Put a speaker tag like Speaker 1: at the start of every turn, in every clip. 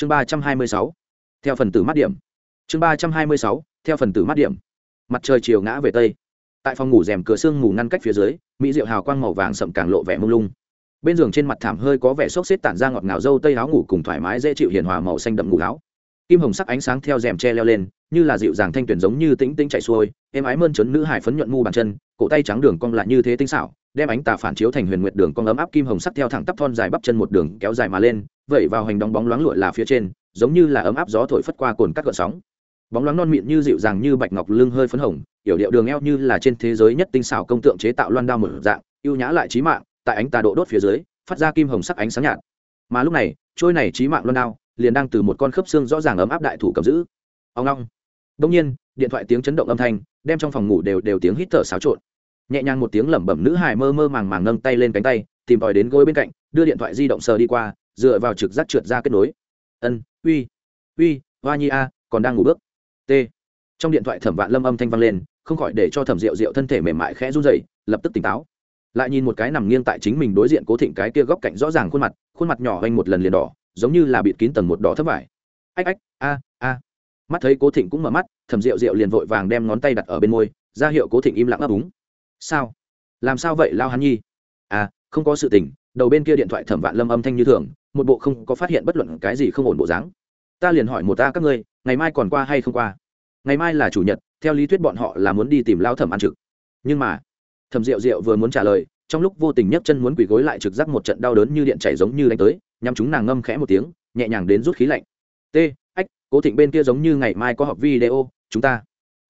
Speaker 1: chương ba trăm hai mươi sáu, theo phần tử mắt điểm. Chương ba trăm hai mươi sáu, theo phần tử mắt điểm. Mặt trời chiều ngã về tây. Tại phòng ngủ rèm cửa sương mù ngăn cách phía dưới, mỹ diệu hào quang màu vàng sậm càng lộ vẻ mông lung. Bên giường trên mặt thảm hơi có vẻ xốc xếp tản ra ngọt ngào dâu tây áo ngủ cùng thoải mái dễ chịu hiền hòa màu xanh đậm ngủ áo. Kim hồng sắc ánh sáng theo rèm tre leo lên, như là dịu dàng thanh tuyển giống như tĩnh tĩnh chạy xuôi, êm ái mơn trấn nữ hải phấn nhuận mu bàn chân, cổ tay trắng đường cong lại như thế tinh xảo, đem ánh tà phản chiếu thành huyền nguyệt đường cong ấm áp kim hồng sắc theo thẳng tắp thon dài bắp chân một đường kéo dài mà lên vẩy vào hành đóng bóng loáng lụa là phía trên, giống như là ấm áp gió thổi phất qua cồn cắt gợn sóng. Bóng loáng non mịn như dịu dàng như bạch ngọc lưng hơi phấn hồng, yểu điệu đường eo như là trên thế giới nhất tinh xảo công tượng chế tạo loan đao một dạng, ưu nhã lại trí mạng, tại ánh tà độ đốt phía dưới, phát ra kim hồng sắc ánh sáng nhạt. Mà lúc này, trôi này trí mạng loan đao, liền đang từ một con khớp xương rõ ràng ấm áp đại thủ cầm giữ. Ông long. Đông nhiên, điện thoại tiếng chấn động âm thanh, đem trong phòng ngủ đều đều tiếng hít thở xáo trộn. Nhẹ nhàng một tiếng lẩm bẩm nữ hài mơ mơ màng màng nâng tay lên cánh tay, tìm tòi đến gối bên cạnh, đưa điện thoại di động sờ đi qua dựa vào trực giác trượt ra kết nối. Ân, uy uy, hoa nhi a, còn đang ngủ bước. T. Trong điện thoại thẩm vạn lâm âm thanh vang lên, không khỏi để cho thẩm rượu rượu thân thể mềm mại khẽ run rẩy, lập tức tỉnh táo. Lại nhìn một cái nằm nghiêng tại chính mình đối diện cố thịnh cái kia góc cạnh rõ ràng khuôn mặt khuôn mặt nhỏ anh một lần liền đỏ, giống như là bịt kín tầng một đỏ thấp vải. Ách ách, a a. Mắt thấy cố thịnh cũng mở mắt, thẩm rượu rượu liền vội vàng đem ngón tay đặt ở bên môi, ra hiệu cố thịnh im lặng ấp úng. Sao? Làm sao vậy, lao hắn nhi? À không có sự tình, đầu bên kia điện thoại thẩm vạn lâm âm thanh như thường một bộ không có phát hiện bất luận cái gì không ổn bộ dáng. Ta liền hỏi một ta các ngươi, ngày mai còn qua hay không qua? Ngày mai là chủ nhật, theo lý thuyết bọn họ là muốn đi tìm lao thẩm ăn trực. Nhưng mà, thẩm rượu rượu vừa muốn trả lời, trong lúc vô tình nhấc chân muốn quỳ gối lại trực giác một trận đau đớn như điện chảy giống như đánh tới nhằm chúng nàng ngâm khẽ một tiếng, nhẹ nhàng đến rút khí lạnh. T ách cố thịnh bên kia giống như ngày mai có họp video, chúng ta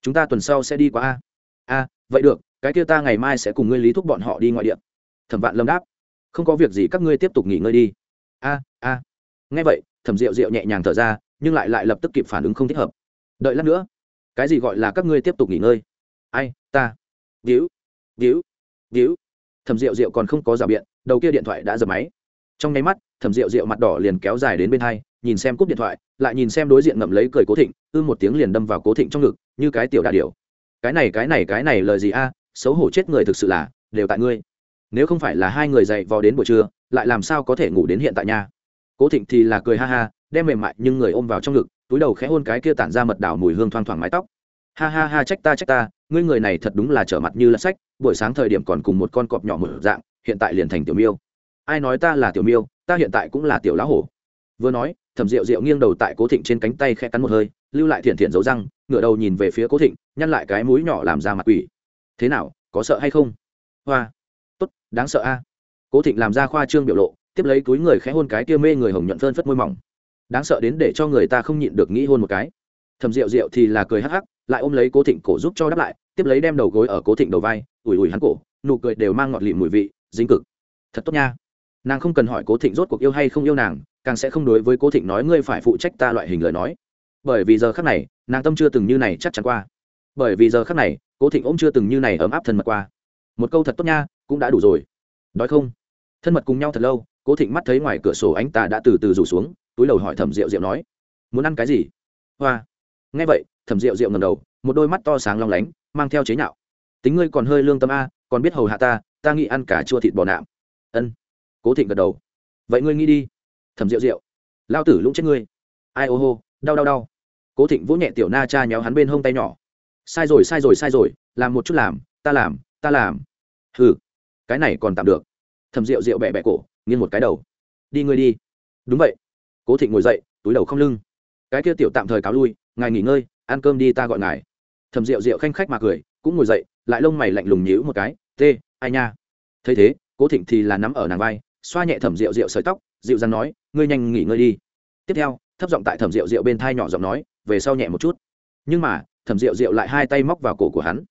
Speaker 1: chúng ta tuần sau sẽ đi qua a. A, vậy được, cái kia ta ngày mai sẽ cùng ngươi lý thúc bọn họ đi ngoại điện thẩm vạn lâm đáp, không có việc gì, các ngươi tiếp tục nghỉ ngơi đi a a. Nghe vậy, thẩm rượu rượu nhẹ nhàng thở ra, nhưng lại lại lập tức kịp phản ứng không thích hợp. Đợi lát nữa, cái gì gọi là các ngươi tiếp tục nghỉ ngơi? Ai, ta. Víu víu víu. Thẩm rượu rượu còn không có rào biện, đầu kia điện thoại đã dập máy. Trong nháy mắt, thẩm rượu rượu mặt đỏ liền kéo dài đến bên hai, nhìn xem cúp điện thoại, lại nhìn xem đối diện ngậm lấy cười cố thịnh, ư một tiếng liền đâm vào cố thịnh trong ngực, như cái tiểu đà điểu. Cái này cái này cái này lời gì a? Xấu hổ chết người thực sự là, đều tại ngươi. Nếu không phải là hai người dậy vò đến buổi trưa lại làm sao có thể ngủ đến hiện tại nha? Cố thịnh thì là cười ha ha, đem mềm mại nhưng người ôm vào trong ngực, túi đầu khẽ hôn cái kia tản ra mật đảo mùi hương thoang thoảng mái tóc. Ha ha ha, trách ta trách ta, ngươi người này thật đúng là trở mặt như là sách, buổi sáng thời điểm còn cùng một con cọp nhỏ mở dạng, hiện tại liền thành tiểu miêu. Ai nói ta là tiểu miêu, ta hiện tại cũng là tiểu lá hổ. Vừa nói, thẩm rượu rượu nghiêng đầu tại cố thịnh trên cánh tay khẽ cắn một hơi, lưu lại thiện thiện dấu răng, ngửa đầu nhìn về phía cố thịnh, nhăn lại cái mũi nhỏ làm ra mặt quỷ. Thế nào, có sợ hay không? Hoa. Tốt, đáng sợ a cố thịnh làm ra khoa trương biểu lộ, tiếp lấy túi người khẽ hôn cái kia mê người hồng nhuận phơn phất môi mỏng. Đáng sợ đến để cho người ta không nhịn được nghĩ hôn một cái. Thầm rượu rượu thì là cười hắc hắc, lại ôm lấy cố thịnh cổ giúp cho đáp lại, tiếp lấy đem đầu gối ở cố thịnh đầu vai, ủi ủi hắn cổ, nụ cười đều mang ngọt lịm mùi vị, dính cực. Thật tốt nha. Nàng không cần hỏi cố thịnh rốt cuộc yêu hay không yêu nàng, càng sẽ không đối với cố thịnh nói ngươi phải phụ trách ta loại hình lời nói. Bởi vì giờ khác này, nàng tâm chưa từng như này chắc chắn qua. Bởi vì giờ khác này, cố thịnh ôm chưa từng như này ấm áp thân mật qua. Một câu thật tốt nha, cũng đã đủ rồi. Đói không? Thân mật cùng nhau thật lâu, cố thịnh mắt thấy ngoài cửa sổ ánh tà đã từ từ rủ xuống, túi đầu hỏi thẩm rượu rượu nói, muốn ăn cái gì? Hoa. Nghe vậy, thẩm rượu rượu ngầm đầu, một đôi mắt to sáng long lánh, mang theo chế nhạo. Tính ngươi còn hơi lương tâm a, còn biết hầu hạ ta ta nghĩ ăn cả chua thịt bò nạm. Ân. Cố thịnh gật đầu. Vậy ngươi nghĩ đi. Thẩm rượu rượu lao tử lũng chết ngươi. Ai, ô hô, đau đau đau. Cố thịnh vỗ nhẹ tiểu na cha nhéo hắn bên hông tay nhỏ. Sai rồi sai rồi sai rồi, làm một chút làm, ta làm ta làm. Hừ, cái này còn tạm được thầm rượu rượu bẹ bẹ cổ, nghiêng một cái đầu. Đi ngươi đi. Đúng vậy. Cố thịnh ngồi dậy, túi đầu không lưng. Cái kia tiểu tạm thời cáo lui, ngài nghỉ ngơi, ăn cơm đi ta gọi ngài. Thầm rượu rượu khanh khách mà cười, cũng ngồi dậy, lại lông mày lạnh lùng nhíu một cái, tê, ai nha? Thấy thế, cố thịnh thì là nắm ở nàng vai, xoa nhẹ thẩm rượu rượu sợi tóc, dịu dàng nói, ngươi nhanh nghỉ ngơi đi. Tiếp theo, thấp giọng tại thẩm rượu rượu bên thai nhỏ giọng nói, về sau nhẹ một chút. Nhưng mà thẩm rượu rượu lại hai tay móc vào cổ của hắn.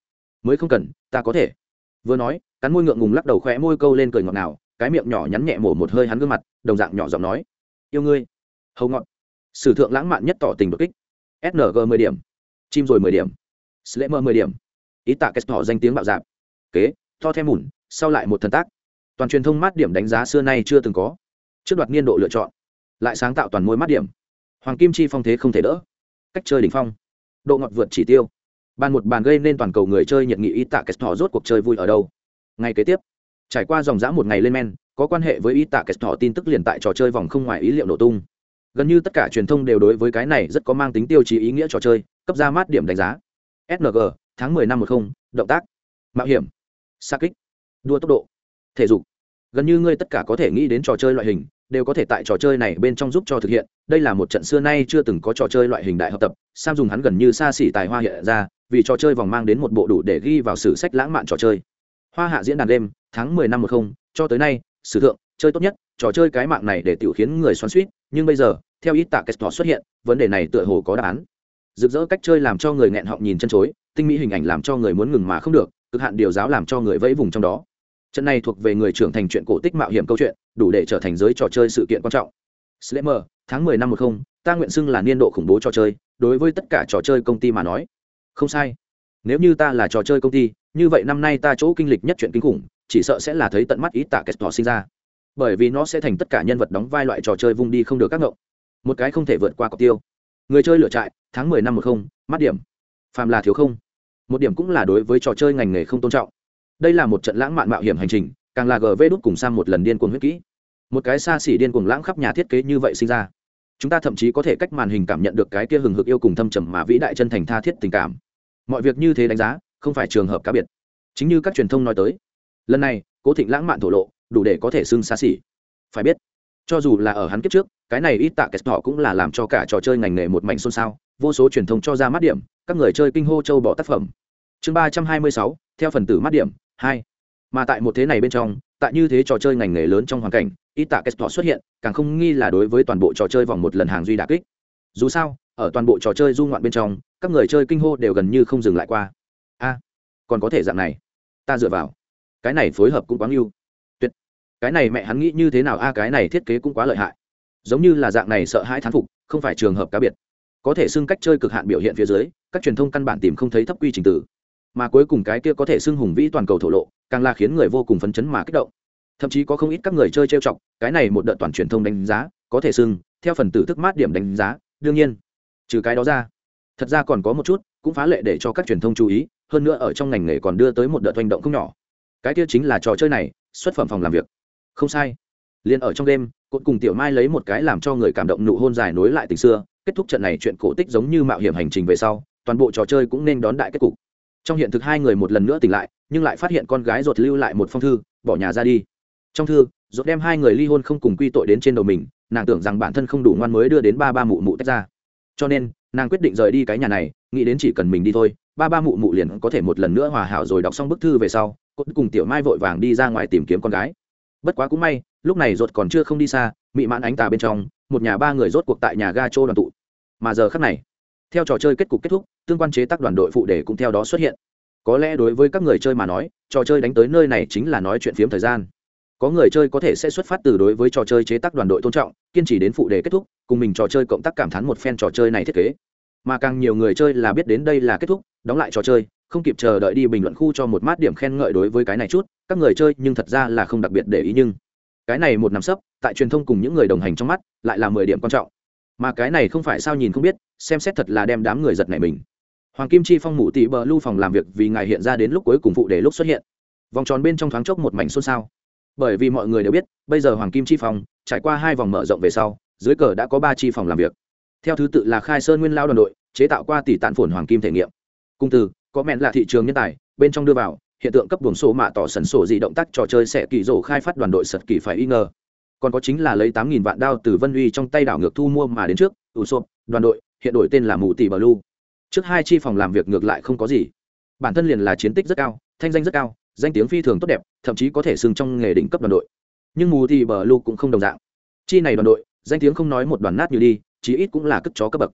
Speaker 1: Mới không cần, ta có thể vừa nói cắn môi ngượng ngùng lắc đầu khóe môi câu lên cười ngọt nào, cái miệng nhỏ nhắn nhẹ mổ một hơi hắn gương mặt đồng dạng nhỏ giọng nói yêu ngươi. Hầu ngọt. Sử thượng lãng mạn nhất tỏ tình đột kích. Sng mười điểm. Chim rồi mười điểm. Slemmer mười điểm. Ý tạ kết họ danh tiếng bạo dạp. Kế to thêm mùn sau lại một thần tác. Toàn truyền thông mát điểm đánh giá xưa nay chưa từng có. Trước đoạt niên độ lựa chọn. Lại sáng tạo toàn môi mát điểm. Hoàng kim chi phong thế không thể đỡ. Cách chơi đỉnh phong. Độ ngọt vượt chỉ tiêu bàn một bàn gây nên toàn cầu người chơi nhiệt nghị Y tạ kết thỏ rốt cuộc chơi vui ở đâu? Ngày kế tiếp trải qua dòng dã một ngày lên men có quan hệ với Y tạ kết thỏ tin tức liền tại trò chơi vòng không ngoài ý liệu nổ tung. Gần như tất cả truyền thông đều đối với cái này rất có mang tính tiêu chí ý nghĩa trò chơi cấp ra mát điểm đánh giá. Sng tháng 10 năm 10, động tác mạo hiểm xa kích đua tốc độ thể dục. Gần như ngươi tất cả có thể nghĩ đến trò chơi loại hình đều có thể tại trò chơi này bên trong giúp cho thực hiện. Đây là một trận xưa nay chưa từng có trò chơi loại hình đại học tập sam dùng hắn gần như xa xỉ tài hoa hiện ra vì trò chơi vòng mang đến một bộ đủ để ghi vào sử sách lãng mạn trò chơi. Hoa hạ diễn đàn đêm tháng 10 năm 10, cho tới nay sử thượng chơi tốt nhất trò chơi cái mạng này để tiểu khiến người xoắn suýt nhưng bây giờ theo ít tạ kết xuất hiện vấn đề này tựa hồ có đáp án. Rực rỡ cách chơi làm cho người nghẹn họng nhìn chân chối tinh mỹ hình ảnh làm cho người muốn ngừng mà không được cực hạn điều giáo làm cho người vẫy vùng trong đó. Trận này thuộc về người trưởng thành chuyện cổ tích mạo hiểm câu chuyện đủ để trở thành giới trò chơi sự kiện quan trọng. Slammer, tháng 10 năm 10, ta nguyện xưng là niên độ khủng bố trò chơi đối với tất cả trò chơi công ty mà nói không sai. Nếu như ta là trò chơi công ty như vậy năm nay ta chỗ kinh lịch nhất chuyện kinh khủng chỉ sợ sẽ là thấy tận mắt ít tạ kết tỏ sinh ra. Bởi vì nó sẽ thành tất cả nhân vật đóng vai loại trò chơi vung đi không được các ngộng. Một cái không thể vượt qua cọc tiêu. Người chơi lựa trại tháng 10 năm 10, mắt điểm. Phàm là thiếu không. Một điểm cũng là đối với trò chơi ngành nghề không tôn trọng. Đây là một trận lãng mạn mạo hiểm hành trình càng là gv đút cùng sang một lần điên cuồng huyết kỹ. Một cái xa xỉ điên cuồng lãng khắp nhà thiết kế như vậy sinh ra. Chúng ta thậm chí có thể cách màn hình cảm nhận được cái kia hừng hực yêu cùng thâm trầm mà vĩ đại chân thành tha thiết tình cảm mọi việc như thế đánh giá không phải trường hợp cá biệt. Chính như các truyền thông nói tới, lần này, cố thịnh lãng mạn thổ lộ, đủ để có thể xưng xa xỉ. Phải biết, cho dù là ở hắn kiếp trước, cái này ít tạ kết họ cũng là làm cho cả trò chơi ngành nghề một mảnh xôn xao, vô số truyền thông cho ra mắt điểm, các người chơi kinh hô châu bỏ tác phẩm. Chương ba trăm hai mươi sáu, theo phần tử mắt điểm, hai. Mà tại một thế này bên trong, tại như thế trò chơi ngành nghề lớn trong hoàn cảnh, ít tạ kết họ xuất hiện, càng không nghi là đối với toàn bộ trò chơi vòng một lần hàng duy đà kích. Dù sao, ở toàn bộ trò chơi du ngoạn bên trong các người chơi kinh hô đều gần như không dừng lại qua. A, còn có thể dạng này. Ta dựa vào. Cái này phối hợp cũng quá ngưu tuyệt. Cái này mẹ hắn nghĩ như thế nào? A, cái này thiết kế cũng quá lợi hại. Giống như là dạng này sợ hãi thán phục, không phải trường hợp cá biệt. Có thể xưng cách chơi cực hạn biểu hiện phía dưới, các truyền thông căn bản tìm không thấy thấp quy trình tử mà cuối cùng cái kia có thể xưng hùng vĩ toàn cầu thổ lộ, càng là khiến người vô cùng phấn chấn mà kích động. Thậm chí có không ít các người chơi trêu chọc, cái này một đợt toàn truyền thông đánh giá, có thể xưng, theo phần tử thức mát điểm đánh giá, đương nhiên, trừ cái đó ra thật ra còn có một chút, cũng phá lệ để cho các truyền thông chú ý, hơn nữa ở trong ngành nghề còn đưa tới một đợt hành động không nhỏ. Cái kia chính là trò chơi này, xuất phẩm phòng làm việc. Không sai. Liền ở trong đêm, cột cùng tiểu mai lấy một cái làm cho người cảm động nụ hôn dài nối lại tình xưa, kết thúc trận này chuyện cổ tích giống như mạo hiểm hành trình về sau, toàn bộ trò chơi cũng nên đón đại kết cục. Trong hiện thực hai người một lần nữa tỉnh lại, nhưng lại phát hiện con gái ruột lưu lại một phong thư, bỏ nhà ra đi. Trong thư, ruột đem hai người ly hôn không cùng quy tội đến trên đầu mình, nàng tưởng rằng bản thân không đủ ngoan mới đưa đến ba ba mụ mụ tách ra. Cho nên nàng quyết định rời đi cái nhà này, nghĩ đến chỉ cần mình đi thôi, ba ba mụ mụ liền có thể một lần nữa hòa hảo rồi đọc xong bức thư về sau cốt cùng tiểu mai vội vàng đi ra ngoài tìm kiếm con gái. Bất quá cũng may, lúc này ruột còn chưa không đi xa, mị mãn ánh tà bên trong, một nhà ba người rốt cuộc tại nhà ga trô đoàn tụ. Mà giờ khắc này, theo trò chơi kết cục kết thúc, tương quan chế tác đoàn đội phụ đề cũng theo đó xuất hiện. Có lẽ đối với các người chơi mà nói, trò chơi đánh tới nơi này chính là nói chuyện phiếm thời gian có người chơi có thể sẽ xuất phát từ đối với trò chơi chế tác đoàn đội tôn trọng, kiên trì đến phụ đề kết thúc, cùng mình trò chơi cộng tác cảm thán một phen trò chơi này thiết kế. Mà càng nhiều người chơi là biết đến đây là kết thúc, đóng lại trò chơi, không kịp chờ đợi đi bình luận khu cho một mát điểm khen ngợi đối với cái này chút, các người chơi nhưng thật ra là không đặc biệt để ý nhưng cái này một năm sấp, tại truyền thông cùng những người đồng hành trong mắt, lại là mười điểm quan trọng. Mà cái này không phải sao nhìn không biết, xem xét thật là đem đám người giật này mình. Hoàng kim chi phong mụ tỷ bờ lưu phòng làm việc vì ngài hiện ra đến lúc cuối cùng phụ để lúc xuất hiện. Vòng tròn bên trong thoáng chốc một mảnh xôn xao bởi vì mọi người đều biết, bây giờ hoàng kim chi phòng trải qua hai vòng mở rộng về sau, dưới cờ đã có ba chi phòng làm việc. Theo thứ tự là khai sơn nguyên lao đoàn đội, chế tạo qua tỷ tạn phồn hoàng kim thể nghiệm. Cung từ, có mẹn là thị trường nhân tài, bên trong đưa vào, hiện tượng cấp buồng số mạ tỏ sần sổ gì động tác trò chơi sẽ kỳ rổ khai phát đoàn đội sật kỳ phải y ngờ. Còn có chính là lấy tám nghìn vạn đao từ vân uy trong tay đảo ngược thu mua mà đến trước ủ sộp đoàn đội, hiện đổi tên là mù tỷ bờ lu. Trước hai chi phòng làm việc ngược lại không có gì. Bản thân liền là chiến tích rất cao, thanh danh rất cao danh tiếng phi thường tốt đẹp, thậm chí có thể xưng trong nghề đỉnh cấp đoàn đội. Nhưng mù thì bờ lu cũng không đồng dạng. Chi này đoàn đội, danh tiếng không nói một đoàn nát như đi, chí ít cũng là cất chó cấp bậc.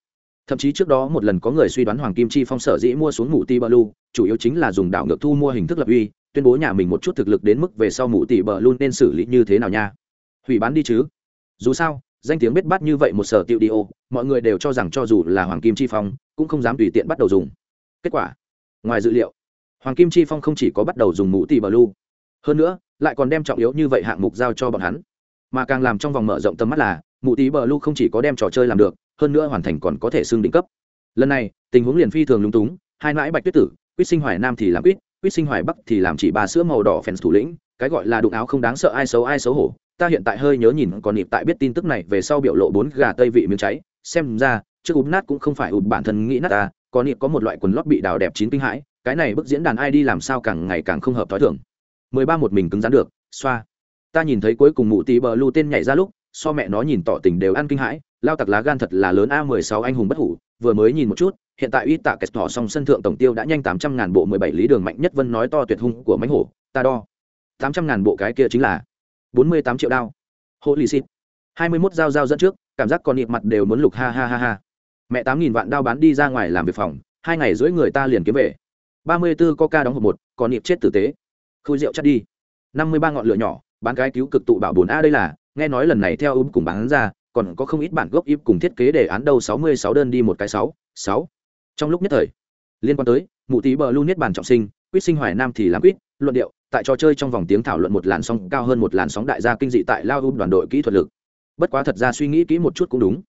Speaker 1: Thậm chí trước đó một lần có người suy đoán hoàng kim chi phong sở dĩ mua xuống mù Ti bờ lu chủ yếu chính là dùng đảo ngược thu mua hình thức lập uy, tuyên bố nhà mình một chút thực lực đến mức về sau mù tỷ bờ lu nên xử lý như thế nào nha. Hủy bán đi chứ. Dù sao, danh tiếng biết bắt như vậy một sở tiêu đi ô, mọi người đều cho rằng cho dù là hoàng kim chi phong, cũng không dám tùy tiện bắt đầu dùng. Kết quả, ngoài dự liệu hoàng kim chi phong không chỉ có bắt đầu dùng mũ tỷ bờ lu, hơn nữa, lại còn đem trọng yếu như vậy hạng mục giao cho bọn hắn. Mà càng làm trong vòng mở rộng tầm mắt là, mũ tỷ bờ lu không chỉ có đem trò chơi làm được, hơn nữa hoàn thành còn có thể xưng đỉnh cấp. Lần này, tình huống liền phi thường lúng túng, hai mãi bạch tuyết tử, quýt sinh hoài nam thì làm quýt quýt sinh hoài bắc thì làm chỉ bà sữa màu đỏ phèn thủ lĩnh, cái gọi là đụng áo không đáng sợ ai xấu ai xấu hổ. Ta hiện tại hơi nhớ nhìn còn nịp tại biết tin tức này về sau biểu lộ bốn gà tây vị miếng cháy, xem ra, trước úp nát cũng không phải ụp bản thân nghĩ nát ta còn nịp có một loại quần lót bị đào đẹp chín kinh hãi cái này bức diễn đàn ai đi làm sao càng ngày càng không hợp t h ó i thưởng mười ba một mình cứng rắn được, xoa. Ta nhìn thấy cuối cùng mụ tí bờ lưu tên nhảy ra lúc, so mẹ nó nhìn tỏ tình đều ăn kinh hãi, lao tặc lá gan thật là lớn a mười sáu anh hùng bất hủ, vừa mới nhìn một chút, hiện tại uy tạ kẹt thỏ song sân thượng tổng tiêu đã nhanh tám trăm ngàn bộ mười bảy lý đường mạnh nhất vân nói to tuyệt hung của mánh hổ, ta đo. Tám trăm ngàn bộ cái kia chính là bốn mươi tám triệu đao. Hộ lì xịt hai mươi mốt dao dao dẫn trước, cảm giác còn nhịp mặt đều muốn lục ha ha ha ha. Mẹ tám nghìn vạn đao bán đi ra ngoài làm việc phòng, hai ngày rưỡi người ta liền kiếm về ba mươi b ố coca đóng hộp một, còn nhịp chết tử tế. Khui rượu chắc đi. Năm mươi ba ngọn lửa nhỏ, bán cái cứu cực tụ bảo bốn a đây là, nghe nói lần này theo ôm cùng bán ra, còn có không ít bản gốc íp cùng thiết kế đề án đâu sáu mươi sáu đơn đi một cái sáu sáu. Trong lúc nhất thời, liên quan tới, mụ tí bờ lưu niết bàn trọng sinh quýt sinh hoài nam thì làm quýt luận điệu, tại trò chơi trong vòng tiếng thảo luận một làn sóng cao hơn một làn sóng đại gia kinh dị tại lao ub đoàn đội kỹ thuật lực. Bất quá thật ra suy nghĩ kỹ một chút cũng đúng.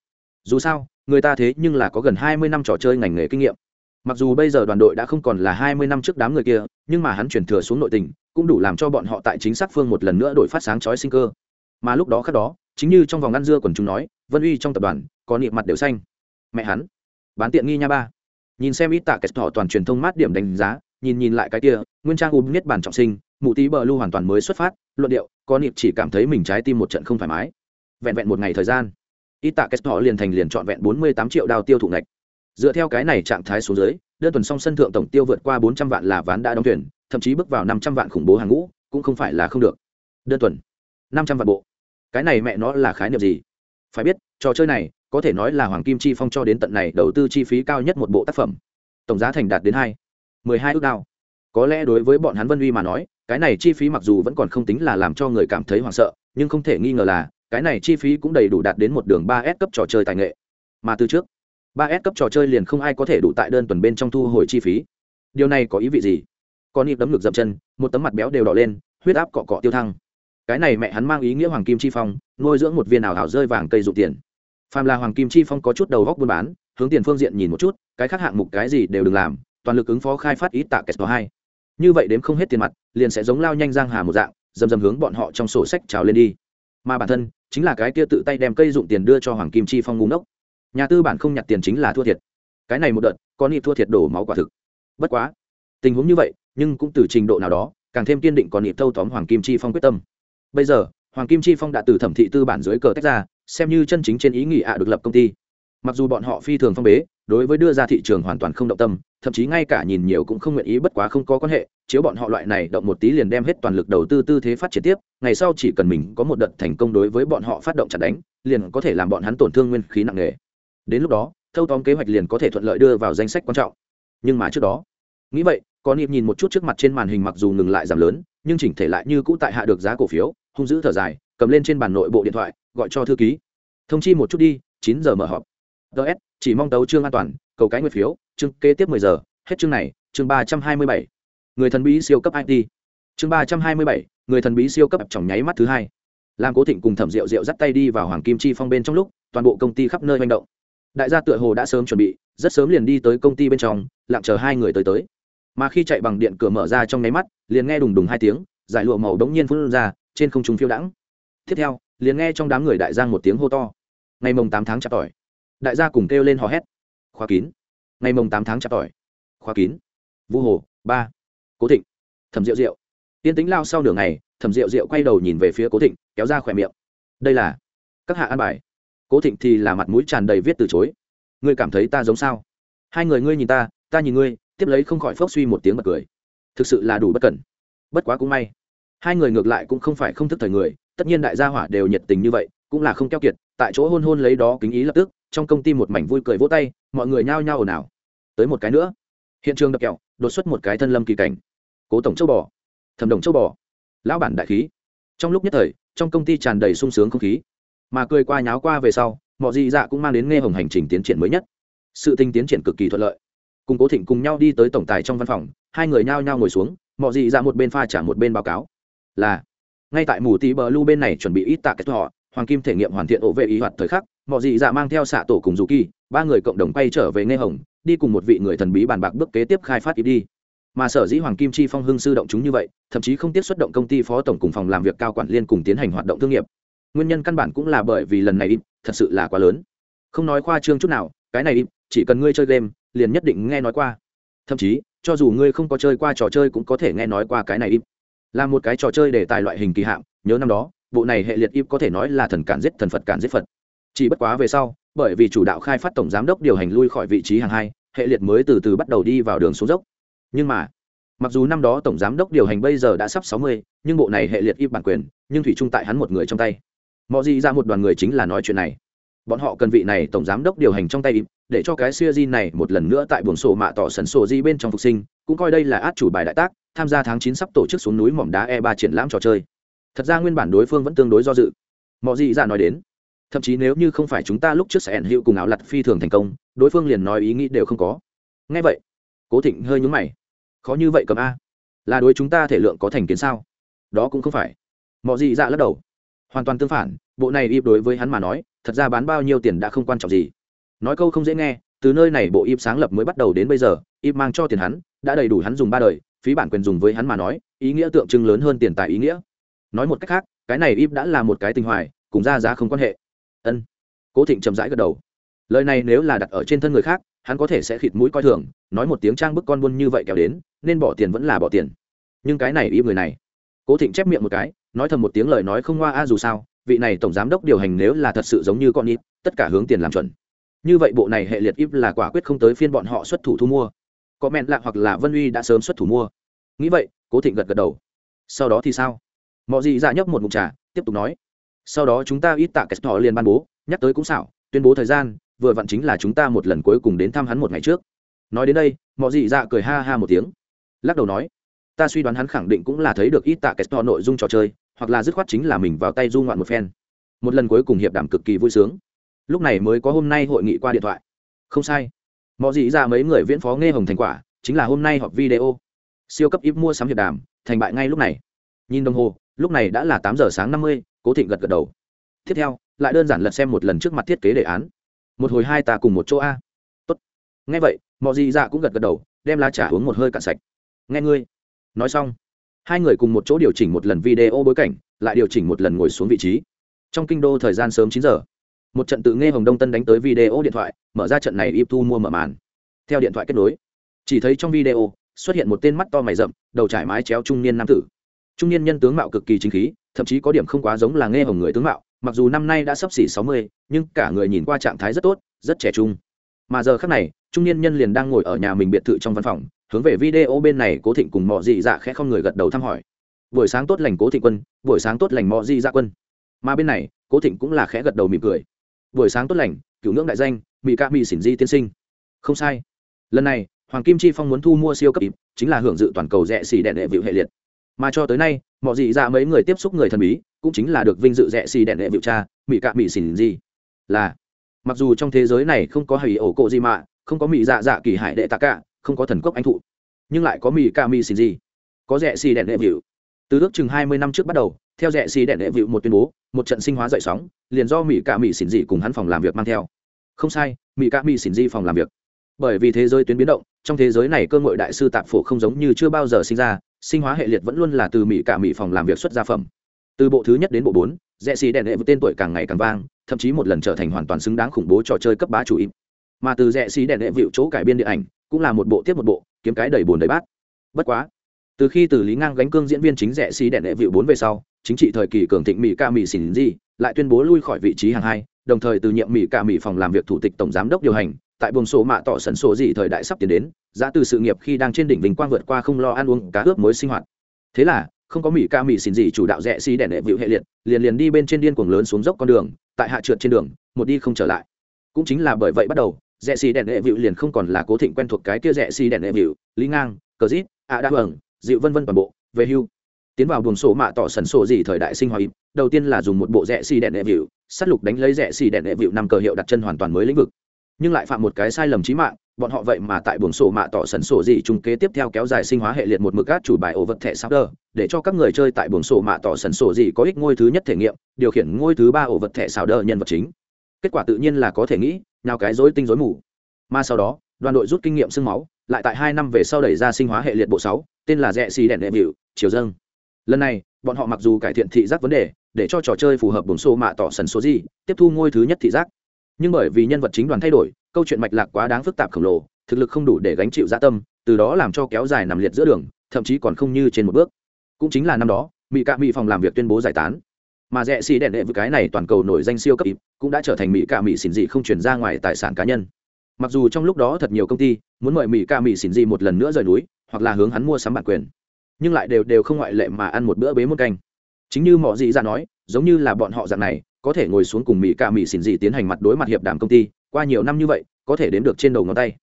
Speaker 1: Dù sao, người ta thế nhưng là có gần hai mươi năm trò chơi ngành nghề kinh nghiệm mặc dù bây giờ đoàn đội đã không còn là hai mươi năm trước đám người kia, nhưng mà hắn chuyển thừa xuống nội tình, cũng đủ làm cho bọn họ tại chính xác phương một lần nữa đổi phát sáng chói sinh cơ. Mà lúc đó khác đó, chính như trong vòng ăn dưa quần chúng nói, vân uy trong tập đoàn, có niệm mặt đều xanh. Mẹ hắn, bán tiện nghi nha ba. Nhìn xem ít tạ kẹt thọ toàn truyền thông mát điểm đánh giá, nhìn nhìn lại cái kia, nguyên trang ùm nhất bản trọng sinh, mụ tí bờ lưu hoàn toàn mới xuất phát, luận điệu, có niệm chỉ cảm thấy mình trái tim một trận không thoải mái. Vẹn vẹn một ngày thời gian, ít tạ kết thọ liền thành liền trọn vẹn bốn mươi tám triệu đao tiêu thụ ngạch dựa theo cái này trạng thái xuống dưới, đơn tuần song sân thượng tổng tiêu vượt qua bốn trăm vạn là ván đã đóng thuyền, thậm chí bước vào năm trăm vạn khủng bố hàng ngũ, cũng không phải là không được. Đơn tuần năm trăm vạn bộ. Cái này mẹ nó là khái niệm gì? Phải biết, trò chơi này, có thể nói là hoàng kim chi phong cho đến tận này đầu tư chi phí cao nhất một bộ tác phẩm. Tổng giá thành đạt đến hai, mười hai ước đao. Có lẽ đối với bọn hắn vân uy mà nói, cái này chi phí mặc dù vẫn còn không tính là làm cho người cảm thấy hoảng sợ, nhưng không thể nghi ngờ là, cái này chi phí cũng đầy đủ đạt đến một đường ba s cấp trò chơi tài nghệ. Mà từ trước ba s cấp trò chơi liền không ai có thể đủ tại đơn tuần bên trong thu hồi chi phí. Điều này có ý vị gì? Con ít đấm ngực dậm chân, một tấm mặt béo đều đỏ lên, huyết áp cọ cọ tiêu thăng. Cái này mẹ hắn mang ý nghĩa hoàng kim chi phong, nuôi dưỡng một viên ảo hảo rơi vàng cây dụ tiền. Phàm là hoàng kim chi phong có chút đầu góc buôn bán, hướng tiền phương diện nhìn một chút, cái khác hạng mục cái gì đều đừng làm, toàn lực ứng phó khai phát ít tạ kẹt hai. Như vậy đếm không hết tiền mặt, liền sẽ giống lao nhanh giang hà một dạng, dầm dầm hướng bọn họ trong sổ sách trào lên đi. Mà bản thân, chính là cái kia tự tay đem cây dụng tiền đưa cho hoàng kim chi phong ngu ngốc nhà tư bản không nhặt tiền chính là thua thiệt. Cái này một đợt có nịp thua thiệt đổ máu quả thực. Bất quá, tình huống như vậy, nhưng cũng từ trình độ nào đó, càng thêm kiên định còn nịp thâu tóm hoàng kim chi phong quyết tâm. Bây giờ, hoàng kim chi phong đã từ thẩm thị tư bản dưới cờ tách ra, xem như chân chính trên ý nghị ạ được lập công ty. Mặc dù bọn họ phi thường phong bế, đối với đưa ra thị trường hoàn toàn không động tâm, thậm chí ngay cả nhìn nhiều cũng không nguyện ý bất quá không có quan hệ, chiếu bọn họ loại này động một tí liền đem hết toàn lực đầu tư tư thế phát triển tiếp, ngày sau chỉ cần mình có một đợt thành công đối với bọn họ phát động chặt đánh, liền có thể làm bọn hắn tổn thương nguyên khí nặng nề đến lúc đó, thâu tóm kế hoạch liền có thể thuận lợi đưa vào danh sách quan trọng. Nhưng mà trước đó, nghĩ vậy, có nịp nhìn một chút trước mặt trên màn hình mặc dù ngừng lại giảm lớn, nhưng chỉnh thể lại như cũ tại hạ được giá cổ phiếu, hung dữ thở dài, cầm lên trên bàn nội bộ điện thoại, gọi cho thư ký. Thông chi một chút đi, chín giờ mở họp. Ts chỉ mong tấu trương an toàn, cầu cái nguyệt phiếu, chương kế tiếp mười giờ, hết chương này, chương ba trăm hai mươi bảy. Người thần bí siêu cấp it chương ba trăm hai mươi bảy, người thần bí siêu cấp trong nháy mắt thứ hai. Làm cố thịnh cùng thẩm rượu rượu dắt tay đi vào hoàng kim chi phong bên trong lúc, toàn bộ công ty khắp nơi manh động đại gia tựa hồ đã sớm chuẩn bị, rất sớm liền đi tới công ty bên trong, lặng chờ hai người tới tới. Mà khi chạy bằng điện cửa mở ra trong nháy mắt, liền nghe đùng đùng hai tiếng, giải lụa màu đống nhiên phun ra, trên không trung phiêu đãng. Tiếp theo, liền nghe trong đám người đại giang một tiếng hô to. Ngày mồng tám tháng chặt tỏi. Đại gia cùng kêu lên hò hét. Khóa kín. Ngày mồng tám tháng chặt tỏi. Khóa kín. Vu hồ, ba, cố thịnh. Thẩm rượu rượu tiên tính lao sau nửa ngày, thẩm rượu rượu quay đầu nhìn về phía cố thịnh, kéo ra khỏe miệng. Đây là các hạ an bài cố thịnh thì là mặt mũi tràn đầy viết từ chối. Ngươi cảm thấy ta giống sao? Hai người ngươi nhìn ta ta nhìn ngươi, tiếp lấy không khỏi phốc suy một tiếng bật cười. Thực sự là đủ bất cẩn. Bất quá cũng may. Hai người ngược lại cũng không phải không thức thời người, tất nhiên đại gia hỏa đều nhiệt tình như vậy, cũng là không keo kiệt, tại chỗ hôn hôn lấy đó kính ý lập tức, trong công ty một mảnh vui cười vỗ tay, mọi người nhao nhao ồn ào. Tới một cái nữa. Hiện trường đập kẹo, đột xuất một cái thân lâm kỳ cảnh. Cố tổng châu bò. Thẩm đồng châu bò. Lão bản đại khí. Trong lúc nhất thời, trong công ty tràn đầy sung sướng không khí mà cười qua nháo qua về sau mọi dị dạ cũng mang đến nghe hồng hành trình tiến triển mới nhất. Sự tinh tiến triển cực kỳ thuận lợi. Cùng cố thịnh cùng nhau đi tới tổng tài trong văn phòng, hai người nhao nhao ngồi xuống mọi dị dạ một bên pha trả một bên báo cáo. Là, ngay tại mù tí bờ lưu bên này chuẩn bị ít tạ kết họ hoàng kim thể nghiệm hoàn thiện ổ vệ ý hoạt thời khắc mọi dị dạ mang theo xạ tổ cùng dù kỳ, ba người cộng đồng quay trở về nghe hồng, đi cùng một vị người thần bí bàn bạc bước kế tiếp khai phát ít đi. Mà sở dĩ hoàng kim chi phong hưng sư động chúng như vậy, thậm chí không tiếp xuất động công ty phó tổng cùng phòng làm việc cao quản liên cùng tiến hành hoạt động thương nghiệp nguyên nhân căn bản cũng là bởi vì lần này im thật sự là quá lớn. Không nói khoa trương chút nào, cái này im chỉ cần ngươi chơi game, liền nhất định nghe nói qua. Thậm chí, cho dù ngươi không có chơi qua trò chơi cũng có thể nghe nói qua cái này im là một cái trò chơi để tài loại hình kỳ hạm nhớ năm đó, bộ này hệ liệt im có thể nói là thần cản giết thần phật cản giết phật. Chỉ bất quá về sau, bởi vì chủ đạo khai phát tổng giám đốc điều hành lui khỏi vị trí hàng hai, hệ liệt mới từ từ bắt đầu đi vào đường xuống dốc. Nhưng mà, mặc dù năm đó tổng giám đốc điều hành bây giờ đã sắp sáu mươi, nhưng bộ này hệ liệt im bản quyền, nhưng thủy chung tại hắn một người trong tay mọi gì dạ ra một đoàn người chính là nói chuyện này. Bọn họ cần vị này tổng giám đốc điều hành trong tay im để cho cái siêu di này một lần nữa tại buồng sổ mạ tỏ sần sổ di bên trong phục sinh, cũng coi đây là át chủ bài đại tác, tham gia tháng chín sắp tổ chức xuống núi mỏm đá e ba triển lãm trò chơi. Thật ra nguyên bản đối phương vẫn tương đối do dự. Mọi gì dạ ra nói đến, thậm chí nếu như không phải chúng ta lúc trước sẽ ẩn hữu cùng áo lặt phi thường thành công, đối phương liền nói ý nghĩ đều không có. Ngay vậy, cố thịnh hơi nhúng mày. Khó như vậy cầm a, là đối chúng ta thể lượng có thành kiến sao? Đó cũng không phải. Mọi gì dạ lắc đầu hoàn toàn tương phản, bộ này ip đối với hắn mà nói, thật ra bán bao nhiêu tiền đã không quan trọng gì. Nói câu không dễ nghe, từ nơi này bộ ip sáng lập mới bắt đầu đến bây giờ ip mang cho tiền hắn, đã đầy đủ hắn dùng ba đời, phí bản quyền dùng với hắn mà nói, ý nghĩa tượng trưng lớn hơn tiền tài ý nghĩa. Nói một cách khác, cái này ip đã là một cái tình hoài, cùng ra giá không quan hệ. Ân. Cố thịnh chậm rãi gật đầu. Lời này nếu là đặt ở trên thân người khác, hắn có thể sẽ khịt mũi coi thường, nói một tiếng trang bức con buôn như vậy kéo đến, nên bỏ tiền vẫn là bỏ tiền. Nhưng cái này ip người này. Cố thịnh chép miệng một cái nói thầm một tiếng lời nói không hoa a dù sao, vị này tổng giám đốc điều hành nếu là thật sự giống như con ít tất cả hướng tiền làm chuẩn. Như vậy bộ này hệ liệt ít là quả quyết không tới phiên bọn họ xuất thủ thu mua. Có mẹn lạ hoặc là vân uy đã sớm xuất thủ mua. Nghĩ vậy, cố thịnh gật gật đầu. Sau đó thì sao? Mọi gì dạ nhấp một mục trà, tiếp tục nói. Sau đó chúng ta ít tạ cái thọ liền ban bố, nhắc tới cũng xảo, tuyên bố thời gian, vừa vặn chính là chúng ta một lần cuối cùng đến thăm hắn một ngày trước. Nói đến đây mọi gì dạ cười ha ha một tiếng. Lắc đầu nói, ta suy đoán hắn khẳng định cũng là thấy được ít tạ cái thọ nội dung trò chơi hoặc là dứt khoát chính là mình vào tay du ngoạn một phen. Một lần cuối cùng hiệp đảm cực kỳ vui sướng. Lúc này mới có hôm nay hội nghị qua điện thoại. Không sai. Mọi dị ra mấy người viễn phó nghe hồng thành quả, chính là hôm nay họp video. Siêu cấp ít mua sắm hiệp đàm, thành bại ngay lúc này. Nhìn đồng hồ, lúc này đã là tám giờ sáng năm mươi, cố thịnh gật gật đầu. Tiếp theo, lại đơn giản lật xem một lần trước mặt thiết kế đề án. Một hồi hai ta cùng một chỗ a. Tốt. Nghe vậy mọi dị dạ cũng gật gật đầu, đem lá trà uống một hơi cạn sạch. Nghe ngươi. Nói xong hai người cùng một chỗ điều chỉnh một lần video bối cảnh, lại điều chỉnh một lần ngồi xuống vị trí. Trong kinh đô thời gian sớm chín giờ, một trận tự nghe hồng đông tân đánh tới video điện thoại, mở ra trận này ip thu mua mở màn. Theo điện thoại kết nối, chỉ thấy trong video xuất hiện một tên mắt to mày rậm, đầu trải mái chéo trung niên nam tử. Trung niên nhân tướng mạo cực kỳ chính khí, thậm chí có điểm không quá giống là nghe hồng người tướng mạo, mặc dù năm nay đã sắp xỉ sáu mươi, nhưng cả người nhìn qua trạng thái rất tốt, rất trẻ trung. Mà giờ khác này, trung niên nhân liền đang ngồi ở nhà mình biệt thự trong văn phòng hướng về video bên này cố thịnh cùng mọi dị dạ khẽ không người gật đầu thăm hỏi. Buổi sáng tốt lành cố thịnh quân, buổi sáng tốt lành mọi dị dạ quân. Mà bên này, cố thịnh cũng là khẽ gật đầu mỉm cười. Buổi sáng tốt lành, cựu ngưỡng đại danh mỹ ca mỹ xỉn di tiên sinh. Không sai. Lần này, hoàng kim chi phong muốn thu mua siêu cấp ịp chính là hưởng dự toàn cầu rẻ xì đèn đệ vịu hệ liệt. Mà cho tới nay mọi dị dạ mấy người tiếp xúc người thần bí, cũng chính là được vinh dự rẻ xì đèn đệ vịu cha mỹ ca mỹ xỉn di. Là, mặc dù trong thế giới này không có hầy ổ cộ gì mà, không có mỹ dạ dạ kỳ hải đệ tạ cả không có thần cốc anh thụ. Nhưng lại có mì ca mì xin gì. Có rẻ xì đèn đệ vịu. Từ ước chừng hai mươi năm trước bắt đầu, theo rẻ xì đèn đệ vịu một tuyên bố, một trận sinh hóa dậy sóng, liền do mỹ ca mỹ xin gì cùng hắn phòng làm việc mang theo. Không sai mỹ ca mỹ xin gì phòng làm việc. Bởi vì thế giới tuyến biến động, trong thế giới này cơ ngội đại sư tạp phổ không giống như chưa bao giờ sinh ra, sinh hóa hệ liệt vẫn luôn là từ mỹ cả mỹ phòng làm việc xuất gia phẩm. Từ bộ thứ nhất đến bộ bốn rẽ xì đèn đệ với tên tuổi càng ngày càng vang, thậm chí một lần trở thành hoàn toàn xứng đáng khủng bố trò chơi cấp bá chủ im. Mà từ rẽ xì đèn đệ vịu chỗ cải biên điện ảnh cũng là một bộ tiếp một bộ, kiếm cái đầy bồn đầy bát. Bất quá, từ khi từ lý ngang gánh cương diễn viên chính rẻ xí đèn đệ vịu bốn về sau, chính trị thời kỳ cường thịnh mỹ ca mỹ xỉn di lại tuyên bố lui khỏi vị trí hàng hai, đồng thời từ nhiệm mỹ ca mỹ phòng làm việc thủ tịch tổng giám đốc điều hành, tại buồng số mạ tỏ sẩn sổ gì thời đại sắp tiến đến, giá từ sự nghiệp khi đang trên đỉnh vinh quang vượt qua không lo ăn uống, cá ướp mối sinh hoạt. Thế là, không có mỹ ca mỹ xỉn gì chủ đạo rẻ xí đèn đệ vịu hệ liệt, liền liền đi bên trên điên cuồng lớn xuống dốc con đường, tại hạ trượt trên đường, một đi không trở lại. Cũng chính là bởi vậy bắt đầu rẽ xì đèn đệ vịu liền không còn là cố thịnh quen thuộc cái kia rẽ xì đèn đệ vịu. Lý ngang, cờ rít ạ đa hưởng dịu vân vân toàn bộ, về hưu. Tiến vào buồng sổ mạ tỏ sần sổ gì thời đại sinh hoạt. Đầu tiên là dùng một bộ rẽ xì đèn đệ vịu. S á t lục đánh lấy rẽ xì đèn đệ vịu năm cờ hiệu đặt chân hoàn toàn mới lĩnh vực. Nhưng lại phạm một cái sai lầm trí mạng, bọn họ vậy mà tại buồng sổ mạ tỏ sần sổ gì trung kế tiếp theo kéo dài sinh hóa hệ liệt một mực át chủ bài ổ vật thẻ sao đờ, để cho các người chơi tại buồng sổ mạ tỏ sần sổ gì có ích ngôi thứ nhất thể nghiệm, điều khiển ngôi thứ ba ổ vật thẻ sao đờ nhân vật chính. Kết quả tự nhiên là có thể nghĩ nào cái rối tinh rối mù. Mà sau đó, đoàn đội rút kinh nghiệm sương máu, lại tại hai năm về sau đẩy ra sinh hóa hệ liệt bộ sáu, tên là rẽ xì đèn đệ bịu chiều dâng. Lần này, bọn họ mặc dù cải thiện thị giác vấn đề, để cho trò chơi phù hợp bổng xô mạ tỏ sần số gì, tiếp thu ngôi thứ nhất thị giác. Nhưng bởi vì nhân vật chính đoàn thay đổi, câu chuyện mạch lạc quá đáng phức tạp khổng lồ, thực lực không đủ để gánh chịu gia tâm, từ đó làm cho kéo dài nằm liệt giữa đường, thậm chí còn không như trên một bước. Cũng chính là năm đó mỹ cạ mỹ phòng làm việc tuyên bố giải tán mà rẽ xì đèn đệ với cái này toàn cầu nổi danh siêu cấp ịp cũng đã trở thành mỹ cạ mỹ xỉn dị không chuyển ra ngoài tài sản cá nhân. Mặc dù trong lúc đó thật nhiều công ty muốn mời mỹ ca mỹ xỉn dị một lần nữa rời núi, hoặc là hướng hắn mua sắm bản quyền, nhưng lại đều đều không ngoại lệ mà ăn một bữa bế một canh. Chính như mọi dị ra nói, giống như là bọn họ dạng này, có thể ngồi xuống cùng mỹ ca mỹ xỉn dị tiến hành mặt đối mặt hiệp đàm công ty, qua nhiều năm như vậy, có thể đếm được trên đầu ngón tay.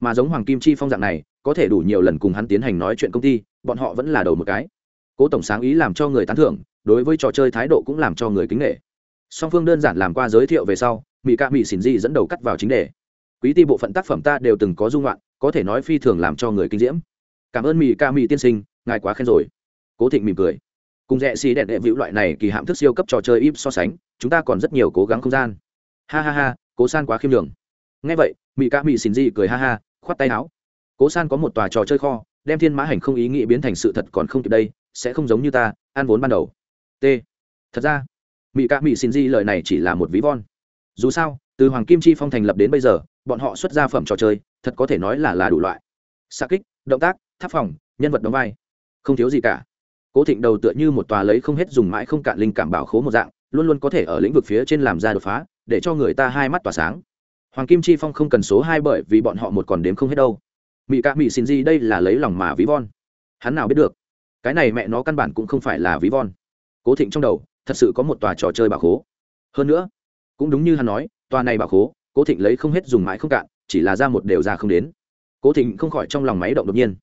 Speaker 1: Mà giống hoàng kim chi phong dạng này, có thể đủ nhiều lần cùng hắn tiến hành nói chuyện công ty, bọn họ vẫn là đầu một cái. Cố tổng sáng ý làm cho người tán thưởng đối với trò chơi thái độ cũng làm cho người kính nghệ. Song phương đơn giản làm qua giới thiệu về sau mỹ ca mỹ xin di dẫn đầu cắt vào chính đề. Quý ti bộ phận tác phẩm ta đều từng có dung loạn, có thể nói phi thường làm cho người kinh diễm. Cảm ơn mỹ ca mỹ tiên sinh, ngài quá khen rồi. Cố thịnh mỉm cười. Cùng rẽ xì đẹp đệ vĩu loại này kỳ hạm thức siêu cấp trò chơi ít so sánh, chúng ta còn rất nhiều cố gắng không gian. Ha ha ha, cố san quá khiêm đường ngay vậy mỹ ca mỹ xin di cười ha ha, khoát tay áo. Cố san có một tòa trò chơi kho, đem thiên mã hành không ý nghĩ biến thành sự thật còn không kịp đây, sẽ không giống như ta, ăn vốn ban đầu t. Thật ra mỹ cạ mỹ xin di lời này chỉ là một ví von. Dù sao, từ hoàng kim chi phong thành lập đến bây giờ, bọn họ xuất ra phẩm trò chơi, thật có thể nói là là đủ loại. Xa kích, động tác, tháp phòng, nhân vật đóng vai. Không thiếu gì cả. Cố thịnh đầu tựa như một tòa lấy không hết dùng mãi không cạn linh cảm bảo khố một dạng, luôn luôn có thể ở lĩnh vực phía trên làm ra đột phá, để cho người ta hai mắt tỏa sáng. Hoàng kim chi phong không cần số hai bởi vì bọn họ một còn đếm không hết đâu. Mỹ cạ mỹ xin gì đây là lấy lòng mà ví von. Hắn nào biết được, cái này mẹ nó căn bản cũng không phải là ví von cố thịnh trong đầu, thật sự có một tòa trò chơi bảo khố. Hơn nữa, cũng đúng như hắn nói, tòa này bảo khố, cố thịnh lấy không hết dùng mãi không cạn, chỉ là ra một đều ra không đến. Cố thịnh không khỏi trong lòng máy động đột nhiên.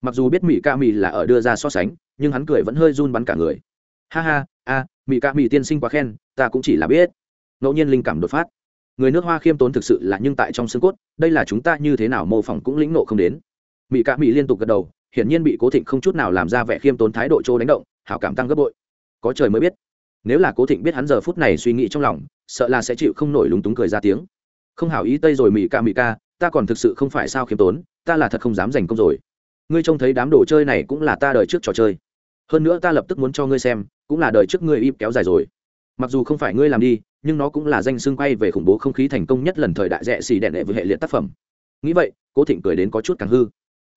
Speaker 1: Mặc dù biết mỹ ca mỹ là ở đưa ra so sánh, nhưng hắn cười vẫn hơi run bắn cả người. Ha ha, a mỹ ca mỹ tiên sinh quá khen, ta cũng chỉ là biết. Ngẫu nhiên linh cảm đột phát. Người nước hoa khiêm tốn thực sự là nhưng tại trong xương cốt, đây là chúng ta như thế nào mô phỏng cũng lĩnh nộ không đến. Mỹ ca mỹ liên tục gật đầu, hiển nhiên bị cố thịnh không chút nào làm ra vẻ khiêm tốn thái độ trô đánh động, hảo cảm tăng gấp bội có trời mới biết. Nếu là cố thịnh biết hắn giờ phút này suy nghĩ trong lòng, sợ là sẽ chịu không nổi lúng túng cười ra tiếng. Không hảo ý tây rồi mỹ ca mỹ ca, ta còn thực sự không phải sao khiêm tốn, ta là thật không dám giành công rồi. Ngươi trông thấy đám đồ chơi này cũng là ta đời trước trò chơi. Hơn nữa ta lập tức muốn cho ngươi xem, cũng là đời trước ngươi im kéo dài rồi. Mặc dù không phải ngươi làm đi, nhưng nó cũng là danh xương quay về khủng bố không khí thành công nhất lần thời đại rẽ xì đẹn đệ với hệ liệt tác phẩm. Nghĩ vậy, cố thịnh cười đến có chút càng hư.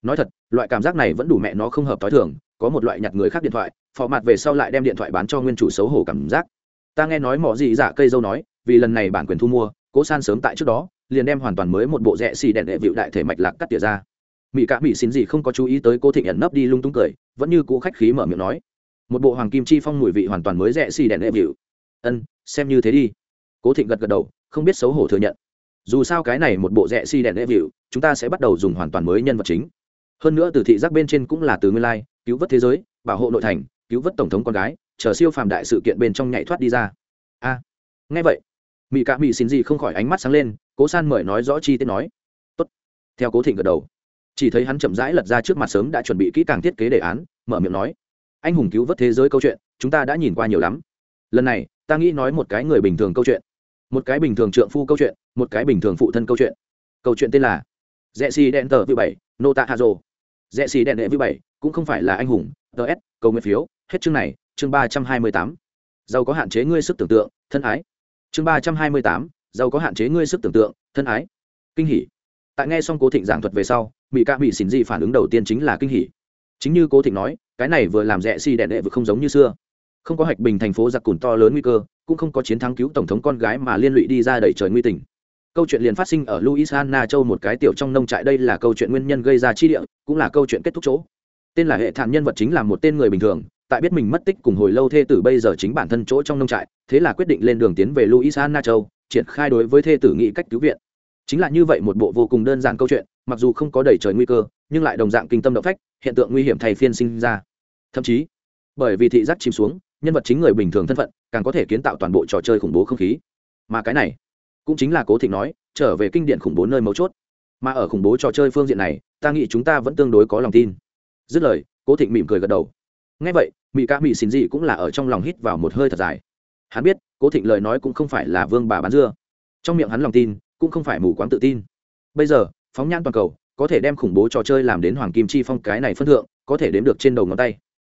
Speaker 1: Nói thật, loại cảm giác này vẫn đủ mẹ nó không hợp t h o i thường, có một loại nhặt người khác điện thoại phò mặt về sau lại đem điện thoại bán cho nguyên chủ xấu hổ cảm giác. Ta nghe nói mỏ gì dạ cây dâu nói, vì lần này bản quyền thu mua, cố san sớm tại trước đó, liền đem hoàn toàn mới một bộ rẽ xì đèn đệ vịu đại thể mạch lạc cắt tỉa ra. Mỹ cả mỹ xin gì không có chú ý tới cô thịnh ẩn nấp đi lung tung cười, vẫn như cũ khách khí mở miệng nói. Một bộ hoàng kim chi phong mùi vị hoàn toàn mới rẽ xì đèn đệ vịu. Ân, xem như thế đi. Cố thịnh gật gật đầu, không biết xấu hổ thừa nhận. Dù sao cái này một bộ rẽ xì đèn đệ vịu, chúng ta sẽ bắt đầu dùng hoàn toàn mới nhân vật chính. Hơn nữa từ thị giác bên trên cũng là từ nguyên lai, cứu vớt thế giới, bảo hộ nội thành cứu vớt tổng thống con gái chờ siêu phàm đại sự kiện bên trong nhảy thoát đi ra. A à, nghe vậy mỹ cạ mỹ xin gì không khỏi ánh mắt sáng lên cố san mời nói rõ chi tiết nói. Tốt. Theo cố thịnh gật đầu. Chỉ thấy hắn chậm rãi lật ra trước mặt sớm đã chuẩn bị kỹ càng thiết kế đề án mở miệng nói. Anh hùng cứu vớt thế giới câu chuyện chúng ta đã nhìn qua nhiều lắm. Lần này ta nghĩ nói một cái người bình thường câu chuyện. Một cái bình thường trượng phu câu chuyện một cái bình thường phụ thân câu chuyện. Câu chuyện tên là rẽ xì đèn tờ vĩ bảy nô tạ hà rồ. Rẽ xì đèn đệ vĩ bảy cũng không phải là anh hùng ts cầu nguyện phiếu hết chương này, chương ba trăm hai mươi tám. Giàu có hạn chế ngươi sức tưởng tượng, thân ái. Chương ba trăm hai mươi tám, giàu có hạn chế ngươi sức tưởng tượng, thân ái. Kinh hỉ. Tại nghe xong cố thịnh giảng thuật về sau mỹ ca bị xỉn gì phản ứng đầu tiên chính là kinh hỉ. Chính như cố thịnh nói, cái này vừa làm rẽ xì đẹn đệ vừa không giống như xưa. Không có hạch bình thành phố giặc cùn to lớn nguy cơ, cũng không có chiến thắng cứu tổng thống con gái mà liên lụy đi ra đẩy trời nguy tình. Câu chuyện liền phát sinh ở louisiana châu một cái tiểu trong nông trại, đây là câu chuyện nguyên nhân gây ra chi địa, cũng là câu chuyện kết thúc chỗ. Tên là hệ thản nhân vật chính là một tên người bình thường tại biết mình mất tích cùng hồi lâu thê tử bây giờ chính bản thân chỗ trong nông trại, thế là quyết định lên đường tiến về louisiana châu, triển khai đối với thê tử nghị cách cứu viện. Chính là như vậy một bộ vô cùng đơn giản câu chuyện, mặc dù không có đẩy trời nguy cơ, nhưng lại đồng dạng kinh tâm động phách, hiện tượng nguy hiểm thay phiên sinh ra. Thậm chí, bởi vì thị giác chìm xuống, nhân vật chính người bình thường thân phận, càng có thể kiến tạo toàn bộ trò chơi khủng bố không khí. Mà cái này, cũng chính là cố thịnh nói, trở về kinh điển khủng bố nơi mấu chốt. Mà ở khủng bố trò chơi phương diện này, ta nghĩ chúng ta vẫn tương đối có lòng tin. Dứt lời, cố thịnh mỉm cười gật đầu ngay vậy mỹ ca mỹ xin dị cũng là ở trong lòng hít vào một hơi thật dài. Hắn biết, cố thịnh lời nói cũng không phải là vương bà bán dưa. Trong miệng hắn lòng tin, cũng không phải mù quáng tự tin. Bây giờ, phóng nhan toàn cầu, có thể đem khủng bố trò chơi làm đến hoàng kim chi phong cái này phân thượng, có thể đếm được trên đầu ngón tay.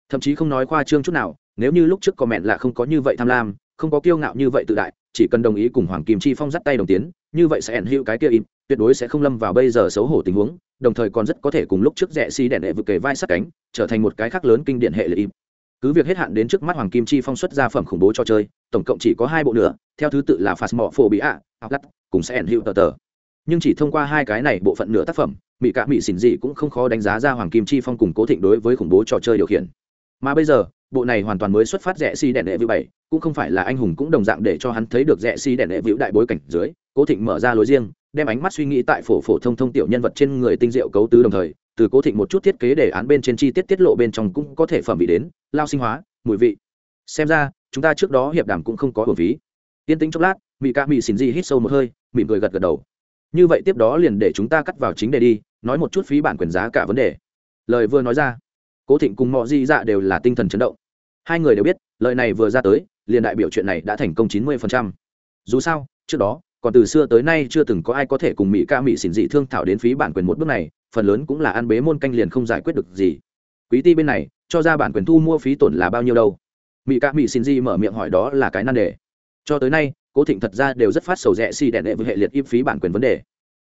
Speaker 1: Thậm chí không nói khoa trương chút nào, nếu như lúc trước có mẹn là không có như vậy tham lam, không có kiêu ngạo như vậy tự đại chỉ cần đồng ý cùng hoàng kim chi phong dắt tay đồng tiến, như vậy sẽ ẩn hữu cái kia im, tuyệt đối sẽ không lâm vào bây giờ xấu hổ tình huống, đồng thời còn rất có thể cùng lúc trước rẽ xi đèn đệ vực kề vai sát cánh, trở thành một cái khác lớn kinh điển hệ lệ im. Cứ việc hết hạn đến trước mắt hoàng kim chi phong xuất ra phẩm khủng bố cho chơi, tổng cộng chỉ có hai bộ nữa, theo thứ tự là phạt mỏ phổ bị ạ áo lắt cùng sẽ ẩn hữu tờ tờ. Nhưng chỉ thông qua hai cái này bộ phận nửa tác phẩm mỹ cả mỹ xỉn dị cũng không khó đánh giá ra hoàng kim chi phong cùng cố thịnh đối với khủng bố trò chơi điều khiển. Mà bây giờ bộ này hoàn toàn mới xuất phát rẻ xi si đèn đệ vĩ bảy, cũng không phải là anh hùng cũng đồng dạng để cho hắn thấy được rẻ xi si đèn đệ vĩ đại bối cảnh dưới, cố thịnh mở ra lối riêng, đem ánh mắt suy nghĩ tại phổ phổ thông thông tiểu nhân vật trên người tinh diệu cấu tứ đồng thời, từ cố thịnh một chút thiết kế đề án bên trên chi tiết tiết lộ bên trong cũng có thể phẩm vị đến, lao sinh hóa, mùi vị. Xem ra, chúng ta trước đó hiệp đàm cũng không có hưởng phí. Yên tĩnh chốc lát mỹ ca mỹ xin di hít sâu một hơi, mỉm cười gật gật đầu. Như vậy tiếp đó liền để chúng ta cắt vào chính đề đi, nói một chút phí bản quyền giá cả vấn đề. Lời vừa nói ra, cố thịnh cùng mọi di dạ đều là tinh thần chấn động hai người đều biết, lời này vừa ra tới, liền đại biểu chuyện này đã thành công chín mươi dù sao, trước đó, còn từ xưa tới nay chưa từng có ai có thể cùng mỹ ca mỹ xỉn dị thương thảo đến phí bản quyền một bước này, phần lớn cũng là ăn bế môn canh liền không giải quyết được gì. Quý ti bên này, cho ra bản quyền thu mua phí tổn là bao nhiêu đâu? Mỹ ca mỹ xỉn dị mở miệng hỏi đó là cái nan đề. Cho tới nay, cố thịnh thật ra đều rất phát sầu rẻ xi si đẹn đệ với hệ liệt im phí bản quyền vấn đề.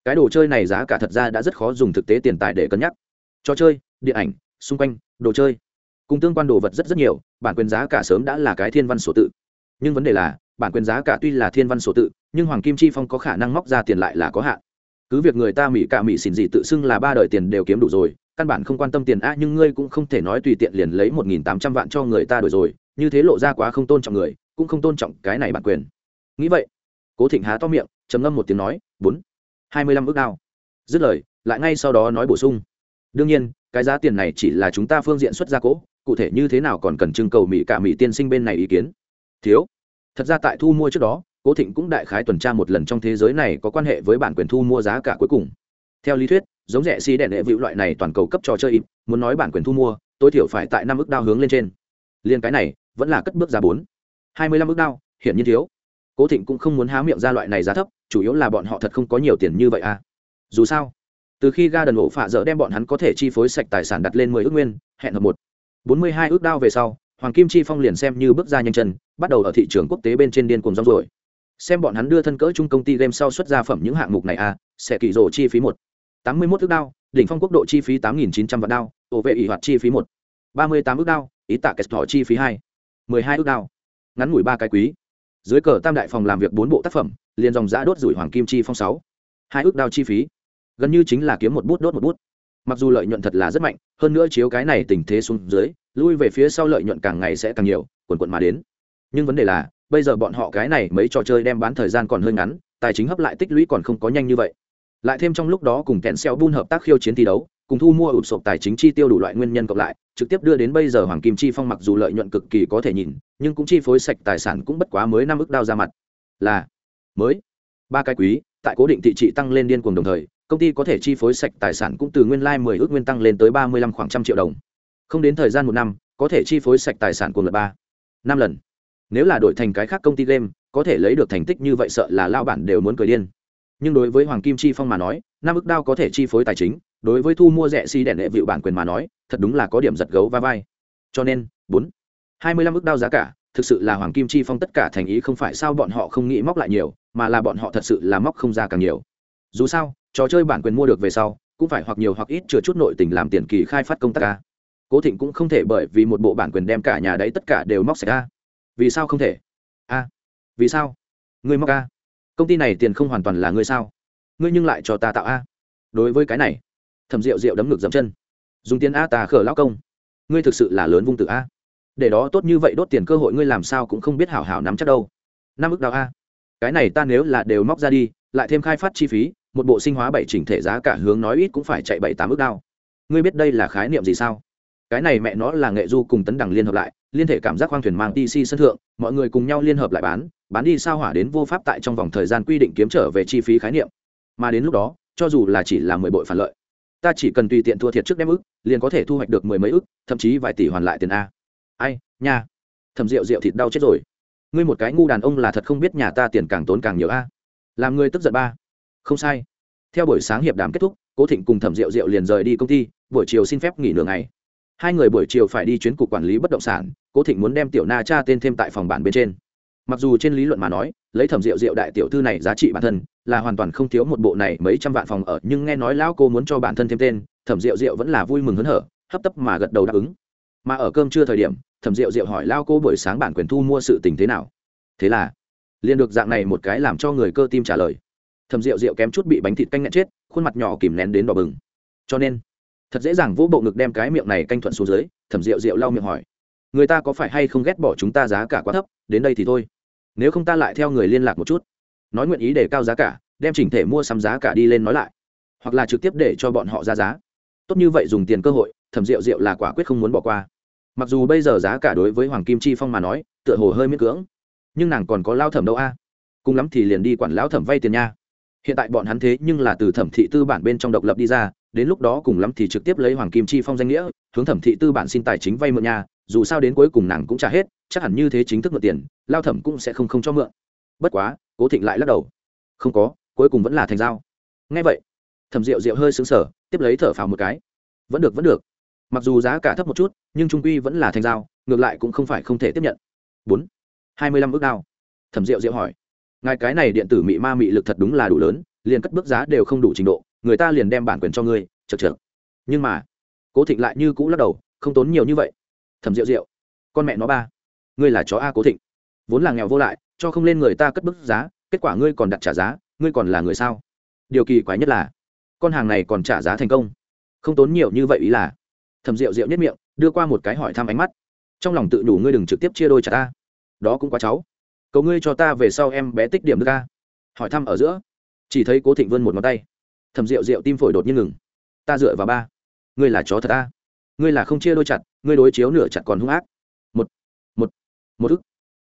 Speaker 1: Cái đồ chơi này giá cả thật ra đã rất khó dùng thực tế tiền tài để cân nhắc. Trò chơi, điện ảnh, xung quanh, đồ chơi. Cùng tương quan đồ vật rất rất nhiều bản quyền giá cả sớm đã là cái thiên văn sổ tự. Nhưng vấn đề là, bản quyền giá cả tuy là thiên văn sổ tự, nhưng hoàng kim chi phong có khả năng móc ra tiền lại là có hạn. Cứ việc người ta mỹ cả mỹ xỉn gì tự xưng là ba đời tiền đều kiếm đủ rồi, căn bản không quan tâm tiền a nhưng ngươi cũng không thể nói tùy tiện liền lấy một nghìn tám trăm vạn cho người ta đổi rồi, như thế lộ ra quá không tôn trọng người, cũng không tôn trọng cái này bản quyền. Nghĩ vậy, cố thịnh há to miệng, trầm ngâm một tiếng nói, bốn, hai mươi lăm ước đao dứt lời, lại ngay sau đó nói bổ sung. Đương nhiên, cái giá tiền này chỉ là chúng ta phương diện xuất gia cỗ cụ thể như thế nào còn cần trưng cầu mỹ cả mỹ tiên sinh bên này ý kiến? Thiếu. Thật ra tại thu mua trước đó, cố thịnh cũng đại khái tuần tra một lần trong thế giới này có quan hệ với bản quyền thu mua giá cả cuối cùng. Theo lý thuyết, giống rẻ xi đèn đệ vịu loại này toàn cầu cấp trò chơi ít, muốn nói bản quyền thu mua, tối thiểu phải tại năm ước đao hướng lên trên. Liên cái này, vẫn là cất bước giá bốn. Hai mươi lăm ước đao hiện nhiên thiếu. Cố thịnh cũng không muốn há miệng ra loại này giá thấp, chủ yếu là bọn họ thật không có nhiều tiền như vậy à. Dù sao, từ khi ga đần ổ phạ dỡ đem bọn hắn có thể chi phối sạch tài sản đặt lên mười ước nguyên, hẹn hợp một bốn mươi hai ước đao về sau, hoàng kim chi phong liền xem như bước ra nhanh chân, bắt đầu ở thị trường quốc tế bên trên điên cùng rong rồi xem bọn hắn đưa thân cỡ chung công ty game sau xuất ra phẩm những hạng mục này à sẽ kỳ rổ chi phí một. Tám mươi mốt ước đao, đỉnh phong quốc độ chi phí tám nghìn chín trăm vạn đao ổ vệ ỷ hoạt chi phí một. Ba mươi tám ước đao, ý tạ kẹt thỏ chi phí hai. Mười hai ước đao, ngắn ngủi ba cái quý. Dưới cờ tam đại phòng làm việc bốn bộ tác phẩm, liền dòng giã đốt rủi hoàng kim chi phong sáu. Hai ước đao chi phí, gần như chính là kiếm một bút đốt một bút mặc dù lợi nhuận thật là rất mạnh, hơn nữa chiếu cái này tình thế xuống dưới, lui về phía sau lợi nhuận càng ngày sẽ càng nhiều, quần quận mà đến. Nhưng vấn đề là, bây giờ bọn họ cái này mấy trò chơi đem bán thời gian còn hơi ngắn, tài chính hấp lại tích lũy còn không có nhanh như vậy. Lại thêm trong lúc đó cùng kẹn xeo bun hợp tác khiêu chiến thi đấu, cùng thu mua ụp sộp tài chính chi tiêu đủ loại nguyên nhân cộng lại, trực tiếp đưa đến bây giờ hoàng kim chi phong mặc dù lợi nhuận cực kỳ có thể nhìn, nhưng cũng chi phối sạch tài sản cũng bất quá mới năm ức đao ra mặt. Là, mới ba cái quý, tại cố định thị trị tăng lên điên cuồng đồng thời công ty có thể chi phối sạch tài sản cũng từ nguyên lai mười ước nguyên tăng lên tới ba mươi lăm khoảng trăm triệu đồng. Không đến thời gian một năm, có thể chi phối sạch tài sản của lượt ba. Năm lần. Nếu là đổi thành cái khác công ty game, có thể lấy được thành tích như vậy sợ là lao bản đều muốn cười điên. Nhưng đối với hoàng kim chi phong mà nói, năm ước đao có thể chi phối tài chính, đối với thu mua rẻ xi đèn đệ vịu bản quyền mà nói, thật đúng là có điểm giật gấu va vai. Cho nên, bốn. Hai mươi lăm ước đao giá cả, thực sự là hoàng kim chi phong tất cả thành ý không phải sao bọn họ không nghĩ móc lại nhiều, mà là bọn họ thật sự là móc không ra càng nhiều. Dù sao trò chơi bản quyền mua được về sau, cũng phải hoặc nhiều hoặc ít chừa chút nội tình làm tiền kỳ khai phát công tác ca. Cố thịnh cũng không thể bởi vì một bộ bản quyền đem cả nhà đấy tất cả đều móc sạch ra vì sao không thể? A, vì sao? Ngươi móc a công ty này tiền không hoàn toàn là ngươi sao? Ngươi nhưng lại cho ta tạo a. Đối với cái này thầm rượu rượu đấm ngực dẫm chân. Dùng tiền a tà khở lão công. Ngươi thực sự là lớn vung tự a. Để đó tốt như vậy đốt tiền cơ hội ngươi làm sao cũng không biết hảo hảo nắm chắc đâu. Năm ức đào a. Cái này ta nếu là đều móc ra đi, lại thêm khai phát chi phí một bộ sinh hóa bảy chỉnh thể giá cả hướng nói ít cũng phải chạy bảy tám ức đao. Ngươi biết đây là khái niệm gì sao? Cái này mẹ nó là nghệ du cùng tấn đẳng liên hợp lại, liên thể cảm giác khoang thuyền mang tc sân thượng, mọi người cùng nhau liên hợp lại bán bán đi sao hỏa đến vô pháp tại trong vòng thời gian quy định kiếm trở về chi phí khái niệm. Mà đến lúc đó, cho dù là chỉ là mười bội phản lợi, ta chỉ cần tùy tiện thua thiệt trước đem ức liền có thể thu hoạch được mười mấy ức thậm chí vài tỷ hoàn lại tiền a. Ai, nha. Thầm rượu rượu thịt đau chết rồi. Ngươi một cái ngu đàn ông là thật không biết nhà ta tiền càng tốn càng nhiều a. Làm ngươi tức giận ba không sai. Theo buổi sáng hiệp đàm kết thúc, cố thịnh cùng thẩm rượu rượu liền rời đi công ty, buổi chiều xin phép nghỉ nửa ngày. Hai người buổi chiều phải đi chuyến cục quản lý bất động sản, cố thịnh muốn đem tiểu na cha tên thêm tại phòng bản bên trên. Mặc dù trên lý luận mà nói, lấy thẩm rượu rượu đại tiểu thư này giá trị bản thân, là hoàn toàn không thiếu một bộ này mấy trăm vạn phòng ở, nhưng nghe nói lão cô muốn cho bản thân thêm tên, thẩm rượu rượu vẫn là vui mừng hớn hở, hấp tấp mà gật đầu đáp ứng. Mà ở cơm trưa thời điểm, thẩm rượu rượu hỏi lao cô buổi sáng bản quyền thu mua sự tình thế nào. Thế là, liền được dạng này một cái làm cho người cơ tim trả lời thẩm rượu rượu kém chút bị bánh thịt canh nghẹn chết, khuôn mặt nhỏ kìm nén đến đỏ bừng. Cho nên, thật dễ dàng vỗ bộ ngực đem cái miệng này canh thuận xuống dưới thẩm rượu rượu lau miệng hỏi, người ta có phải hay không ghét bỏ chúng ta giá cả quá thấp, đến đây thì thôi. Nếu không ta lại theo người liên lạc một chút. Nói nguyện ý để cao giá cả, đem chỉnh thể mua sắm giá cả đi lên nói lại, hoặc là trực tiếp để cho bọn họ ra giá. Tốt như vậy dùng tiền cơ hội thẩm rượu rượu là quả quyết không muốn bỏ qua. Mặc dù bây giờ giá cả đối với hoàng kim chi phong mà nói, tựa hồ hơi miễn cưỡng, nhưng nàng còn có lao thẩm đâu a. Cùng lắm thì liền đi quản lão thẩm vay tiền nha hiện tại bọn hắn thế nhưng là từ thẩm thị tư bản bên trong độc lập đi ra, đến lúc đó cùng lắm thì trực tiếp lấy hoàng kim chi phong danh nghĩa, hướng thẩm thị tư bản xin tài chính vay mượn nhà dù sao đến cuối cùng nàng cũng trả hết, chắc hẳn như thế chính thức mượn tiền, lao thẩm cũng sẽ không không cho mượn. Bất quá, cố thịnh lại lắc đầu. Không có, cuối cùng vẫn là thành giao. Ngay vậy, thẩm rượu rượu hơi xứng sở tiếp lấy thở phào một cái. Vẫn được vẫn được. Mặc dù giá cả thấp một chút, nhưng trung quy vẫn là thành giao, ngược lại cũng không phải không thể tiếp nhận. Bốn, hai mươi lăm ước đao. Thẩm rượu rượu hỏi ngài cái này điện tử mị ma mị lực thật đúng là đủ lớn, liền cất bước giá đều không đủ trình độ, người ta liền đem bản quyền cho ngươi chật chật nhưng mà, cố thịnh lại như cũ lắc đầu, không tốn nhiều như vậy. Thầm rượu rượu con mẹ nó ba, ngươi là chó a cố thịnh. Vốn là nghèo vô lại, cho không lên người ta cất bức giá, kết quả ngươi còn đặt trả giá, ngươi còn là người sao? Điều kỳ quái nhất là, con hàng này còn trả giá thành công. Không tốn nhiều như vậy ý là. Thầm rượu rượu nhất miệng, đưa qua một cái hỏi thăm ánh mắt. Trong lòng tự đủ ngươi đừng trực tiếp chia đôi trả ta. Đó cũng quá cháu cầu ngươi cho ta về sau em bé tích điểm được ca hỏi thăm ở giữa. Chỉ thấy cố thịnh vươn một ngón tay. Thầm rượu rượu tim phổi đột nhiên ngừng. Ta dựa vào ba. Ngươi là chó thật ta ngươi là không chia đôi chặt, ngươi đối chiếu nửa chặt còn hung ác. Một. Một. Một ức.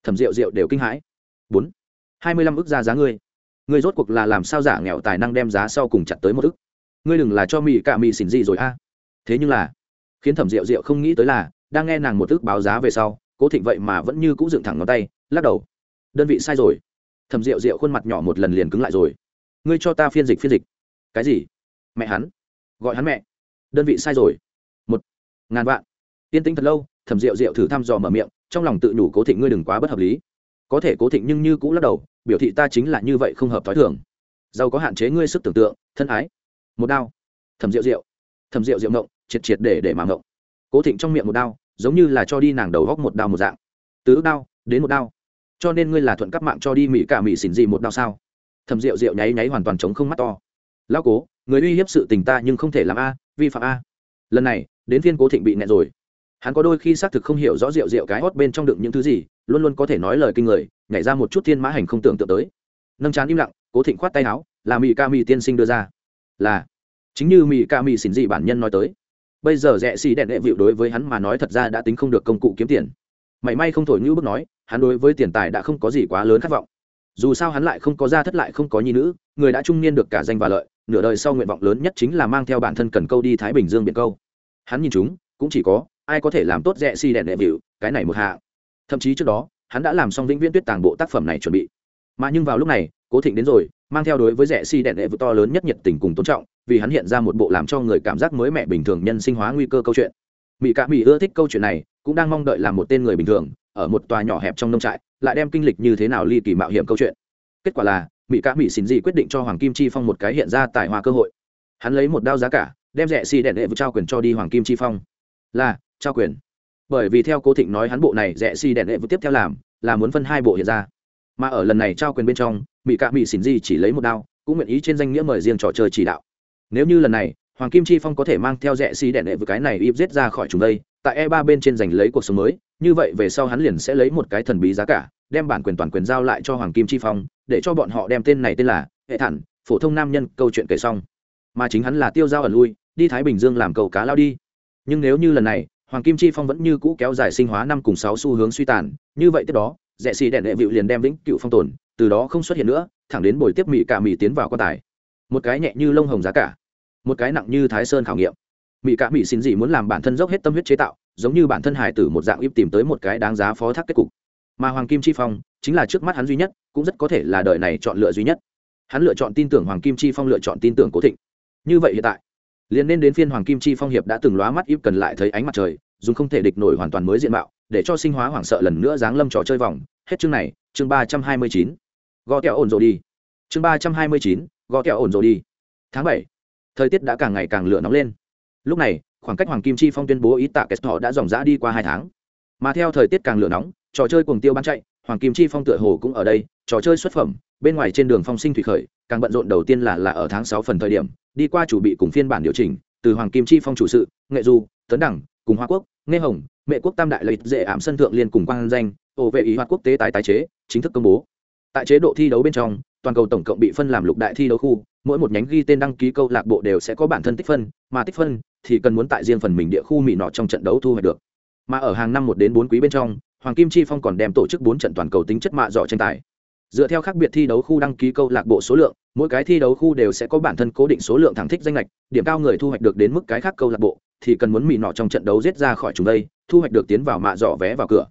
Speaker 1: Thẩm rượu rượu đều kinh hãi. Bốn. Hai mươi lăm ức ra giá ngươi. Ngươi rốt cuộc là làm sao giả nghèo tài năng đem giá sau cùng chặt tới một ức? Ngươi đừng là cho mì cả mì xỉn gì rồi a thế nhưng là, khiến thẩm rượu rượu không nghĩ tới là, đang nghe nàng một ức báo giá về sau, cố thịnh vậy mà vẫn như c ũ dựng thẳng ngón tay, lắc đầu đơn vị sai rồi. Thẩm rượu rượu khuôn mặt nhỏ một lần liền cứng lại rồi. Ngươi cho ta phiên dịch phiên dịch. Cái gì? Mẹ hắn. Gọi hắn mẹ. Đơn vị sai rồi. Một ngàn vạn. Yên tĩnh thật lâu, thẩm rượu rượu thử thăm dò mở miệng, trong lòng tự nhủ cố thịnh ngươi đừng quá bất hợp lý. Có thể cố thịnh nhưng như cũng lắc đầu, biểu thị ta chính là như vậy không hợp t h ó i thường. Giàu có hạn chế ngươi sức tưởng tượng, thân ái. Một đao. Thầm rượu rượu thầm rượu rượu ngộng, triệt triệt để để mà ngộng. Cố thịnh trong miệng một đao, giống như là cho đi nàng đầu góc một đao một dạng. Từ ước đao đến một đao cho nên ngươi là thuận cắp mạng cho đi mỹ cả mỹ xỉn gì một đau sao? Thầm rượu rượu nháy nháy hoàn toàn chống không mắt to. Lao cố, người uy hiếp sự tình ta nhưng không thể làm a, vi phạm a. Lần này, đến phiên cố thịnh bị nẹn rồi. Hắn có đôi khi xác thực không hiểu rõ rượu rượu cái hót bên trong đựng những thứ gì, luôn luôn có thể nói lời kinh người, nhảy ra một chút thiên mã hành không tưởng tượng tới. Nâng chán im lặng, cố thịnh khoát tay áo, là mỹ ca mỹ tiên sinh đưa ra. Là, chính như mỹ ca mỹ xỉn gì bản nhân nói tới. Bây giờ rẽ xì đèn đệ vịu đối với hắn mà nói thật ra đã tính không được công cụ kiếm tiền. Mảy may không thổi như bước nói hắn đối với tiền tài đã không có gì quá lớn khát vọng. Dù sao hắn lại không có gia thất lại không có nhi nữ, người đã trung niên được cả danh và lợi, nửa đời sau nguyện vọng lớn nhất chính là mang theo bản thân cần câu đi thái bình dương biển câu. Hắn nhìn chúng, cũng chỉ có, ai có thể làm tốt rẽ si đèn đệ vịu, cái này một hạ. Thậm chí trước đó, hắn đã làm xong vĩnh viễn tuyết tàng bộ tác phẩm này chuẩn bị. Mà nhưng vào lúc này, cố thịnh đến rồi, mang theo đối với rẽ si đèn đệ vịu to lớn nhất nhiệt tình cùng tôn trọng, vì hắn hiện ra một bộ làm cho người cảm giác mới mẻ bình thường nhân sinh hóa nguy cơ câu chuyện. Mỹ cả mỹ ưa thích câu chuyện này, cũng đang mong đợi làm một tên người bình thường ở một tòa nhỏ hẹp trong nông trại, lại đem kinh lịch như thế nào ly kỳ mạo hiểm câu chuyện. Kết quả là mỹ cả mỹ xin gì quyết định cho hoàng kim chi phong một cái hiện ra tài hoa cơ hội. Hắn lấy một đao giá cả, đem rẻ xi đèn đệ vừa trao quyền cho đi hoàng kim chi phong. Là, trao quyền. Bởi vì theo cố thịnh nói hắn bộ này rẽ xi đèn đệ vừa tiếp theo làm, là muốn phân hai bộ hiện ra. Mà ở lần này trao quyền bên trong mỹ cạ mỹ xin di chỉ lấy một đao, cũng nguyện ý trên danh nghĩa mời riêng trò chơi chỉ đạo. Nếu như lần này, hoàng kim chi phong có thể mang theo rẽ xi đèn đệ vừa cái này íp giết ra khỏi chúng đây, tại e ba bên trên giành lấy cuộc sống mới như vậy về sau hắn liền sẽ lấy một cái thần bí giá cả, đem bản quyền toàn quyền giao lại cho hoàng kim chi phong, để cho bọn họ đem tên này tên là hệ thản, phổ thông nam nhân câu chuyện kể xong. Mà chính hắn là tiêu giao ẩn lui, đi thái bình dương làm cầu cá lao đi. Nhưng nếu như lần này, hoàng kim chi phong vẫn như cũ kéo dài sinh hóa năm cùng sáu xu hướng suy tàn, như vậy tiếp đó rẽ xì đèn đệ vịu liền đem vĩnh cựu phong tồn, từ đó không xuất hiện nữa, thẳng đến buổi tiếp mỹ cả mỹ tiến vào quan tài. Một cái nhẹ như lông hồng giá cả, một cái nặng như thái sơn khảo nghiệm. Mỹ cả mỹ xin gì muốn làm bản thân dốc hết tâm huyết chế tạo giống như bản thân hải tử một dạng ít tìm tới một cái đáng giá phó thác kết cục. Mà hoàng kim chi phong chính là trước mắt hắn duy nhất, cũng rất có thể là đời này chọn lựa duy nhất. Hắn lựa chọn tin tưởng hoàng kim chi phong, lựa chọn tin tưởng cố thịnh. Như vậy hiện tại, liền nên đến phiên hoàng kim chi phong hiệp đã từng lóa mắt ít cần lại thấy ánh mặt trời, dùng không thể địch nổi hoàn toàn mới diện mạo, để cho sinh hóa hoảng sợ lần nữa giáng lâm trò chơi vòng. Hết chương này, chương ba trăm hai mươi chín. Gõ kẹo ổn rồi đi. Chương ba trăm hai mươi chín, gõ kẹo ổn rồi đi. Tháng bảy, thời tiết đã càng ngày càng lửa nóng lên. Lúc này khoảng cách hoàng kim chi phong tuyên bố ý tạ kết họ đã dòng dã đi qua hai tháng. Mà theo thời tiết càng lửa nóng, trò chơi cuồng tiêu bán chạy, hoàng kim chi phong tựa hồ cũng ở đây, trò chơi xuất phẩm, bên ngoài trên đường phong sinh thủy khởi, càng bận rộn đầu tiên là là ở tháng sáu phần thời điểm, đi qua chủ bị cùng phiên bản điều chỉnh, từ hoàng kim chi phong chủ sự, nghệ du, tấn đẳng, cùng hoa quốc nghe hồng, mẹ quốc tam đại lợi dễ ảm sân thượng liên cùng quang danh ổ vệ ý hoa quốc tế tái tái chế, chính thức công bố. Tại chế độ thi đấu bên trong, toàn cầu tổng cộng bị phân làm lục đại thi đấu khu, mỗi một nhánh ghi tên đăng ký câu lạc bộ đều sẽ có bản thân tích phân, mà tích phân thì cần muốn tại riêng phần mình địa khu mỹ nọ trong trận đấu thu hoạch được. Mà ở hàng năm một đến bốn quý bên trong, hoàng kim chi phong còn đem tổ chức bốn trận toàn cầu tính chất mạ dọ tranh tài. Dựa theo khác biệt thi đấu khu đăng ký câu lạc bộ số lượng, mỗi cái thi đấu khu đều sẽ có bản thân cố định số lượng thẳng thích danh lệch điểm cao người thu hoạch được đến mức cái khác câu lạc bộ, thì cần muốn mỹ nọ trong trận đấu giết ra khỏi chúng đây, thu hoạch được tiến vào mạ dọ vé vào cửa.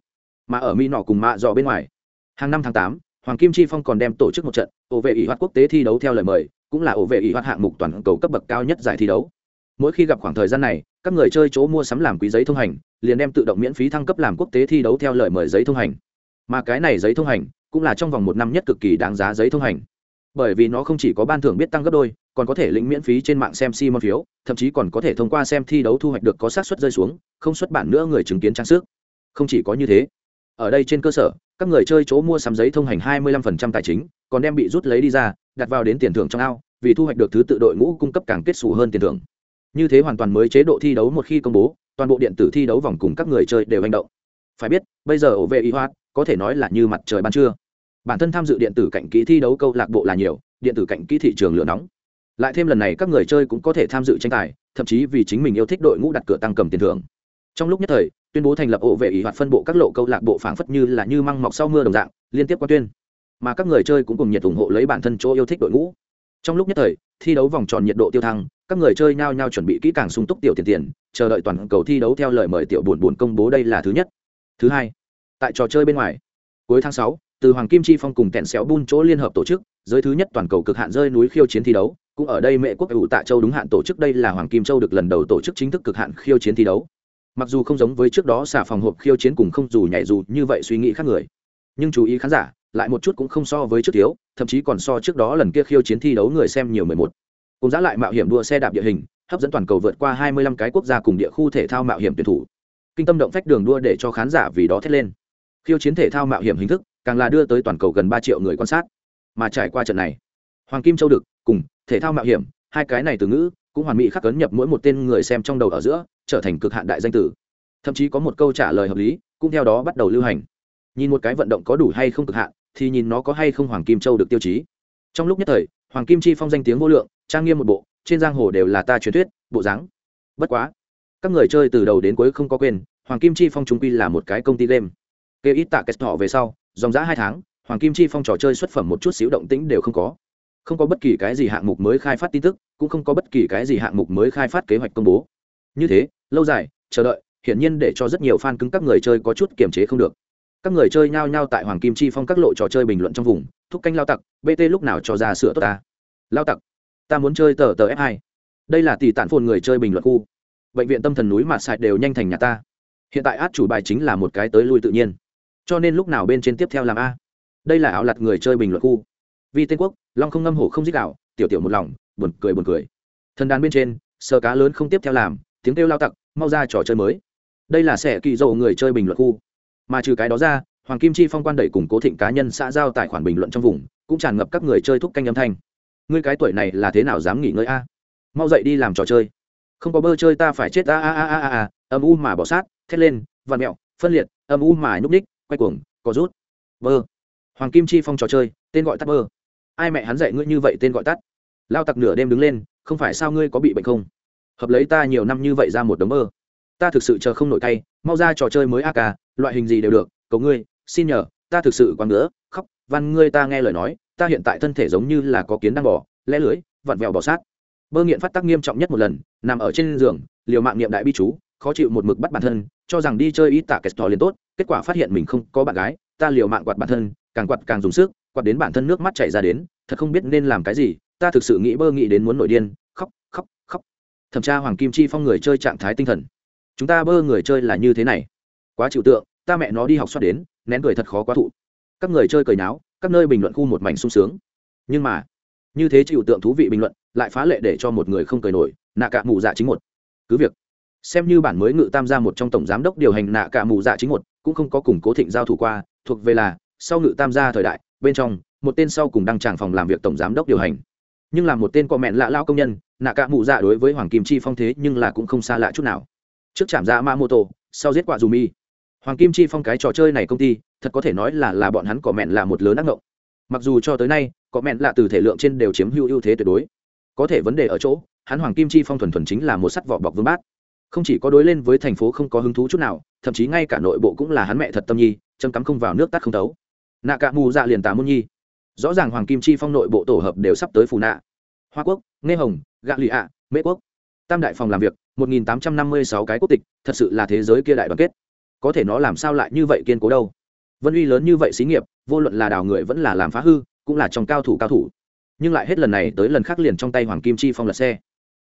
Speaker 1: Mà ở mỹ nọ cùng mạ dọ bên ngoài, hàng năm tháng tám, hoàng kim chi phong còn đem tổ chức một trận, ổ vệ ỷ hoạt quốc tế thi đấu theo lời mời, cũng là ổ vệ ỷ hoạt hạng mục toàn cầu cấp bậc cao nhất giải thi đấu mỗi khi gặp khoảng thời gian này, các người chơi chỗ mua sắm làm quý giấy thông hành, liền đem tự động miễn phí thăng cấp làm quốc tế thi đấu theo lời mời giấy thông hành. Mà cái này giấy thông hành, cũng là trong vòng một năm nhất cực kỳ đáng giá giấy thông hành. Bởi vì nó không chỉ có ban thưởng biết tăng gấp đôi, còn có thể lĩnh miễn phí trên mạng xem si môn phiếu, thậm chí còn có thể thông qua xem thi đấu thu hoạch được có xác suất rơi xuống, không xuất bản nữa người chứng kiến trang sức. Không chỉ có như thế, ở đây trên cơ sở, các người chơi chỗ mua sắm giấy thông hành 25% tài chính, còn đem bị rút lấy đi ra, đặt vào đến tiền thưởng trong ao, vì thu hoạch được thứ tự đội ngũ cung cấp càng kết xù hơn tiền thưởng như thế hoàn toàn mới chế độ thi đấu một khi công bố, toàn bộ điện tử thi đấu vòng cùng các người chơi đều hành động. Phải biết, bây giờ ổ vệ y hoạt có thể nói là như mặt trời ban trưa. Bản thân tham dự điện tử cạnh kỹ thi đấu câu lạc bộ là nhiều, điện tử cạnh kỹ thị trường lửa nóng. Lại thêm lần này các người chơi cũng có thể tham dự tranh tài, thậm chí vì chính mình yêu thích đội ngũ đặt cửa tăng cầm tiền thưởng. Trong lúc nhất thời, tuyên bố thành lập ổ vệ ý hoạt phân bộ các lộ câu lạc bộ phảng phất như là như măng mọc sau mưa đồng dạng, liên tiếp qua tuyên. Mà các người chơi cũng cùng nhiệt ủng hộ lấy bản thân chỗ yêu thích đội ngũ. Trong lúc nhất thời thi đấu vòng tròn nhiệt độ tiêu thăng, các người chơi nhao nhao chuẩn bị kỹ càng sung túc tiểu tiền tiền, chờ đợi toàn cầu thi đấu theo lời mời tiểu buồn buồn công bố đây là thứ nhất. Thứ hai, tại trò chơi bên ngoài, cuối tháng sáu, từ hoàng kim chi phong cùng kẹn xéo bun chỗ liên hợp tổ chức, giới thứ nhất toàn cầu cực hạn rơi núi khiêu chiến thi đấu, cũng ở đây mẹ quốc ủ tạ châu đúng hạn tổ chức đây là hoàng kim châu được lần đầu tổ chức chính thức cực hạn khiêu chiến thi đấu. Mặc dù không giống với trước đó xả phòng hộp khiêu chiến cùng không dù nhảy dù như vậy suy nghĩ khác người, nhưng chú ý khán giả lại một chút cũng không so với trước thiếu, thậm chí còn so trước đó lần kia khiêu chiến thi đấu người xem nhiều mười một. Cùng giá lại mạo hiểm đua xe đạp địa hình, hấp dẫn toàn cầu vượt qua hai mươi lăm cái quốc gia cùng địa khu thể thao mạo hiểm tuyển thủ. Kinh tâm động phách đường đua để cho khán giả vì đó thét lên. Khiêu chiến thể thao mạo hiểm hình thức, càng là đưa tới toàn cầu gần ba triệu người quan sát. Mà trải qua trận này, hoàng kim châu đực cùng thể thao mạo hiểm, hai cái này từ ngữ, cũng hoàn mỹ khắc cấn nhập mỗi một tên người xem trong đầu ở giữa, trở thành cực hạn đại danh tử. Thậm chí có một câu trả lời hợp lý, cũng theo đó bắt đầu lưu hành nhìn một cái vận động có đủ hay không cực hạn, thì nhìn nó có hay không hoàng kim châu được tiêu chí. Trong lúc nhất thời, hoàng kim chi phong danh tiếng vô lượng, trang nghiêm một bộ, trên giang hồ đều là ta truyền thuyết, bộ dáng. Bất quá, các người chơi từ đầu đến cuối không có quên, hoàng kim chi phong chúng quy là một cái công ty game. Kêu ít tạ kết họ về sau, dòng giã hai tháng, hoàng kim chi phong trò chơi xuất phẩm một chút xíu động tĩnh đều không có. Không có bất kỳ cái gì hạng mục mới khai phát tin tức, cũng không có bất kỳ cái gì hạng mục mới khai phát kế hoạch công bố. Như thế, lâu dài, chờ đợi, hiển nhiên để cho rất nhiều fan cứng các người chơi có chút kiềm chế không được các người chơi nhao nhao tại hoàng kim chi phong các lộ trò chơi bình luận trong vùng, thúc canh lao tặc bt lúc nào cho ra sửa tốt ta? Lao tặc, ta muốn chơi tờ tờ f 2 đây là tỷ tản phồn người chơi bình luận khu. Bệnh viện tâm thần núi mạt sạch đều nhanh thành nhà ta. Hiện tại át chủ bài chính là một cái tới lui tự nhiên. Cho nên lúc nào bên trên tiếp theo làm a? Đây là áo lặt người chơi bình luận khu. Vì tên quốc, long không ngâm hổ không dích đạo tiểu tiểu một lòng, buồn cười buồn cười. Thần đàn bên trên, sờ cá lớn không tiếp theo làm, tiếng kêu lao tặc, mau ra trò chơi mới. Đây là sẽ kỳ dầu người chơi bình luận khu mà trừ cái đó ra, hoàng kim chi phong quan đẩy củng cố thịnh cá nhân xã giao tài khoản bình luận trong vùng, cũng tràn ngập các người chơi thúc canh âm thanh. Ngươi cái tuổi này là thế nào dám nghỉ ngơi a? Mau dậy đi làm trò chơi. Không có bơ chơi ta phải chết a a a a a âm u mà bỏ sát, thét lên vằn mẹo, phân liệt, âm u mà nhúc ních quay cuồng có rút. Bơ. Hoàng kim chi phong trò chơi, tên gọi tắt bơ. Ai mẹ hắn dạy ngươi như vậy tên gọi tắt? Lao tặc nửa đêm đứng lên, không phải sao ngươi có bị bệnh không? Hợp lấy ta nhiều năm như vậy ra một đống bơ. ta thực sự chờ không nổi tay mau ra trò chơi mới a ca loại hình gì đều được cầu ngươi xin nhờ ta thực sự quá ngứa khóc văn ngươi ta nghe lời nói ta hiện tại thân thể giống như là có kiến đang bỏ lẽ lưới vặn vẹo bỏ sát. Bơ nghiện phát tác nghiêm trọng nhất một lần nằm ở trên giường liều mạng niệm đại bi chú khó chịu một mực bắt bản thân cho rằng đi chơi ít tạ kẹt liền tốt kết quả phát hiện mình không có bạn gái ta liều mạng quạt bản thân càng quạt càng dùng sức quạt đến bản thân nước mắt chảy ra đến thật không biết nên làm cái gì ta thực sự nghĩ bơ nghĩ đến muốn nổi điên khóc, khóc khóc. Thẩm tra hoàng kim chi phong người chơi trạng thái tinh thần. Chúng ta bơ người chơi là như thế này quá chịu tượng, ta mẹ nó đi học soát đến, nén cười thật khó quá thụ. Các người chơi cười náo các nơi bình luận khu một mảnh sung sướng. Nhưng mà, như thế chịu tượng thú vị bình luận, lại phá lệ để cho một người không cười nổi, nạ cả mù dạ chính một. Cứ việc, xem như bản mới ngự tam gia một trong tổng giám đốc điều hành nạ cả mù dạ chính một, cũng không có củng cố thịnh giao thủ qua, thuộc về là, sau ngự tam gia thời đại, bên trong, một tên sau cùng đăng tràng phòng làm việc tổng giám đốc điều hành. Nhưng là một tên có mẹn lạ lao công nhân, nạ cả mù dạ đối với hoàng kim chi phong thế nhưng là cũng không xa lạ chút nào. Trước chạm ra ma mô tô sau giết quả dù mi hoàng kim chi phong cái trò chơi này công ty, thật có thể nói là là bọn hắn có mẹn là một lớn ác ngộng. Mặc dù cho tới nay có mẹn lạ từ thể lượng trên đều chiếm hữu ưu thế tuyệt đối. Có thể vấn đề ở chỗ, hắn hoàng kim chi phong thuần thuần chính là một sắt vỏ bọc vương bát. Không chỉ có đối lên với thành phố không có hứng thú chút nào, thậm chí ngay cả nội bộ cũng là hắn mẹ thật tâm nhi, châm cắm không vào nước tắt không tấu nạ cả mù dạ liền tà môn nhi. Rõ ràng hoàng kim chi phong nội bộ tổ hợp đều sắp tới phù nạ. Hoa quốc nghe hồng, gạ lụy ạ, mễ quốc. Tam đại phòng làm việc, một nghìn tám trăm năm mươi sáu cái quốc tịch, thật sự là thế giới kia đại đoàn kết có thể nó làm sao lại như vậy kiên cố đâu? Vân uy lớn như vậy xí nghiệp, vô luận là đào người vẫn là làm phá hư, cũng là trong cao thủ cao thủ. Nhưng lại hết lần này tới lần khác liền trong tay hoàng kim chi phong lật xe.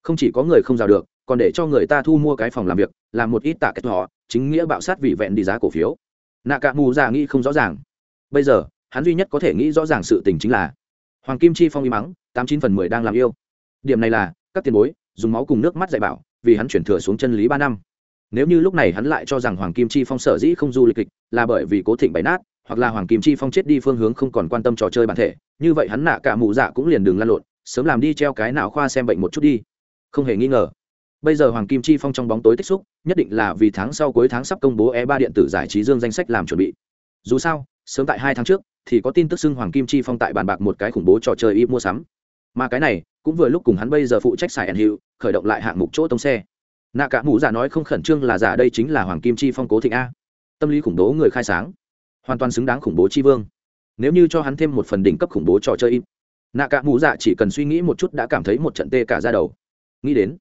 Speaker 1: Không chỉ có người không rào được, còn để cho người ta thu mua cái phòng làm việc, làm một ít tạ kết họ, chính nghĩa bạo sát vì vẹn đi giá cổ phiếu. Nạ cả mù già nghĩ không rõ ràng. Bây giờ, hắn duy nhất có thể nghĩ rõ ràng sự tình chính là hoàng kim chi phong y mắng, tám chín phần mười đang làm yêu. Điểm này là, các tiền bối, dùng máu cùng nước mắt dạy bảo, vì hắn chuyển thừa xuống chân lý ba năm nếu như lúc này hắn lại cho rằng hoàng kim chi phong sở dĩ không du lịch kịch là bởi vì cố thịnh bày nát, hoặc là hoàng kim chi phong chết đi phương hướng không còn quan tâm trò chơi bản thể, như vậy hắn nạ cả mụ dạ cũng liền đường lăn lộn, sớm làm đi treo cái nào khoa xem bệnh một chút đi. Không hề nghi ngờ. Bây giờ hoàng kim chi phong trong bóng tối tích xúc, nhất định là vì tháng sau cuối tháng sắp công bố e ba điện tử giải trí dương danh sách làm chuẩn bị. Dù sao, sớm tại hai tháng trước, thì có tin tức xưng hoàng kim chi phong tại bàn bạc một cái khủng bố trò chơi y mua sắm. Mà cái này, cũng vừa lúc cùng hắn bây giờ phụ trách xài ẩn hiệu khởi động lại hạng mục chỗ tông xe nạ cả mũ giả nói không khẩn trương là giả đây chính là hoàng kim chi phong cố thịnh a. Tâm lý khủng bố người khai sáng. Hoàn toàn xứng đáng khủng bố chi vương. Nếu như cho hắn thêm một phần đỉnh cấp khủng bố trò chơi im. Nạ cả mù dạ chỉ cần suy nghĩ một chút đã cảm thấy một trận tê cả ra đầu. Nghĩ đến,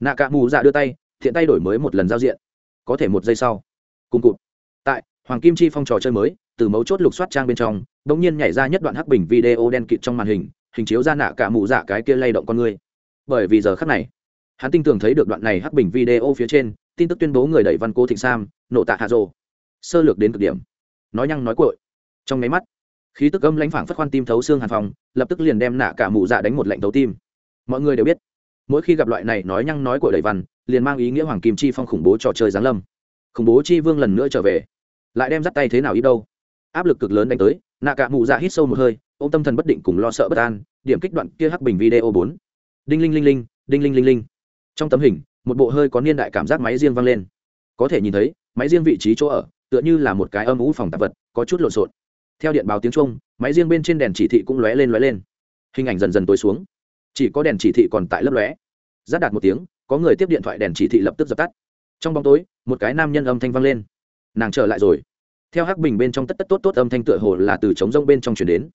Speaker 1: nạ cả mù dạ đưa tay, thiện tay đổi mới một lần giao diện. Có thể một giây sau, cùng cụt. Tại, hoàng kim chi phong trò chơi mới, từ mấu chốt lục soát trang bên trong đ ỗ n g nhiên nhảy ra nhất đoạn hắc bình video đen kịt trong màn hình hình chiếu ra nạ cả mù dạ cái kia lay động con người. Bởi vì giờ khắc này hắn tin tưởng thấy được đoạn này hắc bình video phía trên, tin tức tuyên bố người đẩy văn cô thịnh sam nộ tạ hạ rồ sơ lược đến cực điểm. Nói nhăng nói cội trong nháy mắt, khí tức âm lãnh phảng phất khoan tim thấu xương hàn phòng, lập tức liền đem nạ cả mụ dạ đánh một lệnh thấu tim. Mọi người đều biết, mỗi khi gặp loại này nói nhăng nói cội đẩy văn, liền mang ý nghĩa hoàng kim chi phong khủng bố trò chơi giáng lâm. Khủng bố chi vương lần nữa trở về. Lại đem dắt tay thế nào ít đâu? Áp lực cực lớn đánh tới, nạ cả mụ dạ hít sâu một hơi ô tâm thần bất định cùng lo sợ bất an, điểm kích đoạn kia hắc bình video bốn. Đinh linh linh linh, đinh linh linh linh trong tấm hình, một bộ hơi có niên đại cảm giác máy riêng vang lên. Có thể nhìn thấy, máy riêng vị trí chỗ ở, tựa như là một cái âm ú phòng tạp vật, có chút lộn xộn. Theo điện báo tiếng trung máy riêng bên trên đèn chỉ thị cũng lóe lên lóe lên. Hình ảnh dần dần tối xuống. Chỉ có đèn chỉ thị còn tại lấp lóe. Giáp đạt một tiếng, có người tiếp điện thoại đèn chỉ thị lập tức dập tắt. Trong bóng tối, một cái nam nhân âm thanh vang lên. Nàng trở lại rồi. Theo hắc bình bên trong tất tất tốt tốt âm thanh tựa hồ là từ trống rông bên trong chuyển đến.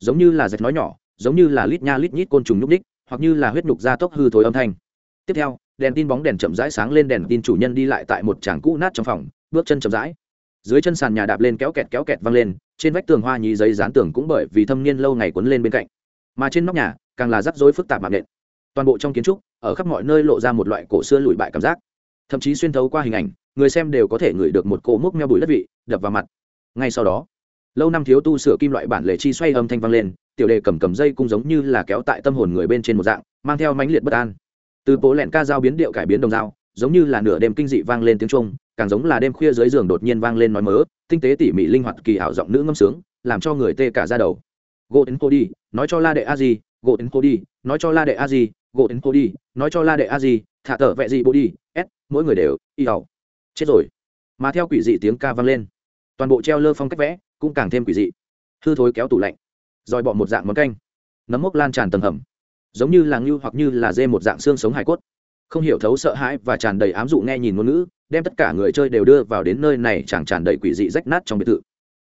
Speaker 1: Giống như là dạch nói nhỏ, giống như là lít nha lít nhít côn trùng nhúc ních hoặc như là huyết nhục da tốc hư thối âm thanh tiếp theo, đèn tin bóng đèn chậm rãi sáng lên, đèn tin chủ nhân đi lại tại một tràng cũ nát trong phòng, bước chân chậm rãi. Dưới chân sàn nhà đạp lên kéo kẹt kéo kẹt văng lên, trên vách tường hoa nhí giấy dán tường cũng bởi vì thâm niên lâu ngày quấn lên bên cạnh. Mà trên nóc nhà, càng là rắc rối phức tạp mạng nện. Toàn bộ trong kiến trúc, ở khắp mọi nơi lộ ra một loại cổ xưa lụi bại cảm giác. Thậm chí xuyên thấu qua hình ảnh, người xem đều có thể ngửi được một cỗ múc meo bụi đất vị, đập vào mặt. Ngay sau đó, lâu năm thiếu tu sửa kim loại bản lề chi xoay âm thanh vang lên, tiểu đề cầm cầm dây cũng giống như là kéo tại tâm hồn người bên trên một dạng, mang theo mãnh liệt bất an từ bố lẹn ca dao biến điệu cải biến đồng dao, giống như là nửa đêm kinh dị vang lên tiếng trung càng giống là đêm khuya dưới giường đột nhiên vang lên nói mớ, tinh tế tỉ mỉ linh hoạt kỳ ảo giọng nữ ngâm sướng, làm cho người tê cả ra đầu. Gỗ đến cô đi, nói cho la đệ a di, gỗ đến cô đi, nói cho la đệ a di, gỗ đến cô đi, nói cho la đệ a di, thả tờ vẹ gì bố đi s mỗi người đều, y ảo chết rồi. Mà theo quỷ dị tiếng ca vang lên, toàn bộ treo lơ phong cách vẽ, cũng càng thêm quỷ dị. Hư thối kéo tủ lạnh, rồi bỏ một dạng món canh. Nấm mốc lan tràn tầng hầm giống như là ngưu hoặc như là dê một dạng xương sống hải cốt. Không hiểu thấu sợ hãi và tràn đầy ám dụ nghe nhìn ngôn ngữ, đem tất cả người chơi đều đưa vào đến nơi này chẳng tràn đầy quỷ dị rách nát trong biệt thự.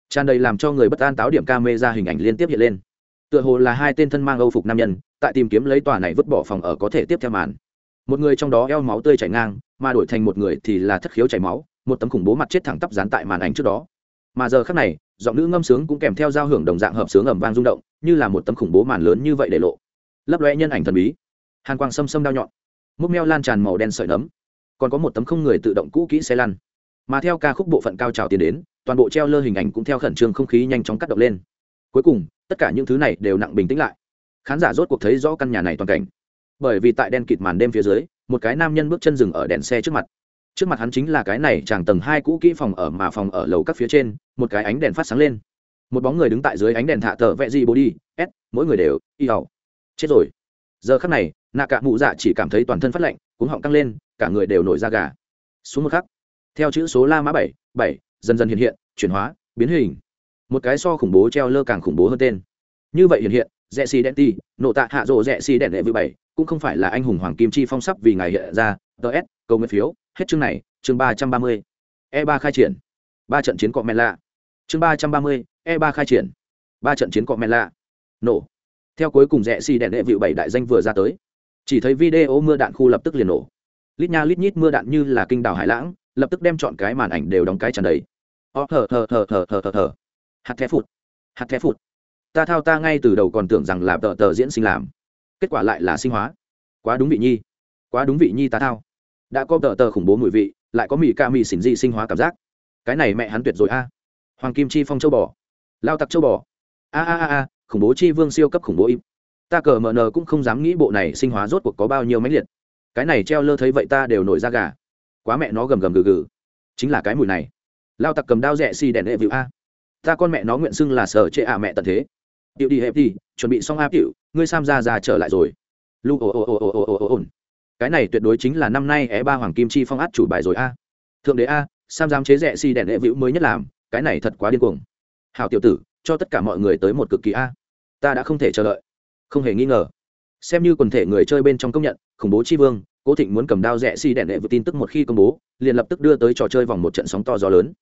Speaker 1: Tràn đầy làm cho người bất an táo điểm ca mê ra hình ảnh liên tiếp hiện lên. Tựa hồ là hai tên thân mang âu phục nam nhân, tại tìm kiếm lấy tòa này vứt bỏ phòng ở có thể tiếp theo màn. Một người trong đó eo máu tươi chảy ngang, mà đổi thành một người thì là thất khiếu chảy máu, một tấm khủng bố mặt chết thẳng tắp dán tại màn ảnh trước đó. Mà giờ khác này, giọng nữ ngâm sướng cũng kèm theo giao hưởng đồng dạng hợp sướng ẩm vang rung động, như là một tấm khủng bố màn lớn như vậy để lộ lấp loe nhân ảnh thần bí. Hàn quang xâm xâm đao nhọn. Múc meo lan tràn màu đen sợi nấm. Còn có một tấm không người tự động cũ kỹ xe lăn. Mà theo ca khúc bộ phận cao trào tiến đến, toàn bộ treo lơ hình ảnh cũng theo khẩn trương không khí nhanh chóng cắt động lên. Cuối cùng, tất cả những thứ này đều nặng bình tĩnh lại. Khán giả rốt cuộc thấy rõ căn nhà này toàn cảnh. Bởi vì tại đen kịt màn đêm phía dưới, một cái nam nhân bước chân dừng ở đèn xe trước mặt. Trước mặt hắn chính là cái này chàng tầng hai cũ kỹ phòng ở mà phòng ở lầu các phía trên, một cái ánh đèn phát sáng lên. Một bóng người đứng tại dưới ánh đèn thạ tờ vẽ gì bố đi, s, mỗi người đều, y ẩu chết rồi. Giờ khắc này, nạ cạ mụ dạ chỉ cảm thấy toàn thân phát lạnh, cuống họng căng lên, cả người đều nổi da gà. Xuống một khắc, theo chữ số la mã bảy bảy, dần dần hiện hiện, chuyển hóa, biến hình. Một cái so khủng bố treo lơ càng khủng bố hơn tên. Như vậy hiện hiện, rẽ xì đen ti nộ tạ hạ rộ rẽ xì đen đệ vự bảy, cũng không phải là anh hùng hoàng kim chi phong sắp vì ngày hiện ra. Ts cầu nguyện phiếu, hết chương này, chương ba trăm ba mươi. E ba khai triển. Ba trận chiến cọ mẹ lạ. Chương ba trăm ba mươi e ba khai triển. Ba trận chiến cọ mẹ lạ. Nổ theo cuối cùng rẽ xì đèn đệ vịu bảy đại danh vừa ra tới. Chỉ thấy video mưa đạn khu lập tức liền nổ. Lít nha lít nhít mưa đạn như là kinh đảo hải lãng, lập tức đem chọn cái màn ảnh đều đóng cái tràn đầy. Ó, thở thở thở thở thở thở thở. Hạt thép phụt. Hạt thép phụt. Ta thao ta ngay từ đầu còn tưởng rằng là tờ tờ diễn sinh làm. Kết quả lại là sinh hóa. Quá đúng vị nhi. Quá đúng vị nhi ta thao. Đã có tờ tờ khủng bố mùi vị, lại có mì ca mì xỉn dị sinh hóa cảm giác. Cái này mẹ hắn tuyệt rồi a. Hoàng kim chi phong châu bò. Lao tặc châu bò. A a a a khủng bố chi vương siêu cấp khủng bố im. Ta cờ mờ nờ cũng không dám nghĩ bộ này sinh hóa rốt cuộc có bao nhiêu máy liệt. Cái này treo lơ thấy vậy ta đều nổi ra gà. Quá mẹ nó gầm gầm gừ gừ. Chính là cái mùi này. Lao tặc cầm đao rẻ xì đèn hệ vịu a. Ta con mẹ nó nguyện xưng là sở chệ ạ mẹ tận thế. Tiểu đi hẹp đi, chuẩn bị xong a tiểu, ngươi sam ra ra trở lại rồi. Lu ồ ồ ồ ồ ồ ồ ồ cái này tuyệt đối chính là năm nay é ba hoàng kim chi phong át chủ bài rồi a. Thượng đế a, sam dám chế rẻ xì đèn hệ vĩu mới nhất làm, cái này thật quá điên cuồng. Hào tiểu tử, cho tất cả mọi người tới một cực kỳ a ta đã không thể chờ đợi. Không hề nghi ngờ. Xem như quần thể người chơi bên trong công nhận, khủng bố chi vương, cố thịnh muốn cầm đao rẽ xi si đèn đệ vừa tin tức một khi công bố, liền lập tức đưa tới trò chơi vòng một trận sóng to gió lớn.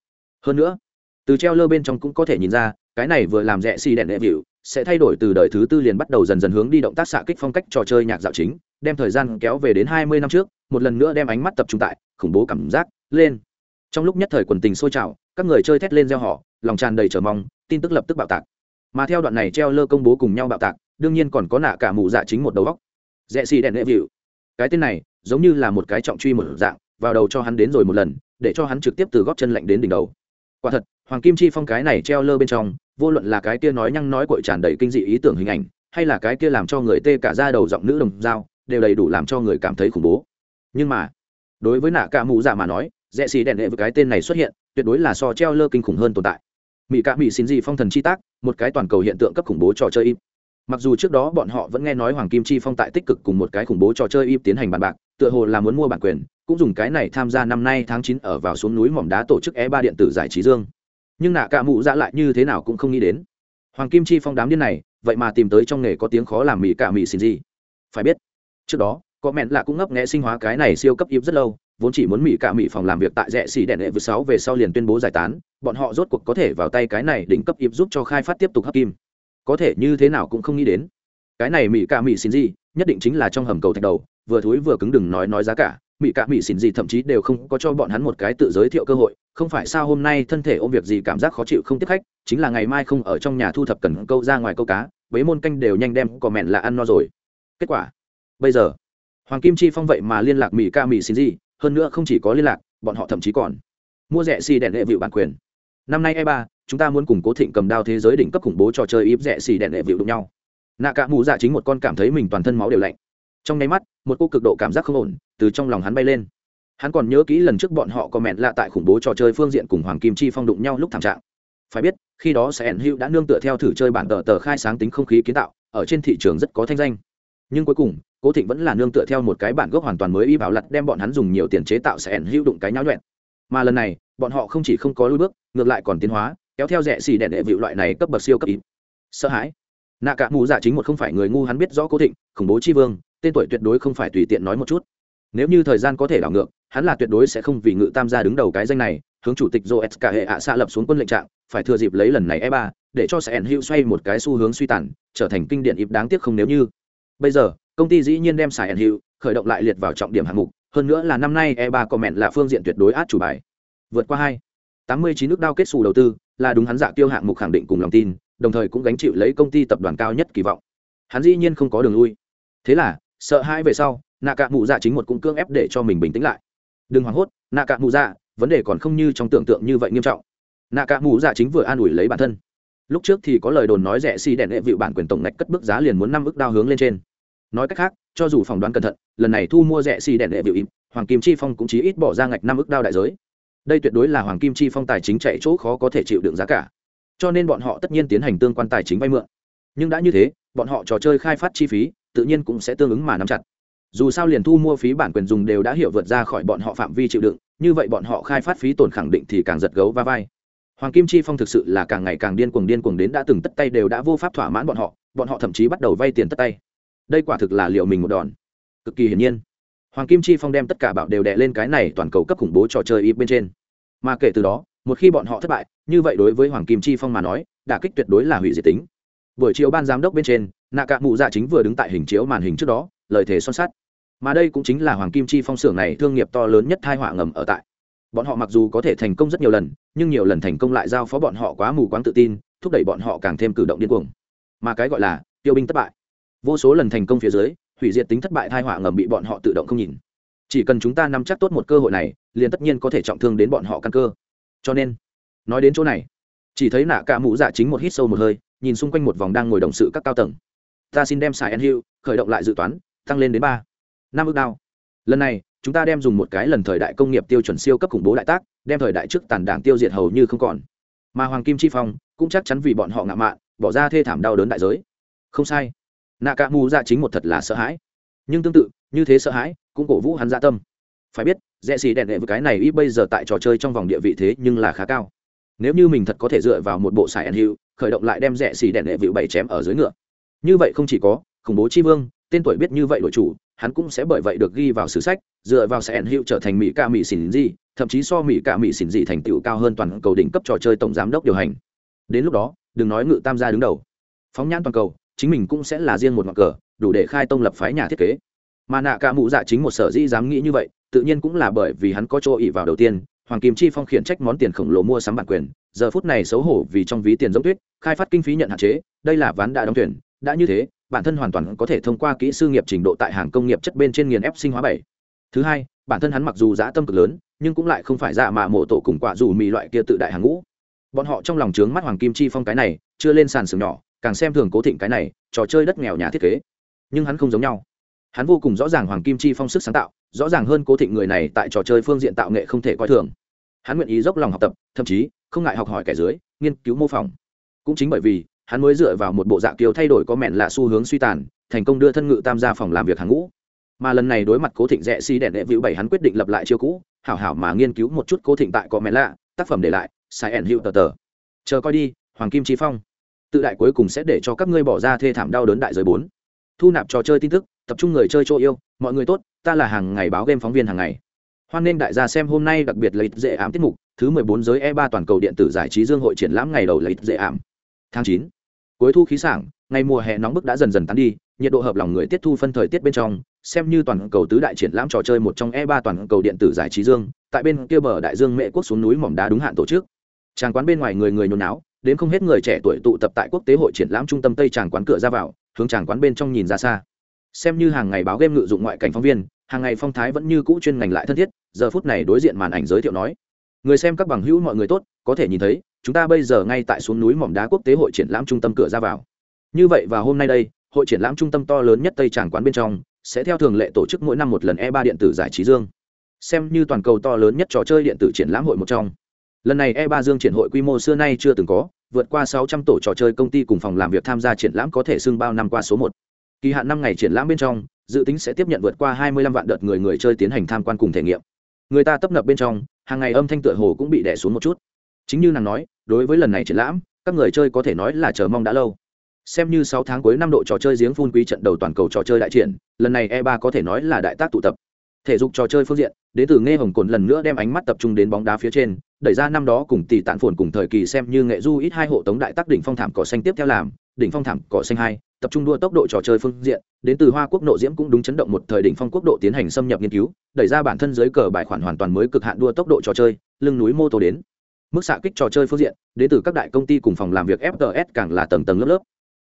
Speaker 1: Hơn nữa, từ treo lơ bên trong cũng có thể nhìn ra, cái này vừa làm rẽ xi si đèn đệ vịu sẽ thay đổi từ đời thứ tư liền bắt đầu dần dần hướng đi động tác xạ kích phong cách trò chơi nhạc dạo chính, đem thời gian kéo về đến hai mươi năm trước, một lần nữa đem ánh mắt tập trung tại khủng bố cảm giác lên. Trong lúc nhất thời quần tình sôi trào, các người chơi thét lên gieo họ lòng tràn đầy chờ mong, tin tức lập tức bạo tạc mà theo đoạn này treo lơ công bố cùng nhau bạo tạc, đương nhiên còn có nạ cả mụ dạ chính một đầu góc. Rẽ xì đèn đệ vịu. Cái tên này, giống như là một cái trọng truy một dạng, vào đầu cho hắn đến rồi một lần, để cho hắn trực tiếp từ góp chân lạnh đến đỉnh đầu. Quả thật, hoàng kim chi phong cái này treo lơ bên trong, vô luận là cái kia nói nhăng nói cội tràn đầy kinh dị ý tưởng hình ảnh, hay là cái kia làm cho người tê cả ra đầu giọng nữ đồng dao, đều đầy đủ làm cho người cảm thấy khủng bố. Nhưng mà, đối với nạ cả mụ dạ mà nói, rẽ xì đèn đệ với cái tên này xuất hiện, tuyệt đối là so treo lơ kinh khủng hơn tồn tại mỹ cạ mỹ xin gì phong thần chi tác, một cái toàn cầu hiện tượng cấp khủng bố trò chơi im mặc dù trước đó bọn họ vẫn nghe nói hoàng kim chi phong tại tích cực cùng một cái khủng bố trò chơi im tiến hành bàn bạc, tựa hồ là muốn mua bản quyền, cũng dùng cái này tham gia năm nay tháng chín ở vào xuống núi mỏm đá tổ chức e ba điện tử giải trí dương. Nhưng nạ cả mụ dạ lại như thế nào cũng không nghĩ đến. Hoàng kim chi phong đám điên này, vậy mà tìm tới trong nghề có tiếng khó làm mỹ cả mỹ xin gì phải biết, trước đó, có mẹn là cũng ngấp nghẽ sinh hóa cái này siêu cấp im rất lâu vốn chỉ muốn mỹ cả mỹ phòng làm việc tại rẽ xỉ đèn đệ vừa sáu về sau liền tuyên bố giải tán, bọn họ rốt cuộc có thể vào tay cái này đỉnh cấp ịp giúp cho khai phát tiếp tục hấp kim. Có thể như thế nào cũng không nghĩ đến. Cái này mỹ cả mỹ xin gì, nhất định chính là trong hầm cầu thạch đầu, vừa thối vừa cứng đừng nói nói giá cả mỹ cả mỹ xin gì thậm chí đều không có cho bọn hắn một cái tự giới thiệu cơ hội, không phải sao hôm nay thân thể ôm việc gì cảm giác khó chịu không tiếp khách, chính là ngày mai không ở trong nhà thu thập cần câu ra ngoài câu cá bấy môn canh đều nhanh đem cò mẹn là ăn no rồi. Kết quả, bây giờ, hoàng kim chi phong vậy mà liên lạc mỹ ca mỹ xin gì hơn nữa không chỉ có liên lạc, bọn họ thậm chí còn mua rẻ xì đèn đệ vịu bản quyền. Năm nay e ba, chúng ta muốn củng cố thịnh cầm đao thế giới đỉnh cấp khủng bố trò chơi íp rẻ xì đèn đệ vịu đụng nhau. Nạ cả mù dạ chính một con cảm thấy mình toàn thân máu đều lạnh. Trong nháy mắt, một cô cực độ cảm giác không ổn từ trong lòng hắn bay lên. Hắn còn nhớ kỹ lần trước bọn họ có mẹn lạ tại khủng bố trò chơi phương diện cùng hoàng kim chi phong đụng nhau lúc thảm trạng. Phải biết, khi đó sẽ ẩn hữu đã nương tựa theo thử chơi bản tờ tờ khai sáng tính không khí kiến tạo, ở trên thị trường rất có thanh danh nhưng cuối cùng, cố thịnh vẫn là nương tựa theo một cái bản gốc hoàn toàn mới y bảo lặt đem bọn hắn dùng nhiều tiền chế tạo sẽ ẩn hữu đụng cái nháo nhuẹn. Mà lần này, bọn họ không chỉ không có lui bước, ngược lại còn tiến hóa, kéo theo rẻ xì đèn đệ vịu loại này cấp bậc siêu cấp ít. Sợ hãi. Nạ cả mù dạ chính một không phải người ngu hắn biết rõ cố thịnh, khủng bố chi vương, tên tuổi tuyệt đối không phải tùy tiện nói một chút. Nếu như thời gian có thể đảo ngược, hắn là tuyệt đối sẽ không vì ngự tam gia đứng đầu cái danh này, hướng chủ tịch joe s hệ ạ xạ lập xuống quân lệnh trạng, phải thừa dịp lấy lần này e ba, để cho sẽ ẩn hữu xoay một cái xu hướng suy tàn, trở thành kinh điển ịp đáng tiếc không nếu như bây giờ, công ty dĩ nhiên đem xài ẩn hữu khởi động lại liệt vào trọng điểm hạng mục, hơn nữa là năm nay e ba comment là phương diện tuyệt đối át chủ bài. Vượt qua hai, tám mươi chín nước đao kết xù đầu tư là đúng hắn dạ tiêu hạng mục khẳng định cùng lòng tin, đồng thời cũng gánh chịu lấy công ty tập đoàn cao nhất kỳ vọng. Hắn dĩ nhiên không có đường lui. Thế là, sợ hãi về sau nạ cạ mụ dạ chính một cũng cưỡng ép để cho mình bình tĩnh lại. Đừng hoảng hốt nạ cạ mụ dạ vấn đề còn không như trong tưởng tượng như vậy nghiêm trọng. Nạ cạ mụ dạ chính vừa an ủi lấy bản thân. Lúc trước thì có lời đồn nói rẻ xi đèn hệ vịu bản quyền tổng ngạch cất bước giá liền muốn năm ức đao hướng lên trên nói cách khác, cho dù phỏng đoán cẩn thận, lần này thu mua rẻ xì đèn đệ biểu im hoàng kim chi phong cũng chỉ ít bỏ ra ngạch năm ức đao đại giới. Đây tuyệt đối là hoàng kim chi phong tài chính chạy chỗ khó có thể chịu đựng giá cả. Cho nên bọn họ tất nhiên tiến hành tương quan tài chính vay mượn. Nhưng đã như thế, bọn họ trò chơi khai phát chi phí, tự nhiên cũng sẽ tương ứng mà nắm chặt. Dù sao liền thu mua phí bản quyền dùng đều đã hiểu vượt ra khỏi bọn họ phạm vi chịu đựng, như vậy bọn họ khai phát phí tổn khẳng định thì càng giật gấu va vai. Hoàng kim chi phong thực sự là càng ngày càng điên cuồng điên cuồng đến đã từng tất tay đều đã vô pháp thỏa mãn bọn họ bọn họ thậm chí bắt đầu vay tiền tất tay đây quả thực là liệu mình một đòn. Cực kỳ hiển nhiên. Hoàng kim chi phong đem tất cả bảo đều đè lên cái này toàn cầu cấp khủng bố trò chơi ít bên trên. Mà kể từ đó, một khi bọn họ thất bại, như vậy đối với hoàng kim chi phong mà nói, đả kích tuyệt đối là hủy diệt tính. Buổi chiều ban giám đốc bên trên nạ cạ mụ dạ chính vừa đứng tại hình chiếu màn hình trước đó, lời thề son sắt. Mà đây cũng chính là hoàng kim chi phong xưởng này thương nghiệp to lớn nhất thai họa ngầm ở tại. Bọn họ mặc dù có thể thành công rất nhiều lần, nhưng nhiều lần thành công lại giao phó bọn họ quá mù quáng tự tin, thúc đẩy bọn họ càng thêm cử động điên cuồng. Mà cái gọi là tiêu binh thất bại vô số lần thành công phía dưới, hủy diệt tính thất bại thai họa ngầm bị bọn họ tự động không nhìn. Chỉ cần chúng ta nắm chắc tốt một cơ hội này, liền tất nhiên có thể trọng thương đến bọn họ căn cơ. Cho nên, nói đến chỗ này, chỉ thấy nạ cả mũ dạ chính một hít sâu một hơi, nhìn xung quanh một vòng đang ngồi đồng sự các cao tầng. Ta xin đem xài en hữu khởi động lại dự toán, tăng lên đến ba, năm ước đao. Lần này, chúng ta đem dùng một cái lần thời đại công nghiệp tiêu chuẩn siêu cấp khủng bố đại tác, đem thời đại trước tàn đảng tiêu diệt hầu như không còn. Mà hoàng kim chi phong cũng chắc chắn vì bọn họ ngạo mạn, bỏ ra thê thảm đau đớn đại giới. Không sai nạ cả mù dạ chính một thật là sợ hãi. Nhưng tương tự, như thế sợ hãi, cũng cổ vũ hắn dạ tâm. Phải biết, rẽ xì đèn đệ với cái này ít bây giờ tại trò chơi trong vòng địa vị thế nhưng là khá cao. Nếu như mình thật có thể dựa vào một bộ sải ăn hiệu khởi động lại đem rẽ xì đèn đệ vịu bảy chém ở dưới ngựa. Như vậy không chỉ có, khủng bố chi vương, tên tuổi biết như vậy đội chủ, hắn cũng sẽ bởi vậy được ghi vào sử sách, dựa vào sải ăn hiệu trở thành mỹ ca mỹ xỉn gì, thậm chí so mỹ ca mỹ xỉn gì thành tựu cao hơn toàn cầu đỉnh cấp trò chơi tổng giám đốc điều hành. Đến lúc đó, đừng nói ngự tam gia đứng đầu. Phóng nhãn toàn cầu chính mình cũng sẽ là riêng một ngọn cờ, đủ để khai tông lập phái nhà thiết kế. Mà nạ cả mụ dạ chính một sở dĩ dám nghĩ như vậy, tự nhiên cũng là bởi vì hắn có chỗ ỉ vào đầu tiên, hoàng kim chi phong khiển trách món tiền khổng lồ mua sắm bản quyền, giờ phút này xấu hổ vì trong ví tiền giống tuyết, khai phát kinh phí nhận hạn chế, đây là ván đã đóng tuyển, đã như thế, bản thân hoàn toàn có thể thông qua kỹ sư nghiệp trình độ tại hàng công nghiệp chất bên trên nghiền ép sinh hóa bảy. Thứ hai, bản thân hắn mặc dù giá tâm cực lớn, nhưng cũng lại không phải dạ mạ mộ tổ cùng quả dù mì loại kia tự đại hàng ngũ. Bọn họ trong lòng trướng mắt hoàng kim chi phong cái này, chưa lên sàn sừng nhỏ càng xem thường cố thịnh cái này, trò chơi đất nghèo nhà thiết kế. Nhưng hắn không giống nhau. Hắn vô cùng rõ ràng hoàng kim chi phong sức sáng tạo, rõ ràng hơn cố thịnh người này tại trò chơi phương diện tạo nghệ không thể coi thường. Hắn nguyện ý dốc lòng học tập, thậm chí không ngại học hỏi kẻ dưới, nghiên cứu mô phỏng. Cũng chính bởi vì, hắn mới dựa vào một bộ dạng kiều thay đổi có mẹn lạ xu hướng suy tàn, thành công đưa thân ngự tam gia phòng làm việc hàng ngũ. Mà lần này đối mặt cố thịnh rẽ xi si đèn đệ vĩu bảy hắn quyết định lập lại chiêu cũ, hảo hảo mà nghiên cứu một chút cố thịnh tại có mẹn lạ, tác phẩm để lại, sai ẩn hữu tờ tờ. Chờ coi đi, hoàng kim chi phong tự đại cuối cùng sẽ để cho các ngươi bỏ ra thê thảm đau đớn đại giới bốn. Thu nạp trò chơi tin tức, tập trung người chơi chỗ yêu, mọi người tốt, ta là hàng ngày báo game phóng viên hàng ngày. Hoan nghênh đại gia xem hôm nay đặc biệt lấy dễ ám tiết mục, thứ mười bốn giới e ba toàn cầu điện tử giải trí dương hội triển lãm ngày đầu lấy dễ ảm tháng chín, cuối thu khí sảng, ngày mùa hè nóng bức đã dần dần tán đi, nhiệt độ hợp lòng người tiết thu phân thời tiết bên trong, xem như toàn cầu tứ đại triển lãm trò chơi một trong e ba toàn cầu điện tử giải trí dương, tại bên kia bờ đại dương mễ quốc xuống núi mỏm đá đúng hạn tổ chức. Tràng quán bên ngoài người người nhốn náo đến không hết người trẻ tuổi tụ tập tại quốc tế hội triển lãm trung tâm tây tràng quán cửa ra vào, hướng tràng quán bên trong nhìn ra xa. Xem như hàng ngày báo game ngự dụng ngoại cảnh phóng viên, hàng ngày phong thái vẫn như cũ chuyên ngành lại thân thiết, giờ phút này đối diện màn ảnh giới thiệu nói, người xem các bằng hữu mọi người tốt, có thể nhìn thấy, chúng ta bây giờ ngay tại xuống núi mỏm đá quốc tế hội triển lãm trung tâm cửa ra vào. Như vậy và hôm nay đây, hội triển lãm trung tâm to lớn nhất tây tràng quán bên trong, sẽ theo thường lệ tổ chức mỗi năm một lần e 3 điện tử giải trí dương. Xem như toàn cầu to lớn nhất trò chơi điện tử triển lãm hội một trong lần này e ba dương triển hội quy mô xưa nay chưa từng có, vượt qua 600 tổ trò chơi công ty cùng phòng làm việc tham gia triển lãm có thể xưng bao năm qua số một. Kỳ hạn năm ngày triển lãm bên trong, dự tính sẽ tiếp nhận vượt qua 25 vạn đợt người người chơi tiến hành tham quan cùng thể nghiệm. Người ta tấp nập bên trong, hàng ngày âm thanh tựa hồ cũng bị đè xuống một chút. Chính như nàng nói, đối với lần này triển lãm, các người chơi có thể nói là chờ mong đã lâu. Xem như sáu tháng cuối năm độ trò chơi giếng phun quý trận đầu toàn cầu trò chơi đại triển, lần này e 3 có thể nói là đại tác tụ tập. Thể dục trò chơi phương diện đến từ nghe hồng cồn lần nữa đem ánh mắt tập trung đến bóng đá phía trên, đẩy ra năm đó cùng tỷ tạn phồn cùng thời kỳ xem như nghệ du ít hai hộ tống đại tắc đỉnh phong thảm cỏ xanh tiếp theo làm, đỉnh phong thảm cỏ xanh hai, tập trung đua tốc độ trò chơi phương diện, đến từ hoa quốc nội diễm cũng đúng chấn động một thời đỉnh phong quốc độ tiến hành xâm nhập nghiên cứu, đẩy ra bản thân dưới cờ bài khoản hoàn toàn mới cực hạn đua tốc độ trò chơi, lưng núi mô tô đến. Mức xạ kích trò chơi phương diện, đến từ các đại công ty cùng phòng làm việc fts càng là tầng tầng lớp lớp.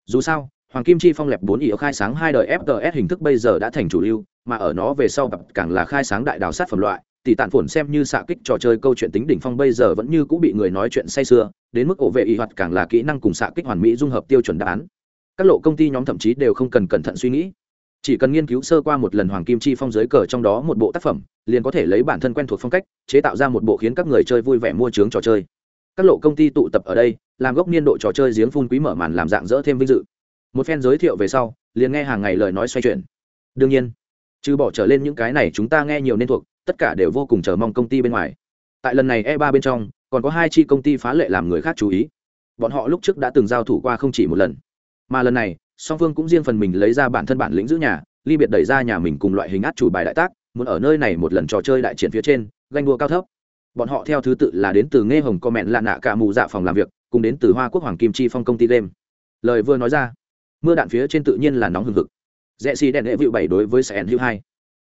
Speaker 1: Dù sao Hoàng Kim Chi Phong lẹp 4 ý khai sáng hai đời FTS hình thức bây giờ đã thành chủ lưu, mà ở nó về sau càng là khai sáng đại đào sát phẩm loại, tỷ tạn phồn xem như xạ kích trò chơi câu chuyện tính đỉnh phong bây giờ vẫn như cũ bị người nói chuyện say sưa, đến mức ổ vệ y hoạt càng là kỹ năng cùng xạ kích hoàn mỹ dung hợp tiêu chuẩn đáp án. Các lộ công ty nhóm thậm chí đều không cần cẩn thận suy nghĩ, chỉ cần nghiên cứu sơ qua một lần Hoàng Kim Chi Phong dưới cờ trong đó một bộ tác phẩm, liền có thể lấy bản thân quen thuộc phong cách, chế tạo ra một bộ khiến các người chơi vui vẻ mua trướng trò chơi. Các lộ công ty tụ tập ở đây, làm gốc niên độ trò chơi giếng phun quý mở màn làm dạng dỡ thêm vinh dự một phen giới thiệu về sau, liền nghe hàng ngày lời nói xoay chuyển. Đương nhiên, trừ bỏ trở lên những cái này chúng ta nghe nhiều nên thuộc, tất cả đều vô cùng chờ mong công ty bên ngoài. Tại lần này e ba bên trong, còn có hai chi công ty phá lệ làm người khác chú ý. Bọn họ lúc trước đã từng giao thủ qua không chỉ một lần. Mà lần này, song phương cũng riêng phần mình lấy ra bản thân bản lĩnh giữ nhà, ly biệt đẩy ra nhà mình cùng loại hình át chủ bài đại tác, muốn ở nơi này một lần trò chơi đại triển phía trên, ganh đua cao thấp. Bọn họ theo thứ tự là đến từ nghe hồng comment lạ nạ cả mù dạ phòng làm việc, cùng đến từ hoa quốc hoàng kim chi phong công ty đêm. lời vừa nói ra mưa đạn phía trên tự nhiên là nóng hừng hực. Rẽ xì đèn hệ vịu bảy đối với sẻn hữu hai.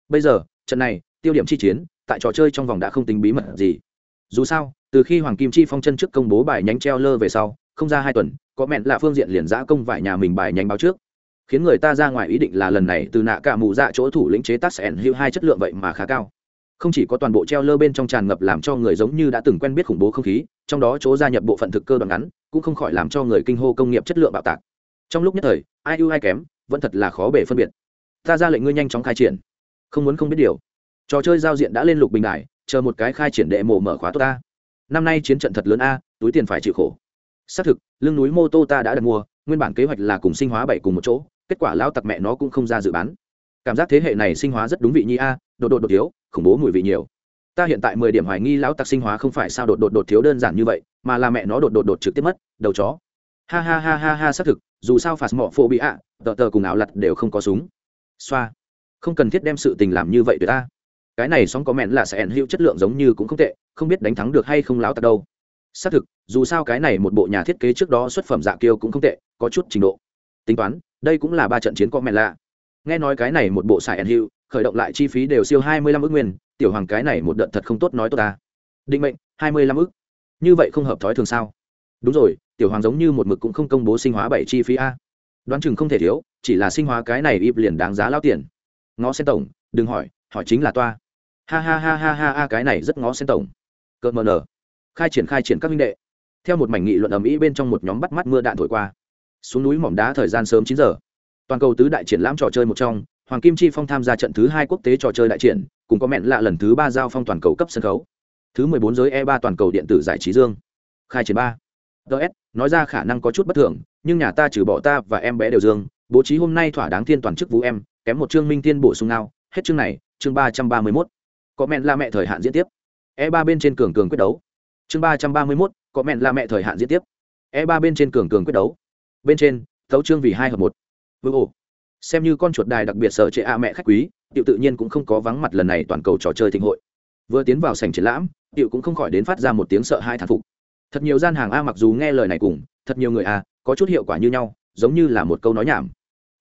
Speaker 1: Bây giờ, trận này, tiêu điểm chi chiến, tại trò chơi trong vòng đã không tính bí mật gì. Dù sao, từ khi hoàng kim chi phong chân trước công bố bài nhánh treo lơ về sau, không ra hai tuần, có mẹn là phương diện liền giã công vải nhà mình bài nhánh báo trước. Khiến người ta ra ngoài ý định là lần này từ nạ cả mù dạ chỗ thủ lĩnh chế tác sẻn hữu hai chất lượng vậy mà khá cao. Không chỉ có toàn bộ treo lơ bên trong tràn ngập làm cho người giống như đã từng quen biết khủng bố không khí, trong đó chỗ gia nhập bộ phận thực cơ đoạn ngắn, cũng không khỏi làm cho người kinh hô công nghiệp chất lượng bạo tạc trong lúc nhất thời, ai ưu ai kém, vẫn thật là khó bể phân biệt. Ta ra lệnh ngươi nhanh chóng khai triển. Không muốn không biết điều. Trò chơi giao diện đã lên lục bình đại chờ một cái khai triển đệ mổ mở khóa tốt ta. Năm nay chiến trận thật lớn a, túi tiền phải chịu khổ. Xác thực, lưng núi mô tô ta đã đặt mua, nguyên bản kế hoạch là cùng sinh hóa bảy cùng một chỗ, kết quả lao tặc mẹ nó cũng không ra dự bán. Cảm giác thế hệ này sinh hóa rất đúng vị nhi a, đột đột đột thiếu, khủng bố mùi vị nhiều. Ta hiện tại mười điểm hoài nghi lão tặc sinh hóa không phải sao đột đột đột thiếu đơn giản như vậy, mà là mẹ nó đột đột đột trực tiếp mất, đầu chó. Ha ha ha ha ha, xác thực dù sao phạt mọ phổ bị ạ, tờ tờ cùng áo lặt đều không có súng. Xoa. Không cần thiết đem sự tình làm như vậy để ta. Cái này sóng có mẹn là sẽ ẩn hữu chất lượng giống như cũng không tệ, không biết đánh thắng được hay không láo tặc đâu. Xác thực, dù sao cái này một bộ nhà thiết kế trước đó xuất phẩm dạ kiêu cũng không tệ, có chút trình độ. Tính toán, đây cũng là ba trận chiến có mẹn lạ nghe nói cái này một bộ xài ẩn hữu, khởi động lại chi phí đều siêu hai mươi lăm ước nguyên, tiểu hoàng cái này một đợt thật không tốt nói tốt ta. Định mệnh, hai mươi lăm ước như vậy không hợp thói thường sao? Đúng rồi, tiểu hoàng giống như một mực cũng không công bố sinh hóa bảy chi phí a. Đoán chừng không thể thiếu, chỉ là sinh hóa cái này ịp liền đáng giá lao tiền. Ngó sen tổng, đừng hỏi hỏi chính là toa. Ha ha ha ha ha ha, cái này rất ngó sen tổng. Cợt mờ nở. Khai triển khai triển các minh đệ. Theo một mảnh nghị luận ầm ĩ bên trong một nhóm bắt mắt mưa đạn thổi qua. Xuống núi mỏm đá thời gian sớm chín giờ. Toàn cầu tứ đại triển lãm trò chơi một trong, hoàng kim chi phong tham gia trận thứ hai quốc tế trò chơi đại triển, cùng có mẹn lạ lần thứ ba giao phong toàn cầu cấp sân khấu. Thứ mười bốn giới e ba toàn cầu điện tử giải trí dương. Khai triển ba ts nói ra khả năng có chút bất thường, nhưng nhà ta trừ bỏ ta và em bé đều dương, bố trí hôm nay thỏa đáng thiên toàn chức vũ em, kém một chương minh tiên bổ sung nào hết chương này, chương ba trăm ba mươi mốt. Có mẹn là mẹ thời hạn diễn tiếp. E ba bên trên cường cường quyết đấu. Chương ba trăm ba mươi mốt, có mẹn là mẹ thời hạn diễn tiếp. E ba bên trên cường cường quyết đấu. Bên trên tấu chương vì hai hợp một. Vương ồ. Xem như con chuột đài đặc biệt sở trệ a mẹ khách quý tiệu tự nhiên cũng không có vắng mặt lần này toàn cầu trò chơi thịnh hội. Vừa tiến vào sảnh triển lãm tiệu cũng không khỏi đến phát ra một tiếng sợ hai thản phục thật nhiều gian hàng a mặc dù nghe lời này cùng, thật nhiều người a, có chút hiệu quả như nhau, giống như là một câu nói nhảm.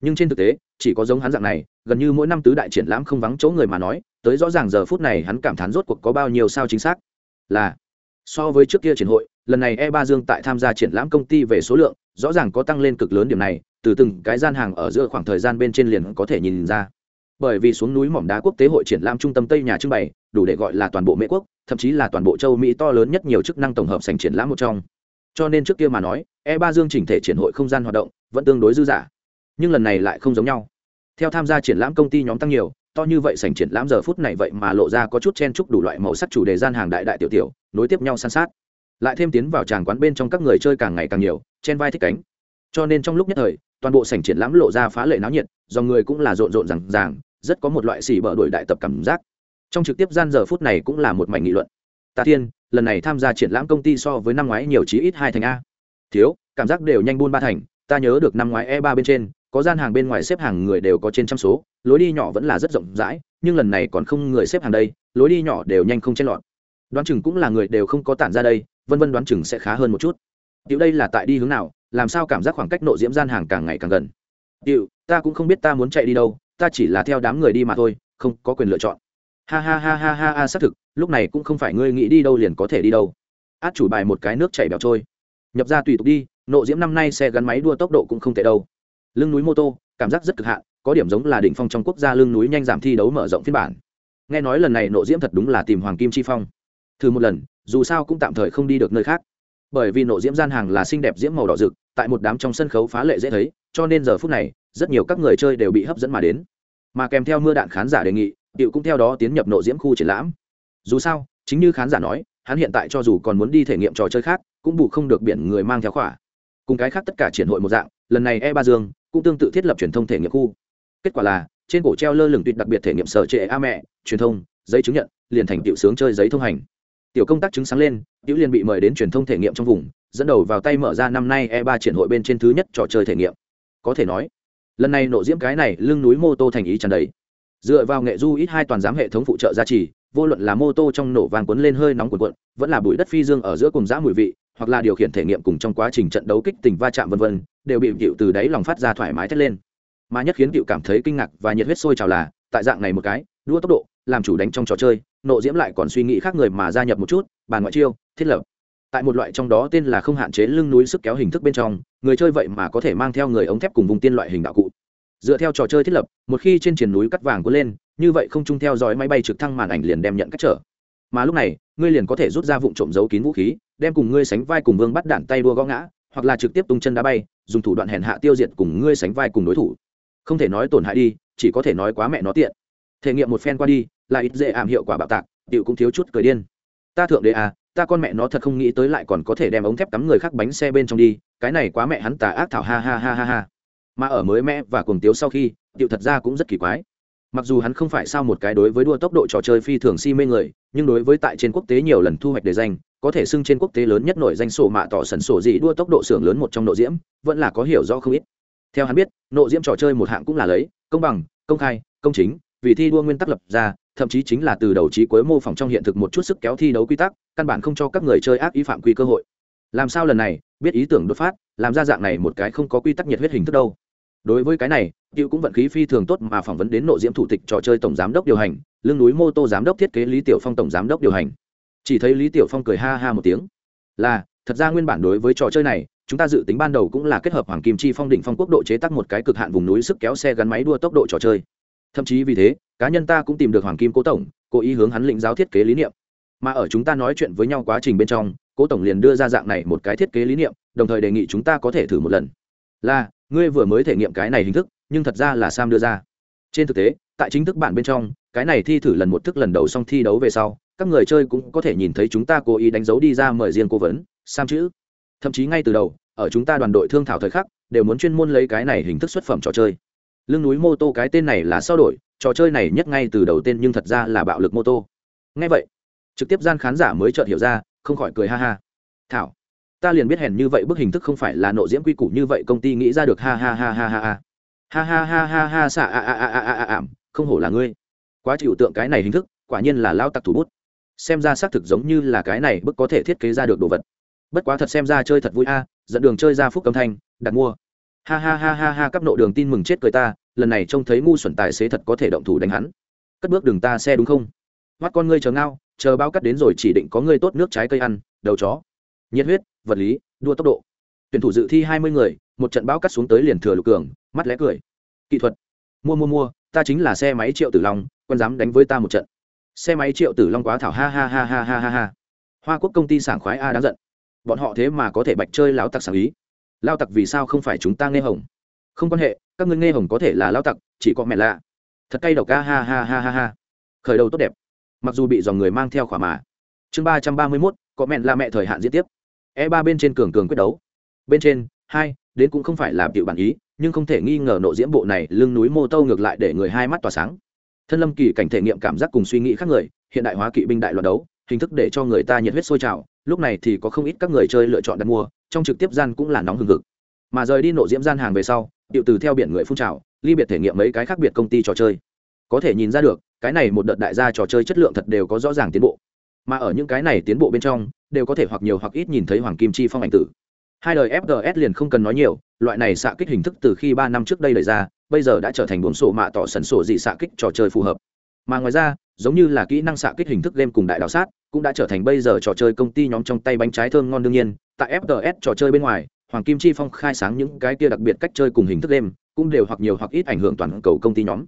Speaker 1: Nhưng trên thực tế, chỉ có giống hắn dạng này, gần như mỗi năm tứ đại triển lãm không vắng chỗ người mà nói, tới rõ ràng giờ phút này hắn cảm thán rốt cuộc có bao nhiêu sao chính xác. Là, so với trước kia triển hội, lần này e ba dương tại tham gia triển lãm công ty về số lượng, rõ ràng có tăng lên cực lớn điểm này, từ từng cái gian hàng ở giữa khoảng thời gian bên trên liền có thể nhìn ra bởi vì xuống núi mỏm đá quốc tế hội triển lãm trung tâm tây nhà trưng bày, đủ để gọi là toàn bộ mỹ quốc, thậm chí là toàn bộ châu mỹ to lớn nhất nhiều chức năng tổng hợp sành triển lãm một trong. Cho nên trước kia mà nói e ba dương chỉnh thể triển hội không gian hoạt động vẫn tương đối dư dả, nhưng lần này lại không giống nhau. Theo tham gia triển lãm công ty nhóm tăng nhiều, to như vậy sành triển lãm giờ phút này vậy mà lộ ra có chút chen chúc đủ loại màu sắc chủ đề gian hàng đại đại tiểu tiểu, nối tiếp nhau san sát. Lại thêm tiến vào tràng quán bên trong các người chơi càng ngày càng nhiều, chen vai thích cánh. Cho nên trong lúc nhất thời, toàn bộ sảnh triển lãm lộ ra phá lệ náo nhiệt do người cũng là rộn rộn rằng ràng rất có một loại xỉ bở đuổi đại tập cảm giác. Trong trực tiếp gian giờ phút này cũng là một mảnh nghị luận. Tạ thiên, lần này tham gia triển lãm công ty so với năm ngoái nhiều chí ít hai thành a. Thiếu, cảm giác đều nhanh buôn ba thành. Ta nhớ được năm ngoái e ba bên trên, có gian hàng bên ngoài xếp hàng người đều có trên trăm số, lối đi nhỏ vẫn là rất rộng rãi, nhưng lần này còn không người xếp hàng đây, lối đi nhỏ đều nhanh không chen lọt. Đoán chừng cũng là người đều không có tản ra đây, vân vân đoán chừng sẽ khá hơn một chút. Điệu đây là tại đi hướng nào, làm sao cảm giác khoảng cách nội diễm gian hàng càng ngày càng gần. Điệu ta cũng không biết ta muốn chạy đi đâu ta chỉ là theo đám người đi mà thôi, không có quyền lựa chọn. Ha ha ha ha ha ha, xác thực, lúc này cũng không phải ngươi nghĩ đi đâu liền có thể đi đâu. Át chủ bài một cái nước chảy bẹo trôi. Nhập ra tùy tục đi, nộ diễm năm nay xe gắn máy đua tốc độ cũng không tệ đâu. Lưng núi mô tô, cảm giác rất cực hạn, có điểm giống là đỉnh phong trong quốc gia lưng núi nhanh giảm thi đấu mở rộng phiên bản. Nghe nói lần này nộ diễm thật đúng là tìm hoàng kim chi phong. Thử một lần, dù sao cũng tạm thời không đi được nơi khác. Bởi vì nộ diễm gian hàng là xinh đẹp diễm màu đỏ rực, tại một đám trong sân khấu phá lệ dễ thấy, cho nên giờ phút này rất nhiều các người chơi đều bị hấp dẫn mà đến. Mà kèm theo mưa đạn khán giả đề nghị tiệu cũng theo đó tiến nhập nộ diễm khu triển lãm. Dù sao, chính như khán giả nói, hắn hiện tại cho dù còn muốn đi thể nghiệm trò chơi khác, cũng bù không được biển người mang theo khỏa. Cùng cái khác tất cả triển hội một dạng, lần này e ba dương cũng tương tự thiết lập truyền thông thể nghiệm khu. Kết quả là, trên cổ treo lơ lửng tuyệt đặc biệt thể nghiệm sở trệ a mẹ, truyền thông, giấy chứng nhận, liền thành tiểu sướng chơi giấy thông hành. Tiểu công tác chứng sáng lên, tiểu liền bị mời đến truyền thông thể nghiệm trong vùng, dẫn đầu vào tay mở ra năm nay e ba triển hội bên trên thứ nhất trò chơi thể nghiệm. Có thể nói lần này nộ diễm cái này lưng núi mô tô thành ý tràn đầy. Dựa vào nghệ du ít hai toàn giám hệ thống phụ trợ gia trì, vô luận là mô tô trong nổ vàng quấn lên hơi nóng cuộn cuộn, vẫn là bụi đất phi dương ở giữa cùng giã mùi vị, hoặc là điều khiển thể nghiệm cùng trong quá trình trận đấu kích tình va chạm vân vân, đều bị cựu từ đáy lòng phát ra thoải mái thét lên. Mà nhất khiến cựu cảm thấy kinh ngạc và nhiệt huyết sôi trào là, tại dạng này một cái, đua tốc độ, làm chủ đánh trong trò chơi, nộ diễm lại còn suy nghĩ khác người mà gia nhập một chút bàn ngoại chiêu, thiết lập tại một loại trong đó tên là không hạn chế lưng núi sức kéo hình thức bên trong, người chơi vậy mà có thể mang theo người ống thép cùng vùng tiên loại hình đạo cụ. Dựa theo trò chơi thiết lập, một khi trên triển núi cắt vàng cuốn lên, như vậy không chung theo dõi máy bay trực thăng màn ảnh liền đem nhận cách trở. Mà lúc này, ngươi liền có thể rút ra vụ trộm giấu kín vũ khí, đem cùng ngươi sánh vai cùng vương bắt đạn tay đua gõ ngã, hoặc là trực tiếp tung chân đá bay, dùng thủ đoạn hèn hạ tiêu diệt cùng ngươi sánh vai cùng đối thủ. Không thể nói tổn hại đi, chỉ có thể nói quá mẹ nó tiện. Thể nghiệm một phen qua đi, là ít dễ ảm hiệu quả bạo tạc tiệu cũng thiếu chút cười điên. Ta thượng đế à ta con mẹ nó thật không nghĩ tới lại còn có thể đem ống thép cắm người khác bánh xe bên trong đi, cái này quá mẹ hắn tà ác thảo ha ha ha ha ha. Mà ở mới mẹ và cuồng tiếu sau khi, tiểu thật ra cũng rất kỳ quái. Mặc dù hắn không phải sao một cái đối với đua tốc độ trò chơi phi thường si mê người, nhưng đối với tại trên quốc tế nhiều lần thu hoạch đề danh, có thể xưng trên quốc tế lớn nhất nổi danh sổ mạ tỏ sần sổ gì đua tốc độ xưởng lớn một trong nội diễm, vẫn là có hiểu rõ không ít. Theo hắn biết, nội diễm trò chơi một hạng cũng là lấy, công bằng, công khai, công chính vì thi đua nguyên tắc lập ra thậm chí chính là từ đầu trí cuối mô phỏng trong hiện thực một chút sức kéo thi đấu quy tắc căn bản không cho các người chơi ác ý phạm quy cơ hội làm sao lần này biết ý tưởng đột phát làm ra dạng này một cái không có quy tắc nhiệt huyết hình thức đâu đối với cái này cựu cũng vận khí phi thường tốt mà phỏng vấn đến nội diễm thủ tịch trò chơi tổng giám đốc điều hành, lưng núi mô tô giám đốc thiết kế Lý Tiểu Phong tổng giám đốc điều hành. Chỉ thấy Lý Tiểu Phong cười ha ha một tiếng. Là, thật ra nguyên bản đối với trò chơi này, chúng ta dự tính ban đầu cũng là kết hợp hoàng kim chi phong đỉnh phong quốc độ chế tác một cái cực hạn vùng núi sức kéo xe gắn máy đua tốc độ trò chơi. Thậm chí vì thế, cá nhân ta cũng tìm được hoàng kim cố tổng, cố ý hướng hắn lĩnh giáo thiết kế lý niệm. Mà ở chúng ta nói chuyện với nhau quá trình bên trong, cố tổng liền đưa ra dạng này một cái thiết kế lý niệm, đồng thời đề nghị chúng ta có thể thử một lần. Là, ngươi vừa mới thể nghiệm cái này hình thức, nhưng thật ra là sam đưa ra trên thực tế tại chính thức bản bên trong cái này thi thử lần một thức lần đầu xong thi đấu về sau các người chơi cũng có thể nhìn thấy chúng ta cố ý đánh dấu đi ra mời riêng cố vấn sam chữ thậm chí ngay từ đầu ở chúng ta đoàn đội thương thảo thời khắc đều muốn chuyên môn lấy cái này hình thức xuất phẩm trò chơi lưng núi mô tô cái tên này là sao đổi, trò chơi này nhất ngay từ đầu tên nhưng thật ra là bạo lực mô tô. Ngay vậy, trực tiếp gian khán giả mới chợt hiểu ra, không khỏi cười ha ha. Thảo, ta liền biết hèn như vậy bức hình thức không phải là nội diễm quy củ như vậy, công ty nghĩ ra được ha ha ha ha ha ha. Ha ha ha ha ha xạ a a a a a ảm, không hổ là ngươi. Quá chịu tượng cái này hình thức, quả nhiên là lao tặc thủ bút. Xem ra xác thực giống như là cái này bức có thể thiết kế ra được đồ vật. Bất quá thật xem ra chơi thật vui a, dẫn đường chơi ra phúc âm thanh, đặt mua ha ha ha ha ha cấp nộ đường tin mừng chết cười ta, lần này trông thấy ngu xuẩn tài xế thật có thể động thủ đánh hắn. Cất bước đường ta xe đúng không? Mắt con ngươi chờ ngao, chờ bao cắt đến rồi chỉ định có ngươi tốt nước trái cây ăn, đầu chó. Nhiệt huyết, vật lý, đua tốc độ. Tuyển thủ dự thi hai mươi người, một trận bão cắt xuống tới liền thừa lục cường, mắt lẽ cười. Kỹ thuật. Mua mua mua, ta chính là xe máy triệu tử long, con dám đánh với ta một trận. Xe máy triệu tử long quá thảo, ha ha ha ha ha ha ha. Hoa quốc công ty sảng khoái a, đáng giận. Bọn họ thế mà có thể bạch chơi láo tặc sảng ý lao tặc vì sao không phải chúng ta nghe hồng? Không quan hệ, các ngươi nghe hồng có thể là lao tặc, chỉ có mẹ lạ. Thật cay độc ca ha ha ha ha ha. Khởi đầu tốt đẹp. Mặc dù bị dòng người mang theo khỏa mà. Chương ba trăm ba mươi mốt, có mẹn là mẹ thời hạn diễn tiếp. E ba bên trên cường cường quyết đấu. Bên trên, hai, đến cũng không phải là biểu bản ý, nhưng không thể nghi ngờ nộ diễm bộ này lưng núi mô tô ngược lại để người hai mắt tỏa sáng. Thân lâm kỳ cảnh thể nghiệm cảm giác cùng suy nghĩ khác người, hiện đại hóa kỵ binh đại loạt đấu, hình thức để cho người ta nhiệt huyết sôi trào lúc này thì có không ít các người chơi lựa chọn đặt mua, trong trực tiếp gian cũng là nóng hừng hực. Mà rời đi nộ diễm gian hàng về sau điệu từ theo biển người phun trào, ly biệt thể nghiệm mấy cái khác biệt công ty trò chơi. Có thể nhìn ra được, cái này một đợt đại gia trò chơi chất lượng thật đều có rõ ràng tiến bộ. Mà ở những cái này tiến bộ bên trong, đều có thể hoặc nhiều hoặc ít nhìn thấy hoàng kim chi phong ảnh tử. Hai đời fgs liền không cần nói nhiều, loại này xạ kích hình thức từ khi ba năm trước đây đẩy ra, bây giờ đã trở thành bốn sổ mạ tỏ sần sổ dị xạ kích trò chơi phù hợp. Mà ngoài ra giống như là kỹ năng xạ kích hình thức game cùng đại đạo sát, cũng đã trở thành bây giờ trò chơi công ty nhóm trong tay bánh trái thơm ngon đương nhiên. Tại FTS trò chơi bên ngoài, hoàng kim chi phong khai sáng những cái kia đặc biệt cách chơi cùng hình thức game, cũng đều hoặc nhiều hoặc ít ảnh hưởng toàn cầu công ty nhóm.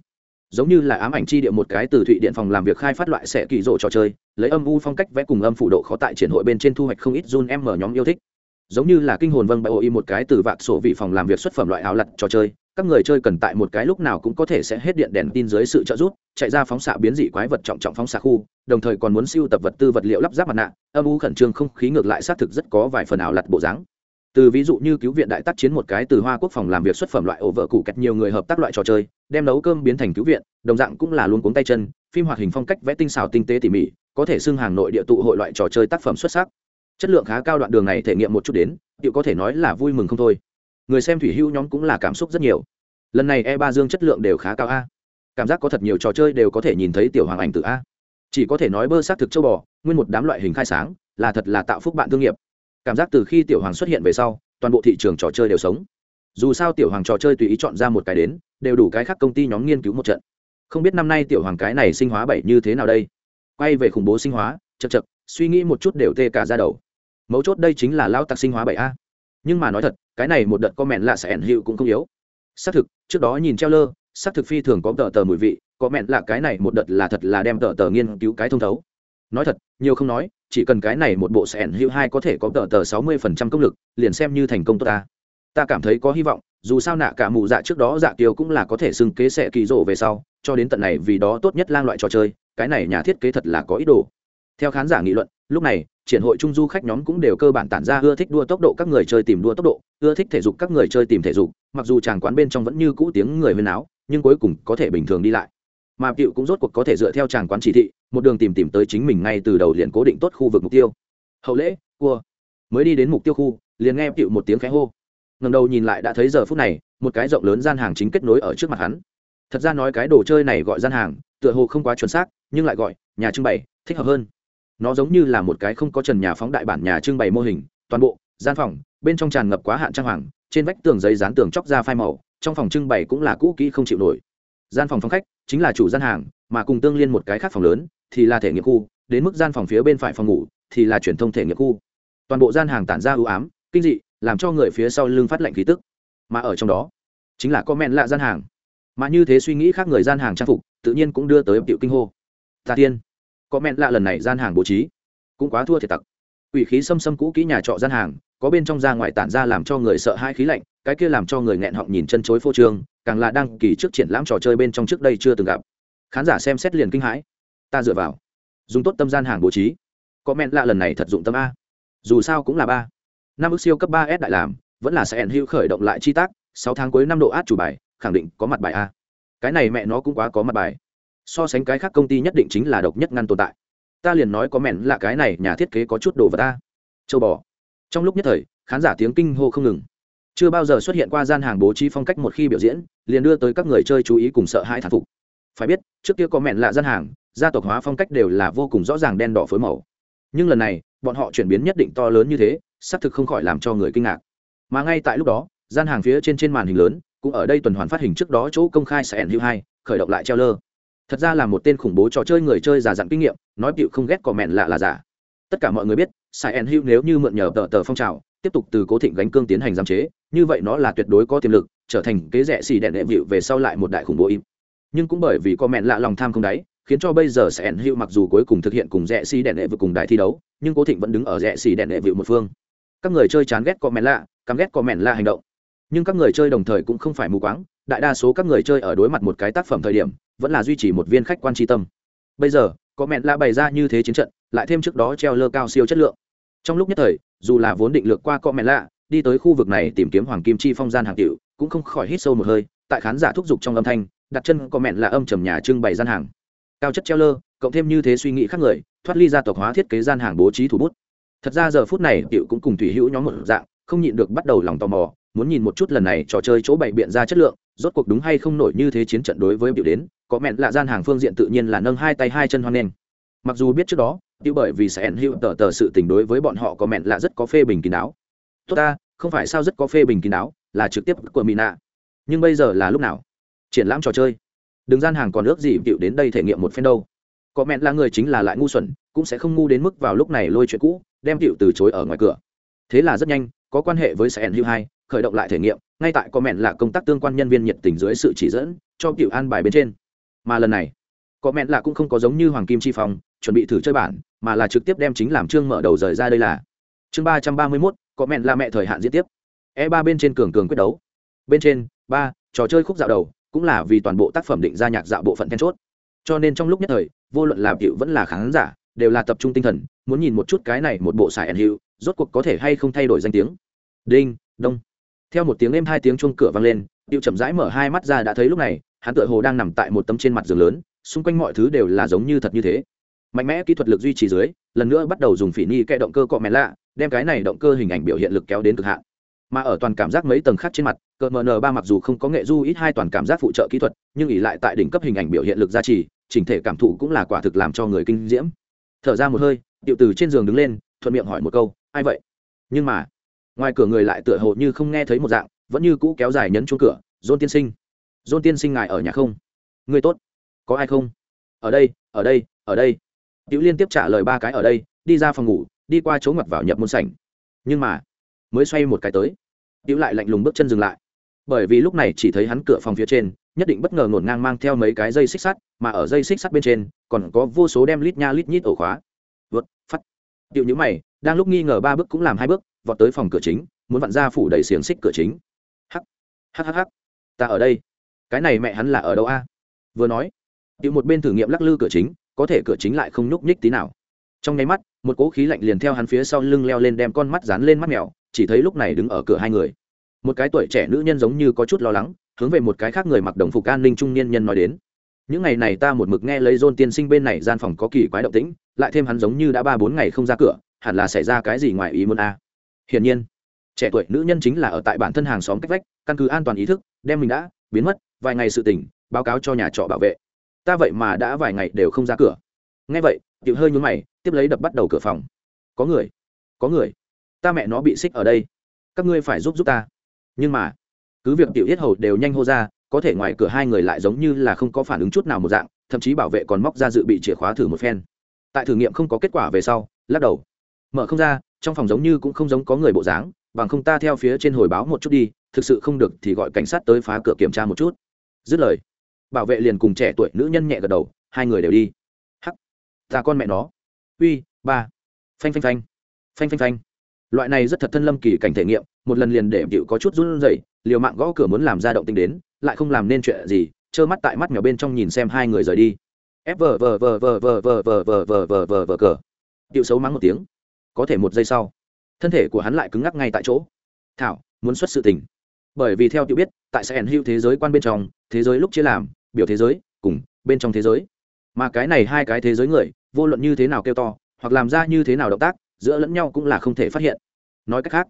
Speaker 1: Giống như là ám ảnh chi địa một cái từ thụy điện phòng làm việc khai phát loại sẽ kỳ rộ trò chơi, lấy âm u phong cách vẽ cùng âm phụ độ khó tại triển hội bên trên thu hoạch không ít run em mở nhóm yêu thích. Giống như là kinh hồn vâng bại ôi một cái từ vạc sổ vị phòng làm việc xuất phẩm loại áo lặt trò chơi các người chơi cần tại một cái lúc nào cũng có thể sẽ hết điện đèn tin dưới sự trợ giúp, chạy ra phóng xạ biến dị quái vật trọng trọng phóng xạ khu, đồng thời còn muốn siêu tập vật tư vật liệu lắp ráp mặt nạ, âm u khẩn trương không khí ngược lại xác thực rất có vài phần ảo lặt bộ dáng. Từ ví dụ như cứu viện đại tác chiến một cái từ hoa quốc phòng làm việc xuất phẩm loại ổ vợ cụ kẹt nhiều người hợp tác loại trò chơi, đem nấu cơm biến thành cứu viện, đồng dạng cũng là luôn cuống tay chân, phim hoạt hình phong cách vẽ tinh xảo tinh tế tỉ mỉ, có thể xưng hàng nội địa tụ hội loại trò chơi tác phẩm xuất sắc. Chất lượng khá cao đoạn đường này thể nghiệm một chút đến điệu có thể nói là vui mừng không thôi người xem thủy hưu nhóm cũng là cảm xúc rất nhiều. Lần này e ba dương chất lượng đều khá cao a. Cảm giác có thật nhiều trò chơi đều có thể nhìn thấy tiểu hoàng ảnh từ a. Chỉ có thể nói bơ xác thực châu bò, nguyên một đám loại hình khai sáng, là thật là tạo phúc bạn thương nghiệp. Cảm giác từ khi tiểu hoàng xuất hiện về sau, toàn bộ thị trường trò chơi đều sống. Dù sao tiểu hoàng trò chơi tùy ý chọn ra một cái đến, đều đủ cái khác công ty nhóm nghiên cứu một trận. Không biết năm nay tiểu hoàng cái này sinh hóa bảy như thế nào đây? Quay về khủng bố sinh hóa chật chật suy nghĩ một chút đều tê cả ra đầu. Mấu chốt đây chính là lao tặc sinh hóa bảy a. Nhưng mà nói thật cái này một đợt có mẹn lạ sẽ ẩn hiệu cũng không yếu. Xác thực, trước đó nhìn treo lơ, xác thực phi thường có tờ tờ mùi vị có mẹn lạ cái này một đợt là thật là đem tờ tờ nghiên cứu cái thông thấu. Nói thật, nhiều không nói, chỉ cần cái này một bộ sẽ ẩn hiệu hai có thể có tờ tờ sáu mươi phần trăm công lực, liền xem như thành công tốt ta. Ta cảm thấy có hy vọng, dù sao nạ cả mù dạ trước đó dạ kiều cũng là có thể xưng kế sẽ kỳ rộ về sau, cho đến tận này vì đó tốt nhất lang loại trò chơi, cái này nhà thiết kế thật là có ý đồ theo khán giả nghị luận, lúc này, triển hội trung du khách nhóm cũng đều cơ bản tản ra ưa thích đua tốc độ các người chơi tìm đua tốc độ, ưa thích thể dục các người chơi tìm thể dục, mặc dù chàng quán bên trong vẫn như cũ tiếng người huyên áo nhưng cuối cùng có thể bình thường đi lại. Mà cựu cũng rốt cuộc có thể dựa theo chàng quán chỉ thị, một đường tìm tìm tới chính mình ngay từ đầu liền cố định tốt khu vực mục tiêu. Hậu lễ, cua. Mới đi đến mục tiêu khu, liền nghe cựu một tiếng khẽ hô. Ngầm đầu nhìn lại đã thấy giờ phút này, một cái rộng lớn gian hàng chính kết nối ở trước mặt hắn. Thật ra nói cái đồ chơi này gọi gian hàng, tựa hồ không quá chuẩn xác, nhưng lại gọi, nhà trưng bày, thích hợp hơn nó giống như là một cái không có trần nhà phóng đại bản nhà trưng bày mô hình, toàn bộ, gian phòng, bên trong tràn ngập quá hạn trang hoàng, trên vách tường giấy dán tường chóc ra phai màu, trong phòng trưng bày cũng là cũ kỹ không chịu nổi. Gian phòng phòng khách chính là chủ gian hàng, mà cùng tương liên một cái khác phòng lớn thì là thể nghiệm khu, đến mức gian phòng phía bên phải phòng ngủ thì là truyền thông thể nghiệm khu. Toàn bộ gian hàng tản ra ưu ám, kinh dị, làm cho người phía sau lưng phát lệnh khí tức. Mà ở trong đó, chính là comment lạ gian hàng. Mà như thế suy nghĩ khác người gian hàng trang phục, tự nhiên cũng đưa tới tiệu kinh hô. Tà tiên có men lạ lần này gian hàng bố trí. Cũng quá thua thiệt tặc. Ủy khí xâm xâm cũ kỹ nhà trọ gian hàng, có bên trong ra ngoài tản ra làm cho người sợ hai khí lạnh, cái kia làm cho người nghẹn họng nhìn chân chối phô trương, càng là đăng kỳ trước triển lãm trò chơi bên trong trước đây chưa từng gặp. Khán giả xem xét liền kinh hãi. Ta dựa vào. Dùng tốt tâm gian hàng bố trí. Có men lạ lần này thật dụng tâm a. Dù sao cũng là ba. Năm ước siêu cấp ba s đại làm, vẫn là sẽ ẩn hữu khởi động lại chi tác, sáu tháng cuối năm độ át chủ bài, khẳng định có mặt bài a. Cái này mẹ nó cũng quá có mặt bài so sánh cái khác công ty nhất định chính là độc nhất ngăn tồn tại. Ta liền nói có mẹn là cái này, nhà thiết kế có chút đồ vật ta. Châu bò. Trong lúc nhất thời, khán giả tiếng kinh hô không ngừng. Chưa bao giờ xuất hiện qua gian hàng bố trí phong cách một khi biểu diễn, liền đưa tới các người chơi chú ý cùng sợ hãi thán phục. Phải biết, trước kia có mẹn lạ gian hàng, gia tộc hóa phong cách đều là vô cùng rõ ràng đen đỏ phối màu. Nhưng lần này, bọn họ chuyển biến nhất định to lớn như thế, xác thực không khỏi làm cho người kinh ngạc. Mà ngay tại lúc đó, gian hàng phía trên trên màn hình lớn, cũng ở đây tuần hoàn phát hình trước đó chỗ công khai sẽ ẩn hữu hai, khởi động lại treo lơ thật ra là một tên khủng bố trò chơi người chơi già dặn kinh nghiệm, nói cựu không ghét cò mẹn lạ là giả. Tất cả mọi người biết sai ẩn hữu nếu như mượn nhờ tờ tờ phong trào, tiếp tục từ cố thịnh gánh cương tiến hành giam chế, như vậy nó là tuyệt đối có tiềm lực, trở thành kế rẻ xì đèn đệ vịu về sau lại một đại khủng bố im. Nhưng cũng bởi vì có mẹn lạ lòng tham không đáy, khiến cho bây giờ sẽ ẩn hữu mặc dù cuối cùng thực hiện cùng rẻ xì đèn đệ vịu cùng đại thi đấu, nhưng cố thịnh vẫn đứng ở rẻ xì đèn đệ vịu một phương. Các người chơi chán ghét có mẹn lạ, căm ghét có mẹn lạ hành động. Nhưng các người chơi đồng thời cũng không phải mù quáng, đại đa số các người chơi ở đối mặt một cái tác phẩm thời điểm vẫn là duy trì một viên khách quan tri tâm. Bây giờ, có mẹn lạ bày ra như thế chiến trận, lại thêm trước đó treo lơ cao siêu chất lượng. Trong lúc nhất thời, dù là vốn định lược qua có mẹn lạ, đi tới khu vực này tìm kiếm hoàng kim chi phong gian hàng tiểu, cũng không khỏi hít sâu một hơi, tại khán giả thúc giục trong âm thanh, đặt chân có mẹn là âm trầm nhà trưng bày gian hàng. Cao chất treo lơ, cộng thêm như thế suy nghĩ khác người, thoát ly ra tộc hóa thiết kế gian hàng bố trí thủ bút. Thật ra giờ phút này, tiểu cũng cùng thủy hữu nhóm một dạng, không nhịn được bắt đầu lòng tò mò, muốn nhìn một chút lần này trò chơi chỗ bày biện ra chất lượng rốt cuộc đúng hay không nổi như thế chiến trận đối với biểu đến, có mẹn lạ gian hàng phương diện tự nhiên là nâng hai tay hai chân hoan nghênh. Mặc dù biết trước đó tiêu bởi vì sẽ hữu tờ tờ sự tình đối với bọn họ có mẹn lạ rất có phê bình kín đáo. Tốt ta, không phải sao rất có phê bình kín đáo, là trực tiếp của mỹ nạ nhưng bây giờ là lúc nào? Triển lãm trò chơi. Đừng gian hàng còn ước gì tiểu đến đây thể nghiệm một phen đâu. Có mẹn là người chính là lại ngu xuẩn, cũng sẽ không ngu đến mức vào lúc này lôi chuyện cũ, đem tiểu từ chối ở ngoài cửa. Thế là rất nhanh, có quan hệ với sẽ hữu hai khởi động lại thể nghiệm, ngay tại comment là công tác tương quan nhân viên nhiệt tình dưới sự chỉ dẫn, cho cựu an bài bên trên. Mà lần này, comment là cũng không có giống như hoàng kim chi phong, chuẩn bị thử chơi bản, mà là trực tiếp đem chính làm chương mở đầu rời ra đây là. Chương ba trăm ba mươi mốt, comment là mẹ thời hạn diễn tiếp. E ba bên trên cường cường quyết đấu. Bên trên, ba, trò chơi khúc dạo đầu, cũng là vì toàn bộ tác phẩm định ra nhạc dạo bộ phận then chốt. Cho nên trong lúc nhất thời, vô luận là cựu vẫn là khán giả, đều là tập trung tinh thần, muốn nhìn một chút cái này một bộ xài ẩn hiệu, rốt cuộc có thể hay không thay đổi danh tiếng. Đinh, đông theo một tiếng êm hai tiếng chuông cửa vang lên điệu chậm rãi mở hai mắt ra đã thấy lúc này, hắn tựa hồ đang nằm tại một tấm trên mặt giường lớn, xung quanh mọi thứ đều là giống như thật như thế. Mạnh mẽ kỹ thuật lực duy trì dưới, lần nữa bắt đầu dùng phỉ ni kẽ động cơ cọ mẹ lạ, đem cái này động cơ hình ảnh biểu hiện lực kéo đến cực hạn. Mà ở toàn cảm giác mấy tầng khác trên mặt, cờ mn ba mặc dù không có nghệ du ít hai toàn cảm giác phụ trợ kỹ thuật, nhưng ỉ lại tại đỉnh cấp hình ảnh biểu hiện lực gia trì, chỉnh thể cảm thụ cũng là quả thực làm cho người kinh diễm. Thở ra một hơi điệu từ trên giường đứng lên, thuận miệng hỏi một câu, ai vậy? Nhưng mà ngoài cửa người lại tựa hồ như không nghe thấy một dạng, vẫn như cũ kéo dài nhấn chuông cửa, dôn tiên sinh, dôn tiên sinh ngài ở nhà không? Người tốt. Có ai không? Ở đây ở đây ở đây. Tiểu liên tiếp trả lời ba cái ở đây, đi ra phòng ngủ, đi qua chỗ ngặt vào nhập môn sảnh. Nhưng mà, mới xoay một cái tới, tiểu lại lạnh lùng bước chân dừng lại. Bởi vì lúc này chỉ thấy hắn cửa phòng phía trên, nhất định bất ngờ ngổn ngang mang theo mấy cái dây xích sắt, mà ở dây xích sắt bên trên, còn có vô số đem lít nha lít nhít ổ khóa. Vượt phát tiểu nhữ mày, đang lúc nghi ngờ ba bước cũng làm hai bước vọt tới phòng cửa chính, muốn vặn ra phủ đầy xiềng xích cửa chính. Hắc hắc hắc ta ở đây. Cái này mẹ hắn là ở đâu a? Vừa nói điệu một bên thử nghiệm lắc lư cửa chính, có thể cửa chính lại không nhúc nhích tí nào. Trong nháy mắt, một cỗ khí lạnh liền theo hắn phía sau lưng leo lên đem con mắt dán lên mắt mèo, chỉ thấy lúc này đứng ở cửa hai người. Một cái tuổi trẻ nữ nhân giống như có chút lo lắng, hướng về một cái khác người mặc đồng phục an ninh trung niên nhân nói đến. Những ngày này ta một mực nghe lấy dôn tiên sinh bên này gian phòng có kỳ quái động tĩnh, lại thêm hắn giống như đã ba bốn ngày không ra cửa, hẳn là xảy ra cái gì ngoài ý muốn a? à hiển nhiên, trẻ tuổi nữ nhân chính là ở tại bản thân hàng xóm cách vách, căn cứ an toàn ý thức, đem mình đã biến mất, vài ngày sự tỉnh báo cáo cho nhà trọ bảo vệ. Ta vậy mà đã vài ngày đều không ra cửa. Nghe vậy, tiểu hơi nhún mày, tiếp lấy đập bắt đầu cửa phòng. Có người có người. Ta mẹ nó bị xích ở đây. Các ngươi phải giúp giúp ta. Nhưng mà, cứ việc tiểu yết hầu đều nhanh hô ra, có thể ngoài cửa hai người lại giống như là không có phản ứng chút nào một dạng, thậm chí bảo vệ còn móc ra dự bị chìa khóa thử một phen. Tại thử nghiệm không có kết quả về sau, lắc đầu. Mở không ra trong phòng giống như cũng không giống có người bộ dáng bằng không ta theo phía trên hồi báo một chút đi thực sự không được thì gọi cảnh sát tới phá cửa kiểm tra một chút dứt lời bảo vệ liền cùng trẻ tuổi nữ nhân nhẹ gật đầu hai người đều đi hắc ta con mẹ nó uy ba phanh phanh phanh phanh phanh phanh loại này rất thật thân lâm kỳ cảnh thể nghiệm một lần liền để điệu có chút run rẩy liều mạng gõ cửa muốn làm ra động tình đến lại không làm nên chuyện gì trơ mắt tại mắt mèo bên trong nhìn xem hai người rời đi ép vờ vờ vờ vờ vờ vờ vờ vờ vờ vờ vờ vờ cờ điệu xấu mắng một tiếng có thể một giây sau, thân thể của hắn lại cứng ngắc ngay tại chỗ. Thảo, muốn xuất sự tình. Bởi vì theo tiểu biết, tại sẽ ẩn hữu thế giới quan bên trong, thế giới lúc chia làm, biểu thế giới, cùng bên trong thế giới. Mà cái này hai cái thế giới người, vô luận như thế nào kêu to, hoặc làm ra như thế nào động tác, giữa lẫn nhau cũng là không thể phát hiện. Nói cách khác,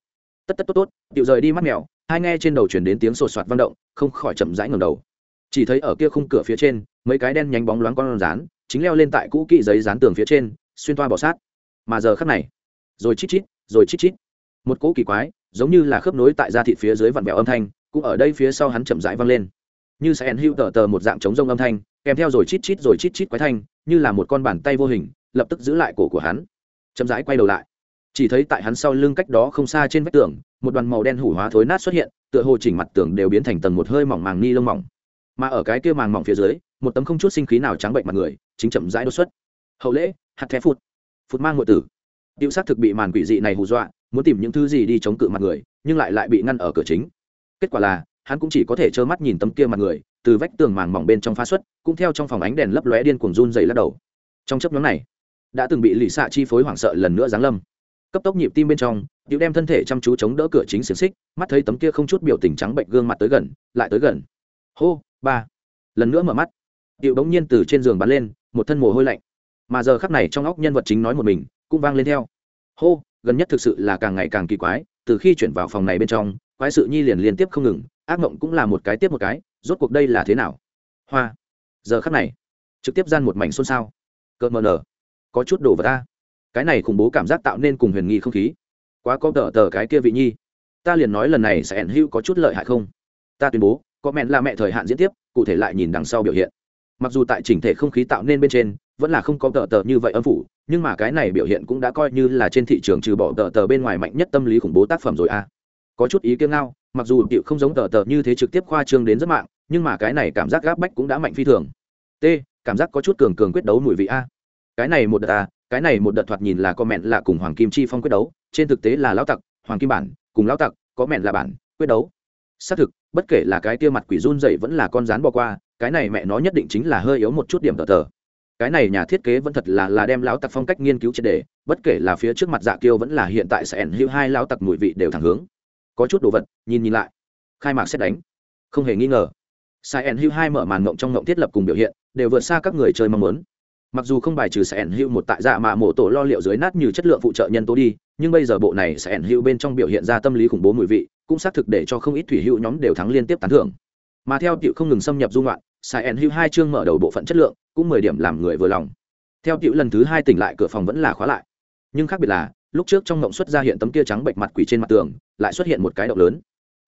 Speaker 1: tất tất tốt tốt, tiểu rời đi mắt mèo, hai nghe trên đầu chuyển đến tiếng sột soạt vang động, không khỏi chậm rãi ngầm đầu. Chỉ thấy ở kia khung cửa phía trên, mấy cái đen nhánh bóng loáng con rán, chính leo lên tại cũ kỹ giấy dán tường phía trên, xuyên toa bỏ sát. Mà giờ khắc này rồi chít chít, rồi chít chít. Một cỗ kỳ quái, giống như là khớp nối tại da thịt phía dưới vặn vẹo âm thanh, cũng ở đây phía sau hắn chậm rãi vang lên. Như sẽ hữu tờ tờ một dạng chống rông âm thanh, kèm theo rồi chít chít rồi chít chít quái thanh, như là một con bàn tay vô hình, lập tức giữ lại cổ của hắn. Chậm rãi quay đầu lại. Chỉ thấy tại hắn sau lưng cách đó không xa trên vách tường, một đoàn màu đen hủ hóa thối nát xuất hiện, tựa hồ chỉnh mặt tường đều biến thành tầng một hơi mỏng màng ni lông mỏng. Mà ở cái kia màng mỏng phía dưới, một tấm không chút sinh khí nào trắng bệnh mặt người, chính chậm rãi đột xuất. Hậu lễ, hạt thép phụt. Phụt mang ngụy tử. Diệu sát thực bị màn quỷ dị này hù dọa, muốn tìm những thứ gì đi chống cự mặt người, nhưng lại lại bị ngăn ở cửa chính. Kết quả là, hắn cũng chỉ có thể trơ mắt nhìn tấm kia mặt người, từ vách tường màng mỏng bên trong phá xuất, cũng theo trong phòng ánh đèn lấp lóe điên cuồng run rẩy lắc đầu. Trong chấp nhóm này, đã từng bị lì xạ chi phối hoảng sợ lần nữa giáng lâm. Cấp tốc nhịp tim bên trong Diệu đem thân thể chăm chú chống đỡ cửa chính xiềng xích, mắt thấy tấm kia không chút biểu tình trắng bệnh gương mặt tới gần, lại tới gần. Hô, ba. Lần nữa mở mắt. Diệu đống nhiên từ trên giường bắn lên, một thân mồ hôi lạnh. Mà giờ khắc này trong óc nhân vật chính nói một mình cũng vang lên theo. Hô, gần nhất thực sự là càng ngày càng kỳ quái, từ khi chuyển vào phòng này bên trong, quái sự nhi liền liên tiếp không ngừng, ác mộng cũng là một cái tiếp một cái, rốt cuộc đây là thế nào? Hoa, giờ khắc này, trực tiếp gian một mảnh xôn xao. Cợt mờ nở, có chút đồ vào ta cái này khủng bố cảm giác tạo nên cùng huyền nghi không khí. Quá có tờ tờ cái kia vị nhi. Ta liền nói lần này sẽ ẩn hữu có chút lợi hại không? Ta tuyên bố, có mẹn là mẹ thời hạn diễn tiếp, cụ thể lại nhìn đằng sau biểu hiện. Mặc dù tại chỉnh thể không khí tạo nên bên trên vẫn là không có tờ tờ như vậy âm phủ, nhưng mà cái này biểu hiện cũng đã coi như là trên thị trường trừ bỏ tờ tờ bên ngoài mạnh nhất tâm lý khủng bố tác phẩm rồi a có chút ý kiến ngao, mặc dù tiểu không giống tờ tờ như thế trực tiếp khoa trương đến rất mạng, nhưng mà cái này cảm giác gáp bách cũng đã mạnh phi thường. T, cảm giác có chút cường cường quyết đấu mùi vị a. Cái này một đợt a cái này một đợt thoạt nhìn là có mẹn là cùng hoàng kim chi phong quyết đấu, trên thực tế là lão tặc, hoàng kim bản, cùng lão tặc có mẹn là bản, quyết đấu. Xác thực, bất kể là cái kia mặt quỷ run dậy vẫn là con rán bỏ qua, cái này mẹ nó nhất định chính là hơi yếu một chút điểm tờ tờ cái này nhà thiết kế vẫn thật là là đem lão tặc phong cách nghiên cứu triệt đề, bất kể là phía trước mặt dạ kiêu vẫn là hiện tại sẽ ẩn hữu hai lão tặc mùi vị đều thẳng hướng. Có chút đồ vật, nhìn nhìn lại. Khai mạc xét đánh. Không hề nghi ngờ. Sai ẩn hữu hai mở màn ngộng trong ngộng thiết lập cùng biểu hiện, đều vượt xa các người chơi mong muốn. Mặc dù không bài trừ sẽ ẩn hữu một tại dạ mà mổ tổ lo liệu dưới nát như chất lượng phụ trợ nhân tố đi, nhưng bây giờ bộ này sẽ ẩn hữu bên trong biểu hiện ra tâm lý khủng bố mùi vị, cũng xác thực để cho không ít thủy hữu nhóm đều thắng liên tiếp tán thưởng. Mà theo cựu không ngừng xâm nhập dung loạn sai ẩn hữu hai chương mở đầu bộ phận chất lượng, cũng mười điểm làm người vừa lòng. Theo tiểu lần thứ hai tỉnh lại, cửa phòng vẫn là khóa lại. Nhưng khác biệt là, lúc trước trong ngộng xuất ra hiện tấm kia trắng bệnh mặt quỷ trên mặt tường, lại xuất hiện một cái động lớn.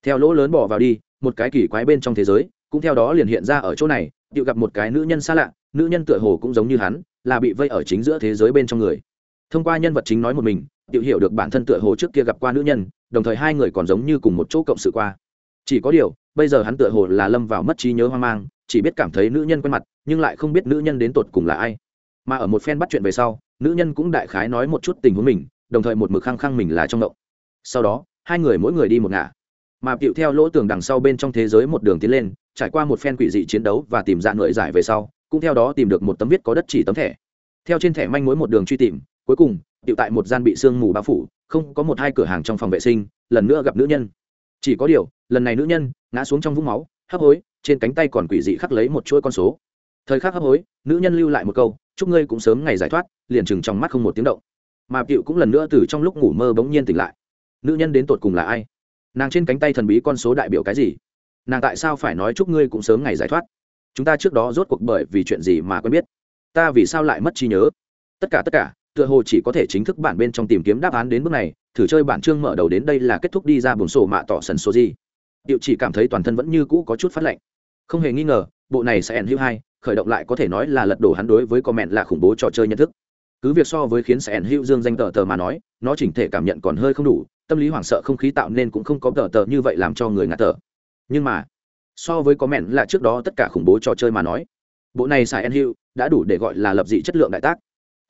Speaker 1: Theo lỗ lớn bỏ vào đi, một cái kỳ quái bên trong thế giới, cũng theo đó liền hiện ra ở chỗ này, tiểu gặp một cái nữ nhân xa lạ, nữ nhân tựa hồ cũng giống như hắn, là bị vây ở chính giữa thế giới bên trong người. Thông qua nhân vật chính nói một mình, tiểu hiểu được bản thân tựa hồ trước kia gặp qua nữ nhân, đồng thời hai người còn giống như cùng một chỗ cộng sự qua chỉ có điều, bây giờ hắn tựa hồ là lâm vào mất trí nhớ hoang mang, chỉ biết cảm thấy nữ nhân quen mặt, nhưng lại không biết nữ nhân đến tột cùng là ai. Mà ở một phen bắt chuyện về sau, nữ nhân cũng đại khái nói một chút tình huống mình, đồng thời một mực khăng khăng mình là trong động. Sau đó, hai người mỗi người đi một ngả. Mà tựu theo lỗ tường đằng sau bên trong thế giới một đường tiến lên, trải qua một phen quỷ dị chiến đấu và tìm ra nội giải về sau, cũng theo đó tìm được một tấm viết có đất chỉ tấm thẻ. Theo trên thẻ manh mối một đường truy tìm, cuối cùng tựu tại một gian bị sương mù bao phủ, không có một hai cửa hàng trong phòng vệ sinh, lần nữa gặp nữ nhân. Chỉ có điều lần này nữ nhân ngã xuống trong vũng máu, hấp hối, trên cánh tay còn quỷ dị khắc lấy một chuỗi con số. Thời khắc hấp hối, nữ nhân lưu lại một câu, chúc ngươi cũng sớm ngày giải thoát, liền chừng trong mắt không một tiếng động. Mà cựu cũng lần nữa từ trong lúc ngủ mơ bỗng nhiên tỉnh lại. Nữ nhân đến tột cùng là ai? Nàng trên cánh tay thần bí con số đại biểu cái gì? Nàng tại sao phải nói chúc ngươi cũng sớm ngày giải thoát? Chúng ta trước đó rốt cuộc bởi vì chuyện gì mà quen biết? Ta vì sao lại mất trí nhớ? Tất cả tất cả, tựa hồ chỉ có thể chính thức bản bên trong tìm kiếm đáp án đến bước này. Thử chơi bản chương mở đầu đến đây là kết thúc đi ra buồn sổ mạ tỏ sần số gì điệu chỉ cảm thấy toàn thân vẫn như cũ có chút phát lạnh. Không hề nghi ngờ, bộ này sẽ ẩn hữu hai, khởi động lại có thể nói là lật đổ hắn đối với comment là khủng bố trò chơi nhận thức. Cứ việc so với khiến sẽ ẩn hữu dương danh tờ tờ mà nói, nó chỉnh thể cảm nhận còn hơi không đủ, tâm lý hoảng sợ không khí tạo nên cũng không có tờ tờ như vậy làm cho người ngạt thở. Nhưng mà, so với comment là trước đó tất cả khủng bố trò chơi mà nói, bộ này xài ẩn hữu đã đủ để gọi là lập dị chất lượng đại tác.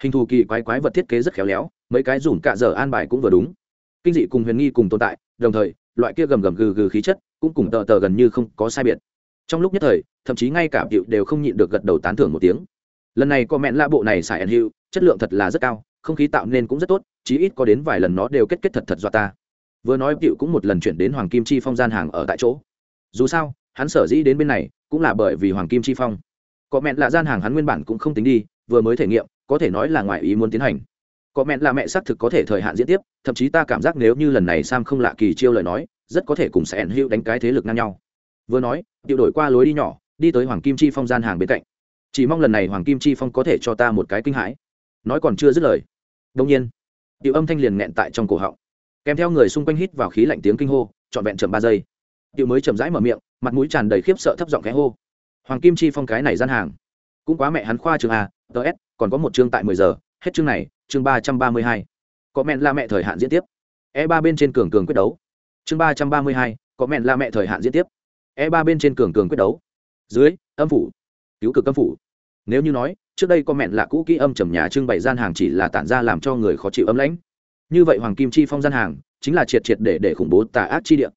Speaker 1: Hình thù kỳ quái quái vật thiết kế rất khéo léo, mấy cái dùm cả giờ an bài cũng vừa đúng. Kinh dị cùng huyền nghi cùng tồn tại, đồng thời, loại kia gầm gầm gừ gừ khí chất cũng cùng tờ tờ gần như không có sai biệt. Trong lúc nhất thời, thậm chí ngay cả cựu đều không nhịn được gật đầu tán thưởng một tiếng. Lần này có mẹn lạ bộ này xài ẩn hiệu chất lượng thật là rất cao, không khí tạo nên cũng rất tốt, chí ít có đến vài lần nó đều kết kết thật thật do ta. Vừa nói cựu cũng một lần chuyển đến hoàng kim chi phong gian hàng ở tại chỗ. Dù sao, hắn sở dĩ đến bên này, cũng là bởi vì hoàng kim chi phong. Có mẹn lạ gian hàng hắn nguyên bản cũng không tính đi, vừa mới thể nghiệm, có thể nói là ngoài ý muốn tiến hành. Có mẹn là mẹ xác thực có thể thời hạn diễn tiếp, thậm chí ta cảm giác nếu như lần này sam không lạ kỳ chiêu lời nói rất có thể cùng sẽ ẩn hữu đánh cái thế lực ngang nhau. Vừa nói điệu đổi qua lối đi nhỏ, đi tới hoàng kim chi phong gian hàng bên cạnh. Chỉ mong lần này hoàng kim chi phong có thể cho ta một cái kinh hãi. Nói còn chưa dứt lời đông nhiên điệu âm thanh liền nghẹn tại trong cổ họng. Kèm theo người xung quanh hít vào khí lạnh tiếng kinh hô, trọn vẹn chậm ba giây. Điệu mới chậm rãi mở miệng, mặt mũi tràn đầy khiếp sợ thấp giọng khẽ hô. Hoàng kim chi phong cái này gian hàng, cũng quá mẹ hắn khoa trường a ts còn có một chương tại mười giờ, hết chương này, chương ba trăm ba mươi hai. Có mẹn la mẹ thời hạn diễn tiếp. E ba bên trên cường cường quyết đấu chương ba trăm ba mươi hai, có mẹn la mẹ thời hạn diễn tiếp. E ba bên trên cường cường quyết đấu. Dưới, âm phủ. Cứu cực âm phủ. Nếu như nói, trước đây có mẹn là cũ kỹ âm trầm nhà trưng bày gian hàng chỉ là tản ra làm cho người khó chịu âm lãnh. Như vậy hoàng kim chi phong gian hàng, chính là triệt triệt để để khủng bố tà ác chi địa.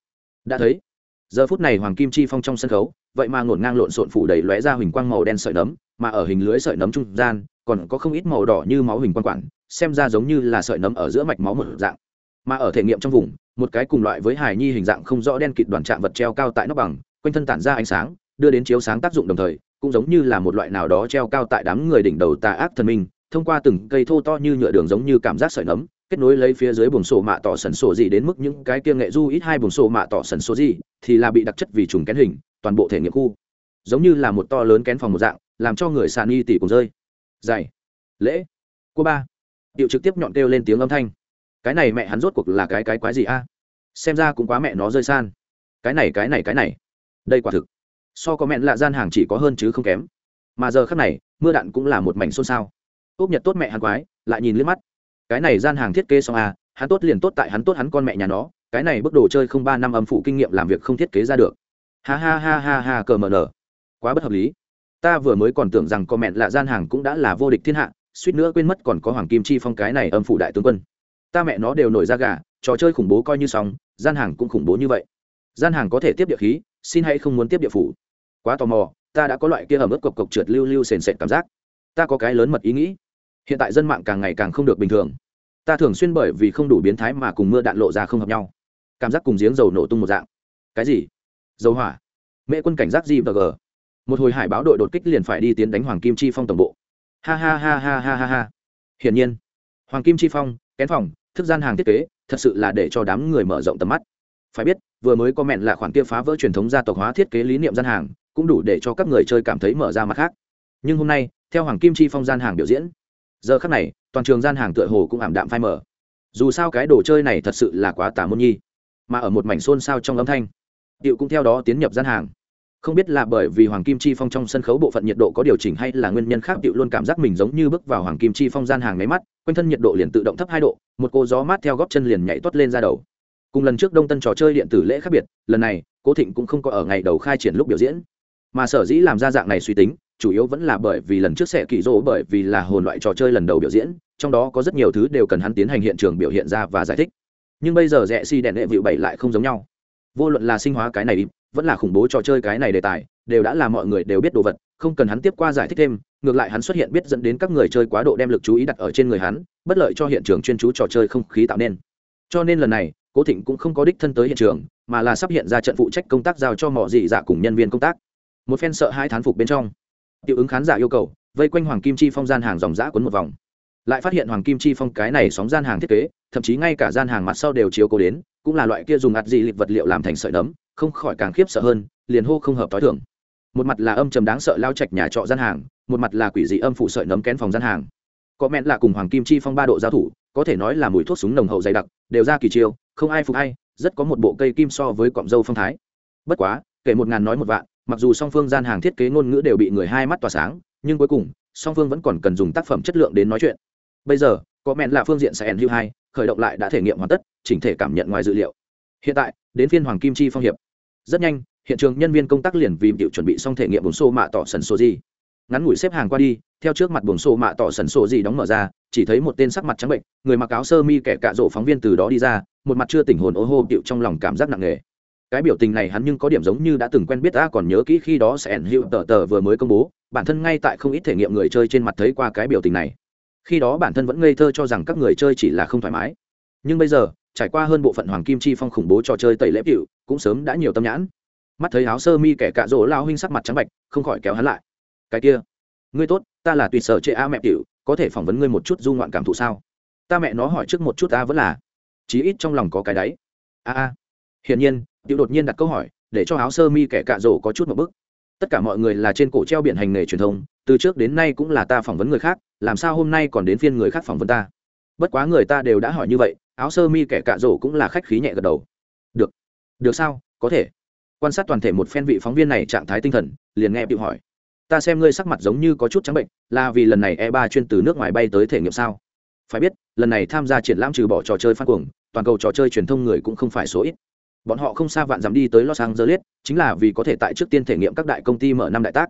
Speaker 1: Đã thấy, giờ phút này hoàng kim chi phong trong sân khấu, vậy mà ngổn ngang lộn xộn phủ đầy lóe ra huỳnh quang màu đen sợi nấm, mà ở hình lưới sợi nấm trung gian, còn có không ít màu đỏ như máu huỳnh quang quản, xem ra giống như là sợi nấm ở giữa mạch máu một dạng mà ở thể nghiệm trong vùng, một cái cùng loại với hài nhi hình dạng không rõ đen kịt đoàn trạng vật treo cao tại nóc bằng, quanh thân tản ra ánh sáng, đưa đến chiếu sáng tác dụng đồng thời, cũng giống như là một loại nào đó treo cao tại đám người đỉnh đầu tà ác thần minh, thông qua từng cây thô to như nhựa đường giống như cảm giác sợi nấm, kết nối lấy phía dưới buồng sổ mạ tỏ sần sổ gì đến mức những cái kia nghệ du ít hai buồng sổ mạ tỏ sần sổ gì, thì là bị đặc chất vì trùng kén hình, toàn bộ thể nghiệm khu. Giống như là một to lớn kén phòng một dạng, làm cho người sàn y tỷ cùng rơi. Dày lễ. Cô ba. Điệu trực tiếp nhọn kêu lên tiếng âm thanh cái này mẹ hắn rốt cuộc là cái cái quái gì a? Xem ra cũng quá mẹ nó rơi san. Cái này cái này cái này. Đây quả thực. So có mẹn lạ gian hàng chỉ có hơn chứ không kém. Mà giờ khác này, mưa đạn cũng là một mảnh xôn xao. Úp nhật tốt mẹ hắn quái, lại nhìn liếc mắt. Cái này gian hàng thiết kế xong à hắn tốt liền tốt tại hắn tốt hắn con mẹ nhà nó. Cái này bức đồ chơi không ba năm âm phụ kinh nghiệm làm việc không thiết kế ra được. Ha ha ha ha ha, cờ mờ nở. Quá bất hợp lý. Ta vừa mới còn tưởng rằng comment là gian hàng cũng đã là vô địch thiên hạ, suýt nữa quên mất còn có hoàng kim chi phong cái này âm phụ đại tướng quân ta mẹ nó đều nổi ra gà, trò chơi khủng bố coi như xong, gian hàng cũng khủng bố như vậy. Gian hàng có thể tiếp địa khí, xin hãy không muốn tiếp địa phủ. Quá tò mò, ta đã có loại kia ẩm ướt cộc cộc trượt lưu lưu sền sệt cảm giác. Ta có cái lớn mật ý nghĩ. Hiện tại dân mạng càng ngày càng không được bình thường. Ta thường xuyên bởi vì không đủ biến thái mà cùng mưa đạn lộ ra không hợp nhau. Cảm giác cùng giếng dầu nổ tung một dạng. Cái gì? Dầu hỏa. Mẹ quân cảnh giác gì và g. Một hồi hải báo đội đột kích liền phải đi tiến đánh hoàng kim chi phong tổng bộ. Ha ha ha ha ha ha ha. Hiển nhiên, hoàng kim chi phong, kén phòng thức gian hàng thiết kế, thật sự là để cho đám người mở rộng tầm mắt. Phải biết, vừa mới có mẹn là khoản kia phá vỡ truyền thống gia tộc hóa thiết kế lý niệm gian hàng, cũng đủ để cho các người chơi cảm thấy mở ra mặt khác. Nhưng hôm nay, theo hoàng kim chi phong gian hàng biểu diễn, giờ khác này, toàn trường gian hàng tựa hồ cũng ảm đạm phai mở dù sao cái đồ chơi này thật sự là quá tả môn nhi, mà ở một mảnh xôn xao trong âm thanh điệu cũng theo đó tiến nhập gian hàng không biết là bởi vì hoàng kim chi phong trong sân khấu bộ phận nhiệt độ có điều chỉnh hay là nguyên nhân khác điệu luôn cảm giác mình giống như bước vào hoàng kim chi phong gian hàng máy mắt, quanh thân nhiệt độ liền tự động thấp hai độ, một cô gió mát theo góp chân liền nhảy toát lên ra đầu. Cùng lần trước đông tân trò chơi điện tử lễ khác biệt, lần này, cố thịnh cũng không có ở ngày đầu khai triển lúc biểu diễn. Mà sở dĩ làm ra dạng này suy tính, chủ yếu vẫn là bởi vì lần trước sẽ kỳ rỗ bởi vì là hồn loại trò chơi lần đầu biểu diễn, trong đó có rất nhiều thứ đều cần hắn tiến hành hiện trường biểu hiện ra và giải thích. Nhưng bây giờ rẽ si đèn hệ vịu bảy lại không giống nhau. Vô luận là sinh hóa cái này vẫn là khủng bố trò chơi cái này đề tài, đều đã là mọi người đều biết đồ vật, không cần hắn tiếp qua giải thích thêm, ngược lại hắn xuất hiện biết dẫn đến các người chơi quá độ đem lực chú ý đặt ở trên người hắn, bất lợi cho hiện trường chuyên chú trò chơi không khí tạo nên. Cho nên lần này, cố thịnh cũng không có đích thân tới hiện trường, mà là sắp hiện ra trận phụ trách công tác giao cho mọi dị dạ cùng nhân viên công tác. Một phen sợ hai thán phục bên trong tiêu ứng khán giả yêu cầu, vây quanh hoàng kim chi phong gian hàng dòng giã quấn một vòng. Lại phát hiện hoàng kim chi phong cái này sóng gian hàng thiết kế, thậm chí ngay cả gian hàng mặt sau đều chiếu cố đến, cũng là loại kia dùng ạt dị lịch vật liệu làm thành sợi nấm không khỏi càng khiếp sợ hơn, liền hô không hợp t h i thưởng. Một mặt là âm trầm đáng sợ lao chạch nhà trọ gian hàng, một mặt là quỷ dị âm phụ sợi nấm kén phòng gian hàng. Có mẹn là cùng hoàng kim chi phong ba độ giao thủ, có thể nói là mùi thuốc súng nồng hậu dày đặc, đều ra kỳ chiêu, không ai phục hay rất có một bộ cây kim so với cọng dâu phong thái. Bất quá, kể một ngàn nói một vạn, mặc dù song phương gian hàng thiết kế ngôn ngữ đều bị người hai mắt tỏa sáng, nhưng cuối cùng, song phương vẫn còn cần dùng tác phẩm chất lượng đến nói chuyện. Bây giờ, có mẹn là phương diện sẽ ẩn hữu hai, khởi động lại đã thể nghiệm hoàn tất, chỉnh thể cảm nhận ngoài dự liệu. Hiện tại, đến phiên hoàng kim chi phong hiệp rất nhanh, hiện trường nhân viên công tác liền vì điệu chuẩn bị xong thể nghiệm bồn xô mạ tỏ sần sô gì. Ngắn ngủi xếp hàng qua đi, theo trước mặt bồn xô mạ tỏ sần sô gì đóng mở ra, chỉ thấy một tên sắc mặt trắng bệnh, người mặc áo sơ mi kẻ cạ rộ phóng viên từ đó đi ra, một mặt chưa tỉnh hồn ô hô điệu trong lòng cảm giác nặng nề. Cái biểu tình này hắn nhưng có điểm giống như đã từng quen biết, ta còn nhớ kỹ khi đó sẽ ẩn hiệu tờ tờ vừa mới công bố, bản thân ngay tại không ít thể nghiệm người chơi trên mặt thấy qua cái biểu tình này. Khi đó bản thân vẫn ngây thơ cho rằng các người chơi chỉ là không thoải mái. Nhưng bây giờ trải qua hơn bộ phận hoàng kim chi phong khủng bố trò chơi tẩy lễ cựu, cũng sớm đã nhiều tâm nhãn. Mắt thấy áo sơ mi kẻ cạ rỗ lao huynh sắc mặt trắng bạch, không khỏi kéo hắn lại. Cái kia, ngươi tốt, ta là tùy sở chệ a mẹ tiểu, có thể phỏng vấn ngươi một chút du ngoạn cảm thụ sao? Ta mẹ nó hỏi trước một chút ta vẫn là. Chí ít trong lòng có cái đấy. a a. Hiển nhiên, tiểu đột nhiên đặt câu hỏi, để cho áo sơ mi kẻ cạ rỗ có chút một bức. Tất cả mọi người là trên cổ treo biển hành nghề truyền thông, từ trước đến nay cũng là ta phỏng vấn người khác, làm sao hôm nay còn đến phiên người khác phỏng vấn ta? Bất quá người ta đều đã hỏi như vậy áo sơ mi kẻ cạ rổ cũng là khách khí nhẹ gật đầu. Được. Được sao? Có thể. Quan sát toàn thể một phen vị phóng viên này trạng thái tinh thần, liền nghe bịu hỏi. Ta xem ngươi sắc mặt giống như có chút trắng bệnh, là vì lần này e ba chuyên từ nước ngoài bay tới thể nghiệm sao? Phải biết, lần này tham gia triển lãm trừ bỏ trò chơi phát cuồng, toàn cầu trò chơi truyền thông người cũng không phải số ít. Bọn họ không xa vạn dám đi tới los angeles, chính là vì có thể tại trước tiên thể nghiệm các đại công ty mở năm đại tác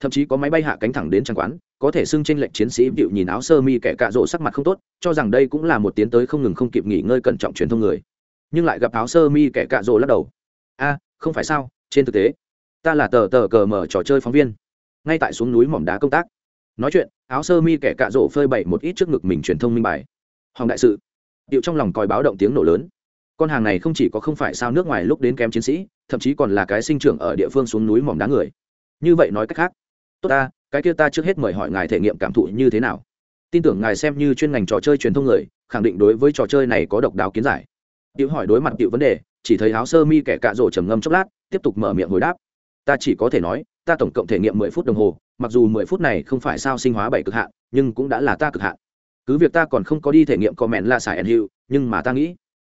Speaker 1: thậm chí có máy bay hạ cánh thẳng đến trang quán, có thể xưng trên lệnh chiến sĩ bịu nhìn áo sơ mi kẻ cạ rỗ sắc mặt không tốt, cho rằng đây cũng là một tiến tới không ngừng không kịp nghỉ ngơi cẩn trọng truyền thông người. Nhưng lại gặp áo sơ mi kẻ cạ rỗ lắc đầu. A, không phải sao, trên thực tế, ta là tờ tờ cờ mở trò chơi phóng viên, ngay tại xuống núi mỏm đá công tác. Nói chuyện, áo sơ mi kẻ cạ rỗ phơi bậy một ít trước ngực mình truyền thông minh bài. Hòng đại sự. Điệu trong lòng còi báo động tiếng nổ lớn. Con hàng này không chỉ có không phải sao nước ngoài lúc đến kém chiến sĩ, thậm chí còn là cái sinh trưởng ở địa phương xuống núi mỏm đá người. Như vậy nói cách khác tốt ta, cái kia ta trước hết mời hỏi ngài thể nghiệm cảm thụ như thế nào. Tin tưởng ngài xem như chuyên ngành trò chơi truyền thông người, khẳng định đối với trò chơi này có độc đáo kiến giải. Tiểu hỏi đối mặt tiểu vấn đề, chỉ thấy áo sơ mi kẻ cạ rổ trầm ngâm chốc lát, tiếp tục mở miệng hồi đáp. Ta chỉ có thể nói, ta tổng cộng thể nghiệm mười phút đồng hồ, mặc dù mười phút này không phải sao sinh hóa bảy cực hạn, nhưng cũng đã là ta cực hạn. Cứ việc ta còn không có đi thể nghiệm comment là xài ẩn hiệu, nhưng mà ta nghĩ,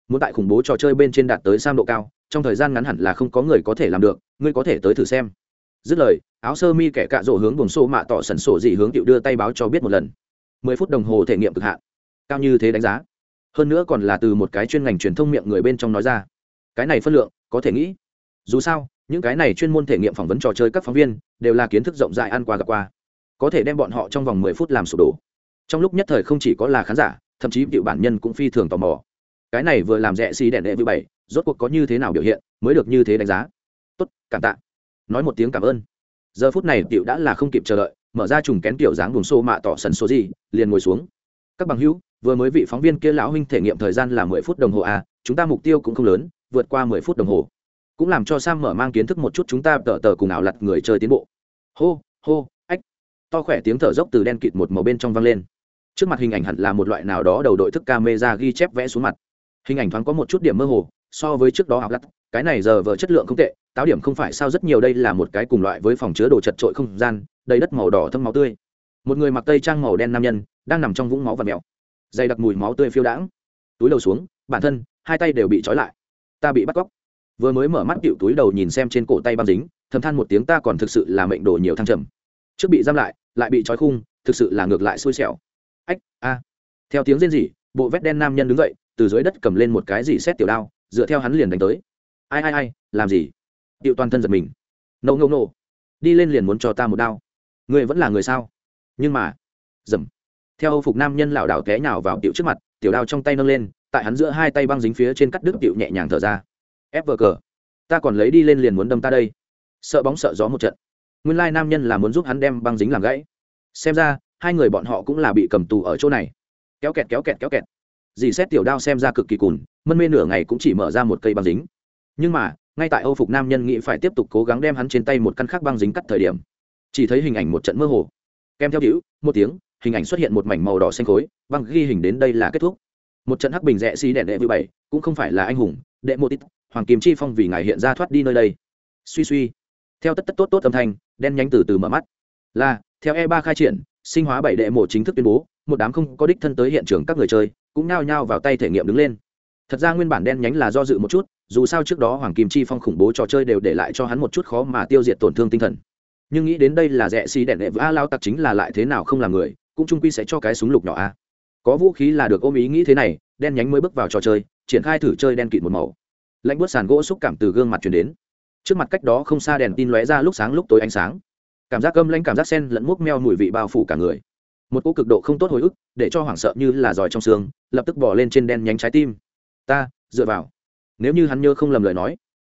Speaker 1: muốn tại khủng bố trò chơi bên trên đạt tới sam độ cao, trong thời gian ngắn hẳn là không có người có thể làm được, ngươi có thể tới thử xem dứt lời, áo sơ mi kẻ cạ rỗ hướng buồng sổ mạ tỏ sần sổ dị hướng tiểu đưa tay báo cho biết một lần. Mười phút đồng hồ thể nghiệm cực hạn. Cao như thế đánh giá. Hơn nữa còn là từ một cái chuyên ngành truyền thông miệng người bên trong nói ra. Cái này phân lượng, có thể nghĩ. Dù sao, những cái này chuyên môn thể nghiệm phỏng vấn trò chơi các phóng viên, đều là kiến thức rộng rãi ăn qua gặp qua. Có thể đem bọn họ trong vòng mười phút làm sụp đổ. Trong lúc nhất thời không chỉ có là khán giả, thậm chí tiểu bản nhân cũng phi thường tò mò. Cái này vừa làm rẻ xì đèn đệ vĩ bảy, rốt cuộc có như thế nào biểu hiện, mới được như thế đánh giá. Tốt, cảm tạ nói một tiếng cảm ơn. Giờ phút này tiểu đã là không kịp chờ đợi, mở ra trùng kén tiểu dáng buồng xô mạ tỏ sần số gì, liền ngồi xuống. Các bằng hữu, vừa mới vị phóng viên kia lão huynh thể nghiệm thời gian là mười phút đồng hồ à chúng ta mục tiêu cũng không lớn, vượt qua mười phút đồng hồ. Cũng làm cho sam mở mang kiến thức một chút chúng ta tờ tờ cùng ảo lặt người chơi tiến bộ. Hô hô, ách. To khỏe tiếng thở dốc từ đen kịt một màu bên trong vang lên. Trước mặt hình ảnh hẳn là một loại nào đó đầu đội thức camera ghi chép vẽ xuống mặt. Hình ảnh thoáng có một chút điểm mơ hồ so với trước đó ảo lặt cái này giờ vợ chất lượng không tệ, táo điểm không phải sao rất nhiều đây là một cái cùng loại với phòng chứa đồ chật trội không gian, đầy đất màu đỏ thâm máu tươi. Một người mặc tây trang màu đen nam nhân, đang nằm trong vũng máu và mèo. Dày đặc mùi máu tươi phiêu đãng. Túi đầu xuống, bản thân, hai tay đều bị trói lại. Ta bị bắt cóc. Vừa mới mở mắt cựu túi đầu nhìn xem trên cổ tay băng dính, thầm than một tiếng ta còn thực sự là mệnh đồ nhiều thăng trầm. Trước bị giam lại lại bị trói khung, thực sự là ngược lại xui xẻo. Ách, a. Theo tiếng rên rỉ, bộ vét đen nam nhân đứng dậy, từ dưới đất cầm lên một cái gì xét tiểu đao dựa theo hắn liền đánh tới. Ai ai ai, làm gì? Tiệu toàn thân giật mình. Nâu nâu nâu đi lên liền muốn cho ta một đao. Người vẫn là người sao? Nhưng mà, dầm. Theo âu phục nam nhân lảo đảo té nhào vào tiểu trước mặt, tiểu đao trong tay nâng lên, tại hắn giữa hai tay băng dính phía trên cắt đứt tiểu nhẹ nhàng thở ra. Ép vờ cờ ta còn lấy đi lên liền muốn đâm ta đây. Sợ bóng sợ gió một trận. Nguyên lai nam nhân là muốn giúp hắn đem băng dính làm gãy. Xem ra, hai người bọn họ cũng là bị cầm tù ở chỗ này. Kéo kẹt kéo kẹt kéo kẹt dì xét tiểu đao xem ra cực kỳ cùn, mân mê nửa ngày cũng chỉ mở ra một cây băng dính. Nhưng mà, ngay tại âu phục nam nhân nghĩ phải tiếp tục cố gắng đem hắn trên tay một căn khác băng dính cắt thời điểm, chỉ thấy hình ảnh một trận mơ hồ. Kèm theo hữu một tiếng, hình ảnh xuất hiện một mảnh màu đỏ xanh khối, băng ghi hình đến đây là kết thúc. Một trận hắc bình rẽ xí đèn đệ vui bảy, cũng không phải là anh hùng, đệ mô tít hoàng kim chi phong vì ngài hiện ra thoát đi nơi đây. Suy suy. Theo tất tất tốt tốt âm thanh, đen nhánh từ từ mở mắt. Là, theo e ba khai triển, sinh hóa bảy đệ mộ chính thức tuyên bố, một đám không có đích thân tới hiện trường các người chơi cũng nao nhao vào tay thể nghiệm đứng lên. Thật ra nguyên bản đen nhánh là do dự một chút, dù sao trước đó hoàng kim chi phong khủng bố trò chơi đều để lại cho hắn một chút khó mà tiêu diệt tổn thương tinh thần. Nhưng nghĩ đến đây là rẻ xì đèn đệ vã lao tặc chính là lại thế nào không là người, cũng trung quy sẽ cho cái súng lục nhỏ a. Có vũ khí là được ôm ý nghĩ thế này, đen nhánh mới bước vào trò chơi, triển khai thử chơi đen kịt một màu. Lạnh bớt sàn gỗ xúc cảm từ gương mặt chuyển đến. Trước mặt cách đó không xa đèn tin lóe ra lúc sáng lúc tối ánh sáng. Cảm giác âm lãnh cảm giác sen lẫn múc meo mùi vị bao phủ cả người một cỗ cực độ không tốt hồi ức, để cho hoảng sợ như là giỏi trong xương, lập tức bỏ lên trên đen nhánh trái tim. Ta, dựa vào. Nếu như hắn nhớ không lầm lời nói,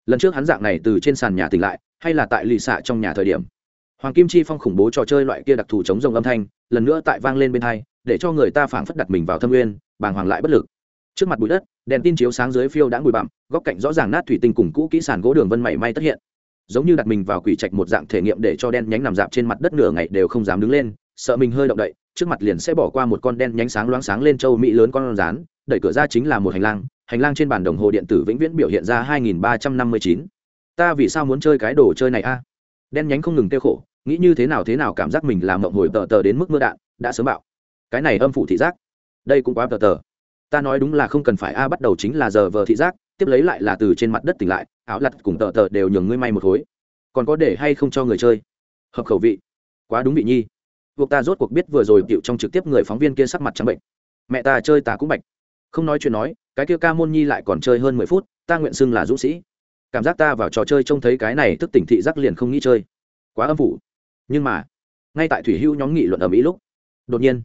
Speaker 1: lần trước hắn dạng này từ trên sàn nhà tỉnh lại, hay là tại lì xạ trong nhà thời điểm. Hoàng kim chi phong khủng bố trò chơi loại kia đặc thù chống rồng âm thanh, lần nữa tại vang lên bên hai, để cho người ta phảng phất đặt mình vào thâm nguyên, bàng hoàng lại bất lực. Trước mặt bụi đất, đèn tin chiếu sáng dưới phiêu đã bụi bặm, góc cạnh rõ ràng nát thủy tinh cùng cũ kỹ sàn gỗ đường vân mảy may tất hiện. Giống như đặt mình vào quỷ trạch một dạng thể nghiệm để cho đen nhánh nằm dạp trên mặt đất nửa ngày đều không dám đứng lên, sợ mình hơi động đậy trước mặt liền sẽ bỏ qua một con đen nhánh sáng loáng sáng lên châu mỹ lớn con rán, đẩy cửa ra chính là một hành lang hành lang trên bản đồng hồ điện tử vĩnh viễn biểu hiện ra 2359. ta vì sao muốn chơi cái đồ chơi này a? Đen nhánh không ngừng tiêu khổ, nghĩ như thế nào thế nào cảm giác mình làm mộng hồi tờ tờ đến mức mưa đạn, đã sớm bạo. Cái này âm phủ thị giác, đây cũng quá tờ tờ. Ta nói đúng là không cần phải, a, bắt đầu chính là giờ vờ thị giác, tiếp lấy lại là từ trên mặt đất tỉnh lại, áo lặt cùng tờ tờ đều nhường ngươi may một khối còn có để hay không cho người chơi? Hợp khẩu vị. Quá đúng vị nhi buộc ta rốt cuộc biết vừa rồi cựu trong trực tiếp người phóng viên kia sắc mặt trắng bệnh. Mẹ ta chơi ta cũng bạch. Không nói chuyện nói, cái kia ca môn nhi lại còn chơi hơn mười phút, ta nguyện xưng là dũng sĩ. Cảm giác ta vào trò chơi trông thấy cái này thức tỉnh thị giác liền không nghĩ chơi. Quá âm phủ. Nhưng mà, ngay tại thủy hữu nhóm nghị luận ở mỹ lúc, đột nhiên,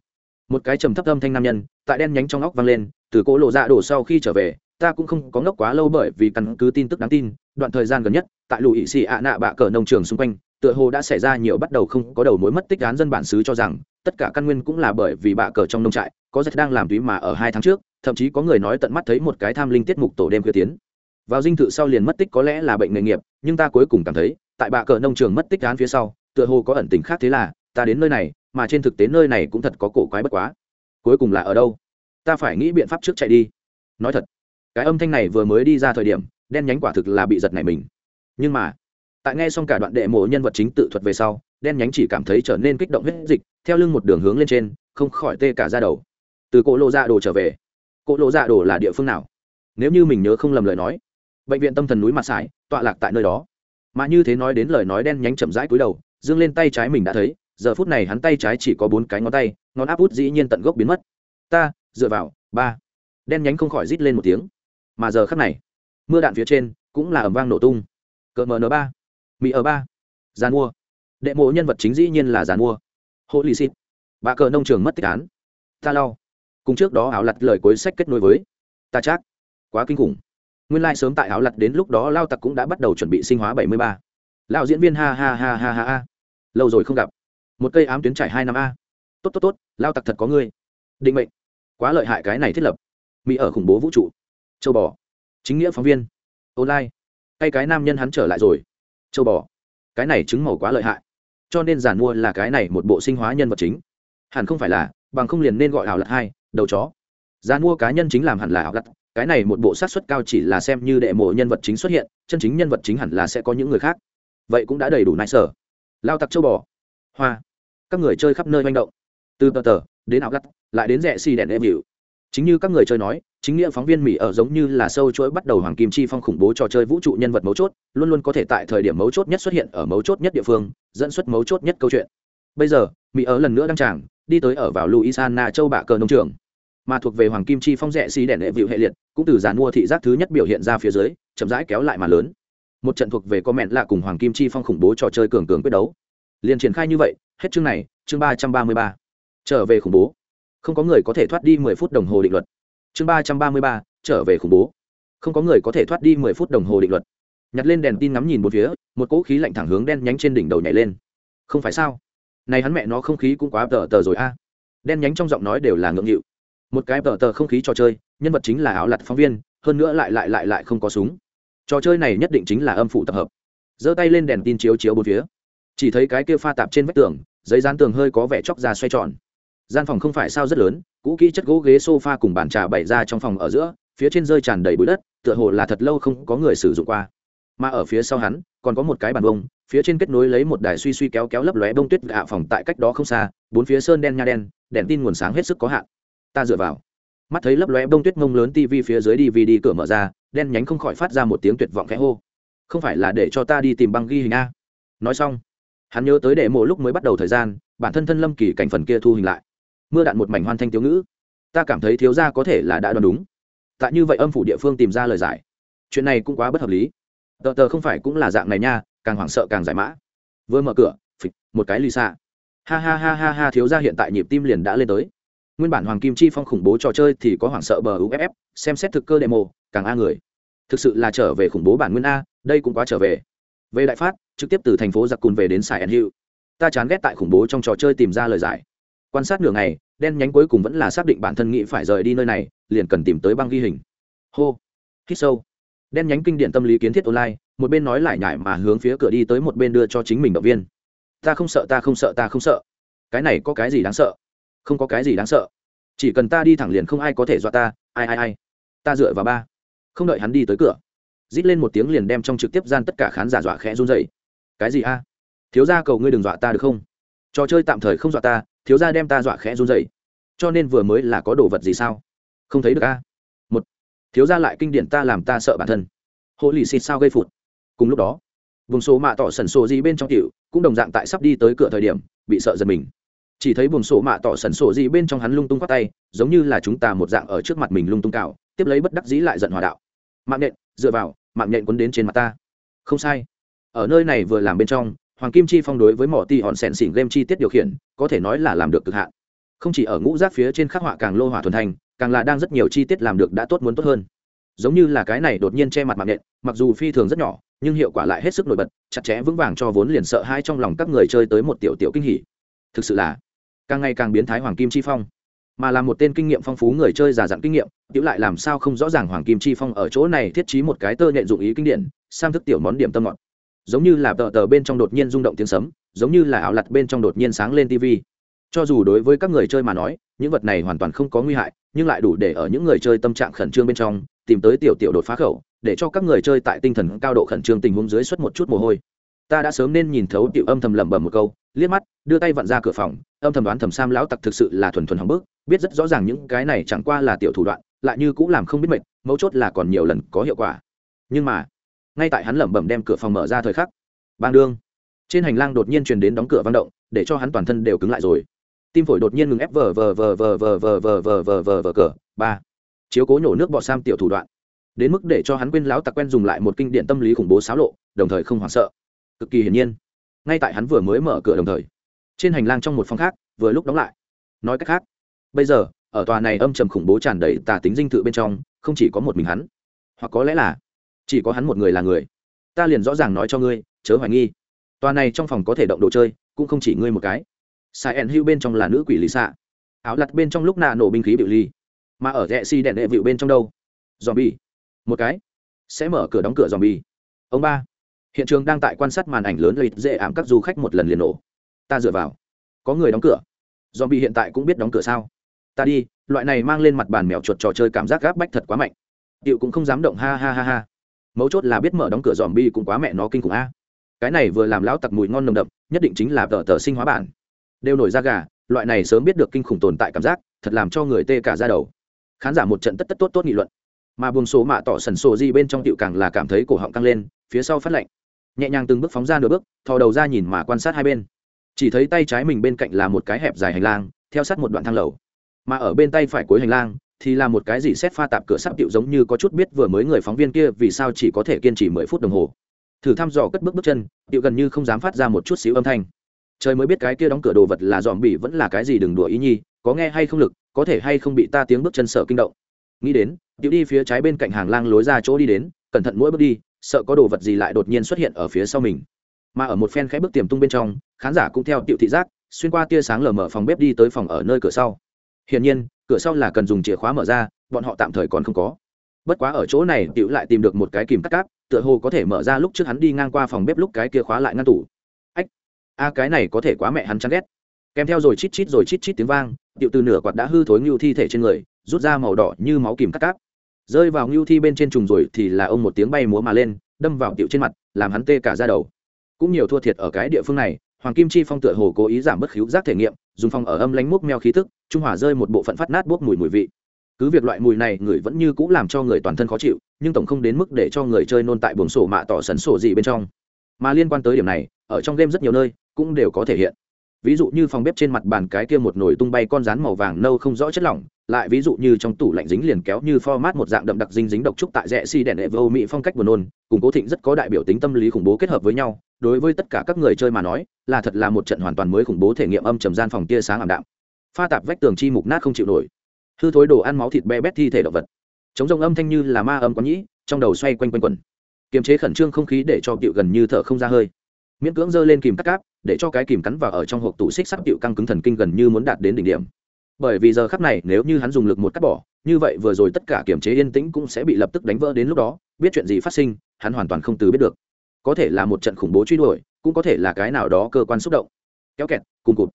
Speaker 1: một cái trầm thấp âm thanh nam nhân, tại đen nhánh trong óc vang lên, từ cỗ lộ dạ đổ sau khi trở về, ta cũng không có ngốc quá lâu bởi vì căn cứ tin tức đáng tin, đoạn thời gian gần nhất, tại lụy ỵ xì ạ nạ bạ cờ nông trường xung quanh tựa hồ đã xảy ra nhiều bắt đầu không có đầu mối mất tích án dân bản xứ cho rằng, tất cả căn nguyên cũng là bởi vì bạ cờ trong nông trại, có giật đang làm túy mà ở hai tháng trước, thậm chí có người nói tận mắt thấy một cái tham linh tiết mục tổ đêm khuya tiến. Vào dinh thự sau liền mất tích có lẽ là bệnh nghề nghiệp, nhưng ta cuối cùng cảm thấy, tại bạ cờ nông trường mất tích án phía sau, tựa hồ có ẩn tình khác thế là, ta đến nơi này, mà trên thực tế nơi này cũng thật có cổ quái bất quá. Cuối cùng là ở đâu? Ta phải nghĩ biện pháp trước chạy đi. Nói thật, cái âm thanh này vừa mới đi ra thời điểm, đen nhánh quả thực là bị giật này mình. Nhưng mà tại nghe xong cả đoạn đệ mộ nhân vật chính tự thuật về sau, đen nhánh chỉ cảm thấy trở nên kích động hết dịch, theo lưng một đường hướng lên trên, không khỏi tê cả ra đầu. Từ cỗ lộ dạ đồ trở về. Cỗ lộ dạ đồ là địa phương nào? Nếu như mình nhớ không lầm lời nói, bệnh viện tâm thần núi mặt sải, tọa lạc tại nơi đó. Mà như thế nói đến lời nói đen nhánh chậm rãi cúi đầu, dương lên tay trái mình đã thấy, giờ phút này hắn tay trái chỉ có bốn cái ngón tay, ngón áp út dĩ nhiên tận gốc biến mất. Ta, dựa vào, ba. Đen nhánh không khỏi rít lên một tiếng. Mà giờ khắc này, mưa đạn phía trên cũng là ẩm vang nổ tung. Cỡ mn ba mỹ ở ba. Giàn mua. Đệ mộ nhân vật chính dĩ nhiên là giàn mua. Hộ lì xịt. Bà cờ nông trường mất tích án. Ta lau cùng trước đó áo lặt lời cuối sách kết nối với. Ta chắc. Quá kinh khủng. Nguyên lai、like、sớm tại áo lặt đến lúc đó lao tặc cũng đã bắt đầu chuẩn bị sinh hóa bảy mươi ba. Lao diễn viên ha ha ha ha ha ha. Lâu rồi không gặp. Một cây ám tuyến trải hai năm a. Tốt tốt tốt, lao tặc thật có ngươi. Định mệnh. Quá lợi hại cái này thiết lập. Mỹ ở khủng bố vũ trụ. Châu bò. Chính nghĩa phóng viên. Online. Cây cái nam nhân hắn trở lại rồi châu bò. Cái này trứng màu quá lợi hại. Cho nên giàn mua là cái này một bộ sinh hóa nhân vật chính. Hẳn không phải là, bằng không liền nên gọi ảo lật hai, đầu chó. Giàn mua cá nhân chính làm hẳn là ảo lật. Cái này một bộ sát xuất cao chỉ là xem như đệ mộ nhân vật chính xuất hiện, chân chính nhân vật chính hẳn là sẽ có những người khác. Vậy cũng đã đầy đủ nại sở lao tặc châu bò. Hoa. Các người chơi khắp nơi manh động. Từ tờ tờ, đến ảo lật, lại đến rẽ xì đèn em hiệu chính như các người chơi nói, chính nghĩa phóng viên mỹ ở giống như là sâu chuỗi bắt đầu hoàng kim chi phong khủng bố trò chơi vũ trụ nhân vật mấu chốt, luôn luôn có thể tại thời điểm mấu chốt nhất xuất hiện ở mấu chốt nhất địa phương, dẫn xuất mấu chốt nhất câu chuyện. Bây giờ, mỹ ở lần nữa đăng tràng, đi tới ở vào louisiana châu bạ cờ nông trường. Mà thuộc về hoàng kim chi phong rẽ xí đèn đệ vịu hệ liệt, cũng từ giàn mua thị giác thứ nhất biểu hiện ra phía dưới, chậm rãi kéo lại mà lớn. Một trận thuộc về có mẹn lạ cùng hoàng kim chi phong khủng bố trò chơi cường cường quyết đấu. Liền triển khai như vậy, hết chương này, chương ba trăm ba mươi ba. Trở về khủng bố không có người có thể thoát đi mười phút đồng hồ định luật. Chương ba trăm ba mươi ba, trở về khủng bố. Không có người có thể thoát đi mười phút đồng hồ định luật. Nhặt lên đèn tin ngắm nhìn một phía, một cỗ khí lạnh thẳng hướng đen nhánh trên đỉnh đầu nhảy lên. Không phải sao? Này hắn mẹ nó không khí cũng quá tờ tờ rồi a. Đen nhánh trong giọng nói đều là ngượng nghịu. Một cái tờ tờ không khí trò chơi, nhân vật chính là áo lặt phóng viên, hơn nữa lại lại lại lại không có súng. Trò chơi này nhất định chính là âm phủ tập hợp. Giơ tay lên đèn tin chiếu chiếu bốn phía. Chỉ thấy cái kia pha tạp trên vách tường, giấy dán tường hơi có vẻ chóc ra xoay tròn gian phòng không phải sao rất lớn, cũ kỹ chất gỗ ghế sofa cùng bàn trà bày ra trong phòng ở giữa, phía trên rơi tràn đầy bụi đất, tựa hồ là thật lâu không có người sử dụng qua. Mà ở phía sau hắn, còn có một cái bàn bông phía trên kết nối lấy một đài suy suy kéo kéo lấp lóe bông tuyết gạ phòng tại cách đó không xa, bốn phía sơn đen nha đen, đèn tin nguồn sáng hết sức có hạn. Ta dựa vào. Mắt thấy lấp lóe bông tuyết mông lớn tv phía dưới dvd cửa mở ra, đen nhánh không khỏi phát ra một tiếng tuyệt vọng khẽ hô. Không phải là để cho ta đi tìm băng ghi hình a. Nói xong, hắn nhớ tới để mộ lúc mới bắt đầu thời gian, bản thân thân lâm kỳ cảnh phần kia thu hình lại mưa đạn một mảnh hoan thanh thiếu ngữ. Ta cảm thấy thiếu gia có thể là đã đoán đúng. Tại như vậy âm phủ địa phương tìm ra lời giải. Chuyện này cũng quá bất hợp lý. Tờ tờ không phải cũng là dạng này nha, càng hoảng sợ càng giải mã. Vừa mở cửa, phịch, một cái lì xa ha ha ha ha ha, thiếu gia hiện tại nhịp tim liền đã lên tới. Nguyên bản hoàng kim chi phong khủng bố trò chơi thì có hoảng sợ bờ uff xem xét thực cơ đệ mộ càng a người. Thực sự là trở về khủng bố bản nguyên a, đây cũng quá trở về. Về đại phát, trực tiếp từ thành phố giặc cùn về đến sài ẩn hữu. Ta chán ghét tại khủng bố trong trò chơi tìm ra lời giải quan sát nửa ngày, đen nhánh cuối cùng vẫn là xác định bản thân nghĩ phải rời đi nơi này, liền cần tìm tới băng ghi hình. Hô, hít sâu. Đen nhánh kinh điện tâm lý kiến thiết online, một bên nói lại nhải mà hướng phía cửa đi tới một bên đưa cho chính mình động viên. Ta không sợ, ta không sợ, ta không sợ. Cái này có cái gì đáng sợ? Không có cái gì đáng sợ. Chỉ cần ta đi thẳng liền không ai có thể dọa ta, ai ai ai. Ta dựa vào ba. Không đợi hắn đi tới cửa, rít lên một tiếng liền đem trong trực tiếp gian tất cả khán giả dọa khẽ run dậy cái gì a? Thiếu gia cầu ngươi đừng dọa ta được không? Trò chơi tạm thời không dọa ta thiếu gia đem ta dọa khẽ run dậy cho nên vừa mới là có đồ vật gì sao? Không thấy được a. Một, thiếu gia lại kinh điển ta làm ta sợ bản thân. Hộ lì xịt sao gây phụt? Cùng lúc đó, vùng số mạ tỏ sần sổ gì bên trong cựu cũng đồng dạng tại sắp đi tới cửa thời điểm, bị sợ giật mình. Chỉ thấy buồng sổ mạ tỏ sần sổ gì bên trong hắn lung tung khoác tay, giống như là chúng ta một dạng ở trước mặt mình lung tung cào, tiếp lấy bất đắc dĩ lại giận hòa đạo. Mạng nhện, dựa vào, mạng nhện quấn đến trên mặt ta. Không sai. Ở nơi này vừa làm bên trong hoàng kim chi phong đối với mỏ ti hòn sẹn xỉn game chi tiết điều khiển, có thể nói là làm được cực hạn. Không chỉ ở ngũ giác phía trên khắc họa càng lô hỏa thuần thành, càng là đang rất nhiều chi tiết làm được đã tốt muốn tốt hơn. Giống như là cái này đột nhiên che mặt mạng nện, mặc dù phi thường rất nhỏ, nhưng hiệu quả lại hết sức nổi bật, chặt chẽ vững vàng cho vốn liền sợ hai trong lòng các người chơi tới một tiểu tiểu kinh hỉ. Thực sự là, càng ngày càng biến thái hoàng kim chi phong. Mà là một tên kinh nghiệm phong phú người chơi già dặn kinh nghiệm, tiểu lại làm sao không rõ ràng hoàng kim chi phong ở chỗ này thiết trí một cái tơ nhện dụng ý kinh điển sam thức tiểu món điểm tâm ngọt giống như là tờ tờ bên trong đột nhiên rung động tiếng sấm, giống như là ảo lặt bên trong đột nhiên sáng lên tv cho dù đối với các người chơi mà nói, những vật này hoàn toàn không có nguy hại, nhưng lại đủ để ở những người chơi tâm trạng khẩn trương bên trong, tìm tới tiểu tiểu đột phá khẩu, để cho các người chơi tại tinh thần cao độ khẩn trương tình huống dưới xuất một chút mồ hôi. Ta đã sớm nên nhìn thấu tiểu âm thầm lẩm bẩm một câu, liếc mắt, đưa tay vặn ra cửa phòng, âm thầm đoán thầm sam lão tặc thực sự là thuần thuần hỏng bước biết rất rõ ràng những cái này chẳng qua là tiểu thủ đoạn, lại như cũng làm không biết mệt, mấu chốt là còn nhiều lần có hiệu quả. Nhưng mà ngay tại hắn lẩm bẩm đem cửa phòng mở ra thời khắc bang đương trên hành lang đột nhiên truyền đến đóng cửa vang động để cho hắn toàn thân đều cứng lại rồi tim phổi đột nhiên ngừng ép vờ vờ vờ vờ vờ vờ vờ vờ vờ vờ vờ cờ ba chiếu cố nhổ nước bọ sam tiểu thủ đoạn đến mức để cho hắn quên láo tặc quen dùng lại một kinh điển tâm lý khủng bố xáo lộ đồng thời không hoảng sợ cực kỳ hiển nhiên ngay tại hắn vừa mới mở cửa đồng thời trên hành lang trong một phòng khác vừa lúc đóng lại nói cách khác bây giờ ở tòa này âm trầm khủng bố tràn đầy tà tính dinh thự bên trong không chỉ có một mình hắn hoặc có lẽ là chỉ có hắn một người là người. Ta liền rõ ràng nói cho ngươi, chớ hoài nghi. Tòa này trong phòng có thể động đồ chơi, cũng không chỉ ngươi một cái. Sai ẩn hữu bên trong là nữ quỷ lý xạ áo lặt bên trong lúc nạ nổ binh khí biểu ly mà ở rẽ si đệ vịu bên trong đâu? Dòm bi một cái. Sẽ mở cửa đóng cửa dòm bi ông ba. Hiện trường đang tại quan sát màn ảnh lớn lịch dễ ảm các du khách một lần liền nổ. Ta dựa vào. Có người đóng cửa. Dòm bi hiện tại cũng biết đóng cửa sao? Ta đi, loại này mang lên mặt bàn mèo chuột trò chơi cảm giác gáp bách thật quá mạnh. Điệu cũng không dám động, ha ha ha ha mấu chốt là biết mở đóng cửa dòm bi cũng quá mẹ nó kinh khủng a. Cái này vừa làm lão tặc mùi ngon nồng đậm, nhất định chính là tờ tờ sinh hóa bản. Đều nổi ra gà, loại này sớm biết được kinh khủng tồn tại cảm giác, thật làm cho người tê cả ra đầu. Khán giả một trận tất tất tốt tốt nghị luận. Mà buồng số mạ tỏ sần sổ gì bên trong tiệu càng là cảm thấy cổ họng căng lên, phía sau phát lạnh. Nhẹ nhàng từng bước phóng ra nửa bước, thò đầu ra nhìn mà quan sát hai bên. Chỉ thấy tay trái mình bên cạnh là một cái hẹp dài hành lang, theo sát một đoạn thang lầu. Mà ở bên tay phải cuối hành lang thì là một cái gì xét pha tạp cửa sắp tiệu giống như có chút biết vừa mới người phóng viên kia vì sao chỉ có thể kiên trì mười phút đồng hồ. Thử thăm dò cất bước bước chân tiệu gần như không dám phát ra một chút xíu âm thanh. Trời mới biết cái kia đóng cửa đồ vật là dòm bỉ vẫn là cái gì đừng đùa ý nhi, có nghe hay không lực, có thể hay không bị ta tiếng bước chân sợ kinh động. Nghĩ đến tiệu đi phía trái bên cạnh hàng lang lối ra chỗ đi đến, cẩn thận mỗi bước đi, sợ có đồ vật gì lại đột nhiên xuất hiện ở phía sau mình. Mà ở một phen khẽ bước tiềm tung bên trong, khán giả cũng theo tiệu thị giác, xuyên qua tia sáng lờ mở phòng bếp đi tới phòng ở nơi cửa sau hiển nhiên, cửa sau là cần dùng chìa khóa mở ra, bọn họ tạm thời còn không có. Bất quá ở chỗ này, tiểu lại tìm được một cái kìm cắt cáp, tựa hồ có thể mở ra lúc trước hắn đi ngang qua phòng bếp lúc cái kia khóa lại ngăn tủ. Ách, a, cái này có thể quá mẹ hắn chán ghét. Kèm theo rồi chít chít rồi chít chít tiếng vang, tiểu từ nửa quạt đã hư thối ngưu thi thể trên người, rút ra màu đỏ như máu kìm cắt cáp. Rơi vào ngưu thi bên trên trùng rồi thì là ông một tiếng bay múa mà lên, đâm vào tiểu trên mặt, làm hắn tê cả ra đầu. Cũng nhiều thua thiệt ở cái địa phương này, hoàng kim chi phong tựa hồ cố ý giảm bất khiếu giác thể nghiệm, dùng phong ở âm lánh múc meo khí tức trung hỏa rơi một bộ phận phát nát bốc mùi mùi vị. Cứ việc loại mùi này người vẫn như cũ làm cho người toàn thân khó chịu, nhưng tổng không đến mức để cho người chơi nôn tại buồng sổ mạ tỏ sần sổ gì bên trong. Mà liên quan tới điểm này, ở trong game rất nhiều nơi, cũng đều có thể hiện. Ví dụ như phòng bếp trên mặt bàn cái kia một nồi tung bay con rán màu vàng nâu không rõ chất lỏng, lại ví dụ như trong tủ lạnh dính liền kéo như format một dạng đậm đặc dinh dính độc trúc tại rẽ xi si đèn đệ vô mỹ phong cách buồn nôn, cùng cố thịnh rất có đại biểu tính tâm lý khủng bố kết hợp với nhau. Đối với tất cả các người chơi mà nói, là thật là một trận hoàn toàn mới khủng bố thể nghiệm âm trầm gian phòng tia sáng ảm đạm pha tạp vách tường chi mục nát không chịu nổi. Hư thối đồ ăn máu thịt be bét thi thể động vật. Chống rông âm thanh như là ma âm có nhĩ, trong đầu xoay quanh quanh quẩn. Kiềm chế khẩn trương không khí để cho tiệu gần như thở không ra hơi. Miễn cưỡng giơ lên kìm cắt cáp, để cho cái kìm cắn vào ở trong hộp tủ xích sắt tiệu căng cứng thần kinh gần như muốn đạt đến đỉnh điểm. Bởi vì giờ khắc này, nếu như hắn dùng lực một cắt bỏ, như vậy vừa rồi tất cả kiềm chế yên tĩnh cũng sẽ bị lập tức đánh vỡ đến lúc đó, biết chuyện gì phát sinh, hắn hoàn toàn không từ biết được. Có thể là một trận khủng bố truy đuổi, cũng có thể là cái nào đó cơ quan xúc động. Kéo kẹt, cùng cụt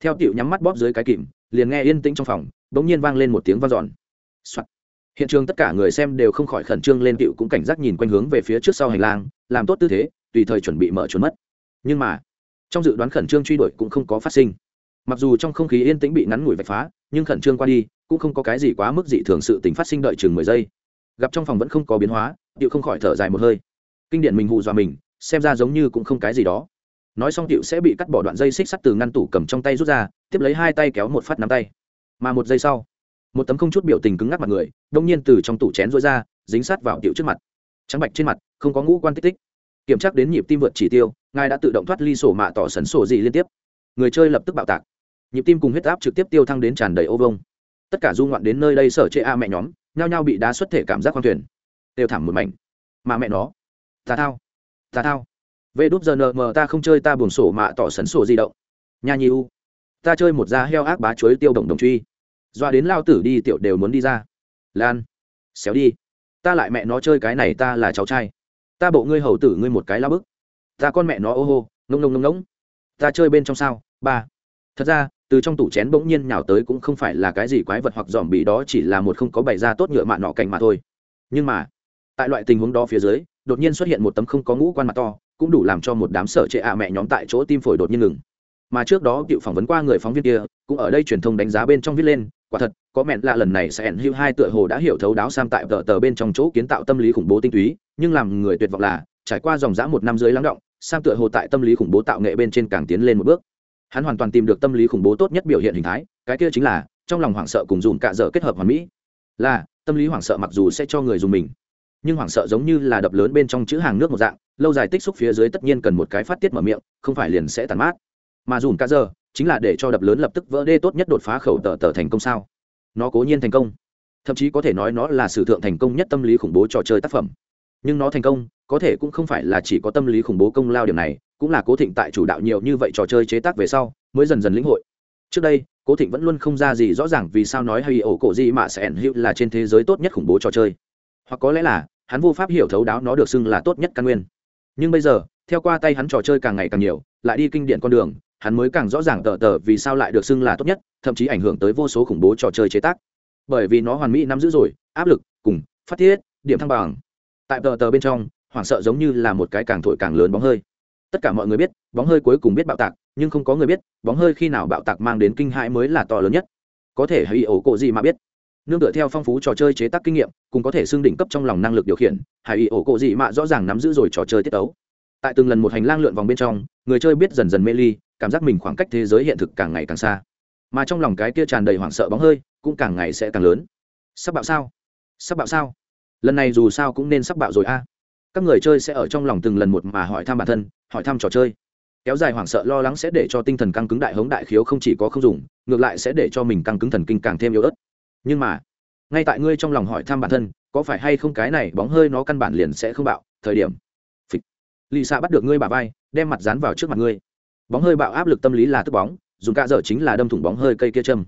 Speaker 1: theo tiểu nhắm mắt bóp dưới cái kìm, liền nghe yên tĩnh trong phòng, bỗng nhiên vang lên một tiếng vang dọn. Hiện trường tất cả người xem đều không khỏi khẩn trương lên tiểu cũng cảnh giác nhìn quanh hướng về phía trước sau hành lang, làm tốt tư thế, tùy thời chuẩn bị mở trốn mất. Nhưng mà, trong dự đoán khẩn trương truy đuổi cũng không có phát sinh. Mặc dù trong không khí yên tĩnh bị ngắn ngủi vạch phá, nhưng khẩn trương qua đi, cũng không có cái gì quá mức dị thường sự tính phát sinh đợi chừng mười giây. Gặp trong phòng vẫn không có biến hóa, tiểu không khỏi thở dài một hơi. Kinh điển mình hù dọa mình, xem ra giống như cũng không cái gì đó nói xong tiểu sẽ bị cắt bỏ đoạn dây xích sắt từ ngăn tủ cầm trong tay rút ra, tiếp lấy hai tay kéo một phát nắm tay. Mà một giây sau, một tấm không chút biểu tình cứng ngắc mặt người, đông nhiên từ trong tủ chén rối ra, dính sát vào tiểu trước mặt. Trắng bạch trên mặt, không có ngũ quan tích tích. Kiểm tra đến nhịp tim vượt chỉ tiêu, ngài đã tự động thoát ly sổ mạ tỏ sấn sổ gì liên tiếp. Người chơi lập tức bạo tạc. Nhịp tim cùng huyết áp trực tiếp tiêu thăng đến tràn đầy ô vông tất cả du ngoạn đến nơi đây sở chê a mẹ nhóm, nhao nhao bị đá xuất thể cảm giác khoang thuyền. Đều thảm một mảnh. Mà mẹ nó. Tà thao. Tà thao về đút giờ nờ mờ ta không chơi, ta buồn sổ mạ tỏ sấn sổ di động. Nha nhi u. Ta chơi một da heo ác bá chuối tiêu động đồng truy. Doa đến lao tử đi, tiểu đều muốn đi ra. Lan, xéo đi. Ta lại mẹ nó chơi cái này, ta là cháu trai. Ta bộ ngươi hầu tử ngươi một cái la bức. Ta con mẹ nó ô hô nông nông nông nông ta chơi bên trong sao? Ba. Thật ra, từ trong tủ chén bỗng nhiên nhào tới cũng không phải là cái gì quái vật hoặc dòm bị đó, chỉ là một không có bày ra tốt nhựa mạ nọ cảnh mà thôi. Nhưng mà, tại loại tình huống đó phía dưới, đột nhiên xuất hiện một tấm không có ngũ quan mặt to cũng đủ làm cho một đám sở trệ ạ mẹ nhóm tại chỗ tim phổi đột nhiên ngừng. Mà trước đó cựu phỏng vấn qua người phóng viên kia, cũng ở đây truyền thông đánh giá bên trong viết lên, quả thật, có mẹn lạ lần này sẽ ẩn hữu hai tựa hồ đã hiểu thấu đáo sam tại tờ tờ bên trong chỗ kiến tạo tâm lý khủng bố tinh túy, nhưng làm người tuyệt vọng là, trải qua dòng dã một năm dưới lắng động, sam tựa hồ tại tâm lý khủng bố tạo nghệ bên trên càng tiến lên một bước. Hắn hoàn toàn tìm được tâm lý khủng bố tốt nhất biểu hiện hình thái, cái kia chính là, trong lòng hoảng sợ cùng dùng cạ dở kết hợp hoàn mỹ. Là, tâm lý hoảng sợ mặc dù sẽ cho người dùng mình, nhưng hoảng sợ giống như là đập lớn bên trong chữ hàng nước một dạng lâu dài tích xúc phía dưới tất nhiên cần một cái phát tiết mở miệng, không phải liền sẽ tàn mát. Mà dùm cả giờ, chính là để cho đập lớn lập tức vỡ đê tốt nhất đột phá khẩu tờ tờ thành công sao. Nó cố nhiên thành công. Thậm chí có thể nói nó là sử thượng thành công nhất tâm lý khủng bố trò chơi tác phẩm. Nhưng nó thành công, có thể cũng không phải là chỉ có tâm lý khủng bố công lao điểm này, cũng là cố thịnh tại chủ đạo nhiều như vậy trò chơi chế tác về sau, mới dần dần lĩnh hội. Trước đây, cố thịnh vẫn luôn không ra gì rõ ràng vì sao nói hay ổ cổ gì mà sẽ ẩn hữu là trên thế giới tốt nhất khủng bố trò chơi. Hoặc có lẽ là, hắn vô pháp hiểu thấu đáo nó được xưng là tốt nhất căn nguyên nhưng bây giờ, theo qua tay hắn trò chơi càng ngày càng nhiều, lại đi kinh điển con đường, hắn mới càng rõ ràng tờ tờ vì sao lại được xưng là tốt nhất, thậm chí ảnh hưởng tới vô số khủng bố trò chơi chế tác. Bởi vì nó hoàn mỹ nắm giữ rồi, áp lực, cùng, phát thiết điểm thăng bằng. Tại tờ tờ bên trong, hoảng sợ giống như là một cái càng thổi càng lớn bóng hơi. Tất cả mọi người biết, bóng hơi cuối cùng biết bạo tạc, nhưng không có người biết, bóng hơi khi nào bạo tạc mang đến kinh hãi mới là to lớn nhất. Có thể hãy ổ cộ gì mà biết nương tựa theo phong phú trò chơi chế tác kinh nghiệm, cùng có thể xưng đỉnh cấp trong lòng năng lực điều khiển hải ý ổ cộ gì mà rõ ràng nắm giữ rồi trò chơi tiết tấu. Tại từng lần một hành lang lượn vòng bên trong, người chơi biết dần dần mê ly, cảm giác mình khoảng cách thế giới hiện thực càng ngày càng xa. Mà trong lòng cái kia tràn đầy hoảng sợ bóng hơi, cũng càng ngày sẽ càng lớn. Sắp bạo sao? Sắp bạo sao? Lần này dù sao cũng nên sắp bạo rồi a. Các người chơi sẽ ở trong lòng từng lần một mà hỏi thăm bản thân, hỏi thăm trò chơi. Kéo dài hoảng sợ lo lắng sẽ để cho tinh thần căng cứng đại hống đại khiếu không chỉ có không dùng, ngược lại sẽ để cho mình căng cứng thần kinh càng thêm yếu ớt nhưng mà, ngay tại ngươi trong lòng hỏi thăm bản thân, có phải hay không cái này bóng hơi nó căn bản liền sẽ không bạo, thời điểm. Phịch. Lì xạ bắt được ngươi bà vai, đem mặt dán vào trước mặt ngươi. Bóng hơi bạo áp lực tâm lý là tức bóng, dùng cả dở chính là đâm thủng bóng hơi cây kia châm.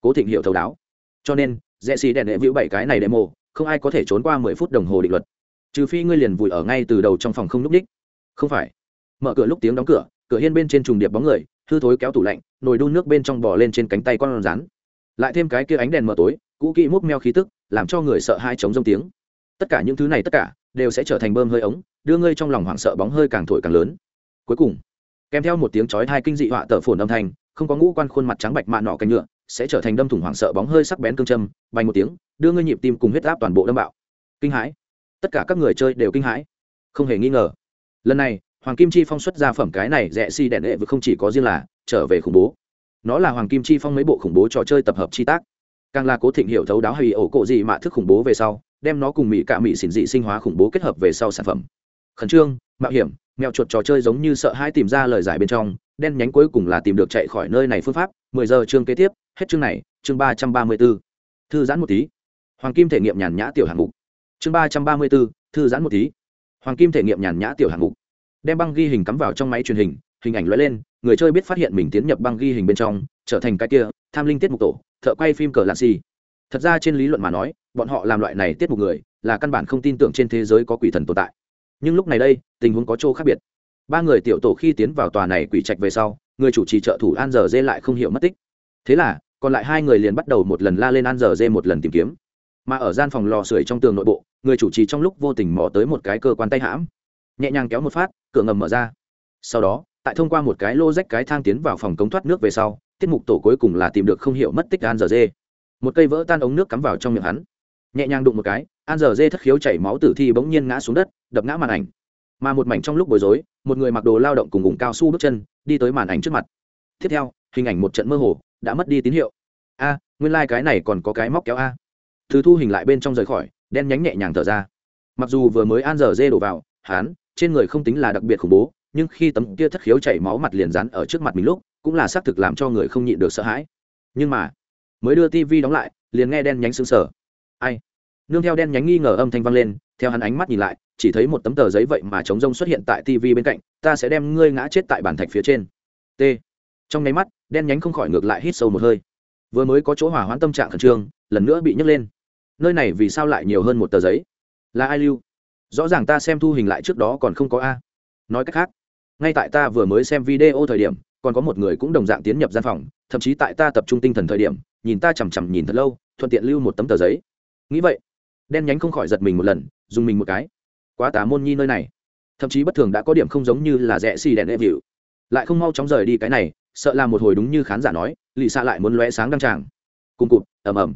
Speaker 1: Cố thịnh hiệu thấu đáo. Cho nên rẽ xì đèn đệ vĩu bảy cái này demo, không ai có thể trốn qua mười phút đồng hồ định luật. Trừ phi ngươi liền vùi ở ngay từ đầu trong phòng không n ú c đích. Không phải. Mở cửa lúc tiếng đóng cửa cửa hiên bên trên trùng điệp bóng người, hư thối kéo tủ lạnh, nồi đun nước bên trong bò lên trên cánh tay con rán lại thêm cái kia ánh đèn mờ tối, cũ kỹ múc meo khí tức, làm cho người sợ hai chống rông tiếng. Tất cả những thứ này tất cả, đều sẽ trở thành bơm hơi ống, đưa ngươi trong lòng hoảng sợ bóng hơi càng thổi càng lớn. Cuối cùng, kèm theo một tiếng chói hai kinh dị họa tờ phồn âm thanh, không có ngũ quan khuôn mặt trắng bạch mạ nọ cánh nhựa sẽ trở thành đâm thủng hoảng sợ bóng hơi sắc bén cương châm bay một tiếng, đưa ngươi nhịp tim cùng huyết áp toàn bộ đâm bạo. Kinh hãi. Tất cả các người chơi đều kinh hãi. Không hề nghi ngờ. Lần này, hoàng kim chi phong xuất ra phẩm cái này rẽ si đèn đệ vừa không chỉ có riêng là trở về khủng bố nó là hoàng kim chi phong mấy bộ khủng bố trò chơi tập hợp chi tác. Càng là cố thịnh hiểu thấu đáo hay ổ cộ gì mà thức khủng bố về sau, đem nó cùng mỹ cạ mỹ xỉn dị sinh hóa khủng bố kết hợp về sau sản phẩm. Khẩn trương, mạo hiểm, mèo chuột trò chơi giống như sợ hai tìm ra lời giải bên trong, đen nhánh cuối cùng là tìm được chạy khỏi nơi này phương pháp, mười giờ chương kế tiếp, hết chương này, chương ba trăm ba mươi b ố thư giãn một tí. Hoàng kim thể nghiệm nhàn nhã tiểu hạng mục. Chương ba trăm ba mươi b ố thư giãn một tí. Hoàng kim thể nghiệm nhàn nhã tiểu hạng mục. Đem băng ghi hình cắm vào trong máy truyền hình hình ảnh lóe lên người chơi biết phát hiện mình tiến nhập băng ghi hình bên trong, trở thành cái kia, tham linh tiết mục tổ, thợ quay phim cờ lạ xì. Thật ra trên lý luận mà nói, bọn họ làm loại này tiết mục người, là căn bản không tin tưởng trên thế giới có quỷ thần tồn tại. Nhưng lúc này đây, tình huống có chỗ khác biệt. Ba người tiểu tổ khi tiến vào tòa này quỷ trạch về sau, người chủ trì trợ thủ an giờ dê lại không hiểu mất tích. Thế là, còn lại hai người liền bắt đầu một lần la lên an giờ dê một lần tìm kiếm. Mà ở gian phòng lò sưởi trong tường nội bộ, người chủ trì trong lúc vô tình mò tới một cái cơ quan tay hãm. Nhẹ nhàng kéo một phát, cửa ngầm mở ra. Sau đó tại thông qua một cái lô rách cái thang tiến vào phòng cống thoát nước về sau, tiết mục tổ cuối cùng là tìm được không hiểu mất tích an giờ dê một cây vỡ tan ống nước cắm vào trong miệng hắn. Nhẹ nhàng đụng một cái, an giờ dê thất khiếu chảy máu tử thi bỗng nhiên ngã xuống đất, đập ngã màn ảnh. Mà một mảnh trong lúc bối rối, một người mặc đồ lao động cùng vùng cao su bước chân, đi tới màn ảnh trước mặt. Tiếp theo, hình ảnh một trận mơ hồ, đã mất đi tín hiệu. A, nguyên lai、like、cái này còn có cái móc kéo a. Thứ thu hình lại bên trong rời khỏi, đen nhánh nhẹ nhàng thở ra. Mặc dù vừa mới an giờ dê đổ vào hán trên người không tính là đặc biệt khủng bố nhưng khi tấm kia thất khiếu chảy máu mặt liền rán ở trước mặt mình lúc, cũng là xác thực làm cho người không nhịn được sợ hãi. Nhưng mà, mới đưa tivi đóng lại, liền nghe đen nhánh xương sở ai? Nương theo đen nhánh nghi ngờ âm thanh vang lên, theo hắn ánh mắt nhìn lại, chỉ thấy một tấm tờ giấy vậy mà chống rông xuất hiện tại tv bên cạnh, ta sẽ đem ngươi ngã chết tại bàn thạch phía trên. T. Trong nháy mắt, đen nhánh không khỏi ngược lại hít sâu một hơi. Vừa mới có chỗ hỏa hoãn tâm trạng khẩn trương, lần nữa bị nhấc lên. Nơi này vì sao lại nhiều hơn một tờ giấy? Là ai lưu? Rõ ràng ta xem thu hình lại trước đó còn không có a. Nói cách khác ngay tại ta vừa mới xem video thời điểm, còn có một người cũng đồng dạng tiến nhập gian phòng, thậm chí tại ta tập trung tinh thần thời điểm, nhìn ta chằm chằm nhìn thật lâu, thuận tiện lưu một tấm tờ giấy. Nghĩ vậy, đen nhánh không khỏi giật mình một lần, dùng mình một cái. Quá tà môn nhi nơi này. Thậm chí bất thường đã có điểm không giống như là rẽ xì đèn e đệ vịu lại không mau chóng rời đi cái này, sợ là một hồi đúng như khán giả nói, lì xạ lại muốn lóe sáng đăng tràng. Cùng cụt, ầm ầm.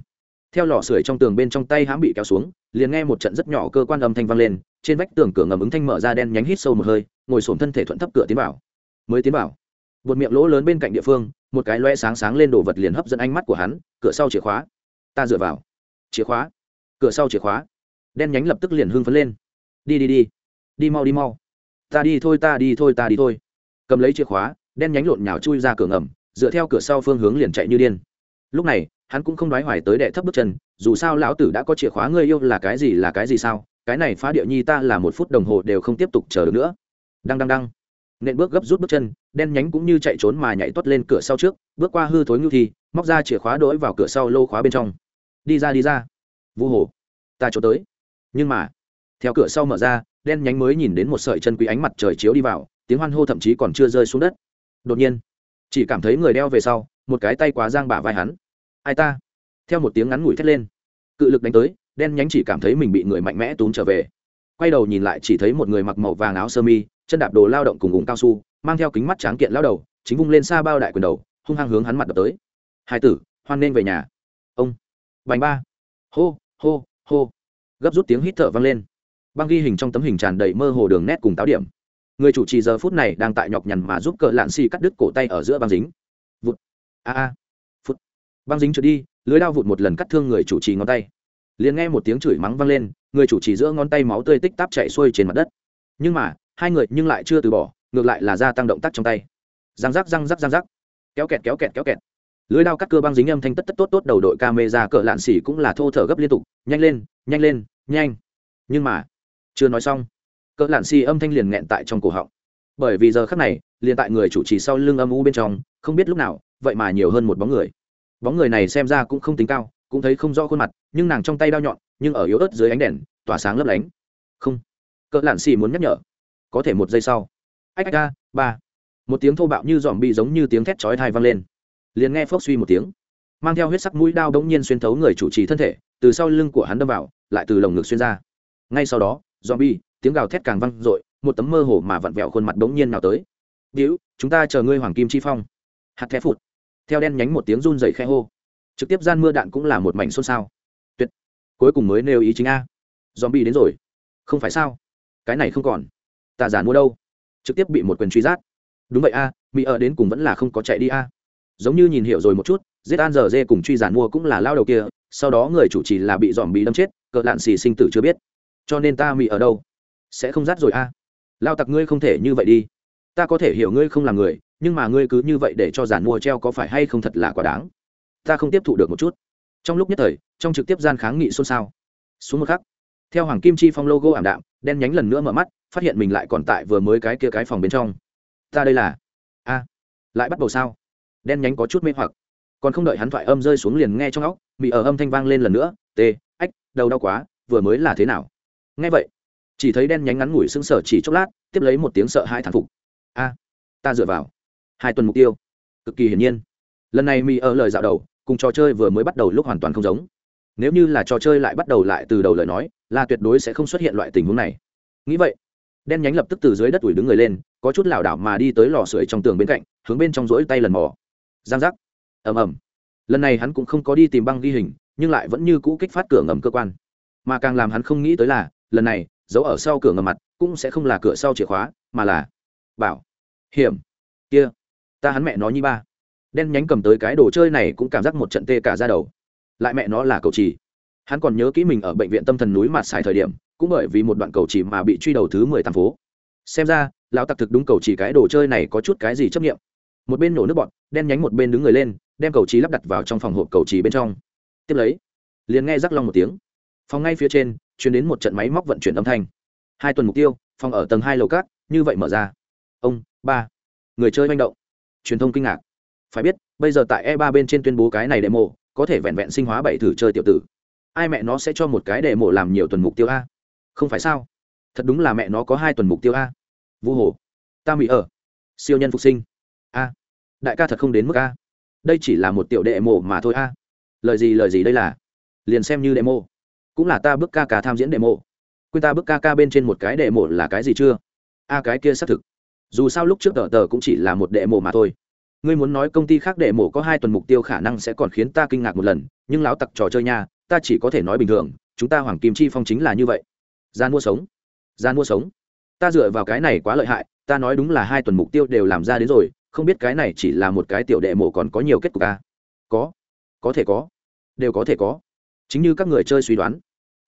Speaker 1: Theo lò sưởi trong tường bên trong tay hãm bị kéo xuống, liền nghe một trận rất nhỏ cơ quan âm thanh vang lên, trên vách tường cửa ngầm ứng thanh mở ra đen nhánh hít sâu một hơi ngồi sổm thân thể thuận thấp cửa tiến vào. Mới tiến vào. Một miệng lỗ lớn bên cạnh địa phương, một cái loe sáng sáng lên đồ vật liền hấp dẫn ánh mắt của hắn, cửa sau chìa khóa. Ta dựa vào. Chìa khóa. Cửa sau chìa khóa. Đen nhánh lập tức liền hưng phấn lên. Đi đi đi. Đi mau đi mau. Ta đi thôi, ta đi thôi, ta đi thôi. Cầm lấy chìa khóa, đen nhánh lộn nhào chui ra cửa ngầm, dựa theo cửa sau phương hướng liền chạy như điên. Lúc này, hắn cũng không nói hoài tới đệ thấp bước chân, dù sao lão tử đã có chìa khóa ngươi yêu là cái gì là cái gì sao? Cái này phá địa nhi ta là một phút đồng hồ đều không tiếp tục chờ được nữa đăng đăng đăng. Nện bước gấp rút bước chân, đen nhánh cũng như chạy trốn mà nhảy tuất lên cửa sau trước, bước qua hư thối ngưu thi móc ra chìa khóa đỗi vào cửa sau lô khóa bên trong. Đi ra đi ra. Vu hồ, ta trốn tới. Nhưng mà, theo cửa sau mở ra, đen nhánh mới nhìn đến một sợi chân quý ánh mặt trời chiếu đi vào, tiếng hoan hô thậm chí còn chưa rơi xuống đất. Đột nhiên, chỉ cảm thấy người đeo về sau, một cái tay quá giang bả vai hắn. Ai ta? Theo một tiếng ngắn ngủi thét lên. Cự lực đánh tới, đen nhánh chỉ cảm thấy mình bị người mạnh mẽ túm trở về. Quay đầu nhìn lại chỉ thấy một người mặc màu vàng áo sơ mi chân đạp đồ lao động cùng ủng cao su, mang theo kính mắt tráng kiện lao đầu, chính vung lên xa bao đại quyền đầu, hung hăng hướng hắn mặt đập tới. Hai tử, hoan nên về nhà. Ông. Bành ba. Hô hô hô. Gấp rút tiếng hít thở vang lên. Băng ghi hình trong tấm hình tràn đầy mơ hồ đường nét cùng táo điểm. Người chủ trì giờ phút này đang tại nhọc nhằn mà giúp cỡ lạn xì cắt đứt cổ tay ở giữa băng dính. Vụt. A a. Phút băng dính trượt đi, lưới đao vụt một lần cắt thương người chủ trì ngón tay. Liền nghe một tiếng chửi mắng vang lên, người chủ trì giữa ngón tay máu tươi tích táp chạy xuôi trên mặt đất. Nhưng mà hai người nhưng lại chưa từ bỏ, ngược lại là gia tăng động tác trong tay. Răng rắc răng rắc răng rắc. Kéo kẹt kéo kẹt kéo kẹt. Lưới đao cắt cơ băng dính âm thanh tất tất tốt tốt đầu đội ca mê ra cỡ lạn xỉ cũng là thô thở gấp liên tục, nhanh lên nhanh lên, nhanh. Nhưng mà, chưa nói xong, cỡ lạn xỉ âm thanh liền nghẹn tại trong cổ họng. Bởi vì giờ khắc này, liền tại người chủ trì sau lưng âm u bên trong, không biết lúc nào, vậy mà nhiều hơn một bóng người. Bóng người này xem ra cũng không tính cao, cũng thấy không rõ khuôn mặt, nhưng nàng trong tay đao nhọn, nhưng ở yếu ớt dưới ánh đèn, tỏa sáng lấp lánh. Không, cỡ lạn xì muốn nhắc nhở có thể một giây sau. Ách ách ca ba. Một tiếng thô bạo như dòm bị giống như tiếng thét chói thai vang lên. Liền nghe phốc suy một tiếng. Mang theo huyết sắc mũi đao đống nhiên xuyên thấu người chủ trì thân thể từ sau lưng của hắn đâm vào lại từ lồng ngực xuyên ra. Ngay sau đó dòm bi tiếng gào thét càng vang dội một tấm mơ hồ mà vặn vẹo khuôn mặt đống nhiên nào tới. Điếu, chúng ta chờ ngươi hoàng kim chi phong. Hạt thép phụt. Theo đen nhánh một tiếng run rẩy khe hô. Trực tiếp gian mưa đạn cũng là một mảnh xôn xao. Tuyệt. Cuối cùng mới nêu ý chính a. Dòm bi đến rồi. Không phải sao? Cái này không còn ta giản mua đâu? Trực tiếp bị một quyền truy sát. Đúng vậy a, mỹ ở đến cùng vẫn là không có chạy đi a. Giống như nhìn hiểu rồi một chút, giết an giờ dê cùng truy giản mua cũng là lao đầu kia, sau đó người chủ trì là bị dòm bị đâm chết cỡ lạn xì sinh tử chưa biết. Cho nên ta mỹ ở đâu? Sẽ không rát rồi a. Lao tặc ngươi không thể như vậy đi. Ta có thể hiểu ngươi không là người, nhưng mà ngươi cứ như vậy để cho giản mua treo có phải hay không thật là quá đáng. Ta không tiếp thụ được một chút. Trong lúc nhất thời, trong trực tiếp gian kháng nghị xôn xao. Xuống một khắc theo hoàng kim chi phong logo ảm đạm, đen nhánh lần nữa mở mắt, phát hiện mình lại còn tại vừa mới cái kia cái phòng bên trong. Ta đây là? A, lại bắt đầu sao? Đen nhánh có chút mê hoặc. Còn không đợi hắn thoại âm rơi xuống liền nghe trong óc bị ở âm thanh vang lên lần nữa, t ách đầu đau quá, vừa mới là thế nào? Nghe vậy, chỉ thấy đen nhánh ngắn ngủi sưng sở chỉ chốc lát, tiếp lấy một tiếng sợ hai thản phục. A, ta dựa vào hai tuần mục tiêu. Cực kỳ hiển nhiên. Lần này mỹ ở lời dạo đầu, cùng trò chơi vừa mới bắt đầu lúc hoàn toàn không giống. Nếu như là trò chơi lại bắt đầu lại từ đầu lời nói là tuyệt đối sẽ không xuất hiện loại tình huống này. Nghĩ vậy, đen nhánh lập tức từ dưới đất ủi đứng người lên, có chút lảo đảo mà đi tới lò sưởi trong tường bên cạnh, hướng bên trong rỗi tay lần mò. Giang giác. Ầm ầm. Lần này hắn cũng không có đi tìm băng ghi hình, nhưng lại vẫn như cũ kích phát cửa ngầm cơ quan. Mà càng làm hắn không nghĩ tới là, lần này giấu ở sau cửa ngầm mặt, cũng sẽ không là cửa sau chìa khóa, mà là bảo hiểm. Kia, ta hắn mẹ nó như ba. Đen nhánh cầm tới cái đồ chơi này cũng cảm giác một trận tê cả ra đầu. Lại mẹ nó là cầu trì hắn còn nhớ kỹ mình ở bệnh viện tâm thần núi mặt xài thời điểm cũng bởi vì một đoạn cầu chỉ mà bị truy đầu thứ mười tám phố. Xem ra lão tặc thực đúng cầu chỉ cái đồ chơi này có chút cái gì chấp nghiệm một bên nổ nước bọt, đen nhánh một bên đứng người lên đem cầu chỉ lắp đặt vào trong phòng hộp cầu chỉ bên trong. Tiếp lấy liền nghe rắc long một tiếng. Phòng ngay phía trên chuyển đến một trận máy móc vận chuyển âm thanh. Hai tuần mục tiêu phòng ở tầng hai lầu cát như vậy mở ra. Ông ba. Người chơi manh động. Truyền thông kinh ngạc. Phải biết bây giờ tại e ba bên trên tuyên bố cái này demo có thể vẹn vẹn sinh hóa bảy thử chơi tiểu tử ai mẹ nó sẽ cho một cái demo làm nhiều tuần mục tiêu a? Không phải sao? Thật đúng là mẹ nó có hai tuần mục tiêu a. Vu hồ, ta mỹ ở. Siêu nhân phục sinh. A. Đại ca thật không đến mức a. Đây chỉ là một tiểu đệ mộ mà thôi a. Lời gì lời gì đây là? Liền xem như đệ mộ. Cũng là ta bước ca ca tham diễn đệ mộ. Quên ta bước ca ca bên trên một cái đệ mộ là cái gì chưa? A, cái kia xác thực. Dù sao lúc trước tờ tờ cũng chỉ là một đệ mộ mà thôi. Ngươi muốn nói công ty khác đệ mộ có hai tuần mục tiêu khả năng sẽ còn khiến ta kinh ngạc một lần, nhưng lão tặc trò chơi nha ta chỉ có thể nói bình thường, chúng ta hoàng kim chi phong chính là như vậy. Gian mua sống. Gian mua sống. Ta dựa vào cái này quá lợi hại, ta nói đúng là hai tuần mục tiêu đều làm ra đến rồi, không biết cái này chỉ là một cái tiểu đệ mộ còn có nhiều kết cục à? có. Có thể có. Đều có thể có. Chính như các người chơi suy đoán.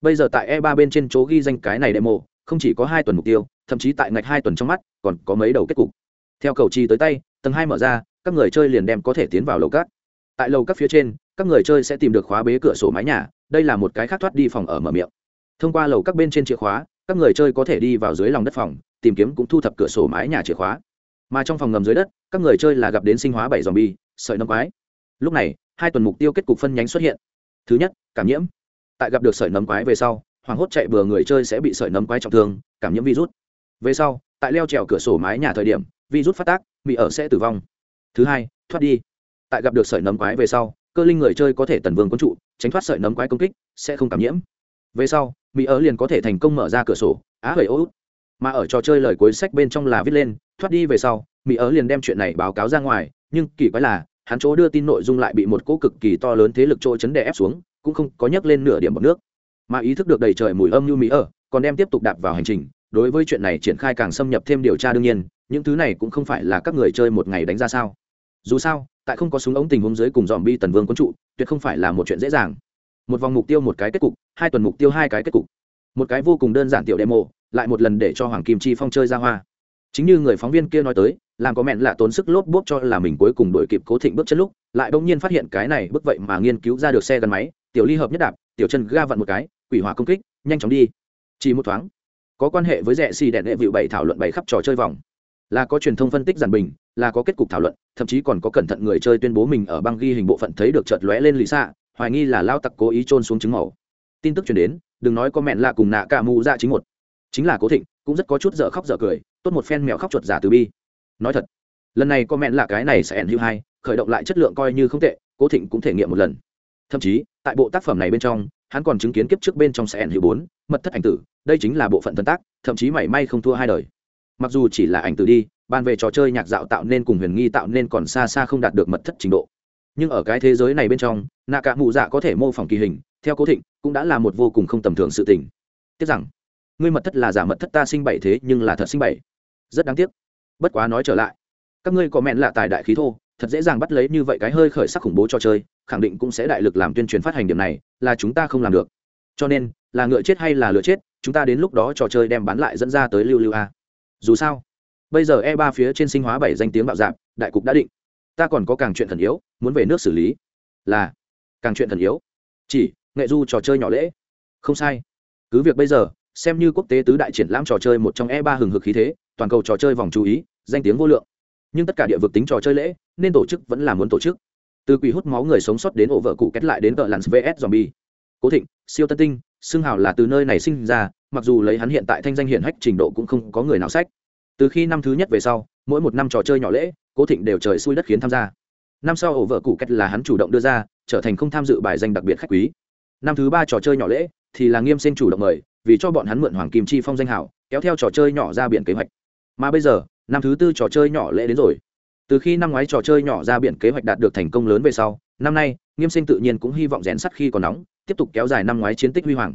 Speaker 1: Bây giờ tại e 3 bên trên chỗ ghi danh cái này đệ mộ không chỉ có hai tuần mục tiêu, thậm chí tại ngạch hai tuần trong mắt, còn có mấy đầu kết cục. Theo cầu chi tới tay, tầng hai mở ra, các người chơi liền đem có thể tiến vào lầu cát. Tại lầu các phía trên các người chơi sẽ tìm được khóa bế cửa sổ mái nhà, đây là một cái khác thoát đi phòng ở mở miệng. Thông qua lầu các bên trên chìa khóa, các người chơi có thể đi vào dưới lòng đất phòng, tìm kiếm cũng thu thập cửa sổ mái nhà chìa khóa. Mà trong phòng ngầm dưới đất, các người chơi là gặp đến sinh hóa bảy dòm bi sợi nấm quái. Lúc này, hai tuần mục tiêu kết cục phân nhánh xuất hiện. Thứ nhất, cảm nhiễm. Tại gặp được sợi nấm quái về sau hoảng hốt chạy bừa người chơi sẽ bị sợi nấm quái trọng thương, cảm nhiễm virus. Về sau, tại leo trèo cửa sổ mái nhà thời điểm, virus phát tác bị ở sẽ tử vong. Thứ hai, thoát đi. Tại gặp được sợi nấm quái về sau cơ linh người chơi có thể tần vương quân trụ, tránh thoát sợi nấm quái công kích, sẽ không cảm nhiễm. Về sau, mỹ ớ liền có thể thành công mở ra cửa sổ, á hời ô mà ở trò chơi lời cuối sách bên trong là viết lên, thoát đi về sau, mỹ ớ liền đem chuyện này báo cáo ra ngoài, nhưng kỳ quái là, hắn chỗ đưa tin nội dung lại bị một cỗ cực kỳ to lớn thế lực chỗ chấn đè ép xuống, cũng không có nhấc lên nửa điểm bọc nước. Mà ý thức được đầy trời mùi âm như mỹ ớ, còn đem tiếp tục đạp vào hành trình, đối với chuyện này triển khai càng xâm nhập thêm điều tra đương nhiên, những thứ này cũng không phải là các người chơi một ngày đánh ra sao dù sao, tại không có súng ống tình huống dưới cùng dòm bi tần vương quân trụ, tuyệt không phải là một chuyện dễ dàng. Một vòng mục tiêu một cái kết cục, hai tuần mục tiêu hai cái kết cục. Một cái vô cùng đơn giản tiểu demo, lại một lần để cho hoàng kim chi phong chơi ra hoa. Chính như người phóng viên kia nói tới, làm có mẹn là tốn sức lốp bốp cho là mình cuối cùng đổi kịp cố thịnh bước chân lúc, lại bỗng nhiên phát hiện cái này bước vậy mà nghiên cứu ra được xe gắn máy, tiểu ly hợp nhất đạp, tiểu chân ga vặn một cái, quỷ hỏa công kích, nhanh chóng đi. Chỉ một thoáng, có quan hệ với rẻ xì đèn đệ vịu bảy thảo luận bảy khắp trò chơi vòng là có truyền thông phân tích giản bình, là có kết cục thảo luận, thậm chí còn có cẩn thận người chơi tuyên bố mình ở băng ghi hình bộ phận thấy được chợt lóe lên lì xạ, hoài nghi là lao tặc cố ý trôn xuống trứng màu tin tức truyền đến, đừng nói có mẹn lạ cùng nạ cả mù ra chính một. Chính là cố thịnh, cũng rất có chút dở khóc dở cười, tốt một phen mèo khóc chuột giả từ bi. Nói thật, lần này có mẹn lạ cái này sẽ ẩn hữu hai, khởi động lại chất lượng coi như không tệ, cố thịnh cũng thể nghiệm một lần. Thậm chí, tại bộ tác phẩm này bên trong, hắn còn chứng kiến kiếp trước bên trong sẽ ẩn hữu bốn, mật thất ảnh tử, đây chính là bộ phận tân tác, thậm chí mảy may không thua hai đời mặc dù chỉ là ảnh tử đi, ban về trò chơi nhạc dạo tạo nên cùng huyền nghi tạo nên còn xa xa không đạt được mật thất trình độ. Nhưng ở cái thế giới này bên trong nạ cả mụ dạ có thể mô phỏng kỳ hình, theo cố thịnh, cũng đã là một vô cùng không tầm thường sự tình. Tiếc rằng, ngươi mật thất là giả mật thất ta sinh bảy thế nhưng là thật sinh bảy. Rất đáng tiếc. Bất quá nói trở lại, các ngươi có mẹn là tài đại khí thô, thật dễ dàng bắt lấy như vậy cái hơi khởi sắc khủng bố cho chơi, khẳng định cũng sẽ đại lực làm tuyên truyền phát hành điểm này, là chúng ta không làm được. Cho nên, là ngựa chết hay là lựa chết, chúng ta đến lúc đó trò chơi đem bán lại dẫn ra tới lưu lưu a dù sao, bây giờ e ba phía trên sinh hóa bảy danh tiếng bạo dạp đại cục đã định. Ta còn có càng chuyện thần yếu, muốn về nước xử lý. Là, càng chuyện thần yếu. Chỉ, nghệ du trò chơi nhỏ lễ. Không sai. Cứ việc bây giờ, xem như quốc tế tứ đại triển lãm trò chơi một trong e ba hừng hực khí thế, toàn cầu trò chơi vòng chú ý, danh tiếng vô lượng. Nhưng tất cả địa vực tính trò chơi lễ, nên tổ chức vẫn là muốn tổ chức. Từ quỷ hút máu người sống sót đến ổ vợ cụ kết lại đến tờ lặn vs zombie cố thịnh, siêu tân tinh xưng hào là từ nơi này sinh ra, mặc dù lấy hắn hiện tại thanh danh hiển hách trình độ cũng không có người nào sách. Từ khi năm thứ nhất về sau, mỗi một năm trò chơi nhỏ lễ, cố thịnh đều trời xui đất khiến tham gia. Năm sau ổ vợ cụ cách là hắn chủ động đưa ra, trở thành không tham dự bài danh đặc biệt khách quý. Năm thứ ba trò chơi nhỏ lễ, thì là nghiêm sinh chủ động mời, vì cho bọn hắn mượn hoàng kim chi phong danh hảo kéo theo trò chơi nhỏ ra biển kế hoạch. Mà bây giờ, năm thứ tư trò chơi nhỏ lễ đến rồi. Từ khi năm ngoái trò chơi nhỏ ra biển kế hoạch đạt được thành công lớn về sau, năm nay nghiêm sinh tự nhiên cũng hy vọng rèn sắt khi còn nóng, tiếp tục kéo dài năm ngoái chiến tích huy hoàng.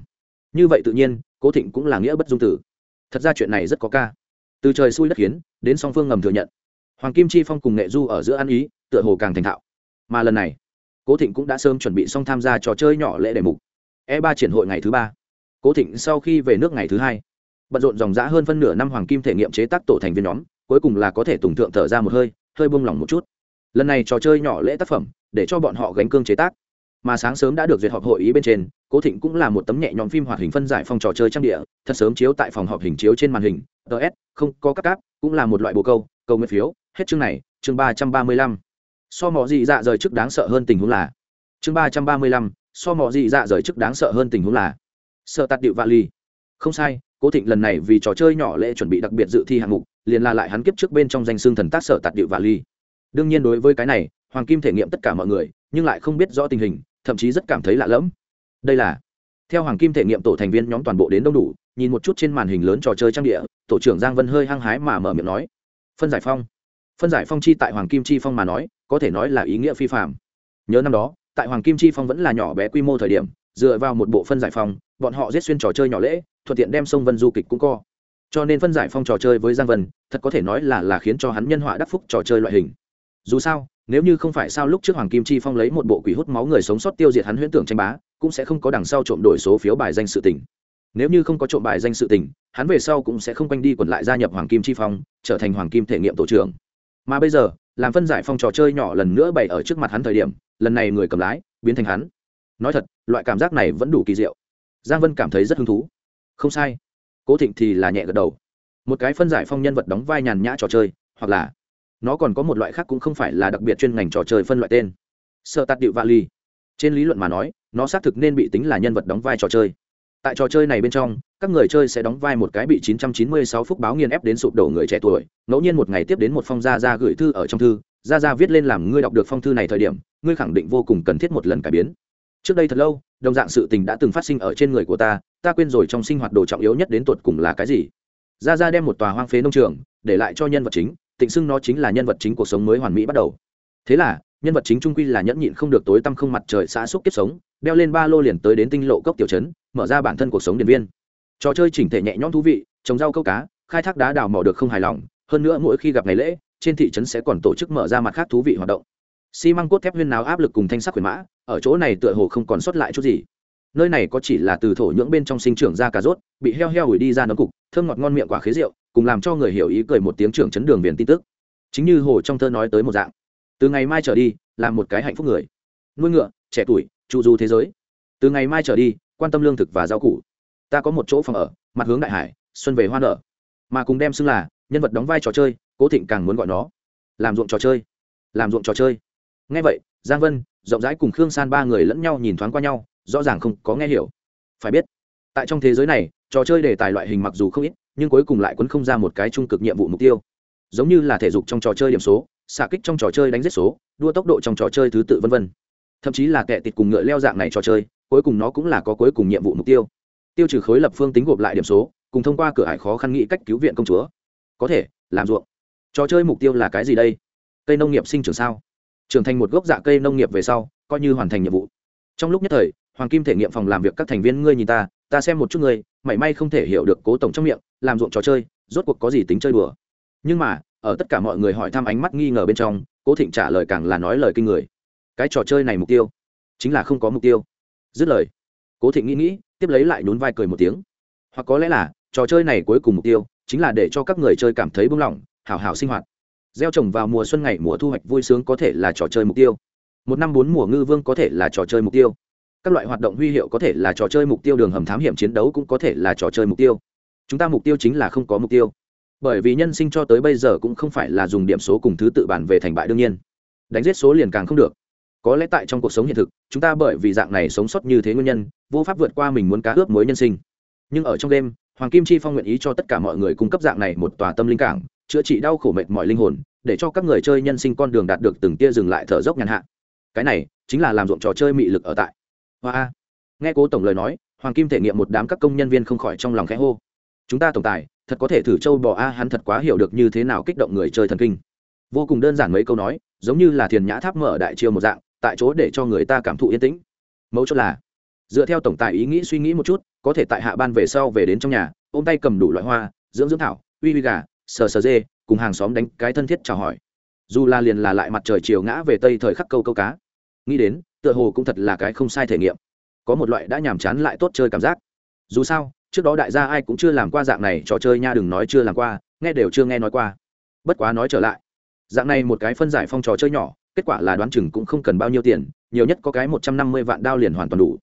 Speaker 1: Như vậy tự nhiên, cố thịnh cũng là nghĩa bất dung tử. Thật ra chuyện này rất có ca. Từ trời xui đất khiến, đến song phương ngầm thừa nhận. Hoàng kim chi phong cùng nghệ du ở giữa ăn ý, tựa hồ càng thành thạo. Mà lần này, cố thịnh cũng đã sớm chuẩn bị xong tham gia trò chơi nhỏ lễ đề mục. E ba triển hội ngày thứ ba. Cố thịnh sau khi về nước ngày thứ hai, bận rộn dòng dã hơn phân nửa năm hoàng kim thể nghiệm chế tác tổ thành viên nhóm, cuối cùng là có thể tùng thượng thở ra một hơi hơi buông lỏng một chút lần này trò chơi nhỏ lễ tác phẩm, để cho bọn họ gánh cương chế tác. Mà sáng sớm đã được duyệt họp hội ý bên trên, cố thịnh cũng là một tấm nhẹ nhõm phim hoạt hình phân giải phòng trò chơi trang địa, thật sớm chiếu tại phòng họp hình chiếu trên màn hình. Ts không có các cáp, cũng là một loại bồ câu câu nguyên phiếu. Hết chương này, chương ba trăm ba mươi lăm. So mò dị dạ rời trước đáng sợ hơn tình huống là. Chương ba trăm ba mươi lăm, so mò dị dạ rời trước đáng sợ hơn tình huống là. Sợ tạt điệu vạ ly không sai, cố thịnh lần này vì trò chơi nhỏ lễ chuẩn bị đặc biệt dự thi hạng mục, liền là lại hắn kiếp trước bên trong danh xương thần tác sở tạt điệu vạ ly đương nhiên đối với cái này, hoàng kim thể nghiệm tất cả mọi người, nhưng lại không biết rõ tình hình, thậm chí rất cảm thấy lạ lẫm. Đây là, theo hoàng kim thể nghiệm tổ thành viên nhóm toàn bộ đến đông đủ, nhìn một chút trên màn hình lớn trò chơi trang địa, tổ trưởng giang vân hơi hăng hái mà mở miệng nói. Phân giải phong. Phân giải phong chi tại hoàng kim chi phong mà nói, có thể nói là ý nghĩa phi phạm nhớ năm đó, tại hoàng kim chi phong vẫn là nhỏ bé quy mô thời điểm, dựa vào một bộ phân giải phong, bọn họ giết xuyên trò chơi nhỏ lễ, thuận tiện đem sông vân du kịch cũng co. Cho nên phân giải phong trò chơi với giang vân, thật có thể nói là là khiến cho hắn nhân họa đắc phúc trò chơi loại hình dù sao, nếu như không phải sao lúc trước hoàng kim chi phong lấy một bộ quỷ hút máu người sống sót tiêu diệt hắn huyễn tưởng tranh bá, cũng sẽ không có đằng sau trộm đổi số phiếu bài danh sự tình. Nếu như không có trộm bài danh sự tình, hắn về sau cũng sẽ không quanh đi quẩn lại gia nhập hoàng kim chi phong, trở thành hoàng kim thể nghiệm tổ trưởng. Mà bây giờ, làm phân giải phong trò chơi nhỏ lần nữa bày ở trước mặt hắn thời điểm, lần này người cầm lái, biến thành hắn. Nói thật, loại cảm giác này vẫn đủ kỳ diệu. Giang vân cảm thấy rất hứng thú. Không sai. Cố thịnh thì là nhẹ gật đầu. Một cái phân giải phong nhân vật đóng vai nhàn nhã trò chơi, hoặc là nó còn có một loại khác cũng không phải là đặc biệt chuyên ngành trò chơi phân loại tên. Sợ tạt điệu vali trên lý luận mà nói, nó xác thực nên bị tính là nhân vật đóng vai trò chơi. Tại trò chơi này bên trong, các người chơi sẽ đóng vai một cái bị 996 phút báo nghiên ép đến sụp đổ người trẻ tuổi. Ngẫu nhiên một ngày tiếp đến một phong gia gia gửi thư ở trong thư, gia gia viết lên làm ngươi đọc được phong thư này thời điểm, ngươi khẳng định vô cùng cần thiết một lần cải biến. Trước đây thật lâu, đồng dạng sự tình đã từng phát sinh ở trên người của ta ta quên rồi trong sinh hoạt đồ trọng yếu nhất đến tuột cùng là cái gì. Gia gia đem một tòa hoang phế nông trường, để lại cho nhân vật chính tịnh xưng nó chính là nhân vật chính cuộc sống mới hoàn mỹ bắt đầu. Thế là, nhân vật chính trung quy là nhẫn nhịn không được tối tăm không mặt trời xã xúc kiếp sống, đeo lên ba lô liền tới đến tinh lộ cốc tiểu trấn, mở ra bản thân cuộc sống điện viên. Trò chơi chỉnh thể nhẹ nhõm thú vị, trồng rau câu cá, khai thác đá đào mỏ được không hài lòng, hơn nữa mỗi khi gặp ngày lễ, trên thị trấn sẽ còn tổ chức mở ra mặt khác thú vị hoạt động. Xi măng cốt thép huyên náo áp lực cùng thanh sắc khuyển mã, ở chỗ này tựa hồ không còn sót lại chút gì. Nơi này có chỉ là từ thổ nhưỡng bên trong sinh trưởng ra cà rốt, bị heo heo ủi đi ra nấm cục, thơm ngọt ngon miệng quả khế rượu cùng làm cho người hiểu ý cười một tiếng trưởng chấn đường viền tin tức. Chính như hồ trong thơ nói tới một dạng. Từ ngày mai trở đi làm một cái hạnh phúc người. Nuôi ngựa, trẻ tuổi, trụ du thế giới. Từ ngày mai trở đi, quan tâm lương thực và rau củ. Ta có một chỗ phòng ở, mặt hướng đại hải, xuân về hoa nở. Mà cùng đem xưng là nhân vật đóng vai trò chơi, cố thịnh càng muốn gọi nó làm ruộng trò chơi. Làm ruộng trò chơi. Ngay vậy, giang vân, rộng rãi cùng khương san ba người lẫn nhau nhìn thoáng qua nhau, rõ ràng không có nghe hiểu. Phải biết, tại trong thế giới này, trò chơi đề tài loại hình mặc dù không ít nhưng cuối cùng lại quấn không ra một cái trung cực nhiệm vụ mục tiêu. Giống như là thể dục trong trò chơi điểm số xạ kích trong trò chơi đánh giết số đua tốc độ trong trò chơi thứ tự vân vân, thậm chí là kẻ tịt cùng ngựa leo dạng này trò chơi cuối cùng nó cũng là có cuối cùng nhiệm vụ mục tiêu. Tiêu trừ khối lập phương tính gộp lại điểm số cùng thông qua cửa hải khó khăn nghĩ cách cứu viện công chúa. Có thể làm ruộng. Trò chơi mục tiêu là cái gì đây? Cây nông nghiệp sinh trưởng sao? Trưởng thành một gốc dạ cây nông nghiệp về sau coi như hoàn thành nhiệm vụ. Trong lúc nhất thời hoàng kim thể nghiệm phòng làm việc các thành viên ngươi nhìn ta ta xem một chút ngươi mảy may không thể hiểu được cố tổng trong miệng làm ruộng trò chơi, rốt cuộc có gì tính chơi đùa. Nhưng mà, ở tất cả mọi người hỏi thăm ánh mắt nghi ngờ bên trong, cố thịnh trả lời càng là nói lời kinh người. Cái trò chơi này mục tiêu chính là không có mục tiêu. Dứt lời, cố thịnh nghĩ nghĩ, tiếp lấy lại nhún vai cười một tiếng. Hoặc có lẽ là, trò chơi này cuối cùng mục tiêu chính là để cho các người chơi cảm thấy buông lỏng hào hào sinh hoạt. Gieo trồng vào mùa xuân ngày, mùa thu hoạch vui sướng có thể là trò chơi mục tiêu. Một năm bốn mùa ngư vương có thể là trò chơi mục tiêu. Các loại hoạt động huy hiệu có thể là trò chơi mục tiêu, đường hầm thám hiểm chiến đấu cũng có thể là trò chơi mục tiêu chúng ta mục tiêu chính là không có mục tiêu. Bởi vì nhân sinh cho tới bây giờ cũng không phải là dùng điểm số cùng thứ tự bản về thành bại đương nhiên. Đánh giết số liền càng không được. Có lẽ tại trong cuộc sống hiện thực, chúng ta bởi vì dạng này sống sót như thế nguyên nhân, vô pháp vượt qua mình muốn cá ướp mới nhân sinh. Nhưng ở trong đêm, hoàng kim chi phong nguyện ý cho tất cả mọi người cung cấp dạng này một tòa tâm linh cảng, chữa trị đau khổ mệt mọi linh hồn, để cho các người chơi nhân sinh con đường đạt được từng tia dừng lại thở dốc nhàn hạ. Cái này, chính là làm ruộng trò chơi mị lực ở tại. Hoa. Nghe cố tổng lời nói, hoàng kim thể nghiệm một đám các công nhân viên không khỏi trong lòng khẽ hô chúng ta tổng tài, thật có thể thử châu bò a, hắn thật quá hiểu được như thế nào kích động người chơi thần kinh. Vô cùng đơn giản mấy câu nói, giống như là thiền nhã tháp mở đại chiêu một dạng, tại chỗ để cho người ta cảm thụ yên tĩnh. Mấu chốt là, dựa theo tổng tài ý nghĩ suy nghĩ một chút, có thể tại hạ ban về sau về đến trong nhà, ôm tay cầm đủ loại hoa, dưỡng dưỡng thảo, uy uy gà, sờ sờ dê, cùng hàng xóm đánh cái thân thiết chào hỏi. Dù là liền là lại mặt trời chiều ngã về tây thời khắc câu câu cá. Nghĩ đến, tựa hồ cũng thật là cái không sai thể nghiệm. Có một loại đã nhàm chán lại tốt chơi cảm giác. Dù sao trước đó đại gia ai cũng chưa làm qua dạng này, trò chơi nha đừng nói chưa làm qua, nghe đều chưa nghe nói qua. Bất quá nói trở lại, dạng này một cái phân giải phong trò chơi nhỏ, kết quả là đoán chừng cũng không cần bao nhiêu tiền, nhiều nhất có cái một trăm năm mươi vạn đao liền hoàn toàn đủ.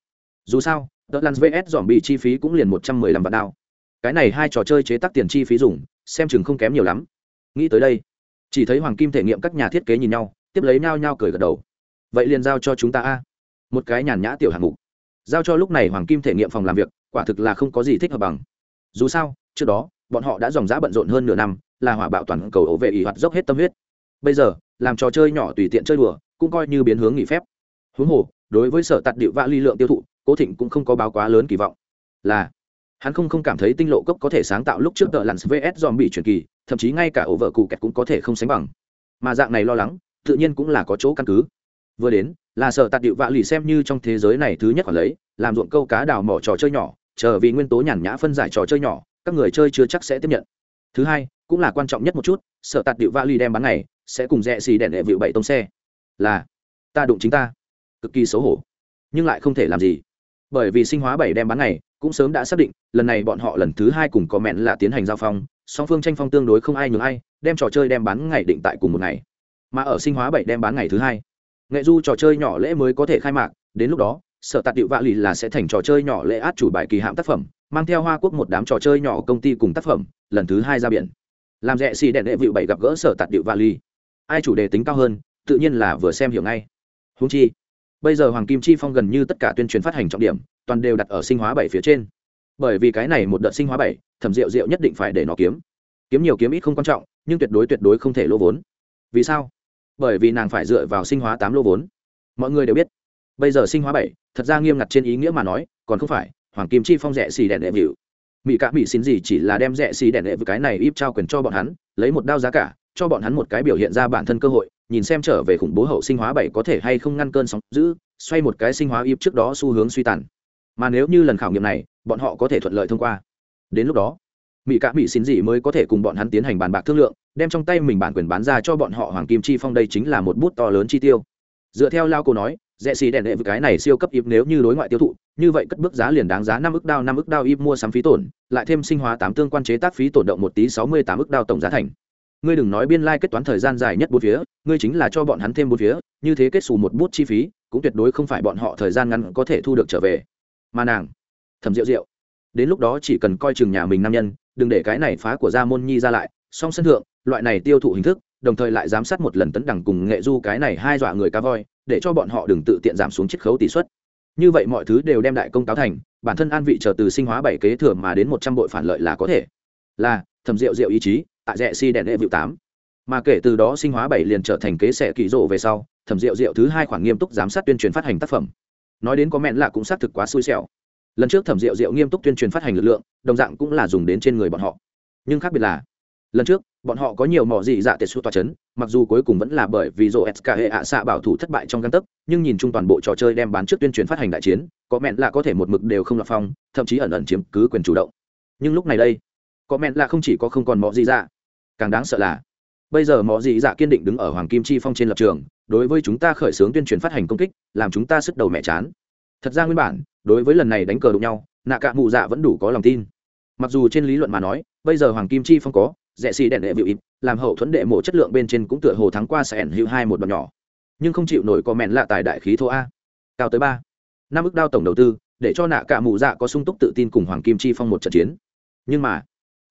Speaker 1: Dù sao tờ lăn vs dòm bị chi phí cũng liền một trăm mười lăm vạn đao. Cái này hai trò chơi chế tác tiền chi phí dùng, xem chừng không kém nhiều lắm. Nghĩ tới đây, chỉ thấy hoàng kim thể nghiệm các nhà thiết kế nhìn nhau, tiếp lấy nhau nhau cười gật đầu. Vậy liền giao cho chúng ta a. Một cái nhàn nhã tiểu hạng mục. Giao cho lúc này hoàng kim thể nghiệm phòng làm việc quả thực là không có gì thích hợp bằng. Dù sao, trước đó, bọn họ đã dòng giã bận rộn hơn nửa năm, là hỏa bạo toàn cầu ổ vệ ỷ hoạt dốc hết tâm huyết. Bây giờ, làm trò chơi nhỏ tùy tiện chơi đùa, cũng coi như biến hướng nghỉ phép. Huống hồ, đối với sở tạt điệu vạ ly lượng tiêu thụ, cố thịnh cũng không có báo quá lớn kỳ vọng. Là, hắn không không cảm thấy tinh lộ cốc có thể sáng tạo lúc trước tờ lặn vs dòm bị truyền kỳ, thậm chí ngay cả ổ vợ cụ kẹt cũng có thể không sánh bằng. Mà dạng này lo lắng, tự nhiên cũng là có chỗ căn cứ. Vừa đến, là sở tạt điệu vạ lì xem như trong thế giới này thứ nhất còn lấy, làm ruộng câu cá đào mỏ trò chơi nhỏ chờ vì nguyên tố nhàn nhã phân giải trò chơi nhỏ, các người chơi chưa chắc sẽ tiếp nhận. Thứ hai, cũng là quan trọng nhất một chút, sợ tạt điệu vạ đem bán này sẽ cùng rẽ xì đèn đệ vịu bảy tông xe. Là, ta đụng chính ta. Cực kỳ xấu hổ. Nhưng lại không thể làm gì. Bởi vì sinh hóa bảy đem bán này cũng sớm đã xác định, lần này bọn họ lần thứ hai cùng có mẹn là tiến hành giao phong, song phương tranh phong tương đối không ai nhường ai, đem trò chơi đem bán ngày định tại cùng một ngày. Mà ở sinh hóa bảy đem bán ngày thứ hai, nghệ du trò chơi nhỏ lễ mới có thể khai mạc, đến lúc đó sở tạt điệu vạ lì là sẽ thành trò chơi nhỏ lễ át chủ bài kỳ hạm tác phẩm, mang theo hoa quốc một đám trò chơi nhỏ công ty cùng tác phẩm, lần thứ hai ra biển. Làm rẻ xì đèn đệ vịu bảy gặp gỡ sở tạt điệu vạ lì. Ai chủ đề tính cao hơn, tự nhiên là vừa xem hiểu ngay. Húng chi, bây giờ hoàng kim chi phong gần như tất cả tuyên truyền phát hành trọng điểm, toàn đều đặt ở sinh hóa bảy phía trên. Bởi vì cái này một đợt sinh hóa bảy, thẩm rượu rượu nhất định phải để nó kiếm. Kiếm nhiều kiếm ít không quan trọng, nhưng tuyệt đối tuyệt đối không thể lô vốn. Vì sao? Bởi vì nàng phải dựa vào sinh hóa tám lô vốn. Mọi người đều biết bây giờ sinh hóa bảy, thật ra nghiêm ngặt trên ý nghĩa mà nói, còn không phải, hoàng kim chi phong rẻ xì đèn đệ vịu. Mỹ cả mỹ xin gì chỉ là đem rẻ xì đèn đệ với cái này íp trao quyền cho bọn hắn, lấy một đao giá cả, cho bọn hắn một cái biểu hiện ra bản thân cơ hội, nhìn xem trở về khủng bố hậu sinh hóa bảy có thể hay không ngăn cơn sóng giữ xoay một cái sinh hóa íp trước đó xu hướng suy tàn. Mà nếu như lần khảo nghiệm này, bọn họ có thể thuận lợi thông qua. Đến lúc đó mỹ cả mỹ xin gì mới có thể cùng bọn hắn tiến hành bàn bạc thương lượng, đem trong tay mình bản quyền bán ra cho bọn họ hoàng kim chi phong đây chính là một bút to lớn chi tiêu. Dựa theo lao cô nói rẻ xì đèn đệ với cái này siêu cấp ip nếu như đối ngoại tiêu thụ, như vậy cất bước giá liền đáng giá năm ức đao, năm ức đao ip mua sắm phí tổn, lại thêm sinh hóa tám tương quan chế tác phí tổn động một tí sáu mươi tám ức đao tổng giá thành. Ngươi đừng nói biên lai、like、kết toán thời gian dài nhất bốn phía, ngươi chính là cho bọn hắn thêm bốn phía, như thế kết xù một bút chi phí, cũng tuyệt đối không phải bọn họ thời gian ngắn có thể thu được trở về. Mà nàng, thầm rượu rượu. Đến lúc đó chỉ cần coi chừng nhà mình nam nhân, đừng để cái này phá của gia môn nhi ra lại, song sân thượng, loại này tiêu thụ hình thức, đồng thời lại giám sát một lần tấn đẳng cùng nghệ du cái này hai dọa người cá voi để cho bọn họ đừng tự tiện giảm xuống chiết khấu tỷ suất. Như vậy mọi thứ đều đem đại công cáo thành, bản thân an vị chờ từ sinh hóa bảy kế thừa mà đến một trăm bội phản lợi là có thể. Là thầm rượu rượu ý chí, tại rẽ si đèn đệ vịu tám. Mà kể từ đó sinh hóa bảy liền trở thành kế sẽ kỳ rộ về sau, thẩm rượu rượu thứ hai khoản nghiêm túc giám sát tuyên truyền phát hành tác phẩm. Nói đến có mẹn lạ cũng xác thực quá xui xẻo. Lần trước thẩm rượu rượu nghiêm túc tuyên truyền phát hành lực lượng, đồng dạng cũng là dùng đến trên người bọn họ. Nhưng khác biệt là lần trước, bọn họ có nhiều mỏ dị dạ tệ su toa chấn, mặc dù cuối cùng vẫn là bởi vì rổ s hệ ạ xạ bảo thủ thất bại trong găng tấc, nhưng nhìn chung toàn bộ trò chơi đem bán trước tuyên truyền phát hành đại chiến, có mẹn là có thể một mực đều không lập phong, thậm chí ẩn ẩn chiếm cứ quyền chủ động. Nhưng lúc này đây, có mẹn là không chỉ có không còn mỏ dị dạ càng đáng sợ là, bây giờ mỏ dị dạ kiên định đứng ở hoàng kim chi phong trên lập trường, đối với chúng ta khởi xướng tuyên truyền phát hành công kích, làm chúng ta sức đầu mẹ chán. Thật ra nguyên bản, đối với lần này đánh cờ đụng nhau, nạ cạ mụ dạ vẫn đủ có lòng tin. Mặc dù trên lý luận mà nói, bây giờ hoàng kim chi phong có rẻ xì đèn đệ vịu ít làm hậu thuẫn đệ mộ chất lượng bên trên cũng tựa hồ thắng qua sẻn hữu hai một đoạn nhỏ. Nhưng không chịu nổi có mẹn lạ tài đại khí thô a. Cao tới ba. Năm ức đao tổng đầu tư, để cho nạ cả mù dạ có sung túc tự tin cùng hoàng kim chi phong một trận chiến. Nhưng mà,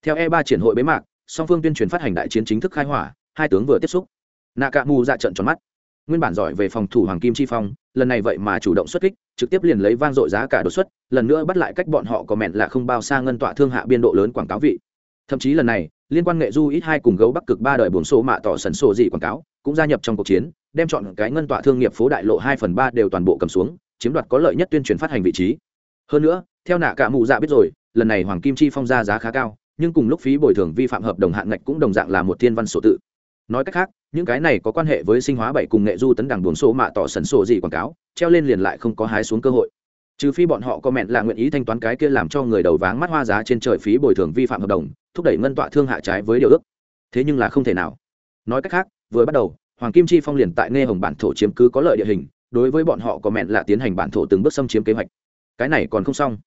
Speaker 1: theo e ba triển hội bế mạc, song phương tuyên truyền phát hành đại chiến chính thức khai hỏa, hai tướng vừa tiếp xúc. Nạ cả mù dạ trận tròn mắt. Nguyên bản giỏi về phòng thủ hoàng kim chi phong, lần này vậy mà chủ động xuất kích, trực tiếp liền lấy vang dội giá cả đột xuất, lần nữa bắt lại cách bọn họ có mẹn là không bao xa ngân tọa thương hạ biên độ lớn quảng cáo vị. Thậm chí lần này liên quan nghệ du ít hai cùng gấu bắc cực ba đời buồn số mạ tỏ sần sổ dị quảng cáo, cũng gia nhập trong cuộc chiến, đem chọn cái ngân tọa thương nghiệp phố đại lộ hai phần ba đều toàn bộ cầm xuống, chiếm đoạt có lợi nhất tuyên truyền phát hành vị trí. Hơn nữa, theo nạ cả mụ dạ biết rồi, lần này hoàng kim chi phong ra giá khá cao, nhưng cùng lúc phí bồi thường vi phạm hợp đồng hạn ngạch cũng đồng dạng là một thiên văn sổ tự. Nói cách khác, những cái này có quan hệ với sinh hóa bảy cùng nghệ du tấn đẳng buồn số mạ tỏ sần sổ dị quảng cáo, treo lên liền lại không có hái xuống cơ hội. Trừ phi bọn họ có mẹn là nguyện ý thanh toán cái kia làm cho người đầu váng mắt hoa giá trên trời phí bồi thường vi phạm hợp đồng thúc đẩy ngân tọa thương hạ trái với điều ước. Thế nhưng là không thể nào. Nói cách khác, vừa bắt đầu, hoàng kim chi phong liền tại nghe hồng bản thổ chiếm cứ có lợi địa hình, đối với bọn họ có mẹn là tiến hành bản thổ từng bước xâm chiếm kế hoạch. Cái này còn không xong.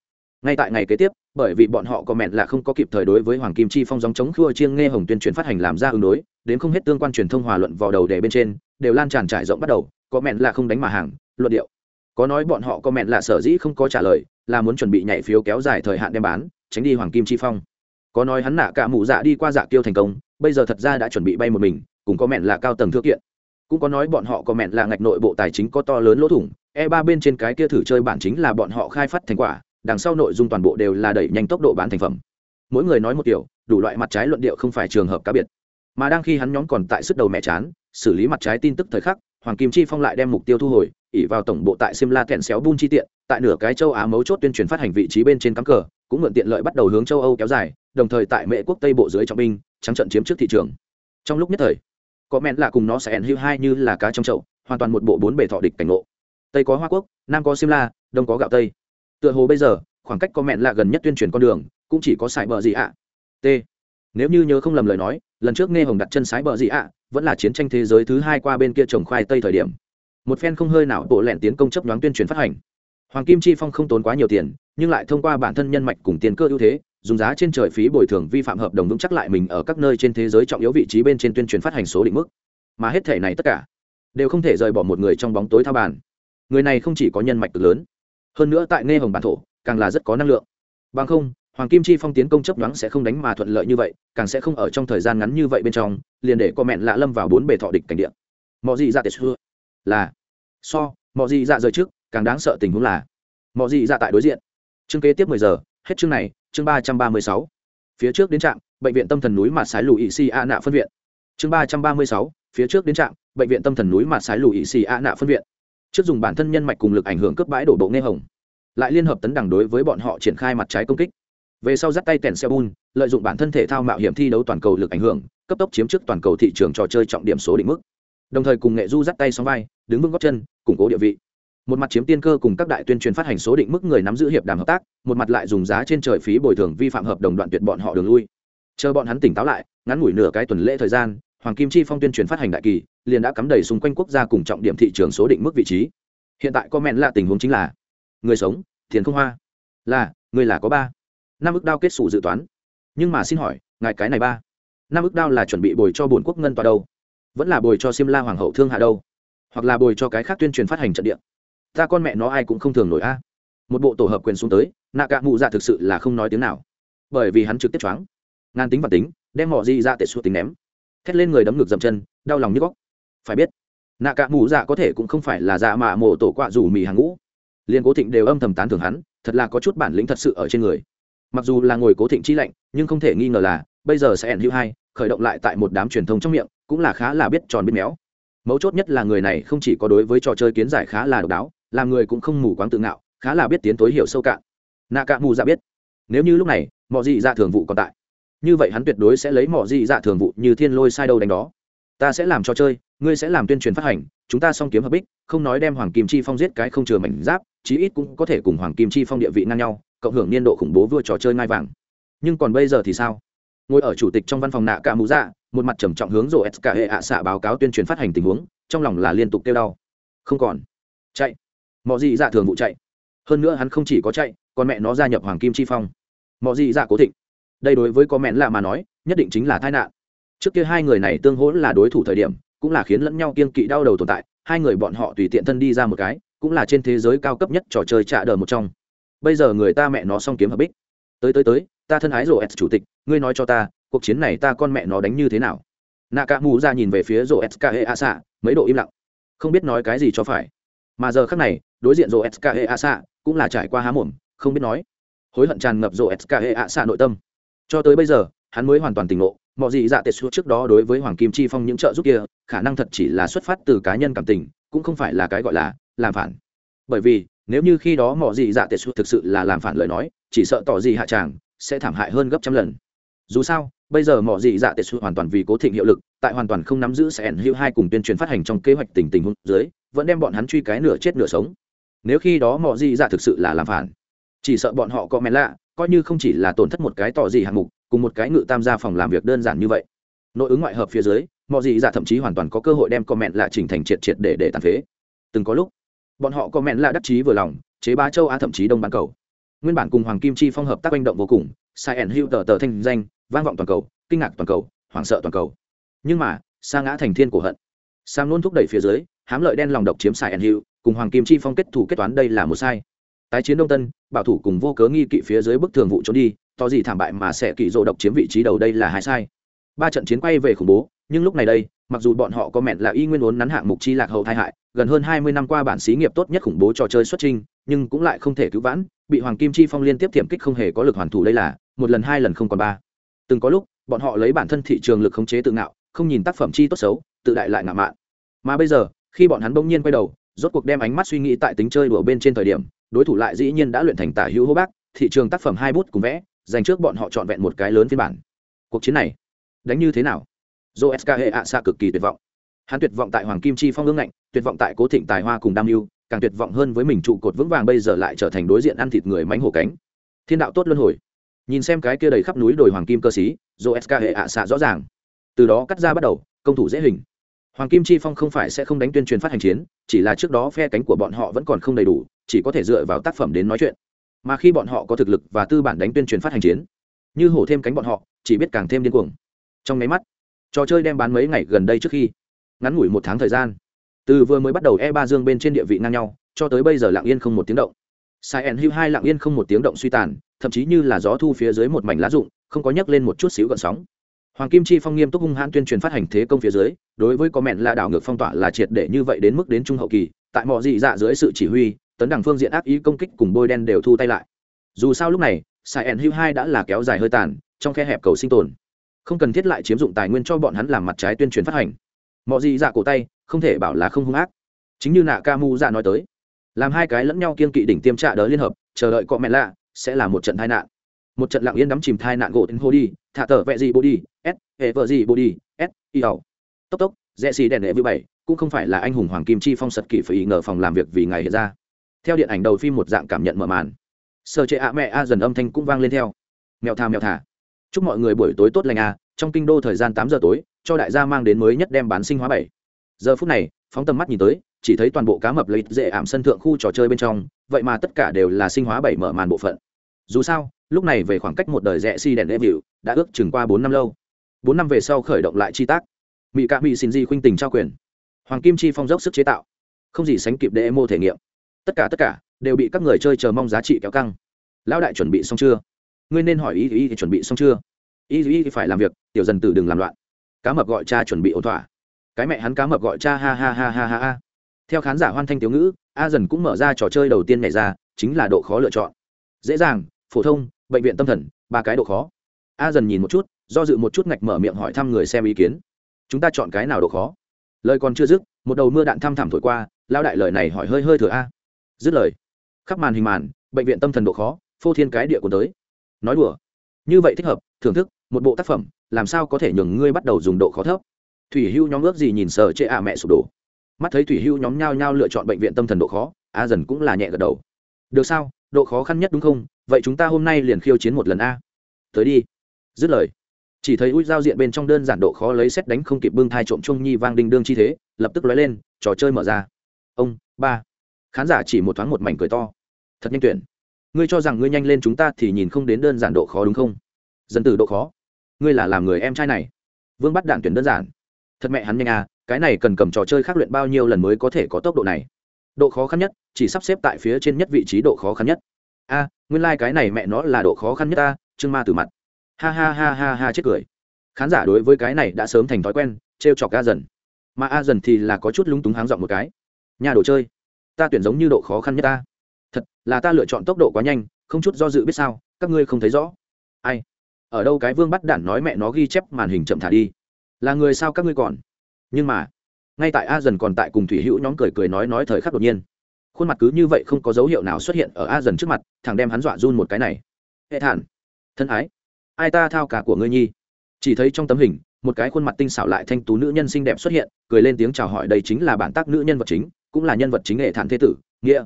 Speaker 1: Ngay tại ngày kế tiếp, bởi vì bọn họ có mẹn là không có kịp thời đối với hoàng kim chi phong dòng chống khua chiêng nghe hồng tuyên truyền phát hành làm ra ứng đối, đến không hết tương quan truyền thông hòa luận vào đầu đề bên trên, đều lan tràn trải rộng bắt đầu, có mẹn là không đánh mà hàng, luận điệu. Có nói bọn họ có mẹn là sở dĩ không có trả lời, là muốn chuẩn bị nhảy phiếu kéo dài thời hạn đem bán, tránh đi hoàng kim chi phong có nói hắn nạ cả mụ dạ đi qua dạ tiêu thành công, bây giờ thật ra đã chuẩn bị bay một mình, cùng có mẹn là cao tầng thư kiện. Cũng có nói bọn họ có mẹn là ngạch nội bộ tài chính có to lớn lỗ thủng e ba bên trên cái kia thử chơi bản chính là bọn họ khai phát thành quả, đằng sau nội dung toàn bộ đều là đẩy nhanh tốc độ bán thành phẩm. Mỗi người nói một kiểu, đủ loại mặt trái luận điệu không phải trường hợp cá biệt. Mà đang khi hắn nhóm còn tại sức đầu mẹ chán, xử lý mặt trái tin tức thời khắc, hoàng kim chi phong lại đem mục tiêu thu hồi ỉ vào tổng bộ tại simla kẹn xéo bun chi tiện, tại nửa cái châu á mấu chốt tuyên truyền phát hành vị trí bên trên cắm cờ, cũng mượn tiện lợi bắt đầu hướng châu âu kéo dài đồng thời tại mệ quốc tây bộ dưới trọng binh, trắng trận chiếm trước thị trường. Trong lúc nhất thời, có mẹn là cùng nó sẽ hữu hai như là cá trong chậu, hoàn toàn một bộ bốn bề thọ địch cảnh ngộ. Tây có hoa quốc, nam có simla đông có gạo tây. Tựa hồ bây giờ, khoảng cách có mẹn lạ gần nhất tuyên truyền con đường, cũng chỉ có sải bờ gì ạ. T. Nếu như nhớ không lầm lời nói, lần trước nghe hồng đặt chân sải bờ gì ạ, vẫn là chiến tranh thế giới thứ hai qua bên kia trồng khoai tây thời điểm. Một phen không hơi nào, bộ lẹn tiến công chấp đoán tuyên truyền phát hành. Hoàng kim chi phong không tốn quá nhiều tiền, nhưng lại thông qua bản thân nhân mạch cùng tiền cơ ưu thế dùng giá trên trời phí bồi thường vi phạm hợp đồng vững chắc lại mình ở các nơi trên thế giới trọng yếu vị trí bên trên tuyên truyền phát hành số định mức. Mà hết thể này tất cả đều không thể rời bỏ một người trong bóng tối thao bàn. Người này không chỉ có nhân mạch cực lớn, hơn nữa tại nghe hồng bản thổ, càng là rất có năng lượng. Bằng không, hoàng kim chi phong tiến công chấp đoán sẽ không đánh mà thuận lợi như vậy, càng sẽ không ở trong thời gian ngắn như vậy bên trong, liền để có mẹn lạ lâm vào bốn bề thọ địch cảnh địa. Mọi gì dạ tệ xưa là so mọi gì dạ rời trước, càng đáng sợ tình huống là mọi gì dạ tại đối diện. Chương kế tiếp mười giờ, hết chương này chương ba trăm ba mươi sáu. Phía trước đến trạm, bệnh viện tâm thần núi mặt sái lù xì a nạ phân viện. Chương ba trăm ba mươi sáu, phía trước đến trạm, bệnh viện tâm thần núi mặt sái lù xì a nạ phân viện. Trước dùng bản thân nhân mạch cùng lực ảnh hưởng cấp bãi đổ bộ nghe hồng. Lại liên hợp tấn đẳng đối với bọn họ triển khai mặt trái công kích. Về sau dắt tay tèn xe bun lợi dụng bản thân thể thao mạo hiểm thi đấu toàn cầu lực ảnh hưởng, cấp tốc chiếm trước toàn cầu thị trường trò chơi trọng điểm số định mức. Đồng thời cùng nghệ du dắt tay sóng vai, đứng vững góc chân, củng cố địa vị một mặt chiếm tiên cơ cùng các đại tuyên truyền phát hành số định mức người nắm giữ hiệp đàm hợp tác, một mặt lại dùng giá trên trời phí bồi thường vi phạm hợp đồng đoạn tuyệt bọn họ đường lui. Chờ bọn hắn tỉnh táo lại, ngắn ngủi nửa cái tuần lễ thời gian, hoàng kim chi phong tuyên truyền phát hành đại kỳ, liền đã cắm đầy xung quanh quốc gia cùng trọng điểm thị trường số định mức vị trí. Hiện tại comment là tình huống chính là, người sống, tiền không hoa. Là, người là có ba. Năm ước đao kết xù dự toán. Nhưng mà xin hỏi, ngài cái này ba. Năm ước đao là chuẩn bị bồi cho bồn quốc ngân tòa đâu? Vẫn là bồi cho xiêm la hoàng hậu thương hạ đâu? Hoặc là bồi cho cái khác tuyên truyền phát hành trận địa? Ta con mẹ nó ai cũng không thường nổi a. Một bộ tổ hợp quyền xuống tới, nạ cạ mụ dạ thực sự là không nói tiếng nào. Bởi vì hắn trực tiếp choáng. Ngàn tính và tính, đem mỏ gì ra tệ suốt tính ném. Thét lên người đấm ngực dậm chân, đau lòng như góc. Phải biết, nạ cạ mụ dạ có thể cũng không phải là dạ mạ mổ tổ quạ rủ mì hàng ngũ. Liền cố thịnh đều âm thầm tán thưởng hắn, thật là có chút bản lĩnh thật sự ở trên người. Mặc dù là ngồi cố thịnh chi lạnh, nhưng không thể nghi ngờ là, bây giờ sẽ ẩn hữu hai, khởi động lại tại một đám truyền thông trong miệng, cũng là khá là biết tròn biết méo. Mấu chốt nhất là người này không chỉ có đối với trò chơi kiến giải khá là độc đáo làm người cũng không mù quáng tự ngạo, khá là biết tiến tối hiểu sâu cạn. Nạ cạ mù dạ biết, nếu như lúc này mọi dị dạ thường vụ còn tại, như vậy hắn tuyệt đối sẽ lấy mọi dị dạ thường vụ như thiên lôi sai đâu đánh đó. Ta sẽ làm trò chơi, ngươi sẽ làm tuyên truyền phát hành, chúng ta song kiếm hợp bích, không nói đem hoàng kim chi phong giết cái không chừa mảnh giáp, chí ít cũng có thể cùng hoàng kim chi phong địa vị ngang nhau, cộng hưởng niên độ khủng bố vua trò chơi ngai vàng. Nhưng còn bây giờ thì sao? Ngồi ở chủ tịch trong văn phòng nạ cả mũ dạ một mặt trầm trọng hướng rổ s cả hệ ạ xạ báo cáo tuyên truyền phát hành tình huống, trong lòng là liên tục kêu đau. Không còn. Chạy mọi gì dạ thường vụ chạy. Hơn nữa hắn không chỉ có chạy, còn mẹ nó gia nhập hoàng kim chi phong. Mọi gì dạ cố thịnh. Đây đối với có mẹn lạ mà nói, nhất định chính là tai nạn. Trước kia hai người này tương hỗ là đối thủ thời điểm, cũng là khiến lẫn nhau kiên kỵ đau đầu tồn tại, hai người bọn họ tùy tiện thân đi ra một cái, cũng là trên thế giới cao cấp nhất trò chơi trả đờ một trong. Bây giờ người ta mẹ nó xong kiếm hợp bích. Tới tới tới, ta thân ái rổ s chủ tịch, ngươi nói cho ta, cuộc chiến này ta con mẹ nó đánh như thế nào? Nạ cả mù ra nhìn về phía rổ s k e a xạ, mấy độ im lặng. Không biết nói cái gì cho phải. Mà giờ khác này đối diện rổ ska hệ a xạ cũng là trải qua há mồm, không biết nói. Hối hận tràn ngập rổ ska hệ a xạ nội tâm. Cho tới bây giờ, hắn mới hoàn toàn tỉnh ngộ, mọi gì dạ Tệt suốt trước đó đối với hoàng kim chi phong những trợ giúp kia, khả năng thật chỉ là xuất phát từ cá nhân cảm tình, cũng không phải là cái gọi là làm phản. Bởi vì, nếu như khi đó mọi gì dạ Tệt suốt thực sự là làm phản lời nói, chỉ sợ tỏ gì hạ tràng, sẽ thảm hại hơn gấp trăm lần. Dù sao, bây giờ mọi gì dạ Tệt suốt hoàn toàn vì cố thịnh hiệu lực, tại hoàn toàn không nắm giữ sẽ ẩn hữu hai cùng tuyên truyền phát hành trong kế hoạch tình tình huống dưới, vẫn đem bọn hắn truy cái nửa chết nửa sống nếu khi đó mọi gì dạ thực sự là làm phản. Chỉ sợ bọn họ có mẹ lạ, coi như không chỉ là tổn thất một cái tỏ gì hạng mục, cùng một cái ngự tam gia phòng làm việc đơn giản như vậy. Nội ứng ngoại hợp phía dưới mọi gì dạ thậm chí hoàn toàn có cơ hội đem comment lạ chỉnh thành triệt triệt để để tàn phế. Từng có lúc, bọn họ comment lạ đắc chí vừa lòng, chế bá châu á thậm chí đông bán cầu. Nguyên bản cùng hoàng kim chi phong hợp tác manh động vô cùng, sai ẩn hữu tờ tờ thanh danh, vang vọng toàn cầu, kinh ngạc toàn cầu, hoảng sợ toàn cầu. Nhưng mà, sa ngã thành thiên của hận, sam luôn thúc đẩy phía dưới hám lợi đen lòng độc chiếm xài ẩn hữu, cùng hoàng kim chi phong kết thủ kết toán đây là một sai. Tái chiến đông tân, bảo thủ cùng vô cớ nghi kỵ phía dưới bức thường vụ trốn đi, to gì thảm bại mà sẽ kỵ rộ độc chiếm vị trí đầu đây là hai sai. Ba trận chiến quay về khủng bố, nhưng lúc này đây, mặc dù bọn họ có mẹn là y nguyên vốn nắn hạng mục chi lạc hậu tai hại, gần hơn hai mươi năm qua bản xí nghiệp tốt nhất khủng bố trò chơi xuất trình nhưng cũng lại không thể cứu vãn, bị hoàng kim chi phong liên tiếp tiệm kích không hề có lực hoàn thủ đây là, một lần hai lần không còn ba. Từng có lúc, bọn họ lấy bản thân thị trường lực khống chế tự ngạo, không nhìn tác phẩm chi tốt xấu, tự đại lại ngạo mạn. Mà bây giờ khi bọn hắn bỗng nhiên quay đầu, rốt cuộc đem ánh mắt suy nghĩ tại tính chơi đùa bên trên thời điểm, đối thủ lại dĩ nhiên đã luyện thành tả hữu hô bác, thị trường tác phẩm hai bút cùng vẽ, dành trước bọn họ trọn vẹn một cái lớn phiên bản. Cuộc chiến này, đánh như thế nào? Dô sk hệ ạ xạ cực kỳ tuyệt vọng. Hắn tuyệt vọng tại hoàng kim chi phong ương ngạnh, tuyệt vọng tại cố thịnh tài hoa cùng đam mưu, càng tuyệt vọng hơn với mình trụ cột vững vàng bây giờ lại trở thành đối diện ăn thịt người mánh hổ cánh. Thiên đạo tốt luân hồi. Nhìn xem cái kia đầy khắp núi đồi hoàng kim cơ sĩ dô sk hệ ạ xạ rõ ràng. Từ đó cắt ra bắt đầu, công thủ dễ hình hoàng kim chi phong không phải sẽ không đánh tuyên truyền phát hành chiến, chỉ là trước đó phe cánh của bọn họ vẫn còn không đầy đủ, chỉ có thể dựa vào tác phẩm đến nói chuyện. Mà khi bọn họ có thực lực và tư bản đánh tuyên truyền phát hành chiến, như hổ thêm cánh bọn họ, chỉ biết càng thêm điên cuồng. Trong máy mắt, trò chơi đem bán mấy ngày gần đây trước khi ngắn ngủi một tháng thời gian. Từ vừa mới bắt đầu e ba dương bên trên địa vị ngang nhau, cho tới bây giờ lặng yên không một tiếng động. Sai en hưu hai lặng yên không một tiếng động suy tàn, thậm chí như là gió thu phía dưới một mảnh lá rụng, không có nhấc lên một chút xíu gợn sóng hoàng kim chi phong nghiêm túc hung hãn tuyên truyền phát hành thế công phía dưới, đối với có mẹn là đảo ngược phong tỏa là triệt để như vậy đến mức đến trung hậu kỳ, tại mọi dị dạ dưới sự chỉ huy, tấn đẳng phương diện ác ý công kích cùng bôi đen đều thu tay lại. Dù sao lúc này, sai en hưu hai đã là kéo dài hơi tàn, trong khe hẹp cầu sinh tồn. Không cần thiết lại chiếm dụng tài nguyên cho bọn hắn làm mặt trái tuyên truyền phát hành. Mọi Dị dạ cổ tay, không thể bảo là không hung ác. Chính như nạ ca mu dạ nói tới, làm hai cái lẫn nhau kiên kỵ đỉnh tiêm trạ đỡ liên hợp, chờ đợi cọ mẹ lạ sẽ là một trận tai nạn. Một trận lặng yên đắm chìm tai nạn gỗ đến hô đi thả tờ vẹ gì bô đi, s hệ vợ gì bô đi, s, y ẩu tốc tốc, rẽ xì đèn đệ vĩ bảy, cũng không phải là anh hùng hoàng kim chi phong sật kỷ phải ngờ phòng làm việc vì ngày hiện ra. Theo điện ảnh đầu phim một dạng cảm nhận mở màn. Sơ chế ạ mẹ a dần âm thanh cũng vang lên theo. Mèo thà, mèo thả chúc mọi người buổi tối tốt lành à trong kinh đô thời gian tám giờ tối, cho đại gia mang đến mới nhất đem bán sinh hóa bảy. Giờ phút này, phóng tầm mắt nhìn tới, chỉ thấy toàn bộ cá mập lấy dễ ảm sân thượng khu trò chơi bên trong, vậy mà tất cả đều là sinh hóa bảy mở màn bộ phận. Dù sao, lúc này về khoảng cách một đời rẽ si đèn đệm hiệu đã ước chừng qua bốn năm lâu. Bốn năm về sau khởi động lại chi tác. Mỹ cạ mỹ xin di khuynh tình trao quyền. Hoàng kim chi phong dốc sức chế tạo. Không gì sánh kịp để mô thể nghiệm. Tất cả tất cả đều bị các người chơi chờ mong giá trị kéo căng. Lão đại chuẩn bị xong chưa? Ngươi nên hỏi ý ý thì chuẩn bị xong chưa? Ý ý thì phải làm việc, tiểu dần tử đừng làm loạn. Cá mập gọi cha chuẩn bị ổn thỏa. Cái mẹ hắn cá mập gọi cha ha ha ha ha ha ha. Theo khán giả hoan thanh tiểu ngữ, a dần cũng mở ra trò chơi đầu tiên nhảy ra, chính là độ khó lựa chọn. Dễ dàng, phổ thông, bệnh viện tâm thần, ba cái độ khó a dần nhìn một chút, do dự một chút ngạch mở miệng hỏi thăm người xem ý kiến. Chúng ta chọn cái nào độ khó? Lời còn chưa dứt, một đầu mưa đạn thăm thẳm thổi qua lao đại lời này hỏi hơi hơi thừa a. Dứt lời. Khắp màn hình màn, bệnh viện tâm thần độ khó, phô thiên cái địa của tới. Nói đùa. Như vậy thích hợp, thưởng thức, một bộ tác phẩm, làm sao có thể nhường ngươi bắt đầu dùng độ khó thấp? Thủy hưu nhóm ước gì nhìn sợ chê ạ mẹ sụp đổ. Mắt thấy thủy hưu nhóm nhao nhao lựa chọn bệnh viện tâm thần độ khó, a dần cũng là nhẹ gật đầu. Được sao? Độ khó khăn nhất đúng không? Vậy chúng ta hôm nay liền khiêu chiến một lần a. Tới đi dứt lời, chỉ thấy ui giao diện bên trong đơn giản độ khó lấy xét đánh không kịp bưng thai trộm chung nhi vang đinh đương chi thế, lập tức lóe lên, trò chơi mở ra. Ông, ba. Khán giả chỉ một thoáng một mảnh cười to. Thật nhanh tuyển. Ngươi cho rằng ngươi nhanh lên chúng ta thì nhìn không đến đơn giản độ khó đúng không? Dân từ độ khó. Ngươi là làm người em trai này. Vương bắt đạn tuyển đơn giản. Thật mẹ hắn nhanh à cái này cần cầm trò chơi khác luyện bao nhiêu lần mới có thể có tốc độ này? Độ khó khăn nhất, chỉ sắp xếp tại phía trên nhất vị trí độ khó khăn nhất. A, nguyên lai、like、cái này mẹ nó là độ khó khăn nhất ta chương ma từ mặt ha ha ha ha ha, chết cười. Khán giả đối với cái này đã sớm thành thói quen t r e o chọc a dần. Mà a dần thì là có chút lúng túng háng dọn một cái. Nhà đồ chơi, ta tuyển giống như độ khó khăn nhất ta. Thật là ta lựa chọn tốc độ quá nhanh, không chút do dự biết sao, các ngươi không thấy rõ. Ai? Ở đâu cái vương bắt đản nói mẹ nó ghi chép màn hình chậm thả đi. Là người sao các ngươi còn? Nhưng mà, ngay tại a dần còn tại cùng thủy hữu nhóm cười cười nói nói thời khắc đột nhiên, khuôn mặt cứ như vậy không có dấu hiệu nào xuất hiện ở a dần trước mặt, thằng đem hắn dọa run một cái này. Hệ thản, thân ái ai ta thao cả của ngươi nhi? Chỉ thấy trong tấm hình, một cái khuôn mặt tinh xảo lại thanh tú nữ nhân xinh đẹp xuất hiện, cười lên tiếng chào hỏi đây chính là bản tác nữ nhân vật chính, cũng là nhân vật chính hệ thản thế tử, nghĩa.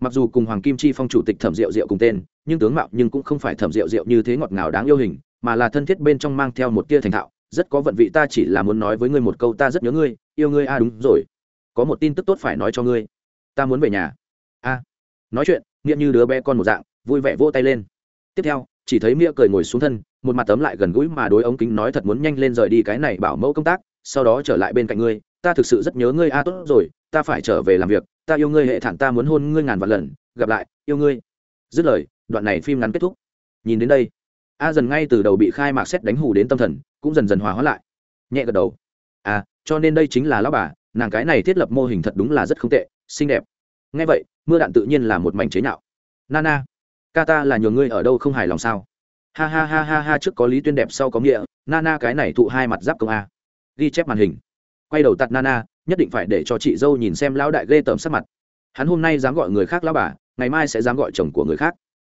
Speaker 1: Mặc dù cùng hoàng kim chi phong chủ tịch thẩm diệu diệu cùng tên, nhưng tướng mạo nhưng cũng không phải thẩm diệu diệu như thế ngọt ngào đáng yêu hình, mà là thân thiết bên trong mang theo một tia thành thạo, rất có vận vị ta chỉ là muốn nói với ngươi một câu ta rất nhớ ngươi, yêu ngươi a à đúng rồi. Có một tin tức tốt phải nói cho ngươi. Ta muốn về nhà. A. Nói chuyện, nghĩa như đứa bé con một dạng, vui vẻ vỗ tay lên. Tiếp theo, chỉ thấy nghĩa cười ngồi xuống thân một mặt tấm lại gần gũi mà đối ống kính nói thật muốn nhanh lên rời đi cái này bảo mẫu công tác, sau đó trở lại bên cạnh ngươi, ta thực sự rất nhớ ngươi, a, tốt rồi, ta phải trở về làm việc, ta yêu ngươi hệ thản, ta muốn hôn ngươi ngàn vạn lần, gặp lại, yêu ngươi. Dứt lời, đoạn này phim ngắn kết thúc. Nhìn đến đây, a dần ngay từ đầu bị khai mạc xét đánh hù đến tâm thần, cũng dần dần hòa hóa lại. Nhẹ gật đầu. À cho nên đây chính là lão bà, nàng cái này thiết lập mô hình thật đúng là rất không tệ, xinh đẹp. Ngay vậy, mưa đạn tự nhiên là một mảnh chế nhạo. Nana, ca ta là nhường ngươi ở đâu không hài lòng sao? Ha ha ha ha ha trước có lý tuyên đẹp sau có nghĩa nana cái này thụ hai mặt giáp công a. Ghi chép màn hình. Quay đầu tạt nana nhất định phải để cho chị dâu nhìn xem lão đại ghê tởm sắc mặt. Hắn hôm nay dám gọi người khác lão bà, ngày mai sẽ dám gọi chồng của người khác.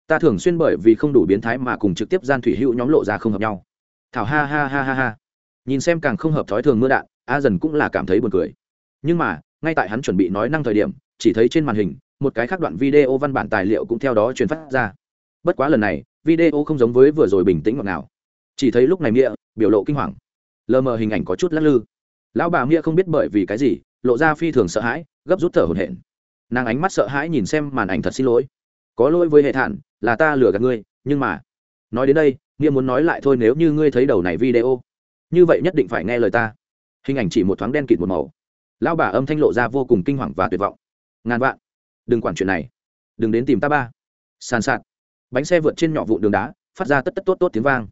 Speaker 1: Ta thường xuyên bởi vì không đủ biến thái mà cùng trực tiếp gian thủy hữu nhóm lộ ra không hợp nhau. Thảo ha ha ha ha ha. Nhìn xem càng không hợp thói thường mưa đạn, a dần cũng là cảm thấy buồn cười. Nhưng mà, ngay tại hắn chuẩn bị nói năng thời điểm, chỉ thấy trên màn hình, một cái khác đoạn video văn bản tài liệu cũng theo đó truyền phát ra. Bất quá lần này video không giống với vừa rồi bình tĩnh ngọt ngào, chỉ thấy lúc này nghĩa biểu lộ kinh hoàng. Lờ mờ hình ảnh có chút lắc lư. Lão bà nghĩa không biết bởi vì cái gì lộ ra phi thường sợ hãi gấp rút thở hổn hển. Nàng ánh mắt sợ hãi nhìn xem màn ảnh thật xin lỗi. Có lỗi với hệ thản là ta lừa gạt ngươi nhưng mà nói đến đây nghĩa muốn nói lại thôi nếu như ngươi thấy đầu này video. Như vậy nhất định phải nghe lời ta. Hình ảnh chỉ một thoáng đen kịt một màu. Lão bà âm thanh lộ ra vô cùng kinh hoàng và tuyệt vọng. Ngàn vạn. Đừng quản chuyện này. Đừng đến tìm ta ba. Sàn sạt bánh xe vượt trên nhỏ vụn đường đá, phát ra tất tất tốt tốt tiếng vang.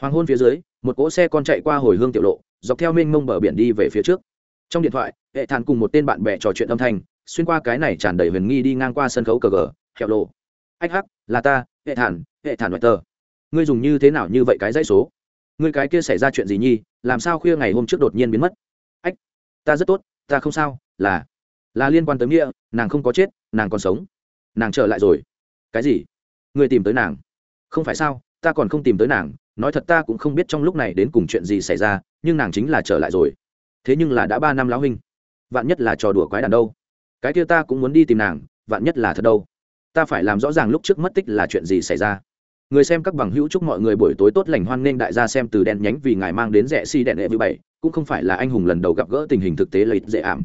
Speaker 1: Hoàng hôn phía dưới, một cỗ xe con chạy qua hồi hương tiểu lộ, dọc theo mênh mông bờ biển đi về phía trước. Trong điện thoại, hệ thản cùng một tên bạn bè trò chuyện âm thanh, xuyên qua cái này tràn đầy huyền nghi đi ngang qua sân khấu cờ gờ hẹo lộ. Ách hắc, là ta, hệ thản hệ thản ngoại tờ. Ngươi dùng như thế nào như vậy cái dãy số? Ngươi cái kia xảy ra chuyện gì nhi, làm sao khuya ngày hôm trước đột nhiên biến mất? Ách, ta rất tốt, ta không sao, là là liên quan tới nghĩa, nàng không có chết, nàng còn sống. Nàng trở lại rồi. Cái gì? Ngươi tìm tới nàng. Không phải sao, ta còn không tìm tới nàng, nói thật ta cũng không biết trong lúc này đến cùng chuyện gì xảy ra, nhưng nàng chính là trở lại rồi. Thế nhưng là đã ba năm lão huynh. Vạn nhất là trò đùa quái đàn đâu? Cái kia ta cũng muốn đi tìm nàng, vạn nhất là thật đâu? Ta phải làm rõ ràng lúc trước mất tích là chuyện gì xảy ra. Người xem các bằng hữu chúc mọi người buổi tối tốt lành hoan nghênh đại gia xem từ đèn nhánh vì ngài mang đến rẻ si đèn đệ vĩ bảy, cũng không phải là anh hùng lần đầu gặp gỡ tình hình thực tế lấy dễ ảm.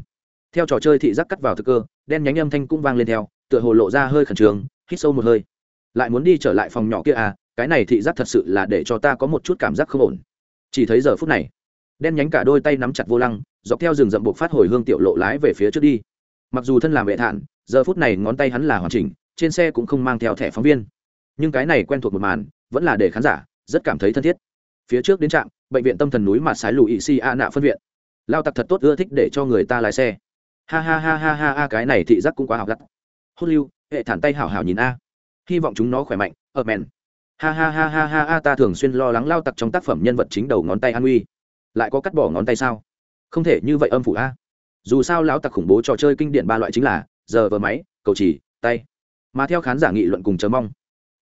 Speaker 1: Theo trò chơi thị giác cắt vào thực cơ, đen nhánh âm thanh cũng vang lên theo, tựa hồ lộ ra hơi khẩn trương, hít sâu một hơi lại muốn đi trở lại phòng nhỏ kia à cái này thị giác thật sự là để cho ta có một chút cảm giác không ổn. Chỉ thấy giờ phút này, đen nhánh cả đôi tay nắm chặt vô lăng, dọc theo rừng rậm buộc phát hồi hương tiểu lộ lái về phía trước đi. Mặc dù thân làm vệ thản, giờ phút này ngón tay hắn là hoàn chỉnh, trên xe cũng không mang theo thẻ phóng viên. Nhưng cái này quen thuộc một màn, vẫn là để khán giả rất cảm thấy thân thiết. Phía trước đến trạm, bệnh viện tâm thần núi mà sái lùi si a nạ phân viện. Lao tặc thật tốt ưa thích để cho người ta lái xe. Ha ha ha ha ha ha, cái này thị giác cũng quá học gắt hốt lưu, hệ thản tay hảo hảo nhìn a hy vọng chúng nó khỏe mạnh, ở mẹn. Ha ha ha ha ha ha, ta thường xuyên lo lắng lao tặc trong tác phẩm nhân vật chính đầu ngón tay an uy. Lại có cắt bỏ ngón tay sao? Không thể như vậy âm phủ a. Dù sao lão tặc khủng bố trò chơi kinh điển ba loại chính là, giờ vờ máy, cầu chỉ, tay. Mà theo khán giả nghị luận cùng chờ mong,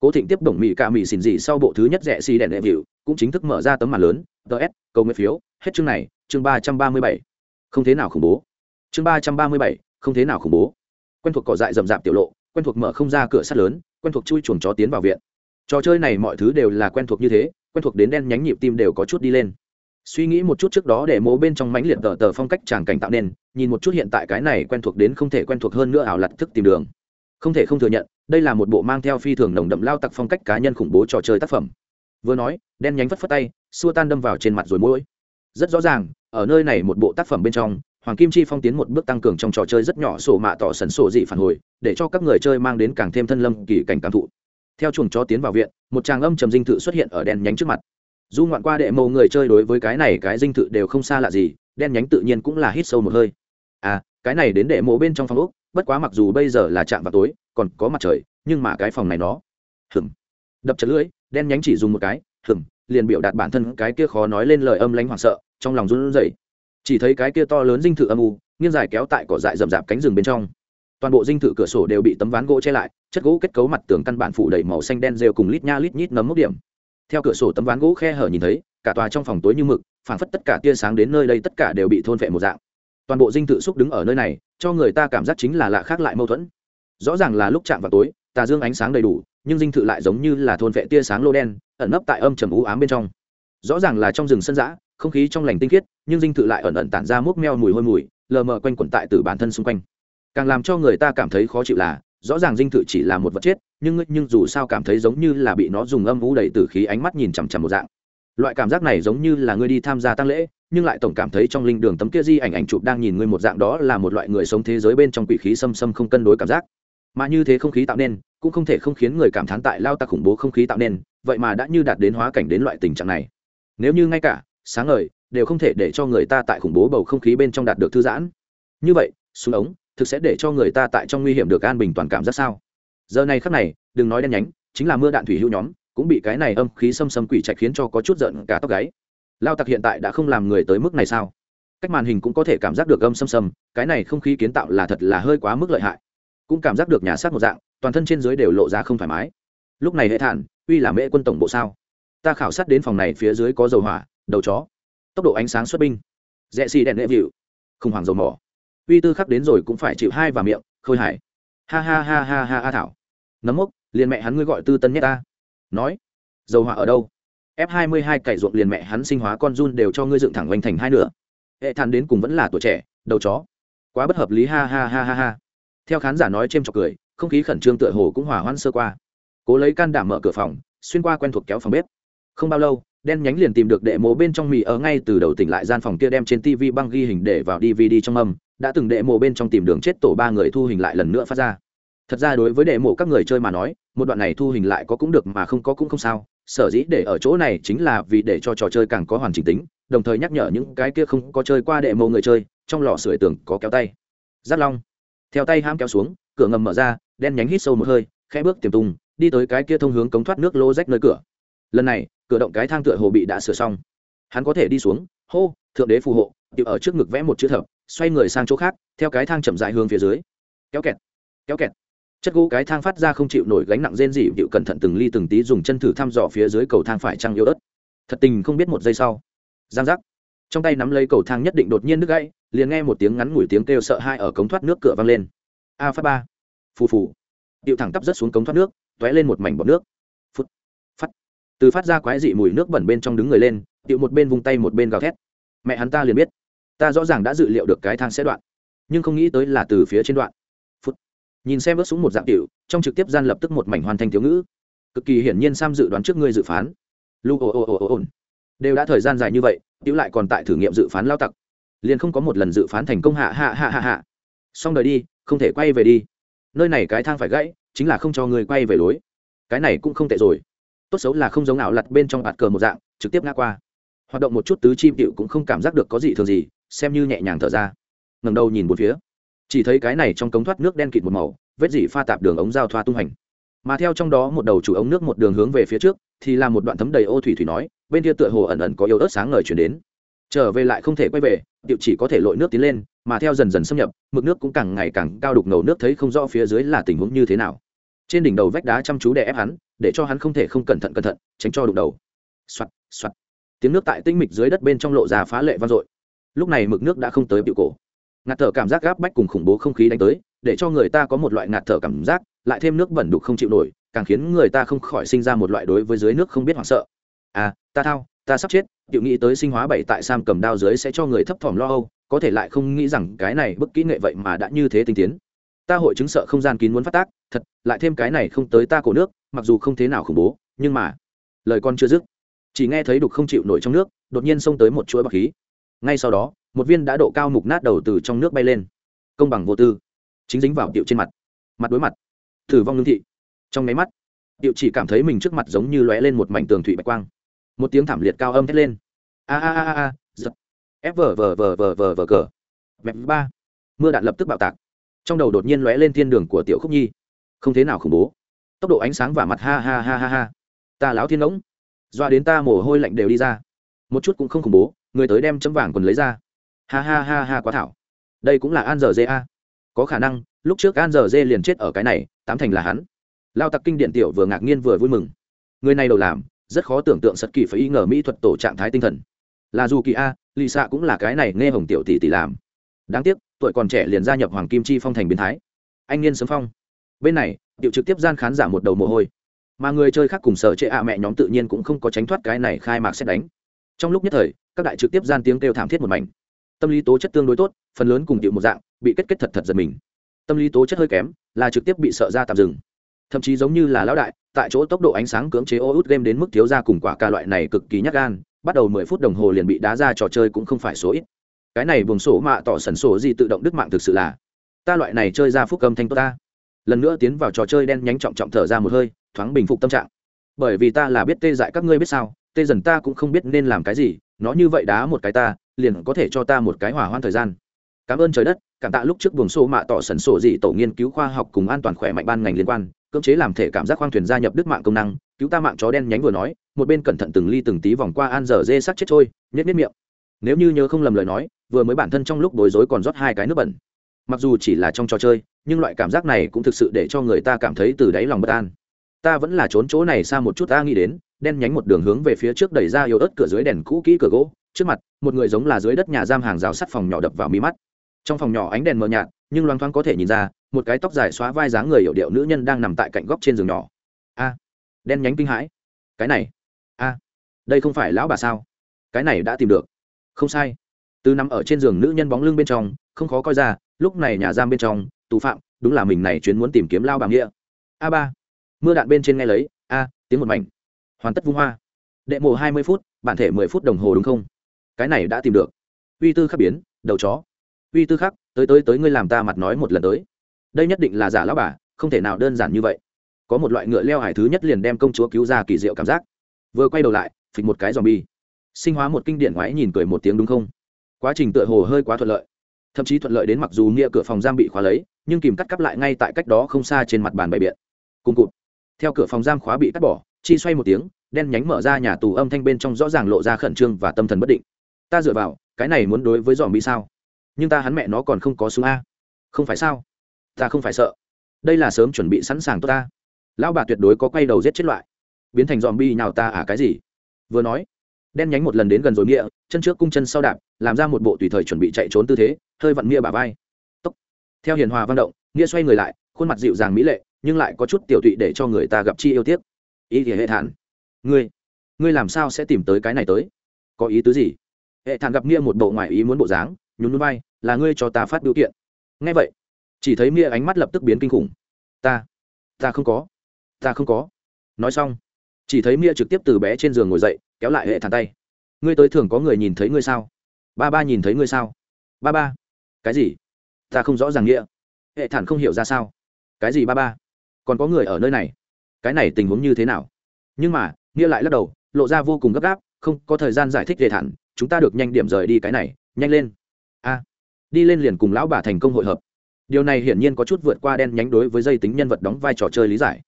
Speaker 1: cố thịnh tiếp đồng mỹ ca mỹ xỉn dị sau bộ thứ nhất rẻ xì đèn đệ hiệu cũng chính thức mở ra tấm màn lớn ts cầu nguyện phiếu, hết chương này, chương ba trăm ba mươi bảy. Không thế nào khủng bố. Chương ba trăm ba mươi bảy, không thế nào khủng bố. Quen thuộc cỏ dại rậm rạp tiểu lộ quen thuộc mở không ra cửa sắt lớn, quen thuộc chui chuồng chó tiến vào viện. Trò chơi này mọi thứ đều là quen thuộc như thế, quen thuộc đến đen nhánh nhịp tim đều có chút đi lên. Suy nghĩ một chút trước đó để mố bên trong mãnh liệt tờ tờ phong cách tràng cảnh tạo nên, nhìn một chút hiện tại cái này quen thuộc đến không thể quen thuộc hơn nữa ảo lặt thức tìm đường. Không thể không thừa nhận, đây là một bộ mang theo phi thường nồng đậm lao tặc phong cách cá nhân khủng bố trò chơi tác phẩm. Vừa nói, đen nhánh phất phất tay, xua tan đâm vào trên mặt rồi mũi. Rất rõ ràng, ở nơi này một bộ tác phẩm bên trong hoàng kim chi phong tiến một bước tăng cường trong trò chơi rất nhỏ sổ mạ tỏ sần sổ dị phản hồi, để cho các người chơi mang đến càng thêm thân lâm kỳ cảnh cảm thụ. Theo chuồng chó tiến vào viện, một tràng âm trầm dinh thự xuất hiện ở đèn nhánh trước mặt. Du ngoạn qua đệ mẫu người chơi đối với cái này cái dinh thự đều không xa lạ gì đen nhánh tự nhiên cũng là hít sâu một hơi. À cái này đến đệ mẫu bên trong phòng úc bất quá mặc dù bây giờ là chạm vào tối, còn có mặt trời, nhưng mà cái phòng này nó hừng đập chật lưỡi, đen nhánh chỉ dùng một cái hừng liền biểu đạt bản thân cái kia khó nói lên lời âm lánh hoảng sợ, trong lòng run rẩy chỉ thấy cái kia to lớn dinh thự âm u, nghiêng dài kéo tại cỏ dại rậm rạp cánh rừng bên trong. Toàn bộ dinh thự cửa sổ đều bị tấm ván gỗ che lại, chất gỗ kết cấu mặt tường căn bản phủ đầy màu xanh đen rêu cùng lít nha lít nhít nấm mốc điểm. Theo cửa sổ tấm ván gỗ khe hở nhìn thấy, cả tòa trong phòng tối như mực, phảng phất tất cả tia sáng đến nơi đây tất cả đều bị thôn vệ một dạng. Toàn bộ dinh thự xúc đứng ở nơi này, cho người ta cảm giác chính là lạ khác lại mâu thuẫn. Rõ ràng là lúc chạm vào tối, tà dương ánh sáng đầy đủ, nhưng dinh thự lại giống như là thôn vệ tia sáng lô đen, ẩn nấp tại âm trầm u ám bên trong. Rõ ràng là trong rừng sân giã không khí trong lành tinh khiết, nhưng dinh thự lại ẩn ẩn tản ra múc meo mùi hôi mùi, lờ mờ quanh quẩn tại từ bản thân xung quanh. Càng làm cho người ta cảm thấy khó chịu là, rõ ràng dinh thự chỉ là một vật chết, nhưng nhưng dù sao cảm thấy giống như là bị nó dùng âm vũ đầy tử khí ánh mắt nhìn chằm chằm một dạng. Loại cảm giác này giống như là ngươi đi tham gia tăng lễ, nhưng lại tổng cảm thấy trong linh đường tấm kia di ảnh ảnh chụp đang nhìn ngươi một dạng đó là một loại người sống thế giới bên trong quỷ khí xâm xâm không cân đối cảm giác. Mà như thế không khí tạo nên, cũng không thể không khiến người cảm thán tại lao tặc khủng bố không khí tạo nên, vậy mà đã như đạt đến hóa cảnh đến loại tình trạng này. Nếu như ngay cả sáng ngời, đều không thể để cho người ta tại khủng bố bầu không khí bên trong đạt được thư giãn. Như vậy xuống ống thực sẽ để cho người ta tại trong nguy hiểm được an bình toàn cảm giác sao? Giờ này khắc này, đừng nói đen nhánh, chính là mưa đạn thủy hữu nhóm, cũng bị cái này âm khí xâm xâm quỷ trạch khiến cho có chút giận cả tóc gáy. Lao tặc hiện tại đã không làm người tới mức này sao? Cách màn hình cũng có thể cảm giác được âm xâm xâm, cái này không khí kiến tạo là thật là hơi quá mức lợi hại. Cũng cảm giác được nhà sát một dạng, toàn thân trên dưới đều lộ ra không thoải mái. Lúc này hệ thản, uy là mễ quân tổng bộ sao? Ta khảo sát đến phòng này phía dưới có dầu hỏa đầu chó. Tốc độ ánh sáng xuất binh. Rẽ xì đèn đệ vịu. Khủng hoảng dầu mỏ. Uy tư khắc đến rồi cũng phải chịu hai và miệng, khôi hải ha ha ha ha ha ha thảo. Nấm mốc, liền mẹ hắn ngươi gọi tư tân nhất ta. Nói, dầu hỏa ở đâu? F 22 cày ruộng liền mẹ hắn sinh hóa con run đều cho ngươi dựng thẳng oanh thành hai nửa. Hệ thản đến cùng vẫn là tuổi trẻ, đầu chó. Quá bất hợp lý, ha ha ha ha ha. Theo khán giả nói chêm chọc cười, không khí khẩn trương tựa hồ cũng hỏa hoãn sơ qua. Cố lấy can đảm mở cửa phòng, xuyên qua quen thuộc kéo phòng bếp. Không bao lâu đen nhánh liền tìm được đệ mộ bên trong mì ở ngay từ đầu tỉnh lại gian phòng kia đem trên tv băng ghi hình để vào dvd trong âm, đã từng đệ mộ bên trong tìm đường chết tổ ba người thu hình lại lần nữa phát ra. Thật ra đối với đệ mộ các người chơi mà nói, một đoạn này thu hình lại có cũng được mà không có cũng không sao, sở dĩ để ở chỗ này chính là vì để cho trò chơi càng có hoàn chỉnh tính, đồng thời nhắc nhở những cái kia không có chơi qua đệ mộ người chơi, trong lò sưởi tường có kéo tay. Giáp long. Theo tay ham kéo xuống, cửa ngầm mở ra, đen nhánh hít sâu một hơi, khẽ bước tiềm tung đi tới cái kia thông hướng cống thoát nước lô rách nơi cửa. Lần này cửa động cái thang tựa hồ bị đã sửa xong. Hắn có thể đi xuống, hô, thượng đế phù hộ tự ở trước ngực vẽ một chữ thập, xoay người sang chỗ khác, theo cái thang chậm dài hướng phía dưới. Kéo kẹt kéo kẹt. Chất gỗ cái thang phát ra không chịu nổi gánh nặng rên dị dịu cẩn thận từng ly từng tí dùng chân thử thăm dò phía dưới cầu thang phải trăng yếu ớt. Thật tình không biết một giây sau. Giang giác. Trong tay nắm lấy cầu thang nhất định đột nhiên đứt gãy, liền nghe một tiếng ngắn ngủi tiếng kêu sợ hai ở cống thoát nước cửa vang lên. A phát ba. Phù phù. Điệu thẳng tắp rớt xuống cống thoát nước t ó é lên một mảnh bọt nước từ phát ra quái dị mùi nước bẩn bên trong đứng người lên điệu một bên vung tay một bên gào thét. Mẹ hắn ta liền biết. Ta rõ ràng đã dự liệu được cái thang sẽ đoạn nhưng không nghĩ tới là từ phía trên đoạn. Phút. Nhìn xem vớt xuống một dạng tiểu, trong trực tiếp gian lập tức một mảnh hoàn thành thiếu ngữ. Cực kỳ hiển nhiên sam dự đoán trước ngươi dự phán. Lu ồ ồ ồ ồ ồn. Đều đã thời gian dài như vậy tiểu lại còn tại thử nghiệm dự phán lao tặc. Liền không có một lần dự phán thành công hạ hạ hạ hạ hạ. Xong đời đi không thể quay về đi. Nơi này cái thang phải gãy chính là không cho người quay về lối. Cái này cũng không tệ rồi tốt xấu là không giống ảo lặt bên trong bạt cờ một dạng, trực tiếp ngã qua. Hoạt động một chút tứ chi tiệu cũng không cảm giác được có gì thường gì, xem như nhẹ nhàng thở ra. Ngầm đầu nhìn một phía. Chỉ thấy cái này trong cống thoát nước đen kịt một màu, vết dỉ pha tạp đường ống giao thoa tung hành. Mà theo trong đó một đầu chủ ống nước một đường hướng về phía trước, thì là một đoạn thấm đầy ô thủy thủy nói, bên kia tựa hồ ẩn ẩn có yếu ớt sáng ngời chuyển đến. Trở về lại không thể quay về điệu chỉ có thể lội nước tiến lên, mà theo dần dần xâm nhập, mực nước cũng càng ngày càng cao đục ngầu nước thấy không rõ phía dưới là tình huống như thế nào trên đỉnh đầu vách đá chăm chú đè ép hắn, để cho hắn không thể không cẩn thận cẩn thận, tránh cho đụng đầu. Soạt soạt. Tiếng nước tại tinh mịch dưới đất bên trong lộ ra phá lệ vang dội. Lúc này mực nước đã không tới biểu cổ. Ngạt thở cảm giác gáp bách cùng khủng bố không khí đánh tới, để cho người ta có một loại ngạt thở cảm giác, lại thêm nước bẩn đục không chịu nổi, càng khiến người ta không khỏi sinh ra một loại đối với dưới nước không biết hoảng sợ. À ta thao, ta sắp chết, tiểu nghĩ tới sinh hóa bảy tại sam cầm đao dưới sẽ cho người thấp thỏm lo âu, có thể lại không nghĩ rằng cái này bức kỹ nghệ vậy mà đã như thế tinh tiến ta hội chứng sợ không gian kín muốn phát tác, thật, lại thêm cái này không tới ta cổ nước, mặc dù không thế nào khủng bố, nhưng mà, lời con chưa dứt. Chỉ nghe thấy đục không chịu nổi trong nước, đột nhiên xông tới một chuỗi bọc khí. Ngay sau đó, một viên đã độ cao mục nát đầu từ trong nước bay lên. Công bằng vô tư. Chính dính vào tiệu trên mặt. Mặt đối mặt. Thử vong lương thị. Trong máy mắt tiệu chỉ cảm thấy mình trước mặt giống như lóe lên một mảnh tường thủy bạch quang. Một tiếng thảm liệt cao âm thét lên. A a a a giật. Ép vờ vờ vờ vờ vờ vờ cờ vẹp ba. Mưa đạn lập tức bạo tạc trong đầu đột nhiên lóe lên thiên đường của tiểu khúc nhi. Không thế nào khủng bố. Tốc độ ánh sáng và mặt ha ha ha ha ha. Ta láo thiên ngỗng. Doa đến ta mồ hôi lạnh đều đi ra. Một chút cũng không khủng bố, người tới đem chấm vàng quần lấy ra. Ha ha ha ha quá thảo. Đây cũng là an giờ dê a. Có khả năng, lúc trước an giờ dê liền chết ở cái này, tám thành là hắn. Lao tặc kinh điện tiểu vừa ngạc nhiên vừa vui mừng. Người này đầu làm, rất khó tưởng tượng sật kỳ phải y ngờ mỹ thuật tổ trạng thái tinh thần. Là dù kỳ a lì xạ cũng là cái này nghe hồng tiểu tỷ tỷ làm. Đáng tiếc tuổi còn trẻ liền gia nhập hoàng kim chi phong thành biến thái. Anh niên sớm phong. Bên này điệu trực tiếp gian khán giả một đầu mồ hôi. Mà người chơi khác cùng sở chệ ạ mẹ nhóm tự nhiên cũng không có tránh thoát cái này khai mạc xét đánh. Trong lúc nhất thời, các đại trực tiếp gian tiếng kêu thảm thiết một mảnh. Tâm lý tố chất tương đối tốt, phần lớn cùng điệu một dạng, bị kết kết thật thật giật mình. Tâm lý tố chất hơi kém, là trực tiếp bị sợ ra tạm dừng. Thậm chí giống như là lão đại, tại chỗ tốc độ ánh sáng cưỡng chế ô út game đến mức thiếu ra cùng quả ca loại này cực kỳ nhắc gan, bắt đầu mười phút đồng hồ liền bị đá ra trò chơi cũng không phải số ít cái này buồng sổ mạ tỏ sẩn sổ gì tự động đức mạng thực sự là. Ta loại này chơi ra phúc âm thanh tốt ta. Lần nữa tiến vào trò chơi đen nhánh trọng trọng thở ra một hơi, thoáng bình phục tâm trạng. Bởi vì ta là biết tê dại các ngươi biết sao, tê dần ta cũng không biết nên làm cái gì, nó như vậy đá một cái ta, liền có thể cho ta một cái hỏa hoan thời gian. Cảm ơn trời đất, cảm tạ lúc trước buồng sổ mạ tỏ sẩn sổ gì tổ nghiên cứu khoa học cùng an toàn khỏe mạnh ban ngành liên quan, cưỡng chế làm thể cảm giác khoang thuyền gia nhập đức mạng công năng, cứu ta mạng chó đen nhánh vừa nói, một bên cẩn thận từng ly từng tí vòng qua an dở dê sắc chết trôi nhét nhét miệng. Nếu như nhớ không lầm lời nói vừa mới bản thân trong lúc bối rối còn rót hai cái nước bẩn. Mặc dù chỉ là trong trò chơi, nhưng loại cảm giác này cũng thực sự để cho người ta cảm thấy từ đáy lòng bất an. Ta vẫn là trốn chỗ này xa một chút, ta nghĩ đến, đen nhánh một đường hướng về phía trước đẩy ra yếu ớt cửa dưới đèn cũ kỹ cửa gỗ. Trước mặt, một người giống là dưới đất nhà giam hàng rào sắt phòng nhỏ đập vào mí mắt. Trong phòng nhỏ ánh đèn mờ nhạt, nhưng loang thoáng có thể nhìn ra, một cái tóc dài xóa vai dáng người hiệu điệu nữ nhân đang nằm tại cạnh góc trên giường nhỏ. A, đen nhánh kinh hãi. Cái này, a, đây không phải lão bà sao? Cái này đã tìm được. Không sai từ nằm ở trên giường nữ nhân bóng lưng bên trong, không khó coi ra, lúc này nhà giam bên trong, tù phạm, đúng là mình này chuyến muốn tìm kiếm lao bà nghĩa. A ba. Mưa đạn bên trên nghe lấy, a, tiếng một mảnh. Hoàn tất vung hoa. Đệ mồ hai mươi phút, bản thể mười phút đồng hồ đúng không? Cái này đã tìm được. Uy tư khắc biến, đầu chó. Uy tư khắc, tới tới tới ngươi làm ta mặt nói một lần tới. Đây nhất định là giả lão bà, không thể nào đơn giản như vậy. Có một loại ngựa leo hải thứ nhất liền đem công chúa cứu ra kỳ diệu cảm giác. Vừa quay đầu lại, phịch một cái dòm bi sinh hóa một kinh điển ngoái nhìn cười một tiếng đúng không? Quá trình tựa hồ hơi quá thuận lợi. Thậm chí thuận lợi đến mặc dù nghĩa cửa phòng giam bị khóa lấy, nhưng kìm cắt cắp lại ngay tại cách đó không xa trên mặt bàn bày biện. Cùng cụt. Theo cửa phòng giam khóa bị cắt bỏ, chi xoay một tiếng, đen nhánh mở ra nhà tù âm thanh bên trong rõ ràng lộ ra khẩn trương và tâm thần bất định. Ta dựa vào, cái này muốn đối với dòm bi sao? Nhưng ta hắn mẹ nó còn không có súng a. Không phải sao? Ta không phải sợ. Đây là sớm chuẩn bị sẵn sàng tốt ta. Lão bà tuyệt đối có quay đầu giết chết loại. Biến thành dòm bi nào ta à cái gì? Vừa nói đen nhánh một lần đến gần rồi nghĩa, chân trước cung chân sau đạp, làm ra một bộ tùy thời chuẩn bị chạy trốn tư thế, hơi vặn nghĩa bà vai. Tốc. theo hiền hòa văn động, nghĩa xoay người lại, khuôn mặt dịu dàng mỹ lệ, nhưng lại có chút tiểu tụy để cho người ta gặp chi yêu tiếc. Ý thì hệ thản. Ngươi ngươi làm sao sẽ tìm tới cái này tới? Có ý tứ gì? Hệ thản gặp nghĩa một bộ ngoài ý muốn bộ dáng, nhún núi bay là ngươi cho ta phát biểu kiện. Ngay vậy, chỉ thấy nghĩa ánh mắt lập tức biến kinh khủng. Ta ta không có, ta không có. Nói xong, chỉ thấy mia trực tiếp từ bé trên giường ngồi dậy kéo lại hệ thản tay. Ngươi tới thường có người nhìn thấy ngươi sao? Ba ba nhìn thấy ngươi sao? Ba ba. Cái gì? Ta không rõ ràng nghĩa. Hệ thản không hiểu ra sao. Cái gì ba ba? Còn có người ở nơi này? Cái này tình huống như thế nào? Nhưng mà, nghĩa lại lắc đầu, lộ ra vô cùng gấp gáp, không có thời gian giải thích hệ thản, chúng ta được nhanh điểm rời đi cái này, nhanh lên. A. Đi lên liền cùng lão bà thành công hội hợp. Điều này hiển nhiên có chút vượt qua đen nhánh đối với dây tính nhân vật đóng vai trò chơi lý giải.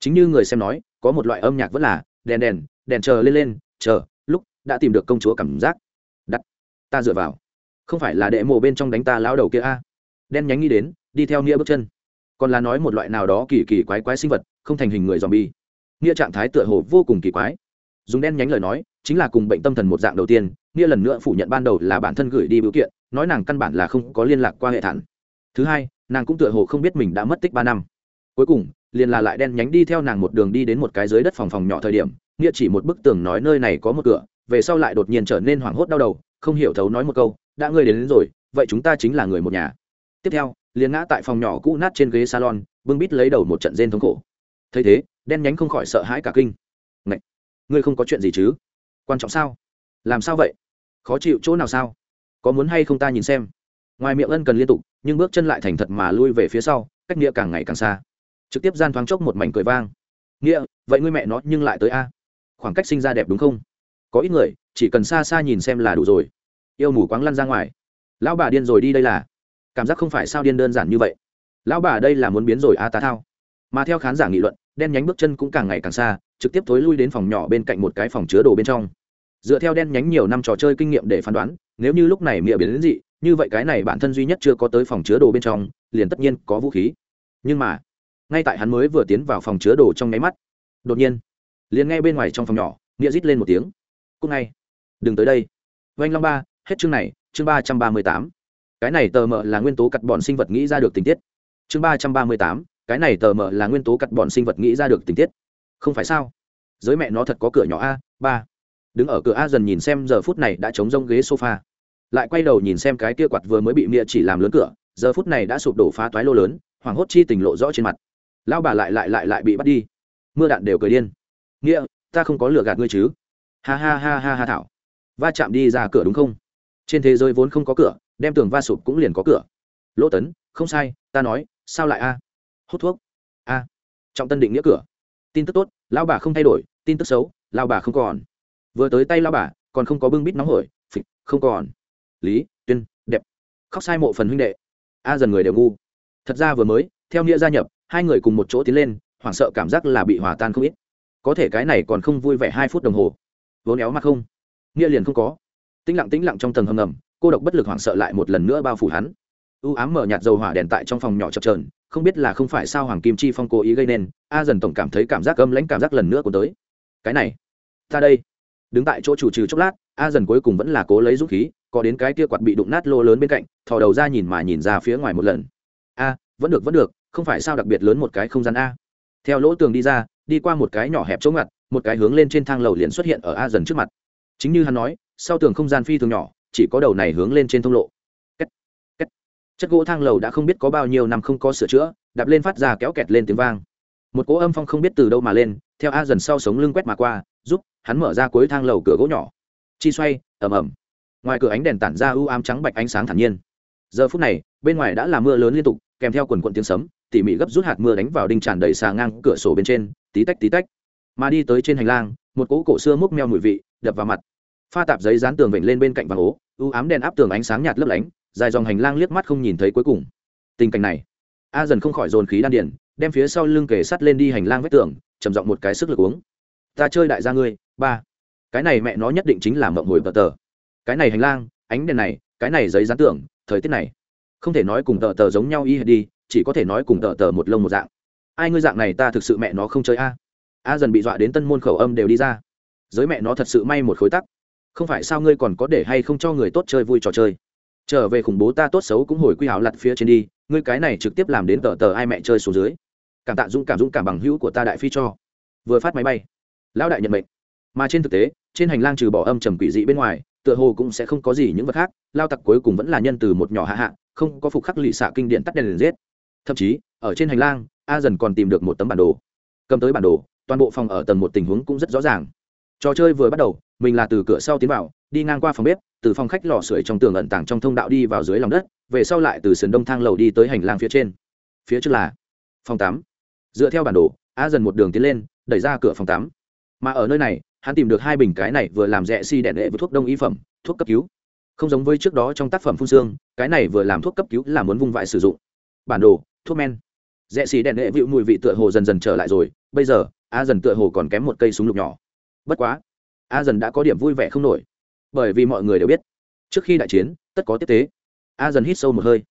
Speaker 1: Chính như người xem nói, có một loại âm nhạc vẫn là đèn đèn đèn chờ lên lên chờ, lúc đã tìm được công chúa cảm giác. Đặt, ta dựa vào. Không phải là đệ mộ bên trong đánh ta lão đầu kia a? Đen nhánh nghĩ đến, đi theo nghĩa bước chân. Còn là nói một loại nào đó kỳ kỳ quái quái sinh vật, không thành hình người dòm bi nghĩa trạng thái tựa hồ vô cùng kỳ quái. Dùng đen nhánh lời nói, chính là cùng bệnh tâm thần một dạng đầu tiên, nghĩa lần nữa phủ nhận ban đầu là bản thân gửi đi biểu kiện, nói nàng căn bản là không có liên lạc qua hệ thản. Thứ hai, nàng cũng tựa hồ không biết mình đã mất tích ba năm. Cuối cùng, liền là lại đen nhánh đi theo nàng một đường đi đến một cái dưới đất phòng phòng nhỏ thời điểm nghĩa chỉ một bức tường nói nơi này có một cửa về sau lại đột nhiên trở nên hoảng hốt đau đầu không hiểu thấu nói một câu đã ngươi đến, đến rồi vậy chúng ta chính là người một nhà. Tiếp theo liền ngã tại phòng nhỏ cũ nát trên ghế salon bưng bít lấy đầu một trận rên thống khổ. Thấy thế đen nhánh không khỏi sợ hãi cả kinh. Ngậy! ngươi không có chuyện gì chứ? Quan trọng sao? Làm sao vậy? Khó chịu chỗ nào sao? Có muốn hay không ta nhìn xem? Ngoài miệng ân cần liên tục nhưng bước chân lại thành thật mà lui về phía sau cách nghĩa càng ngày càng xa. Trực tiếp gian thoáng chốc một mảnh cười vang. Nghĩa vậy ngươi mẹ nó nhưng lại tới a? Khoảng cách sinh ra đẹp đúng không? Có ít người, chỉ cần xa xa nhìn xem là đủ rồi. Yêu mù quáng lăn ra ngoài. Lão bà điên rồi đi đây là. Cảm giác không phải sao điên đơn giản như vậy. Lão bà đây là muốn biến rồi a tá thao. Mà theo khán giả nghị luận, đen nhánh bước chân cũng càng ngày càng xa, trực tiếp thối lui đến phòng nhỏ bên cạnh một cái phòng chứa đồ bên trong. Dựa theo đen nhánh nhiều năm trò chơi kinh nghiệm để phán đoán, nếu như lúc này mịa biến đến dị, như vậy cái này bản thân duy nhất chưa có tới phòng chứa đồ bên trong, liền tất nhiên có vũ khí. Nhưng mà, ngay tại hắn mới vừa tiến vào phòng chứa đồ trong nháy mắt, đột nhiên liền nghe bên ngoài trong phòng nhỏ, nghĩa rít lên một tiếng. Cúc ngay. Đừng tới đây. Vanh long ba, hết chương này, chương ba trăm ba mươi tám. Cái này tờ mờ là nguyên tố cắt bọn sinh vật nghĩ ra được tình tiết. Chương ba trăm ba mươi tám, cái này tờ mờ là nguyên tố cắt bọn sinh vật nghĩ ra được tình tiết. Không phải sao? Giới mẹ nó thật có cửa nhỏ a, ba. Đứng ở cửa a dần nhìn xem giờ phút này đã chống rông ghế sofa. Lại quay đầu nhìn xem cái kia quạt vừa mới bị mịa chỉ làm lớn cửa, giờ phút này đã sụp đổ phá toái lô lớn, hoảng hốt chi tình lộ rõ trên mặt. Lao bà lại lại lại lại bị bắt đi. Mưa đạn đều cười điên nghĩa, ta không có lừa gạt ngươi chứ. Ha ha ha ha ha thảo. Va chạm đi ra cửa đúng không? Trên thế giới vốn không có cửa, đem tường va sụp cũng liền có cửa. Lỗ tấn, không sai, ta nói, sao lại a? Hút thuốc. A. Trọng tân định nghĩa cửa. Tin tức tốt lao bà không thay đổi, tin tức xấu lao bà không còn. Vừa tới tay lao bà, còn không có bưng bít nóng hổi, phịch, không còn. Lý, tuyên, đẹp. Khóc sai mộ phần huynh đệ. A dần người đều ngu. Thật ra vừa mới, theo nghĩa gia nhập, hai người cùng một chỗ tiến lên, hoảng sợ cảm giác là bị hòa tan không ít có thể cái này còn không vui vẻ hai phút đồng hồ. Vốn éo mặt không. Nghĩa liền không có. Tĩnh lặng tĩnh lặng trong tầng hầm ngầm, cô độc bất lực hoảng sợ lại một lần nữa bao phủ hắn. U ám mở nhạt dầu hỏa đèn tại trong phòng nhỏ chập trờn không biết là không phải sao hoàng kim chi phong cố ý gây nên, a dần tổng cảm thấy cảm giác âm lãnh cảm giác lần nữa của tới. Cái này, ta đây. Đứng tại chỗ chủ trừ chốc lát, a dần cuối cùng vẫn là cố lấy dũng khí, có đến cái kia quạt bị đụng nát lô lớn bên cạnh, thò đầu ra nhìn mà nhìn ra phía ngoài một lần. A, vẫn được vẫn được, không phải sao đặc biệt lớn một cái không gian a. Theo lỗ tường đi ra đi qua một cái nhỏ hẹp chỗ ngặt, một cái hướng lên trên thang lầu liền xuất hiện ở a dần trước mặt. Chính như hắn nói, sau tường không gian phi thường nhỏ, chỉ có đầu này hướng lên trên thông lộ. Kết. Kết. chất gỗ thang lầu đã không biết có bao nhiêu năm không có sửa chữa, đạp lên phát ra kéo kẹt lên tiếng vang. Một cỗ âm phong không biết từ đâu mà lên, theo a dần sau sống lưng quét mà qua, giúp hắn mở ra cuối thang lầu cửa gỗ nhỏ. Chi xoay, ầm ầm. Ngoài cửa ánh đèn tản ra u ám trắng bạch ánh sáng thản nhiên. Giờ phút này, bên ngoài đã là mưa lớn liên tục kèm theo quần quận tiếng sấm, tỉ mỉ gấp rút hạt mưa đánh vào đinh tràn đầy xà ngang cửa sổ bên trên, tí tách tí tách. Mà đi tới trên hành lang, một cỗ cổ xưa múc meo mùi vị, đập vào mặt. Pha tạp giấy dán tường vểnh lên bên cạnh vàng ố, u ám đèn áp tường ánh sáng nhạt lấp lánh, dài dòng hành lang liếc mắt không nhìn thấy cuối cùng. Tình cảnh này, a dần không khỏi dồn khí đan điển đem phía sau lưng kề sắt lên đi hành lang vách tường, trầm giọng một cái sức lực uống. Ta chơi đại gia ngươi, ba. Cái này mẹ nó nhất định chính là mộng hồi tờ tờ. Cái này hành lang, ánh đèn này, cái này giấy dán tường, thời tiết này không thể nói cùng tờ tờ giống nhau y hệt đi, chỉ có thể nói cùng tờ tờ một lông một dạng. Ai ngươi dạng này ta thực sự mẹ nó không chơi a. A dần bị dọa đến tân môn khẩu âm đều đi ra. Giới mẹ nó thật sự may một khối tắc. Không phải sao ngươi còn có để hay không cho người tốt chơi vui trò chơi? Trở về khủng bố ta tốt xấu cũng hồi quy hảo lặt phía trên đi, ngươi cái này trực tiếp làm đến tờ tờ ai mẹ chơi xuống dưới. Cảm tạ dũng cảm dũng cảm bằng hữu của ta đại phi cho. Vừa phát máy bay, lão đại nhận mệnh. Mà trên thực tế, trên hành lang trừ bỏ âm trầm quỷ dị bên ngoài, tựa hồ cũng sẽ không có gì những vật khác, lao tặc cuối cùng vẫn là nhân từ một nhỏ hạ hạ không có phục khắc lì xạ kinh điện tắt đèn liền giết. Thậm chí, ở trên hành lang, a dần còn tìm được một tấm bản đồ. Cầm tới bản đồ, toàn bộ phòng ở tầng một tình huống cũng rất rõ ràng. Trò chơi vừa bắt đầu, mình là từ cửa sau tiến vào, đi ngang qua phòng bếp, từ phòng khách lò sưởi trong tường ẩn tàng trong thông đạo đi vào dưới lòng đất, về sau lại từ sườn đông thang lầu đi tới hành lang phía trên. Phía trước là phòng tám dựa theo bản đồ, a dần một đường tiến lên, đẩy ra cửa phòng tám mà ở nơi này, hắn tìm được hai bình cái này vừa làm rẻ si đẹn đệ với thuốc đông y phẩm, thuốc cấp cứu không giống với trước đó trong tác phẩm phun xương, cái này vừa làm thuốc cấp cứu là muốn vung vãi sử dụng. Bản đồ, thuốc men. Rẽ xì đèn hệ vịu mùi vị tựa hồ dần dần trở lại rồi, bây giờ, a dần tựa hồ còn kém một cây súng lục nhỏ. Bất quá, a dần đã có điểm vui vẻ không nổi. Bởi vì mọi người đều biết, trước khi đại chiến, tất có tiếp tế. A dần hít sâu một hơi.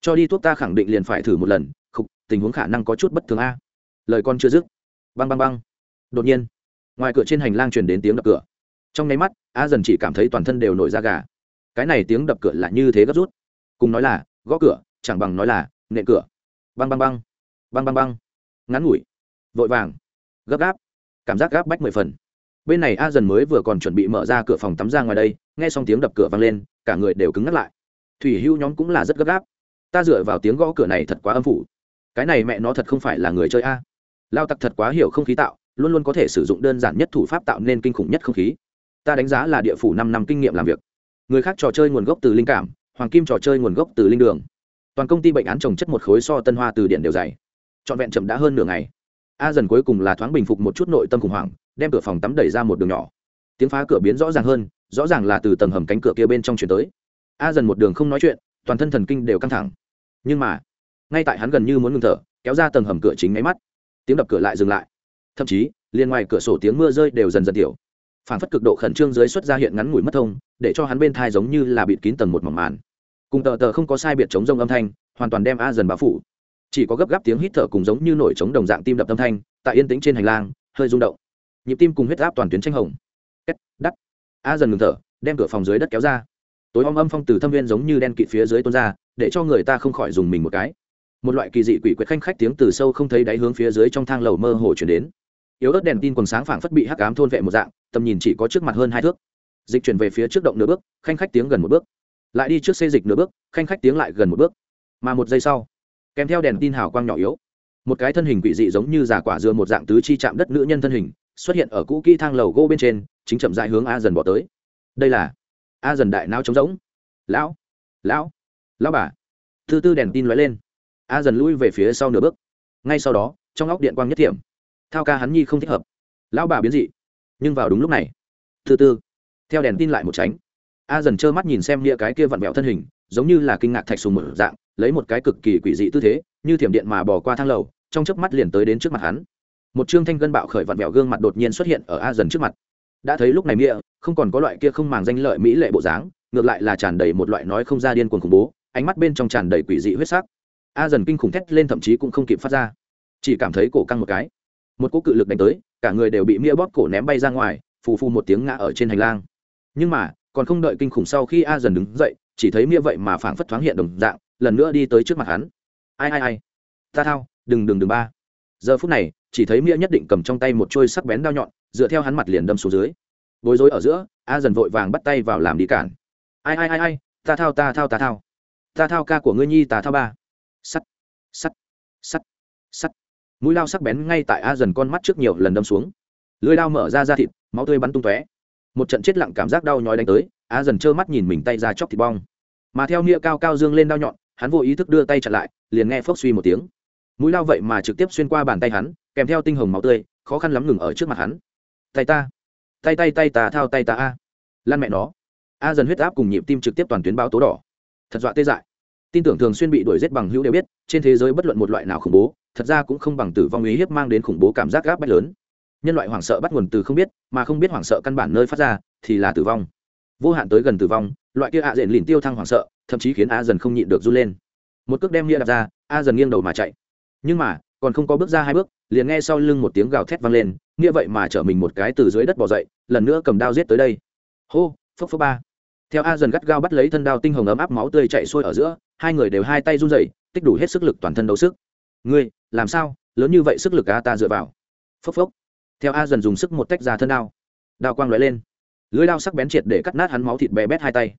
Speaker 1: Cho đi thuốc ta khẳng định liền phải thử một lần, khục, tình huống khả năng có chút bất thường a. Lời con chưa dứt. Băng băng băng. Đột nhiên, ngoài cửa trên hành lang truyền đến tiếng đập cửa. Trong nháy mắt, a dần chỉ cảm thấy toàn thân đều nổi da gà cái này tiếng đập cửa là như thế gấp rút. Cùng nói là, gõ cửa, chẳng bằng nói là, nện cửa. Băng băng băng. Băng băng băng. Ngắn ngủi. Vội vàng. Gấp gáp. Cảm giác gáp bách mười phần. Bên này a dần mới vừa còn chuẩn bị mở ra cửa phòng tắm ra ngoài đây, nghe xong tiếng đập cửa vang lên, cả người đều cứng ngắt lại. Thủy hưu nhóm cũng là rất gấp gáp. Ta dựa vào tiếng gõ cửa này thật quá âm phủ. Cái này mẹ nó thật không phải là người chơi a. Lao tặc thật quá hiểu không khí tạo, luôn luôn có thể sử dụng đơn giản nhất thủ pháp tạo nên kinh khủng nhất không khí. Ta đánh giá là địa phủ năm năm kinh nghiệm làm việc người khác trò chơi nguồn gốc từ linh cảm, hoàng kim trò chơi nguồn gốc từ linh đường. Toàn công ty bệnh án trồng chất một khối so tân hoa từ điện đều dày. Trọn vẹn chậm đã hơn nửa ngày. A dần cuối cùng là thoáng bình phục một chút nội tâm khủng hoảng, đem cửa phòng tắm đẩy ra một đường nhỏ. Tiếng phá cửa biến rõ ràng hơn, rõ ràng là từ tầng hầm cánh cửa kia bên trong chuyển tới. A dần một đường không nói chuyện, toàn thân thần kinh đều căng thẳng. Nhưng mà, ngay tại hắn gần như muốn ngừng thở, kéo ra tầng hầm cửa chính máy mắt. Tiếng đập cửa lại dừng lại. Thậm chí liên ngoài cửa sổ tiếng mưa rơi đều dần dần tiểu phản phất cực độ khẩn trương dưới xuất ra hiện ngắn ngủi mất thông, để cho hắn bên thai giống như là bịt kín tầng một mỏng màn. Cùng tờ tờ không có sai biệt chống rông âm thanh, hoàn toàn đem a dần bao phủ. Chỉ có gấp gáp tiếng hít thở cùng giống như nổi trống đồng dạng tim đập âm thanh, tại yên tĩnh trên hành lang, hơi rung động. Nhịp tim cùng huyết áp toàn tuyến tranh hồng. Két, đắt. A dần ngừng thở, đem cửa phòng dưới đất kéo ra. Tối om âm phong từ thâm viên giống như đen kịt phía dưới tuôn ra, để cho người ta không khỏi dùng mình một cái. Một loại kỳ dị quỷ quyệt khanh khách tiếng từ sâu không thấy đáy hướng phía dưới trong thang lầu mơ hồ chuyển đến. Yếu ớt đèn tin quần sáng phảng phất bị hắc ám thôn vệ một dạng tầm nhìn chỉ có trước mặt hơn hai thước. Dịch chuyển về phía trước động nửa bước, khanh khách tiếng gần một bước. Lại đi trước xê dịch nửa bước, khanh khách tiếng lại gần một bước. Mà một giây sau, kèm theo đèn tin hào quang nhỏ yếu, một cái thân hình quỷ dị giống như giả quả dừa một dạng tứ chi chạm đất nữ nhân thân hình, xuất hiện ở cũ kỹ thang lầu gỗ bên trên, chính chậm dại hướng a dần bỏ tới. Đây là a dần đại não trống rỗng. Lão lão lão bà. Thứ tư đèn tin lóe lên. A dần lui về phía sau nửa bước. Ngay sau đó, trong óc điện quang nhất thiểm. Thao ca hắn nhi không thích hợp. Lão bà biến dị nhưng vào đúng lúc này thứ tư theo đèn tin lại một tránh, a dần trơ mắt nhìn xem nghĩa cái kia vặn vẹo thân hình, giống như là kinh ngạc thạch sùng mở dạng, lấy một cái cực kỳ quỷ dị tư thế, như thiểm điện mà bỏ qua thang lầu, trong chớp mắt liền tới đến trước mặt hắn. Một trương thanh gân bạo khởi vặn vẹo gương mặt đột nhiên xuất hiện ở a dần trước mặt. Đã thấy lúc này nghĩa không còn có loại kia không màng danh lợi mỹ lệ bộ dáng, ngược lại là tràn đầy một loại nói không ra điên cuồng khủng bố, ánh mắt bên trong tràn đầy quỷ dị huyết sắc. A dần kinh khủng thét lên thậm chí cũng không kịp phát ra, chỉ cảm thấy cổ căng một cái một cú cự lực đánh tới, cả người đều bị mia bóp cổ ném bay ra ngoài, phù phù một tiếng ngã ở trên hành lang. Nhưng mà, còn không đợi kinh khủng sau khi a dần đứng dậy, chỉ thấy mia vậy mà phảng phất thoáng hiện đồng dạng, lần nữa đi tới trước mặt hắn. Ai ai ai? Ta thao, đừng đừng đừng ba. Giờ phút này, chỉ thấy mia nhất định cầm trong tay một trôi sắc bén đao nhọn, dựa theo hắn mặt liền đâm xuống dưới. Bối rối ở giữa, a dần vội vàng bắt tay vào làm đi cản. Ai ai ai ai? Ta thao ta thao ta thao. Ta thao ca của ngươi nhi, ta thao ba. Sắt sắt sắt sắt mũi lao sắc bén ngay tại a dần con mắt trước nhiều lần đâm xuống. Lưới lao mở ra ra thịt, máu tươi bắn tung tóe. Một trận chết lặng cảm giác đau nhói đánh tới, a dần trơ mắt nhìn mình tay ra chóc thịt bong. Mà theo nghĩa cao cao dương lên đau nhọn, hắn vô ý thức đưa tay chặn lại, liền nghe phốc suy một tiếng. Mũi lao vậy mà trực tiếp xuyên qua bàn tay hắn, kèm theo tinh hồng máu tươi, khó khăn lắm ngừng ở trước mặt hắn. Tay ta, tay tay tay ta thao tay ta a. Lan mẹ nó. A dần huyết áp cùng nhịp tim trực tiếp toàn tuyến báo tố đỏ. Thật dọa tê dại. Tin tưởng thường xuyên bị đuổi giết bằng hữu đều biết, trên thế giới bất luận một loại nào khủng bố thật ra cũng không bằng tử vong ý hiếp mang đến khủng bố cảm giác gáp bách lớn. Nhân loại hoảng sợ bắt nguồn từ không biết, mà không biết hoảng sợ căn bản nơi phát ra, thì là tử vong. Vô hạn tới gần tử vong, loại kia ạ à diện lìn tiêu thăng hoảng sợ, thậm chí khiến a dần không nhịn được run lên. Một cước đem nghĩa đặt ra, a dần nghiêng đầu mà chạy. Nhưng mà, còn không có bước ra hai bước, liền nghe sau lưng một tiếng gào thét vang lên nghĩa vậy mà chở mình một cái từ dưới đất bỏ dậy, lần nữa cầm đao giết tới đây. Hô, phốc phốc ba. Theo a dần gắt gao bắt lấy thân đao tinh hồng ấm áp máu tươi chạy xuôi ở giữa, hai người đều hai tay run rẩy, tích đủ hết sức lực toàn thân đấu sức. Ngươi làm sao? Lớn như vậy sức lực a ta dựa vào. Phốc phốc. Theo a dần dùng sức một tách ra thân đao. Đao quang lóe lên. Lưới đao sắc bén triệt để cắt nát hắn máu thịt bé bét hai tay.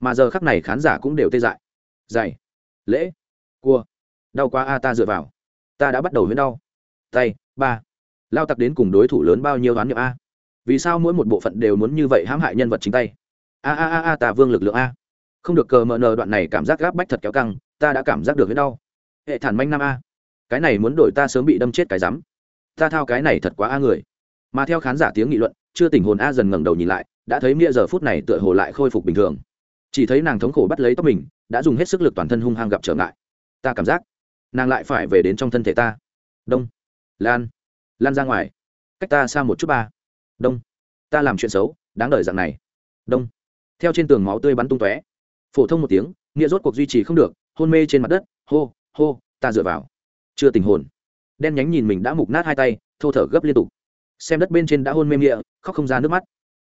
Speaker 1: Mà giờ khắc này khán giả cũng đều tê dại. Dày. Lễ. Cua. Đau quá a, ta dựa vào. Ta đã bắt đầu huyễn đau. Tay. Ba. Lao tặc đến cùng đối thủ lớn bao nhiêu đoán niệm a? Vì sao mỗi một bộ phận đều muốn như vậy hãm hại nhân vật chính tay? A a a a, ta vương lực lượng a. Không được cờ mờ nờ đoạn này cảm giác gáp bách thật kéo căng, ta đã cảm giác được huyễn đau. Hệ thản manh năm a cái này muốn đổi ta sớm bị đâm chết cái rắm. Ta thao cái này thật quá a người. Mà theo khán giả tiếng nghị luận, chưa tình hồn a dần ngẩng đầu nhìn lại, đã thấy nghĩa giờ phút này tựa hồ lại khôi phục bình thường. Chỉ thấy nàng thống khổ bắt lấy tóc mình, đã dùng hết sức lực toàn thân hung hăng gặp trở ngại. Ta cảm giác, nàng lại phải về đến trong thân thể ta. Đông. Lan. Lan ra ngoài. Cách ta xa một chút ba. Đông. Ta làm chuyện xấu, đáng đời dạng này. Đông. Theo trên tường máu tươi bắn tung tóe. Phổ thông một tiếng nghĩa rốt cuộc duy trì không được, hôn mê trên mặt đất. Hô hô, ta dựa vào chưa tình hồn. Đen nhánh nhìn mình đã mục nát hai tay, thô thở gấp liên tục. Xem đất bên trên đã hôn mê miệng khóc không ra nước mắt.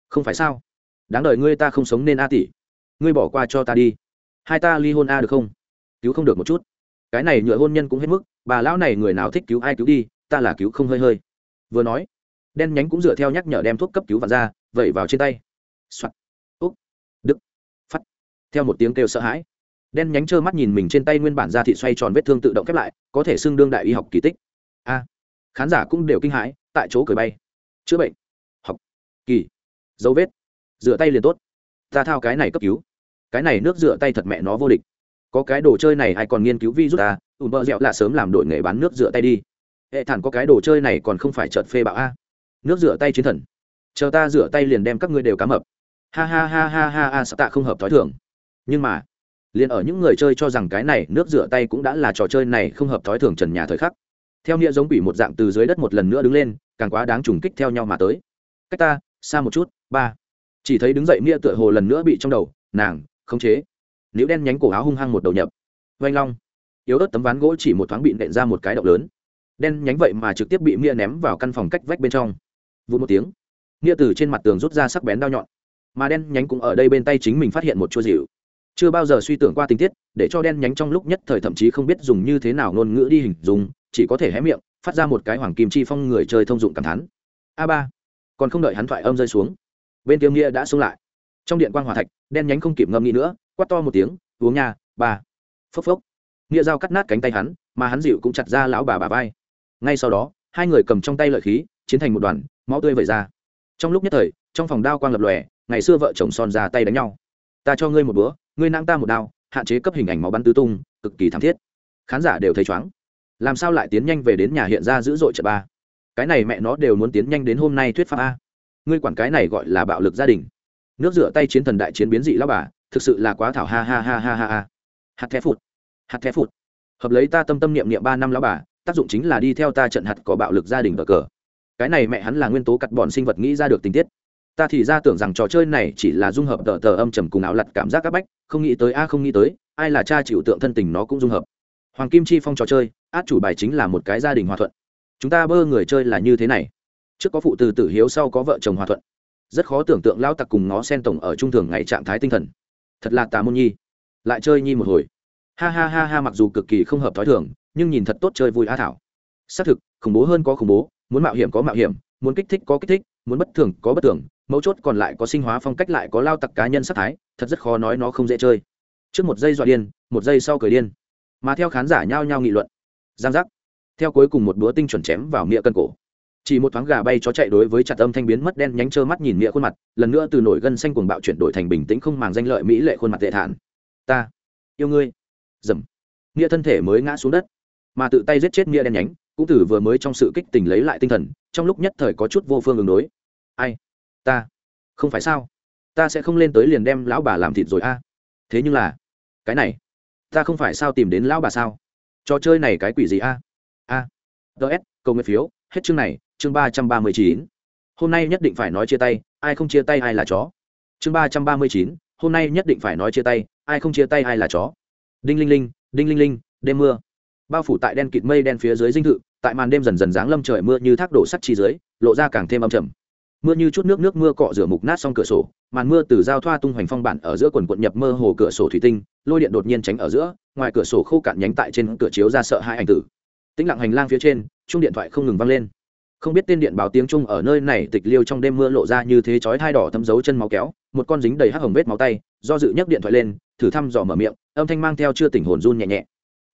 Speaker 1: Không phải sao? Đáng đời ngươi ta không sống nên a tỷ. Ngươi bỏ qua cho ta đi. Hai ta ly hôn a được không? Cứu không được một chút. Cái này nhựa hôn nhân cũng hết mức, bà lão này người nào thích cứu ai cứu đi, ta là cứu không hơi hơi. Vừa nói, đen nhánh cũng dựa theo nhắc nhở đem thuốc cấp cứu vặt ra, vẩy vào trên tay. Soạt. Úc. Đức. Phắt. Theo một tiếng kêu sợ hãi đen nhánh trơ mắt nhìn mình trên tay nguyên bản da thị xoay tròn vết thương tự động khép lại, có thể xưng đương đại y học kỳ tích. A, khán giả cũng đều kinh hãi, tại chỗ cười bay. Chữa bệnh, học, kỳ, dấu vết, rửa tay liền tốt. Ta thao cái này cấp cứu. Cái này nước rửa tay thật mẹ nó vô địch. Có cái đồ chơi này ai còn nghiên cứu vi rút à? ta ùn bơ dẹo là sớm làm đội nghề bán nước rửa tay đi. Hệ thản có cái đồ chơi này còn không phải trợt phê bạo a. Nước rửa tay chiến thần. Chờ ta rửa tay liền đem các ngươi đều cá mập. Ha ha ha ha ha ha, sợ tạ không hợp thói thường. Nhưng mà liền ở những người chơi cho rằng cái này nước rửa tay cũng đã là trò chơi này không hợp thói thường trần nhà thời khắc. Theo nghĩa giống quỷ một dạng từ dưới đất một lần nữa đứng lên, càng quá đáng trùng kích theo nhau mà tới. Cách ta, xa một chút, ba. Chỉ thấy đứng dậy nghĩa tựa hồ lần nữa bị trong đầu, nàng, khống chế. Nếu đen nhánh cổ áo hung hăng một đầu nhập. Vanh long. Yếu ớt tấm ván gỗ chỉ một thoáng bị nện ra một cái động lớn. Đen nhánh vậy mà trực tiếp bị nghĩa ném vào căn phòng cách vách bên trong. Vụ một tiếng, nghĩa từ trên mặt tường rút ra sắc bén đao nhọn. Mà đen nhánh cũng ở đây bên tay chính mình phát hiện một chua dịu chưa bao giờ suy tưởng qua tình tiết, để cho đen nhánh trong lúc nhất thời thậm chí không biết dùng như thế nào ngôn ngữ đi hình dung, chỉ có thể hé miệng, phát ra một cái hoàng kim chi phong người chơi thông dụng cảm thán. A ba, còn không đợi hắn thoại âm rơi xuống, bên tiếng nghĩa đã xuống lại. Trong điện quan hòa thạch, đen nhánh không kịp ngâm nghĩ nữa, quát to một tiếng, uống nha, ba. Phốc phốc. Nghĩa dao cắt nát cánh tay hắn, mà hắn dịu cũng chặt ra lão bà bà vai. Ngay sau đó, hai người cầm trong tay lợi khí, chiến thành một đoàn, máu tươi vẩy ra. Trong lúc nhất thời, trong phòng đao quang lập lòe, ngày xưa vợ chồng son ra tay đánh nhau ta cho ngươi một bữa ngươi nang ta một đao, hạn chế cấp hình ảnh máu bắn tứ tung, cực kỳ thảm thiết. Khán giả đều thấy chóng làm sao lại tiến nhanh về đến nhà hiện ra dữ dội trận ba? Cái này mẹ nó đều muốn tiến nhanh đến hôm nay thuyết pháp a. Ngươi quản cái này gọi là bạo lực gia đình. Nước rửa tay chiến thần đại chiến biến dị lao bà, thực sự là quá thảo ha ha ha ha ha ha. Hạt thép phụt, hạt thép phụt. Hợp lấy ta tâm tâm niệm niệm ba năm lao bà, tác dụng chính là đi theo ta trận hạt có bạo lực gia đình cờ cờ. Cái này mẹ hắn là nguyên tố cắt bọn sinh vật nghĩ ra được tình tiết ta thì ra tưởng rằng trò chơi này chỉ là dung hợp tờ tờ âm trầm cùng áo lặt cảm giác các bách, không nghĩ tới a, không nghĩ tới, ai là cha chịu tượng thân tình nó cũng dung hợp. Hoàng kim chi phong trò chơi, át chủ bài chính là một cái gia đình hòa thuận. Chúng ta bơ người chơi là như thế này. Trước có phụ từ tử hiếu, sau có vợ chồng hòa thuận. Rất khó tưởng tượng lao tặc cùng nó sen tổng ở trung thường ngày trạng thái tinh thần. Thật là tà môn nhi. Lại chơi nhi một hồi. Ha ha ha ha, mặc dù cực kỳ không hợp t h ó i thường, nhưng nhìn thật tốt chơi vui á thảo. Xác thực, khủng bố hơn có khủng bố, muốn mạo hiểm có mạo hiểm, muốn kích thích có kích thích, muốn bất thường có bất thường mấu chốt còn lại có sinh hóa phong cách lại có lao tặc cá nhân sắc thái, thật rất khó nói nó không dễ chơi. Trước một giây dọa điên, một giây sau cười điên. Mà theo khán giả nhao nhao nghị luận. Giang giác. Theo cuối cùng một búa tinh chuẩn chém vào nghĩa cân cổ. Chỉ một thoáng gà bay chó chạy đối với chặt âm thanh biến mất đen nhánh trơ mắt nhìn nghĩa khuôn mặt, lần nữa từ nổi gân xanh cuồng bạo chuyển đổi thành bình tĩnh không màng danh lợi mỹ lệ khuôn mặt tệ thản. Ta, yêu ngươi. Dầm. Nghĩa thân thể mới ngã xuống đất. Mà tự tay giết chết nghĩa đen nhánh, cũng từ vừa mới trong sự kích tình lấy lại tinh thần, trong lúc nhất thời có chút vô phương ứng đối. Ai? Ta? Không phải sao? Ta sẽ không lên tới liền đem lão bà làm thịt rồi a. Thế nhưng là, cái này, ta không phải sao tìm đến lão bà sao? Trò chơi này cái quỷ gì a? A. Ts cầu nguyện phiếu, hết chương này, chương ba trăm ba mươi chín. Hôm nay nhất định phải nói chia tay, ai không chia tay ai là chó. Chương ba trăm ba mươi chín, hôm nay nhất định phải nói chia tay, ai không chia tay ai là chó. Đinh linh linh, đinh linh linh, đêm mưa. Bao phủ tại đen kịt mây đen phía dưới dinh thự, tại màn đêm dần dần giáng lâm trời mưa như thác đổ sắt chi dưới, lộ ra càng thêm âm trầm mưa như chút nước nước mưa cọ rửa mục nát xong cửa sổ, màn mưa từ giao thoa tung hoành phong bản ở giữa quần quận nhập mơ hồ cửa sổ thủy tinh, lôi điện đột nhiên tránh ở giữa, ngoài cửa sổ khô cạn nhánh tại trên cửa chiếu ra sợ hai ảnh tử. Tĩnh lặng hành lang phía trên chung điện thoại không ngừng vang lên. Không biết tên điện báo tiếng trung ở nơi này tịch liêu trong đêm mưa lộ ra như thế chói thai đỏ thấm dấu chân máu kéo, một con dính đầy hắc hồng vết máu tay, do dự nhấc điện thoại lên, thử thăm dò mở miệng, âm thanh mang theo chưa tỉnh hồn run nhẹ nhẹ.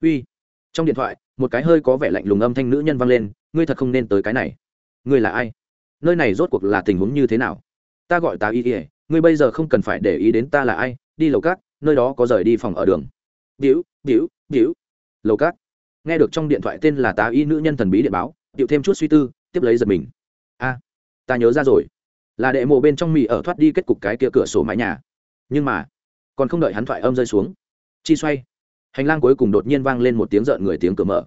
Speaker 1: Uy. Trong điện thoại, một cái hơi có vẻ lạnh lùng âm thanh nữ nhân vang lên, ngươi thật không nên tới cái này. Ngươi là ai? Nơi này rốt cuộc là tình huống như thế nào? Ta gọi ta y ỉa ngươi bây giờ không cần phải để ý đến ta là ai, đi lầu cát, nơi đó có rời đi phòng ở đường. Biểu biểu biểu. Lầu cát. Nghe được trong điện thoại tên là tá y nữ nhân thần bí điện báo điệu thêm chút suy tư, tiếp lấy giật mình. A, ta nhớ ra rồi. Là đệ mộ bên trong mì ở thoát đi kết cục cái kia cửa sổ mái nhà. Nhưng mà, còn không đợi hắn thoại âm rơi xuống. Chi xoay. Hành lang cuối cùng đột nhiên vang lên một tiếng rợn người tiếng cửa mở.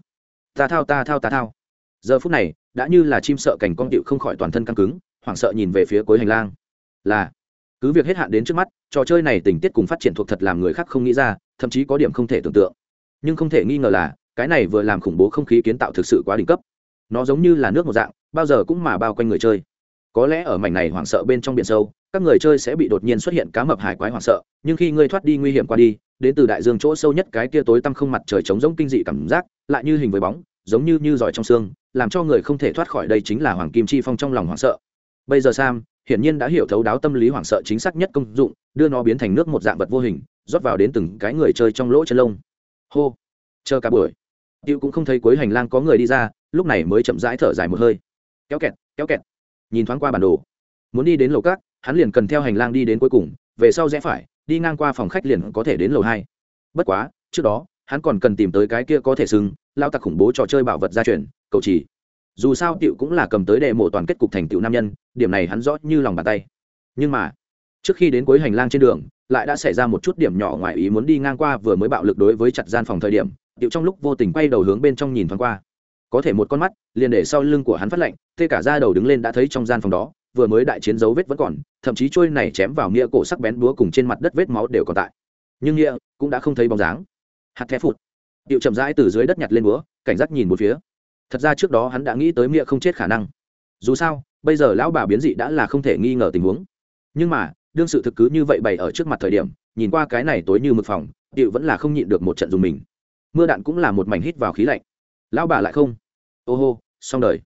Speaker 1: Ta thao ta thao ta thao. Giờ phút này đã như là chim sợ cảnh con điệu không khỏi toàn thân căng cứng, hoảng sợ nhìn về phía cuối hành lang. Là, cứ việc hết hạn đến trước mắt, trò chơi này tình tiết cùng phát triển thuộc thật làm người khác không nghĩ ra, thậm chí có điểm không thể tưởng tượng. Nhưng không thể nghi ngờ là, cái này vừa làm khủng bố không khí kiến tạo thực sự quá đỉnh cấp. Nó giống như là nước một dạng, bao giờ cũng mà bao quanh người chơi. Có lẽ ở mảnh này hoảng sợ bên trong biển sâu, các người chơi sẽ bị đột nhiên xuất hiện cá mập hải quái hoảng sợ, nhưng khi ngươi thoát đi nguy hiểm qua đi, đến từ đại dương chỗ sâu nhất cái kia tối tăm không mặt trời trống giống kinh dị cảm giác, lại như hình với bóng giống như như giỏi trong xương làm cho người không thể thoát khỏi đây chính là hoàng kim chi phong trong lòng hoảng sợ bây giờ sam hiển nhiên đã hiểu thấu đáo tâm lý hoảng sợ chính xác nhất công dụng đưa nó biến thành nước một dạng vật vô hình rót vào đến từng cái người chơi trong lỗ chân lông hô chờ cả buổi Tiêu cũng không thấy cuối hành lang có người đi ra, lúc này mới chậm rãi thở dài một hơi. Kéo kẹt, kéo kẹt. Nhìn thoáng qua bản đồ, muốn đi đến lầu các, hắn liền cần theo hành lang đi đến cuối cùng, về sau rẽ phải, đi ngang qua phòng khách liền có thể đến lầu hai. Bất quá, trước đó, hắn còn cần tìm tới cái kia có thể sưng lao tặc khủng bố trò chơi bảo vật gia truyền, cầu chỉ. Dù sao tiệu cũng là cầm tới đệ mộ toàn kết cục thành tiệu nam nhân, điểm này hắn rõ như lòng bàn tay. Nhưng mà, trước khi đến cuối hành lang trên đường, lại đã xảy ra một chút điểm nhỏ ngoài ý muốn đi ngang qua vừa mới bạo lực đối với chặt gian phòng thời điểm, tiệu trong lúc vô tình quay đầu hướng bên trong nhìn thoáng qua có thể một con mắt liền để sau lưng của hắn phát lạnh tê cả ra đầu đứng lên đã thấy trong gian phòng đó vừa mới đại chiến dấu vết vẫn còn thậm chí trôi này chém vào nghĩa cổ sắc bén búa cùng trên mặt đất vết máu đều còn tại nhưng nghĩa cũng đã không thấy bóng dáng hạt thép phụt điệu chậm rãi từ dưới đất nhặt lên búa, cảnh giác nhìn một phía. Thật ra trước đó hắn đã nghĩ tới nghĩa không chết khả năng. Dù sao, bây giờ lão bà biến dị đã là không thể nghi ngờ tình huống. Nhưng mà, đương sự thực cứ như vậy bày ở trước mặt thời điểm, nhìn qua cái này tối như mực phòng điệu vẫn là không nhịn được một trận dùng mình. Mưa đạn cũng là một mảnh hít vào khí lạnh. Lão bà lại không. Ô hô, xong đời.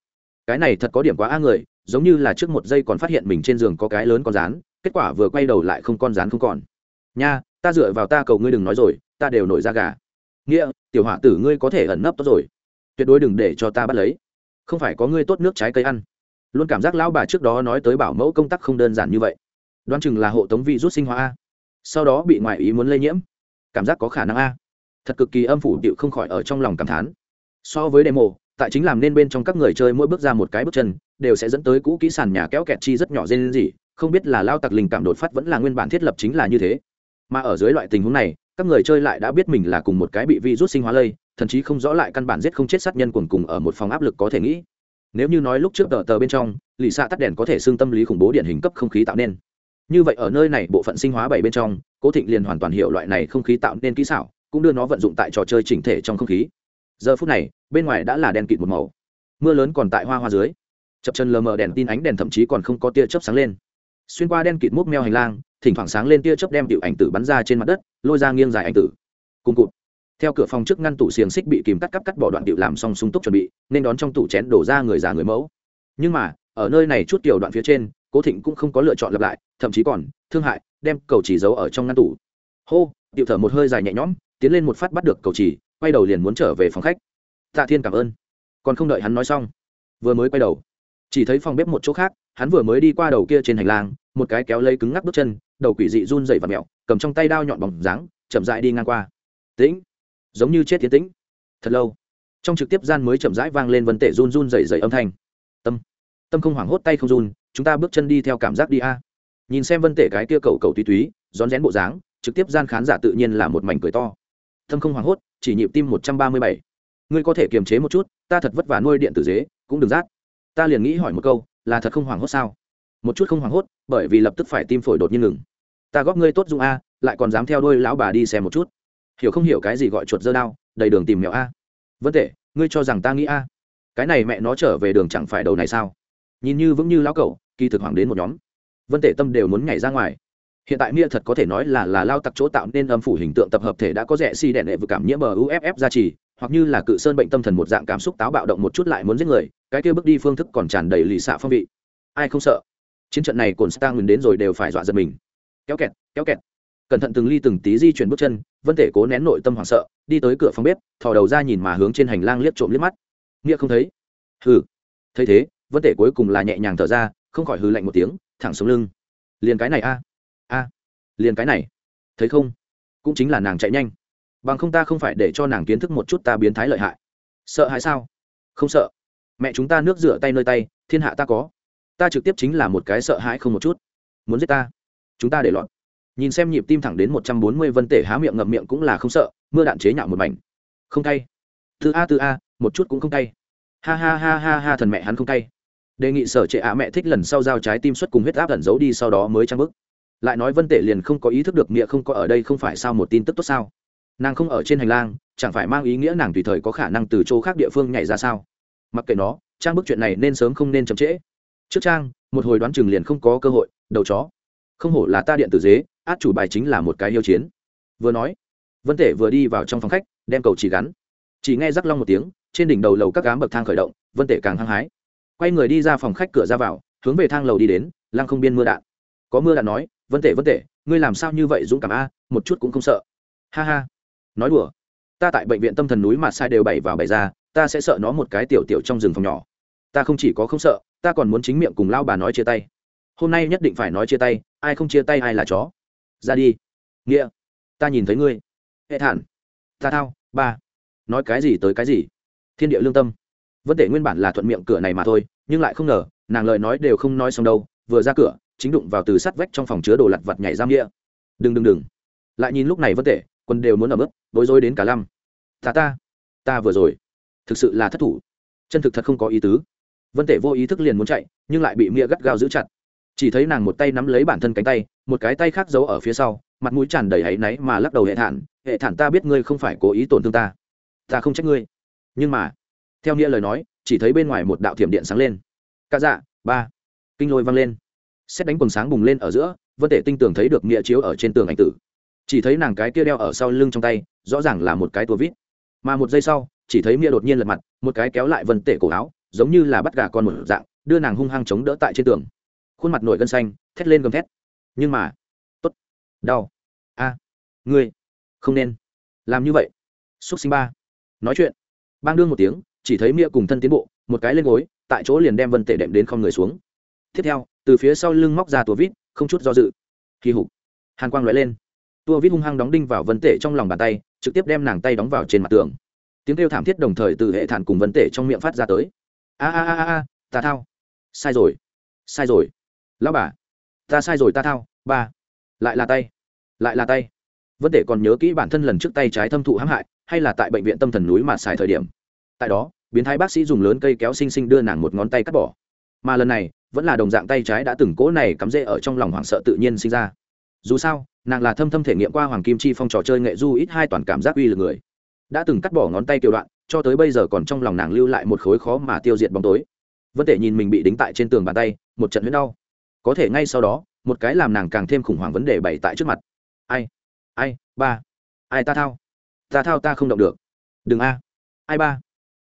Speaker 1: Cái này thật có điểm quá a người, giống như là trước một giây còn phát hiện mình trên giường có cái lớn con rán, kết quả vừa quay đầu lại không con rán không còn. Nha, ta dựa vào ta cầu ngươi đừng nói rồi, ta đều nổi ra gà nghĩa, tiểu họa tử ngươi có thể ẩn nấp tốt rồi. Tuyệt đối đừng để cho ta bắt lấy. Không phải có ngươi tốt nước trái cây ăn. Luôn cảm giác lão bà trước đó nói tới bảo mẫu công tác không đơn giản như vậy. Đoán chừng là hộ tống vị rút sinh hóa a. Sau đó bị ngoại ý muốn lây nhiễm. Cảm giác có khả năng a. Thật cực kỳ âm phủ điệu không khỏi ở trong lòng cảm thán. So với demo, tại chính làm nên bên trong các người chơi mỗi bước ra một cái bước chân, đều sẽ dẫn tới cũ kỹ sàn nhà kéo kẹt chi rất nhỏ dên gì. Không biết là lao tặc linh cảm đột phát vẫn là nguyên bản thiết lập chính là như thế. Mà ở dưới loại tình huống này các người chơi lại đã biết mình là cùng một cái bị virus sinh hóa lây, thậm chí không rõ lại căn bản giết không chết sát nhân cuồng cùng ở một phòng áp lực có thể nghĩ. Nếu như nói lúc trước tờ tờ bên trong, lì xạ tắt đèn có thể xương tâm lý khủng bố điện hình cấp không khí tạo nên. Như vậy ở nơi này bộ phận sinh hóa bảy bên trong, cố thịnh liền hoàn toàn hiểu loại này không khí tạo nên kỹ xảo, cũng đưa nó vận dụng tại trò chơi chỉnh thể trong không khí. Giờ phút này, bên ngoài đã là đèn kịt một màu. Mưa lớn còn tại hoa hoa dưới. Chập chân lờ mờ đèn tin ánh đèn thậm chí còn không có tia chớp sáng lên. Xuyên qua đen kịt múc meo hành lang thỉnh thoảng sáng lên tia chớp đem tiểu ảnh tử bắn ra trên mặt đất, lôi ra nghiêng dài ảnh tử. Cùng cụt. Theo cửa phòng trước ngăn tủ xiềng xích bị kìm cắt cắt cắt bỏ đoạn tiểu làm xong sung túc chuẩn bị, nên đón trong tủ chén đổ ra người già người mẫu. Nhưng mà, ở nơi này chút tiểu đoạn phía trên, cố thịnh cũng không có lựa chọn lặp lại, thậm chí còn thương hại, đem cầu chỉ giấu ở trong ngăn tủ. Hô, tiểu thở một hơi dài nhẹ nhõm, tiến lên một phát bắt được cầu chỉ, quay đầu liền muốn trở về phòng khách. Tạ thiên cảm ơn. Còn không đợi hắn nói xong, vừa mới quay đầu, chỉ thấy phòng bếp một chỗ khác, hắn vừa mới đi qua đầu kia trên hành lang, một cái kéo lấy cứng ngắc bước chân đầu quỷ dị run dậy và mẹo, cầm trong tay đao nhọn bóng dáng, chậm dại đi ngang qua. Tĩnh, giống như chết tiến tĩnh. Thật lâu, trong trực tiếp gian mới chậm rãi vang lên vân tệ run run dày dày âm thanh. Tâm tâm không hoảng hốt tay không run, chúng ta bước chân đi theo cảm giác đi a. Nhìn xem vân tệ cái kia cầu cầu túy túy, rón rén bộ dáng, trực tiếp gian khán giả tự nhiên là một mảnh cười to. Tâm không hoảng hốt, chỉ nhịp tim một trăm ba mươi bảy. Ngươi có thể kiềm chế một chút, ta thật vất vả nuôi điện tử dế, cũng đừng rát. Ta liền nghĩ hỏi một câu, là thật không hoảng hốt sao? Một chút không hoảng hốt bởi vì lập tức phải tim phổi đột nhiên ngừng. Ta góp ngươi tốt dung a, lại còn dám theo đôi lão bà đi xem một chút. Hiểu không hiểu cái gì gọi chuột dơ đao, đầy đường tìm mèo a. Vân tệ ngươi cho rằng ta nghĩ a? Cái này mẹ nó trở về đường chẳng phải đầu này sao? Nhìn như vững như lão cẩu, kỳ thực hoàng đến một nhóm. Vân tệ tâm đều muốn nhảy ra ngoài. Hiện tại mia thật có thể nói là là lao tặc chỗ tạo nên âm phủ hình tượng tập hợp thể đã có rẻ si đèn đệ vừa cảm nhiễm bờ uff ra trì, hoặc như là cự sơn bệnh tâm thần một dạng cảm xúc táo bạo động một chút lại muốn giết người, cái kia bước đi phương thức còn tràn đầy lì xạ phong vị. Ai không sợ? Chiến trận này cồn star đến rồi đều phải dọa giật mình. Kéo kẹt kéo kẹt. Cẩn thận từng ly từng tí di chuyển bước chân, vân thể cố nén nội tâm hoảng sợ, đi tới cửa phòng bếp, thò đầu ra nhìn mà hướng trên hành lang liếc trộm liếc mắt. Nghĩa không thấy. Hừ. Thấy thế, vân thể cuối cùng là nhẹ nhàng thở ra, không khỏi hừ lạnh một tiếng, thẳng xuống lưng. Liền cái này a. A. Liền cái này. Thấy không? Cũng chính là nàng chạy nhanh. Bằng không ta không phải để cho nàng kiến thức một chút ta biến thái lợi hại. Sợ hãi sao? Không sợ. Mẹ chúng ta nước rửa tay nơi tay, thiên hạ ta có ta trực tiếp chính là một cái sợ hãi không một chút. Muốn giết ta? Chúng ta để lọt. Nhìn xem nhịp tim thẳng đến một trăm bốn mươi vân tể há miệng ngậm miệng cũng là không sợ, mưa đạn chế nhạo một mảnh. Không tay thứ a thứ a, một chút cũng không tay ha ha ha ha ha, thần mẹ hắn không tay đề nghị sở trệ ạ mẹ thích lần sau giao trái tim xuất cùng huyết áp ẩn giấu đi sau đó mới trang bức lại nói vân tể liền không có ý thức được nghĩa không có ở đây không phải sao một tin tức tốt sao. Nàng không ở trên hành lang, chẳng phải mang ý nghĩa nàng tùy thời có khả năng từ chỗ khác địa phương nhảy ra sao. Mặc kệ nó, trang bức chuyện này nên sớm không nên chậm trễ trước trang, một hồi đoán chừng liền không có cơ hội, đầu chó. Không hổ là ta điện tử dế, át chủ bài chính là một cái yêu chiến. Vừa nói, vân tể vừa đi vào trong phòng khách, đem cầu chỉ gắn. Chỉ nghe rắc long một tiếng, trên đỉnh đầu lầu các cám bậc thang khởi động, vân tể càng hăng hái. Quay người đi ra phòng khách cửa ra vào, hướng về thang lầu đi đến, lăng không biên mưa đạn. Có mưa đạn nói, vân tể vân tể, ngươi làm sao như vậy dũng cảm a, một chút cũng không sợ. Ha ha. Nói đùa. Ta tại bệnh viện tâm thần núi mà sai đều bày vào bày ra, ta sẽ sợ nó một cái tiểu tiểu trong rừng phòng nhỏ. Ta không chỉ có không sợ ta còn muốn chính miệng cùng lao bà nói chia tay. Hôm nay nhất định phải nói chia tay, ai không chia tay ai là chó. Ra đi. Nghĩa, ta nhìn thấy ngươi. Hệ thản. Ta thao, ba. Nói cái gì tới cái gì? Thiên địa lương tâm. Vấn đề nguyên bản là thuận miệng cửa này mà thôi, nhưng lại không ngờ, nàng lời nói đều không nói xong đâu, vừa ra cửa, chính đụng vào từ sắt vách trong phòng chứa đồ lặt vặt nhảy giam nghĩa. Đừng đừng đừng. Lại nhìn lúc này vấn đề, quân đều muốn ở mức bối rối đến cả lăm. Ta ta ta vừa rồi. Thực sự là thất thủ. Chân thực thật không có ý tứ vân tể vô ý thức liền muốn chạy, nhưng lại bị mia gắt gao giữ chặt. Chỉ thấy nàng một tay nắm lấy bản thân cánh tay, một cái tay khác giấu ở phía sau, mặt mũi tràn đầy áy náy mà lắc đầu hệ thản hệ thản, ta biết ngươi không phải cố ý tổn thương ta. Ta không trách ngươi. Nhưng mà, theo nghĩa lời nói, chỉ thấy bên ngoài một đạo thiểm điện sáng lên. Ca dạ ba. Kinh lôi vang lên. Xét đánh quần sáng bùng lên ở giữa, vân tể tinh tường thấy được nghĩa chiếu ở trên tường ảnh tử. Chỉ thấy nàng cái kia đeo ở sau lưng trong tay, rõ ràng là một cái tua vít. Mà một giây sau, chỉ thấy nghĩa đột nhiên lật mặt, một cái kéo lại vân tể cổ áo giống như là bắt gà con một dạng, đưa nàng hung hăng chống đỡ tại trên tường. Khuôn mặt nổi gân xanh, thét lên gầm thét. Nhưng mà, tốt, đau. A à, ngươi, không nên làm như vậy. Xúc sinh ba, nói chuyện. Bang đương một tiếng, chỉ thấy mia cùng thân tiến bộ, một cái lên gối, tại chỗ liền đem vân tể đệm đến không người xuống. Tiếp theo, từ phía sau lưng móc ra tua vít, không chút do dự. Kỳ hụt hàn quang lóe lên. Tua vít hung hăng đóng đinh vào vân tể trong lòng bàn tay, trực tiếp đem nàng tay đóng vào trên mặt tường. Tiếng kêu thảm thiết đồng thời từ hệ thản cùng vân tể trong miệng phát ra tới a a a a ta thao. Sai rồi. Sai rồi. Lão bà. Ta sai rồi ta thao. Ba. Lại là tay. Lại là tay. Vân tể còn nhớ kỹ bản thân lần trước tay trái thâm thụ hãm hại, hay là tại bệnh viện tâm thần núi mà xài thời điểm. Tại đó, biến thái bác sĩ dùng lớn cây kéo xinh xinh đưa nàng một ngón tay cắt bỏ. Mà lần này, vẫn là đồng dạng tay trái đã từng cố này cắm rễ ở trong lòng hoảng sợ tự nhiên sinh ra. Dù sao, nàng là thâm thâm thể nghiệm qua hoàng kim chi phong trò chơi nghệ du ít hai toàn cảm giác uy lực người. Đã từng cắt bỏ ngón tay kiểu đoạn cho tới bây giờ còn trong lòng nàng lưu lại một khối khó mà tiêu diệt bóng tối. Vân tể nhìn mình bị đính tại trên tường bàn tay, một trận huyết đau. Có thể ngay sau đó, một cái làm nàng càng thêm khủng hoảng vấn đề bày tại trước mặt. Ai? Ai? Ba? Ai ta thao? Ta thao ta không động được. Đừng a. Ai ba?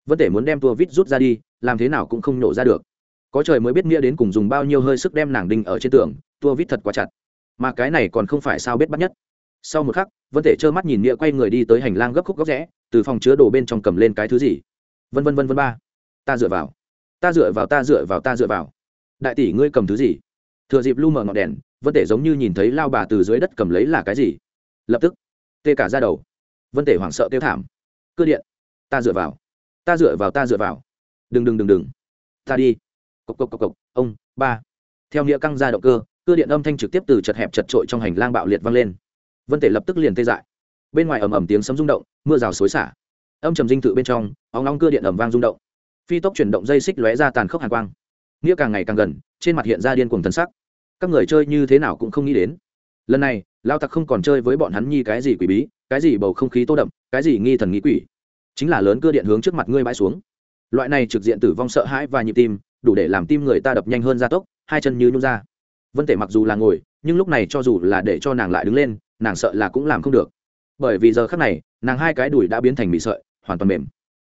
Speaker 1: Vân tể muốn đem tua vít rút ra đi, làm thế nào cũng không nổ ra được. Có trời mới biết nghĩa đến cùng dùng bao nhiêu hơi sức đem nàng đinh ở trên tường, tua vít thật quá chặt. Mà cái này còn không phải sao biết bắt nhất sau một khắc, vân thể trơ mắt nhìn nghĩa quay người đi tới hành lang gấp khúc góc rẽ, từ phòng chứa đồ bên trong cầm lên cái thứ gì? Vân vân vân vân ba. Ta dựa vào. Ta dựa vào, ta dựa vào, ta dựa vào. Đại tỷ ngươi cầm thứ gì? Thừa dịp lu mở ngọn đèn, vân tể giống như nhìn thấy lao bà từ dưới đất cầm lấy là cái gì? Lập tức, tê cả ra đầu. Vân tể hoảng sợ kêu thảm. Cơ điện. Ta dựa vào. Ta dựa vào, ta dựa vào. Đừng đừng đừng đừng. Ta đi. Cộc cộc cộc cộc. Ông, ba. Theo nghĩa căng ra động cơ cơ điện âm thanh trực tiếp từ chật hẹp chật trội trong hành lang bạo liệt vang lên vân tể lập tức liền tê dại. Bên ngoài ầm ầm tiếng sấm rung động, mưa rào xối xả. Âm trầm dinh thự bên trong, óng long cơ điện ầm vang rung động. Phi tốc chuyển động dây xích lóe ra tàn khốc hàn quang. Nghĩa càng ngày càng gần, trên mặt hiện ra điên cuồng thân sắc. Các người chơi như thế nào cũng không nghĩ đến. Lần này, lao tặc không còn chơi với bọn hắn nhi cái gì quỷ bí, cái gì bầu không khí tô đậm, cái gì nghi thần nghĩ quỷ. Chính là lớn cơ điện hướng trước mặt ngươi bãi xuống. Loại này trực diện tử vong sợ hãi và nhịp tim, đủ để làm tim người ta đập nhanh hơn gia tốc, hai chân như nhún ra. Vân tể mặc dù là ngồi nhưng lúc này cho dù là để cho nàng lại đứng lên, nàng sợ là cũng làm không được. Bởi vì giờ khắc này, nàng hai cái đùi đã biến thành mị sợi, hoàn toàn mềm.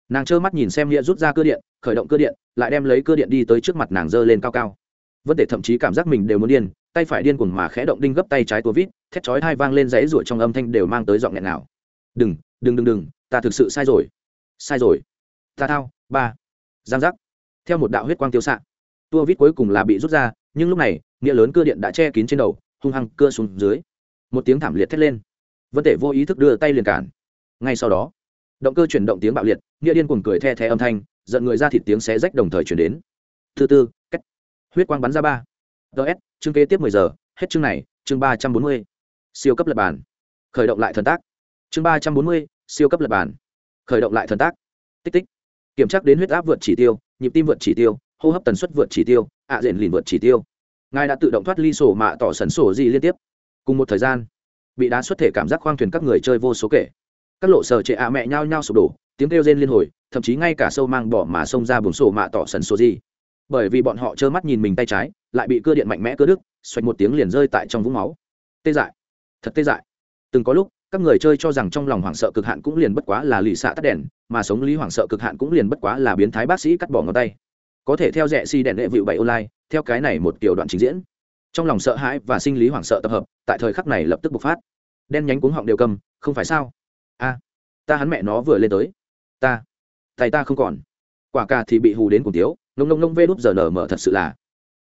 Speaker 1: Nàng trơ mắt nhìn xem nghĩa rút ra cơ điện, khởi động cơ điện, lại đem lấy cơ điện đi tới trước mặt nàng giơ lên cao cao. Vân tể thậm chí cảm giác mình đều muốn điên, tay phải điên cuồng mà khẽ động đinh gấp tay trái tua vít, thét chói hai vang lên dãy ruổi trong âm thanh đều mang tới giọng nghẹn nào đừng đừng đừng đừng, ta thực sự sai rồi. Sai rồi. Ta thao, ba. Giang giác. Theo một đạo huyết quang tiêu xạ, tua vít cuối cùng là bị rút ra, nhưng lúc này nghĩa lớn cưa điện đã che kín trên đầu, hung hăng cưa xuống dưới. Một tiếng thảm liệt thét lên. Vân tể vô ý thức đưa tay liền cản. Ngay sau đó, động cơ chuyển động tiếng bạo liệt, nghĩa điên cuồng cười the thé âm thanh, giận người ra thịt tiếng xé rách đồng thời chuyển đến. Thứ tư cách huyết quang bắn ra ba. Ts chương kế tiếp mười giờ, hết chương này, chương ba trăm bốn mươi. Siêu cấp lập bản. Khởi động lại thần tác. Chương ba trăm bốn mươi, siêu cấp lập bản. Khởi động lại thần tác. Tích tích. Kiểm tra đến huyết áp vượt chỉ tiêu, nhịp tim vượt chỉ tiêu, hô hấp tần suất vượt chỉ tiêu, ạ à diện lìn vượt chỉ tiêu ngài đã tự động thoát ly sổ mạ tỏ sẩn sổ gì liên tiếp. Cùng một thời gian, bị đá xuất thể cảm giác khoang thuyền các người chơi vô số kể. Các lộ sở trệ ạ mẹ nhao nhao sụp đổ, tiếng kêu rên liên hồi, thậm chí ngay cả sâu mang bỏ mà xông ra buồng sổ mạ tỏ sần sổ gì. Bởi vì bọn họ trơ mắt nhìn mình tay trái, lại bị cưa điện mạnh mẽ cơ đức xoạch một tiếng liền rơi tại trong vũng máu. Tê dại, thật tê dại. Từng có lúc, các người chơi cho rằng trong lòng hoảng sợ cực hạn cũng liền bất quá là lì xạ tắt đèn, mà sống lý hoảng sợ cực hạn cũng liền bất quá là biến thái bác sĩ cắt bỏ ngón tay có thể theo rẻ si đèn đệ vịu bảy online, theo cái này một tiểu đoạn trình diễn. Trong lòng sợ hãi và sinh lý hoảng sợ tập hợp, tại thời khắc này lập tức bộc phát. Đen nhánh cuống họng đều cầm, không phải sao? A, ta hắn mẹ nó vừa lên tới. Ta, tay ta không còn. Quả cà thì bị hù đến cùng tiếu, ngông ngông ngông vê đúp giờ nở mở thật sự là.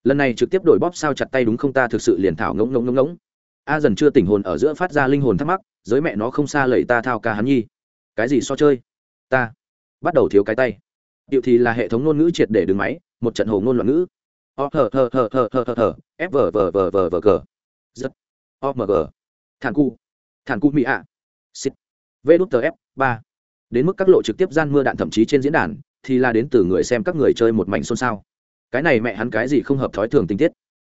Speaker 1: Lần này trực tiếp đổi bóp sao chặt tay đúng không ta thực sự liền thảo ngông ngông ngông ngông. A dần chưa tỉnh hồn ở giữa phát ra linh hồn thắc mắc, giới mẹ nó không xa lầy ta thao ca hắn nhi. Cái gì so chơi? Ta, bắt đầu thiếu cái tay điệu thì là hệ thống ngôn ngữ triệt để đứng máy, một trận hồ ngôn loạn ngữ. O thờ thờ thờ thờ thờ thờ thờ f, v v v v v, g. Rất o, m, g. Thản cu. Thản cu mỹ ạ. Xít v, đút tờ f, ba. Đến mức các lộ trực tiếp gian mưa đạn thậm chí trên diễn đàn, thì là đến từ người xem các người chơi một mảnh xôn xao. Cái này mẹ hắn cái gì không hợp thói thường tình tiết.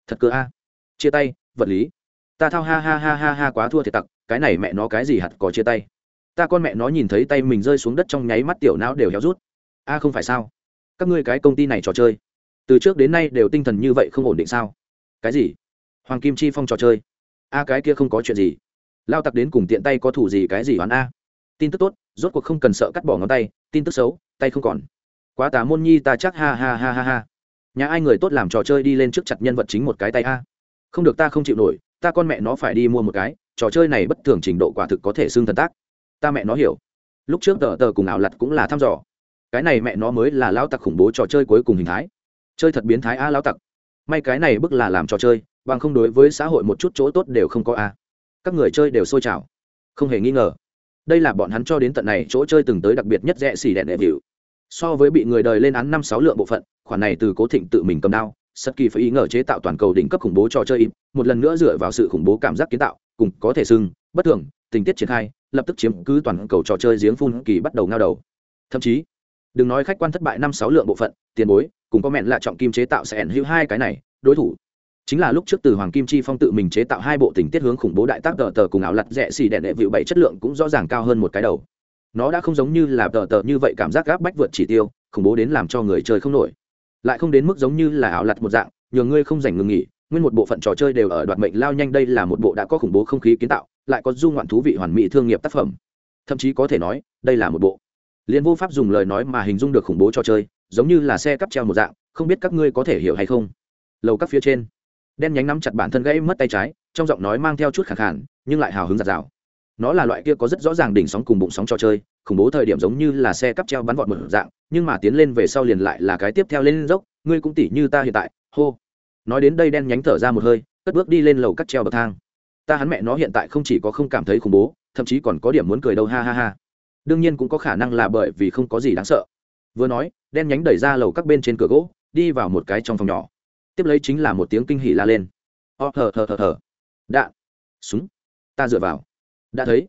Speaker 1: Thật cơ a. Chia tay, vật lý. Ta thao ha ha ha ha ha quá thua thiệt tặc, cái này mẹ nó cái gì hạt có chia tay. Ta con mẹ nó nhìn thấy tay mình rơi xuống đất trong nháy mắt tiểu não đều héo rút a không phải sao? Các ngươi cái công ty này trò chơi, từ trước đến nay đều tinh thần như vậy không ổn định sao? Cái gì? Hoàng kim chi phong trò chơi? A cái kia không có chuyện gì. Lao tặc đến cùng tiện tay có thủ gì cái gì oán a? Tin tức tốt, rốt cuộc không cần sợ cắt bỏ ngón tay, tin tức xấu, tay không còn. Quá tà môn nhi ta chắc ha ha ha ha ha. Nhà ai người tốt làm trò chơi đi lên trước chặt nhân vật chính một cái tay a? Không được ta không chịu nổi, ta con mẹ nó phải đi mua một cái, trò chơi này bất thường trình độ quả thực có thể xương thần tác. Ta mẹ nó hiểu. Lúc trước tờ tờ cùng ảo lặt cũng là thăm dò cái này mẹ nó mới là lao tặc khủng bố trò chơi cuối cùng hình thái. Chơi thật biến thái a lao tặc. May cái này bức là làm trò chơi, bằng không đối với xã hội một chút chỗ tốt đều không có a. Các người chơi đều sôi trào. Không hề nghi ngờ. Đây là bọn hắn cho đến tận này chỗ chơi từng tới đặc biệt nhất rẽ xỉ đèn đệ vịu. So với bị người đời lên án năm sáu lượng bộ phận, khoản này từ cố thịnh tự mình cầm đao sắt kỳ phải ý ngờ chế tạo toàn cầu đỉnh cấp khủng bố trò chơi im một lần nữa dựa vào sự khủng bố cảm giác kiến tạo, cùng có thể sưng bất thường, tình tiết triển khai, lập tức chiếm cứ toàn cầu trò chơi giếng phun kỳ bắt đầu ngao đầu. Thậm chí đừng nói khách quan thất bại năm sáu lượng bộ phận, tiền bối, cùng có mẹn là trọng kim chế tạo sẽ ẩn hữu hai cái này, đối thủ. Chính là lúc trước từ hoàng kim chi phong tự mình chế tạo hai bộ tình tiết hướng khủng bố đại tác tờ tờ cùng ảo lặt rẻ xì đèn đệ vịu bảy chất lượng cũng rõ ràng cao hơn một cái đầu. Nó đã không giống như là tờ tờ như vậy cảm giác gáp bách vượt chỉ tiêu, khủng bố đến làm cho người chơi không nổi. Lại không đến mức giống như là ảo lặt một dạng nhờ ngươi không dành ngừng nghỉ, nguyên một bộ phận trò chơi đều ở đoạt mệnh lao nhanh đây là một bộ đã có khủng bố không khí kiến tạo, lại có du ngoạn thú vị hoàn mỹ thương nghiệp tác phẩm. Thậm chí có thể nói, đây là một bộ liên vô pháp dùng lời nói mà hình dung được khủng bố trò chơi, giống như là xe cắp treo một dạng, không biết các ngươi có thể hiểu hay không? Lầu các phía trên. Đen nhánh nắm chặt bản thân gãy mất tay trái, trong giọng nói mang theo chút khẳng khản, nhưng lại hào hứng giạt rào. Nó là loại kia có rất rõ ràng đỉnh sóng cùng bụng sóng trò chơi, khủng bố thời điểm giống như là xe cắp treo bắn vọt một dạng, nhưng mà tiến lên về sau liền lại là cái tiếp theo lên dốc, ngươi cũng tỉ như ta hiện tại, hô. Nói đến đây đen nhánh thở ra một hơi, cất bước đi lên lầu cắt treo bậc thang. Ta hắn mẹ nó hiện tại không chỉ có không cảm thấy khủng bố, thậm chí còn có điểm muốn cười đâu, ha ha ha đương nhiên cũng có khả năng là bởi vì không có gì đáng sợ. Vừa nói, đen nhánh đẩy ra lầu các bên trên cửa gỗ, đi vào một cái trong phòng nhỏ. Tiếp lấy chính là một tiếng kinh hỉ la lên. O thờ thờ thờ thờ. Đạn súng. Ta dựa vào. Đã thấy.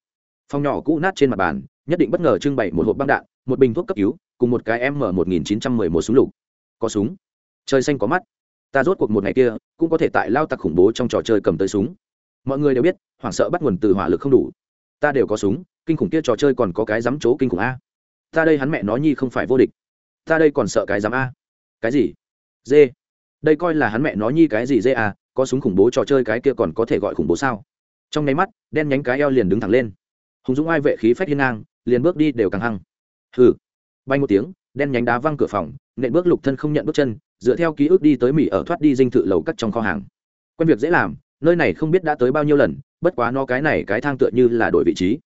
Speaker 1: Phòng nhỏ cũ nát trên mặt bàn, nhất định bất ngờ trưng bày một hộp băng đạn, một bình thuốc cấp cứu, cùng một cái m một nghìn chín trăm mười một súng lục. Có súng. Trời xanh có mắt. Ta rốt cuộc một ngày kia, cũng có thể tại lao tặc khủng bố trong trò chơi cầm tới súng. Mọi người đều biết, hoảng sợ bắt nguồn từ hỏa lực không đủ. Ta đều có súng kinh khủng kia trò chơi còn có cái dám chỗ kinh khủng a. Ta đây hắn mẹ nói nhi không phải vô địch. Ta đây còn sợ cái dám a. Cái gì? Dê. Đây coi là hắn mẹ nói nhi cái gì dê à? Có súng khủng bố trò chơi cái kia còn có thể gọi khủng bố sao? Trong nháy mắt, đen nhánh cái eo liền đứng thẳng lên. Hùng dũng ai vệ khí phách hiên ngang, liền bước đi đều càng hăng. Hừ. Bay một tiếng, đen nhánh đá văng cửa phòng, nện bước lục thân không nhận bước chân, dựa theo ký ức đi tới mỹ ở thoát đi dinh thự lầu cắt trong kho hàng. Quen việc dễ làm, nơi này không biết đã tới bao nhiêu lần, bất quá no cái này cái thang tựa như là đổi vị trí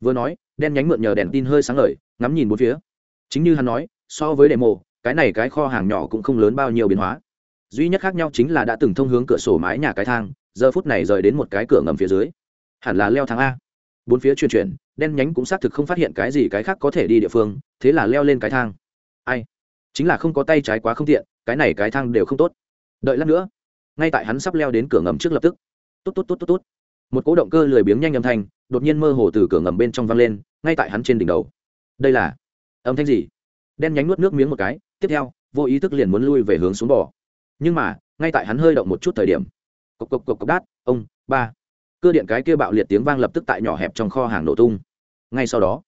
Speaker 1: vừa nói, đen nhánh mượn nhờ đèn tin hơi sáng ngời, ngắm nhìn bốn phía. Chính như hắn nói, so với demo, cái này cái kho hàng nhỏ cũng không lớn bao nhiêu biến hóa. Duy nhất khác nhau chính là đã từng thông hướng cửa sổ mái nhà cái thang, giờ phút này rời đến một cái cửa ngầm phía dưới. Hẳn là leo thang a. Bốn phía chuyển chuyển, đen nhánh cũng xác thực không phát hiện cái gì cái khác có thể đi địa phương, thế là leo lên cái thang. Ai? Chính là không có tay trái quá không tiện, cái này cái thang đều không tốt. Đợi lát nữa. Ngay tại hắn sắp leo đến cửa ngầm trước lập tức. Tốt tốt tốt tốt tốt. Một cỗ động cơ lười biếng nhanh âm thanh đột nhiên mơ hồ từ cửa ngầm bên trong vang lên, ngay tại hắn trên đỉnh đầu. Đây là âm thanh gì? Đen nhánh nuốt nước miếng một cái, tiếp theo, vô ý thức liền muốn lui về hướng xuống bò. Nhưng mà, ngay tại hắn hơi động một chút thời điểm, cộc cộc cộc cộc đát, ông, ba. Cơ điện cái kia bạo liệt tiếng vang lập tức tại nhỏ hẹp trong kho hàng nổ tung. Ngay sau đó,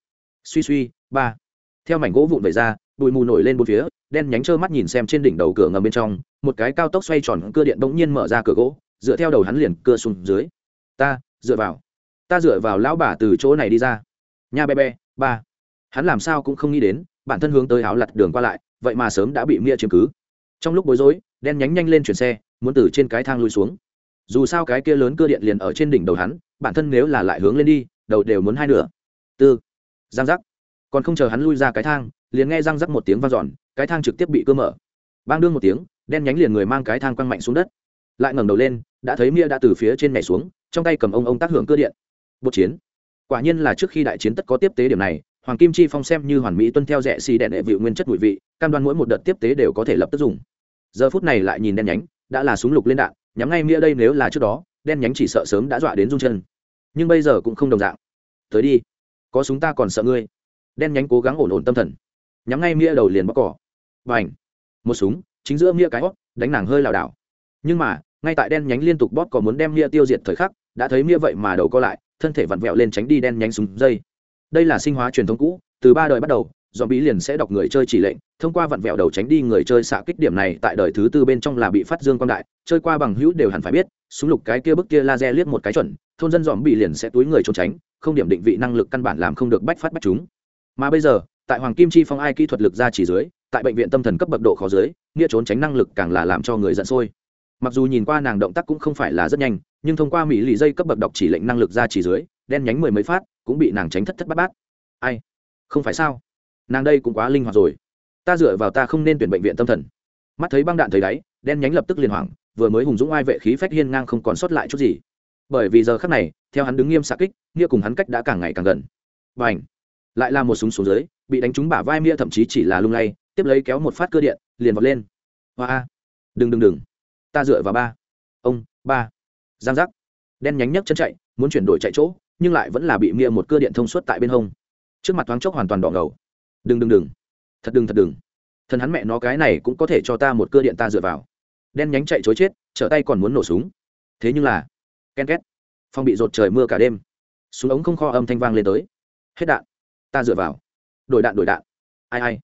Speaker 1: suy suy, ba. Theo mảnh gỗ vụn vẩy ra, bụi mù nổi lên bốn phía, đen nhánh trơ mắt nhìn xem trên đỉnh đầu cửa ngầm bên trong, một cái cao tốc xoay tròn, cơ điện bỗng nhiên mở ra cửa gỗ, dựa theo đầu hắn liền cưa xuống dưới. Ta, dựa vào ta dựa vào lão bà từ chỗ này đi ra. Nha bé bé, ba. Hắn làm sao cũng không nghĩ đến, bản thân hướng tới áo lặt đường qua lại, vậy mà sớm đã bị mia chiếm cứ. Trong lúc bối rối, đen nhánh nhanh lên chuyển xe, muốn từ trên cái thang lui xuống. Dù sao cái kia lớn cơ điện liền ở trên đỉnh đầu hắn, bản thân nếu là lại hướng lên đi, đầu đều muốn hai nửa. Tư. Giang giác. Còn không chờ hắn lui ra cái thang, liền nghe răng rắc một tiếng vang dọn, cái thang trực tiếp bị cơ mở. Bang đương một tiếng, đen nhánh liền người mang cái thang quăng mạnh xuống đất. Lại ngẩng đầu lên, đã thấy mia đã từ phía trên nhảy xuống, trong tay cầm ông ông tác hưởng cơ điện bột chiến. Quả nhiên là trước khi đại chiến tất có tiếp tế điểm này, hoàng kim chi phong xem như hoàn mỹ tuân theo rẻ xì đèn đệ vị nguyên chất bụi vị, cam đoan mỗi một đợt tiếp tế đều có thể lập tức dùng. Giờ phút này lại nhìn đen nhánh, đã là súng lục lên đạn, nhắm ngay nghĩa đây nếu là trước đó, đen nhánh chỉ sợ sớm đã dọa đến rung chân. Nhưng bây giờ cũng không đồng dạng. Tới đi, có súng ta còn sợ ngươi. Đen nhánh cố gắng ổn ổn tâm thần. Nhắm ngay nghĩa đầu liền bóc cỏ. Và ảnh một súng, chính giữa nghĩa cái hót, đánh nàng hơi lảo đảo. Nhưng mà, ngay tại đen nhánh liên tục bóp cỏ muốn đem nghĩa tiêu diệt thời khắc, đã thấy nghĩa vậy mà đầu co lại thân thể vặn vẹo lên tránh đi đen nhánh súng dây. Đây là sinh hóa truyền thống cũ, từ ba đời bắt đầu dòm bí liền sẽ đọc người chơi chỉ lệnh, thông qua vặn vẹo đầu tránh đi người chơi xạ kích điểm này tại đời thứ tư bên trong là bị phát dương quang đại, chơi qua bằng hữu đều hẳn phải biết, súng lục cái kia bức kia laser liếc một cái chuẩn, thôn dân dòm bị liền sẽ túi người trốn tránh, không điểm định vị năng lực căn bản làm không được bách phát bách chúng. Mà bây giờ, tại hoàng kim chi phong ai kỹ thuật lực ra chỉ dưới, tại bệnh viện tâm thần cấp bậc độ khó dưới, nghĩa trốn tránh năng lực càng là làm cho người giận sôi mặc dù nhìn qua nàng động tác cũng không phải là rất nhanh, nhưng thông qua mỹ lì dây cấp bậc đọc chỉ lệnh năng lực ra chỉ dưới, đen nhánh mười mấy phát, cũng bị nàng tránh thất thất bát bát. Ai? Không phải sao? Nàng đây cũng quá linh hoạt rồi. Ta dựa vào ta không nên tuyển bệnh viện tâm thần. Mắt thấy băng đạn thấy đáy, đen nhánh lập tức liền hoảng, vừa mới hùng dũng ai vệ khí phách hiên ngang không còn sót lại chút gì. Bởi vì giờ khắc này, theo hắn đứng nghiêm xạ kích, nghĩa cùng hắn cách đã càng ngày càng gần. Và ảnh lại là một súng xuống dưới, bị đánh trúng bả vai mia thậm chí chỉ là lung lay, tiếp lấy kéo một phát cơ điện, liền vọt lên. Hoa! Đừng đừng đừng! Ta dựa vào ba. Ông, ba. Giang giác. Đen nhánh nhấc chân chạy, muốn chuyển đổi chạy chỗ, nhưng lại vẫn là bị mia một cơ điện thông suốt tại bên hông. Trước mặt thoáng chốc hoàn toàn đỏ ngầu. Đừng đừng đừng. Thật đừng thật đừng. Thần hắn mẹ nó cái này cũng có thể cho ta một cơ điện ta dựa vào. Đen nhánh chạy chối chết, trở tay còn muốn nổ súng. Thế nhưng là, ken két. Phong bị rột trời mưa cả đêm. Súng ống không kho âm thanh vang lên tới. Hết đạn. Ta dựa vào. Đổi đạn đổi đạn. Ai ai.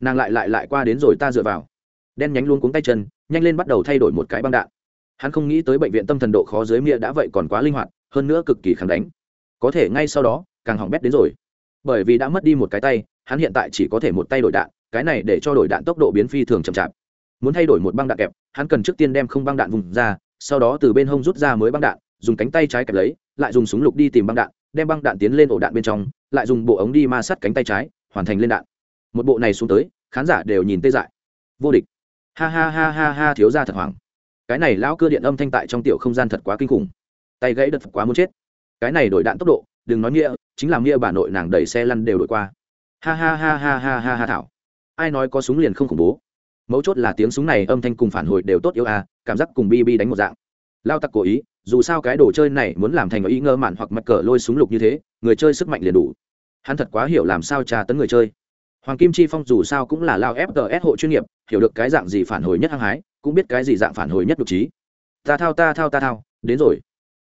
Speaker 1: Nàng lại lại lại qua đến rồi ta dựa vào đen nhánh luôn cuống tay chân, nhanh lên bắt đầu thay đổi một cái băng đạn. Hắn không nghĩ tới bệnh viện tâm thần độ khó dưới mia đã vậy còn quá linh hoạt, hơn nữa cực kỳ kháng đánh. Có thể ngay sau đó, càng hỏng bét đến rồi. Bởi vì đã mất đi một cái tay, hắn hiện tại chỉ có thể một tay đổi đạn, cái này để cho đổi đạn tốc độ biến phi thường chậm chạp. Muốn thay đổi một băng đạn kẹp, hắn cần trước tiên đem không băng đạn vùng ra, sau đó từ bên hông rút ra mới băng đạn, dùng cánh tay trái kẹp lấy, lại dùng súng lục đi tìm băng đạn, đem băng đạn tiến lên ổ đạn bên trong, lại dùng bộ ống đi ma sát cánh tay trái, hoàn thành lên đạn. Một bộ này xuống tới, khán giả đều nhìn tê dại. Vô địch ha ha ha ha ha, thiếu ra thật hoảng. Cái này lão cơ điện âm thanh tại trong tiểu không gian thật quá kinh khủng. Tay gãy đật quá muốn chết. Cái này đổi đạn tốc độ, đừng nói nghĩa, chính là nghĩa bà nội nàng đẩy xe lăn đều đổi qua. Ha ha ha ha ha ha ha thảo. Ai nói có súng liền không khủng bố. Mấu chốt là tiếng súng này âm thanh cùng phản hồi đều tốt yếu à cảm giác cùng bi bi đánh một dạng. Lao tặc cố ý, dù sao cái đồ chơi này muốn làm thành ý ngơ mạn hoặc mặt cờ lôi súng lục như thế, người chơi sức mạnh liền đủ. Hắn thật quá hiểu làm sao trà tấn người chơi. Hoàng kim chi phong dù sao cũng là lao fts hộ chuyên nghiệp hiểu được cái dạng gì phản hồi nhất hăng hái, cũng biết cái gì dạng phản hồi nhất độc trí. Ta thao ta thao ta thao, đến rồi.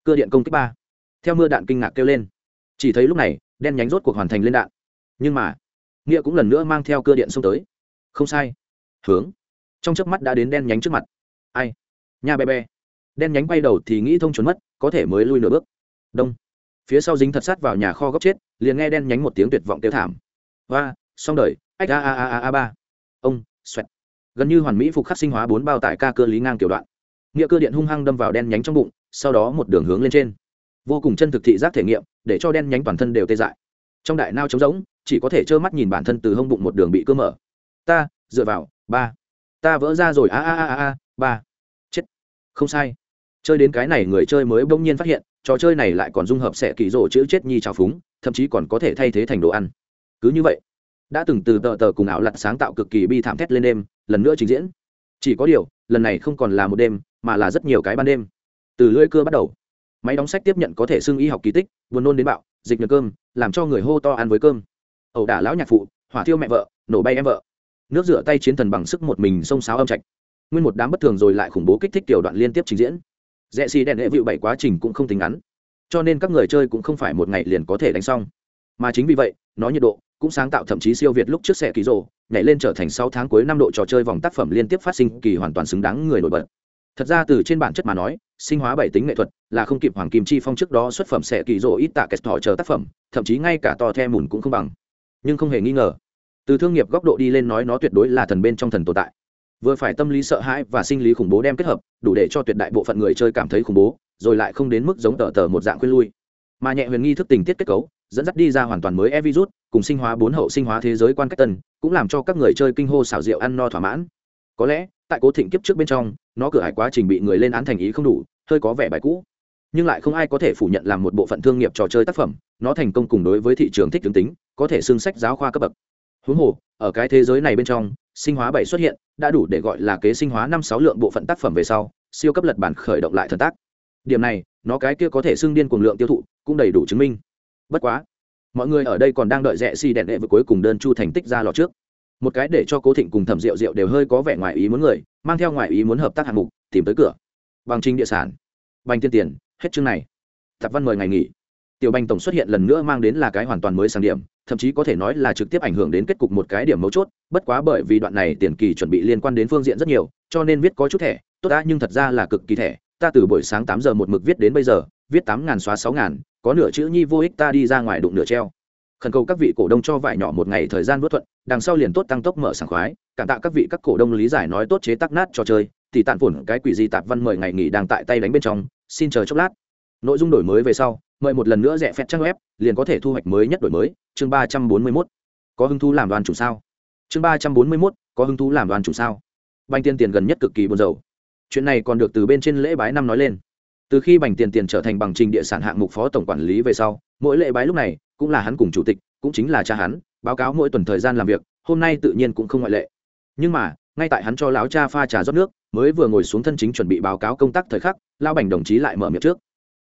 Speaker 1: Cơ điện công kích ba. Theo mưa đạn kinh ngạc kêu lên. Chỉ thấy lúc này, đen nhánh rốt cuộc hoàn thành lên đạn. Nhưng mà, nghĩa cũng lần nữa mang theo cơ điện xông tới. Không sai. Hướng. Trong chớp mắt đã đến đen nhánh trước mặt. Ai? Nha bé bé. Đen nhánh bay đầu thì nghĩ thông trốn mất, có thể mới lui nửa bước. Đông. Phía sau dính thật sát vào nhà kho góc chết, liền nghe đen nhánh một tiếng tuyệt vọng kêu thảm. Và xong đời. Ách, a a a a a, ba. Ông, xoẹt gần như hoàn mỹ phục khắc sinh hóa bốn bao tải ca cơ lý ngang kiểu đoạn. Nghĩa cơ điện hung hăng đâm vào đen nhánh trong bụng, sau đó một đường hướng lên trên. Vô cùng chân thực thị giác thể nghiệm, để cho đen nhánh toàn thân đều tê dại. Trong đại nao trống rỗng, chỉ có thể trơ mắt nhìn bản thân từ hông bụng một đường bị cơ mở. Ta, dựa vào, ba. Ta vỡ ra rồi, a a a a ba. Chết. Không sai. Chơi đến cái này người chơi mới bỗng nhiên phát hiện, trò chơi này lại còn dung hợp sẽ kỳ rỗ chữ chết nhi trào phúng, thậm chí còn có thể thay thế thành đồ ăn. Cứ như vậy đã từng từ tờ tờ cùng ảo lặt sáng tạo cực kỳ bi thảm thét lên đêm, lần nữa trình diễn. Chỉ có điều, lần này không còn là một đêm, mà là rất nhiều cái ban đêm. Từ lưỡi cưa bắt đầu, máy đóng sách tiếp nhận có thể xưng y học kỳ tích, buồn nôn đến bạo, dịch nhờ cơm, làm cho người hô to ăn với cơm. Ẩu đả lão nhạc phụ, hỏa thiêu mẹ vợ, nổ bay em vợ. Nước rửa tay chiến thần bằng sức một mình xông xáo âm trạch. Nguyên một đám bất thường rồi lại khủng bố kích thích tiểu đoạn liên tiếp trình diễn. Rẽ xì đèn hệ vịu bảy quá trình cũng không tính ngắn. Cho nên các người chơi cũng không phải một ngày liền có thể đánh xong. Mà chính vì vậy, nó nhiệt độ cũng sáng tạo thậm chí siêu việt lúc trước xe kỳ rộ nhảy lên trở thành sáu tháng cuối năm độ trò chơi vòng tác phẩm liên tiếp phát sinh kỳ hoàn toàn xứng đáng người nổi bật. Thật ra từ trên bản chất mà nói, sinh hóa bảy tính nghệ thuật là không kịp hoàng kim chi phong trước đó xuất phẩm sẽ kỳ rộ ít tạ kẹt thọ chờ tác phẩm, thậm chí ngay cả to the mùn cũng không bằng. Nhưng không hề nghi ngờ, từ thương nghiệp góc độ đi lên nói nó tuyệt đối là thần bên trong thần tồn tại. Vừa phải tâm lý sợ hãi và sinh lý khủng bố đem kết hợp, đủ để cho tuyệt đại bộ phận người chơi cảm thấy khủng bố, rồi lại không đến mức giống tờ tờ một dạng khuyên lui. Mà nhẹ huyền nghi thức tình tiết kết cấu dẫn dắt đi ra hoàn toàn mới e virus, cùng sinh hóa bốn hậu sinh hóa thế giới quan cách tân, cũng làm cho các người chơi kinh hô xảo diệu ăn no thỏa mãn. Có lẽ, tại cố thịnh kiếp trước bên trong, nó cửa hải quá trình bị người lên án thành ý không đủ, hơi có vẻ bài cũ. Nhưng lại không ai có thể phủ nhận làm một bộ phận thương nghiệp trò chơi tác phẩm, nó thành công cùng đối với thị trường thích tướng tính, có thể xương sách giáo khoa cấp bậc. Huống hồ, ở cái thế giới này bên trong, sinh hóa bảy xuất hiện, đã đủ để gọi là kế sinh hóa năm sáu lượng bộ phận tác phẩm về sau, siêu cấp lật bản khởi động lại thần tác. Điểm này, nó cái kia có thể xưng điên cuồng lượng tiêu thụ, cũng đầy đủ chứng minh bất quá, mọi người ở đây còn đang đợi rẽ xi si đèn đệ vừa cuối cùng đơn chu thành tích ra lò trước. Một cái để cho cố thịnh cùng thẩm rượu rượu đều hơi có vẻ ngoài ý muốn người, mang theo ngoài ý muốn hợp tác hạng mục, tìm tới cửa. Bằng trình địa sản. Bành tiên tiền, hết chương này. Thập văn mời ngày nghỉ. Tiểu bành tổng xuất hiện lần nữa mang đến là cái hoàn toàn mới sang điểm, thậm chí có thể nói là trực tiếp ảnh hưởng đến kết cục một cái điểm mấu chốt, bất quá bởi vì đoạn này tiền kỳ chuẩn bị liên quan đến phương diện rất nhiều, cho nên viết có chút thẻ, tốt đã nhưng thật ra là cực kỳ thẻ ta từ buổi sáng tám giờ một mực viết đến bây giờ, viết tám ngàn xóa sáu ngàn, có nửa chữ nhi vô ích ta đi ra ngoài đụng nửa treo. Khẩn cầu các vị cổ đông cho vải nhỏ một ngày thời gian vớt thuận, đằng sau liền tốt tăng tốc mở sảng khoái, cảm tạ các vị các cổ đông lý giải nói tốt chế tắc nát cho chơi, thì tàn phủn cái quỷ gì tạp văn mời ngày nghỉ đang tại tay đánh bên trong, xin chờ chốc lát. Nội dung đổi mới về sau, mời một lần nữa rẻ phép trang web, liền có thể thu hoạch mới nhất đổi mới, chương ba trăm bốn mươi mốt. Có hứng thú làm đoàn chủ sao? Chương ba trăm bốn mươi mốt, có hứng thú làm đoàn chủ sao? Banh tiên tiền gần nhất cực kỳ buồn rầu chuyện này còn được từ bên trên lễ bái năm nói lên. Từ khi bành tiền tiền trở thành bằng trình địa sản hạng mục phó tổng quản lý về sau, mỗi lễ bái lúc này cũng là hắn cùng chủ tịch, cũng chính là cha hắn, báo cáo mỗi tuần thời gian làm việc, hôm nay tự nhiên cũng không ngoại lệ. Nhưng mà, ngay tại hắn cho lão cha pha trà rót nước, mới vừa ngồi xuống thân chính chuẩn bị báo cáo công tác thời khắc lao bành đồng chí lại mở miệng trước.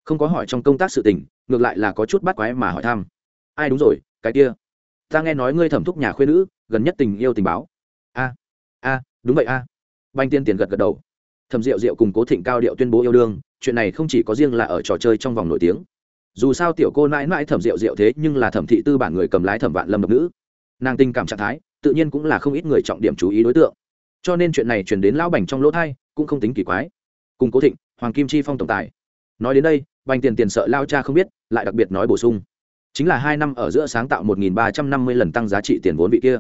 Speaker 1: Không có hỏi trong công tác sự tình, ngược lại là có chút bắt quái mà hỏi thăm. Ai đúng rồi, cái kia? Ta nghe nói ngươi thẩm thúc nhà khuyên nữ, gần nhất tình yêu tình báo. A a, đúng vậy a. À. banh tiên tiền gật gật đầu thẩm diệu diệu cùng cố thịnh cao điệu tuyên bố yêu đương, chuyện này không chỉ có riêng là ở trò chơi trong vòng nổi tiếng. Dù sao tiểu cô mãi mãi thẩm diệu diệu thế nhưng là thẩm thị tư bản người cầm lái thẩm vạn lâm độc nữ. Nàng tình cảm trạng thái, tự nhiên cũng là không ít người trọng điểm chú ý đối tượng. Cho nên chuyện này chuyển đến lão bành trong lỗ thai, cũng không tính kỳ quái. Cùng cố thịnh, hoàng kim chi phong tổng tài. Nói đến đây, bành tiền tiền sợ lao cha không biết, lại đặc biệt nói bổ sung. Chính là hai năm ở giữa sáng tạo một nghìn ba trăm năm mươi lần tăng giá trị tiền vốn vị kia.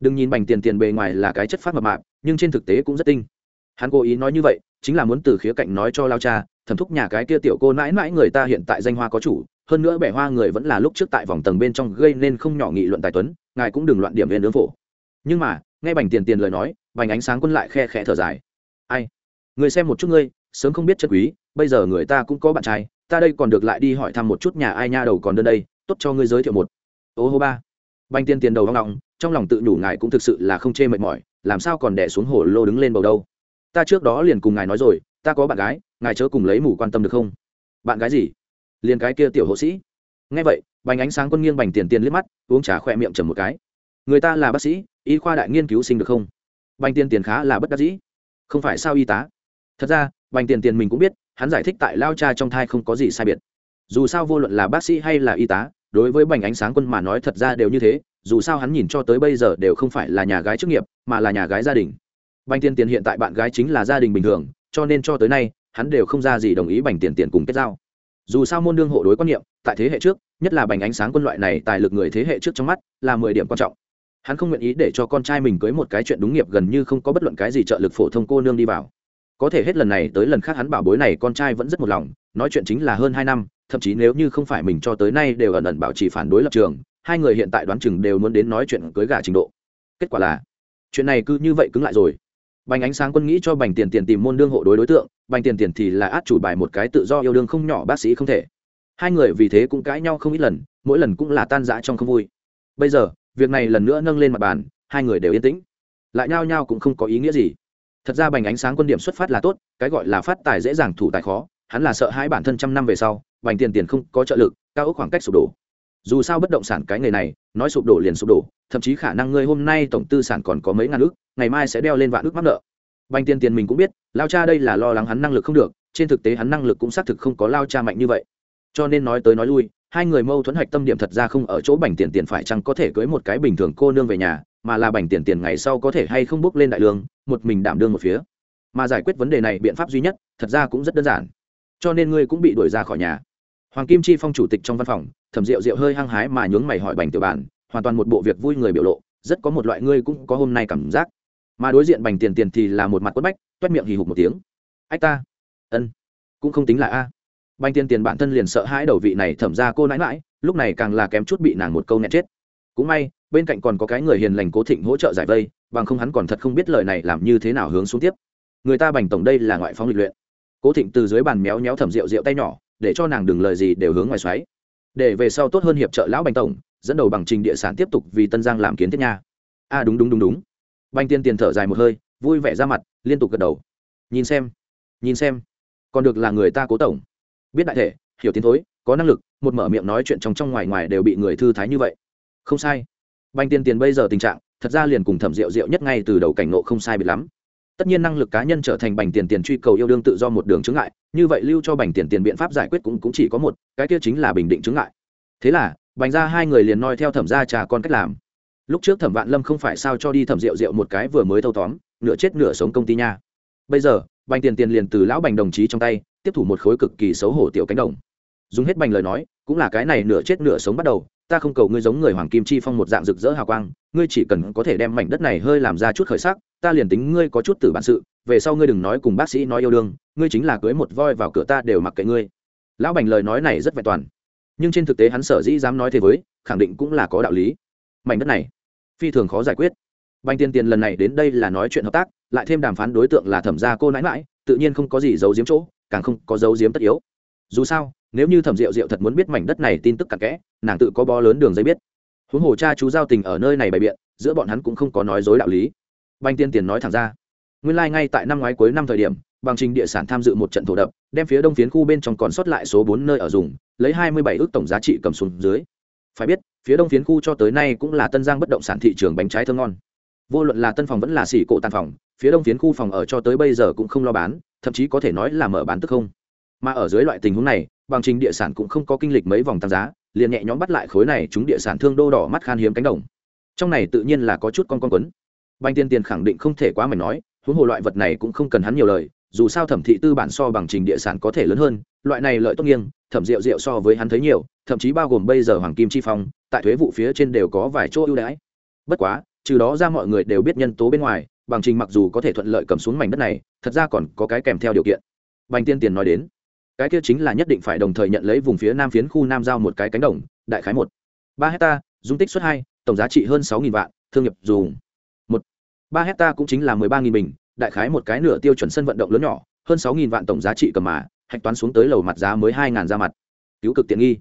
Speaker 1: Đừng nhìn bành tiền tiền bề ngoài là cái chất phát mập mạp, nhưng trên thực tế cũng rất tinh hắn cố ý nói như vậy, chính là muốn từ khía cạnh nói cho lao cha, thẩm thúc nhà cái kia tiểu cô mãi mãi người ta hiện tại danh hoa có chủ, hơn nữa bẻ hoa người vẫn là lúc trước tại vòng tầng bên trong gây nên không nhỏ nghị luận tài tuấn, ngài cũng đừng loạn điểm lên nướng phổ. Nhưng mà, nghe bành tiền tiền lời nói, bành ánh sáng quân lại khe khẽ thở dài. Ai? Người xem một chút ngươi, sớm không biết chất quý, bây giờ người ta cũng có bạn trai, ta đây còn được lại đi hỏi thăm một chút nhà ai nha đầu còn đơn đây, tốt cho ngươi giới thiệu một. Ô hô ba. Bành tiền tiền đầu hoang ngọng, trong lòng tự nhủ ngài cũng thực sự là không chê mệt mỏi, làm sao còn đẻ xuống hồ lô đứng lên bầu đâu? Ta trước đó liền cùng ngài nói rồi, ta có bạn gái, ngài chớ cùng lấy mù quan tâm được không? Bạn gái gì? Liền cái kia tiểu hộ sĩ. Ngay vậy, bành ánh sáng quân nghiêng bành tiền tiền liếc mắt, uống trà khỏe miệng chầm một cái. Người ta là bác sĩ, y khoa đại nghiên cứu sinh được không? Bành tiền tiền khá là bất đắc dĩ. Không phải sao y tá? Thật ra, bành tiền tiền mình cũng biết, hắn giải thích tại lao cha trong thai không có gì sai biệt. Dù sao vô luận là bác sĩ hay là y tá, đối với bành ánh sáng quân mà nói thật ra đều như thế, dù sao hắn nhìn cho tới bây giờ đều không phải là nhà gái chức nghiệp, mà là nhà gái gia đình bành tiền tiền hiện tại bạn gái chính là gia đình bình thường, cho nên cho tới nay, hắn đều không ra gì đồng ý bành tiền tiền cùng kết giao. Dù sao môn đương hộ đối quan niệm, tại thế hệ trước, nhất là bành ánh sáng quân loại này tài lực người thế hệ trước trong mắt, là mười điểm quan trọng. Hắn không nguyện ý để cho con trai mình cưới một cái chuyện đúng nghiệp gần như không có bất luận cái gì trợ lực phổ thông cô nương đi vào. Có thể hết lần này tới lần khác hắn bảo bối này con trai vẫn rất một lòng, nói chuyện chính là hơn hai năm, thậm chí nếu như không phải mình cho tới nay đều ẩn ẩn bảo trì phản đối lập trường, hai người hiện tại đoán chừng đều muốn đến nói chuyện cưới gả trình độ. Kết quả là, chuyện này cứ như vậy cứng lại rồi bành ánh sáng quân nghĩ cho bành tiền tiền tìm môn đương hộ đối đối tượng, bành tiền tiền thì là át chủ bài một cái tự do yêu đương không nhỏ bác sĩ không thể. Hai người vì thế cũng cãi nhau không ít lần, mỗi lần cũng là tan rã trong không vui. Bây giờ, việc này lần nữa nâng lên mặt bàn, hai người đều yên tĩnh. Lại nhao nhao cũng không có ý nghĩa gì. Thật ra bành ánh sáng quân điểm xuất phát là tốt, cái gọi là phát tài dễ dàng, thủ tài khó, hắn là sợ hai bản thân trăm năm về sau, bành tiền tiền không có trợ lực, cao ốc khoảng cách sụp đổ. Dù sao bất động sản cái nghề này, nói sụp đổ liền sụp đổ thậm chí khả năng ngươi hôm nay tổng tư sản còn có mấy ngàn ước ngày mai sẽ đeo lên vạn ước mắc nợ. Bành tiền tiền mình cũng biết, lao cha đây là lo lắng hắn năng lực không được, trên thực tế hắn năng lực cũng xác thực không có lao cha mạnh như vậy. Cho nên nói tới nói lui, hai người mâu thuẫn hạch tâm điểm thật ra không ở chỗ bành tiền tiền phải chăng có thể cưới một cái bình thường cô nương về nhà, mà là bành tiền tiền ngày sau có thể hay không bước lên đại lương, một mình đảm đương một phía. Mà giải quyết vấn đề này biện pháp duy nhất, thật ra cũng rất đơn giản. Cho nên ngươi cũng bị đuổi ra khỏi nhà. Hoàng kim chi phong chủ tịch trong văn phòng thẩm rượu rượu hơi hăng hái mà nhướng mày hỏi bành tiểu bản hoàn toàn một bộ việc vui người biểu lộ, rất có một loại ngươi cũng có hôm nay cảm giác. Mà đối diện bành tiền tiền thì là một mặt quất bách, toét miệng hì hục một tiếng. Ách ta, ân, cũng không tính là a. Bành tiền tiền bản thân liền sợ hãi đầu vị này thẩm ra cô nãi mãi lúc này càng là kém chút bị nàng một câu nẹt chết. Cũng may, bên cạnh còn có cái người hiền lành cố thịnh hỗ trợ giải vây, bằng không hắn còn thật không biết lời này làm như thế nào hướng xuống tiếp. Người ta bành tổng đây là ngoại phóng lịch luyện. Cố thịnh từ dưới bàn méo méo thẩm rượu rượu tay nhỏ, để cho nàng đừng lời gì đều hướng ngoài xoáy. Để về sau tốt hơn hiệp trợ lão bành tổng dẫn đầu bằng trình địa sản tiếp tục vì tân giang làm kiến thiết nha. A đúng đúng đúng đúng. Bành tiên tiền thở dài một hơi vui vẻ ra mặt liên tục gật đầu. Nhìn xem nhìn xem còn được là người ta cố tổng. Biết đại thể hiểu tiến thối có năng lực một mở miệng nói chuyện trong trong ngoài ngoài đều bị người thư thái như vậy. Không sai. Bành tiên tiền bây giờ tình trạng thật ra liền cùng thẩm rượu rượu nhất ngay từ đầu cảnh ngộ không sai biệt lắm. Tất nhiên năng lực cá nhân trở thành bành tiền tiền truy cầu yêu đương tự do một đường chứng ngại như vậy lưu cho bành tiền tiền biện pháp giải quyết cũng, cũng chỉ có một cái kia chính là bình định chứng ngại. Thế là bành ra hai người liền noi theo thẩm gia trà con cách làm. Lúc trước thẩm vạn lâm không phải sao cho đi thẩm rượu rượu một cái vừa mới thâu tóm, nửa chết nửa sống công ty nha. Bây giờ, bành tiền tiền liền từ lão bành đồng chí trong tay, tiếp thủ một khối cực kỳ xấu hổ tiểu cánh đồng. Dùng hết bành lời nói, cũng là cái này nửa chết nửa sống bắt đầu, ta không cầu ngươi giống người hoàng kim chi phong một dạng rực rỡ hào quang, ngươi chỉ cần có thể đem mảnh đất này hơi làm ra chút khởi sắc, ta liền tính ngươi có chút tử bản sự, về sau ngươi đừng nói cùng bác sĩ nói yêu đương, ngươi chính là cưới một voi vào cửa ta đều mặc kệ ngươi. Lão bành lời nói này rất vẹn toàn nhưng trên thực tế hắn sở dĩ dám nói thế với, khẳng định cũng là có đạo lý. Mảnh đất này, phi thường khó giải quyết. Bành tiền tiền lần này đến đây là nói chuyện hợp tác, lại thêm đàm phán đối tượng là thẩm gia cô nãi mãi tự nhiên không có gì giấu giếm chỗ, càng không có giấu giếm tất yếu. Dù sao, nếu như thẩm rượu rượu thật muốn biết mảnh đất này tin tức cặn kẽ, nàng tự có bó lớn đường dây biết. Huống hồ cha chú giao tình ở nơi này bày biện, giữa bọn hắn cũng không có nói dối đạo lý. Banh tiên tiền nói thẳng ra, nguyên lai、like、ngay tại năm ngoái cuối năm thời điểm, bằng trình địa sản tham dự một trận thổ đập, đem phía đông phiến khu bên trong còn sót lại số bốn nơi ở dùng lấy hai mươi bảy ước tổng giá trị cầm xuống dưới. Phải biết, phía đông phiến khu cho tới nay cũng là tân giang bất động sản thị trường bánh trái thơ ngon. Vô luận là tân phòng vẫn là xỉ cộ tàn phòng, phía đông phiến khu phòng ở cho tới bây giờ cũng không lo bán, thậm chí có thể nói là mở bán tức không. Mà ở dưới loại tình huống này, bằng trình địa sản cũng không có kinh lịch mấy vòng tăng giá, liền nhẹ nhõm bắt lại khối này chúng địa sản thương đô đỏ mắt khan hiếm cánh đồng. Trong này tự nhiên là có chút con con quấn. Banh tiên tiền khẳng định không thể quá mảnh nói, huống hồ loại vật này cũng không cần hắn nhiều lời, dù sao thẩm thị tư bản so bằng trình địa sản có thể lớn hơn loại này lợi tốt nghiêng, thẩm rượu rượu so với hắn thấy nhiều, thậm chí bao gồm bây giờ hoàng kim chi phong, tại thuế vụ phía trên đều có vài chỗ ưu đãi. Bất quá, trừ đó ra mọi người đều biết nhân tố bên ngoài, bằng trình mặc dù có thể thuận lợi cầm xuống mảnh đất này, thật ra còn có cái kèm theo điều kiện. Bành tiên tiền nói đến, cái kia chính là nhất định phải đồng thời nhận lấy vùng phía nam phiến khu nam giao một cái cánh đồng, đại khái một. Ba hecta, dung tích suất hai, tổng giá trị hơn sáu vạn, thương nghiệp dùng một. Ba hecta cũng chính là mười ba bình, đại khái một cái nửa tiêu chuẩn sân vận động lớn nhỏ, hơn sáu vạn tổng giá trị cầm mà hạch toán xuống tới lầu mặt giá mới hai ra mặt. Cứu cực tiện nghi.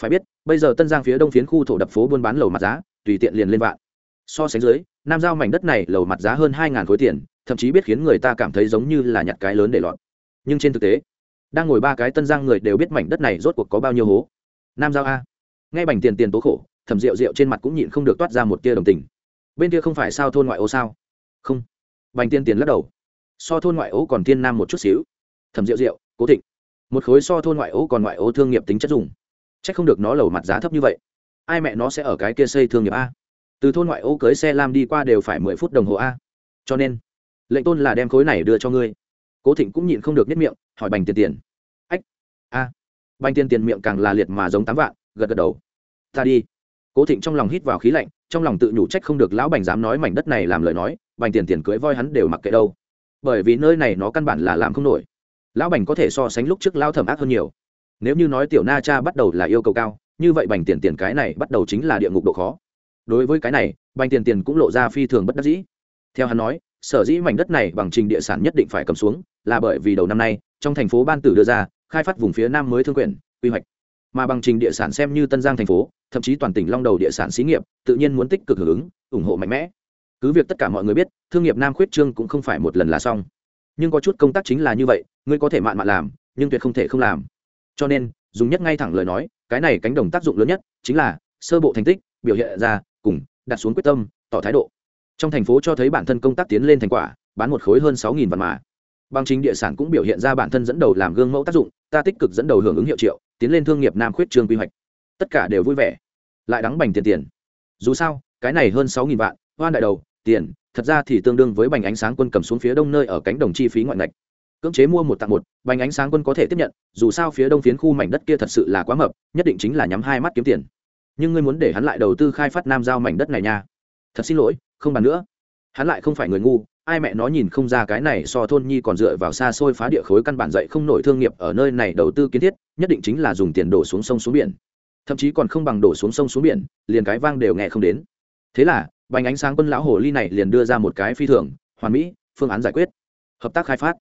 Speaker 1: Phải biết, bây giờ tân giang phía đông phiến khu thổ đập phố buôn bán lầu mặt giá, tùy tiện liền lên vạn. So sánh dưới, nam giao mảnh đất này lầu mặt giá hơn hai khối tiền, thậm chí biết khiến người ta cảm thấy giống như là nhặt cái lớn để lọt. Nhưng trên thực tế, đang ngồi ba cái tân giang người đều biết mảnh đất này rốt cuộc có bao nhiêu hố. Nam giao a. Ngay bành tiền tiền tố khổ, thầm rượu rượu trên mặt cũng nhịn không được toát ra một tia đồng tình. Bên kia không phải sao thôn ngoại ô sao? Không. Bành tiền tiền lắc đầu. So thôn ngoại ô còn tiên nam một chút xíu. Thầm rượu rượu cố thịnh. Một khối so thôn ngoại ô còn ngoại ô thương nghiệp tính chất dùng. C h ắ c không được nó lầu mặt giá thấp như vậy. Ai mẹ nó sẽ ở cái kia xây thương nghiệp a? Từ thôn ngoại ô cưới xe lam đi qua đều phải mười phút đồng hồ a. Cho nên, lệnh tôn là đem khối này đưa cho ngươi. Cố thịnh cũng nhịn không được nhất miệng, hỏi bành tiền tiền. Ách, a. Bành tiền tiền miệng càng là liệt mà giống tám vạn, gật gật đầu. Ta đi. Cố thịnh trong lòng hít vào khí lạnh, trong lòng tự nhủ trách không được lão bành dám nói mảnh đất này làm lời nói, bành tiền tiền cưới voi hắn đều mặc kệ đâu. Bởi vì nơi này nó căn bản là làm không nổi lão bành có thể so sánh lúc trước lao thẩm ác hơn nhiều. Nếu như nói tiểu na cha bắt đầu là yêu cầu cao, như vậy bành tiền tiền cái này bắt đầu chính là địa ngục độ khó. Đối với cái này, bành tiền tiền cũng lộ ra phi thường bất đắc dĩ. Theo hắn nói, sở dĩ mảnh đất này bằng trình địa sản nhất định phải cầm xuống, là bởi vì đầu năm nay, trong thành phố ban tử đưa ra, khai phát vùng phía nam mới thương quyền, quy hoạch. Mà bằng trình địa sản xem như tân giang thành phố, thậm chí toàn tỉnh long đầu địa sản xí nghiệp, tự nhiên muốn tích cực hưởng ứng, ủng hộ mạnh mẽ. Cứ việc tất cả mọi người biết, thương nghiệp nam khuyết trương cũng không phải một lần là xong nhưng có chút công tác chính là như vậy, ngươi có thể mạn mạn làm, nhưng tuyệt không thể không làm. Cho nên, dùng nhất ngay thẳng lời nói, cái này cánh đồng tác dụng lớn nhất chính là sơ bộ thành tích, biểu hiện ra, cùng, đặt xuống quyết tâm, tỏ thái độ. Trong thành phố cho thấy bản thân công tác tiến lên thành quả, bán một khối hơn sáu nghìn vạn mà. Bằng chính địa sản cũng biểu hiện ra bản thân dẫn đầu làm gương mẫu tác dụng, ta tích cực dẫn đầu hưởng ứng hiệu triệu, tiến lên thương nghiệp nam khuyết trương quy hoạch. Tất cả đều vui vẻ. Lại đắng bành tiền tiền. Dù sao, cái này hơn sáu nghìn vạn, hoan đại đầu, tiền thật ra thì tương đương với bành ánh sáng quân cầm xuống phía đông nơi ở cánh đồng chi phí ngoại ngạch. Cưỡng chế mua một tặng một, bành ánh sáng quân có thể tiếp nhận, dù sao phía đông phiến khu mảnh đất kia thật sự là quá mập, nhất định chính là nhắm hai mắt kiếm tiền. Nhưng ngươi muốn để hắn lại đầu tư khai phát nam giao mảnh đất này nha. Thật xin lỗi, không bàn nữa. Hắn lại không phải người ngu, ai mẹ nó nhìn không ra cái này so thôn nhi còn dựa vào xa xôi phá địa khối căn bản dậy không nổi thương nghiệp ở nơi này đầu tư kiến thiết, nhất định chính là dùng tiền đổ xuống sông xuống biển. Thậm chí còn không bằng đổ xuống sông xuống biển, liền cái vang đều nghe không đến. Thế là bánh ánh sáng quân lão hồ ly này liền đưa ra một cái phi thường hoàn mỹ phương án giải quyết. Hợp tác khai phát.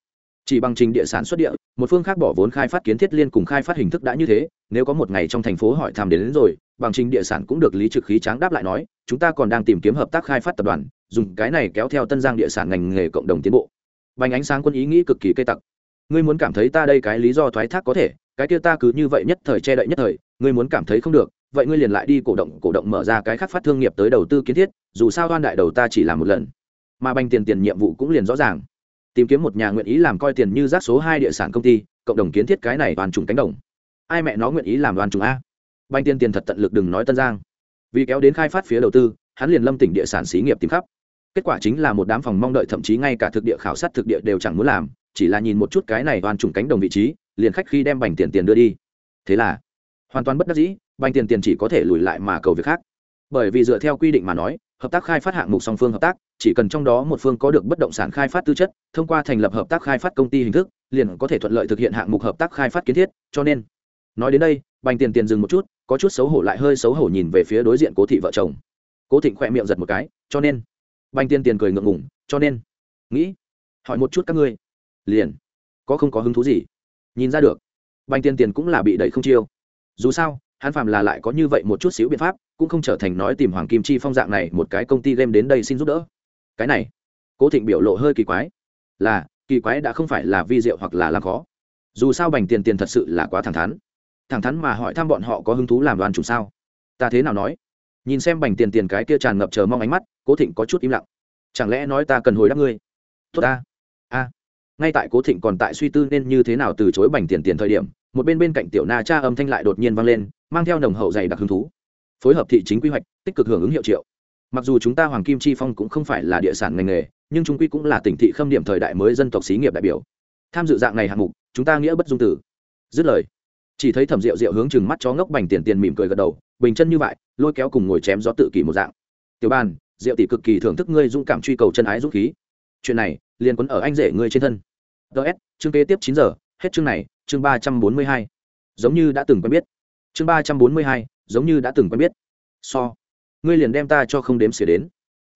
Speaker 1: Chỉ bằng trình địa sản xuất địa một phương khác bỏ vốn khai phát kiến thiết liên cùng khai phát hình thức đã như thế nếu có một ngày trong thành phố hỏi tham đến, đến rồi bằng trình địa sản cũng được lý trực khí tráng đáp lại nói chúng ta còn đang tìm kiếm hợp tác khai phát tập đoàn dùng cái này kéo theo tân giang địa sản ngành nghề cộng đồng tiến bộ. Bánh ánh sáng quân ý nghĩ cực kỳ cây tặc. Ngươi muốn cảm thấy ta đây cái lý do thoái thác có thể cái kia ta cứ như vậy nhất thời che đậy nhất thời ngươi muốn cảm thấy không được vậy ngươi liền lại đi cổ động cổ động mở ra cái khác phát thương nghiệp tới đầu tư kiến thiết, dù sao đoan đại đầu ta chỉ làm một lần. Mà bành tiền tiền nhiệm vụ cũng liền rõ ràng. Tìm kiếm một nhà nguyện ý làm coi tiền như rác số hai địa sản công ty, cộng đồng kiến thiết cái này toàn trùng cánh đồng. Ai mẹ nó nguyện ý làm đoàn trùng a? Bành tiền tiền thật tận lực đừng nói tân giang. Vì kéo đến khai phát phía đầu tư, hắn liền lâm tỉnh địa sản xí nghiệp tìm khắp. Kết quả chính là một đám phòng mong đợi thậm chí ngay cả thực địa khảo sát thực địa đều chẳng muốn làm, chỉ là nhìn một chút cái này toàn trùng cánh đồng vị trí, liền khách khi đem bành tiền tiền đưa đi. Thế là, hoàn toàn bất đắc dĩ bành tiền tiền chỉ có thể lùi lại mà cầu việc khác. Bởi vì dựa theo quy định mà nói, hợp tác khai phát hạng mục song phương hợp tác, chỉ cần trong đó một phương có được bất động sản khai phát tư chất, thông qua thành lập hợp tác khai phát công ty hình thức, liền có thể thuận lợi thực hiện hạng mục hợp tác khai phát kiến thiết, cho nên, nói đến đây, bành tiền tiền dừng một chút, có chút xấu hổ lại hơi xấu hổ nhìn về phía đối diện cố thị vợ chồng. Cố thịnh khỏe miệng giật một cái, cho nên, bành tiền tiền cười ngượng ngủng cho nên, nghĩ, hỏi một chút các ngươi, liền, có không có hứng thú gì? Nhìn ra được, bành tiền tiền cũng là bị đẩy không chiêu. Dù sao hắn phàm là lại có như vậy một chút xíu biện pháp, cũng không trở thành nói tìm hoàng kim chi phong dạng này một cái công ty game đến đây xin giúp đỡ. Cái này, cố thịnh biểu lộ hơi kỳ quái. Là, kỳ quái đã không phải là vi diệu hoặc là làm khó. Dù sao bành tiền tiền thật sự là quá thẳng thắn. Thẳng thắn mà hỏi thăm bọn họ có hứng thú làm đoàn chủ sao? Ta thế nào nói? Nhìn xem bành tiền tiền cái kia tràn ngập chờ mong ánh mắt, cố thịnh có chút im lặng. Chẳng lẽ nói ta cần hồi đáp ngươi? Tốt ta. A. Ngay tại cố thịnh còn tại suy tư nên như thế nào từ chối bành tiền tiền thời điểm, một bên bên cạnh tiểu na cha âm thanh lại đột nhiên vang lên mang theo nồng hậu dày đặc hứng thú, phối hợp thị chính quy hoạch, tích cực hưởng ứng hiệu triệu. Mặc dù chúng ta hoàng kim chi phong cũng không phải là địa sản ngành nghề, nhưng chúng quy cũng là tỉnh thị khâm điểm thời đại mới dân tộc xí nghiệp đại biểu. Tham dự dạng này hạng mục, chúng ta nghĩa bất dung tử. Dứt lời, chỉ thấy thẩm rượu rượu hướng chừng mắt chó ngốc bành tiền tiền mỉm cười gật đầu, bình chân như vậy, lôi kéo cùng ngồi chém gió tự kỷ một dạng. Tiểu ban rượu tỷ cực kỳ thưởng thức ngươi dũng cảm truy cầu chân ái dũng khí. Chuyện này, liền quấn ở anh rể ngươi trên thân. Ts chương kế tiếp chín giờ, hết chương này, chương ba trăm bốn mươi hai. Giống như đã từng quen biết chương ba trăm bốn mươi hai, giống như đã từng quen biết. So, ngươi liền đem ta cho không đếm xỉa đến.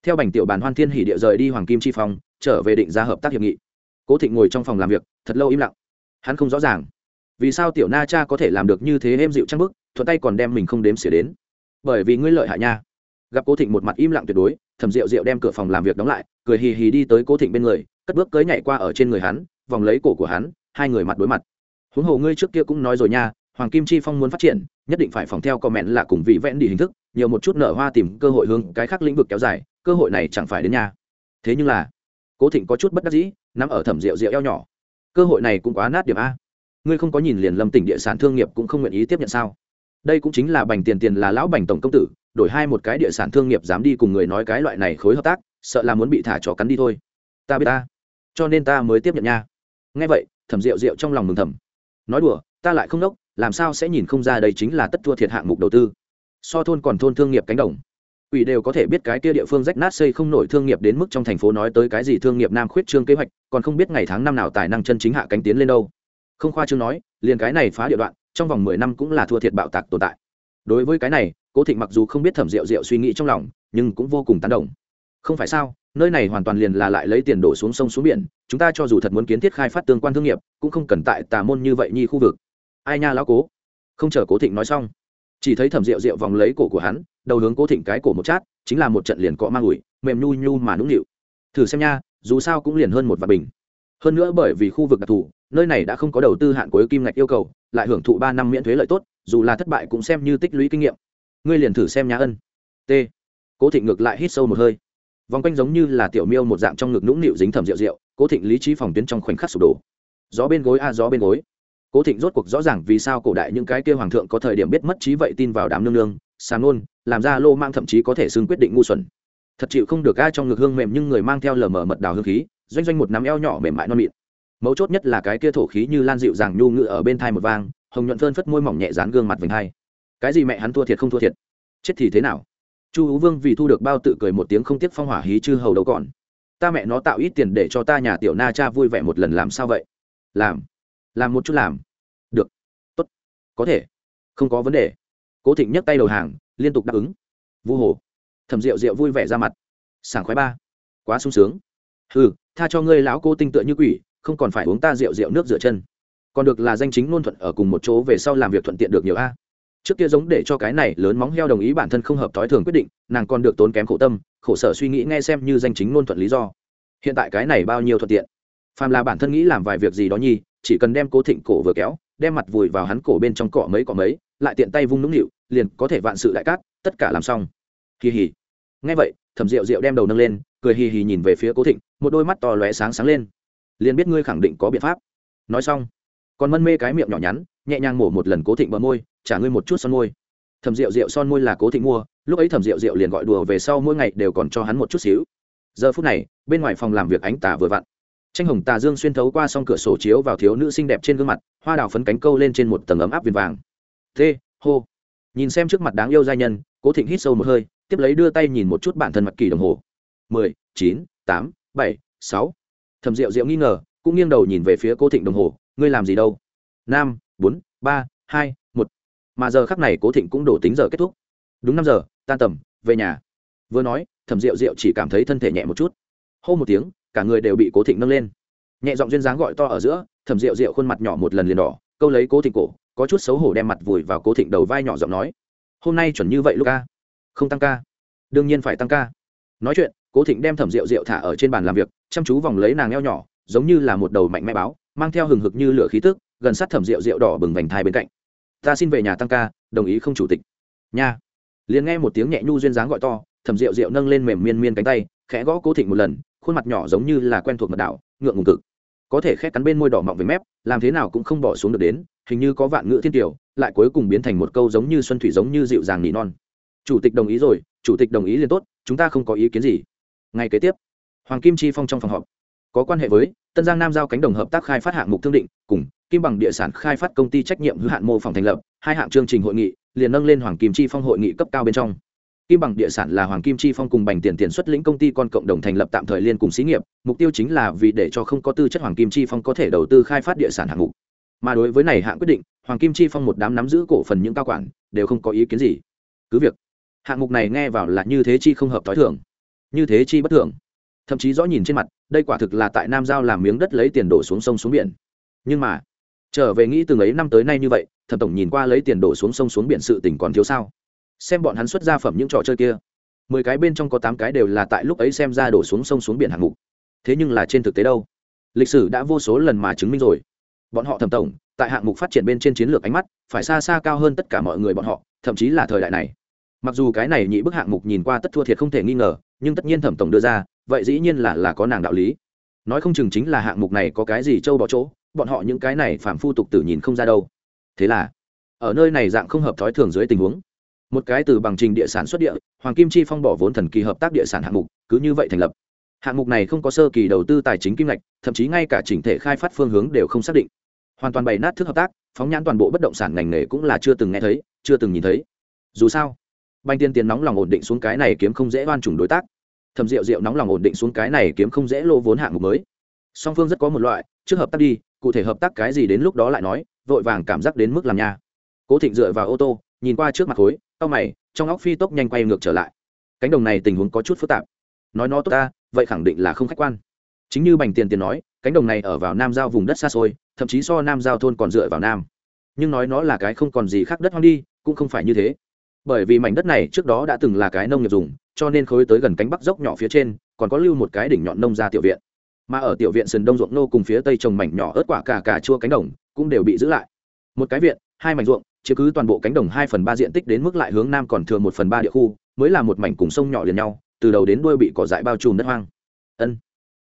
Speaker 1: Theo bành tiểu bàn hoan thiên hỉ địa rời đi hoàng kim chi phòng trở về định ra hợp tác hiệp nghị. Cố thịnh ngồi trong phòng làm việc, thật lâu im lặng. Hắn không rõ ràng, vì sao tiểu na cha có thể làm được như thế êm dịu trăng bức, thuận tay còn đem mình không đếm xỉa đến. Bởi vì ngươi lợi hại nha. Gặp cố thịnh một mặt im lặng tuyệt đối, thầm rượu rượu đem cửa phòng làm việc đóng lại, cười hì hì đi tới cố thịnh bên người, cất bước cưới nhảy qua ở trên người hắn, vòng lấy cổ của hắn, hai người mặt đối mặt. Huống hồ ngươi trước kia cũng nói rồi nha hoàng kim chi phong muốn phát triển, nhất định phải phòng theo comment là cùng vị vẽn đi hình thức, nhiều một chút nở hoa tìm cơ hội hướng cái khác lĩnh vực kéo dài, cơ hội này chẳng phải đến nha thế nhưng là, cố thịnh có chút bất đắc dĩ nằm ở thẩm rượu rượu eo nhỏ. Cơ hội này cũng quá nát điểm a. Ngươi không có nhìn liền lâm tỉnh địa sản thương nghiệp cũng không nguyện ý tiếp nhận sao? Đây cũng chính là bành tiền tiền là lão bành tổng công tử, đổi hai một cái địa sản thương nghiệp dám đi cùng người nói cái loại này khối hợp tác, sợ là muốn bị thả chó cắn đi thôi. Ta biết ta, cho nên ta mới tiếp nhận nha. Nghe vậy, thẩm rượu rượu trong lòng mừng thầm. Nói đùa, ta lại không đốc làm sao sẽ nhìn không ra đây chính là tất thua thiệt hạng mục đầu tư? So thôn còn thôn thương nghiệp cánh đồng. Ủy đều có thể biết cái kia địa phương rách nát xây không nổi thương nghiệp đến mức trong thành phố nói tới cái gì thương nghiệp nam khuyết trương kế hoạch, còn không biết ngày tháng năm nào tài năng chân chính hạ cánh tiến lên đâu. Không khoa trương nói, liền cái này phá địa đoạn, trong vòng mười năm cũng là thua thiệt bạo tạc tồn tại. Đối với cái này, cố thịnh mặc dù không biết thẩm rượu rượu suy nghĩ trong lòng, nhưng cũng vô cùng tán đồng. Không phải sao, nơi này hoàn toàn liền là lại lấy tiền đổ xuống sông xuống biển, chúng ta cho dù thật muốn kiến thiết khai phát tương quan thương nghiệp, cũng không cần tại tà môn như vậy nhi khu vực ai nha lão cố? Không chờ cố thịnh nói xong, chỉ thấy thẩm rượu rượu vòng lấy cổ của hắn, đầu hướng cố thịnh cái cổ một chát, chính là một trận liền cọ mang ủi, mềm nhu nhu mà nũng nịu. Thử xem nha, dù sao cũng liền hơn một vạn bình. Hơn nữa bởi vì khu vực đặc thù, nơi này đã không có đầu tư hạn cuối kim ngạch yêu cầu, lại hưởng thụ ba năm miễn thuế lợi tốt, dù là thất bại cũng xem như tích lũy kinh nghiệm. Ngươi liền thử xem nhá ân. T. Cố thịnh ngược lại hít sâu một hơi. Vòng quanh giống như là tiểu miêu một dạng trong ngực nũng nịu dính thẩm rượu rượu cố thịnh lý trí phòng tuyến trong khoảnh khắc sụp đổ. Gió bên gối a, gió bên gối cố thịnh rốt cuộc rõ ràng vì sao cổ đại những cái kia hoàng thượng có thời điểm biết mất trí vậy tin vào đám nương nương sàn nôn, làm ra lô mang thậm chí có thể xưng quyết định ngu xuẩn. Thật chịu không được ai trong ngực hương mềm nhưng người mang theo lờ mờ mật đào hương khí, doanh doanh một nắm eo nhỏ mềm mại non mịn. Mấu chốt nhất là cái kia thổ khí như lan dịu dàng nhu ngự ở bên thai một vang, hồng nhuận phơn phất môi mỏng nhẹ dán gương mặt vành hai. Cái gì mẹ hắn thua thiệt không thua thiệt? Chết thì thế nào? Chu hú vương vì thu được bao tự cười một tiếng không tiếc phong hỏa hí chư hầu đâu còn. Ta mẹ nó tạo ít tiền để cho ta nhà tiểu na cha vui vẻ một lần làm sao vậy? Làm làm một chút làm. Được. Tốt. Có thể. Không có vấn đề. Cố thịnh nhấc tay đầu hàng, liên tục đáp ứng. Vu hồ. Thầm rượu rượu vui vẻ ra mặt. Sảng khoái ba. Quá sung sướng. Ừ tha cho ngươi lão cô tinh tựa như quỷ, không còn phải uống ta rượu rượu nước rửa chân. Còn được là danh chính luôn thuận ở cùng một chỗ về sau làm việc thuận tiện được nhiều a. Trước kia giống để cho cái này lớn móng heo đồng ý bản thân không hợp thói thường quyết định, nàng còn được tốn kém khổ tâm, khổ sở suy nghĩ nghe xem như danh chính luôn thuận lý do. Hiện tại cái này bao nhiêu thuận tiện? Phàm là bản thân nghĩ làm vài việc gì đó nhi chỉ cần đem cố thịnh cổ vừa kéo, đem mặt vùi vào hắn cổ bên trong cọ mấy cọ mấy, lại tiện tay vung nũng nịu, liền có thể vạn sự đại cát, tất cả làm xong. Kỳ hỉ ngay vậy, thẩm rượu rượu đem đầu nâng lên, cười hì hì nhìn về phía cố thịnh, một đôi mắt to lóe sáng sáng lên. Liền biết ngươi khẳng định có biện pháp. Nói xong, còn mân mê cái miệng nhỏ nhắn, nhẹ nhàng mổ một lần cố thịnh bờ môi, trả ngươi một chút son môi. Thẩm rượu rượu son môi là cố thịnh mua, lúc ấy thẩm rượu rượu liền gọi đùa về sau mỗi ngày đều còn cho hắn một chút xíu. Giờ phút này, bên ngoài phòng làm việc ánh tà vừa vặn tranh hồng tà dương xuyên thấu qua s cửa sổ chiếu vào thiếu nữ xinh đẹp trên gương mặt, hoa đào phấn cánh câu lên trên một tầng ấm áp viền vàng. T hô. Nhìn xem trước mặt đáng yêu giai nhân, cố thịnh hít sâu một hơi, tiếp lấy đưa tay nhìn một chút bản thân mặt kỳ đồng hồ. Mười, chín, tám, bảy, sáu. Thầm rượu rượu nghi ngờ, cũng nghiêng đầu nhìn về phía cố thịnh đồng hồ. Ngươi làm gì đâu? Năm, bốn, ba, hai, một. Mà giờ khắc này cố thịnh cũng đổ tính giờ kết thúc. Đúng năm giờ, tan tầm, về nhà. Vừa nói, thẩm rượu rượu chỉ cảm thấy thân thể nhẹ một chút. Hô một tiếng cả người đều bị cố thịnh nâng lên nhẹ giọng duyên dáng gọi to ở giữa thẩm rượu rượu khuôn mặt nhỏ một lần liền đỏ câu lấy cố thịnh cổ có chút xấu hổ đem mặt vùi vào cố thịnh đầu vai nhỏ giọng nói hôm nay chuẩn như vậy lúc ca không tăng ca đương nhiên phải tăng ca nói chuyện cố thịnh đem thẩm rượu rượu thả ở trên bàn làm việc chăm chú vòng lấy nàng eo nhỏ giống như là một đầu mạnh mẽ báo mang theo hừng hực như lửa khí tức gần sát thẩm rượu rượu đỏ bừng vành thai bên cạnh ta xin về nhà tăng ca đồng ý không chủ tịch nha liền nghe một tiếng nhẹ nhu duyên dáng gọi to thẩm rượu rượu nâng lên mềm miên miên cánh tay khẽ gõ cố thịnh một lần, khuôn mặt nhỏ giống như là quen thuộc mật đạo, ngượng ngùng cực. Có thể khét cắn bên môi đỏ mọng với mép, làm thế nào cũng không bỏ xuống được đến, hình như có vạn ngữ thiên tiểu, lại cuối cùng biến thành một câu giống như xuân thủy giống như dịu dàng nỉ non. Chủ tịch đồng ý rồi, chủ tịch đồng ý liền tốt, chúng ta không có ý kiến gì. Ngay kế tiếp, hoàng kim chi phong trong phòng họp. Có quan hệ với tân giang nam giao cánh đồng hợp tác khai phát hạng mục thương định, cùng kim bằng địa sản khai phát công ty trách nhiệm hữu hạn mô phỏng thành lập, hai hạng chương trình hội nghị, liền nâng lên hoàng kim chi phong hội nghị cấp cao bên trong kim bằng địa sản là hoàng kim chi phong cùng bành tiền tiền xuất lĩnh công ty con cộng đồng thành lập tạm thời liên cùng xí nghiệp, mục tiêu chính là vì để cho không có tư chất hoàng kim chi phong có thể đầu tư khai phát địa sản hạng mục. Mà đối với này hạng quyết định, hoàng kim chi phong một đám nắm giữ cổ phần những cao quản, đều không có ý kiến gì. Cứ việc, hạng mục này nghe vào là như thế chi không hợp t h i thường, như thế chi bất thường. Thậm chí rõ nhìn trên mặt, đây quả thực là tại nam giao làm miếng đất lấy tiền đổ xuống sông xuống biển. Nhưng mà, trở về nghĩ từng ấy năm tới nay như vậy, thẩm tổng nhìn qua lấy tiền đổ xuống sông xuống biển sự tỉnh còn thiếu sao? Xem bọn hắn xuất ra phẩm những trò chơi kia. Mười cái bên trong có tám cái đều là tại lúc ấy xem ra đổ xuống sông xuống biển hạng mục. Thế nhưng là trên thực tế đâu? Lịch sử đã vô số lần mà chứng minh rồi. Bọn họ thẩm tổng, tại hạng mục phát triển bên trên chiến lược ánh mắt, phải xa xa cao hơn tất cả mọi người bọn họ, thậm chí là thời đại này. Mặc dù cái này nhị bức hạng mục nhìn qua tất thua thiệt không thể nghi ngờ, nhưng tất nhiên thẩm tổng đưa ra, vậy dĩ nhiên là là có nàng đạo lý. Nói không chừng chính là hạng mục này có cái gì trâu bỏ chỗ, bọn họ những cái này phản phu tục tử nhìn không ra đâu. Thế là, ở nơi này dạng không hợp thói thường dưới tình huống một cái từ bằng trình địa sản xuất địa, hoàng kim chi phong bỏ vốn thần kỳ hợp tác địa sản hạng mục, cứ như vậy thành lập. Hạng mục này không có sơ kỳ đầu tư tài chính kim ngạch, thậm chí ngay cả chỉnh thể khai phát phương hướng đều không xác định. Hoàn toàn bày nát thức hợp tác, phóng nhãn toàn bộ bất động sản ngành nghề cũng là chưa từng nghe thấy, chưa từng nhìn thấy. Dù sao, banh tiên tiền nóng lòng ổn định xuống cái này kiếm không dễ oan trùng đối tác. Thầm rượu rượu nóng lòng ổn định xuống cái này kiếm không dễ lô vốn hạng mục mới. Song phương rất có một loại, trước hợp tác đi, cụ thể hợp tác cái gì đến lúc đó lại nói, vội vàng cảm giác đến mức làm nha cố thịnh dựa vào ô tô nhìn qua trước mặt khối, tao mày, trong óc phi tốc nhanh quay ngược trở lại. Cánh đồng này tình huống có chút phức tạp. Nói nó tốt ta, vậy khẳng định là không khách quan. Chính như bành tiền tiền nói, cánh đồng này ở vào nam giao vùng đất xa xôi, thậm chí so nam giao thôn còn dựa vào nam. Nhưng nói nó là cái không còn gì khác đất hoang đi, cũng không phải như thế. Bởi vì mảnh đất này trước đó đã từng là cái nông nghiệp dùng, cho nên khối tới gần cánh bắc dốc nhỏ phía trên, còn có lưu một cái đỉnh nhọn nông ra tiểu viện. Mà ở tiểu viện sườn đông ruộng nô cùng phía tây trồng mảnh nhỏ ớt quả cà cà chua cánh đồng, cũng đều bị giữ lại. Một cái viện, hai mảnh ruộng chứ cứ toàn bộ cánh đồng hai phần ba diện tích đến mức lại hướng nam còn thừa một phần ba địa khu, mới là một mảnh cùng sông nhỏ liền nhau, từ đầu đến đuôi bị cỏ dại bao trùm đất hoang. Ân.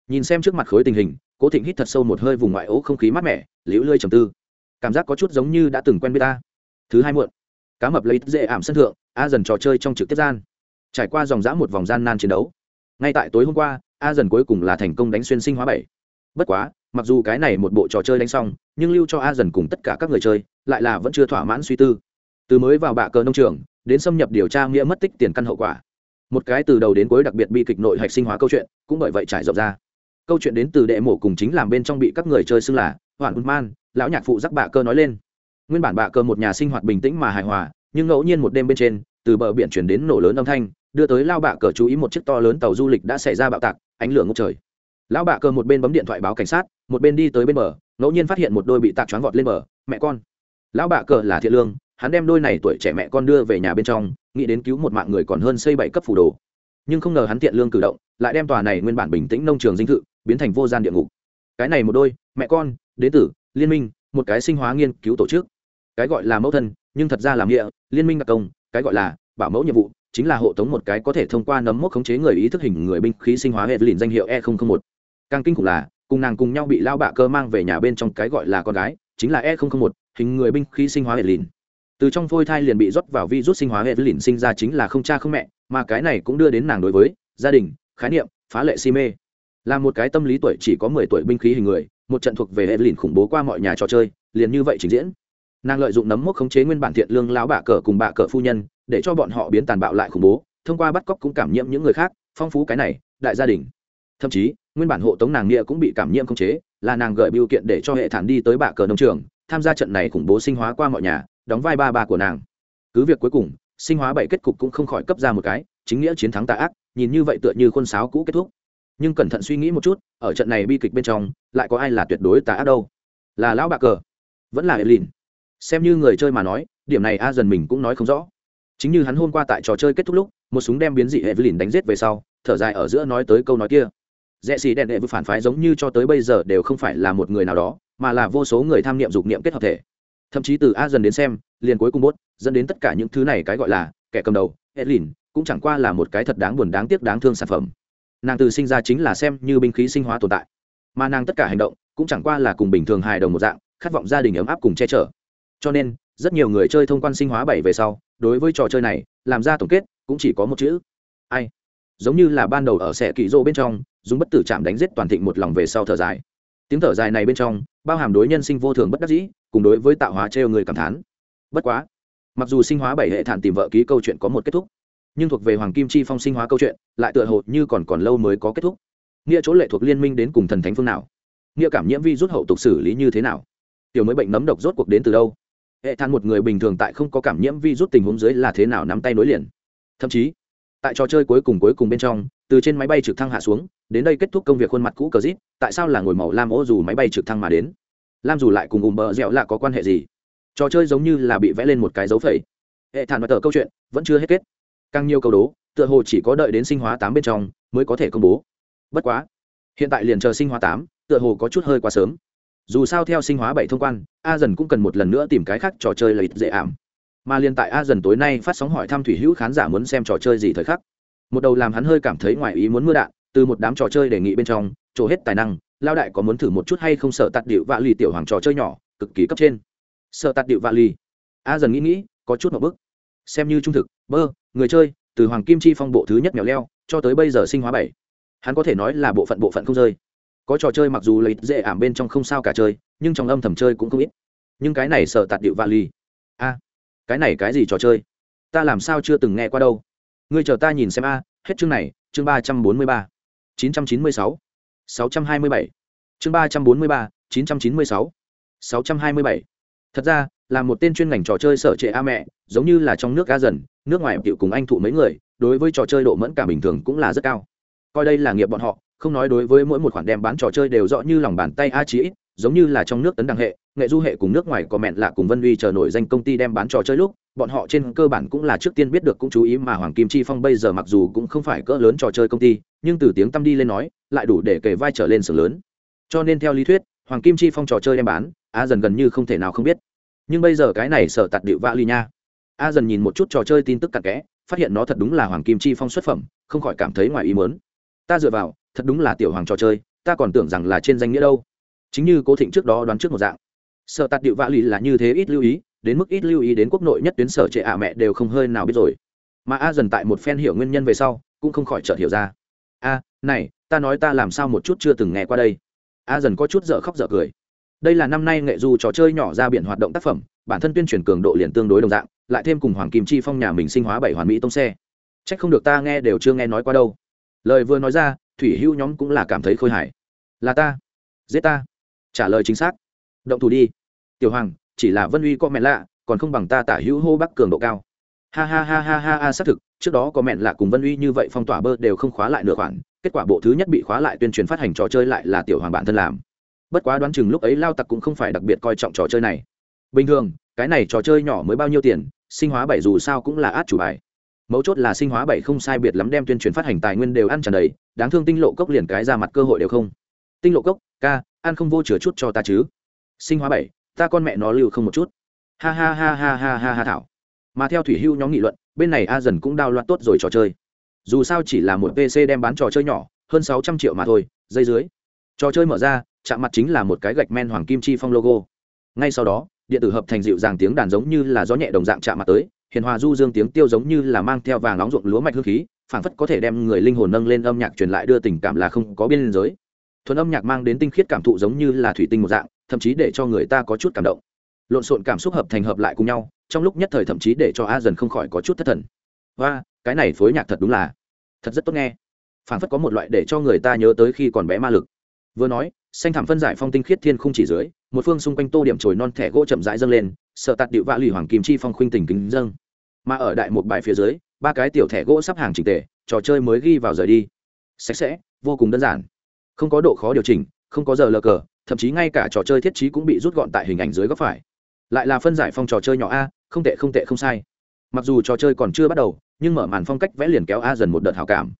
Speaker 1: Nhìn xem trước mặt khối tình hình, cố thịnh hít thật sâu một hơi vùng ngoại ố không khí mát mẻ, liễu lơi trầm tư. Cảm giác có chút giống như đã từng quen biết ta. Thứ hai muộn. Cá mập lấy dễ ảm sân thượng, a dần trò chơi trong trực tiếp gian. Trải qua dòng dã một vòng gian nan chiến đấu. Ngay tại tối hôm qua, a dần cuối cùng là thành công đánh xuyên sinh hóa bảy. Bất quá, mặc dù cái này một bộ trò chơi đánh xong, nhưng lưu cho a dần cùng tất cả các người chơi lại là vẫn chưa thỏa mãn suy tư. Từ mới vào bạ cờ nông trường, đến xâm nhập điều tra nghĩa mất tích tiền căn hậu quả. Một cái từ đầu đến cuối đặc biệt bi kịch nội hạch sinh hóa câu chuyện, cũng bởi vậy trải rộng ra. Câu chuyện đến từ đệ mổ cùng chính làm bên trong bị các người chơi xưng là hoạn man, lão nhạc phụ giác bạ cơ nói lên. Nguyên bản bạ cơ một nhà sinh hoạt bình tĩnh mà hài hòa, nhưng ngẫu nhiên một đêm bên trên, từ bờ biển chuyển đến nổ lớn âm thanh, đưa tới lao bạ cờ chú ý một chiếc to lớn tàu du lịch đã xảy ra bạo tạc, ánh lửa ngốc trời. Lão bạ cờ một bên bấm điện thoại báo cảnh sát, một bên đi tới bên bờ, ngẫu nhiên phát hiện một đôi bị tạc choáng vọt lên bờ, mẹ con lão bạ cờ là thiện lương, hắn đem đôi này tuổi trẻ mẹ con đưa về nhà bên trong, nghĩ đến cứu một mạng người còn hơn xây bảy cấp phủ đồ. Nhưng không ngờ hắn thiện lương cử động, lại đem tòa này nguyên bản bình tĩnh nông trường dinh thự biến thành vô gian địa ngục. Cái này một đôi, mẹ con, đế tử, liên minh, một cái sinh hóa nghiên cứu tổ chức. Cái gọi là mẫu thân, nhưng thật ra làm nghĩa, liên minh đặc công, cái gọi là bảo mẫu nhiệm vụ, chính là hộ tống một cái có thể thông qua nấm mốc khống chế người ý thức hình người binh khí sinh hóa hệ lìn danh hiệu e một. Càng kinh khủng là, cùng nàng cùng nhau bị lao bạ cơ mang về nhà bên trong cái gọi là con gái chính là e một, hình người binh khí sinh hóa hệ lìn. Từ trong phôi thai liền bị rót vào virus sinh hóa hệ lìn sinh ra chính là không cha không mẹ, mà cái này cũng đưa đến nàng đối với gia đình, khái niệm, phá lệ si mê. Là một cái tâm lý tuổi chỉ có mười tuổi binh khí hình người, một trận thuộc về hệ lìn khủng bố qua mọi nhà trò chơi, liền như vậy trình diễn. Nàng lợi dụng nấm mốc khống chế nguyên bản thiện lương lão bạ cờ cùng bạ cờ phu nhân, để cho bọn họ biến tàn bạo lại khủng bố, thông qua bắt cóc cũng cảm nhiễm những người khác, phong phú cái này, đại gia đình. Thậm chí, nguyên bản hộ tống nàng nghĩa cũng bị cảm nhiễm khống chế là nàng gửi biểu kiện để cho hệ thản đi tới bạ cờ nông trường, tham gia trận này khủng bố sinh hóa qua mọi nhà, đóng vai ba ba của nàng. Cứ việc cuối cùng, sinh hóa bảy kết cục cũng không khỏi cấp ra một cái, chính nghĩa chiến thắng tà ác, nhìn như vậy tựa như khuôn sáo cũ kết thúc. Nhưng cẩn thận suy nghĩ một chút, ở trận này bi kịch bên trong, lại có ai là tuyệt đối tà ác đâu? Là lão bạ cờ, vẫn là lìn xem như người chơi mà nói, điểm này a dần mình cũng nói không rõ. Chính như hắn hôm qua tại trò chơi kết thúc lúc, một súng đem biến dị hệ lìn đánh giết về sau, thở dài ở giữa nói tới câu nói kia rẽ xì đèn đệ vừa phản phái giống như cho tới bây giờ đều không phải là một người nào đó, mà là vô số người tham niệm dục niệm kết hợp thể. Thậm chí từ a dần đến xem, liền cuối cùng bốt, dẫn đến tất cả những thứ này cái gọi là kẻ cầm đầu, edlin, cũng chẳng qua là một cái thật đáng buồn đáng tiếc đáng thương sản phẩm. Nàng từ sinh ra chính là xem như binh khí sinh hóa tồn tại, mà nàng tất cả hành động cũng chẳng qua là cùng bình thường hài đồng một dạng, khát vọng gia đình ấm áp cùng che chở. Cho nên, rất nhiều người chơi thông quan sinh hóa bảy về sau, đối với trò chơi này, làm ra tổng kết, cũng chỉ có một chữ. Ai? Giống như là ban đầu ở sẻ kỳ rô bên trong dùng bất tử chạm đánh giết toàn thịnh một lòng về sau thở dài. Tiếng thở dài này bên trong, bao hàm đối nhân sinh vô thường bất đắc dĩ, cùng đối với tạo hóa trêu người cảm thán. Bất quá, mặc dù sinh hóa bảy hệ thản tìm vợ ký câu chuyện có một kết thúc, nhưng thuộc về hoàng kim chi phong sinh hóa câu chuyện, lại tựa hồ như còn còn lâu mới có kết thúc. Nghĩa chỗ lệ thuộc liên minh đến cùng thần thánh phương nào? Nghĩa cảm nhiễm vi rút hậu tục xử lý như thế nào? Tiểu mới bệnh nấm độc rốt cuộc đến từ đâu? Hệ than một người bình thường tại không có cảm nhiễm vi rút tình huống dưới là thế nào nắm tay nối liền? Thậm chí, tại trò chơi cuối cùng cuối cùng bên trong từ trên máy bay trực thăng hạ xuống, đến đây kết thúc công việc khuôn mặt cũ cờ rít, tại sao là ngồi màu lam ô dù máy bay trực thăng mà đến? Lam dù lại cùng ùm bờ dẻo là có quan hệ gì? Trò chơi giống như là bị vẽ lên một cái dấu phẩy. Hệ thản và tờ câu chuyện, vẫn chưa hết kết. Càng nhiều câu đố, tựa hồ chỉ có đợi đến sinh hóa tám bên trong mới có thể công bố. Bất quá, hiện tại liền chờ sinh hóa tám, tựa hồ có chút hơi quá sớm. Dù sao theo sinh hóa bảy thông quan, a dần cũng cần một lần nữa tìm cái khác trò chơi lợi dễ ảm. Mà liền tại a dần tối nay phát sóng hỏi thăm thủy hữu khán giả muốn xem trò chơi gì thời khắc một đầu làm hắn hơi cảm thấy ngoài ý muốn mưa đạn, từ một đám trò chơi đề nghị bên trong, trổ hết tài năng lao đại có muốn thử một chút hay không sợ tạt điệu vạ lì tiểu hoàng trò chơi nhỏ, cực kỳ cấp trên. Sợ tạt điệu vạ lì. A dần nghĩ nghĩ, có chút một bức xem như trung thực, bơ, người chơi, từ hoàng kim chi phong bộ thứ nhất mèo leo, cho tới bây giờ sinh hóa bảy. Hắn có thể nói là bộ phận bộ phận không rơi. Có trò chơi mặc dù lấy dễ ảm bên trong không sao cả chơi, nhưng trong âm thầm chơi cũng không ít. Nhưng cái này sợ tạt điệu vali a, cái này cái gì trò chơi? Ta làm sao chưa từng nghe qua đâu ngươi chờ ta nhìn xem a, hết chương này, chương ba trăm bốn mươi ba, chín trăm chín mươi sáu sáu trăm hai mươi bảy. Chương ba trăm bốn mươi ba, chín trăm chín mươi sáu sáu trăm hai mươi bảy. Thật ra, là một tên chuyên ngành trò chơi sở trệ a mẹ, giống như là trong nước ga dần, nước ngoài tiểu cùng anh thụ mấy người, đối với trò chơi độ mẫn cả bình thường cũng là rất cao. Coi đây là nghiệp bọn họ, không nói đối với mỗi một khoản đem bán trò chơi đều rõ như lòng bàn tay a chí giống như là trong nước tấn đăng hệ, nghệ du hệ cùng nước ngoài có mẹn lạ cùng vân uy chờ nổi danh công ty đem bán trò chơi lúc bọn họ trên cơ bản cũng là trước tiên biết được cũng chú ý mà hoàng kim chi phong bây giờ mặc dù cũng không phải cỡ lớn trò chơi công ty, nhưng từ tiếng tăm đi lên nói, lại đủ để kể vai trở lên sưởng lớn. Cho nên theo lý thuyết, hoàng kim chi phong trò chơi đem bán, a dần gần như không thể nào không biết. Nhưng bây giờ cái này sở tạt điệu vạ ly nha. A dần nhìn một chút trò chơi tin tức cặn kẽ, phát hiện nó thật đúng là hoàng kim chi phong xuất phẩm, không khỏi cảm thấy ngoài ý mớn ta dựa vào, thật đúng là tiểu hoàng trò chơi, ta còn tưởng rằng là trên danh nghĩa đâu. Chính như cố thịnh trước đó đoán trước một dạng. Sợ tạt điệu vạ ly là như thế ít lưu ý đến mức ít lưu ý đến quốc nội nhất tuyến sở trệ ạ mẹ đều không hơi nào biết rồi. Mà a dần tại một phen hiểu nguyên nhân về sau, cũng không khỏi chợt hiểu ra. A, này, ta nói ta làm sao một chút chưa từng nghe qua đây? A dần có chút dở khóc dở cười. Đây là năm nay nghệ du trò chơi nhỏ ra biển hoạt động tác phẩm, bản thân tuyên truyền cường độ liền tương đối đồng dạng, lại thêm cùng hoàng kim chi phong nhà mình sinh hóa bảy hoàn mỹ tông xe. C h ắ c không được ta nghe đều chưa nghe nói qua đâu. Lời vừa nói ra, thủy hưu nhóm cũng là cảm thấy khôi hài. Là ta, giết ta. Trả lời chính xác. Động thủ đi. Tiểu hoàng chỉ là vân uy có mẹ lạ, còn không bằng ta tả hữu hô bắc cường độ cao. Ha ha ha ha ha ha, xác thực, trước đó có mẹn lạ cùng vân uy như vậy phong tỏa bơ đều không khóa lại nửa khoản, kết quả bộ thứ nhất bị khóa lại tuyên truyền phát hành trò chơi lại là tiểu hoàng bản thân làm. Bất quá đoán chừng lúc ấy lao tặc cũng không phải đặc biệt coi trọng trò chơi này. Bình thường, cái này trò chơi nhỏ mới bao nhiêu tiền, sinh hóa bảy dù sao cũng là át chủ bài. Mấu chốt là sinh hóa bảy không sai biệt lắm đem tuyên truyền phát hành tài nguyên đều ăn tràn đầy, đáng thương tinh lộ cốc liền cái ra mặt cơ hội đều không. Tinh lộ cốc, ca, ăn không vô chứa chút cho ta chứ. Sinh hóa bảy ta con mẹ nó lưu không một chút. Ha ha ha ha ha ha ha thảo. Mà theo thủy hưu nhóm nghị luận, bên này a dần cũng đao loạt tốt rồi trò chơi. Dù sao chỉ là một pc đem bán trò chơi nhỏ, hơn sáu trăm triệu mà thôi, dây dưới. Trò chơi mở ra, chạm mặt chính là một cái gạch men hoàng kim chi phong logo. Ngay sau đó, điện tử hợp thành dịu dàng tiếng đàn giống như là gió nhẹ đồng dạng chạm mặt tới, hiền hòa du dương tiếng tiêu giống như là mang theo vàng nóng ruộng lúa mạch hương khí, phảng phất có thể đem người linh hồn nâng lên âm nhạc truyền lại đưa tình cảm là không có biên giới. Thuần âm nhạc mang đến tinh khiết cảm thụ giống như là thủy tinh một dạng thậm chí để cho người ta có chút cảm động. Lộn xộn cảm xúc hợp thành hợp lại cùng nhau, trong lúc nhất thời thậm chí để cho a dần không khỏi có chút thất thần. Và cái này phối nhạc thật đúng là, thật rất tốt nghe. Phản phất có một loại để cho người ta nhớ tới khi còn bé ma lực. Vừa nói, xanh thảm phân giải phong tinh khiết thiên không chỉ dưới, một phương xung quanh tô điểm trồi non thẻ gỗ chậm rãi dâng lên sợ tạt điệu vạ lì hoàng kim chi phong khuynh tình kính dâng. Mà ở đại một bài phía dưới, ba cái tiểu thẻ gỗ sắp hàng trình tề, trò chơi mới ghi vào rời đi. Sạch sẽ, vô cùng đơn giản. Không có độ khó điều chỉnh, không có giờ lờ cờ thậm chí ngay cả trò chơi thiết trí cũng bị rút gọn tại hình ảnh dưới góc phải. Lại là phân giải phong trò chơi nhỏ a, không tệ không tệ không sai. Mặc dù trò chơi còn chưa bắt đầu, nhưng mở màn phong cách vẽ liền kéo a dần một đợt hào cảm.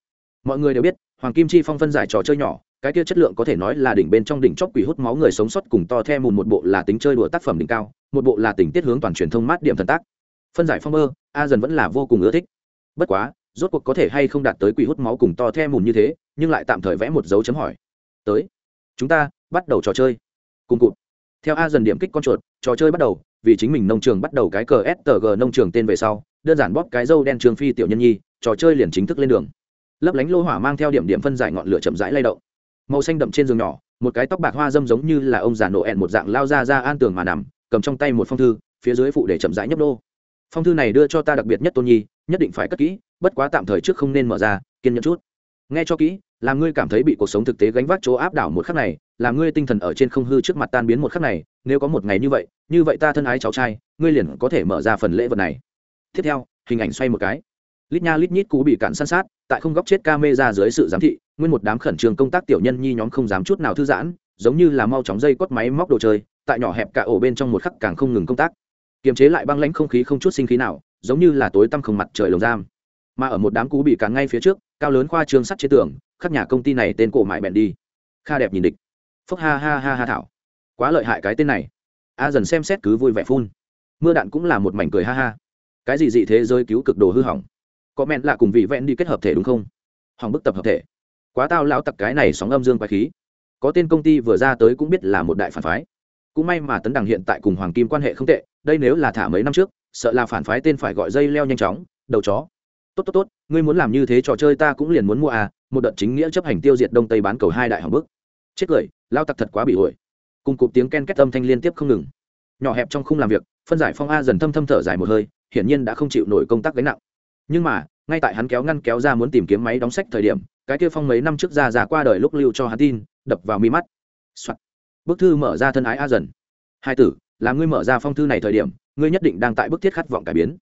Speaker 1: Mọi người đều biết, hoàng kim chi phong phân giải trò chơi nhỏ, cái kia chất lượng có thể nói là đỉnh bên trong đỉnh chóp quỷ hút máu người sống sót cùng to the mùn một bộ là tính chơi đùa tác phẩm đỉnh cao, một bộ là tình tiết hướng toàn truyền thông mát điểm thần tác. Phân giải phong mơ, a dần vẫn là vô cùng ưa thích. Bất quá, rốt cuộc có thể hay không đạt tới quỷ hút máu cùng to the mùn như thế, nhưng lại tạm thời vẽ một dấu chấm hỏi. Tới, chúng ta bắt đầu trò chơi. Cùng cụt. Theo a dần điểm kích con chuột, trò chơi bắt đầu, vì chính mình nông trường bắt đầu cái cờ stg nông trường tên về sau, đơn giản bóp cái dâu đen trường phi tiểu nhân nhi, trò chơi liền chính thức lên đường. Lấp lánh lô hỏa mang theo điểm điểm phân giải ngọn lửa chậm rãi lay động. Màu xanh đậm trên giường nhỏ, một cái tóc bạc hoa dâm giống như là ông già nổ ẹn một dạng lao ra ra an tường mà nằm, cầm trong tay một phong thư, phía dưới phụ để chậm rãi nhấp đô phong thư này đưa cho ta đặc biệt nhất tôn nhi, nhất định phải cất kỹ, bất quá tạm thời trước không nên mở ra, kiên nhẫn chút. Nghe cho kỹ, làm ngươi cảm thấy bị cuộc sống thực tế gánh vác chỗ áp đảo một khắc này làm ngươi tinh thần ở trên không hư trước mặt tan biến một khắc này, nếu có một ngày như vậy như vậy ta thân ái cháu trai, ngươi liền có thể mở ra phần lễ vật này. Tiếp theo, hình ảnh xoay một cái. Lít nha lít nhít cú bị cản san sát, tại không góc chết ca mê ra dưới sự giám thị, nguyên một đám khẩn trương công tác tiểu nhân nhi nhóm không dám chút nào thư giãn, giống như là mau chóng dây cốt máy móc đồ chơi, tại nhỏ hẹp cả ổ bên trong một khắc càng không ngừng công tác. Kiềm chế lại băng lãnh không khí không chút sinh khí nào, giống như là tối tăm không mặt trời lồng giam. Mà ở một đám cú bị cản ngay phía trước, cao lớn khoa trương sắt chế tường, khắc nhà công ty này tên cổ mại bèn đi. Kha đẹp nhìn địch phúc ha ha ha ha thảo. Quá lợi hại cái tên này. A dần xem xét cứ vui vẻ phun. Mưa đạn cũng là một mảnh cười ha ha. Cái gì dị thế giới cứu cực đồ hư hỏng? Có mẹn là cùng vị vẹn đi kết hợp thể đúng không? Hỏng bức tập hợp thể. Quá tao lão tặc cái này sóng âm dương quái khí. Có tên công ty vừa ra tới cũng biết là một đại phản phái. Cũng may mà tấn đằng hiện tại cùng hoàng kim quan hệ không tệ, đây nếu là thả mấy năm trước, sợ là phản phái tên phải gọi dây leo nhanh chóng, đầu chó. Tốt tốt tốt, ngươi muốn làm như thế trò chơi ta cũng liền muốn mua à một đợt chính nghĩa chấp hành tiêu diệt đông tây bán cầu hai đại hỏng bức chết cười, lao tặc thật quá bị ổi. Cùng cụp tiếng ken két âm thanh liên tiếp không ngừng. Nhỏ hẹp trong khung làm việc, phân giải phong a dần thâm thâm thở dài một hơi, hiển nhiên đã không chịu nổi công tác gánh nặng. Nhưng mà, ngay tại hắn kéo ngăn kéo ra muốn tìm kiếm máy đóng sách thời điểm, cái kia phong mấy năm trước ra ra qua đời lúc lưu cho hắn tin, đập vào mi mắt、Soạn. bức thư mở ra thân ái a dần. Hai tử, là ngươi mở ra phong thư này thời điểm, ngươi nhất định đang tại bức thiết khát vọng cải biến.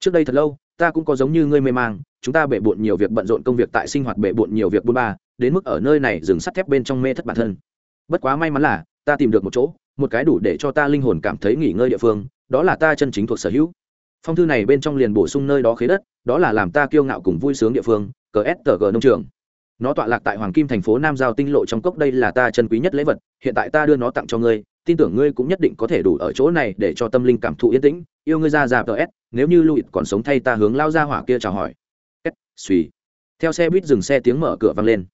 Speaker 1: Trước đây thật lâu, ta cũng có giống như ngươi mê mang, chúng ta bể bộn nhiều việc bận rộn công việc tại sinh hoạt bể bộn nhiều việc buôn ba đến mức ở nơi này dừng sắt thép bên trong mê thất bản thân. Bất quá may mắn là, ta tìm được một chỗ, một cái đủ để cho ta linh hồn cảm thấy nghỉ ngơi địa phương, đó là ta chân chính thuộc sở hữu. Phong thư này bên trong liền bổ sung nơi đó khế đất, đó là làm ta kiêu ngạo cùng vui sướng địa phương, cờ s tờ g nông trường. Nó tọa lạc tại hoàng kim thành phố nam giao tinh lộ trong cốc, đây là ta chân quý nhất lễ vật, hiện tại ta đưa nó tặng cho ngươi, tin tưởng ngươi cũng nhất định có thể đủ ở chỗ này để cho tâm linh cảm thụ yên tĩnh. Yêu ngươi ra ra ts nếu như lụi còn sống thay ta hướng lao ra hỏa kia chào hỏi. S suy. Theo xe buýt dừng xe, tiếng mở cửa vang lên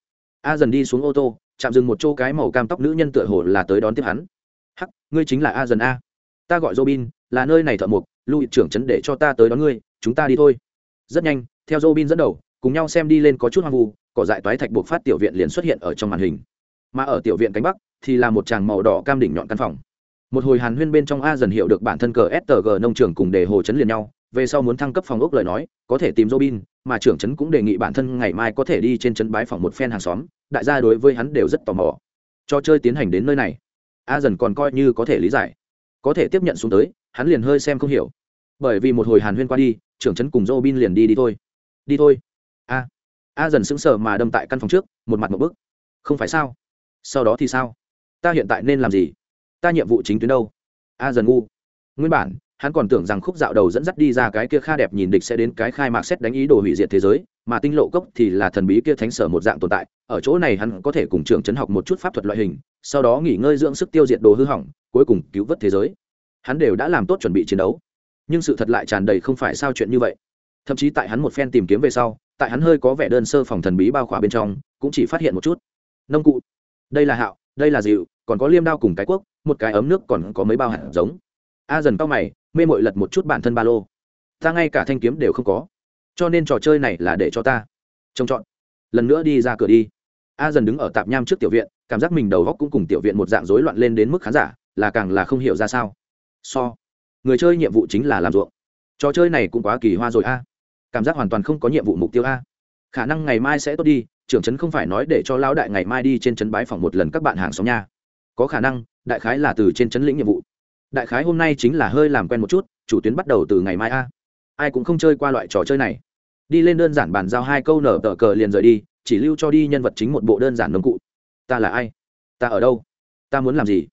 Speaker 1: a dần đi xuống ô tô, chạm dừng một chỗ cái màu cam tóc nữ nhân tựa hồ là tới đón tiếp hắn. Hắc, ngươi chính là a dần a. Ta gọi robin, là nơi này thợ mộc lụi trưởng trấn để cho ta tới đón ngươi, chúng ta đi thôi. Rất nhanh, theo robin dẫn đầu, cùng nhau xem đi lên có chút hoang vu, cỏ dại toái thạch buộc phát tiểu viện liền xuất hiện ở trong màn hình. Mà ở tiểu viện cánh bắc, thì là một tràng màu đỏ cam đỉnh nhọn căn phòng. Một hồi hàn huyên bên trong a dần hiểu được bản thân cờ stg nông trường cùng đề hồ chấn liền nhau, về sau muốn thăng cấp phòng ốc lời nói, có thể tìm robin mà trưởng trấn cũng đề nghị bản thân ngày mai có thể đi trên trấn bái phòng một phen hàng xóm, đại gia đối với hắn đều rất tò mò. Cho chơi tiến hành đến nơi này, a dần còn coi như có thể lý giải. Có thể tiếp nhận xuống tới, hắn liền hơi xem không hiểu. Bởi vì một hồi hàn huyên qua đi, trưởng trấn cùng robin liền đi đi thôi. Đi thôi. A a dần sững sờ mà đâm tại căn phòng trước, một mặt một bức. Không phải sao? Sau đó thì sao? Ta hiện tại nên làm gì? Ta nhiệm vụ chính tuyến đâu? A dần ngu. Nguyên bản hắn còn tưởng rằng khúc dạo đầu dẫn dắt đi ra cái kia kha đẹp nhìn địch sẽ đến cái khai mạc xét đánh ý đồ hủy diệt thế giới, mà tinh lộ cốc thì là thần bí kia thánh sở một dạng tồn tại, ở chỗ này hắn có thể cùng trưởng trấn học một chút pháp thuật loại hình, sau đó nghỉ ngơi dưỡng sức tiêu diệt đồ hư hỏng, cuối cùng cứu vớt thế giới. Hắn đều đã làm tốt chuẩn bị chiến đấu, nhưng sự thật lại tràn đầy không phải sao chuyện như vậy. Thậm chí tại hắn một phen tìm kiếm về sau, tại hắn hơi có vẻ đơn sơ phòng thần bí bao khỏa bên trong, cũng chỉ phát hiện một chút. Nông cụ. Đây là hạo, đây là dịu, còn có liêm đao cùng cái cuốc một cái ấm nước còn có mấy bao hạt giống. A dần cao mày mê mội lật một chút bản thân ba lô. Ta ngay cả thanh kiếm đều không có. Cho nên trò chơi này là để cho ta. Trông chọn. Lần nữa đi ra cửa đi. A dần đứng ở tạp nham trước tiểu viện, cảm giác mình đầu góc cũng cùng tiểu viện một dạng rối loạn lên đến mức khán giả, là càng là không hiểu ra sao. So, người chơi nhiệm vụ chính là làm ruộng. Trò chơi này cũng quá kỳ hoa rồi a. Cảm giác hoàn toàn không có nhiệm vụ mục tiêu a. Khả năng ngày mai sẽ tốt đi, trưởng trấn không phải nói để cho lão đại ngày mai đi trên trấn bái phòng một lần các bạn hàng xóm nha. Có khả năng, đại khái là từ trên trấn lĩnh nhiệm vụ đại khái hôm nay chính là hơi làm quen một chút, chủ tuyến bắt đầu từ ngày mai a. Ai cũng không chơi qua loại trò chơi này. Đi lên đơn giản bàn giao hai câu nở tờ cờ liền rời đi, chỉ lưu cho đi nhân vật chính một bộ đơn giản nông cụ. Ta là ai? Ta ở đâu? Ta muốn làm gì?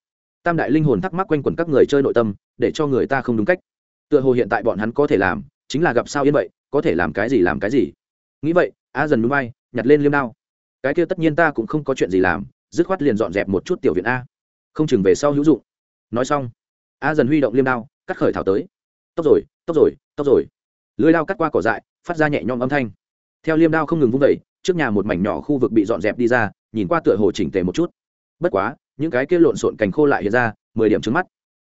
Speaker 1: Tam đại linh hồn thắc mắc quanh quẩn các người chơi nội tâm, để cho người ta không đúng cách. Tựa hồ hiện tại bọn hắn có thể làm, chính là gặp sao yên vậy, có thể làm cái gì làm cái gì. Nghĩ vậy, a dần núi bay, nhặt lên liêm đao. Cái kia tất nhiên ta cũng không có chuyện gì làm, dứt khoát liền dọn dẹp một chút tiểu viện a. Không chừng về sau hữu dụng. Nói xong a dần huy động liêm đao, cắt khởi thảo tới. Tốc rồi tốc rồi tốc rồi. Lưới đao cắt qua cỏ dại, phát ra nhẹ nhõm âm thanh. Theo liêm đao không ngừng vung vẩy trước nhà một mảnh nhỏ khu vực bị dọn dẹp đi ra, nhìn qua tựa hồ chỉnh tề một chút. Bất quá, những cái kia lộn xộn cành khô lại hiện ra, mười điểm trứng mắt.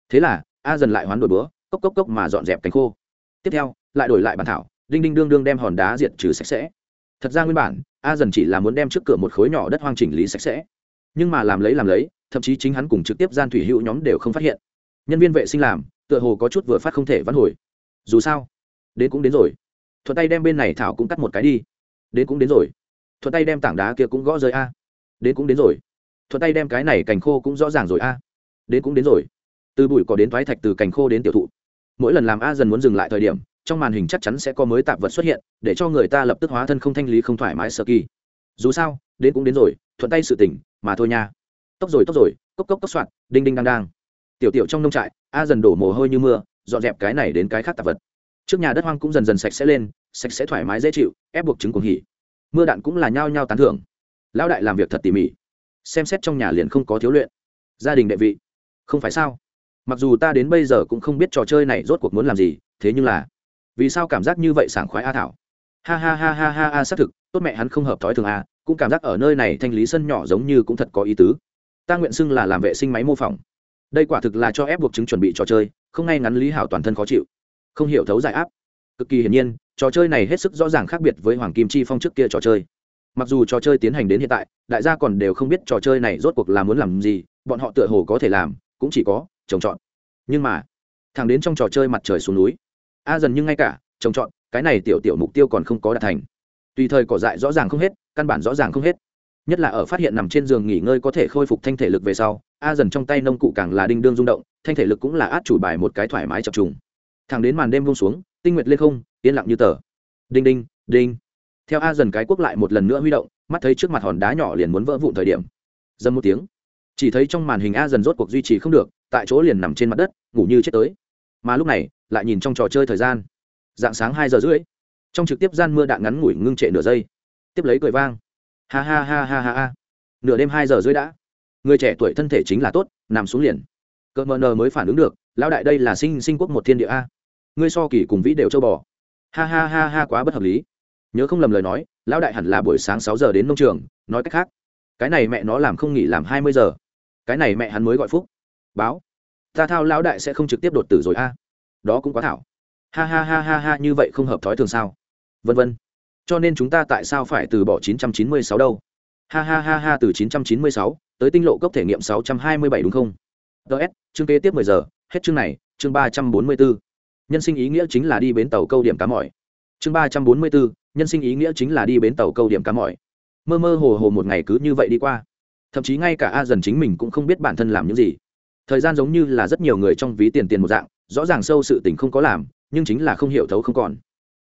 Speaker 1: Thế là, a dần lại hoán đổi búa, cốc cốc cốc mà dọn dẹp cành khô. Tiếp theo, lại đổi lại bàn thảo, đinh đinh đương đương đem hòn đá diệt trừ sạch sẽ. Thật ra nguyên bản, a dần chỉ là muốn đem trước cửa một khối nhỏ đất hoang chỉnh lý sạch sẽ. Nhưng mà làm lấy làm lấy, thậm chí chính hắn cùng trực tiếp gian thủy hữu nhóm đều không phát hiện nhân viên vệ sinh làm, tựa hồ có chút vừa phát không thể vãn hồi. Dù sao, đến cũng đến rồi. Thuận tay đem bên này thảo cũng cắt một cái đi. Đến cũng đến rồi. Thuận tay đem tảng đá kia cũng gõ rơi a. Đến cũng đến rồi. Thuận tay đem cái này cành khô cũng rõ ràng rồi a. Đến cũng đến rồi. Từ bụi cỏ đến thoái thạch từ cành khô đến tiểu thụ. Mỗi lần làm a dần muốn dừng lại thời điểm, trong màn hình chắc chắn sẽ có mới tạp vật xuất hiện, để cho người ta lập tức hóa thân không thanh lý không thoải mái sợ kỳ. Dù sao, đến cũng đến rồi, thuận tay sự tỉnh, mà thôi nha. Tốc rồi tốc rồi, cốc cốc cốc soạn đinh đinh đang đang tiểu tiểu trong nông trại, a dần đổ mồ hôi như mưa, dọn dẹp cái này đến cái khác tạp vật. Trước nhà đất hoang cũng dần dần sạch sẽ lên, sạch sẽ thoải mái dễ chịu, ép buộc trứng cuồng hỉ. Mưa đạn cũng là nhao nhao tán thưởng. Lão đại làm việc thật tỉ mỉ. Xem xét trong nhà liền không có thiếu luyện. Gia đình đệ vị. Không phải sao? Mặc dù ta đến bây giờ cũng không biết trò chơi này rốt cuộc muốn làm gì, thế nhưng là, vì sao cảm giác như vậy sảng khoái a thảo? Ha ha ha ha ha ha, xác thực, tốt mẹ hắn không hợp thói thường a, cũng cảm giác ở nơi này thanh lý sân nhỏ giống như cũng thật có ý tứ. Ta nguyện xưng là làm vệ sinh máy mô phỏng đây quả thực là cho ép buộc chứng chuẩn bị trò chơi, không ngay ngắn lý hảo toàn thân khó chịu. Không hiểu thấu giải áp. Cực kỳ hiển nhiên, trò chơi này hết sức rõ ràng khác biệt với hoàng kim chi phong trước kia trò chơi. Mặc dù trò chơi tiến hành đến hiện tại, đại gia còn đều không biết trò chơi này rốt cuộc là muốn làm gì, bọn họ tựa hồ có thể làm, cũng chỉ có trồng trọt. Nhưng mà, thẳng đến trong trò chơi mặt trời xuống núi, a dần nhưng ngay cả trồng trọt, cái này tiểu tiểu mục tiêu còn không có đạt thành. Tùy thời cỏ dại rõ ràng không hết, căn bản rõ ràng không hết. Nhất là ở phát hiện nằm trên giường nghỉ ngơi có thể khôi phục thanh thể lực về sau a dần trong tay nông cụ càng là đinh đương rung động, thanh thể lực cũng là át chủ bài một cái thoải mái chập trùng. Thẳng đến màn đêm vung xuống, tinh nguyệt lên không, yên lặng như tờ. Đinh đinh đinh. Theo a dần cái quốc lại một lần nữa huy động, mắt thấy trước mặt hòn đá nhỏ liền muốn vỡ vụn thời điểm. Dâm một tiếng. Chỉ thấy trong màn hình a dần rốt cuộc duy trì không được, tại chỗ liền nằm trên mặt đất, ngủ như chết tới. Mà lúc này, lại nhìn trong trò chơi thời gian. Dạng sáng hai giờ rưỡi. Trong trực tiếp gian mưa đạn ngắn ngủi ngưng trệ nửa giây. Tiếp lấy cười vang. Ha ha ha ha ha ha. Nửa đêm hai giờ rưỡi đã người trẻ tuổi thân thể chính là tốt, nằm xuống liền. Cỡ mờ nờ mới phản ứng được, lão đại đây là sinh sinh quốc một thiên địa a. Ngươi so kỳ cùng vĩ đều châu bò. Ha ha ha ha quá bất hợp lý. Nhớ không lầm lời nói, lão đại hẳn là buổi sáng sáu giờ đến nông trường, nói cách khác, cái này mẹ nó làm không nghỉ làm hai mươi giờ. Cái này mẹ hắn mới gọi phúc. Báo. Ta thao lão đại sẽ không trực tiếp đột tử rồi a. Đó cũng quá thảo. Ha ha ha ha ha, như vậy không hợp thói thường sao? Vân vân. Cho nên chúng ta tại sao phải từ bỏ 996 đâu? Ha ha ha ha, từ 996 tới tinh lộ cốc thể nghiệm 627 đúng không? Ts chương kế tiếp 10 giờ hết chương này chương 344. nhân sinh ý nghĩa chính là đi bến tàu câu điểm cá mỏi. Chương 344, nhân sinh ý nghĩa chính là đi bến tàu câu điểm cá mỏi. Mơ mơ hồ hồ một ngày cứ như vậy đi qua. Thậm chí ngay cả a dần chính mình cũng không biết bản thân làm những gì. Thời gian giống như là rất nhiều người trong ví tiền tiền một dạng rõ ràng sâu sự tình không có làm nhưng chính là không hiểu thấu không còn.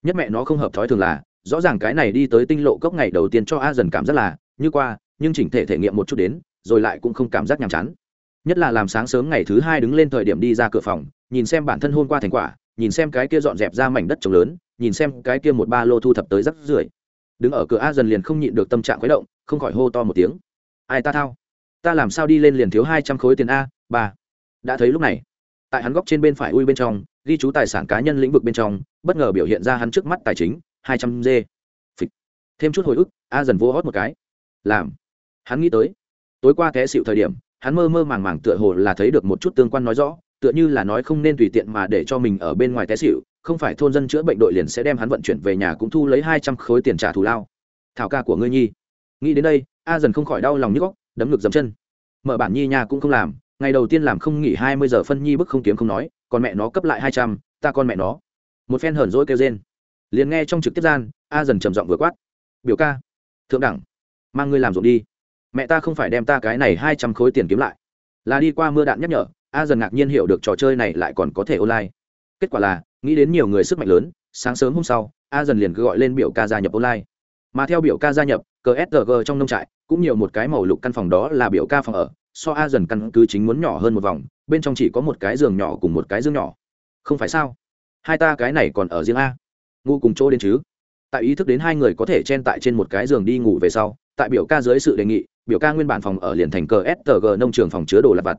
Speaker 1: Nhất mẹ nó không hợp thói thường là rõ ràng cái này đi tới tinh lộ cốc ngày đầu tiên cho a dần cảm giác là như qua nhưng chỉnh thể thể nghiệm một chút đến rồi lại cũng không cảm giác nhàm chán. Nhất là làm sáng sớm ngày thứ hai đứng lên thời điểm đi ra cửa phòng, nhìn xem bản thân hôm qua thành quả, nhìn xem cái kia dọn dẹp ra mảnh đất trồng lớn, nhìn xem cái kia một ba lô thu thập tới rắc rưởi. Đứng ở cửa a dần liền không nhịn được tâm trạng khuấy động, không khỏi hô to một tiếng. Ai ta thao? Ta làm sao đi lên liền thiếu hai trăm khối tiền a ba đã thấy lúc này. Tại hắn góc trên bên phải ui bên trong, ghi chú tài sản cá nhân lĩnh vực bên trong, bất ngờ biểu hiện ra hắn trước mắt tài chính, hai trăm d phịch. Thêm chút hồi ức, a dần vô hót một cái. Làm. Hắn nghĩ tới tối qua té xịu thời điểm, hắn mơ mơ màng màng tựa hồ là thấy được một chút tương quan nói rõ, tựa như là nói không nên tùy tiện mà để cho mình ở bên ngoài té xịu không phải thôn dân chữa bệnh đội liền sẽ đem hắn vận chuyển về nhà cũng thu lấy hai trăm khối tiền trả thù lao. Thảo ca của ngươi nhi. Nghĩ đến đây, a dần không khỏi đau lòng nhức góc đấm ngực dấm chân. Mở bản nhi nhà cũng không làm, ngày đầu tiên làm không nghỉ hai mươi giờ phân nhi bức không kiếm không nói, còn mẹ nó cấp lại hai trăm, ta con mẹ nó. Một phen hờn rỗi kêu rên. Liền nghe trong trực tiếp gian, a dần trầm giọng vừa quát. Biểu ca, thượng đẳng, mang ngươi làm ruộng đi mẹ ta không phải đem ta cái này hai trăm khối tiền kiếm lại. Là đi qua mưa đạn nhắc nhở, a dần ngạc nhiên hiểu được trò chơi này lại còn có thể online. Kết quả là, nghĩ đến nhiều người sức mạnh lớn, sáng sớm hôm sau, a dần liền cứ gọi lên biểu ca gia nhập online. Mà theo biểu ca gia nhập cờ sg trong nông trại, cũng nhiều một cái màu lục căn phòng đó là biểu ca phòng ở, so a dần căn cứ chính muốn nhỏ hơn một vòng, bên trong chỉ có một cái giường nhỏ cùng một cái giường nhỏ. Không phải sao? Hai ta cái này còn ở riêng a. Ngu cùng chỗ đến chứ? Tại ý thức đến hai người có thể chen tại trên một cái giường đi ngủ về sau tại biểu ca dưới sự đề nghị, biểu ca nguyên bản phòng ở liền thành cờ stg nông trường phòng chứa đồ lặt vặt.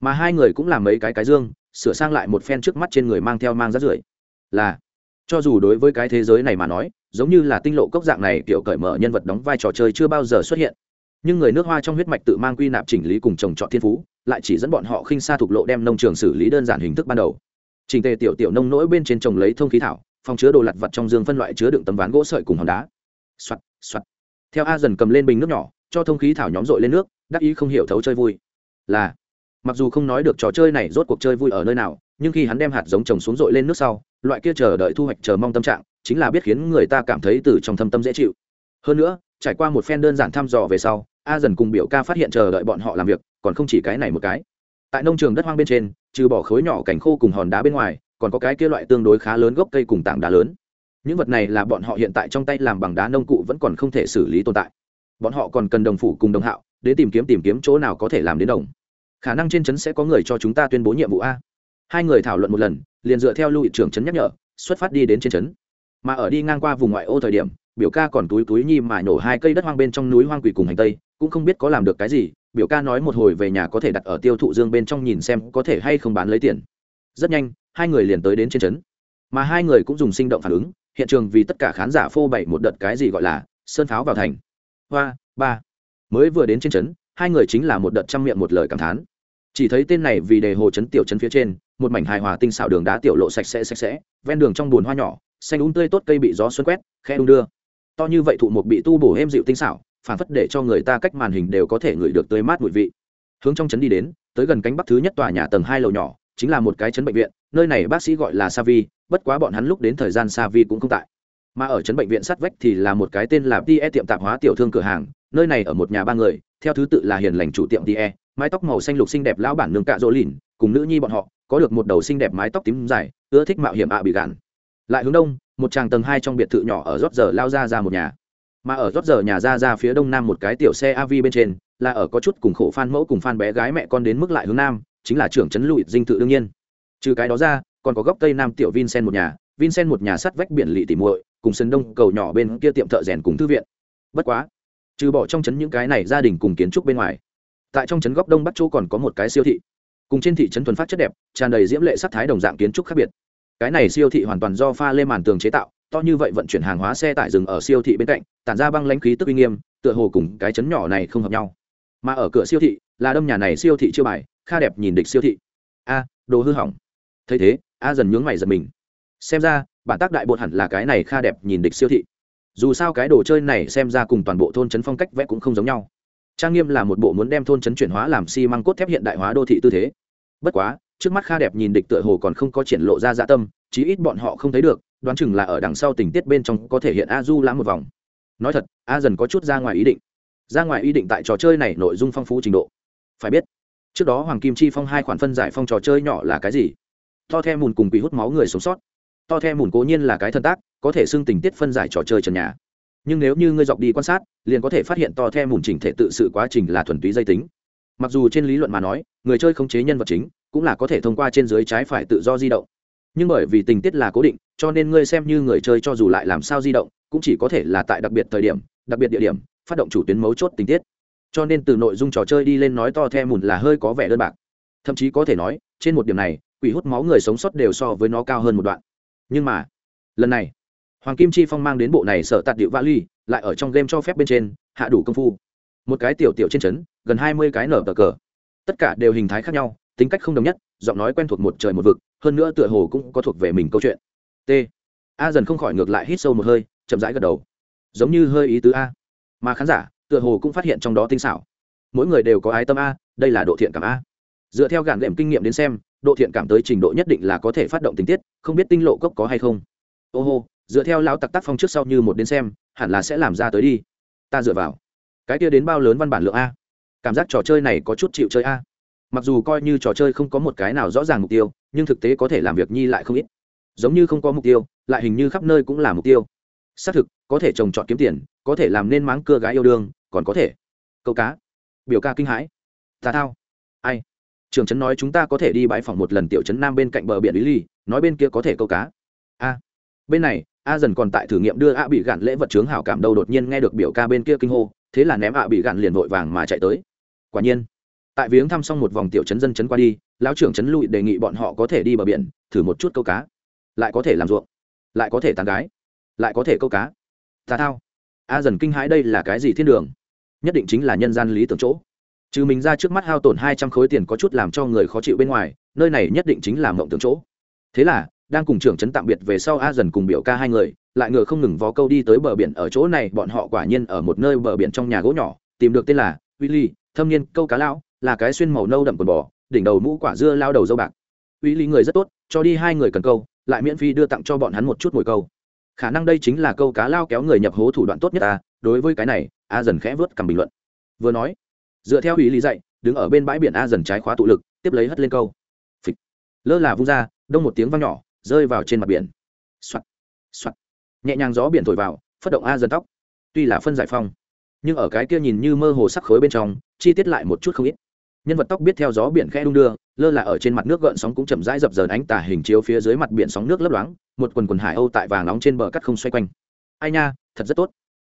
Speaker 1: Mà hai người cũng làm mấy cái cái dương, sửa sang lại một phen trước mắt trên người mang theo mang rát rưởi. Là, cho dù đối với cái thế giới này mà nói, giống như là tinh lộ cốc dạng này kiểu cởi mở nhân vật đóng vai trò chơi chưa bao giờ xuất hiện. Nhưng người nước hoa trong huyết mạch tự mang quy nạp chỉnh lý cùng trồng trọt thiên phú, lại chỉ dẫn bọn họ khinh xa thục lộ đem nông trường xử lý đơn giản hình thức ban đầu. Trình tề tiểu tiểu nông nỗi bên trên trồng lấy thông khí thảo, phòng chứa đồ lặt vặt trong dương phân loại chứa đựng tấm ván gỗ sợi cùng hòn đá. Soạt soạt theo a dần cầm lên bình nước nhỏ, cho thông khí thảo nhóm dội lên nước, đắc ý không hiểu thấu chơi vui. Là, mặc dù không nói được trò chơi này rốt cuộc chơi vui ở nơi nào, nhưng khi hắn đem hạt giống trồng xuống dội lên nước sau, loại kia chờ đợi thu hoạch chờ mong tâm trạng, chính là biết khiến người ta cảm thấy từ trong thâm tâm dễ chịu. Hơn nữa, trải qua một phen đơn giản thăm dò về sau, a dần cùng biểu ca phát hiện chờ đợi bọn họ làm việc, còn không chỉ cái này một cái. Tại nông trường đất hoang bên trên, trừ bỏ khối nhỏ cảnh khô cùng hòn đá bên ngoài, còn có cái kia loại tương đối khá lớn gốc cây cùng tảng đá lớn những vật này là bọn họ hiện tại trong tay làm bằng đá nông cụ vẫn còn không thể xử lý tồn tại. Bọn họ còn cần đồng phủ cùng đồng hạo, để tìm kiếm tìm kiếm chỗ nào có thể làm đến đồng. Khả năng trên trấn sẽ có người cho chúng ta tuyên bố nhiệm vụ a. Hai người thảo luận một lần, liền dựa theo lưu ý trưởng trấn nhắc nhở, xuất phát đi đến trên trấn. Mà ở đi ngang qua vùng ngoại ô thời điểm, biểu ca còn túi túi nhi mà nổ hai cây đất hoang bên trong núi hoang quỷ cùng hành tây, cũng không biết có làm được cái gì, biểu ca nói một hồi về nhà có thể đặt ở tiêu thụ dương bên trong nhìn xem có thể hay không bán lấy tiền. Rất nhanh, hai người liền tới đến trên trấn. Mà hai người cũng dùng sinh động phản ứng hiện trường vì tất cả khán giả phô bày một đợt cái gì gọi là sơn pháo vào thành. Hoa, ba. Mới vừa đến trên trấn, hai người chính là một đợt trăm miệng một lời cảm thán. Chỉ thấy tên này vì đề hồ trấn tiểu trấn phía trên, một mảnh hài hòa tinh xảo đường đá tiểu lộ sạch sẽ sạch sẽ, ven đường trong bùn hoa nhỏ, xanh úng tươi tốt cây bị gió xuân quét, khe đung đưa. To như vậy thụ một bị tu bổ êm dịu tinh xảo, phản phất để cho người ta cách màn hình đều có thể ngửi được tươi mát mùi vị. Hướng trong trấn đi đến, tới gần cánh bắc thứ nhất tòa nhà tầng hai lầu nhỏ, chính là một cái trấn bệnh viện, nơi này bác sĩ gọi là savi bất quá bọn hắn lúc đến thời gian savi cũng không tại. Mà ở trấn bệnh viện sát vách thì là một cái tên là tie tiệm tạp hóa tiểu thương cửa hàng, nơi này ở một nhà ba người, theo thứ tự là hiền lành chủ tiệm tie mái tóc màu xanh lục xinh đẹp lão bản nương cạ rỗ lìn, cùng nữ nhi bọn họ, có được một đầu xinh đẹp mái tóc tím dài, ưa thích mạo hiểm ạ bị gạn. Lại hướng đông, một tràng tầng hai trong biệt thự nhỏ ở rót giờ lao ra ra một nhà. Mà ở rót giờ nhà ra ra phía đông nam một cái tiểu xe av bên trên, là ở có chút cùng khổ phan mẫu cùng phan bé gái mẹ con đến mức lại hướng nam, chính là trưởng trấn lụy dinh tự đương nhiên. Trừ cái đó ra còn có góc tây nam tiểu vincent một nhà, vincent một nhà sắt vách biển lỵ tỉ muội, cùng sân đông cầu nhỏ bên kia tiệm thợ rèn cùng thư viện. Bất quá, trừ bỏ trong trấn những cái này gia đình cùng kiến trúc bên ngoài, tại trong trấn góc đông bắc châu còn có một cái siêu thị. Cùng trên thị trấn thuần phát chất đẹp, tràn đầy diễm lệ sắc thái đồng dạng kiến trúc khác biệt. Cái này siêu thị hoàn toàn do pha lê màn tường chế tạo, to như vậy vận chuyển hàng hóa xe tải dừng ở siêu thị bên cạnh, tản ra băng lãnh khí tức uy nghiêm, tựa hồ cùng cái trấn nhỏ này không hợp nhau. Mà ở cửa siêu thị, là đâm nhà này siêu thị chưa bài, kha đẹp nhìn địch siêu thị. A, đồ hư hỏng. Thấy thế a dần nhướng mày giật mình. Xem ra, bản tác đại bột hẳn là cái này kha đẹp nhìn địch siêu thị. Dù sao cái đồ chơi này xem ra cùng toàn bộ thôn trấn phong cách vẽ cũng không giống nhau. Trang nghiêm là một bộ muốn đem thôn trấn chuyển hóa làm xi măng cốt thép hiện đại hóa đô thị tư thế. Bất quá, trước mắt kha đẹp nhìn địch tựa hồ còn không có triển lộ ra dạ tâm, chí ít bọn họ không thấy được, đoán chừng là ở đằng sau tình tiết bên trong có thể hiện a du lãng một vòng. Nói thật, a dần có chút ra ngoài ý định. Ra ngoài ý định tại trò chơi này nội dung phong phú trình độ. Phải biết, trước đó hoàng kim chi phong hai khoản phân giải phong trò chơi nhỏ là cái gì? To the mùn cùng bị hút máu người sống sót. To the mùn cố nhiên là cái thân tác, có thể xưng tình tiết phân giải trò chơi trần nhà. Nhưng nếu như ngươi dọc đi quan sát, liền có thể phát hiện to the mùn chỉnh thể tự sự quá trình là thuần túy dây tính. Mặc dù trên lý luận mà nói, người chơi khống chế nhân vật chính cũng là có thể thông qua trên dưới trái phải tự do di động. Nhưng bởi vì tình tiết là cố định, cho nên ngươi xem như người chơi cho dù lại làm sao di động, cũng chỉ có thể là tại đặc biệt thời điểm, đặc biệt địa điểm, phát động chủ tuyến mấu chốt tình tiết. Cho nên từ nội dung trò chơi đi lên nói to the mùn là hơi có vẻ đơn bạc. Thậm chí có thể nói, trên một điểm này quỷ hút máu người sống sót đều so với nó cao hơn một đoạn. Nhưng mà, lần này, hoàng kim chi phong mang đến bộ này sở tạt điệu vali, lại ở trong game cho phép bên trên, hạ đủ công phu. Một cái tiểu tiểu trên trấn, gần hai mươi cái nở tờ cờ. Tất cả đều hình thái khác nhau, tính cách không đồng nhất, giọng nói quen thuộc một trời một vực, hơn nữa tựa hồ cũng có thuộc về mình câu chuyện. T. A dần không khỏi ngược lại hít sâu một hơi, chậm rãi gật đầu. Giống như hơi ý tứ a. Mà khán giả, tựa hồ cũng phát hiện trong đó tinh xảo. Mỗi người đều có ái tâm a, đây là độ thiện cảm a dựa theo gạn đệm kinh nghiệm đến xem, độ thiện cảm tới trình độ nhất định là có thể phát động tình tiết, không biết tinh lộ cốc có hay không. Ô hô, dựa theo lão tặc tác phong trước sau như một đến xem, hẳn là sẽ làm ra tới đi. Ta dựa vào. Cái kia đến bao lớn văn bản lượng a? Cảm giác trò chơi này có chút chịu chơi a. Mặc dù coi như trò chơi không có một cái nào rõ ràng mục tiêu, nhưng thực tế có thể làm việc nhi lại không ít. Giống như không có mục tiêu, lại hình như khắp nơi cũng là mục tiêu. Xác thực, có thể trồng trọt kiếm tiền, có thể làm nên máng cưa gái yêu đương, còn có thể. Câu cá. Biểu ca kinh hãi. Tà thao. Ai? Trường trấn nói chúng ta có thể đi bãi phòng một lần tiểu trấn nam bên cạnh bờ biển lý ly, nói bên kia có thể câu cá. A. Bên này, a dần còn tại thử nghiệm đưa a bị gạn lễ vật chướng hảo cảm đâu đột nhiên nghe được biểu ca bên kia kinh hô, thế là ném a bị gạn liền vội vàng mà chạy tới. Quả nhiên, tại viếng thăm xong một vòng tiểu trấn dân trấn qua đi, lão trưởng trấn lụi đề nghị bọn họ có thể đi bờ biển, thử một chút câu cá. Lại có thể làm ruộng, lại có thể tán gái, lại có thể câu cá. Ta thao. A dần kinh hãi đây là cái gì thiên đường? Nhất định chính là nhân gian lý tưởng chỗ trừ mình ra trước mắt hao tổn hai trăm khối tiền có chút làm cho người khó chịu bên ngoài nơi này nhất định chính là mộng tưởng chỗ. Thế là đang cùng trưởng trấn tạm biệt về sau a dần cùng biểu ca hai người lại ngựa không ngừng vó câu đi tới bờ biển ở chỗ này bọn họ quả nhiên ở một nơi bờ biển trong nhà gỗ nhỏ tìm được tên là Willy, thâm niên câu cá lão là cái xuyên màu nâu đậm quần bò đỉnh đầu mũ quả dưa lao đầu dâu bạc. Willy người rất tốt cho đi hai người cần câu lại miễn phí đưa tặng cho bọn hắn một chút mồi câu. Khả năng đây chính là câu cá lao kéo người nhập hố thủ đoạn tốt nhất ta đối với cái này a dần khẽ vớt cầm bình luận. Vừa nói dựa theo ý lý dạy, đứng ở bên bãi biển a dần trái khóa tụ lực, tiếp lấy hất lên câu. Phịch. lơ là vung ra, đông một tiếng vang nhỏ, rơi vào trên mặt biển. Soạt soạt. Nhẹ nhàng gió biển thổi vào, phất động a dần tóc. Tuy là phân giải phong, nhưng ở cái kia nhìn như mơ hồ sắc khối bên trong, chi tiết lại một chút không ít. Nhân vật tóc biết theo gió biển khe đung đưa, lơ là ở trên mặt nước gợn sóng cũng chậm rãi dập dờn ánh tà hình chiếu phía dưới mặt biển sóng nước lấp loáng, một quần quần hải âu tại vàng nóng trên bờ cắt không xoay quanh. Ai nha, thật rất tốt.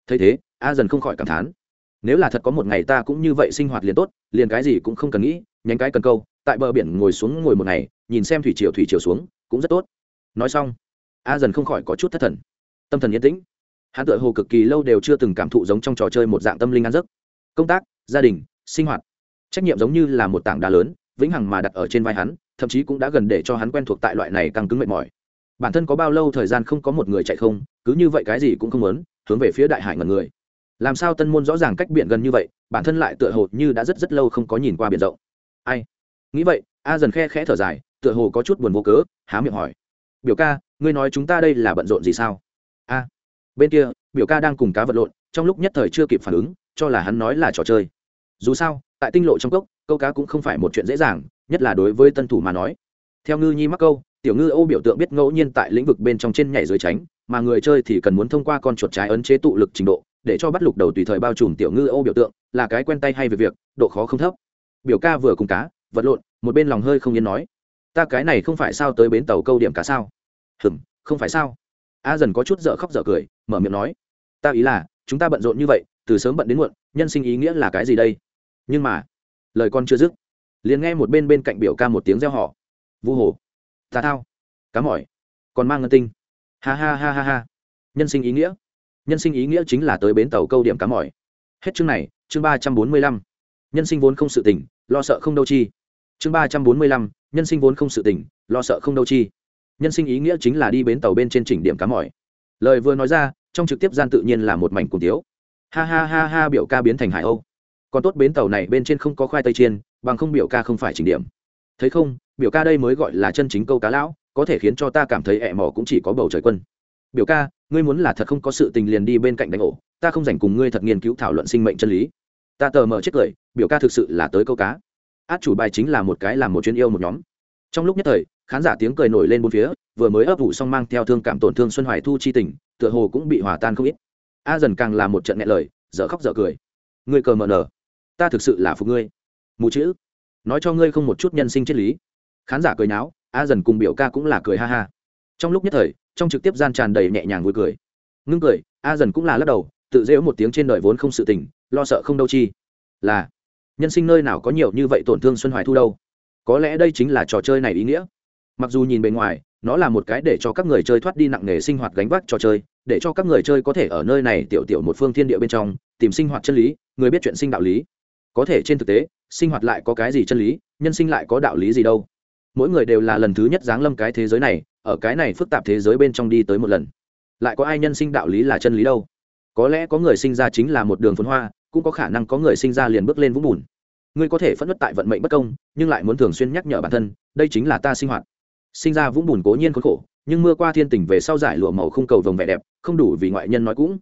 Speaker 1: Thấy thế, a dần không khỏi cảm thán nếu là thật có một ngày ta cũng như vậy sinh hoạt liền tốt, liền cái gì cũng không cần nghĩ, nhánh cái cần câu, tại bờ biển ngồi xuống ngồi một ngày, nhìn xem thủy triều thủy triều xuống, cũng rất tốt. Nói xong, a dần không khỏi có chút thất thần. Tâm thần yên tĩnh. Hắn tự hồ cực kỳ lâu đều chưa từng cảm thụ giống trong trò chơi một dạng tâm linh ăn giấc. Công tác, gia đình, sinh hoạt. Trách nhiệm giống như là một tảng đá lớn, vĩnh hằng mà đặt ở trên vai hắn, thậm chí cũng đã gần để cho hắn quen thuộc tại loại này căng cứng mệt mỏi. Bản thân có bao lâu thời gian không có một người chạy không, cứ như vậy cái gì cũng không muốn, hướng về phía đại hải ngần người làm sao tân môn rõ ràng cách biển gần như vậy, bản thân lại tựa hồ như đã rất rất lâu không có nhìn qua biển rộng. Ai? Nghĩ vậy, a dần khe khẽ thở dài, tựa hồ có chút buồn vô cớ, há miệng hỏi. Biểu ca, ngươi nói chúng ta đây là bận rộn gì sao? A. Bên kia, biểu ca đang cùng cá vật lộn, trong lúc nhất thời chưa kịp phản ứng, cho là hắn nói là trò chơi. Dù sao, tại tinh lộ trong cốc, câu cá cũng không phải một chuyện dễ dàng, nhất là đối với tân thủ mà nói. Theo ngư nhi mắc câu, tiểu ngư ô biểu tượng biết ngẫu nhiên tại lĩnh vực bên trong trên nhảy dưới tránh, mà người chơi thì cần muốn thông qua con chuột trái ấn chế tụ lực trình độ để cho bắt lục đầu tùy thời bao trùm tiểu ngư ô biểu tượng, là cái quen tay hay về việc, độ khó không thấp. Biểu ca vừa cùng cá, vật lộn, một bên lòng hơi không yên nói, ta cái này không phải sao tới bến tàu câu điểm cá sao? Hừm, không phải sao. A dần có chút dở khóc dở cười, mở miệng nói, ta ý là, chúng ta bận rộn như vậy, từ sớm bận đến muộn, nhân sinh ý nghĩa là cái gì đây? Nhưng mà, lời con chưa dứt, liền nghe một bên bên cạnh biểu ca một tiếng reo họ vu hồ tà thao, cá mỏi, còn mang ngân tinh. Ha ha ha ha ha. Nhân sinh ý nghĩa nhân sinh ý nghĩa chính là tới bến tàu câu điểm cá mỏi hết chương này, chương ba trăm bốn mươi lăm. Nhân sinh vốn không sự tỉnh, lo sợ không đâu chi. Chương ba trăm bốn mươi lăm, nhân sinh vốn không sự tỉnh, lo sợ không đâu chi. Nhân sinh ý nghĩa chính là đi bến tàu bên trên chỉnh điểm cá mỏi lời vừa nói ra, trong trực tiếp gian tự nhiên là một mảnh cùng tiếu. Ha ha ha ha, biểu ca biến thành hải âu. Còn tốt bến tàu này bên trên không có khoai tây chiên, bằng không biểu ca không phải chỉnh điểm. Thấy không, biểu ca đây mới gọi là chân chính câu cá lão, có thể khiến cho ta cảm thấy ẹ mỏ cũng chỉ có bầu trời quân. Biểu ca ngươi muốn là thật không có sự tình liền đi bên cạnh đánh ổ, ta không dành cùng ngươi thật nghiên cứu thảo luận sinh mệnh chân lý. Ta tờ mờ chết cười, biểu ca thực sự là tới câu cá. Át chủ bài chính là một cái làm một chuyến yêu một nhóm. Trong lúc nhất thời, khán giả tiếng cười nổi lên bốn phía, vừa mới ấp ủ xong mang theo thương cảm tổn thương xuân hoài thu chi tình, tựa hồ cũng bị hòa tan không ít. A dần càng là một trận nghẹn lời, dở khóc dở cười. Ngươi cờ mờ nở ta thực sự là phục ngươi. Mù chữ, nói cho ngươi không một chút nhân sinh triết lý. Khán giả cười náo a dần cùng biểu ca cũng là cười ha ha. Trong lúc nhất thời trong trực tiếp gian tràn đầy nhẹ nhàng vui cười. Ngưng cười, a dần cũng là lắc đầu, tự dễu một tiếng trên đời vốn không sự tình, lo sợ không đâu chi. Là, nhân sinh nơi nào có nhiều như vậy tổn thương xuân hoài thu đâu? Có lẽ đây chính là trò chơi này ý nghĩa. Mặc dù nhìn bề ngoài, nó là một cái để cho các người chơi thoát đi nặng nề sinh hoạt gánh vác trò chơi, để cho các người chơi có thể ở nơi này tiểu tiểu một phương thiên địa bên trong, tìm sinh hoạt chân lý, người biết chuyện sinh đạo lý. Có thể trên thực tế, sinh hoạt lại có cái gì chân lý, nhân sinh lại có đạo lý gì đâu. Mỗi người đều là lần thứ nhất giáng lâm cái thế giới này ở cái này phức tạp thế giới bên trong đi tới một lần. Lại có ai nhân sinh đạo lý là chân lý đâu? Có lẽ có người sinh ra chính là một đường phấn hoa, cũng có khả năng có người sinh ra liền bước lên vũng bùn. Ngươi có thể phẫn nứt tại vận mệnh bất công, nhưng lại muốn thường xuyên nhắc nhở bản thân, đây chính là ta sinh hoạt. Sinh ra vũng bùn cố nhiên khốn khổ, nhưng mưa qua thiên tình về sau giải lụa màu không cầu vồng vẻ đẹp, không đủ vì ngoại nhân nói cũng.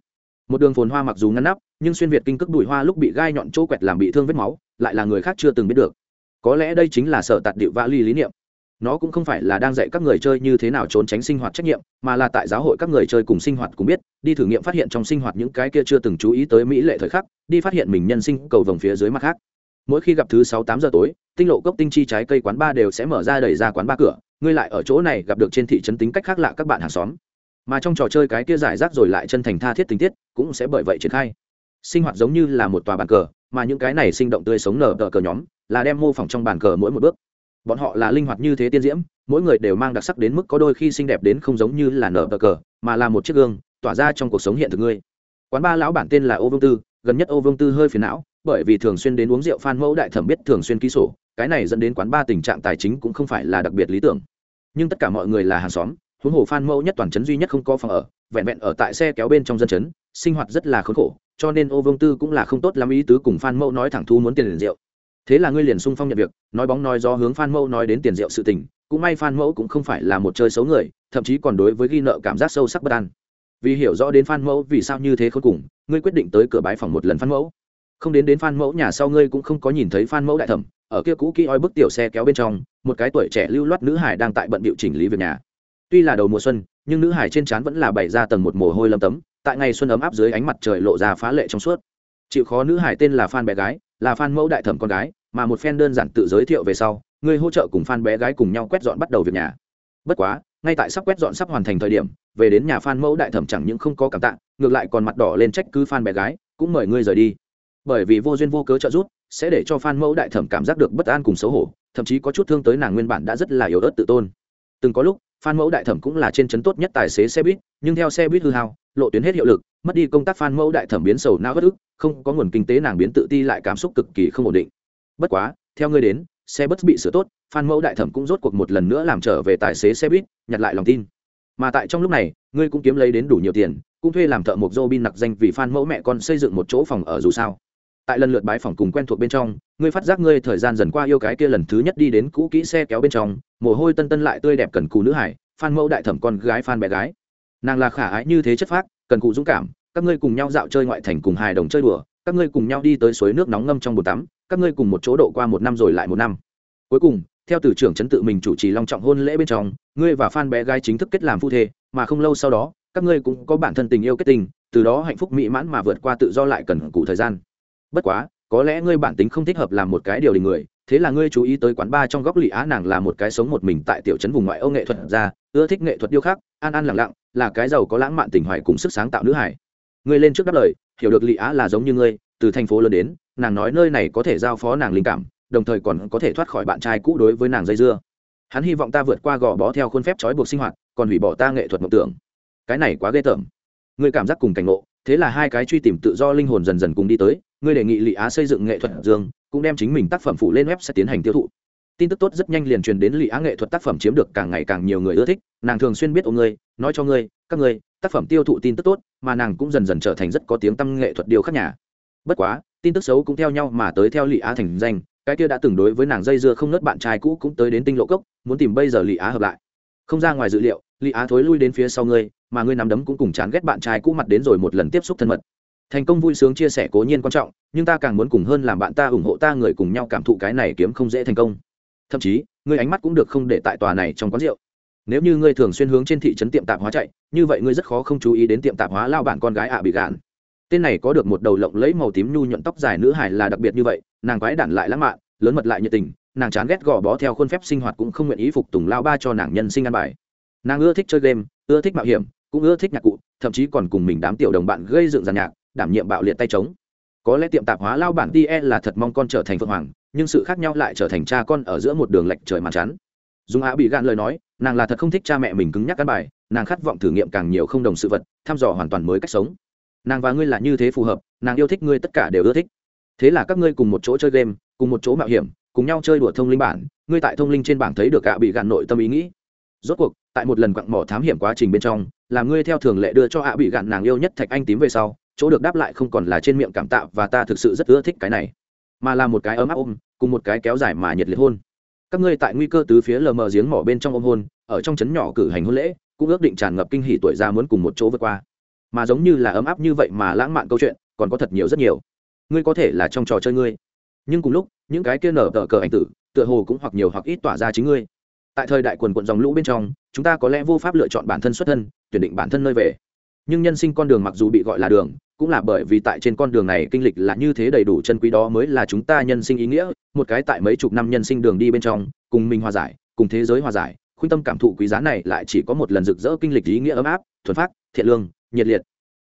Speaker 1: Một đường phồn hoa mặc dù ngăn nắp, nhưng xuyên việt kinh cước đùi hoa lúc bị gai nhọn chỗ quẹt làm bị thương vết máu, lại là người khác chưa từng biết được. Có lẽ đây chính là sở tạt điệu vã ly lý niệm nó cũng không phải là đang dạy các người chơi như thế nào trốn tránh sinh hoạt trách nhiệm, mà là tại giáo hội các người chơi cùng sinh hoạt cùng biết, đi thử nghiệm phát hiện trong sinh hoạt những cái kia chưa từng chú ý tới mỹ lệ thời khắc, đi phát hiện mình nhân sinh cầu vồng phía dưới mặt khác. Mỗi khi gặp thứ sáu tám giờ tối, tinh lộ cốc tinh chi trái cây quán ba đều sẽ mở ra đẩy ra quán ba cửa, ngươi lại ở chỗ này gặp được trên thị trấn tính cách khác lạ các bạn hàng xóm. Mà trong trò chơi cái kia giải rác rồi lại chân thành tha thiết tình tiết, cũng sẽ bởi vậy triển khai. Sinh hoạt giống như là một tòa bàn cờ, mà những cái này sinh động tươi sống nở tờ cờ nhóm, là đem mô phỏng trong bàn cờ mỗi một bước bọn họ là linh hoạt như thế tiên diễm, mỗi người đều mang đặc sắc đến mức có đôi khi xinh đẹp đến không giống như là nở bờ cờ, mà là một chiếc gương, tỏa ra trong cuộc sống hiện thực ngươi. Quán ba lão bản tên là ô vương tư, gần nhất ô vương tư hơi phiền não, bởi vì thường xuyên đến uống rượu phan mẫu đại thẩm biết thường xuyên ký sổ, cái này dẫn đến quán ba tình trạng tài chính cũng không phải là đặc biệt lý tưởng. Nhưng tất cả mọi người là hàng xóm, huống hồ phan mẫu nhất toàn trấn duy nhất không có phòng ở, vẹn vẹn ở tại xe kéo bên trong dân chấn sinh hoạt rất là khốn khổ, cho nên ô vương tư cũng là không tốt lắm ý tứ cùng phan mẫu nói thẳng thu muốn tiền liền rượu thế là ngươi liền sung phong nhận việc, nói bóng nói do hướng phan mẫu nói đến tiền rượu sự tình, cũng may phan mẫu cũng không phải là một chơi xấu người, thậm chí còn đối với ghi nợ cảm giác sâu sắc bất an. Vì hiểu rõ đến phan mẫu vì sao như thế khốn cùng, ngươi quyết định tới cửa bái phòng một lần phan mẫu. Không đến đến phan mẫu nhà sau ngươi cũng không có nhìn thấy phan mẫu đại thẩm, ở kia cũ kỹ oi bức tiểu xe kéo bên trong, một cái tuổi trẻ lưu loát nữ hải đang tại bận bịu chỉnh lý việc nhà. Tuy là đầu mùa xuân, nhưng nữ hải trên trán vẫn là bày ra tầng một mồ hôi lâm tấm, tại ngày xuân ấm áp dưới ánh mặt trời lộ ra phá lệ trong suốt. Chịu khó nữ hải tên là phan bé gái là phan mẫu đại thẩm con gái, mà một phen đơn giản tự giới thiệu về sau, người hỗ trợ cùng phan bé gái cùng nhau quét dọn bắt đầu việc nhà. Bất quá, ngay tại sắp quét dọn sắp hoàn thành thời điểm, về đến nhà phan mẫu đại thẩm chẳng những không có cảm tạ, ngược lại còn mặt đỏ lên trách cứ phan bé gái, cũng mời ngươi rời đi. Bởi vì vô duyên vô cớ trợ giúp, sẽ để cho phan mẫu đại thẩm cảm giác được bất an cùng xấu hổ, thậm chí có chút thương tới nàng nguyên bản đã rất là yếu ớt tự tôn. Từng có lúc phan mẫu đại thẩm cũng là trên chấn tốt nhất tài xế xe buýt, nhưng theo xe buýt hư hao lộ tuyến hết hiệu lực, mất đi công tác phan mẫu đại thẩm biến sầu não bất ức, không có nguồn kinh tế nàng biến tự ti lại cảm xúc cực kỳ không ổn định. Bất quá, theo ngươi đến, xe bất bị sửa tốt, phan mẫu đại thẩm cũng rốt cuộc một lần nữa làm trở về tài xế xe buýt, nhặt lại lòng tin. Mà tại trong lúc này, ngươi cũng kiếm lấy đến đủ nhiều tiền, cũng thuê làm thợ mộc dô bin nặc danh vì phan mẫu mẹ con xây dựng một chỗ phòng ở dù sao. Tại lần lượt bái phòng cùng quen thuộc bên trong, ngươi phát giác ngươi thời gian dần qua yêu cái kia lần thứ nhất đi đến cũ kỹ xe kéo bên trong, mồ hôi tân tân lại tươi đẹp cần cù nữ hải, phan mẫu đại thẩm con gái phan bé gái nàng là khả ái như thế chất phác, cần cù dũng cảm, các ngươi cùng nhau dạo chơi ngoại thành cùng hài đồng chơi đùa, các ngươi cùng nhau đi tới suối nước nóng ngâm trong bồn tắm, các ngươi cùng một chỗ độ qua một năm rồi lại một năm. Cuối cùng, theo từ trưởng trấn tự mình chủ trì long trọng hôn lễ bên trong, ngươi và phan bé gái chính thức kết làm phu thê, mà không lâu sau đó, các ngươi cũng có bản thân tình yêu kết tình, từ đó hạnh phúc mỹ mãn mà vượt qua tự do lại cần cụ thời gian. Bất quá, có lẽ ngươi bản tính không thích hợp làm một cái điều đình người, thế là ngươi chú ý tới quán bar trong góc lỵ á nàng là một cái sống một mình tại tiểu trấn vùng ngoại ô nghệ thuật ra, ưa thích nghệ thuật điêu khắc, an an lặng lặng là cái giàu có lãng mạn tình hoài cùng sức sáng tạo nữ hải. Ngươi lên trước đáp lời, hiểu được Lệ á là giống như ngươi, từ thành phố lớn đến, nàng nói nơi này có thể giao phó nàng linh cảm, đồng thời còn có thể thoát khỏi bạn trai cũ đối với nàng dây dưa. Hắn hy vọng ta vượt qua gò bó theo khuôn phép trói buộc sinh hoạt, còn hủy bỏ ta nghệ thuật mộng tưởng. Cái này quá ghê tởm. Ngươi cảm giác cùng cảnh ngộ, thế là hai cái truy tìm tự do linh hồn dần dần cùng đi tới, ngươi đề nghị lị á xây dựng nghệ thuật dương, cũng đem chính mình tác phẩm phụ lên web sẽ tiến hành tiêu thụ tin tức tốt rất nhanh liền truyền đến lị á nghệ thuật tác phẩm chiếm được càng ngày càng nhiều người ưa thích. Nàng thường xuyên biết ô ngươi, nói cho ngươi, các ngươi, tác phẩm tiêu thụ tin tức tốt, mà nàng cũng dần dần trở thành rất có tiếng tăm nghệ thuật điều khắc nhà. Bất quá, tin tức xấu cũng theo nhau mà tới theo lị á thành danh, cái kia đã từng đối với nàng dây dưa không nớt bạn trai cũ cũng tới đến tinh lộ cốc, muốn tìm bây giờ lị á hợp lại. Không ra ngoài dự liệu, lị á thối lui đến phía sau ngươi, mà ngươi nắm đấm cũng cùng chán ghét bạn trai cũ mặt đến rồi một lần tiếp xúc thân mật. Thành công vui sướng chia sẻ cố nhiên quan trọng, nhưng ta càng muốn cùng hơn làm bạn ta ủng hộ ta người cùng nhau cảm thụ cái này kiếm không dễ thành công thậm chí, ngươi ánh mắt cũng được không để tại tòa này trong quán rượu. Nếu như ngươi thường xuyên hướng trên thị trấn tiệm tạp hóa chạy, như vậy ngươi rất khó không chú ý đến tiệm tạp hóa lao bản con gái ạ bị gạn. Tên này có được một đầu lộng lấy màu tím nhu nhuận tóc dài nữ hải là đặc biệt như vậy, nàng quái đản lại lãng mạn, lớn mật lại nhiệt tình, nàng chán ghét gò bó theo khuôn phép sinh hoạt cũng không nguyện ý phục tùng lao ba cho nàng nhân sinh ăn bài. Nàng ưa thích chơi game, ưa thích mạo hiểm, cũng ưa thích nhạc cụ, thậm chí còn cùng mình đám tiểu đồng bạn gây dựng giàn nhạc, đảm nhiệm bạo liệt tay trống. Có lẽ tiệm tạp hóa lao bản tie là thật mong con trở thành phượng hoàng nhưng sự khác nhau lại trở thành cha con ở giữa một đường lệch trời màn chắn dùng á bị gạn lời nói, nàng là thật không thích cha mẹ mình cứng nhắc căn bài, nàng khát vọng thử nghiệm càng nhiều không đồng sự vật, thăm dò hoàn toàn mới cách sống. Nàng và ngươi là như thế phù hợp, nàng yêu thích ngươi tất cả đều ưa thích. Thế là các ngươi cùng một chỗ chơi game, cùng một chỗ mạo hiểm, cùng nhau chơi đùa thông linh bản, ngươi tại thông linh trên bảng thấy được ạ bị gạn nội tâm ý nghĩ. Rốt cuộc, tại một lần quặng mỏ thám hiểm quá trình bên trong, là ngươi theo thường lệ đưa cho ạ bị gạn nàng yêu nhất thạch anh tím về sau, chỗ được đáp lại không còn là trên miệng cảm tạ và ta thực sự rất ưa thích cái này mà là một cái ấm áp ôm, cùng một cái kéo dài mà nhiệt liệt hôn. Các ngươi tại nguy cơ tứ phía lờ mờ giếng mỏ bên trong ôm hôn, ở trong trấn nhỏ cử hành hôn lễ, cũng ước định tràn ngập kinh hỉ tuổi già muốn cùng một chỗ vượt qua. Mà giống như là ấm áp như vậy mà lãng mạn câu chuyện, còn có thật nhiều rất nhiều. Ngươi có thể là trong trò chơi ngươi. Nhưng cùng lúc, những cái kia nở tờ cờ ảnh tử, tựa hồ cũng hoặc nhiều hoặc ít tỏa ra chính ngươi. Tại thời đại quần quận dòng lũ bên trong, chúng ta có lẽ vô pháp lựa chọn bản thân xuất thân, tuyển định bản thân nơi về. Nhưng nhân sinh con đường mặc dù bị gọi là đường cũng là bởi vì tại trên con đường này kinh lịch là như thế đầy đủ chân quý đó mới là chúng ta nhân sinh ý nghĩa, một cái tại mấy chục năm nhân sinh đường đi bên trong, cùng mình hòa giải, cùng thế giới hòa giải, khuyên tâm cảm thụ quý giá này lại chỉ có một lần rực rỡ kinh lịch ý nghĩa ấm áp, thuần phát thiện lương, nhiệt liệt.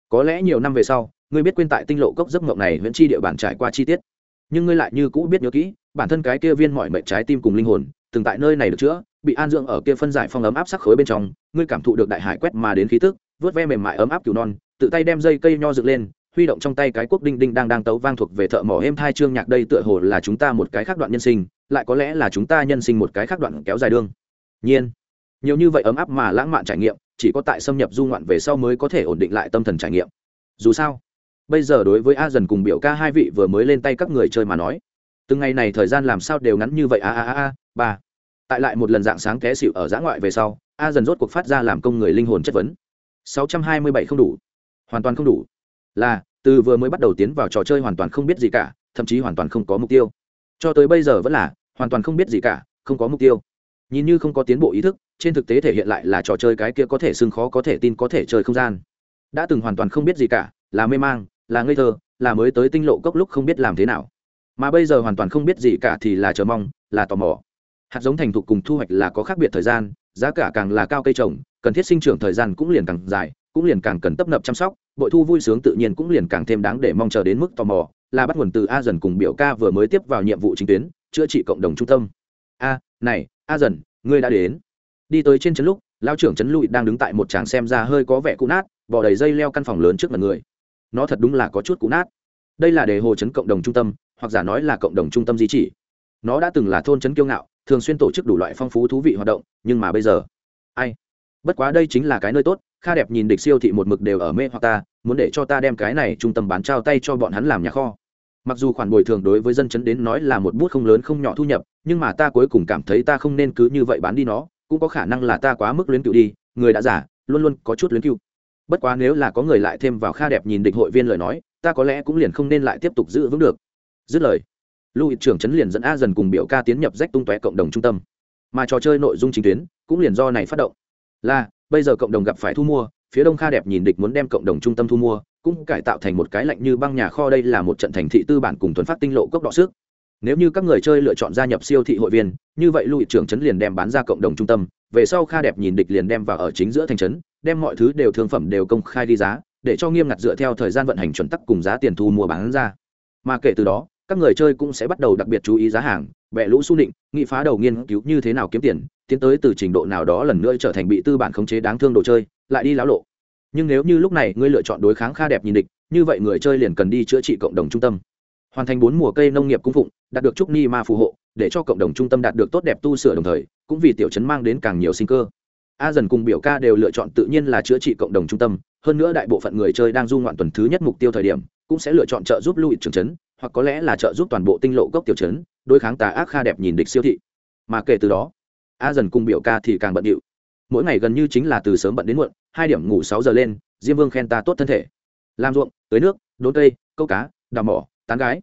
Speaker 1: Có lẽ nhiều năm về sau, ngươi biết quên tại tinh lộ cốc giấc mộng này vẫn chi địa bản trải qua chi tiết. Nhưng ngươi lại như cũ biết nhớ kỹ, bản thân cái kia viên mọi mệnh trái tim cùng linh hồn, từng tại nơi này được chữa, bị an dưỡng ở kia phân giải phong ấm áp sắc khối bên trong, ngươi cảm thụ được đại hải quét mà đến khí tức vớt ve mềm mại ấm áp cừu non tự tay đem dây cây nho dựng lên, huy động trong tay cái quốc đinh đinh đang đang tấu vang thuộc về thợ mỏ êm thai trương nhạc đây tựa hồ là chúng ta một cái khác đoạn nhân sinh, lại có lẽ là chúng ta nhân sinh một cái khác đoạn kéo dài đương. Nhiên, nhiều như vậy ấm áp mà lãng mạn trải nghiệm, chỉ có tại xâm nhập du ngoạn về sau mới có thể ổn định lại tâm thần trải nghiệm. Dù sao, bây giờ đối với a dần cùng biểu ca hai vị vừa mới lên tay các người chơi mà nói, từng ngày này thời gian làm sao đều ngắn như vậy, a a a a, ba. Tại lại một lần dạng sáng té xịu ở giã ngoại về sau, a dần rốt cuộc phát ra làm công người linh hồn chất vấn. 627 không đủ hoàn toàn không đủ. Là, từ vừa mới bắt đầu tiến vào trò chơi hoàn toàn không biết gì cả, thậm chí hoàn toàn không có mục tiêu. Cho tới bây giờ vẫn là, hoàn toàn không biết gì cả, không có mục tiêu. Nhìn như không có tiến bộ ý thức, trên thực tế thể hiện lại là trò chơi cái kia có thể xưng khó có thể tin có thể chơi không gian. Đã từng hoàn toàn không biết gì cả, là mê mang, là ngây thơ, là mới tới tinh lộ cốc lúc không biết làm thế nào. Mà bây giờ hoàn toàn không biết gì cả thì là chờ mong, là tò mò. Hạt giống thành thục cùng thu hoạch là có khác biệt thời gian, giá cả càng là cao cây trồng, cần thiết sinh trưởng thời gian cũng liền càng dài cũng liền càng cần tấp nập chăm sóc, bội thu vui sướng tự nhiên cũng liền càng thêm đáng để mong chờ đến mức tò mò, là bắt nguồn từ a dần cùng biểu ca vừa mới tiếp vào nhiệm vụ chính tuyến, chữa trị cộng đồng trung tâm. A, này, a dần, ngươi đã đến. Đi tới trên trấn lúc lao trưởng trấn lụi đang đứng tại một tràng xem ra hơi có vẻ cũ nát, bỏ đầy dây leo căn phòng lớn trước mặt người. Nó thật đúng là có chút cũ nát. Đây là đề hồ trấn cộng đồng trung tâm, hoặc giả nói là cộng đồng trung tâm di chỉ. Nó đã từng là thôn trấn kiêu ngạo, thường xuyên tổ chức đủ loại phong phú thú vị hoạt động, nhưng mà bây giờ, ai? Bất quá đây chính là cái nơi tốt kha đẹp nhìn địch siêu thị một mực đều ở mê hoặc ta, muốn để cho ta đem cái này trung tâm bán trao tay cho bọn hắn làm nhà kho. Mặc dù khoản bồi thường đối với dân chấn đến nói là một bút không lớn không nhỏ thu nhập, nhưng mà ta cuối cùng cảm thấy ta không nên cứ như vậy bán đi nó, cũng có khả năng là ta quá mức luyến cựu đi, người đã giả, luôn luôn có chút luyến cựu. Bất quá nếu là có người lại thêm vào kha đẹp nhìn địch hội viên lời nói, ta có lẽ cũng liền không nên lại tiếp tục giữ vững được. Dứt lời lưu trưởng chấn liền dẫn a dần cùng biểu ca tiến nhập rách tung tóe cộng đồng trung tâm. Mà trò chơi nội dung chính tuyến cũng liền do này phát động. Là bây giờ cộng đồng gặp phải thu mua, phía đông kha đẹp nhìn địch muốn đem cộng đồng trung tâm thu mua, cũng cải tạo thành một cái lạnh như băng nhà kho. Đây là một trận thành thị tư bản cùng thuần phát tinh lộ cốc đọ sức nếu như các người chơi lựa chọn gia nhập siêu thị hội viên, như vậy lụy trưởng trấn liền đem bán ra cộng đồng trung tâm, về sau kha đẹp nhìn địch liền đem vào ở chính giữa thành trấn, đem mọi thứ đều thương phẩm đều công khai đi giá, để cho nghiêm ngặt dựa theo thời gian vận hành chuẩn tắc cùng giá tiền thu mua bán ra. Mà kể từ đó, các người chơi cũng sẽ bắt đầu đặc biệt chú ý giá hàng bẹ lũ su định, nghị phá đầu nghiên cứu như thế nào kiếm tiền tiến tới từ trình độ nào đó lần nữa trở thành bị tư bản khống chế đáng thương đồ chơi, lại đi láo lộ. Nhưng nếu như lúc này ngươi lựa chọn đối kháng kha đẹp nhìn địch, như vậy người chơi liền cần đi chữa trị cộng đồng trung tâm. Hoàn thành bốn mùa cây nông nghiệp cung phụng, đạt được trúc ni ma phù hộ, để cho cộng đồng trung tâm đạt được tốt đẹp tu sửa đồng thời, cũng vì tiểu chấn mang đến càng nhiều sinh cơ. A dần cùng biểu ca đều lựa chọn tự nhiên là chữa trị cộng đồng trung tâm, hơn nữa đại bộ phận người chơi đang du ngoạn tuần thứ nhất mục tiêu thời điểm, cũng sẽ lựa chọn trợ giúp lưu trường chấn, hoặc có lẽ là trợ giúp toàn bộ tinh lộ gốc tiểu chấn, đối kháng tà ác kha đẹp nhìn địch siêu thị. Mà kể từ đó a dần cùng biểu ca thì càng bận điệu. Mỗi ngày gần như chính là từ sớm bận đến muộn, hai điểm ngủ sáu giờ lên, diêm vương khen ta tốt thân thể. Làm ruộng, tưới nước, đốn cây, câu cá, đào mỏ, tán gái.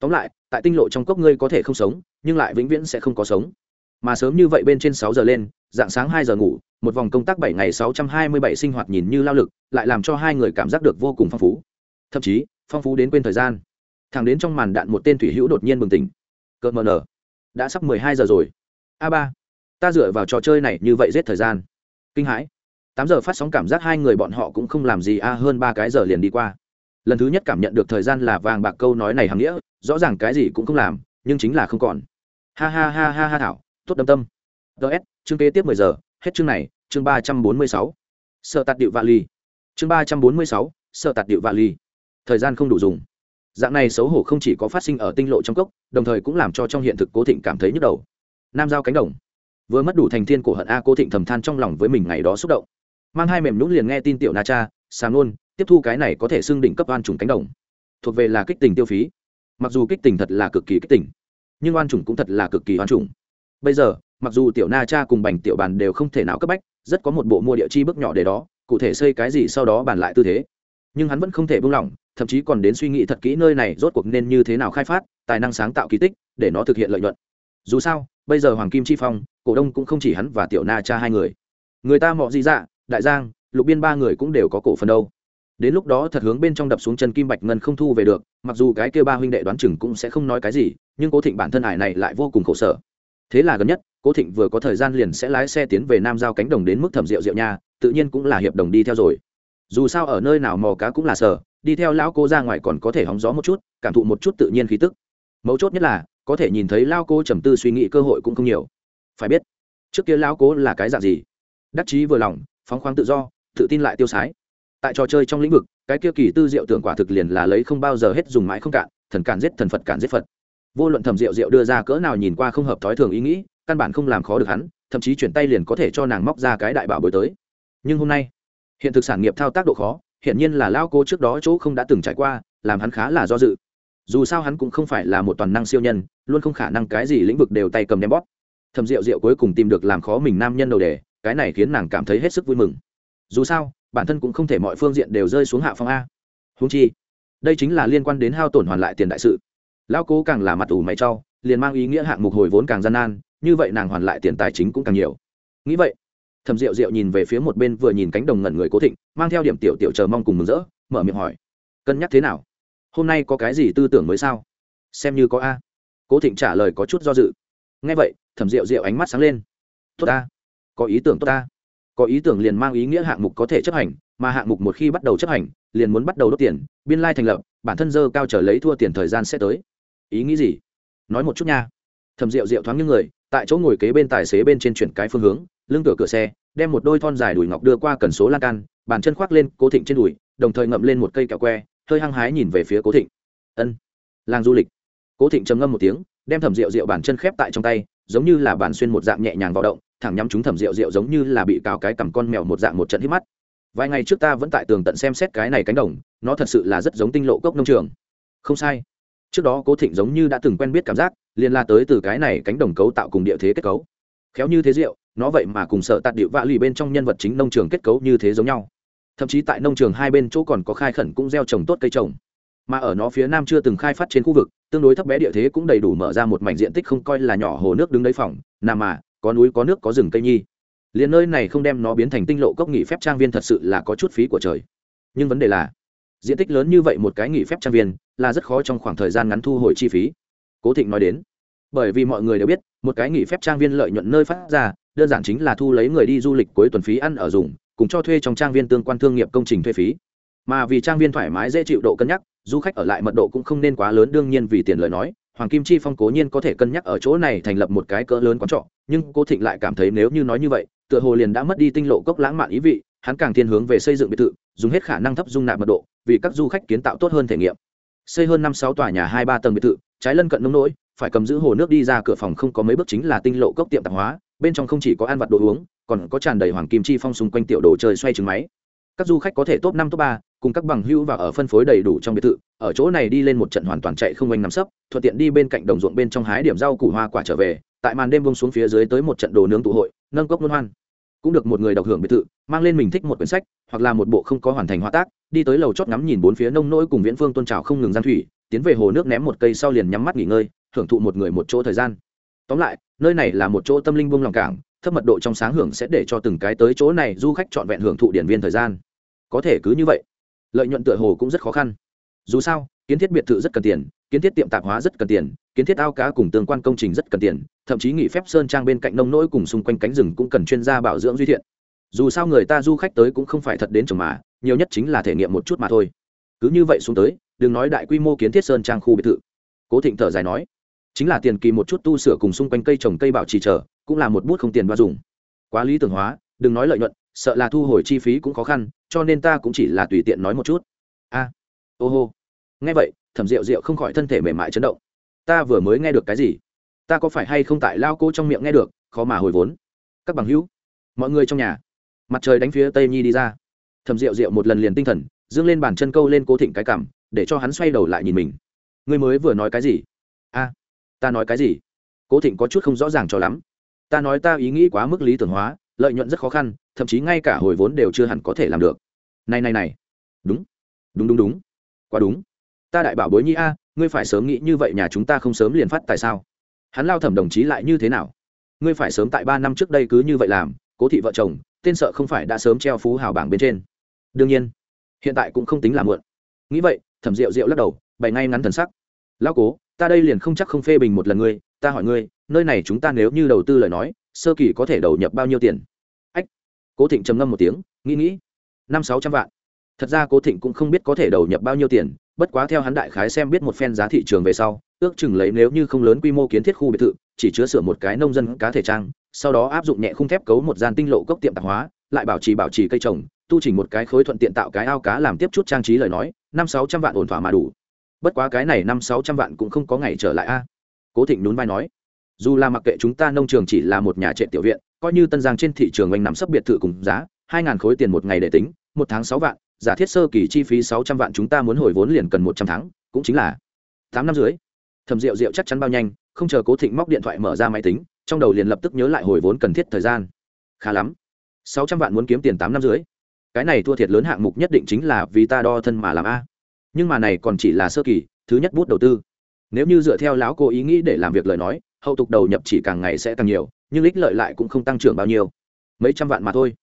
Speaker 1: Tóm lại, tại tinh lộ trong cốc ngươi có thể không sống, nhưng lại vĩnh viễn sẽ không có sống. Mà sớm như vậy bên trên sáu giờ lên, dạng sáng hai giờ ngủ, một vòng công tác bảy ngày sáu trăm hai mươi bảy sinh hoạt nhìn như lao lực, lại làm cho hai người cảm giác được vô cùng phong phú. Thậm chí, phong phú đến quên thời gian. Thẳng đến trong màn đạn một tên thủy hữu đột nhiên bừng tỉnh. Cợt mờ nở. Đã sắp mười hai giờ rồi. A ba ta dựa vào trò chơi này như vậy giết thời gian. Kinh hãi. Tám giờ phát sóng cảm giác hai người bọn họ cũng không làm gì, a, hơn ba cái giờ liền đi qua. Lần thứ nhất cảm nhận được thời gian là vàng bạc câu nói này hằng nghĩa, rõ ràng cái gì cũng không làm, nhưng chính là không còn. Ha ha ha ha ha thảo, tốt đâm tâm. Ts chương kế tiếp mười giờ, hết chương này, chương ba trăm bốn mươi sáu. Sợ tạt điệu vạ ly chương ba trăm bốn mươi sáu, sợ tạt điệu vạ ly thời gian không đủ dùng. Dạng này xấu hổ không chỉ có phát sinh ở tinh lộ trong cốc, đồng thời cũng làm cho trong hiện thực cố thịnh cảm thấy nhức đầu. Nam giao cánh đồng vừa mất đủ thành thiên cổ hận a cô thịnh thầm than trong lòng với mình ngày đó xúc động. Mang hai mềm nhũng liền nghe tin tiểu na cha sàm luôn tiếp thu cái này có thể xưng đỉnh cấp oan trùng cánh đồng. Thuộc về là kích tình tiêu phí. Mặc dù kích tình thật là cực kỳ kích tình, nhưng oan trùng cũng thật là cực kỳ oan trùng bây giờ, mặc dù tiểu na cha cùng bành tiểu bàn đều không thể nào cấp bách, rất có một bộ mua địa chi bước nhỏ để đó, cụ thể xây cái gì sau đó bàn lại tư thế. Nhưng hắn vẫn không thể buông lỏng, thậm chí còn đến suy nghĩ thật kỹ nơi này rốt cuộc nên như thế nào khai phát, tài năng sáng tạo kỳ tích, để nó thực hiện lợi nhuận dù sao, bây giờ hoàng kim chi phong, cổ đông cũng không chỉ hắn và tiểu na cha hai người. Người ta mọ gì dạ đại giang, lục biên ba người cũng đều có cổ phần đâu. Đến lúc đó thật hướng bên trong đập xuống chân kim bạch ngân không thu về được, mặc dù cái kia ba huynh đệ đoán chừng cũng sẽ không nói cái gì, nhưng cố thịnh bản thân ải này lại vô cùng khổ sở. Thế là gần nhất, cố thịnh vừa có thời gian liền sẽ lái xe tiến về nam giao cánh đồng đến mức thẩm rượu rượu nha, tự nhiên cũng là hiệp đồng đi theo rồi. Dù sao ở nơi nào mò cá cũng là sở, đi theo lão cô ra ngoài còn có thể hóng gió một chút, cảm thụ một chút tự nhiên khí tức. Mấu chốt nhất là có thể nhìn thấy lao cố trầm tư suy nghĩ cơ hội cũng không nhiều. Phải biết, trước kia lão cố là cái dạng gì? Đắc chí vừa lòng, phóng khoáng tự do, tự tin lại tiêu sái. Tại trò chơi trong lĩnh vực, cái kia kỳ tư diệu tưởng quả thực liền là lấy không bao giờ hết dùng mãi không cạn, thần cản giết thần phật cản giết phật. Vô luận thẩm diệu diệu đưa ra cỡ nào nhìn qua không hợp thói thường ý nghĩ, căn bản không làm khó được hắn, thậm chí chuyển tay liền có thể cho nàng móc ra cái đại bảo bối tới. Nhưng hôm nay, hiện thực sản nghiệp thao tác độ khó, hiển nhiên là lao cô trước đó chỗ không đã từng trải qua, làm hắn khá là do dự dù sao hắn cũng không phải là một toàn năng siêu nhân, luôn không khả năng cái gì lĩnh vực đều tay cầm đem bóp. Thầm rượu rượu cuối cùng tìm được làm khó mình nam nhân đầu đề, cái này khiến nàng cảm thấy hết sức vui mừng. Dù sao, bản thân cũng không thể mọi phương diện đều rơi xuống hạ phong a. Húng chi, đây chính là liên quan đến hao tổn hoàn lại tiền đại sự. Lão cố càng là mặt ủ mày cho, liền mang ý nghĩa hạng mục hồi vốn càng gian nan, như vậy nàng hoàn lại tiền tài chính cũng càng nhiều. Nghĩ vậy thầm rượu rượu nhìn về phía một bên vừa nhìn cánh đồng ngẩn người cố thịnh, mang theo điểm tiểu tiểu chờ mong cùng mừng rỡ, mở miệng hỏi, cân nhắc thế nào? Hôm nay có cái gì tư tưởng mới sao? Xem như có a. Cố thịnh trả lời có chút do dự. Nghe vậy, thẩm rượu rượu ánh mắt sáng lên. Tốt ta có ý tưởng tốt ta có ý tưởng liền mang ý nghĩa hạng mục có thể chấp hành, mà hạng mục một khi bắt đầu chấp hành, liền muốn bắt đầu đốt tiền, biên lai thành lập, bản thân dơ cao trở lấy thua tiền thời gian sẽ tới. Ý nghĩ gì? Nói một chút nha. Thầm rượu rượu thoáng những người, tại chỗ ngồi kế bên tài xế bên trên chuyển cái phương hướng, lưng cửa cửa xe, đem một đôi thon dài đùi ngọc đưa qua cần số lan can, bàn chân khoác lên cố thịnh trên đùi, đồng thời ngậm lên một cây kẹo que hơi hăng hái nhìn về phía cố thịnh ân làng du lịch cố thịnh trầm ngâm một tiếng đem thẩm rượu rượu bản chân khép tại trong tay giống như là bản xuyên một dạng nhẹ nhàng vào động thẳng nhắm chúng thẩm rượu rượu giống như là bị cào cái cầm con mèo một dạng một trận hít mắt vài ngày trước ta vẫn tại tường tận xem xét cái này cánh đồng nó thật sự là rất giống tinh lộ cốc nông trường không sai trước đó cố thịnh giống như đã từng quen biết cảm giác liên la tới từ cái này cánh đồng cấu tạo cùng địa thế kết cấu khéo như thế rượu nó vậy mà cùng sợ tạt điệu vạ lì bên trong nhân vật chính nông trường kết cấu như thế giống nhau thậm chí tại nông trường hai bên chỗ còn có khai khẩn cũng gieo trồng tốt cây trồng. Mà ở nó phía nam chưa từng khai phát trên khu vực, tương đối thấp bé địa thế cũng đầy đủ mở ra một mảnh diện tích không coi là nhỏ hồ nước đứng đấy phòng nằm mà, có núi có nước có rừng cây nhi. Liền nơi này không đem nó biến thành tinh lộ cốc nghỉ phép trang viên thật sự là có chút phí của trời. Nhưng vấn đề là, diện tích lớn như vậy một cái nghỉ phép trang viên là rất khó trong khoảng thời gian ngắn thu hồi chi phí. Cố thịnh nói đến, bởi vì mọi người đều biết, một cái nghỉ phép trang viên lợi nhuận nơi phát ra, đơn giản chính là thu lấy người đi du lịch cuối tuần phí ăn ở dùng cùng cho thuê trong trang viên tương quan thương nghiệp công trình thuê phí. Mà vì trang viên thoải mái dễ chịu độ cân nhắc, du khách ở lại mật độ cũng không nên quá lớn, đương nhiên vì tiền lời nói, hoàng kim chi phong cố nhiên có thể cân nhắc ở chỗ này thành lập một cái cỡ lớn quán trọ, nhưng cô thịnh lại cảm thấy nếu như nói như vậy, tựa hồ liền đã mất đi tinh lộ cốc lãng mạn ý vị, hắn càng thiên hướng về xây dựng biệt thự, dùng hết khả năng thấp dung nạp mật độ, vì các du khách kiến tạo tốt hơn thể nghiệm. Xây hơn năm sáu tòa nhà hai ba tầng biệt thự, trái lân cận nông nỗi, phải cầm giữ hồ nước đi ra cửa phòng không có mấy bước chính là tinh lộ cốc tiệm tạp hóa, bên trong không chỉ có ăn vặt đồ uống còn có tràn đầy hoàng kim chi phong xung quanh tiểu đồ chơi xoay trứng máy. Các du khách có thể top năm, top ba, cùng các bằng hữu và ở phân phối đầy đủ trong biệt thự. Ở chỗ này đi lên một trận hoàn toàn chạy không oanh nằm sấp, thuận tiện đi bên cạnh đồng ruộng bên trong hái điểm rau củ hoa quả trở về. Tại màn đêm bông xuống phía dưới tới một trận đồ nướng tụ hội, nâng cốc luân hoan. Cũng được một người đọc hưởng biệt thự, mang lên mình thích một quyển sách, hoặc là một bộ không có hoàn thành hóa tác, đi tới lầu chót ngắm nhìn bốn phía nông nỗi cùng viễn phương tôn trào không ngừng gian thủy, tiến về hồ nước ném một cây sau liền nhắm mắt nghỉ ngơi, hưởng thụ một người một chỗ thời gian. Tóm lại, nơi này là một chỗ tâm linh buông lòng cảng thấp mật độ trong sáng hưởng sẽ để cho từng cái tới chỗ này du khách trọn vẹn hưởng thụ điển viên thời gian. Có thể cứ như vậy, lợi nhuận tựa hồ cũng rất khó khăn. Dù sao, kiến thiết biệt thự rất cần tiền, kiến thiết tiệm tạp hóa rất cần tiền, kiến thiết ao cá cùng tương quan công trình rất cần tiền, thậm chí nghỉ phép sơn trang bên cạnh nông nỗi cùng xung quanh cánh rừng cũng cần chuyên gia bảo dưỡng duy thiện. Dù sao người ta du khách tới cũng không phải thật đến chồng mà, nhiều nhất chính là thể nghiệm một chút mà thôi. Cứ như vậy xuống tới, đừng nói đại quy mô kiến thiết sơn trang khu biệt thự. Cố thịnh thở dài nói, chính là tiền kỳ một chút tu sửa cùng xung quanh cây trồng cây bảo trì trở cũng là một bút không tiền đoa dùng. Quá lý tưởng hóa đừng nói lợi nhuận sợ là thu hồi chi phí cũng khó khăn cho nên ta cũng chỉ là tùy tiện nói một chút. A à, ô hô. Nghe vậy thẩm rượu rượu không khỏi thân thể mềm mại chấn động. Ta vừa mới nghe được cái gì? Ta có phải hay không tại lao cô trong miệng nghe được khó mà hồi vốn. Các bằng hữu mọi người trong nhà mặt trời đánh phía tây nhi đi ra. Thẩm rượu rượu một lần liền tinh thần dương lên bàn chân câu lên cố thịnh cái cảm để cho hắn xoay đầu lại nhìn mình. Ngươi mới vừa nói cái gì? A ta nói cái gì? Cố thịnh có chút không rõ ràng cho lắm ta nói ta ý nghĩ quá mức lý tưởng hóa, lợi nhuận rất khó khăn, thậm chí ngay cả hồi vốn đều chưa hẳn có thể làm được. Này này này. Đúng. Đúng đúng đúng. Quá đúng. Ta đại bảo bối nhi a, ngươi phải sớm nghĩ như vậy nhà chúng ta không sớm liền phát tại sao? Hắn lao thẩm đồng chí lại như thế nào? Ngươi phải sớm tại ba năm trước đây cứ như vậy làm, cố thị vợ chồng, tên sợ không phải đã sớm treo phú hào bảng bên trên. Đương nhiên, hiện tại cũng không tính là muộn. Nghĩ vậy, thẩm rượu rượu lắc đầu, bày ngay ngắn thần sắc. Lao cố, ta đây liền không chắc không phê bình một lần ngươi ta hỏi ngươi, nơi này chúng ta nếu như đầu tư lời nói, sơ kỳ có thể đầu nhập bao nhiêu tiền? Ách, cố thịnh trầm ngâm một tiếng, nghĩ nghĩ. Năm sáu trăm vạn. Thật ra cố thịnh cũng không biết có thể đầu nhập bao nhiêu tiền, bất quá theo hắn đại khái xem biết một phen giá thị trường về sau, ước chừng lấy nếu như không lớn quy mô kiến thiết khu biệt thự, chỉ chứa sửa một cái nông dân cá thể trang, sau đó áp dụng nhẹ khung thép cấu một gian tinh lộ cốc tiệm tạp hóa, lại bảo trì bảo trì cây trồng, tu chỉnh một cái khối thuận tiện tạo cái ao cá làm tiếp chút trang trí lời nói, năm sáu trăm vạn ổn thỏa mà đủ. Bất quá cái này năm sáu trăm vạn cũng không có ngày trở lại a cố thịnh nhún vai nói, dù là mặc kệ chúng ta nông trường chỉ là một nhà trệ tiểu viện, coi như tân giang trên thị trường oanh nằm sấp biệt thự cùng giá, hai ngàn khối tiền một ngày để tính, một tháng sáu vạn, giả thiết sơ kỳ chi phí sáu trăm vạn chúng ta muốn hồi vốn liền cần một trăm tháng, cũng chính là tám năm dưới thầm rượu rượu chắc chắn bao nhanh, không chờ cố thịnh móc điện thoại mở ra máy tính, trong đầu liền lập tức nhớ lại hồi vốn cần thiết thời gian. Khá lắm, sáu trăm vạn muốn kiếm tiền tám năm dưới cái này thua thiệt lớn hạng mục nhất định chính là vì ta đo thân mà làm a. Nhưng mà này còn chỉ là sơ kỳ, thứ nhất bút đầu tư nếu như dựa theo lão cô ý nghĩ để làm việc lời nói, hậu tục đầu nhập chỉ càng ngày sẽ càng nhiều, nhưng ích lợi lại cũng không tăng trưởng bao nhiêu. Mấy trăm vạn mà thôi.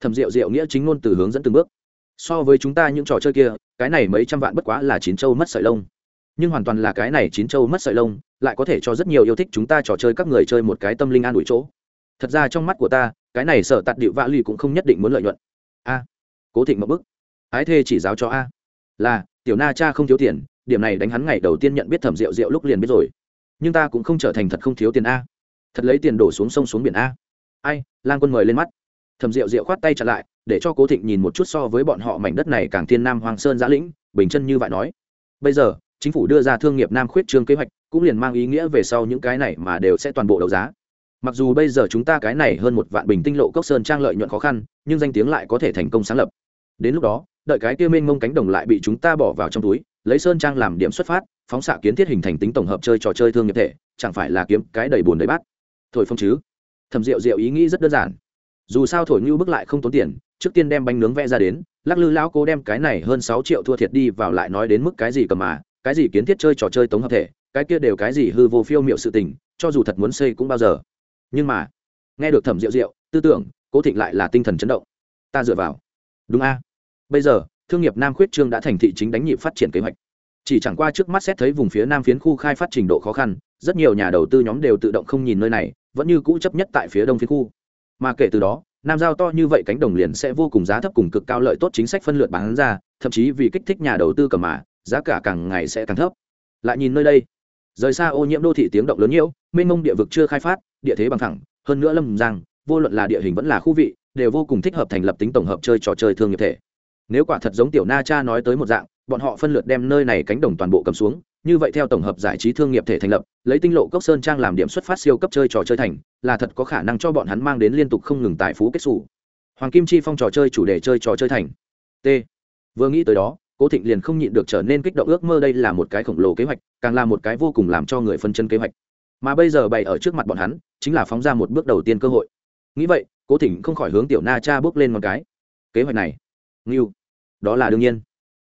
Speaker 1: Thầm rượu rượu nghĩa chính ngôn từ hướng dẫn từng bước. So với chúng ta những trò chơi kia, cái này mấy trăm vạn bất quá là chín châu mất sợi lông. Nhưng hoàn toàn là cái này chín châu mất sợi lông, lại có thể cho rất nhiều yêu thích chúng ta trò chơi các người chơi một cái tâm linh an ủi chỗ. Thật ra trong mắt của ta, cái này sợ tạt điệu vạ lì cũng không nhất định muốn lợi nhuận. A. Cố thịnh một bức ái thê chỉ giáo cho a. Là, tiểu na cha không thiếu tiền điểm này đánh hắn ngày đầu tiên nhận biết thẩm rượu rượu lúc liền biết rồi. Nhưng ta cũng không trở thành thật không thiếu tiền a. Thật lấy tiền đổ xuống sông xuống biển a. Ai, lang quân mời lên mắt. Thẩm rượu rượu khoát tay trả lại, để cho cố thịnh nhìn một chút so với bọn họ mảnh đất này càng thiên nam hoàng sơn giã lĩnh, bình chân như vậy nói. Bây giờ, chính phủ đưa ra thương nghiệp nam khuyết trương kế hoạch, cũng liền mang ý nghĩa về sau những cái này mà đều sẽ toàn bộ đấu giá. Mặc dù bây giờ chúng ta cái này hơn một vạn bình tinh lộ cốc sơn trang lợi nhuận khó khăn, nhưng danh tiếng lại có thể thành công sáng lập. Đến lúc đó, đợi cái kia mênh mông cánh đồng lại bị chúng ta bỏ vào trong túi lấy sơn trang làm điểm xuất phát, phóng xạ kiến thiết hình thành tính tổng hợp chơi trò chơi thương nghiệp thể, chẳng phải là kiếm cái đầy bùn đầy bát. Thổi phong chứ? Thầm rượu rượu ý nghĩ rất đơn giản. Dù sao thổi như bức lại không tốn tiền, trước tiên đem bánh nướng vẽ ra đến, lắc lư lão cố đem cái này hơn sáu triệu thua thiệt đi vào lại nói đến mức cái gì cầm mà, cái gì kiến thiết chơi trò chơi tống hợp thể, cái kia đều cái gì hư vô phiêu miệu sự tình, cho dù thật muốn xây cũng bao giờ. Nhưng mà, nghe được thẩm rượu rượu tư tưởng, cố thịnh lại là tinh thần chấn động. Ta dựa vào. Đúng a. Bây giờ thương nghiệp nam khuyết trương đã thành thị chính đánh nhịp phát triển kế hoạch. Chỉ chẳng qua trước mắt xét thấy vùng phía nam phiến khu khai phát trình độ khó khăn, rất nhiều nhà đầu tư nhóm đều tự động không nhìn nơi này, vẫn như cũ chấp nhất tại phía đông phiến khu. Mà kể từ đó, nam giao to như vậy cánh đồng liền sẽ vô cùng giá thấp cùng cực cao lợi tốt chính sách phân lượt bán ra, thậm chí vì kích thích nhà đầu tư cầm mà, giá cả càng ngày sẽ càng thấp. Lại nhìn nơi đây, rời xa ô nhiễm đô thị tiếng động lớn nhiễu, mênh mông địa vực chưa khai phát, địa thế bằng thẳng hơn nữa lâm rằng vô luận là địa hình vẫn là khu vị, đều vô cùng thích hợp thành lập tính tổng hợp chơi trò chơi thương nghiệp thể nếu quả thật giống tiểu na cha nói tới một dạng, bọn họ phân lượt đem nơi này cánh đồng toàn bộ cầm xuống, như vậy theo tổng hợp giải trí thương nghiệp thể thành lập, lấy tinh lộ cốc sơn trang làm điểm xuất phát siêu cấp chơi trò chơi thành, là thật có khả năng cho bọn hắn mang đến liên tục không ngừng tài phú kết xù. Hoàng kim chi phong trò chơi chủ đề chơi trò chơi thành. T. Vừa nghĩ tới đó, cố thịnh liền không nhịn được trở nên kích động ước mơ đây là một cái khổng lồ kế hoạch, càng là một cái vô cùng làm cho người phân chân kế hoạch. Mà bây giờ bày ở trước mặt bọn hắn, chính là phóng ra một bước đầu tiên cơ hội. Nghĩ vậy, cố thịnh không khỏi hướng tiểu na cha bước lên một cái. Kế hoạch này. Nghiêu đó là đương nhiên.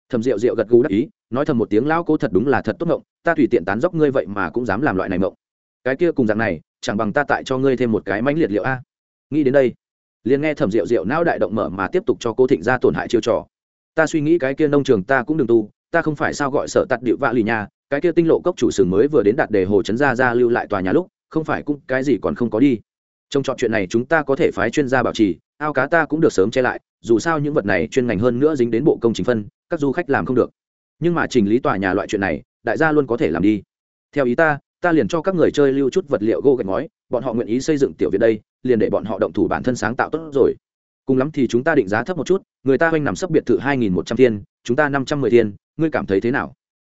Speaker 1: Thầm rượu rượu gật gù đắc ý, nói thầm một tiếng, lão cố thật đúng là thật tốt ngộng, ta tùy tiện tán dốc ngươi vậy mà cũng dám làm loại này ngộng. Cái kia cùng dạng này, chẳng bằng ta tại cho ngươi thêm một cái mãnh liệt liệu a. Nghĩ đến đây, liền nghe thầm rượu rượu não đại động mở mà tiếp tục cho cô thịnh ra tổn hại chiêu trò. Ta suy nghĩ cái kia nông trường ta cũng đừng tu, ta không phải sao gọi sợ tạt điệu vạ lì nhà, cái kia tinh lộ cốc chủ sừng mới vừa đến đạt đề hồ chấn ra ra lưu lại tòa nhà lúc, không phải cũng cái gì còn không có đi trong chọn chuyện này chúng ta có thể phái chuyên gia bảo trì, ao cá ta cũng được sớm che lại, dù sao những vật này chuyên ngành hơn nữa dính đến bộ công trình phân, các du khách làm không được. Nhưng mà chỉnh lý tòa nhà loại chuyện này, đại gia luôn có thể làm đi. Theo ý ta ta liền cho các người chơi lưu chút vật liệu gỗ gạch ngói, bọn họ nguyện ý xây dựng tiểu viện đây, liền để bọn họ động thủ bản thân sáng tạo tốt rồi. Cùng lắm thì chúng ta định giá thấp một chút, người ta hoành nằm sấp biệt thự hai nghìn một trăm thiên, chúng ta năm trăm mười thiên, ngươi cảm thấy thế nào?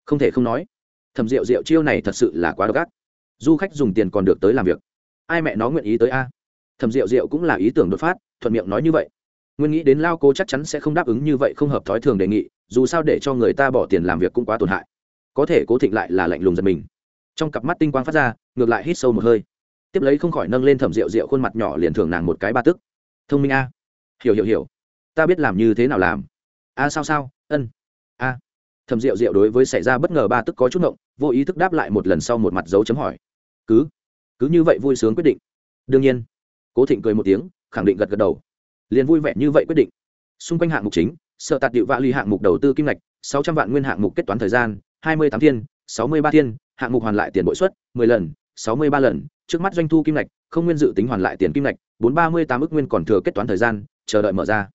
Speaker 1: Không thể không nói. Thầm rượu rượu chiêu này thật sự là quá độc ác. Du khách dùng tiền còn được tới làm việc ai mẹ nó nguyện ý tới a? Thầm rượu rượu cũng là ý tưởng đột phát, thuận miệng nói như vậy. Nguyên nghĩ đến lao cô chắc chắn sẽ không đáp ứng như vậy không hợp thói thường đề nghị, dù sao để cho người ta bỏ tiền làm việc cũng quá tổn hại. Có thể cố thịnh lại là lạnh lùng giật mình. Trong cặp mắt tinh quang phát ra, ngược lại hít sâu một hơi. Tiếp lấy không khỏi nâng lên thẩm rượu rượu khuôn mặt nhỏ liền thưởng nàng một cái ba tức. Thông minh a. Hiểu hiểu hiểu. Ta biết làm như thế nào làm. A sao sao, ân. A. Thẩm rượu rượu đối với xảy ra bất ngờ ba tức có chút ngộng, vô ý thức đáp lại một lần sau một mặt dấu chấm hỏi. Cứ cứ như vậy vui sướng quyết định. Đương nhiên, cố thịnh cười một tiếng, khẳng định gật gật đầu. Liền vui vẻ như vậy quyết định. Xung quanh hạng mục chính sợ tạt điệu vạ ly hạng mục đầu tư kim ngạch, sáu trăm vạn nguyên hạng mục kết toán thời gian, hai mươi tám thiên, sáu mươi ba thiên, hạng mục hoàn lại tiền bội suất, mười lần, sáu mươi ba lần, trước mắt doanh thu kim ngạch, không nguyên dự tính hoàn lại tiền kim ngạch, bốn ba mươi tám ước nguyên còn thừa kết toán thời gian, chờ đợi mở ra.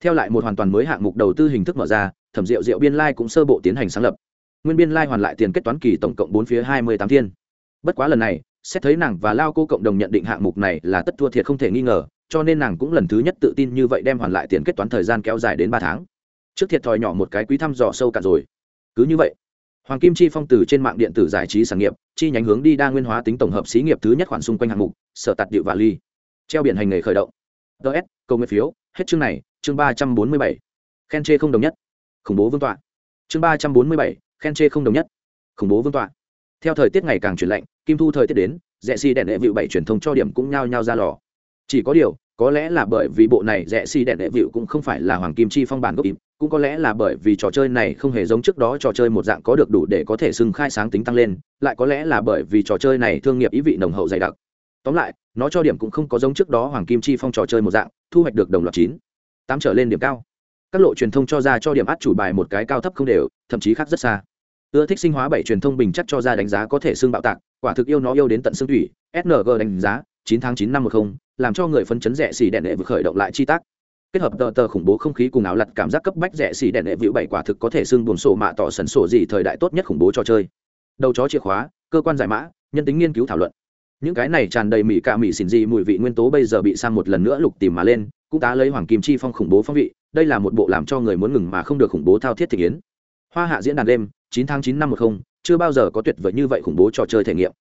Speaker 1: Theo lại một hoàn toàn mới hạng mục đầu tư hình thức mở ra, thẩm rượu rượu biên lai cũng sơ bộ tiến hành sáng lập. Nguyên biên lai hoàn lại tiền kết toán kỳ tổng cộng bốn phía hai mươi tám thiên. Bất quá lần này xét thấy nàng và lao cô cộng đồng nhận định hạng mục này là tất thua thiệt không thể nghi ngờ, cho nên nàng cũng lần thứ nhất tự tin như vậy đem hoàn lại tiền kết toán thời gian kéo dài đến ba tháng. Trước thiệt thòi nhỏ một cái quý thăm dò sâu cả rồi. Cứ như vậy, hoàng kim chi phong từ trên mạng điện tử giải trí sản nghiệp, chi nhánh hướng đi đa nguyên hóa tính tổng hợp xí nghiệp thứ nhất khoản xung quanh hạng mục, sở tạt điệu và ly. Treo biển hành nghề khởi động. Ts câu nguyện phiếu, hết chương này, chương ba trăm bốn mươi bảy. Khen chê không đồng nhất. Khủng bố vương tọa. Chương ba trăm bốn mươi bảy, khen chê không đồng nhất. Khủng bố vương tọa theo thời tiết ngày càng chuyển lạnh, kim thu thời tiết đến, rẽ xi đèn đệ vịu bảy truyền thông cho điểm cũng nhao nhao ra lò. Chỉ có điều, có lẽ là bởi vì bộ này rẽ xi đèn đệ vịu cũng không phải là hoàng kim chi phong bản gốc ịp cũng có lẽ là bởi vì trò chơi này không hề giống trước đó trò chơi một dạng có được đủ để có thể xưng khai sáng tính tăng lên, lại có lẽ là bởi vì trò chơi này thương nghiệp ý vị nồng hậu dày đặc. Tóm lại, nó cho điểm cũng không có giống trước đó hoàng kim chi phong trò chơi một dạng, thu hoạch được đồng loạt chín, tám trở lên điểm cao. Các lộ truyền thông cho ra cho điểm át chủ bài một cái cao thấp không đều, thậm chí khác rất xa ưa thích sinh hóa bảy truyền thông bình chắc cho ra đánh giá có thể xưng bạo tạc, quả thực yêu nó yêu đến tận xương thủy sng đánh giá, chín tháng chín năm một không, làm cho người phấn chấn rẻ xì đèn đệ vừa khởi động lại chi tác. Kết hợp tờ tờ khủng bố không khí cùng áo lặt cảm giác cấp bách rẻ xì đèn đệ vĩ bảy quả thực có thể xưng buồn sổ mạ tỏ sần sổ gì thời đại tốt nhất khủng bố trò chơi. Đầu chó chìa khóa, cơ quan giải mã, nhân tính nghiên cứu thảo luận. Những cái này tràn đầy mỹ cả mỹ xỉn gì mùi vị nguyên tố bây giờ bị sang một lần nữa lục tìm mà lên, cũng tá lấy hoàng kim chi phong khủng bố phong vị, đây là một bộ làm cho người muốn ngừng mà không được khủng bố thao thiết thể yến hoa hạ diễn đàn đêm, chín tháng chín năm một không, chưa bao giờ có tuyệt vời như vậy khủng bố trò chơi thể nghiệm.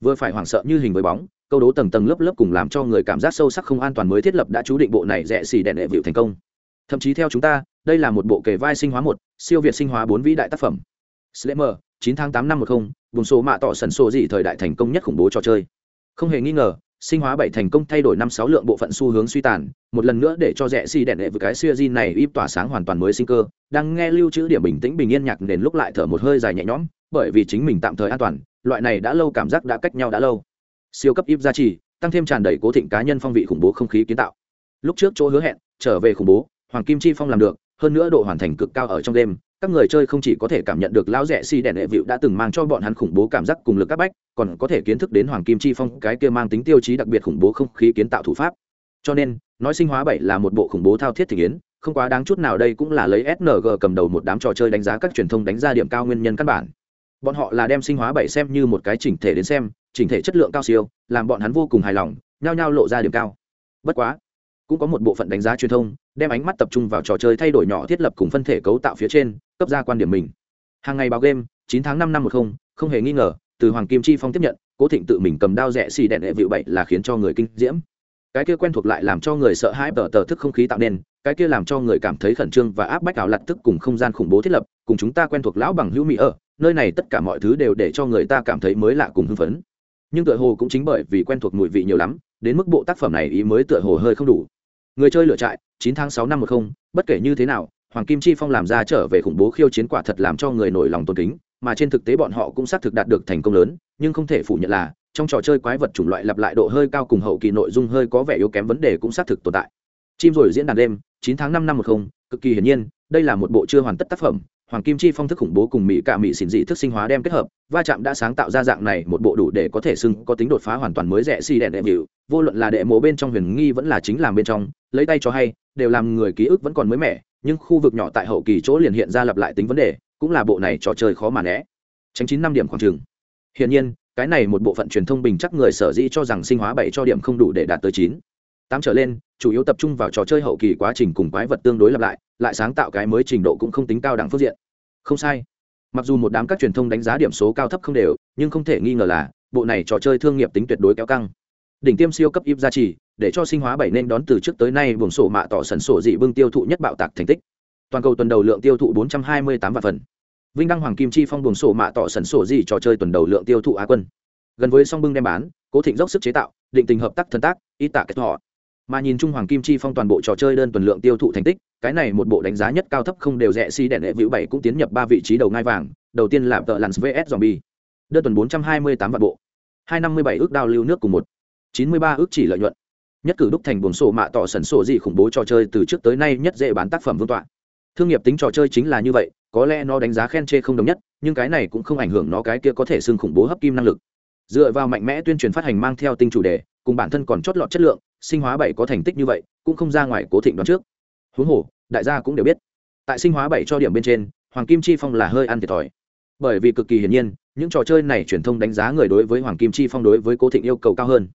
Speaker 1: Vừa phải hoảng sợ như hình với bóng, câu đố tầng tầng lớp lớp cùng làm cho người cảm giác sâu sắc không an toàn mới thiết lập đã chú định bộ này rẻ xì đèn đệ vịu thành công. Thậm chí theo chúng ta, đây là một bộ kề vai sinh hóa một, siêu việt sinh hóa bốn vĩ đại tác phẩm. Slammer, chín tháng tám năm một không, vùng số mạ tỏ sần sổ dị thời đại thành công nhất khủng bố trò chơi. Không hề nghi ngờ sinh hóa bảy thành công thay đổi năm sáu lượng bộ phận xu hướng suy tàn, một lần nữa để cho rẽ xi đèn đệ với cái xưa di này íp tỏa sáng hoàn toàn mới sinh cơ, đang nghe lưu trữ điểm bình tĩnh bình yên nhạc nền lúc lại thở một hơi dài nhẹ nhõm, bởi vì chính mình tạm thời an toàn, loại này đã lâu cảm giác đã cách nhau đã lâu. Siêu cấp íp gia trì, tăng thêm tràn đầy cố thịnh cá nhân phong vị khủng bố không khí kiến tạo. Lúc trước chỗ hứa hẹn, trở về khủng bố, hoàng kim chi phong làm được, hơn nữa độ hoàn thành cực cao ở trong đêm các người chơi không chỉ có thể cảm nhận được lão rẻ si đèn đệ vịu đã từng mang cho bọn hắn khủng bố cảm giác cùng lực các bách, còn có thể kiến thức đến hoàng kim chi phong, cái kia mang tính tiêu chí đặc biệt khủng bố không khí kiến tạo thủ pháp. Cho nên, nói sinh hóa bảy là một bộ khủng bố thao thiết thể yến, không quá đáng chút nào đây cũng là lấy sng cầm đầu một đám trò chơi đánh giá các truyền thông đánh giá điểm cao nguyên nhân căn bản. Bọn họ là đem sinh hóa bảy xem như một cái chỉnh thể đến xem, chỉnh thể chất lượng cao siêu, làm bọn hắn vô cùng hài lòng, nhao nhao lộ ra điểm cao. Bất quá cũng có một bộ phận đánh giá truyền thông, đem ánh mắt tập trung vào trò chơi thay đổi nhỏ thiết lập cùng phân thể cấu tạo phía trên, cấp ra quan điểm mình. Hàng ngày báo game, chín tháng năm năm một không không hề nghi ngờ, từ hoàng kim chi phong tiếp nhận, cố thịnh tự mình cầm đao rẽ xì đèn đệ vịu bậy là khiến cho người kinh diễm. Cái kia quen thuộc lại làm cho người sợ hãi tờ tờ thức không khí tạo nên, cái kia làm cho người cảm thấy khẩn trương và áp bách ảo lặt tức cùng không gian khủng bố thiết lập, cùng chúng ta quen thuộc lão bằng hữu mỹ ở, nơi này tất cả mọi thứ đều để cho người ta cảm thấy mới lạ cùng hưng phấn. Nhưng tựa hồ cũng chính bởi vì quen thuộc mùi vị nhiều lắm, đến mức bộ tác phẩm này ý mới tựa hồ hơi không đủ người chơi lựa trại, chín tháng sáu năm một không, bất kể như thế nào, hoàng kim chi phong làm ra trở về khủng bố khiêu chiến quả thật làm cho người nổi lòng tôn kính, mà trên thực tế bọn họ cũng xác thực đạt được thành công lớn, nhưng không thể phủ nhận là, trong trò chơi quái vật chủng loại lặp lại độ hơi cao cùng hậu kỳ nội dung hơi có vẻ yếu kém vấn đề cũng xác thực tồn tại. Chim rồi diễn đàn đêm, chín tháng năm năm một không, cực kỳ hiển nhiên, đây là một bộ chưa hoàn tất tác phẩm hoàng kim chi phong thức khủng bố cùng mỹ cả mỹ xỉn dị thức sinh hóa đem kết hợp, va chạm đã sáng tạo ra dạng này, một bộ đủ để có thể xưng có tính đột phá hoàn toàn mới rẻ xi si đèn đệ vô luận là đệ mộ bên trong huyền nghi vẫn là chính làm bên trong, lấy tay cho hay, đều làm người ký ức vẫn còn mới mẻ, nhưng khu vực nhỏ tại hậu kỳ chỗ liền hiện ra lặp lại tính vấn đề, cũng là bộ này trò chơi khó mà né. Tránh chín năm điểm khoảng trường. Hiển nhiên, cái này một bộ phận truyền thông bình chắc người sở dĩ cho rằng sinh hóa bảy cho điểm không đủ để đạt tới chín tám trở lên, chủ yếu tập trung vào trò chơi hậu kỳ quá trình cùng quái vật tương đối lặp lại lại sáng tạo cái mới trình độ cũng không tính cao đẳng phương diện. Không sai. Mặc dù một đám các truyền thông đánh giá điểm số cao thấp không đều, nhưng không thể nghi ngờ là, bộ này trò chơi thương nghiệp tính tuyệt đối kéo căng. Đỉnh tiêm siêu cấp íp gia trì để cho sinh hóa bảy nên đón từ trước tới nay buồng sổ mạ tỏ sần sổ dị bưng tiêu thụ nhất bạo tạc thành tích. Toàn cầu tuần đầu lượng tiêu thụ 428 vạn phần. Vinh đăng, hoàng kim chi phong buồng sổ mạ tỏ sần sổ dị trò chơi tuần đầu lượng tiêu thụ á quân. Gần với song bưng đem bán, cố thịnh dốc sức chế tạo, định tình hợp tác thân tác ít tạ kết họ mà nhìn chung hoàng kim chi phong toàn bộ trò chơi đơn tuần lượng tiêu thụ thành tích, cái này một bộ đánh giá nhất cao thấp không đều rẻ si đèn lệ vĩu bảy cũng tiến nhập ba vị trí đầu ngai vàng, đầu tiên là tợ lặn vs zombie. Đơn tuần 428 vạn bộ. 257 ước đao lưu nước cùng một. 93 ước chỉ lợi nhuận. Nhất cử đúc thành buồn sổ mạ tỏ sẩn sổ gì khủng bố trò chơi từ trước tới nay nhất dễ bán tác phẩm vương tọa. Thương nghiệp tính trò chơi chính là như vậy, có lẽ nó đánh giá khen chê không đồng nhất, nhưng cái này cũng không ảnh hưởng nó cái kia có thể xưng khủng bố hấp kim năng lực. Dựa vào mạnh mẽ tuyên truyền phát hành mang theo tinh chủ đề, cùng bản thân còn chót lọt chất lượng sinh hóa bảy có thành tích như vậy, cũng không ra ngoài cố thịnh đoán trước. Huống hồ, đại gia cũng đều biết, tại sinh hóa bảy cho điểm bên trên, hoàng kim chi phong là hơi ăn thiệt thòi. Bởi vì cực kỳ hiển nhiên, những trò chơi này truyền thông đánh giá người đối với hoàng kim chi phong đối với cố thịnh yêu cầu cao hơn.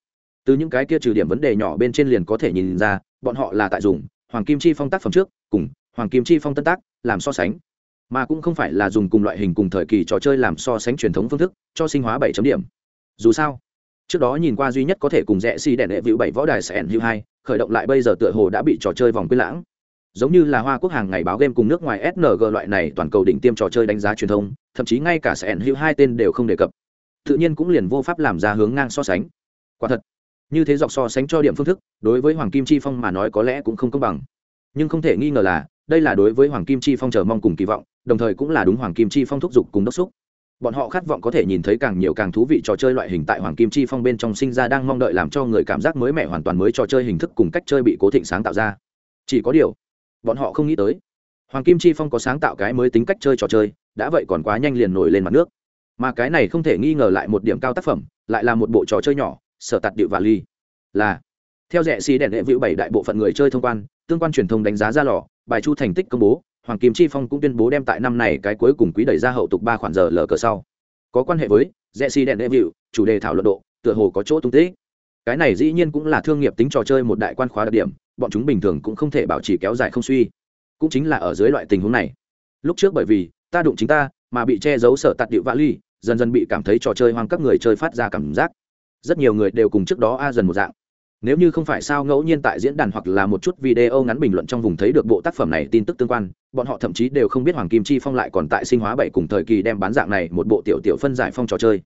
Speaker 1: Từ những cái kia trừ điểm vấn đề nhỏ bên trên liền có thể nhìn ra, bọn họ là tại dùng hoàng kim chi phong tác phẩm trước, cùng hoàng kim chi phong tân tác, làm so sánh. Mà cũng không phải là dùng cùng loại hình cùng thời kỳ trò chơi làm so sánh truyền thống phương thức, cho sinh hóa bảy chấm điểm. Dù sao trước đó nhìn qua duy nhất có thể cùng rẽ xi đèn đệ vịu bảy võ đài sẻn hữu hai, khởi động lại bây giờ tựa hồ đã bị trò chơi vòng quyết lãng. Giống như là hoa quốc hàng ngày báo game cùng nước ngoài sng loại này toàn cầu đỉnh tiêm trò chơi đánh giá truyền thông, thậm chí ngay cả sẻn hữu hai tên đều không đề cập. Tự nhiên cũng liền vô pháp làm ra hướng ngang so sánh. Quả thật, như thế dọc so sánh cho điểm phương thức, đối với hoàng kim chi phong mà nói có lẽ cũng không công bằng. Nhưng không thể nghi ngờ là, đây là đối với hoàng kim chi phong chờ mong cùng kỳ vọng, đồng thời cũng là đúng hoàng kim chi phong thúc giục cùng đốc xúc bọn họ khát vọng có thể nhìn thấy càng nhiều càng thú vị trò chơi loại hình tại hoàng kim chi phong bên trong sinh ra đang mong đợi làm cho người cảm giác mới mẻ hoàn toàn mới trò chơi hình thức cùng cách chơi bị cố thịnh sáng tạo ra. Chỉ có điều, bọn họ không nghĩ tới, hoàng kim chi phong có sáng tạo cái mới tính cách chơi trò chơi, đã vậy còn quá nhanh liền nổi lên mặt nước. Mà cái này không thể nghi ngờ lại một điểm cao tác phẩm, lại là một bộ trò chơi nhỏ, sở tạt điệu và ly. Là, theo rẻ xì đèn đệ vĩu bảy đại bộ phận người chơi thông quan, tương quan truyền thông đánh giá ra lò, bài chu thành tích công bố hoàng kim chi phong cũng tuyên bố đem tại năm này cái cuối cùng quý đẩy ra hậu tục ba khoản giờ lờ cờ sau. Có quan hệ với rẽ xi đèn đệ vịu, chủ đề thảo luận độ, tựa hồ có chỗ tung tích. Cái này dĩ nhiên cũng là thương nghiệp tính trò chơi một đại quan khóa đặc điểm, bọn chúng bình thường cũng không thể bảo trì kéo dài không suy. Cũng chính là ở dưới loại tình huống này. Lúc trước bởi vì ta đụng chính ta, mà bị che giấu sở tạt điệu vã ly, dần dần bị cảm thấy trò chơi hoang các người chơi phát ra cảm giác. Rất nhiều người đều cùng trước đó a dần một dạng nếu như không phải sao ngẫu nhiên tại diễn đàn hoặc là một chút video ngắn bình luận trong vùng thấy được bộ tác phẩm này tin tức tương quan, bọn họ thậm chí đều không biết hoàng kim chi phong lại còn tại sinh hóa bảy cùng thời kỳ đem bán dạng này một bộ tiểu tiểu phân giải phong trò chơi.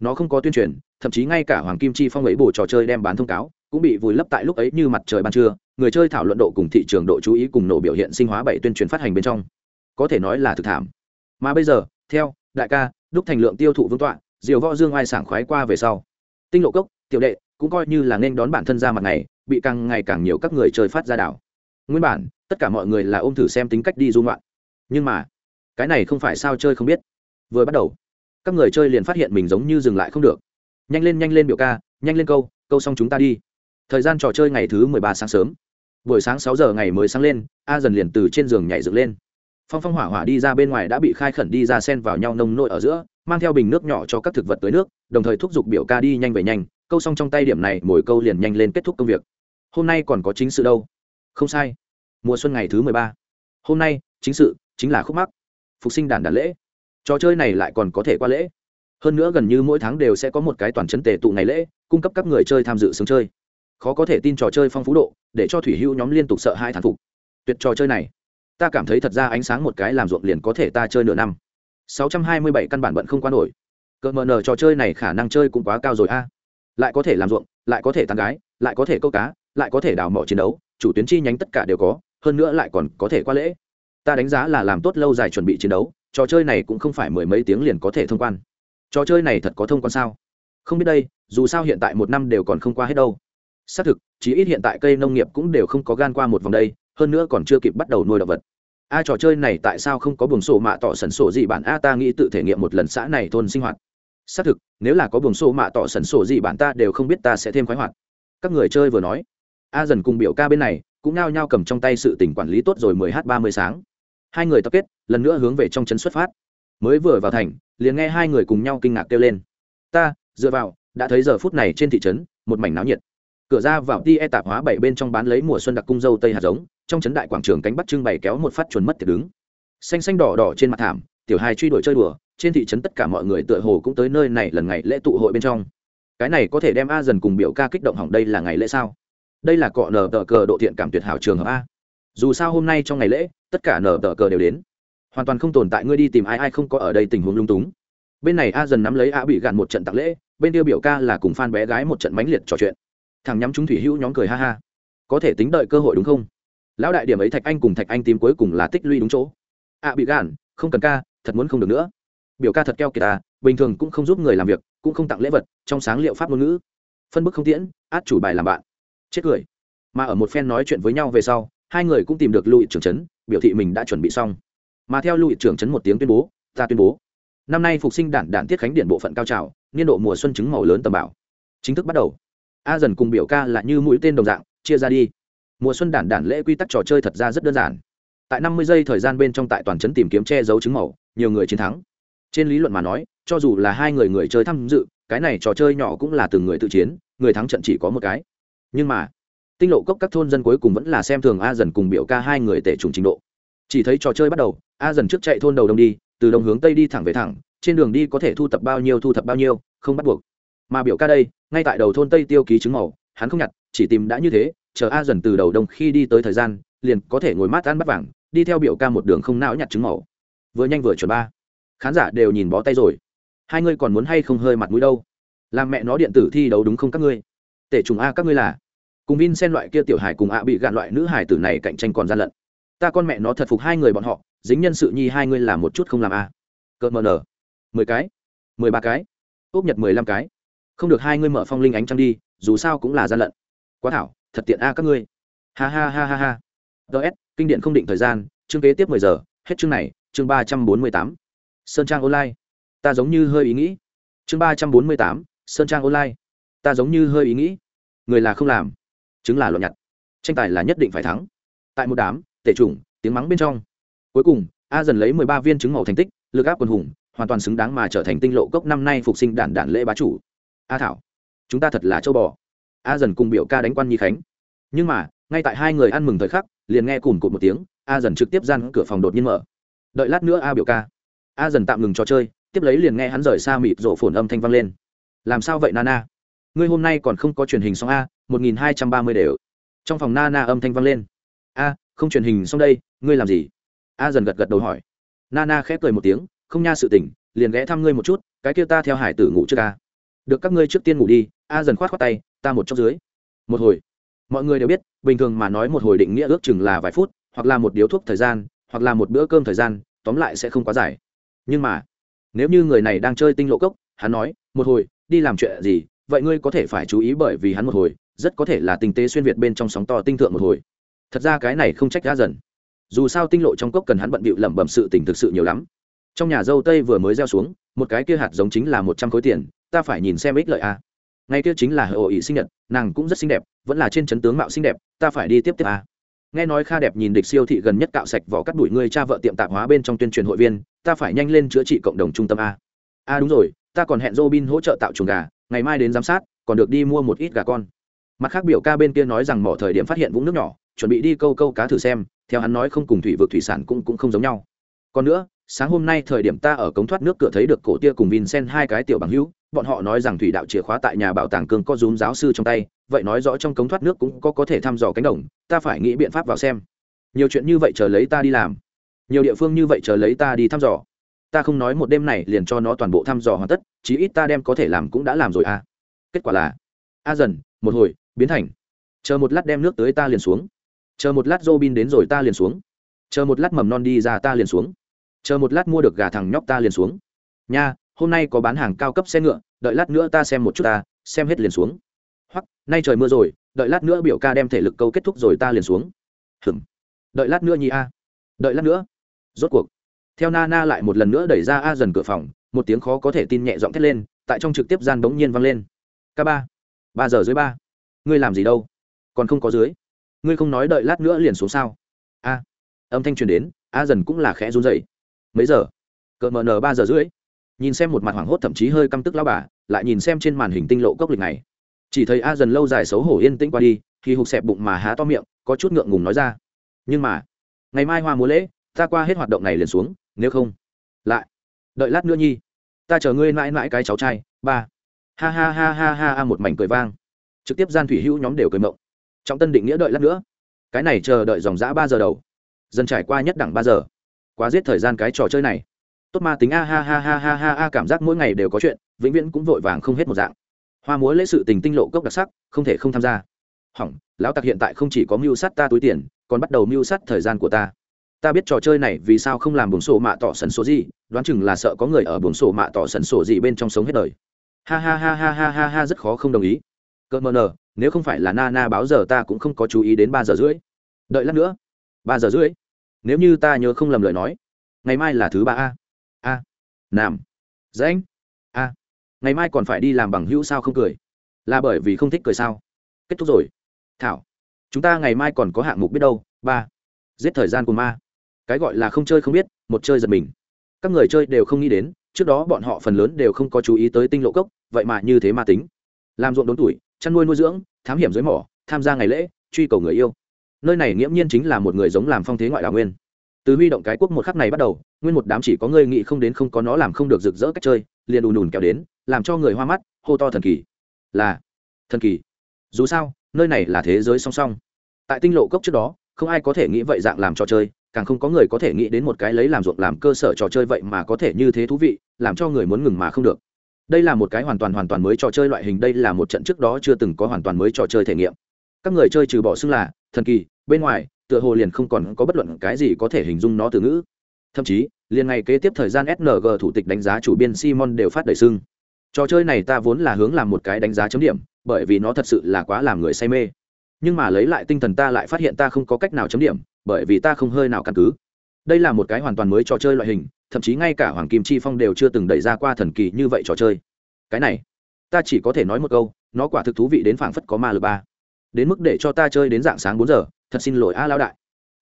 Speaker 1: Nó không có tuyên truyền, thậm chí ngay cả hoàng kim chi phong ấy bộ trò chơi đem bán thông cáo, cũng bị vùi lấp tại lúc ấy như mặt trời ban trưa, người chơi thảo luận độ cùng thị trường độ chú ý cùng nổ biểu hiện sinh hóa bảy tuyên truyền phát hành bên trong. Có thể nói là thực thảm. Mà bây giờ, theo, đại ca, đúc thành lượng tiêu thụ vương tọa, diều võ dương ai sảng khoái qua về sau. Tinh lộ cốc, tiểu đệ cũng coi như là nên đón bản thân ra mặt này, bị càng ngày càng nhiều các người chơi phát ra đảo. Nguyên bản, tất cả mọi người là ôm thử xem tính cách đi dung loạn nhưng mà, cái này không phải sao chơi không biết. Vừa bắt đầu, các người chơi liền phát hiện mình giống như dừng lại không được. Nhanh lên nhanh lên biểu ca, nhanh lên câu câu xong chúng ta đi. Thời gian trò chơi ngày thứ mười ba sáng sớm. Buổi sáng sáu giờ ngày mới sáng lên, a dần liền từ trên giường nhảy dựng lên. Phong phong hỏa hỏa đi ra bên ngoài đã bị khai khẩn đi ra sen vào nhau nông nội ở giữa, mang theo bình nước nhỏ cho các thực vật tới nước, đồng thời thúc giục biểu ca đi nhanh về nhanh câu xong trong tay điểm này, mỗi câu liền nhanh lên kết thúc công việc. Hôm nay còn có chính sự đâu? Không sai. Mùa xuân ngày thứ mười ba. Hôm nay, chính sự chính là khúc mắc. Phục sinh đàn đàn lễ. Trò chơi này lại còn có thể qua lễ. Hơn nữa gần như mỗi tháng đều sẽ có một cái toàn chân tề tụ ngày lễ, cung cấp các người chơi tham dự sướng chơi. Khó có thể tin trò chơi phong phú độ, để cho thủy hưu nhóm liên tục sợ hai thán phục. Tuyệt trò chơi này, ta cảm thấy thật ra ánh sáng một cái làm ruộng liền có thể ta chơi nửa năm. 627 căn bản bận không qua nổi. Cỡ mờ nở trò chơi này khả năng chơi cũng quá cao rồi a lại có thể làm ruộng, lại có thể tán gái, lại có thể câu cá, lại có thể đào mỏ chiến đấu, chủ tuyến chi nhánh tất cả đều có, hơn nữa lại còn có thể qua lễ. Ta đánh giá là làm tốt lâu dài chuẩn bị chiến đấu, trò chơi này cũng không phải mười mấy tiếng liền có thể thông quan. Trò chơi này thật có thông quan sao? Không biết đây, dù sao hiện tại một năm đều còn không qua hết đâu. Xác thực chỉ ít hiện tại cây nông nghiệp cũng đều không có gan qua một vòng đây, hơn nữa còn chưa kịp bắt đầu nuôi động vật. A, trò chơi này tại sao không có buồng sổ mạ tỏ sẩn sổ gì bản a, ta nghĩ tự thể nghiệm một lần xã này thôn sinh hoạt xác thực, nếu là có buồng sổ mạ tỏ sẩn sổ gì bản ta đều không biết ta sẽ thêm khoái hoạt. Các người chơi vừa nói, a dần cùng biểu ca bên này cũng nao nhao cầm trong tay sự tỉnh quản lý tốt rồi mười h ba mươi sáng. Hai người tập kết, lần nữa hướng về trong trấn xuất phát. Mới vừa vào thành, liền nghe hai người cùng nhau kinh ngạc kêu lên. Ta, dựa vào, đã thấy giờ phút này trên thị trấn, một mảnh náo nhiệt. Cửa ra vào ti e tạp hóa bảy bên trong bán lấy mùa xuân đặc cung dâu tây hạt giống, trong trấn đại quảng trường cánh bắc trưng bày kéo một phát chuồn mất tiệc đứng. Xanh xanh đỏ đỏ trên mặt thảm, tiểu hai truy đuổi chơi đùa trên thị trấn tất cả mọi người tựa hồ cũng tới nơi này lần ngày lễ tụ hội bên trong. Cái này có thể đem a dần cùng biểu ca kích động hỏng đây là ngày lễ sao? Đây là cọ nở tờ cờ độ thiện cảm tuyệt hảo trường hợp a. Dù sao hôm nay trong ngày lễ, tất cả nở tờ cờ đều đến. Hoàn toàn không tồn tại ngươi đi tìm ai ai không có ở đây tình huống lung túng. Bên này a dần nắm lấy a bị gạn một trận tặng lễ, bên tiêu biểu ca là cùng f bé gái một trận mãnh liệt trò chuyện. Thằng nhắm chúng thủy hữu nhóm cười ha ha. Có thể tính đợi cơ hội đúng không? Lão đại điểm ấy thạch anh cùng thạch anh tìm cuối cùng là tích lũy đúng chỗ. A bị gạn không cần ca, thật muốn không được nữa biểu ca thật keo kiệt ta bình thường cũng không giúp người làm việc, cũng không tặng lễ vật, trong sáng liệu pháp ngôn ngữ. Phân bức không tiễn, át chủ bài làm bạn. Chết cười. Mà ở một phen nói chuyện với nhau về sau, hai người cũng tìm được lụi trưởng trấn, biểu thị mình đã chuẩn bị xong. Mà theo lụi trưởng trấn một tiếng tuyên bố, ta tuyên bố, năm nay phục sinh đản đản tiết khánh điện bộ phận cao trào, niên độ mùa xuân trứng màu lớn tầm bảo. Chính thức bắt đầu. A dần cùng biểu ca là như mũi tên đồng dạng, chia ra đi. Mùa xuân đản đản lễ quy tắc trò chơi thật ra rất đơn giản. Tại năm mươi giây thời gian bên trong tại toàn trấn tìm kiếm che giấu trứng màu, nhiều người chiến thắng trên lý luận mà nói, cho dù là hai người người chơi tham dự, cái này trò chơi nhỏ cũng là từng người tự chiến, người thắng trận chỉ có một cái. Nhưng mà, tinh lộ cốc các thôn dân cuối cùng vẫn là xem thường a dần cùng biểu ca hai người tể trùng trình độ. Chỉ thấy trò chơi bắt đầu, a dần trước chạy thôn đầu đông đi, từ đông hướng tây đi thẳng về thẳng, trên đường đi có thể thu thập bao nhiêu thu thập bao nhiêu, không bắt buộc. Mà biểu ca đây, ngay tại đầu thôn tây tiêu ký chứng màu, hắn không nhặt, chỉ tìm đã như thế, chờ a dần từ đầu đông khi đi tới thời gian, liền có thể ngồi mát ăn bắt vàng, đi theo biểu ca một đường không não nhặt chứng màu. Vừa nhanh vừa chuẩn ba khán giả đều nhìn bó tay rồi. Hai ngươi còn muốn hay không hơi mặt mũi đâu? Làm mẹ nó điện tử thi đấu đúng không các ngươi? Tể trùng a các ngươi là. Cùng vin xen loại kia tiểu hải cùng a bị gạn loại nữ hải tử này cạnh tranh còn gian lận. Ta con mẹ nó thật phục hai người bọn họ, dính nhân sự nhi hai ngươi làm một chút không làm a. Cỡ mờ nở. Mười cái. Mười ba cái. Úp nhật mười lăm cái. Không được hai ngươi mở phong linh ánh trăng đi, dù sao cũng là gian lận. Quá thảo, thật tiện a các ngươi. Ha ha ha ha ha. Ts kinh điện không định thời gian, chương kế tiếp mười giờ, hết chương này, chương ba trăm bốn mươi tám sơn trang online. Ta giống như hơi ý nghĩ. Chương ba trăm bốn mươi tám, sơn trang online. Ta giống như hơi ý nghĩ. Người là không làm, chứng là loạn nhặt. Tranh tài là nhất định phải thắng. Tại một đám, tể chủng tiếng mắng bên trong. Cuối cùng, a dần lấy mười ba viên chứng màu thành tích, lực áp quần hùng, hoàn toàn xứng đáng mà trở thành tinh lộ cốc năm nay phục sinh đản đản lễ bá chủ. A thảo, chúng ta thật là châu bò. A dần cùng biểu ca đánh quan nhi khánh. Nhưng mà, ngay tại hai người ăn mừng thời khắc, liền nghe cùn cụt một tiếng, a dần trực tiếp gian cửa phòng đột nhiên mở. Đợi lát nữa a biểu ca a dần tạm ngừng trò chơi, tiếp lấy liền nghe hắn rời xa mịt rổ phồn âm thanh vang lên. Làm sao vậy, nana? Ngươi hôm nay còn không có truyền hình xong a, một nghìn hai trăm ba mươi đều. Trong phòng nana âm thanh vang lên. A, không truyền hình xong đây, ngươi làm gì? A dần gật gật đầu hỏi. Nana khép cười một tiếng, không nha sự tỉnh liền ghé thăm ngươi một chút, cái kia ta theo hải tử ngủ trước ca được các ngươi trước tiên ngủ đi, a dần khoát khoát tay, ta một chóc dưới. Một hồi. Mọi người đều biết, bình thường mà nói một hồi định nghĩa ước chừng là vài phút, hoặc là một điếu thuốc thời gian, hoặc là một bữa cơm thời gian, tóm lại sẽ không quá dài nhưng mà, nếu như người này đang chơi tinh lộ cốc, hắn nói, một hồi, đi làm chuyện gì vậy ngươi có thể phải chú ý bởi vì hắn một hồi, rất có thể là tình tế xuyên việt bên trong sóng to tinh thượng một hồi thật ra cái này không trách ra dần dù sao tinh lộ trong cốc cần hắn bận bịu lẩm bẩm sự tình thực sự nhiều lắm trong nhà dâu tây vừa mới gieo xuống, một cái kia hạt giống chính là một trăm khối tiền, ta phải nhìn xem ích lợi a à. ngay kia chính là hội ý sinh nhật, nàng cũng rất xinh đẹp, vẫn là trên chấn tướng mạo xinh đẹp, ta phải đi tiếp tiếp a à nghe nói kha đẹp nhìn địch siêu thị gần nhất cạo sạch vỏ cắt đuổi ngươi cha vợ tiệm tạp hóa bên trong tuyên truyền hội viên, ta phải nhanh lên chữa trị cộng đồng trung tâm a. A, đúng rồi, ta còn hẹn robin hỗ trợ tạo chuồng gà, ngày mai đến giám sát, còn được đi mua một ít gà con. Mặt khác biểu ca bên kia nói rằng mỏ thời điểm phát hiện vũng nước nhỏ, chuẩn bị đi câu câu cá thử xem, theo hắn nói không cùng thủy vực thủy sản cũng cũng không giống nhau. Còn nữa, sáng hôm nay thời điểm ta ở cống thoát nước cửa thấy được cổ tia cùng vincent hai cái tiểu bằng hữu bọn họ nói rằng thủy đạo chìa khóa tại nhà bảo tàng cương có rúm giáo sư trong tay, vậy nói rõ trong cống thoát nước cũng có có thể thăm dò cánh đồng, ta phải nghĩ biện pháp vào xem. Nhiều chuyện như vậy chờ lấy ta đi làm. Nhiều địa phương như vậy chờ lấy ta đi thăm dò. Ta không nói một đêm này liền cho nó toàn bộ thăm dò hoàn tất, chí ít ta đem có thể làm cũng đã làm rồi à. Kết quả là, a dần, một hồi, biến thành. Chờ một lát đem nước tới ta liền xuống. Chờ một lát dô bin đến rồi ta liền xuống. Chờ một lát mầm non đi ra ta liền xuống. Chờ một lát mua được gà thằng nhóc ta liền xuống. Nha hôm nay có bán hàng cao cấp xe ngựa, đợi lát nữa ta xem một chút ta, xem hết liền xuống. Hoặc, nay trời mưa rồi, đợi lát nữa biểu ca đem thể lực câu kết thúc rồi ta liền xuống. Hừng đợi lát nữa nhi a. Đợi lát nữa. Rốt cuộc. Theo na na lại một lần nữa đẩy ra a dần cửa phòng, một tiếng khó có thể tin nhẹ giọng thét lên, tại trong trực tiếp gian bỗng nhiên vang lên. K ba. Ba giờ dưới ba. Ngươi làm gì đâu? Còn không có dưới. Ngươi không nói đợi lát nữa liền xuống sao? A. Âm thanh truyền đến, a dần cũng là khẽ run dậy mấy giờ? Cỡ mờ n ba giờ rưỡi nhìn xem một mặt hoảng hốt thậm chí hơi căm tức lao bà, lại nhìn xem trên màn hình tinh lộ cốc lịch này. Chỉ thấy a dần lâu dài xấu hổ yên tĩnh qua đi, khi hụt xẹp bụng mà há to miệng, có chút ngượng ngùng nói ra. Nhưng mà, ngày mai hoa múa lễ, ta qua hết hoạt động này liền xuống, nếu không, lại, đợi lát nữa nhi. Ta chờ ngươi mãi mãi cái cháu trai, ba. Ha ha ha ha ha ha, một mảnh cười vang. Trực tiếp gian thủy hữu nhóm đều cười mộng. Trọng tân định nghĩa đợi lát nữa. Cái này chờ đợi dòng dã ba giờ đầu. Dần trải qua nhất đẳng ba giờ. Quá giết thời gian cái trò chơi này tốt ma tính a ha ha ha ha ha ha cảm giác mỗi ngày đều có chuyện vĩnh viễn cũng vội vàng không hết một dạng hoa múa lễ sự tình tinh lộ cốc đặc sắc không thể không tham gia hỏng lão tặc hiện tại không chỉ có mưu sát ta túi tiền còn bắt đầu mưu sát thời gian của ta ta biết trò chơi này vì sao không làm buồng sổ mạ tỏ sần sổ gì đoán chừng là sợ có người ở buồng sổ mạ tỏ sần sổ gì bên trong sống hết đời ha ha ha ha ha ha ha rất khó không đồng ý cơ mờ nờ nếu không phải là na na báo giờ ta cũng không có chú ý đến ba giờ rưỡi đợi lát nữa ba giờ rưỡi nếu như ta nhớ không lầm lời nói ngày mai là thứ ba a nam. Dạ Dãnh a à. ngày mai còn phải đi làm bằng hữu sao không cười? Là bởi vì không thích cười sao? Kết thúc rồi. Thảo. Chúng ta ngày mai còn có hạng mục biết đâu. Ba. Giết thời gian của ma. Cái gọi là không chơi không biết, một chơi giật mình. Các người chơi đều không nghĩ đến, trước đó bọn họ phần lớn đều không có chú ý tới tinh lộ cốc, vậy mà như thế ma tính. Làm ruộng đốn tuổi, chăn nuôi nuôi dưỡng, thám hiểm dưới mỏ, tham gia ngày lễ, truy cầu người yêu. Nơi này nghiễm nhiên chính là một người giống làm phong thế ngoại đào nguyên từ huy động cái quốc một khắc này bắt đầu, nguyên một đám chỉ có người nghĩ không đến không có nó làm không được rực rỡ cách chơi, liền ùn ùn kéo đến, làm cho người hoa mắt, hô to thần kỳ. Là, thần kỳ. Dù sao, nơi này là thế giới song song. Tại tinh lộ cốc trước đó, không ai có thể nghĩ vậy dạng làm trò chơi, càng không có người có thể nghĩ đến một cái lấy làm ruộng làm cơ sở trò chơi vậy mà có thể như thế thú vị, làm cho người muốn ngừng mà không được. Đây là một cái hoàn toàn hoàn toàn mới trò chơi loại hình, đây là một trận trước đó chưa từng có hoàn toàn mới trò chơi thể nghiệm. Các người chơi trừ bỏ xưng là thần kỳ, bên ngoài tựa hồ liền không còn có bất luận cái gì có thể hình dung nó từ ngữ. Thậm chí, liền ngày kế tiếp thời gian sng thủ tịch đánh giá chủ biên simon đều phát đầy sưng. Trò chơi này ta vốn là hướng làm một cái đánh giá chấm điểm, bởi vì nó thật sự là quá làm người say mê. Nhưng mà lấy lại tinh thần ta lại phát hiện ta không có cách nào chấm điểm, bởi vì ta không hơi nào căn cứ. Đây là một cái hoàn toàn mới trò chơi loại hình, thậm chí ngay cả hoàng kim chi phong đều chưa từng đẩy ra qua thần kỳ như vậy trò chơi. Cái này, ta chỉ có thể nói một câu, nó quả thực thú vị đến phảng phất có ma lực ba. Đến mức để cho ta chơi đến dạng sáng bốn giờ thật xin lỗi a lão đại.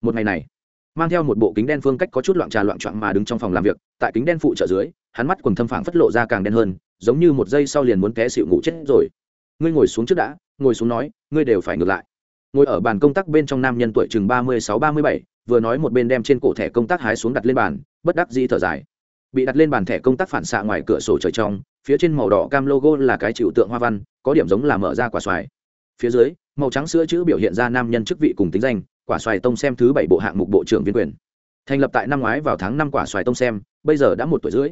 Speaker 1: Một ngày này, mang theo một bộ kính đen phương cách có chút loạn trà loạn trọn mà đứng trong phòng làm việc, tại kính đen phụ trợ dưới, hắn mắt quần thâm phảng phất lộ ra càng đen hơn, giống như một giây sau liền muốn té xịu ngủ chết rồi. Ngươi ngồi xuống trước đã, ngồi xuống nói, ngươi đều phải ngược lại. Ngồi ở bàn công tác bên trong nam nhân tuổi chừng ba mươi sáu ba mươi bảy, vừa nói một bên đem trên cổ thẻ công tác hái xuống đặt lên bàn, bất đắc dĩ thở dài. Bị đặt lên bàn thẻ công tác phản xạ ngoài cửa sổ trời trong, phía trên màu đỏ cam logo là cái chịu tượng hoa văn, có điểm giống là mở ra quả xoài. Phía dưới màu trắng sữa chữ biểu hiện ra nam nhân chức vị cùng tính danh, quả xoài tông xem thứ bảy bộ hạng mục bộ trưởng viên quyền. Thành lập tại năm ngoái vào tháng năm quả xoài tông xem, bây giờ đã một tuổi rưỡi.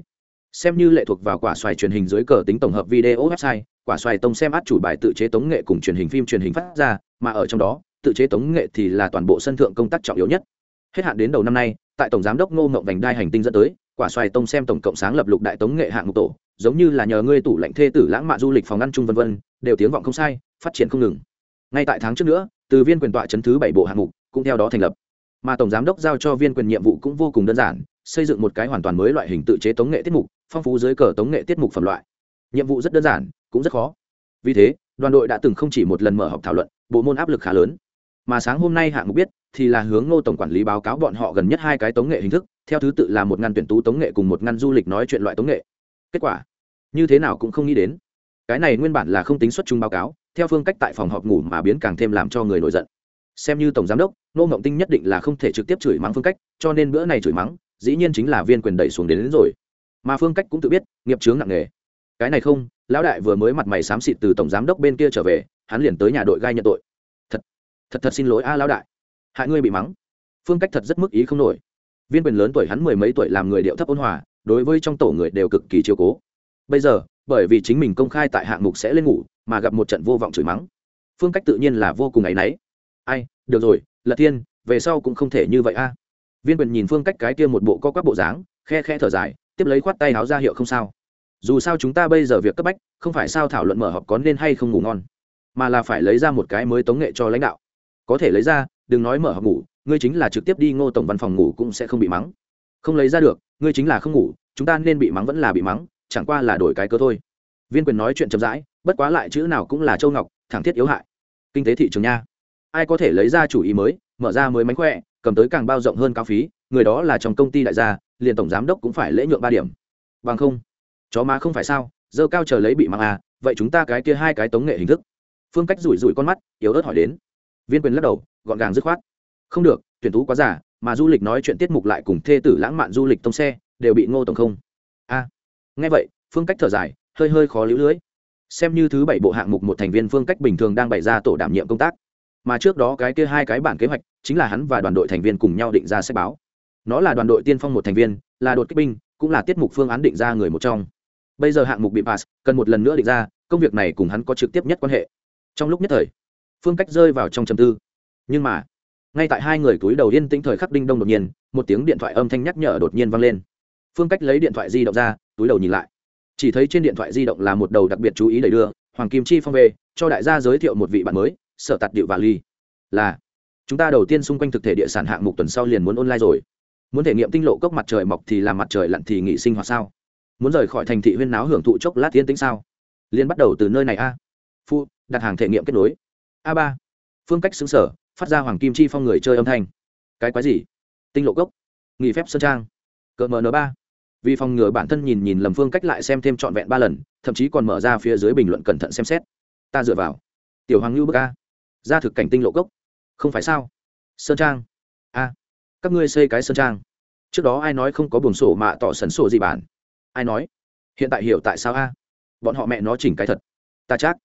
Speaker 1: Xem như lệ thuộc vào quả xoài truyền hình dưới cờ tính tổng hợp video website, quả xoài tông xem át chủ bài tự chế tống nghệ cùng truyền hình phim truyền hình phát ra, mà ở trong đó, tự chế tống nghệ thì là toàn bộ sân thượng công tác trọng yếu nhất. Hết hạn đến đầu năm nay, tại tổng giám đốc ngô ngộng vành đai hành tinh dẫn tới, quả xoài tông xem tổng cộng sáng lập lục đại tống nghệ hạng mục tổ, giống như là nhờ ngươi tủ lạnh thê tử lãng mạn du lịch phòng ăn chung vân vân, đều tiếng vọng không sai, phát triển không ngừng ngay tại tháng trước nữa, từ viên quyền tọa chấn thứ bảy bộ hạng mục cũng theo đó thành lập. Mà tổng giám đốc giao cho viên quyền nhiệm vụ cũng vô cùng đơn giản, xây dựng một cái hoàn toàn mới loại hình tự chế tống nghệ tiết mục, phong phú dưới cờ tống nghệ tiết mục phẩm loại. Nhiệm vụ rất đơn giản, cũng rất khó. Vì thế, đoàn đội đã từng không chỉ một lần mở họp thảo luận, bộ môn áp lực khá lớn. Mà sáng hôm nay hạng mục biết, thì là hướng ngô tổng quản lý báo cáo bọn họ gần nhất hai cái tống nghệ hình thức, theo thứ tự là một ngăn tuyển tú tống nghệ cùng một ngăn du lịch nói chuyện loại tống nghệ. Kết quả, như thế nào cũng không nghĩ đến. Cái này nguyên bản là không tính xuất chung báo cáo theo phương cách tại phòng họp ngủ mà biến càng thêm làm cho người nổi giận. Xem như tổng giám đốc nô ngộng tinh nhất định là không thể trực tiếp chửi mắng phương cách cho nên bữa này chửi mắng dĩ nhiên chính là viên quyền đẩy xuống đến, đến rồi. Mà phương cách cũng tự biết nghiệp chướng nặng nề. Cái này không lão đại vừa mới mặt mày xám xịt từ tổng giám đốc bên kia trở về hắn liền tới nhà đội gai nhận tội. Thật thật thật xin lỗi a lão đại. Hại ngươi bị mắng. Phương cách thật rất mức ý không nổi. Viên quyền lớn tuổi hắn mười mấy tuổi làm người điệu thấp ôn hòa đối với trong tổ người đều cực kỳ chiều cố. Bây giờ bởi vì chính mình công khai tại hạng mục sẽ lên ngủ mà gặp một trận vô vọng chửi mắng. Phương cách tự nhiên là vô cùng áy náy. Ai, được rồi, lật thiên, về sau cũng không thể như vậy a. À. Viên quyền nhìn phương cách cái kia một bộ co quắp bộ dáng, khe khe thở dài, tiếp lấy khoát tay áo ra hiệu không sao. Dù sao chúng ta bây giờ việc cấp bách, không phải sao thảo luận mở họp có nên hay không ngủ ngon, mà là phải lấy ra một cái mới tống nghệ cho lãnh đạo. Có thể lấy ra, đừng nói mở họp ngủ, ngươi chính là trực tiếp đi ngô tổng văn phòng ngủ cũng sẽ không bị mắng. Không lấy ra được, ngươi chính là không ngủ, chúng ta nên bị mắng vẫn là bị mắng, chẳng qua là đổi cái cơ thôi. Viên quyền nói chuyện chậm rãi bất quá lại chữ nào cũng là châu ngọc, thẳng thiết yếu hại. Kinh tế thị trường nha. Ai có thể lấy ra chủ ý mới, mở ra mới mánh khỏe, cầm tới càng bao rộng hơn cao phí, người đó là trong công ty đại gia, liền tổng giám đốc cũng phải lễ nhượng ba điểm. Bằng không, chó má không phải sao, dơ cao chờ lấy bị mang à vậy chúng ta cái kia hai cái tống nghệ hình thức. Phương cách rủi rủi con mắt, yếu ớt hỏi đến. Viên quyền lắc đầu, gọn gàng dứt khoát. Không được, tuyển tú quá giả mà du lịch nói chuyện tiết mục lại cùng thê tử lãng mạn du lịch tông xe, đều bị ngô tổng không. A nghe vậy, phương cách thở dài, hơi hơi khó lũ lưới xem như thứ bảy bộ hạng mục một thành viên phương cách bình thường đang bày ra tổ đảm nhiệm công tác. Mà trước đó cái kia hai cái bản kế hoạch, chính là hắn và đoàn đội thành viên cùng nhau định ra sách báo. Nó là đoàn đội tiên phong một thành viên, là đột kích binh, cũng là tiết mục phương án định ra người một trong. Bây giờ hạng mục bị pass, cần một lần nữa định ra, công việc này cùng hắn có trực tiếp nhất quan hệ. Trong lúc nhất thời, phương cách rơi vào trong trầm tư. Nhưng mà, ngay tại hai người túi đầu yên tĩnh thời khắc đinh đông đột nhiên, một tiếng điện thoại âm thanh nhắc nhở đột nhiên vang lên. Phương cách lấy điện thoại di động ra, túi đầu nhìn lại chỉ thấy trên điện thoại di động là một đầu đặc biệt chú ý đẩy đưa, hoàng kim chi phong về, cho đại gia giới thiệu một vị bạn mới, sở tạt điệu và ly. Là, chúng ta đầu tiên xung quanh thực thể địa sản hạng mục tuần sau liền muốn online rồi. Muốn thể nghiệm tinh lộ cốc mặt trời mọc thì làm mặt trời lặn thì nghỉ sinh hoạt sao? Muốn rời khỏi thành thị huyên náo hưởng thụ chốc lát tiến tính sao? Liên bắt đầu từ nơi này a. Phu, đặt hàng thể nghiệm kết nối. A ba. Phương cách xứng sở, phát ra hoàng kim chi phong người chơi âm thanh. Cái quái gì? Tinh lộ cốc. Nghỉ phép sơn trang. Cỡ mn ba vì phòng ngừa bản thân nhìn nhìn lầm phương cách lại xem thêm trọn vẹn ba lần, thậm chí còn mở ra phía dưới bình luận cẩn thận xem xét. Ta dựa vào. Tiểu hoàng lưu bức a. Ra thực cảnh tinh lộ cốc. Không phải sao? Sơn trang. A. Các ngươi xây cái sơn trang. Trước đó ai nói không có buồng sổ mạ tỏ sẩn sổ gì bản ai nói? Hiện tại hiểu tại sao a? Bọn họ mẹ nó chỉnh cái thật. Ta chắc.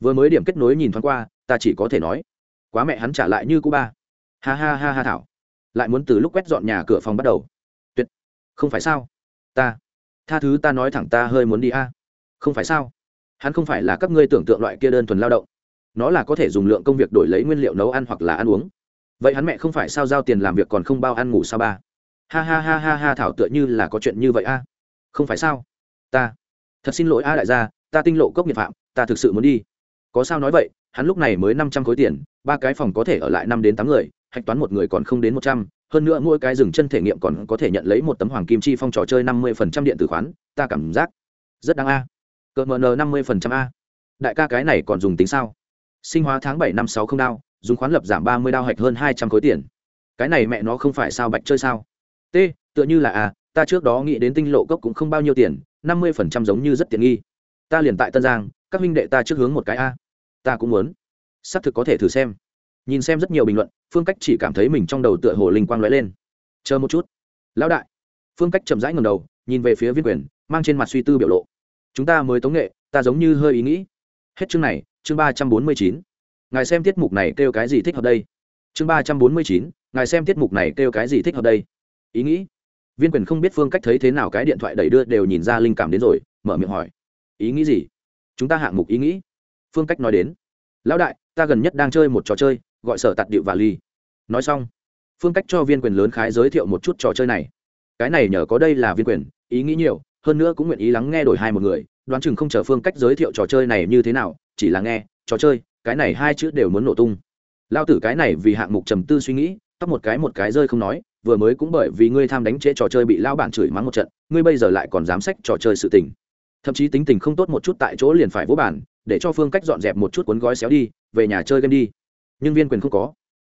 Speaker 1: Vừa mới điểm kết nối nhìn thoáng qua, ta chỉ có thể nói. Quá mẹ hắn trả lại như cũ ba. Ha ha ha ha thảo. Lại muốn từ lúc quét dọn nhà cửa phòng bắt đầu. Tuyệt. Không phải sao? Ta. Tha thứ ta nói thẳng ta hơi muốn đi a. Không phải sao? Hắn không phải là các ngươi tưởng tượng loại kia đơn thuần lao động. Nó là có thể dùng lượng công việc đổi lấy nguyên liệu nấu ăn hoặc là ăn uống. Vậy hắn mẹ không phải sao giao tiền làm việc còn không bao ăn ngủ sao ba? Ha ha ha ha ha, thảo tựa như là có chuyện như vậy a. Không phải sao? Ta. Thật xin lỗi a đại gia, ta tinh lộ cốc nghiệp phạm, ta thực sự muốn đi. Có sao nói vậy, hắn lúc này mới năm trăm khối tiền, ba cái phòng có thể ở lại năm đến tám người, hạch toán một người còn không đến một trăm hơn nữa mỗi cái dừng chân thể nghiệm còn có thể nhận lấy một tấm hoàng kim chi phong trò chơi năm mươi phần trăm điện tử khoán, ta cảm giác rất đáng a. Cỡ n năm mươi phần trăm a. Đại ca cái này còn dùng tính sao? Sinh hóa tháng bảy năm sáu không đao, dùng khoán lập giảm ba mươi đao hạch hơn hai trăm khối tiền. Cái này mẹ nó không phải sao bạch chơi sao? T, tựa như là a ta trước đó nghĩ đến tinh lộ cốc cũng không bao nhiêu tiền, năm mươi phần trăm giống như rất tiện nghi. Ta liền tại tân giang, các huynh đệ ta trước hướng một cái a. Ta cũng muốn. Sắp thực có thể thử xem nhìn xem rất nhiều bình luận, phương cách chỉ cảm thấy mình trong đầu tựa hồ linh quang lóe lên. Chờ một chút. Lão đại. Phương cách chậm rãi ngầm đầu, nhìn về phía viên quyền, mang trên mặt suy tư biểu lộ. Chúng ta mới tống nghệ, ta giống như hơi ý nghĩ. Hết chương này, chương ba trăm bốn mươi chín. Ngài xem tiết mục này kêu cái gì thích hợp đây? Chương ba trăm bốn mươi chín, ngài xem tiết mục này kêu cái gì thích hợp đây? Ý nghĩ. Viên quyền không biết phương cách thấy thế nào cái điện thoại đẩy đưa đều nhìn ra linh cảm đến rồi, mở miệng hỏi. Ý nghĩ gì? Chúng ta hạng mục ý nghĩ. Phương cách nói đến. Lão đại, ta gần nhất đang chơi một trò chơi gọi sở tạt điệu và ly. Nói xong, phương cách cho viên quyền lớn khái giới thiệu một chút trò chơi này. Cái này nhờ có đây là viên quyền, ý nghĩ nhiều, hơn nữa cũng nguyện ý lắng nghe đổi hai một người, đoán chừng không chờ phương cách giới thiệu trò chơi này như thế nào, chỉ là nghe, trò chơi, cái này hai chữ đều muốn nổ tung. Lao tử cái này vì hạng mục trầm tư suy nghĩ, tóc một cái một cái rơi không nói, vừa mới cũng bởi vì ngươi tham đánh chế trò chơi bị lao bản chửi mắng một trận, ngươi bây giờ lại còn dám sách trò chơi sự tình. Thậm chí tính tình không tốt một chút tại chỗ liền phải vỗ bản để cho phương cách dọn dẹp một chút cuốn gói xéo đi, về nhà chơi game đi nhưng viên quyền không có.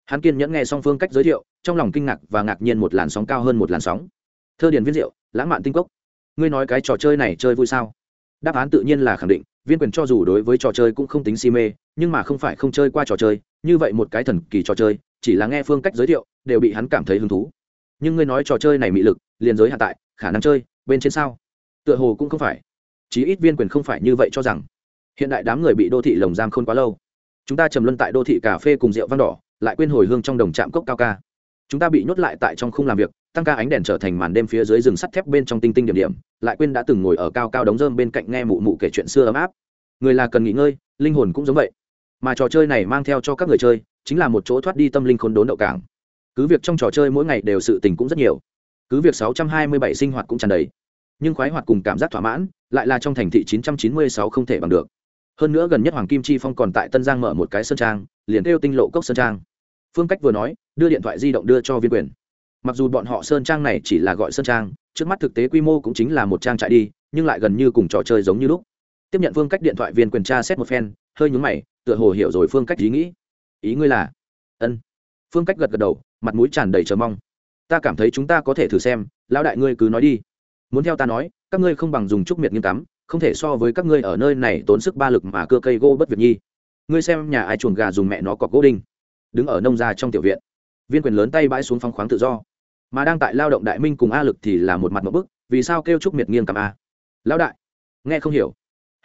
Speaker 1: Hắn kiên nhẫn nghe Song phương cách giới thiệu, trong lòng kinh ngạc và ngạc nhiên một làn sóng cao hơn một làn sóng. Thơ điền viên diệu, lãng mạn tinh cốc. Ngươi nói cái trò chơi này chơi vui sao? Đáp án tự nhiên là khẳng định, viên quyền cho dù đối với trò chơi cũng không tính si mê, nhưng mà không phải không chơi qua trò chơi, như vậy một cái thần kỳ trò chơi, chỉ là nghe phương cách giới thiệu, đều bị hắn cảm thấy hứng thú. Nhưng ngươi nói trò chơi này mị lực, liền giới hạ tại, khả năng chơi, bên trên sao? Tựa hồ cũng không phải. Chí ít viên quyền không phải như vậy cho rằng. Hiện đại đám người bị đô thị lồng giam khôn quá lâu chúng ta trầm luân tại đô thị cà phê cùng rượu vang đỏ, lại quên hồi hương trong đồng trạm cốc cao ca. Chúng ta bị nhốt lại tại trong khung làm việc, tăng ca ánh đèn trở thành màn đêm phía dưới rừng sắt thép bên trong tinh tinh điểm điểm, lại quên đã từng ngồi ở cao cao đống rơm bên cạnh nghe mụ mụ kể chuyện xưa ấm áp. Người là cần nghỉ ngơi, linh hồn cũng giống vậy. Mà trò chơi này mang theo cho các người chơi, chính là một chỗ thoát đi tâm linh khốn đốn đậu cảng. Cứ việc trong trò chơi mỗi ngày đều sự tình cũng rất nhiều. Cứ việc 627 sinh hoạt cũng tràn đầy. Nhưng khoái hoạt cùng cảm giác thỏa mãn, lại là trong thành thị 996 không thể bằng được hơn nữa gần nhất hoàng kim chi phong còn tại tân giang mở một cái sơn trang, liền kêu tinh lộ cốc sơn trang. Phương cách vừa nói, đưa điện thoại di động đưa cho viên quyền. Mặc dù bọn họ sơn trang này chỉ là gọi sơn trang, trước mắt thực tế quy mô cũng chính là một trang trại đi, nhưng lại gần như cùng trò chơi giống như lúc. Tiếp nhận phương cách điện thoại, viên quyền tra xét một phen, hơi nhúng mày, tựa hồ hiểu rồi phương cách ý nghĩ. Ý ngươi là? Ân. Phương cách gật gật đầu, mặt mũi tràn đầy chờ mong. Ta cảm thấy chúng ta có thể thử xem, lão đại ngươi cứ nói đi. Muốn theo ta nói, các ngươi không bằng dùng trúc miệt nghiêm tắm không thể so với các ngươi ở nơi này tốn sức ba lực mà cưa cây gỗ bất việc nhi. Ngươi xem nhà ai chuồng gà dùng mẹ nó cọc gỗ đinh. Đứng ở nông gia trong tiểu viện, viên quyền lớn tay bãi xuống phong khoáng tự do. Mà đang tại lao động đại minh cùng a lực thì là một mặt một bức, vì sao kêu trúc miệt nghiêng cầm a? Lão đại, nghe không hiểu.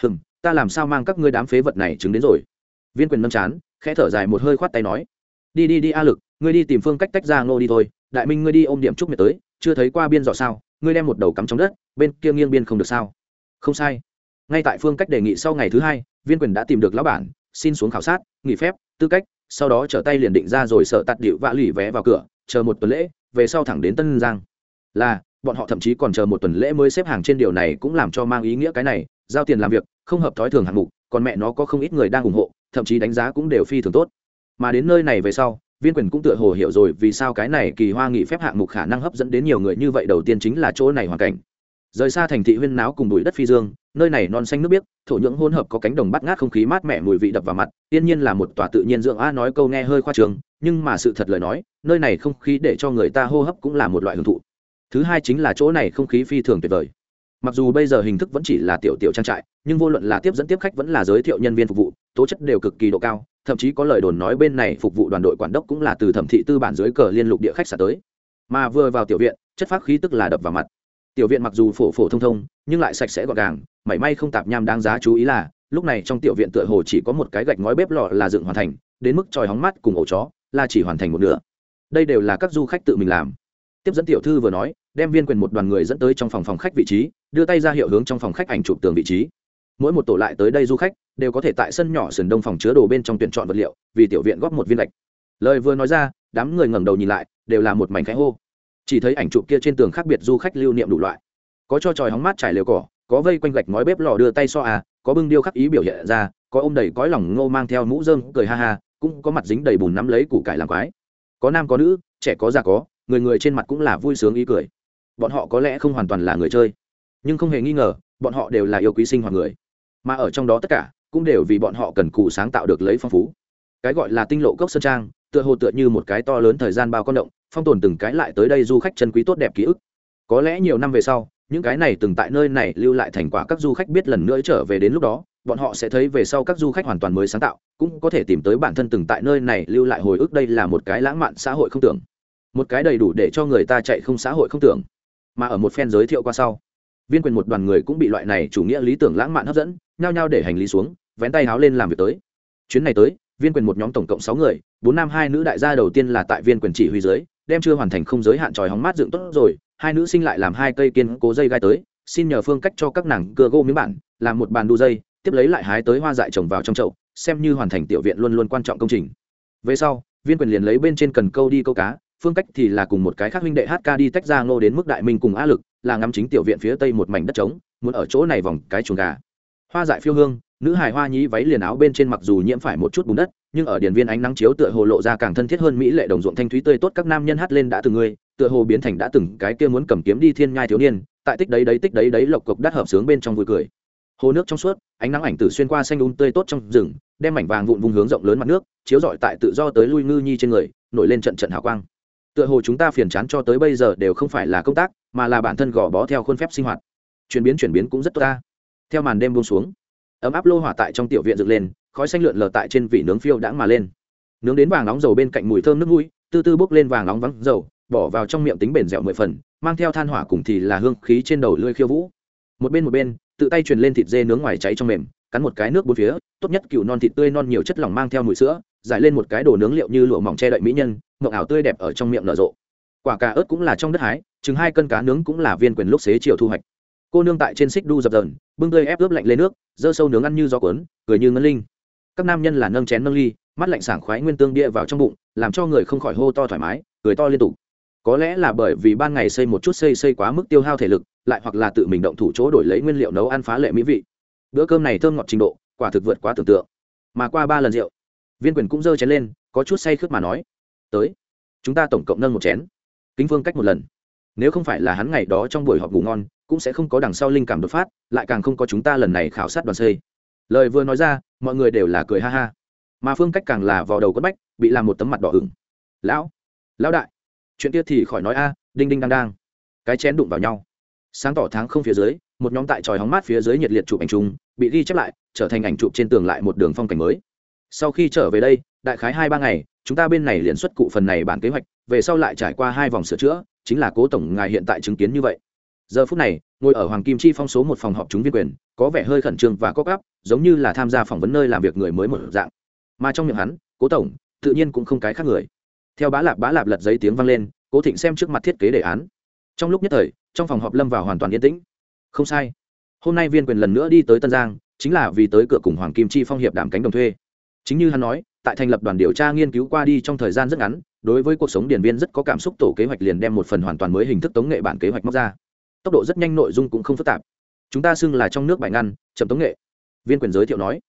Speaker 1: Hừm, ta làm sao mang các ngươi đám phế vật này chứng đến rồi? Viên quyền nâm chán, khẽ thở dài một hơi khoát tay nói. Đi đi đi a lực, ngươi đi tìm phương cách tách ra ngô đi thôi. Đại minh ngươi đi ôm điểm trúc miệt tới, chưa thấy qua biên dọ sao? Ngươi đem một đầu cắm trong đất, bên kia nghiêng biên không được sao? Không sai. Ngay tại phương cách đề nghị sau ngày thứ hai, viên quyền đã tìm được lão bản, xin xuống khảo sát, nghỉ phép, tư cách, sau đó trở tay liền định ra rồi sợ tạt điệu vạ lủy vé vào cửa, chờ một tuần lễ, về sau thẳng đến tân giang. Là, bọn họ thậm chí còn chờ một tuần lễ mới xếp hàng trên điều này cũng làm cho mang ý nghĩa cái này, giao tiền làm việc, không hợp thói thường hạng mục, còn mẹ nó có không ít người đang ủng hộ, thậm chí đánh giá cũng đều phi thường tốt. Mà đến nơi này về sau, viên quyền cũng tựa hồ hiểu rồi vì sao cái này kỳ hoa nghị phép hạng mục khả năng hấp dẫn đến nhiều người như vậy, đầu tiên chính là chỗ này hoàn cảnh rời xa thành thị huyên náo cùng bụi đất phi dương, nơi này non xanh nước biếc, thổ nhưỡng hỗn hợp có cánh đồng bắt ngát không khí mát mẻ mùi vị đập vào mặt tiên nhiên là một tòa tự nhiên dưỡng a nói câu nghe hơi khoa trường, nhưng mà sự thật lời nói, nơi này không khí để cho người ta hô hấp cũng là một loại hưởng thụ. Thứ hai chính là chỗ này không khí phi thường tuyệt vời. Mặc dù bây giờ hình thức vẫn chỉ là tiểu tiểu trang trại, nhưng vô luận là tiếp dẫn tiếp khách vẫn là giới thiệu nhân viên phục vụ, tố chất đều cực kỳ độ cao, thậm chí có lời đồn nói bên này phục vụ đoàn đội quản đốc cũng là từ thẩm thị tư bản dưới cờ liên lục địa khách xả tới. Mà vừa vào tiểu viện, chất phát khí tức là đập vào mặt tiểu viện mặc dù phổ phổ thông thông, nhưng lại sạch sẽ gọn gàng, mảy may không tạp nham đáng giá chú ý là, lúc này trong tiểu viện tựa hồ chỉ có một cái gạch ngói bếp lò là dựng hoàn thành, đến mức tròi hóng mát cùng ổ chó là chỉ hoàn thành một nửa. Đây đều là các du khách tự mình làm. Tiếp dẫn tiểu thư vừa nói, đem viên quyền một đoàn người dẫn tới trong phòng phòng khách vị trí, đưa tay ra hiệu hướng trong phòng khách ảnh chụp tường vị trí. Mỗi một tổ lại tới đây du khách, đều có thể tại sân nhỏ sườn đông phòng chứa đồ bên trong tuyển chọn vật liệu, vì tiểu viện góp một viên gạch. lời vừa nói ra, đám người ngẩng đầu nhìn lại, đều là một mảnh khẽ hô chỉ thấy ảnh chụp kia trên tường khác biệt du khách lưu niệm đủ loại. Có cho tròi hóng mát trải lều cỏ, có vây quanh gạch ngói bếp lò đưa tay so à có bưng điêu khắc ý biểu hiện ra, có ôm đầy cõi lòng ngô mang theo mũ rơm cười ha ha, cũng có mặt dính đầy bùn nắm lấy củ cải làm quái. Có nam có nữ, trẻ có già có, người người trên mặt cũng là vui sướng ý cười. Bọn họ có lẽ không hoàn toàn là người chơi, nhưng không hề nghi ngờ, bọn họ đều là yêu quý sinh hoạt người. Mà ở trong đó tất cả, cũng đều vì bọn họ cần cù sáng tạo được lấy phong phú. Cái gọi là tinh lộ cốc sơn trang, tựa hồ tựa như một cái to lớn thời gian bao con động phong tồn từng cái lại tới đây du khách chân quý tốt đẹp ký ức. Có lẽ nhiều năm về sau, những cái này từng tại nơi này lưu lại thành quả các du khách biết lần nữa trở về đến lúc đó, bọn họ sẽ thấy về sau các du khách hoàn toàn mới sáng tạo, cũng có thể tìm tới bản thân từng tại nơi này lưu lại hồi ức đây là một cái lãng mạn xã hội không tưởng. Một cái đầy đủ để cho người ta chạy không xã hội không tưởng. Mà ở một phen giới thiệu qua sau, viên quyền một đoàn người cũng bị loại này chủ nghĩa lý tưởng lãng mạn hấp dẫn, nhao nhao để hành lý xuống, vén tay háo lên làm việc tới. Chuyến này tới, viên quyền một nhóm tổng cộng sáu người, bốn nam hai nữ đại gia đầu tiên là tại viên quyền chỉ huy dưới đem chưa hoàn thành không giới hạn tròi hóng mát dựng tốt rồi, hai nữ sinh lại làm hai cây kiên cố dây gai tới, xin nhờ phương cách cho các nàng cưa gỗ miếng bản, làm một bàn đu dây, tiếp lấy lại hái tới hoa dại trồng vào trong chậu, xem như hoàn thành tiểu viện luôn luôn quan trọng công trình. Về sau, viên quyền liền lấy bên trên cần câu đi câu cá, phương cách thì là cùng một cái khác huynh đệ hk đi tách ra ngô đến mức đại minh cùng a lực, là ngắm chính tiểu viện phía tây một mảnh đất trống, muốn ở chỗ này vòng cái chuồng gà. Hoa dại phiêu hương nữ hài hoa nhí váy liền áo bên trên mặc dù nhiễm phải một chút bùn đất, nhưng ở điển viên ánh nắng chiếu tựa hồ lộ ra càng thân thiết hơn mỹ lệ đồng ruộng thanh thúy tươi tốt, các nam nhân hát lên đã từng ngươi, tựa hồ biến thành đã từng cái kia muốn cầm kiếm đi thiên nhai thiếu niên, tại tích đấy đấy tích đấy đấy lộc cộc đắt hợp sướng bên trong vui cười. Hồ nước trong suốt, ánh nắng ảnh tử xuyên qua xanh un tươi tốt trong rừng, đem mảnh vàng vụn vùng hướng rộng lớn mặt nước, chiếu rọi tại tự do tới lui ngư nhi trên người, nổi lên trận trận hào quang. Tựa hồ chúng ta phiền chán cho tới bây giờ đều không phải là công tác, mà là bản thân gò bó theo khuôn phép sinh hoạt. Chuyển biến chuyển biến cũng rất tốt ta. Theo màn đêm buông xuống ấm áp lô hỏa tại trong tiểu viện dựng lên, khói xanh lượn lờ tại trên vị nướng phiêu đãng mà lên. Nướng đến vàng nóng dầu bên cạnh mùi thơm nước mũi, từ từ bốc lên vàng nóng vắng dầu, bỏ vào trong miệng tính bền dẻo mười phần, mang theo than hỏa cùng thì là hương khí trên đầu lưỡi khiêu vũ. Một bên một bên, tự tay truyền lên thịt dê nướng ngoài cháy trong mềm, cắn một cái nước bốn phía, tốt nhất cựu non thịt tươi non nhiều chất lỏng mang theo mùi sữa, giải lên một cái đồ nướng liệu như lụa mỏng che đậy mỹ nhân, mộng ảo tươi đẹp ở trong miệng nở rộ. Quả cà ớt cũng là trong đất hái, chừng hai cân cá nướng cũng là viên quyền lúc xế chiều thu hoạch cô nương tại trên xích đu dập dờn, bưng tươi ép ướp lạnh lên nước, dơ sâu nướng ăn như gió cuốn, cười như ngân linh. Các nam nhân là nâng chén nâng ly, mắt lạnh sảng khoái nguyên tương bia vào trong bụng, làm cho người không khỏi hô to thoải mái, cười to liên tục. Có lẽ là bởi vì ban ngày xây một chút xây xây quá mức tiêu hao thể lực, lại hoặc là tự mình động thủ chỗ đổi lấy nguyên liệu nấu ăn phá lệ mỹ vị. Bữa cơm này thơm ngọt trình độ, quả thực vượt quá tưởng tượng. Mà qua ba lần rượu, viên quyền cũng dơ chén lên, có chút say khướt mà nói, tới, chúng ta tổng cộng nâng một chén. Kính phương cách một lần. Nếu không phải là hắn ngày đó trong buổi họp ngủ ngon cũng sẽ không có đằng sau linh cảm đột phát, lại càng không có chúng ta lần này khảo sát đoàn xây. Lời vừa nói ra, mọi người đều là cười ha ha. Mà phương cách càng là vào đầu quất bách, bị làm một tấm mặt đỏ ửng. Lão lão đại. Chuyện kia thì khỏi nói a, đinh đinh đang đang. Cái chén đụng vào nhau. Sáng tỏ tháng không phía dưới, một nhóm tại tròi hóng mát phía dưới nhiệt liệt chụp ảnh chung, bị ghi chép lại, trở thành ảnh chụp trên tường lại một đường phong cảnh mới. Sau khi trở về đây, đại khái hai ba ngày, chúng ta bên này liền xuất cụ phần này bản kế hoạch, về sau lại trải qua hai vòng sửa chữa, chính là cố tổng ngài hiện tại chứng kiến như vậy giờ phút này, ngồi ở hoàng kim chi phong số một phòng họp chúng viên quyền, có vẻ hơi khẩn trương và cóc áp giống như là tham gia phỏng vấn nơi làm việc người mới một dạng. Mà trong miệng hắn, cố tổng, tự nhiên cũng không cái khác người. Theo bá lạp bá lạp lật giấy tiếng vang lên, cố thịnh xem trước mặt thiết kế đề án. Trong lúc nhất thời, trong phòng họp lâm vào hoàn toàn yên tĩnh. Không sai. Hôm nay viên quyền lần nữa đi tới tân giang, chính là vì tới cửa cùng hoàng kim chi phong hiệp đảm cánh đồng thuê. Chính như hắn nói, tại thành lập đoàn điều tra nghiên cứu qua đi trong thời gian rất ngắn, đối với cuộc sống điển viên rất có cảm xúc, tổ kế hoạch liền đem một phần hoàn toàn mới hình thức tống nghệ bản kế hoạch móc ra tốc độ rất nhanh nội dung cũng không phức tạp. Chúng ta xưng là trong nước bài ngăn, chậm tống nghệ. Viên quyền giới thiệu nói,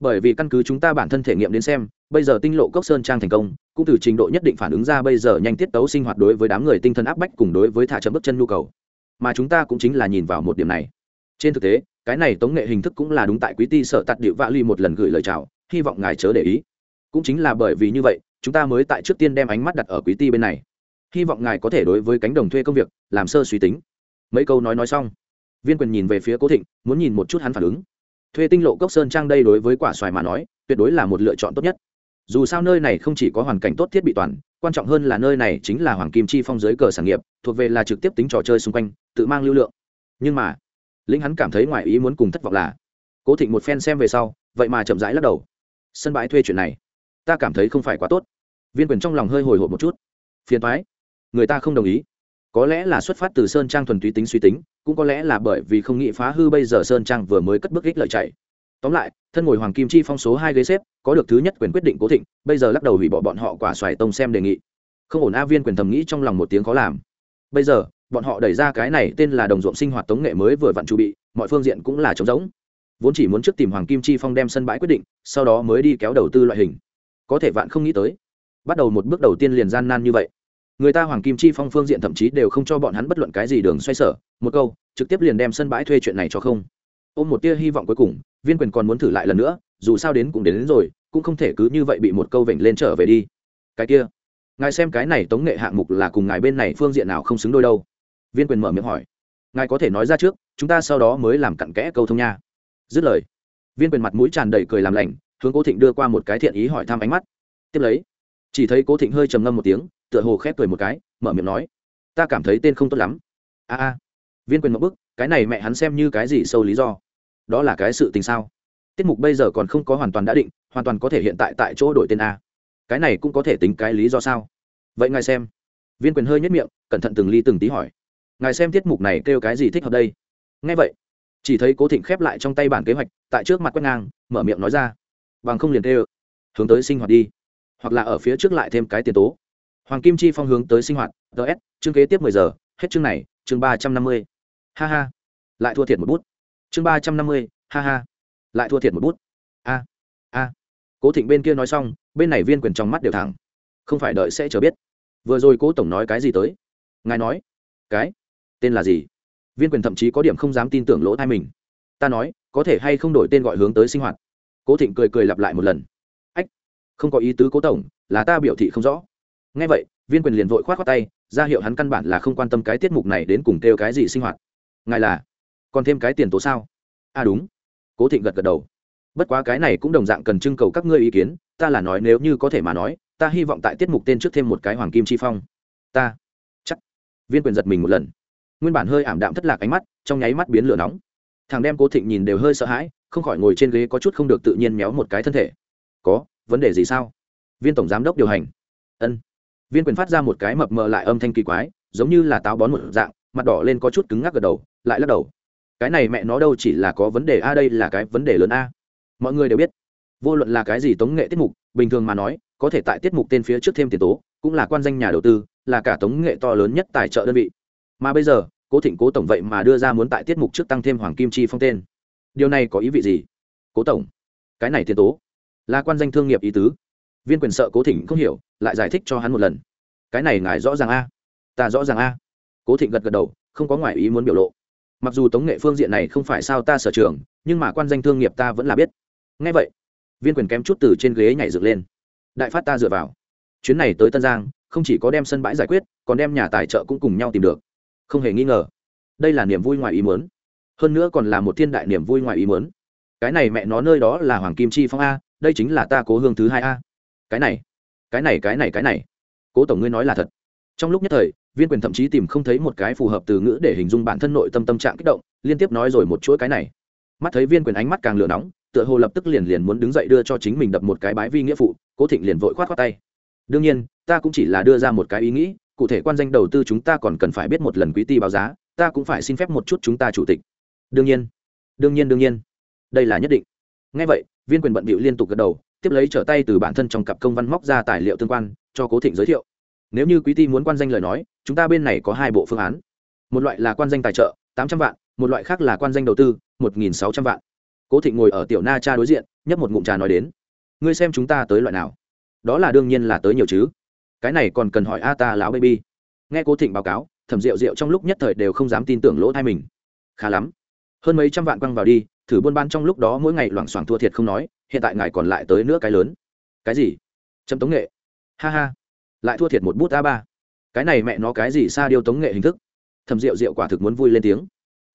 Speaker 1: bởi vì căn cứ chúng ta bản thân thể nghiệm đến xem, bây giờ tinh lộ cốc sơn trang thành công, cũng từ trình độ nhất định phản ứng ra bây giờ nhanh tiết tấu sinh hoạt đối với đám người tinh thần áp bách cùng đối với thả chậm bước chân nhu cầu. Mà chúng ta cũng chính là nhìn vào một điểm này. Trên thực tế, cái này tống nghệ hình thức cũng là đúng tại quý ti sợ tạt điệu vạ ly một lần gửi lời chào, hy vọng ngài chớ để ý. Cũng chính là bởi vì như vậy, chúng ta mới tại trước tiên đem ánh mắt đặt ở quý ti bên này. Hy vọng ngài có thể đối với cánh đồng thuê công việc, làm sơ suy tính mấy câu nói nói xong, viên quyền nhìn về phía cố thịnh, muốn nhìn một chút hắn phản ứng. Thuê tinh lộ cốc sơn trang đây đối với quả xoài mà nói, tuyệt đối là một lựa chọn tốt nhất. Dù sao nơi này không chỉ có hoàn cảnh tốt thiết bị toàn, quan trọng hơn là nơi này chính là hoàng kim chi phong giới cờ sản nghiệp, thuộc về là trực tiếp tính trò chơi xung quanh, tự mang lưu lượng. Nhưng mà lĩnh hắn cảm thấy ngoài ý muốn cùng thất vọng là, cố thịnh một phen xem về sau, vậy mà chậm rãi lắc đầu. Sân bãi thuê chuyện này, ta cảm thấy không phải quá tốt. Viên quyền trong lòng hơi hồi hộp một chút. Phiền thoái người ta không đồng ý có lẽ là xuất phát từ sơn trang thuần túy tính suy tính, cũng có lẽ là bởi vì không nghĩ phá hư bây giờ sơn trang vừa mới cất bước ích lợi chạy. Tóm lại, thân ngồi hoàng kim chi phong số hai ghế xếp, có được thứ nhất quyền quyết định cố thịnh, bây giờ lắc đầu hủy bỏ bọn họ quả xoài tông xem đề nghị. Không ổn a viên quyền thầm nghĩ trong lòng một tiếng khó làm. Bây giờ, bọn họ đẩy ra cái này tên là đồng ruộng sinh hoạt tống nghệ mới vừa vặn chu bị, mọi phương diện cũng là trống rỗng. Vốn chỉ muốn trước tìm hoàng kim chi phong đem sân bãi quyết định, sau đó mới đi kéo đầu tư loại hình. Có thể vạn không nghĩ tới, bắt đầu một bước đầu tiên liền gian nan như vậy người ta hoàng kim chi phong phương diện thậm chí đều không cho bọn hắn bất luận cái gì đường xoay sở. Một câu trực tiếp liền đem sân bãi thuê chuyện này cho không. Ôm một tia hy vọng cuối cùng viên quyền còn muốn thử lại lần nữa dù sao đến cũng đến, đến rồi cũng không thể cứ như vậy bị một câu vểnh lên trở về đi. Cái kia ngài xem cái này tống nghệ hạng mục là cùng ngài bên này phương diện nào không xứng đôi đâu? Viên quyền mở miệng hỏi. Ngài có thể nói ra trước chúng ta sau đó mới làm cặn kẽ câu thông nha. Dứt lời viên quyền mặt mũi tràn đầy cười làm lành hướng cố thịnh đưa qua một cái thiện ý hỏi thăm ánh mắt. Tiếp lấy chỉ thấy cố thịnh hơi trầm ngâm một tiếng tựa hồ khép cười một cái, mở miệng nói, ta cảm thấy tên không tốt lắm. A a, viên quyền một bức, cái này mẹ hắn xem như cái gì sâu lý do? Đó là cái sự tình sao? Tiết mục bây giờ còn không có hoàn toàn đã định, hoàn toàn có thể hiện tại tại chỗ đổi tên a. Cái này cũng có thể tính cái lý do sao? Vậy ngài xem. Viên quyền hơi nhất miệng, cẩn thận từng ly từng tí hỏi, ngài xem tiết mục này kêu cái gì thích hợp đây? Ngay vậy. Chỉ thấy cố thịnh khép lại trong tay bản kế hoạch, tại trước mặt quét ngang, mở miệng nói ra, bằng không liền kêu, hướng tới sinh hoạt đi, hoặc là ở phía trước lại thêm cái tiền tố hoàng kim chi phong hướng tới sinh hoạt ts chương kế tiếp mười giờ, hết chương này, chương ba trăm năm mươi. Ha ha. Lại thua thiệt một bút. Chương ba trăm năm mươi, ha ha. Lại thua thiệt một bút. A a. Cố thịnh bên kia nói xong, bên này viên quyền trong mắt đều thẳng. Không phải đợi sẽ chờ biết. Vừa rồi cố tổng nói cái gì tới? Ngài nói. Cái? Tên là gì? Viên quyền thậm chí có điểm không dám tin tưởng lỗ thai mình. Ta nói, có thể hay không đổi tên gọi hướng tới sinh hoạt? Cố thịnh cười cười lặp lại một lần. Ách, không có ý tứ cố tổng, là ta biểu thị không rõ ngay vậy, viên quyền liền vội k h o á t khoác tay, ra hiệu hắn căn bản là không quan tâm cái tiết mục này đến cùng kêu cái gì sinh hoạt. Ngài là còn thêm cái tiền tố sao? À đúng. Cố thịnh gật gật đầu. Bất quá cái này cũng đồng dạng cần trưng cầu các ngươi ý kiến, ta là nói nếu như có thể mà nói, ta hy vọng tại tiết mục tên trước thêm một cái hoàng kim chi phong. Ta. Chắc. Viên quyền giật mình một lần. Nguyên bản hơi ảm đạm thất lạc ánh mắt, trong nháy mắt biến lửa nóng. Thằng đem cố thịnh nhìn đều hơi sợ hãi, không khỏi ngồi trên ghế có chút không được tự nhiên méo một cái thân thể. Có, vấn đề gì sao? Viên tổng giám đốc điều hành. Ân viên quyền phát ra một cái mập mờ lại âm thanh kỳ quái, giống như là táo bón một dạng, mặt đỏ lên có chút cứng ngắc gật đầu, lại lắc đầu. Cái này mẹ nó đâu chỉ là có vấn đề a, đây là cái vấn đề lớn a. Mọi người đều biết, vô luận là cái gì tống nghệ tiết mục, bình thường mà nói, có thể tại tiết mục tên phía trước thêm tiền tố, cũng là quan danh nhà đầu tư, là cả tống nghệ to lớn nhất tài trợ đơn vị. Mà bây giờ, cố thịnh cố tổng vậy mà đưa ra muốn tại tiết mục trước tăng thêm hoàng kim chi phong tên. Điều này có ý vị gì? Cố tổng, cái này tiền tố, là quan danh thương nghiệp ý tứ viên quyền sợ cố thịnh không hiểu, lại giải thích cho hắn một lần. Cái này ngài rõ ràng a? Ta rõ ràng a. Cố thịnh gật gật đầu, không có ngoại ý muốn biểu lộ. Mặc dù tống nghệ phương diện này không phải sao ta sở trường, nhưng mà quan danh thương nghiệp ta vẫn là biết. Ngay vậy, viên quyền kém chút từ trên ghế nhảy dựng lên. Đại phát ta dựa vào. Chuyến này tới tân giang, không chỉ có đem sân bãi giải quyết, còn đem nhà tài trợ cũng cùng nhau tìm được. Không hề nghi ngờ, đây là niềm vui ngoài ý muốn. Hơn nữa còn là một thiên đại niềm vui ngoài ý muốn. Cái này mẹ nó nơi đó là hoàng kim chi phong a, đây chính là ta cố hương thứ hai a cái này cái này cái này cái này. Cố tổng ngươi nói là thật. Trong lúc nhất thời, viên quyền thậm chí tìm không thấy một cái phù hợp từ ngữ để hình dung bản thân nội tâm tâm trạng kích động, liên tiếp nói rồi một chuỗi cái này. Mắt thấy viên quyền ánh mắt càng lửa nóng, tựa hồ lập tức liền liền muốn đứng dậy đưa cho chính mình đập một cái bái vi nghĩa phụ, cố thịnh liền vội khoát khoát tay. Đương nhiên, ta cũng chỉ là đưa ra một cái ý nghĩ, cụ thể quan danh đầu tư chúng ta còn cần phải biết một lần quý ti báo giá, ta cũng phải xin phép một chút chúng ta chủ tịch. Đương nhiên đương nhiên đương nhiên. Đây là nhất định. Ngay vậy, viên quyền bận bịu liên tục gật đầu tiếp lấy trở tay từ bản thân trong cặp công văn móc ra tài liệu tương quan, cho cố thịnh giới thiệu. Nếu như quý ty muốn quan danh lời nói, chúng ta bên này có hai bộ phương án. Một loại là quan danh tài trợ, tám trăm vạn, một loại khác là quan danh đầu tư, một nghìn sáu trăm vạn. Cố thịnh ngồi ở tiểu na cha đối diện, nhấp một ngụm trà nói đến. Ngươi xem chúng ta tới loại nào? Đó là đương nhiên là tới nhiều chứ. Cái này còn cần hỏi a ta lão baby. Nghe cố thịnh báo cáo, thẩm rượu rượu trong lúc nhất thời đều không dám tin tưởng lỗ thai mình. Khá lắm. Hơn mấy trăm vạn quăng vào đi thử buôn ban trong lúc đó mỗi ngày loảng xoảng thua thiệt không nói, hiện tại ngài còn lại tới nữa cái lớn. Cái gì? Trâm tống nghệ. Ha ha. Lại thua thiệt một bút a ba. Cái này mẹ nó cái gì xa điêu tống nghệ hình thức? Thầm rượu rượu quả thực muốn vui lên tiếng.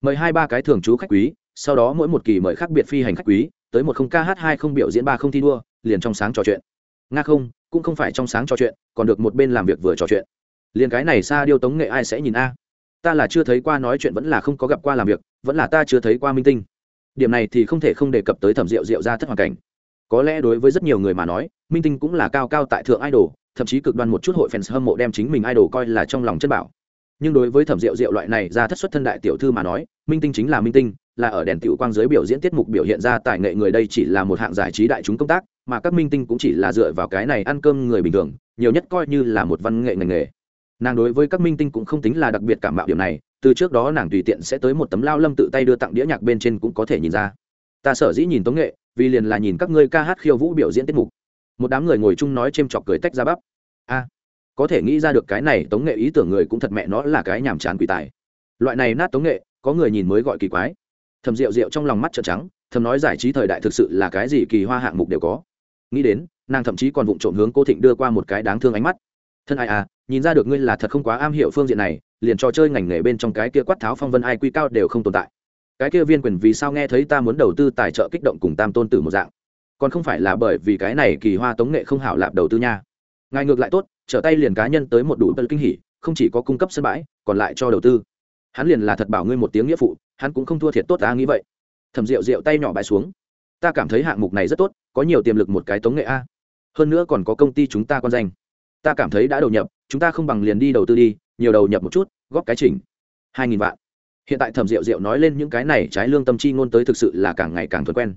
Speaker 1: Mời hai ba cái thường trú khách quý, sau đó mỗi một kỳ mời khác biệt phi hành khách quý, tới một không kh hai không biểu diễn ba không thi đua, liền trong sáng trò chuyện. Nga không, cũng không phải trong sáng trò chuyện, còn được một bên làm việc vừa trò chuyện. Liền cái này xa điêu tống nghệ ai sẽ nhìn a? Ta là chưa thấy qua nói chuyện vẫn là không có gặp qua làm việc, vẫn là ta chưa thấy qua minh tinh điểm này thì không thể không đề cập tới thẩm rượu rượu ra thất hoàn cảnh. Có lẽ đối với rất nhiều người mà nói, minh tinh cũng là cao cao tại thượng idol, thậm chí cực đoan một chút hội fans hâm mộ đem chính mình idol coi là trong lòng chân bảo. Nhưng đối với thẩm rượu rượu loại này ra thất xuất thân đại tiểu thư mà nói, minh tinh chính là minh tinh, là ở đèn tiểu quang giới biểu diễn tiết mục biểu hiện ra tài nghệ người đây chỉ là một hạng giải trí đại chúng công tác, mà các minh tinh cũng chỉ là dựa vào cái này ăn cơm người bình thường, nhiều nhất coi như là một văn nghệ ngành nghề. Nàng đối với các minh tinh cũng không tính là đặc biệt cảm mạo điểm này từ trước đó nàng tùy tiện sẽ tới một tấm lao lâm tự tay đưa tặng đĩa nhạc bên trên cũng có thể nhìn ra. Ta sở dĩ nhìn tống nghệ, vì liền là nhìn các ngươi ca hát khiêu vũ biểu diễn tiết mục. Một đám người ngồi chung nói c h ê m chọc cười tách ra bắp. A, có thể nghĩ ra được cái này tống nghệ ý tưởng người cũng thật mẹ nó là cái nhàm chán quỷ tài. Loại này nát tống nghệ, có người nhìn mới gọi kỳ quái. Thầm rượu rượu trong lòng mắt trợn trắng, thầm nói giải trí thời đại thực sự là cái gì kỳ hoa hạng mục đều có. Nghĩ đến, nàng thậm chí còn vụng trộm hướng cô thịnh đưa qua một cái đáng thương ánh mắt. Thân ai à nhìn ra được ngươi là thật không quá am hiểu phương diện này liền trò chơi ngành nghề bên trong cái kia quát tháo phong vân ai quy cao đều không tồn tại. Cái kia viên quyền vì sao nghe thấy ta muốn đầu tư tài trợ kích động cùng tam tôn tử một dạng? Còn không phải là bởi vì cái này kỳ hoa tống nghệ không hảo lạp đầu tư nha. Ngài ngược lại tốt, trở tay liền cá nhân tới một đủ tân kinh hỉ, không chỉ có cung cấp sân bãi, còn lại cho đầu tư. Hắn liền là thật bảo ngươi một tiếng nghĩa phụ, hắn cũng không thua thiệt tốt ta nghĩ vậy. Thầm rượu rượu tay nhỏ bãi xuống. Ta cảm thấy hạng mục này rất tốt, có nhiều tiềm lực một cái tống nghệ a. Hơn nữa còn có công ty chúng ta con danh. Ta cảm thấy đã đầu nhập, chúng ta không bằng liền đi đầu tư đi nhiều đầu nhập một chút, góp cái chỉnh. Hai nghìn vạn. Hiện tại thẩm rượu rượu nói lên những cái này trái lương tâm chi ngôn tới thực sự là càng ngày càng thuần quen.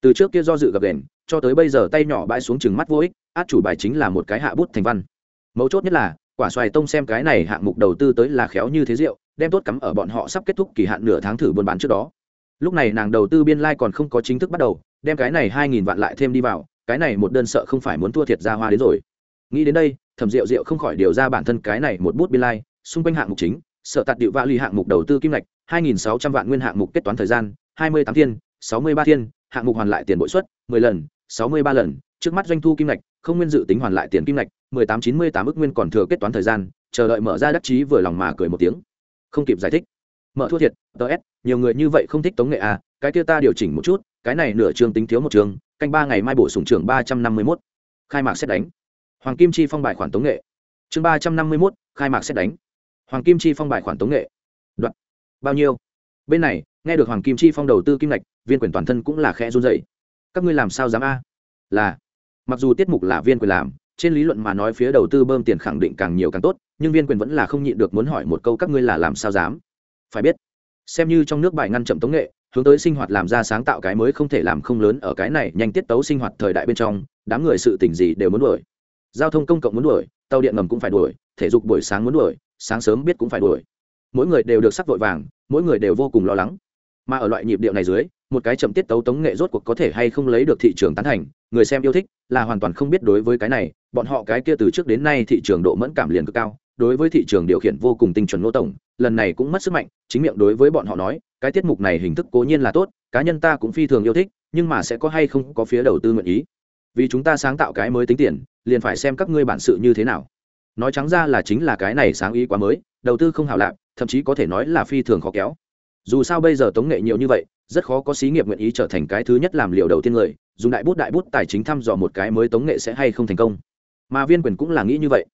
Speaker 1: Từ trước kia do dự gặp đèn cho tới bây giờ tay nhỏ bãi xuống chừng mắt vô ích, át chủ bài chính là một cái hạ bút thành văn. Mấu chốt nhất là, quả xoài tông xem cái này hạng mục đầu tư tới là khéo như thế rượu đem tốt cắm ở bọn họ sắp kết thúc kỳ hạn nửa tháng thử buôn bán trước đó. Lúc này nàng đầu tư biên lai、like、còn không có chính thức bắt đầu, đem cái này hai nghìn vạn lại thêm đi vào, cái này một đơn sợ không phải muốn thua thiệt ra hoa đến rồi. Nghĩ đến đây thẩm rượu rượu không khỏi điều ra bản thân cái này một bút biên lai、like, xung quanh hạng mục chính sợ tạt điệu vạ ly hạng mục đầu tư kim ngạch hai nghìn sáu trăm vạn nguyên hạng mục kết toán thời gian hai mươi tám thiên sáu mươi ba thiên hạng mục hoàn lại tiền bội suất mười lần sáu mươi ba lần trước mắt doanh thu kim ngạch không nguyên dự tính hoàn lại tiền kim ngạch mười tám chín mươi tám ước nguyên còn thừa kết toán thời gian chờ đợi mở ra đắc chí vừa lòng mà cười một tiếng. Không kịp giải thích. Mở thua thiệt ts nhiều người như vậy không thích tống nghệ à cái kia ta điều chỉnh một chút cái này nửa chương tính thiếu một chương canh ba ngày mai bổ sung trường ba trăm năm mươi mốt. Khai mạc xét đánh hoàng kim chi phong bài khoản tống nghệ. Chương ba trăm năm mươi mốt, khai mạc xét đánh. Hoàng kim chi phong bài khoản tống nghệ. Đoạn. Bao nhiêu? Bên này, nghe được hoàng kim chi phong đầu tư kim ngạch, viên quyền toàn thân cũng là khẽ run dậy các ngươi làm sao dám a? Là, mặc dù tiết mục là viên quyền làm, trên lý luận mà nói phía đầu tư bơm tiền khẳng định càng nhiều càng tốt, nhưng viên quyền vẫn là không nhịn được muốn hỏi một câu các ngươi là làm sao dám? Phải biết, xem như trong nước bài ngăn chậm tống nghệ, hướng tới sinh hoạt làm ra sáng tạo cái mới không thể làm không lớn ở cái này nhanh tiết tấu sinh hoạt thời đại bên trong, đám người sự tình gì đều muốn đổi giao thông công cộng muốn đuổi, tàu điện ngầm cũng phải đuổi, thể dục buổi sáng muốn đuổi, sáng sớm biết cũng phải đuổi. Mỗi người đều được sắc vội vàng, mỗi người đều vô cùng lo lắng. Mà ở loại nhịp điệu này dưới, một cái chậm tiết tấu tống nghệ rốt cuộc có thể hay không lấy được thị trường tán thành, người xem yêu thích, là hoàn toàn không biết đối với cái này, bọn họ cái kia từ trước đến nay thị trường độ mẫn cảm liền cực cao, đối với thị trường điều khiển vô cùng tinh chuẩn ngô tổng, lần này cũng mất sức mạnh, chính miệng đối với bọn họ nói, cái tiết mục này hình thức cố nhiên là tốt, cá nhân ta cũng phi thường yêu thích, nhưng mà sẽ có hay không có phía đầu tư nguyện ý. Vì chúng ta sáng tạo cái mới tính tiền liền phải xem các ngươi bản sự như thế nào. Nói trắng ra là chính là cái này sáng ý quá mới, đầu tư không hảo lạc thậm chí có thể nói là phi thường khó kéo. Dù sao bây giờ tống nghệ nhiều như vậy, rất khó có xí nghiệp nguyện ý trở thành cái thứ nhất làm liều đầu tiên người, dùng đại bút đại bút tài chính thăm dò một cái mới tống nghệ sẽ hay không thành công. Mà viên quyền cũng là nghĩ như vậy.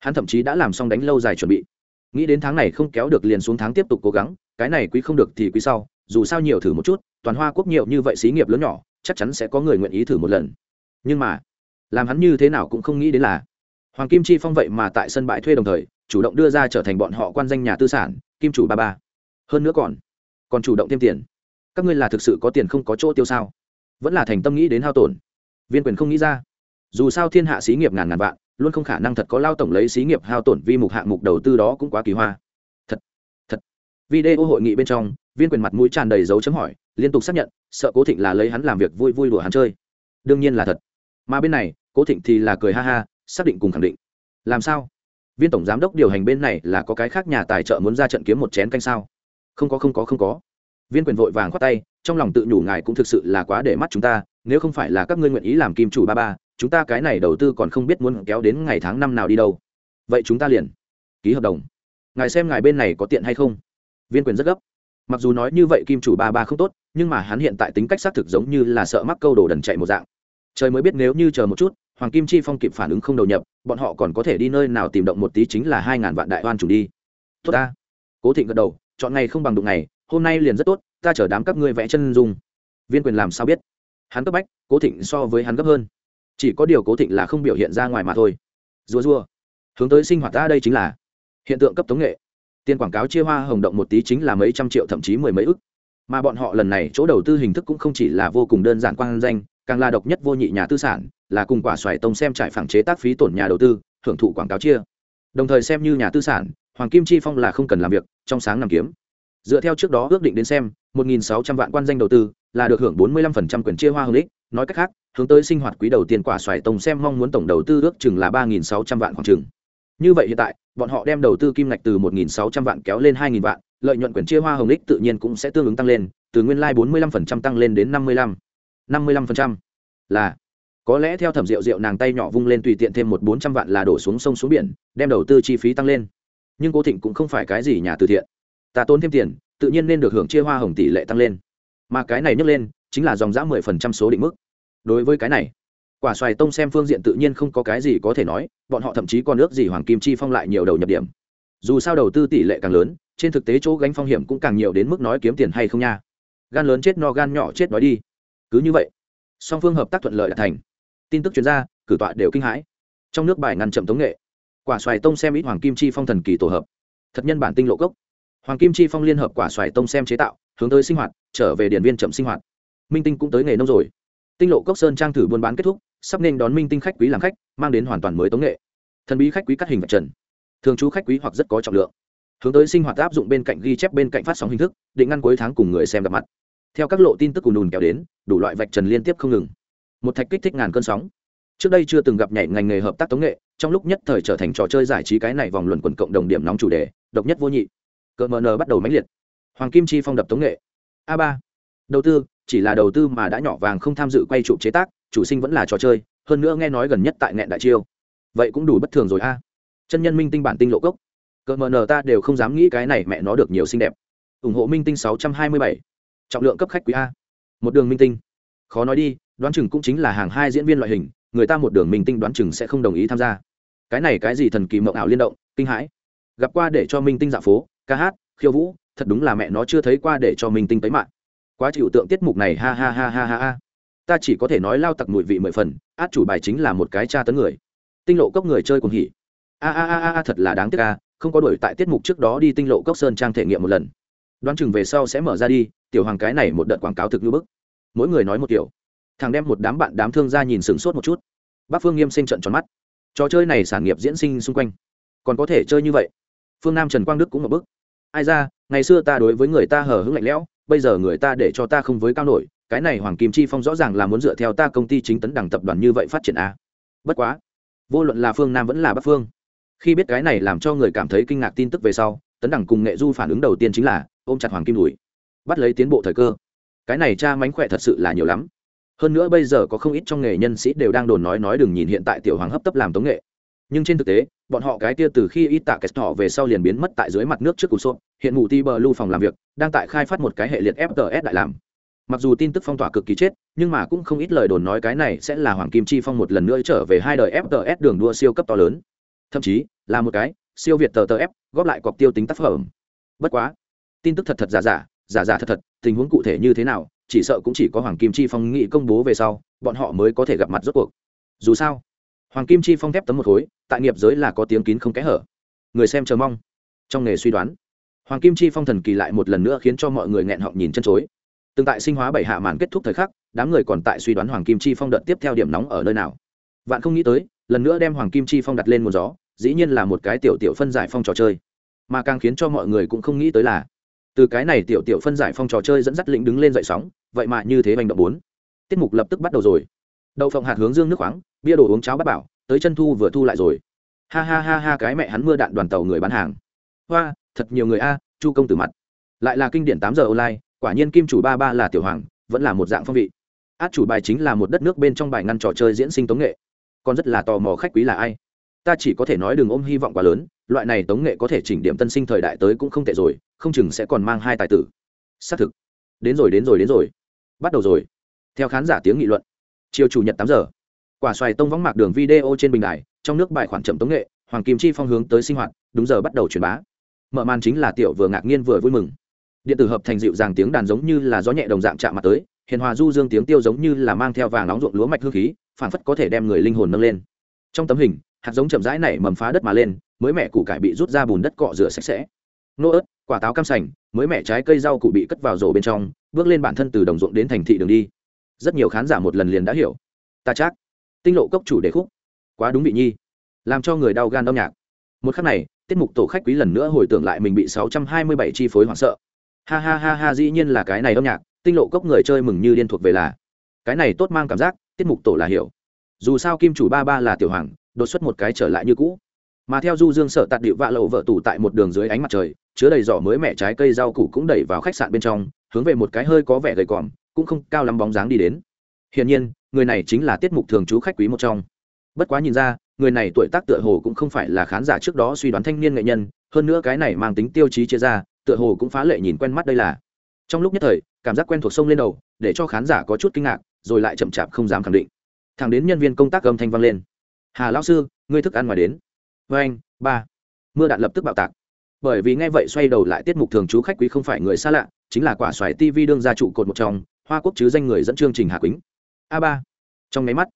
Speaker 1: Hắn thậm chí đã làm xong đánh lâu dài chuẩn bị. Nghĩ đến tháng này không kéo được liền xuống tháng tiếp tục cố gắng, cái này quý không được thì quý sau, dù sao nhiều thử một chút, toàn hoa quốc nhiều như vậy xí nghiệp lớn nhỏ, chắc chắn sẽ có người nguyện ý thử một lần. Nhưng mà làm hắn như thế nào cũng không nghĩ đến là hoàng kim chi phong vậy mà tại sân bãi thuê đồng thời chủ động đưa ra trở thành bọn họ quan danh nhà tư sản kim chủ ba ba hơn nữa còn còn chủ động thêm tiền các ngươi là thực sự có tiền không có chỗ tiêu sao vẫn là thành tâm nghĩ đến hao tổn viên quyền không nghĩ ra dù sao thiên hạ xí nghiệp ngàn ngàn vạn luôn không khả năng thật có lao tổng lấy xí nghiệp hao tổn vi mục hạng mục đầu tư đó cũng quá kỳ hoa thật thật video hội nghị bên trong viên quyền mặt mũi tràn đầy dấu chấm hỏi liên tục xác nhận sợ cố thịnh là lấy hắn làm việc vui vui đùa hắn chơi đương nhiên là thật mà bên này cố thịnh thì là cười ha ha, xác định cùng khẳng định. Làm sao? Viên tổng giám đốc điều hành bên này là có cái khác nhà tài trợ muốn ra trận kiếm một chén canh sao? Không có không có không có. Viên quyền vội vàng khoát tay, trong lòng tự nhủ ngài cũng thực sự là quá để mắt chúng ta, nếu không phải là các ngươi nguyện ý làm kim chủ ba ba, chúng ta cái này đầu tư còn không biết muốn kéo đến ngày tháng năm nào đi đâu. Vậy chúng ta liền ký hợp đồng. Ngài xem ngài bên này có tiện hay không? Viên quyền rất gấp. Mặc dù nói như vậy kim chủ ba ba không tốt, nhưng mà hắn hiện tại tính cách xác thực giống như là sợ mắc câu đồ đần chạy một dạng trời mới biết nếu như chờ một chút, hoàng kim chi phong kịp phản ứng không đầu nhập, bọn họ còn có thể đi nơi nào tìm động một tí chính là hai ngàn vạn đại oan chủ đi. Tốt ta. Cố thịnh gật đầu, chọn ngày không bằng đụng ngày, hôm nay liền rất tốt, ta chở đám các ngươi vẽ chân dung. Viên quyền làm sao biết? Hắn cấp bách, cố thịnh so với hắn gấp hơn. Chỉ có điều cố thịnh là không biểu hiện ra ngoài mà thôi. Rùa rùa. Hướng tới sinh hoạt ta đây chính là hiện tượng cấp tống nghệ. Tiền quảng cáo chia hoa hồng động một tí chính là mấy trăm triệu thậm chí mười mấy ức. Mà bọn họ lần này chỗ đầu tư hình thức cũng không chỉ là vô cùng đơn giản quan danh càng là độc nhất vô nhị nhà tư sản, là cùng quả xoài tông xem trải phẳng chế tác phí tổn nhà đầu tư, hưởng thụ quảng cáo chia. Đồng thời xem như nhà tư sản, hoàng kim chi phong là không cần làm việc, trong sáng nằm kiếm. Dựa theo trước đó ước định đến xem 1.600 vạn quan danh đầu tư, là được hưởng 45% quyền chia hoa hồng ích nói cách khác, hướng tới sinh hoạt quý đầu tiên quả xoài tông xem mong muốn tổng đầu tư ước chừng là 3.600 vạn khoảng chừng. Như vậy hiện tại, bọn họ đem đầu tư kim ngạch từ 1.600 vạn kéo lên 2.000 vạn, lợi nhuận quyền chia hoa hồng ích tự nhiên cũng sẽ tương ứng tăng lên, từ nguyên lai like 45% tăng lên đến 55 55% là, có lẽ theo thẩm rượu rượu nàng tay nhỏ vung lên tùy tiện thêm một bốn trăm vạn là đổ xuống sông xuống biển, đem đầu tư chi phí tăng lên. Nhưng cố thịnh cũng không phải cái gì nhà từ thiện. Ta tốn thêm tiền, tự nhiên nên được hưởng chia hoa hồng tỷ lệ tăng lên. Mà cái này nhấc lên, chính là dòng giã mười phần trăm số định mức. Đối với cái này, quả xoài tông xem phương diện tự nhiên không có cái gì có thể nói, bọn họ thậm chí còn ước gì hoàng kim chi phong lại nhiều đầu nhập điểm. Dù sao đầu tư tỷ lệ càng lớn, trên thực tế chỗ gánh phong hiểm cũng càng nhiều đến mức nói kiếm tiền hay không nha. Gan lớn chết no, gan nhỏ chết đói đi cứ như vậy song phương hợp tác thuận lợi đạt thành. Tin tức chuyên gia cử tọa đều kinh hãi. Trong nước bài ngăn chậm tống nghệ quả xoài tông xem ít hoàng kim chi phong thần kỳ tổ hợp. Thật nhân bản tinh lộ gốc, hoàng kim chi phong liên hợp quả xoài tông xem chế tạo hướng tới sinh hoạt trở về điện viên chậm sinh hoạt. Minh tinh cũng tới nghề nông rồi. Tinh lộ cốc sơn trang thử buôn bán kết thúc sắp nên đón minh tinh khách quý làm khách mang đến hoàn toàn mới tống nghệ. Thần bí khách quý cắt hình vật trần. Thường trú khách quý hoặc rất có trọng lượng. Hướng tới sinh hoạt áp dụng bên cạnh ghi chép bên cạnh phát sóng hình thức định ngăn cuối tháng cùng người xem gặp mặt theo các lộ tin tức cùn đùn kéo đến, đủ loại vạch trần liên tiếp không ngừng. Một thạch kích thích ngàn cơn sóng. Trước đây chưa từng gặp nhảy ngành nghề hợp tác tống nghệ, trong lúc nhất thời trở thành trò chơi giải trí cái này vòng luận quần cộng đồng điểm nóng chủ đề, độc nhất vô nhị. Cờ mờ nờ bắt đầu mãnh liệt. Hoàng kim chi phong đập tống nghệ. A ba. Đầu tư, chỉ là đầu tư mà đã nhỏ vàng không tham dự quay trụ chế tác, chủ sinh vẫn là trò chơi, hơn nữa nghe nói gần nhất tại nghẹn đại chiêu. Vậy cũng đủ bất thường rồi a. Chân nhân minh tinh bản tinh lộ cốc. Cờ mờ nờ ta đều không dám nghĩ cái này mẹ nó được nhiều xinh đẹp. Ủng hộ minh tinh sáu trăm hai mươi bảy trọng lượng cấp khách quý a. Một đường minh tinh. Khó nói đi, đoán chừng cũng chính là hàng hai diễn viên loại hình, người ta một đường minh tinh đoán chừng sẽ không đồng ý tham gia. Cái này cái gì thần kỳ mộng ảo liên động, kinh hãi. Gặp qua để cho minh tinh dạo phố, ca hát, khiêu vũ, thật đúng là mẹ nó chưa thấy qua để cho minh tinh tới mạng. Quá chịu tượng tiết mục này, ha ha ha ha ha ha. Ta chỉ có thể nói lao tặc mùi vị mười phần, át chủ bài chính là một cái tra tấn người. Tinh lộ cốc người chơi cùng hỉ. A a a a thật là đáng tiếc a, không có đổi tại tiết mục trước đó đi tinh lộ cốc sơn trang thể nghiệm một lần. Đoán chừng về sau sẽ mở ra đi tiểu hoàng cái này một đợt quảng cáo thực như bức. Mỗi người nói một kiểu. Thằng đem một đám bạn đám thương ra nhìn sửng sốt một chút. Bác phương nghiêm sinh trận tròn mắt. Trò chơi này sản nghiệp diễn sinh xung quanh. Còn có thể chơi như vậy. Phương nam trần quang đức cũng một bức ai ra, ngày xưa ta đối với người ta hờ hững lạnh lẽo, bây giờ người ta để cho ta không với cao nổi, cái này hoàng kim chi phong rõ ràng là muốn dựa theo ta công ty chính tấn đẳng tập đoàn như vậy phát triển a bất quá, vô luận là phương nam vẫn là bắc phương, khi biết cái này làm cho người cảm thấy kinh ngạc tin tức về sau, tấn đẳng cùng nghệ du phản ứng đầu tiên chính là ôm chặt hoàng kim đùi bắt lấy tiến bộ thời cơ. Cái này cha mánh khỏe thật sự là nhiều lắm. Hơn nữa bây giờ có không ít trong nghề nhân sĩ đều đang đồn nói nói đừng nhìn hiện tại tiểu hoàng hấp tấp làm tống nghệ. Nhưng trên thực tế, bọn họ cái kia từ khi ít tạ kết họ về sau liền biến mất tại dưới mặt nước trước cụm sộp hiện mù ti bờ lưu phòng làm việc, đang tại khai phát một cái hệ liệt fts đại làm. Mặc dù tin tức phong tỏa cực kỳ chết, nhưng mà cũng không ít lời đồn nói cái này sẽ là hoàng kim chi phong một lần nữa trở về hai đời fts đường đua siêu cấp to lớn. Thậm chí, là một cái siêu việt tờ tờ f, góp lại cọc tiêu tính tác phẩm. Bất quá, tin tức thật thật giả giả giả giả thật thật, tình huống cụ thể như thế nào, chỉ sợ cũng chỉ có hoàng kim chi phong nghị công bố về sau, bọn họ mới có thể gặp mặt rốt cuộc. Dù sao, hoàng kim chi phong thép tấm một khối, tại nghiệp giới là có tiếng kín không kẽ hở. Người xem chờ mong. Trong nghề suy đoán, hoàng kim chi phong thần kỳ lại một lần nữa khiến cho mọi người nghẹn họng nhìn chân chối. Từng tại sinh hóa bảy hạ màn kết thúc thời khắc, đám người còn tại suy đoán hoàng kim chi phong đợt tiếp theo điểm nóng ở nơi nào. Vạn không nghĩ tới, lần nữa đem hoàng kim chi phong đặt lên một gió, dĩ nhiên là một cái tiểu tiểu phân giải phong trò chơi. Mà càng khiến cho mọi người cũng không nghĩ tới là từ cái này tiểu tiểu phân giải phong trò chơi dẫn dắt lĩnh đứng lên dậy sóng, vậy mà như thế hành động bốn. Tiết mục lập tức bắt đầu rồi. Đậu phộng hạt hướng dương nước khoáng, bia đồ uống cháo bắt bảo, tới chân thu vừa thu lại rồi. Ha ha ha ha, cái mẹ hắn mưa đạn đoàn tàu người bán hàng. Hoa, thật nhiều người a, chu công tử mặt. Lại là kinh điển tám giờ online, quả nhiên kim chủ ba ba là tiểu hoàng, vẫn là một dạng phong vị. Át chủ bài chính là một đất nước bên trong bài ngăn trò chơi diễn sinh tống nghệ. Còn rất là tò mò khách quý là ai. Ta chỉ có thể nói đừng ôm hy vọng quá lớn, loại này tống nghệ có thể chỉnh điểm tân sinh thời đại tới cũng không tệ rồi không chừng sẽ còn mang hai tài tử. Xác thực. Đến rồi đến rồi đến rồi. Bắt đầu rồi. Theo khán giả tiếng nghị luận. Chiều chủ nhật tám giờ. Quả xoài tông võng mạc đường video trên bình đài, trong nước bài khoản chậm tống nghệ, hoàng kim chi phong hướng tới sinh hoạt, đúng giờ bắt đầu truyền bá. Mở màn chính là tiểu vừa ngạc nhiên vừa vui mừng. Điện tử hợp thành dịu dàng tiếng đàn giống như là gió nhẹ đồng dạng chạm mặt tới, hiền hòa du dương tiếng tiêu giống như là mang theo vàng nóng ruộng lúa mạch hương khí phản phất có thể đem người linh hồn nâng lên. Trong tấm hình, hạt giống chậm rãi nảy mầm phá đất mà lên, mới mẹ củ cải bị rút ra bùn đất cọ rửa sạch sẽ. Nô ớt quả táo cam sành, mới mẹ trái cây rau cụ bị cất vào rổ bên trong, bước lên bản thân từ đồng ruộng đến thành thị đường đi. Rất nhiều khán giả một lần liền đã hiểu. Ta chắc, tinh lộ cốc chủ đề khúc, quá đúng vị nhi, làm cho người đau gan đau nhạc. Một khắc này, tiết mục tổ khách quý lần nữa hồi tưởng lại mình bị 627 chi phối hoảng sợ. Ha ha ha ha, dĩ nhiên là cái này âm nhạc, tinh lộ cốc người chơi mừng như điên thuộc về là. Cái này tốt mang cảm giác, tiết mục tổ là hiểu. Dù sao kim chủ ba ba là tiểu hoàng, đột xuất một cái trở lại như cũ. Mà theo du dương sợ tạt điệu vạ lậu vợ tủ tại một đường dưới ánh mặt trời chứa đầy giỏ mới mẹ trái cây rau củ cũng đẩy vào khách sạn bên trong, hướng về một cái hơi có vẻ gầy còm, cũng không cao lắm bóng dáng đi đến. Hiển nhiên, người này chính là tiết mục thường trú khách quý một trong. Bất quá nhìn ra, người này tuổi tác tựa hồ cũng không phải là khán giả trước đó suy đoán thanh niên nghệ nhân, hơn nữa cái này mang tính tiêu chí chia ra, tựa hồ cũng phá lệ nhìn quen mắt đây là. Trong lúc nhất thời, cảm giác quen thuộc sông lên đầu, để cho khán giả có chút kinh ngạc, rồi lại chậm chạp không dám khẳng định. Thẳng đến nhân viên công tác âm thanh vang lên. Hà lão sư, ngươi thức ăn ngoài đến. Với anh, ba. Mưa đạn lập tức bạo tạc bởi vì nghe vậy xoay đầu lại tiết mục thường trú khách quý không phải người xa lạ, chính là quả xoài tv đương gia trụ cột một trong, hoa quốc chứ danh người dẫn chương trình hà quýnh. A ba. Trong máy mắt,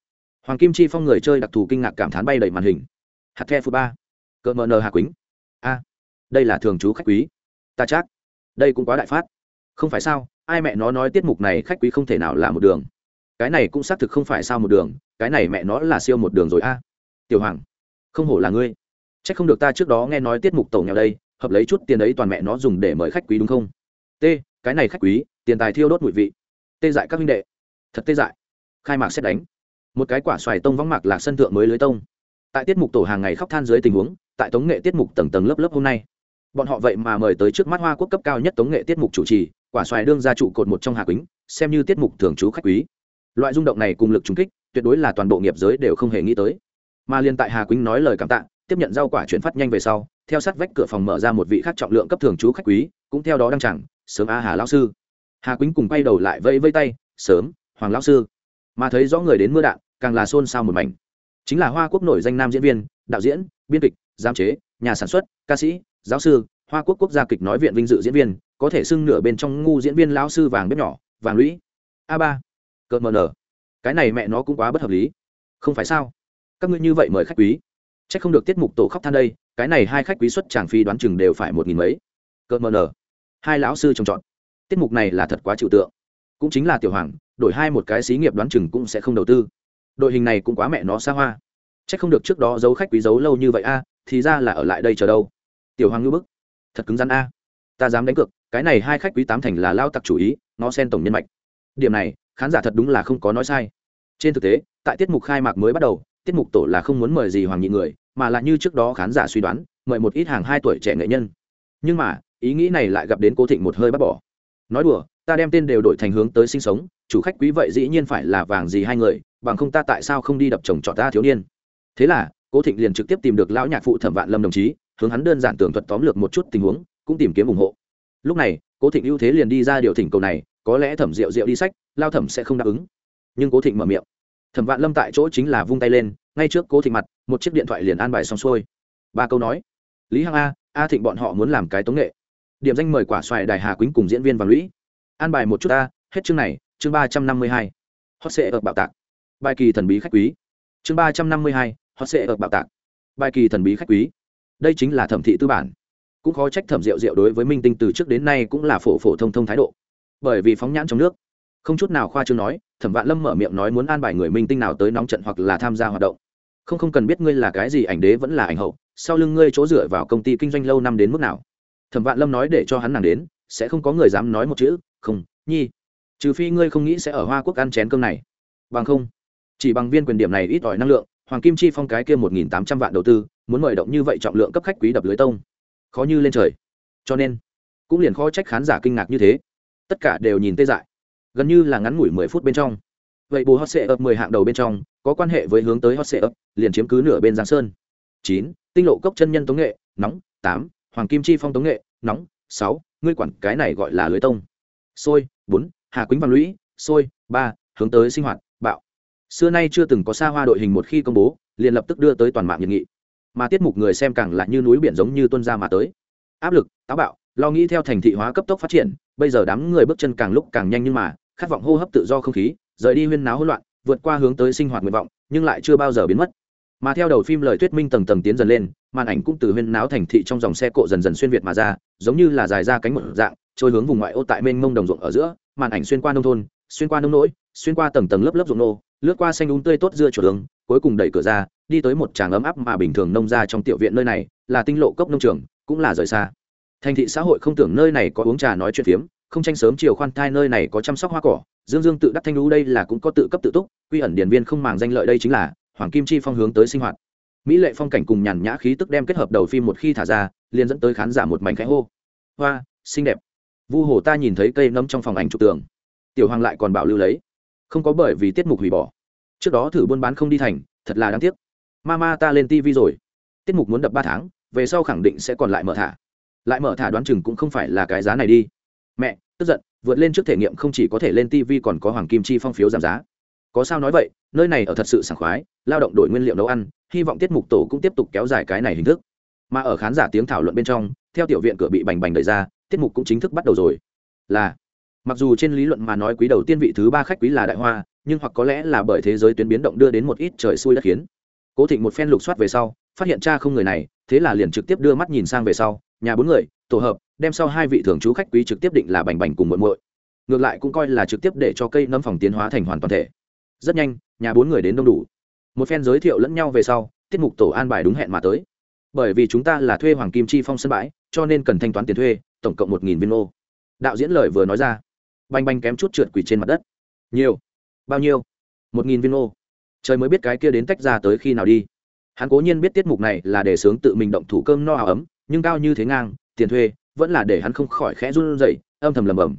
Speaker 1: hoàng kim chi phong người chơi đặc thù kinh ngạc cảm thán bay đầy màn hình. Hạt the phụ ba. Cỡ mờ nờ hà quýnh. A. Đây là thường trú khách quý. Ta chắc. Đây cũng quá đại phát. Không phải sao, ai mẹ nó nói tiết mục này khách quý không thể nào là một đường. Cái này cũng xác thực không phải sao một đường, cái này mẹ nó là siêu một đường rồi a. Tiểu hoàng, không hổ là ngươi. C h ắ c không được ta trước đó nghe nói tiết mục tổ nghèo đây hợp lấy chút tiền đấy toàn mẹ nó dùng để mời khách quý đúng không? T, cái này khách quý, tiền tài thiêu đốt mùi vị. Tê dại các minh đệ. Thật tê dại. Khai mạc xét đánh. Một cái quả xoài tông vắng mạc lạc sân thượng mới lưới tông. Tại tiết mục tổ hàng ngày khóc than dưới tình huống, tại tống nghệ tiết mục tầng tầng lớp lớp hôm nay. Bọn họ vậy mà mời tới trước mắt hoa quốc cấp cao nhất tống nghệ tiết mục chủ trì, quả xoài đương ra trụ cột một trong hà quýnh, xem như tiết mục thường trú khách quý. Loại rung động này cùng lực trung kích, tuyệt đối là toàn bộ nghiệp giới đều không hề nghĩ tới. Mà liên tại hà quýnh nói lời cảm tạ, tiếp nhận rau quả chuyển phát nhanh về sau theo sát vách cửa phòng mở ra một vị khác trọng lượng cấp thường chú khách quý, cũng theo đó đang chẳng, sớm a hà lão sư. Hà quýnh cùng quay đầu lại vẫy vây tay, sớm, hoàng lão sư. Mà thấy rõ người đến mưa đạn, càng là xôn xao một mảnh. Chính là hoa quốc nổi danh nam diễn viên, đạo diễn, biên kịch, giám chế, nhà sản xuất, ca sĩ, giáo sư, hoa quốc quốc gia kịch nói viện vinh dự diễn viên, có thể xưng nửa bên trong ngu diễn viên lão sư vàng bếp nhỏ, vàng lũy. A ba. Cợt mờ nở. Cái này mẹ nó cũng quá bất hợp lý. Không phải sao? Các ngươi như vậy mời khách quý c h ắ c không được tiết mục tổ khóc than đây, cái này hai khách quý xuất tràng phi đoán chừng đều phải một nghìn mấy. Cợt mờ nở hai lão sư trồng trọt tiết mục này là thật quá chịu tượng. Cũng chính là tiểu hoàng, đổi hai một cái xí nghiệp đoán chừng cũng sẽ không đầu tư. Đội hình này cũng quá mẹ nó xa hoa. C h ắ c không được trước đó giấu khách quý giấu lâu như vậy a, thì ra là ở lại đây chờ đâu. Tiểu hoàng ngư bức. Thật cứng rắn a. Ta dám đánh cược, cái này hai khách quý tám thành là lao tặc chủ ý, nó sen tổng nhân mạch. Điểm này, khán giả thật đúng là không có nói sai. Trên thực tế, tại tiết mục khai mạc mới bắt đầu tiết mục tổ là không muốn mời gì hoàng nhị người, mà là như trước đó khán giả suy đoán, mời một ít hàng hai tuổi trẻ nghệ nhân. Nhưng mà, ý nghĩ này lại gặp đến cố thịnh một hơi bắt bỏ. Nói đùa, ta đem tên đều đổi thành hướng tới sinh sống, chủ khách quý vậy dĩ nhiên phải là vàng gì hai người, bằng không ta tại sao không đi đập chồng trọt ta thiếu niên. Thế là, cố thịnh liền trực tiếp tìm được lão nhạc phụ thẩm vạn lâm đồng chí, hướng hắn đơn giản tường thuật tóm lược một chút tình huống, cũng tìm kiếm ủng hộ. Lúc này, cố thịnh ưu thế liền đi ra điều thỉnh cầu này, có lẽ thẩm rượu rượu đi sách, lao thẩm sẽ không đáp ứng. Nhưng cố thịnh mở miệng thẩm vạn lâm tại chỗ chính là vung tay lên, ngay trước cố thịnh mặt, một chiếc điện thoại liền an bài xong xuôi. Ba câu nói. Lý hằng a a thịnh bọn họ muốn làm cái tống nghệ. Điểm danh mời quả xoài đài hà quýnh cùng diễn viên vàng lũy. An bài một chút ta hết chương này, chương ba trăm năm mươi hai. Hot sệ ở bạo tạc. Bài kỳ thần bí khách quý. Chương ba trăm năm mươi hai, hot sệ ở bạo tạc. Bài kỳ thần bí khách quý. Đây chính là thẩm thị tư bản. Cũng khó trách thẩm rượu rượu đối với minh tinh từ trước đến nay cũng là phổ phổ thông thông thái độ. Bởi vì phóng nhãn trong nước không chút nào khoa chương nói, thẩm vạn lâm mở miệng nói muốn an bài người minh tinh nào tới nóng trận hoặc là tham gia hoạt động. Không không cần biết ngươi là cái gì, ảnh đế vẫn là ảnh hậu, sau lưng ngươi chỗ dựa vào công ty kinh doanh lâu năm đến mức nào. Thẩm vạn lâm nói để cho hắn nàng đến, sẽ không có người dám nói một chữ, không, nhi. Trừ phi ngươi không nghĩ sẽ ở hoa quốc ăn chén cơm này. Bằng không, chỉ bằng viên quyền điểm này ít ỏi năng lượng, hoàng kim chi phong cái kia một nghìn tám trăm vạn đầu tư, muốn mời động như vậy trọng lượng cấp khách quý đập lưới tông. Khó như lên trời. Cho nên, cũng liền khó trách khán giả kinh ngạc như thế. Tất cả đều nhìn tê dại gần như là ngắn ngủi mười phút bên trong. Vậy bù hot sệ ấp mười hạng đầu bên trong, có quan hệ với hướng tới hot sệ ấp liền chiếm cứ nửa bên giang sơn. Chín, tinh lộ cốc chân nhân tống nghệ, nóng. Tám, hoàng kim chi phong tống nghệ, nóng. Sáu, ngươi quản cái này gọi là lưới tông. Sôi bốn, hà quýnh văn lũy. Sôi ba, hướng tới sinh hoạt, bạo. Xưa nay chưa từng có xa hoa đội hình một khi công bố, liền lập tức đưa tới toàn mạng nhiệt nghị. Mà tiết mục người xem càng lại như núi biển giống như tuân ra mà tới. Áp lực, táo bạo, lo nghĩ theo thành thị hóa cấp tốc phát triển, bây giờ đám người bước chân càng lúc càng nhanh nhưng mà khát vọng hô hấp tự do không khí, rời đi huyên náo hỗn loạn, vượt qua hướng tới sinh hoạt nguyện vọng, nhưng lại chưa bao giờ biến mất. Mà theo đầu phim lời thuyết minh tầng tầng tiến dần lên, màn ảnh cũng từ huyên náo thành thị trong dòng xe cộ dần dần xuyên việt mà ra, giống như là dài ra cánh một dạng, trôi hướng vùng ngoại ô tại mênh mông đồng ruộng ở giữa, màn ảnh xuyên qua nông thôn, xuyên qua nông nỗi, xuyên qua tầng tầng lớp lớp ruộng nô, lướt qua xanh đúng tươi tốt dưa chuột đường, cuối cùng đẩy cửa ra, đi tới một tràng ấm áp mà bình thường nông ra trong tiểu viện nơi này, là tinh lộ cốc nông trường, cũng là rời xa. Thành thị xã hội không tưởng nơi này có uống trà nói chuyện phiếm không tranh sớm chiều khoan thai nơi này có chăm sóc hoa cỏ, dương dương tự đắc thanh lũ đây là cũng có tự cấp tự túc, quy ẩn điển viên không màng danh lợi đây chính là hoàng kim chi phong hướng tới sinh hoạt. Mỹ lệ phong cảnh cùng nhàn nhã khí tức đem kết hợp đầu phim một khi thả ra, liền dẫn tới khán giả một mảnh khẽ hô. Hoa, xinh đẹp. Vu hồ ta nhìn thấy cây nấm trong phòng ảnh chụp tường. Tiểu hoàng lại còn bảo lưu lấy. Không có bởi vì tiết mục hủy bỏ. Trước đó thử buôn bán không đi thành, thật là đáng tiếc. Ma ma ta lên tv rồi. Tiết mục muốn đập ba tháng, về sau khẳng định sẽ còn lại mở thả. Lại mở thả đoán chừng cũng không phải là cái giá này đi. Mẹ tức giận, vượt lên trước thể nghiệm không chỉ có thể lên tv còn có hoàng kim chi phong phiếu giảm giá. Có sao nói vậy, nơi này ở thật sự sảng khoái, lao động đổi nguyên liệu nấu ăn, hy vọng tiết mục tổ cũng tiếp tục kéo dài cái này hình thức. Mà ở khán giả tiếng thảo luận bên trong, theo tiểu viện cửa bị bành bành đẩy ra, tiết mục cũng chính thức bắt đầu rồi. Là, mặc dù trên lý luận mà nói quý đầu tiên vị thứ ba khách quý là đại hoa, nhưng hoặc có lẽ là bởi thế giới tuyến biến động đưa đến một ít trời xui đất khiến. Cố thịnh một phen lục soát về sau, phát hiện cha không người này, thế là liền trực tiếp đưa mắt nhìn sang về sau, nhà bốn người tổ hợp, đem sau hai vị thường trú khách quý trực tiếp định là bành bành cùng muội muội. Ngược lại cũng coi là trực tiếp để cho cây nấm phòng tiến hóa thành hoàn toàn thể. Rất nhanh, nhà bốn người đến đông đủ. Một phen giới thiệu lẫn nhau về sau, tiết mục tổ an bài đúng hẹn mà tới. Bởi vì chúng ta là thuê hoàng kim chi phong sân bãi, cho nên cần thanh toán tiền thuê, tổng cộng một nghìn viên ô đạo diễn lời vừa nói ra. Bành bành kém chút trượt quỷ trên mặt đất. Nhiều. Bao nhiêu? Một nghìn viên ô trời mới biết cái kia đến tách ra tới khi nào đi. Hắn cố nhiên biết tiết mục này là để sướng tự mình động thủ cơm no áo ấm, nhưng cao như thế ngang tiền thuê, vẫn là để hắn không khỏi khẽ run rẩy, âm thầm lầm bầm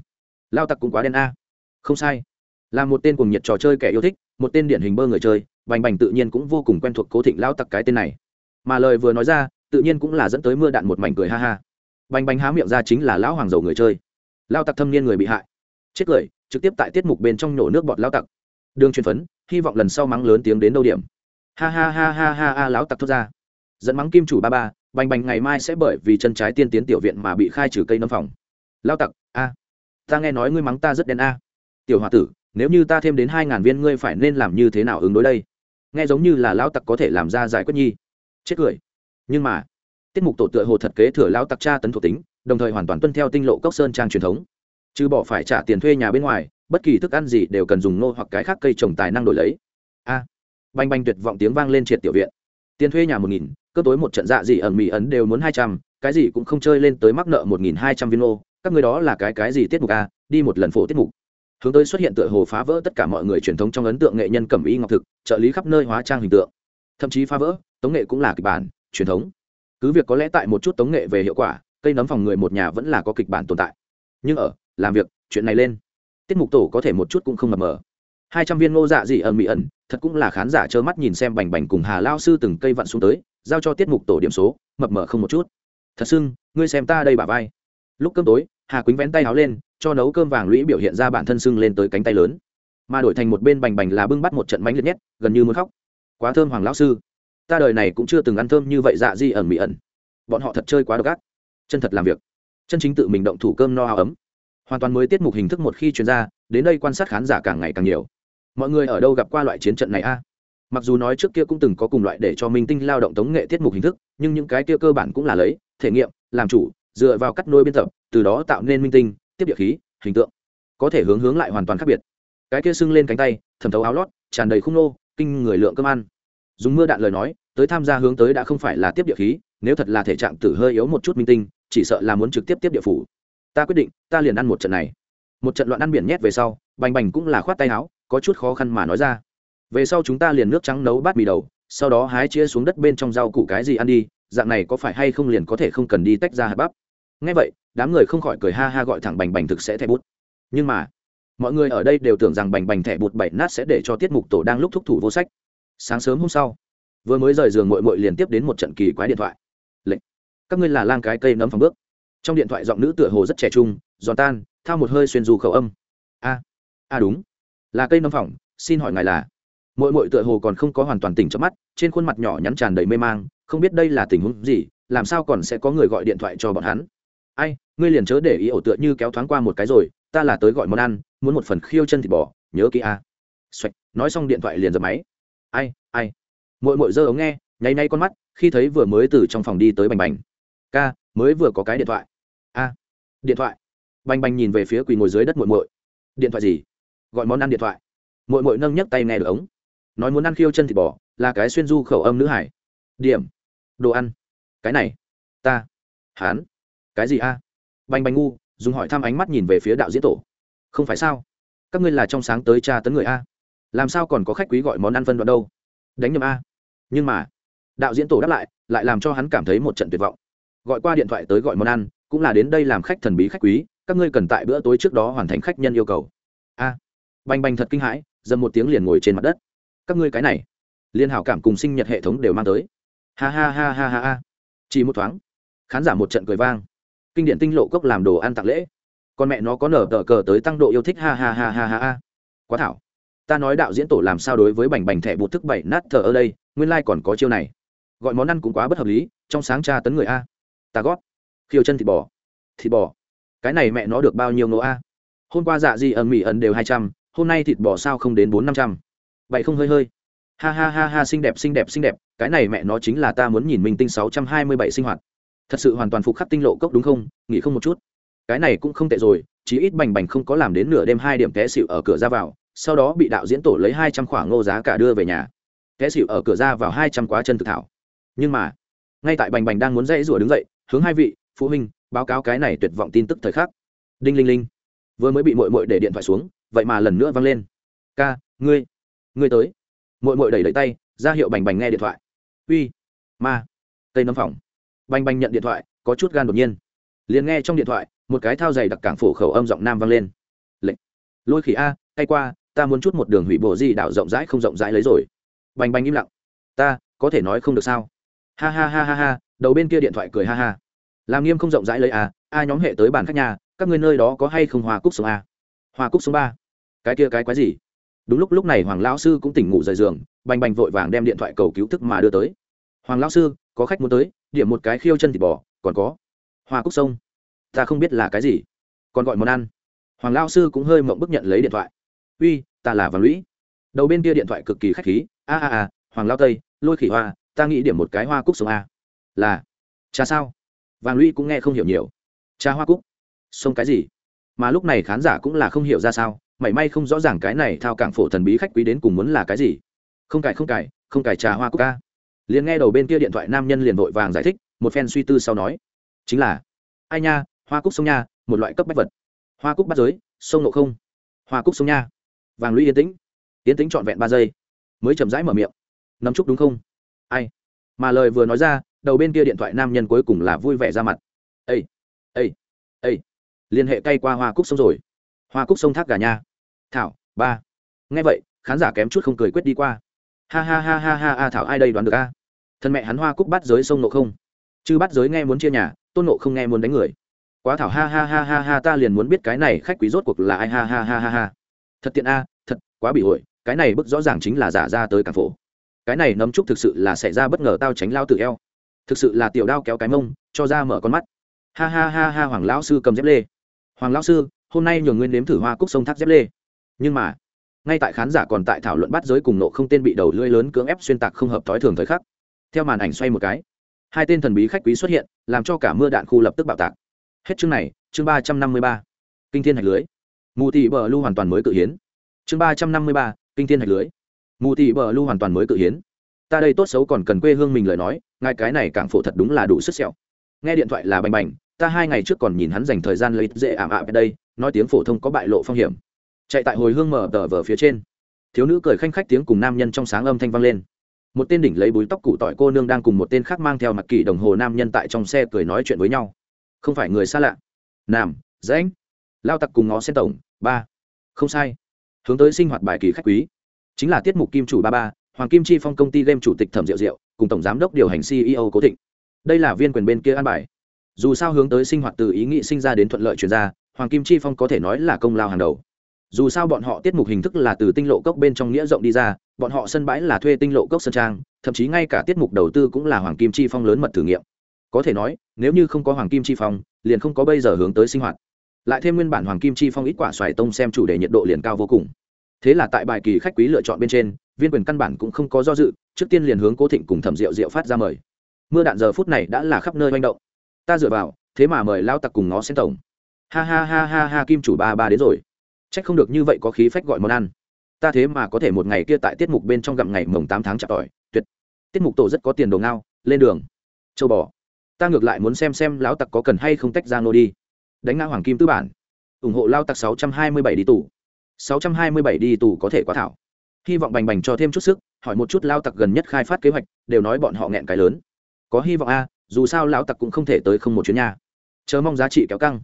Speaker 1: lao tặc cũng quá đen a. Không sai. Là một tên cùng nhiệt trò chơi kẻ yêu thích, một tên điển hình bơ người chơi, bành bành tự nhiên cũng vô cùng quen thuộc cố thịnh lao tặc cái tên này. Mà lời vừa nói ra, tự nhiên cũng là dẫn tới mưa đạn một mảnh cười ha ha. Bành bành há miệng ra chính là lão hoàng dầu người chơi. Lao tặc thâm niên người bị hại. Chết cười, trực tiếp tại tiết mục bên trong nổ nước bọt lao tặc. Đường truyền phấn, hy vọng lần sau mắng lớn tiếng đến đâu điểm. Ha ha ha ha ha ha lão tặc thốt ra. Dẫn mắng kim chủ ba ba bành bành ngày mai sẽ bởi vì chân trái tiên tiến tiểu viện mà bị khai trừ cây nâm phòng. Lao tặc a ta nghe nói ngươi mắng ta rất đen a. Tiểu h o a tử nếu như ta thêm đến hai ngàn viên ngươi phải nên làm như thế nào ứng đối đây? Nghe giống như là lão tặc có thể làm ra giải quyết nhi. Chết cười. Nhưng mà tiết mục tổ tựa hồ thật kế thừa lão tặc tra tấn thuộc tính đồng thời hoàn toàn tuân theo tinh lộ cốc sơn trang truyền thống. Chứ bỏ phải trả tiền thuê nhà bên ngoài bất kỳ thức ăn gì đều cần dùng nô hoặc cái khác cây trồng tài năng đổi lấy. A à, banh banh tuyệt vọng tiếng vang lên triệt tiểu viện. Tiền thuê nhà một nghìn cơ tối một trận dạ gì ẩn mỹ ấn đều muốn hai trăm, cái gì cũng không chơi lên tới mắc nợ một nghìn hai trăm viên ô, các người đó là cái cái gì tiết mục a đi một lần phổ tiết mục. Hướng tới xuất hiện tựa hồ phá vỡ tất cả mọi người truyền thống trong ấn tượng nghệ nhân cẩm y ngọc thực, trợ lý khắp nơi hóa trang hình tượng. Thậm chí phá vỡ, tống nghệ cũng là kịch bản, truyền thống. Cứ việc có lẽ tại một chút tống nghệ về hiệu quả, cây nấm phòng người một nhà vẫn là có kịch bản tồn tại. Nhưng ở, làm việc, chuyện này lên. Tiết mục tổ có thể một chút cũng không mập mờ. Hai trăm viên ngô dạ dị ẩn mỹ ẩn, thật cũng là khán giả trơ mắt nhìn xem bành bành cùng hà lao sư từng cây vặn xuống tới giao cho tiết mục tổ điểm số, mập mờ không một chút. Thật sưng ngươi xem ta đây bà vai. Lúc cơm tối, hà quýnh vén tay áo lên, cho nấu cơm vàng lũy biểu hiện ra bản thân sưng lên tới cánh tay lớn. Mà đổi thành một bên bành bành là bưng bắt một trận mánh liệt nhét gần như muốn khóc. Quá thơm hoàng lão sư. Ta đời này cũng chưa từng ăn thơm như vậy dạ di ẩn mỹ ẩn. Bọn họ thật chơi quá độc ác. Chân thật làm việc. Chân chính tự mình động thủ cơm no áo ấm. Hoàn toàn mới tiết mục hình thức một khi chuyên gia đến đây quan sát khán giả càng ngày càng nhiều. Mọi người ở đâu gặp qua loại chiến trận này a? Mặc dù nói trước kia cũng từng có cùng loại để cho minh tinh lao động tống nghệ tiết mục hình thức, nhưng những cái kia cơ bản cũng là lấy, thể nghiệm, làm chủ, dựa vào cắt nôi biên tập, từ đó tạo nên minh tinh, tiếp địa khí, hình tượng. Có thể hướng hướng lại hoàn toàn khác biệt. Cái kia sưng lên cánh tay, thẩm thấu áo lót, tràn đầy khung nô, kinh người lượng cơm ăn. Dùng mưa đạn lời nói, tới tham gia hướng tới đã không phải là tiếp địa khí, nếu thật là thể trạng tử hơi yếu một chút minh tinh, chỉ sợ là muốn trực tiếp tiếp địa phủ. Ta quyết định, ta liền ăn một trận này. Một trận loạn ăn biển nhét về sau, bành bành cũng là khoát tay áo, có chút khó khăn mà nói ra về sau chúng ta liền nước trắng nấu bát mì đầu, sau đó hái chia xuống đất bên trong rau củ cái gì ăn đi, dạng này có phải hay không liền có thể không cần đi tách ra hạt bắp? Ngay vậy, đám người không khỏi cười ha ha gọi thẳng bành bành thực sẽ thẻ bút. Nhưng mà, mọi người ở đây đều tưởng rằng bành bành thẻ bụt bảy nát sẽ để cho tiết mục tổ đang lúc thúc thủ vô sách. Sáng sớm hôm sau, vừa mới rời giường mội mội liền tiếp đến một trận kỳ quái điện thoại. Lệnh, các ngươi là lang cái cây nấm phòng bước. Trong điện thoại giọng nữ tựa hồ rất trẻ trung, giòn tan, thao một hơi xuyên dù khẩu âm. A a đúng, là cây nấm phòng, xin hỏi ngài là mội mội tựa hồ còn không có hoàn toàn tỉnh chớp mắt trên khuôn mặt nhỏ nhắn tràn đầy mê mang không biết đây là tình huống gì làm sao còn sẽ có người gọi điện thoại cho bọn hắn. Ai ngươi liền chớ để ý ổ tựa như kéo thoáng qua một cái rồi ta là tới gọi món ăn muốn một phần khiêu chân thịt bò nhớ kỹ a. Xoạch, nói xong điện thoại liền dập máy. Ai ai? Mội mội giơ ống nghe nháy nháy con mắt khi thấy vừa mới từ trong phòng đi tới bành bành. Ca mới vừa có cái điện thoại. A điện thoại. Bành bành nhìn về phía quỳ ngồi dưới đất mội mội. Điện thoại gì? Gọi món ăn điện thoại. Mội mội nâng nhấc tay nghe được ống nói muốn ăn khiêu chân thịt bò, là cái xuyên du khẩu âm nữ hải. Điểm. Đồ ăn. Cái này. Ta. Hán. Cái gì a? Bành bành ngu, dùng hỏi thăm ánh mắt nhìn về phía đạo diễn tổ. Không phải sao? Các ngươi là trong sáng tới tra tấn người a? Làm sao còn có khách quý gọi món ăn phân đoạn đâu? Đánh nhầm a? Nhưng mà, đạo diễn tổ đáp lại lại làm cho hắn cảm thấy một trận tuyệt vọng. Gọi qua điện thoại tới gọi món ăn, cũng là đến đây làm khách thần bí khách quý, các ngươi cần tại bữa tối trước đó hoàn thành khách nhân yêu cầu. A. Bành bành thật kinh hãi, dầm một tiếng liền ngồi trên mặt đất các ngươi cái này. Liên hảo cảm cùng sinh nhật hệ thống đều mang tới. Ha ha ha ha ha ha. Chỉ một thoáng, khán giả một trận cười vang. Kinh điển tinh lộ cốc làm đồ ăn tặng lễ. Con mẹ nó có nở tờ cờ tới tăng độ yêu thích, ha ha ha ha ha ha. Quá thảo. Ta nói đạo diễn tổ làm sao đối với bành bành thẻ bột thức bảy nát thờ ở đây, nguyên lai、like、còn có chiêu này. Gọi món ăn cũng quá bất hợp lý, trong sáng tra tấn người a. Ta gót khiêu chân thịt bò. Thịt bò. Cái này mẹ nó được bao nhiêu nỗ a? Hôm qua dạ gì ẩn mỹ ẩn đều hai trăm, hôm nay thịt bò sao không đến bốn năm trăm? Vậy không hơi hơi. Ha ha ha ha, xinh đẹp xinh đẹp xinh đẹp, cái này mẹ nó chính là ta muốn nhìn minh tinh sáu trăm hai mươi bảy sinh hoạt. Thật sự hoàn toàn phục khắc tinh lộ cốc đúng không? Nghỉ không một chút. Cái này cũng không tệ rồi, chí ít bành bành không có làm đến nửa đêm hai điểm té xịu ở cửa ra vào, sau đó bị đạo diễn tổ lấy hai trăm khoảng ngô giá cả đưa về nhà. Té xịu ở cửa ra vào hai trăm quá chân thực thảo. Nhưng mà, ngay tại bành bành đang muốn dãy rủa đứng dậy, hướng hai vị, phụ huynh, báo cáo cái này tuyệt vọng tin tức thời khắc. Đinh linh linh, vừa mới bị mội mội để điện thoại xuống, vậy mà lần nữa văng lên. Ca, ngươi ngươi tới. Mội mội đẩy đẩy tay, ra hiệu bành bành nghe điện thoại. Uy, ma, tây nấm phòng bành bành nhận điện thoại, có chút gan đột nhiên. Liền nghe trong điện thoại, một cái thao dày đặc cảng phổ khẩu âm giọng nam vang lên. Lệnh. Lôi khỉ a hay qua, ta muốn chút một đường hủy bộ di đảo rộng rãi không rộng rãi lấy rồi. Bành bành im lặng. Ta, có thể nói không được sao? Ha ha ha ha ha, đầu bên kia điện thoại cười ha ha. Làm nghiêm không rộng rãi lấy à a nhóm hệ tới bàn khách nhà, các người nơi đó có hay không hoa cúc sông a? Hoa cúc sông ba. Cái kia cái quái gì? Đúng lúc lúc này hoàng lão sư cũng tỉnh ngủ rời giường, bành bành vội vàng đem điện thoại cầu cứu thức mà đưa tới. Hoàng lão sư, có khách muốn tới, điểm một cái khiêu chân thịt bò, còn có hoa cúc sông. Ta không biết là cái gì, còn gọi món ăn. Hoàng lao sư cũng hơi mộng bức nhận lấy điện thoại. Uy, ta là vàng lũy. Đầu bên kia điện thoại cực kỳ k h á c h khí. A a a, hoàng lao tây, lôi khỉ hoa, ta nghĩ điểm một cái hoa cúc sông a. Là cha sao? Vàng lũy cũng nghe không hiểu nhiều. Cha hoa cúc, sông cái gì? Mà lúc này khán giả cũng là không hiểu ra sao mảy may không rõ ràng cái này thao cảng phổ thần bí khách quý đến cùng muốn là cái gì. Không cài không cài không cài trà hoa cúc ca liền nghe đầu bên kia điện thoại nam nhân liền vội vàng giải thích, một phen suy tư sau nói, chính là, ai nha, hoa cúc sông nha, một loại cấp bách vật. Hoa cúc bắt giới, sông nộ không. Hoa cúc sông nha. Vàng lũy yên tĩnh. Yên tĩnh trọn vẹn ba giây. Mới chậm rãi mở miệng. Nắm chúc đúng không? Ai? Mà lời vừa nói ra, đầu bên kia điện thoại nam nhân cuối cùng là vui vẻ ra mặt. Ây ây ây liên hệ cay qua hoa cúc sông rồi hoa cúc sông thác gà nha. Thảo, ba. Nghe vậy, khán giả kém chút không cười quyết đi qua. Ha ha ha ha ha ha thảo ai đây đoán được a? Thân mẹ hắn hoa cúc bắt giới sông nộ không. Chứ bắt giới nghe muốn chia nhà, tôn nộ không nghe muốn đánh người. Quá thảo, ha ha ha ha ha, ta liền muốn biết cái này khách quý rốt cuộc là ai, ha ha ha ha ha. Thật tiện a, thật, quá bị hội, cái này bức rõ ràng chính là giả ra tới cảng phổ. Cái này nấm trúc thực sự là xảy ra bất ngờ tao tránh lao tự eo. Thực sự là tiểu đao kéo cái mông, cho ra mở con mắt. Ha ha ha ha, hoàng lão sư cầm dép lê. Hoàng lão sư hôm nay nhường nguyên nếm thử hoa cúc sông thác dép lê. Nhưng mà, ngay tại khán giả còn tại thảo luận bắt giới cùng nộ không tên bị đầu lưỡi lớn cưỡng ép xuyên tạc không hợp thói thường thời khắc, theo màn ảnh xoay một cái, hai tên thần bí khách quý xuất hiện, làm cho cả mưa đạn khu lập tức bạo tạc. Hết chương này, chương ba trăm năm mươi ba, kinh thiên hạch lưới. Mù tị bờ lưu hoàn toàn mới cự hiến. Chương ba trăm năm mươi ba, kinh thiên hạch lưới. Mù tị bờ lưu hoàn toàn mới cự hiến. Ta đây tốt xấu còn cần quê hương mình lời nói ngay cái này càng phổ thật đúng là đủ sức sẹo. Nghe điện thoại là bành bành, ta hai ngày trước còn nhìn hắn dành thời gian lấy dễ ảm ạ à đây nói tiếng phổ thông có bại lộ phong hiểm. Chạy tại hồi hương mở tờ vở phía trên. Thiếu nữ cười khanh khách tiếng cùng nam nhân trong sáng âm thanh vang lên. Một tên đỉnh lấy búi tóc cụ tỏi cô nương đang cùng một tên khác mang theo mặt kỳ đồng hồ nam nhân tại trong xe cười nói chuyện với nhau. Không phải người xa lạ. Nam, rãnh. Lao tặc cùng ngó sen tổng, ba. Không sai. Hướng tới sinh hoạt bài kỳ khách quý. Chính là tiết mục kim chủ ba ba, hoàng kim chi phong công ty game chủ tịch thẩm diệu diệu, cùng tổng giám đốc điều hành ceo cố thịnh. Đây là viên quyền bên kia an bài. Dù sao hướng tới sinh hoạt từ ý nghĩ sinh ra đến thuận lợi chuyển ra hoàng kim chi phong có thể nói là công lao hàng đầu. Dù sao bọn họ tiết mục hình thức là từ tinh lộ cốc bên trong nghĩa rộng đi ra, bọn họ sân bãi là thuê tinh lộ cốc sân trang, thậm chí ngay cả tiết mục đầu tư cũng là hoàng kim chi phong lớn mật thử nghiệm. Có thể nói, nếu như không có hoàng kim chi phong, liền không có bây giờ hướng tới sinh hoạt. Lại thêm nguyên bản hoàng kim chi phong ít quả xoài tông xem chủ đề nhiệt độ liền cao vô cùng. Thế là tại bài kỳ khách quý lựa chọn bên trên, viên quyền căn bản cũng không có do dự, trước tiên liền hướng cố thịnh cùng thẩm rượu rượu phát ra mời. Mưa đạn giờ phút này đã là khắp nơi manh động. Ta dựa vào, thế mà mời lao tặc cùng nó xen tổng ha ha ha ha ha, kim chủ ba ba đến rồi. C h ắ c không được như vậy có khí phách gọi món ăn. Ta thế mà có thể một ngày kia tại tiết mục bên trong gặm ngày mồng tám tháng chặt tỏi, tuyệt. Tiết mục tổ rất có tiền đồ ngao, lên đường. Châu bò. Ta ngược lại muốn xem xem lão tặc có cần hay không tách ra nô đi. Đánh ngã hoàng kim tư bản. Ủng hộ lao tặc sáu trăm hai mươi bảy đi tù. sáu trăm hai mươi bảy đi tù có thể quá thảo. Hy vọng bành bành cho thêm chút sức, hỏi một chút lao tặc gần nhất khai phát kế hoạch, đều nói bọn họ nghẹn cái lớn. Có hy vọng a, dù sao lão tặc cũng không thể tới không một chuyến nhà chờ mong giá trị kéo căng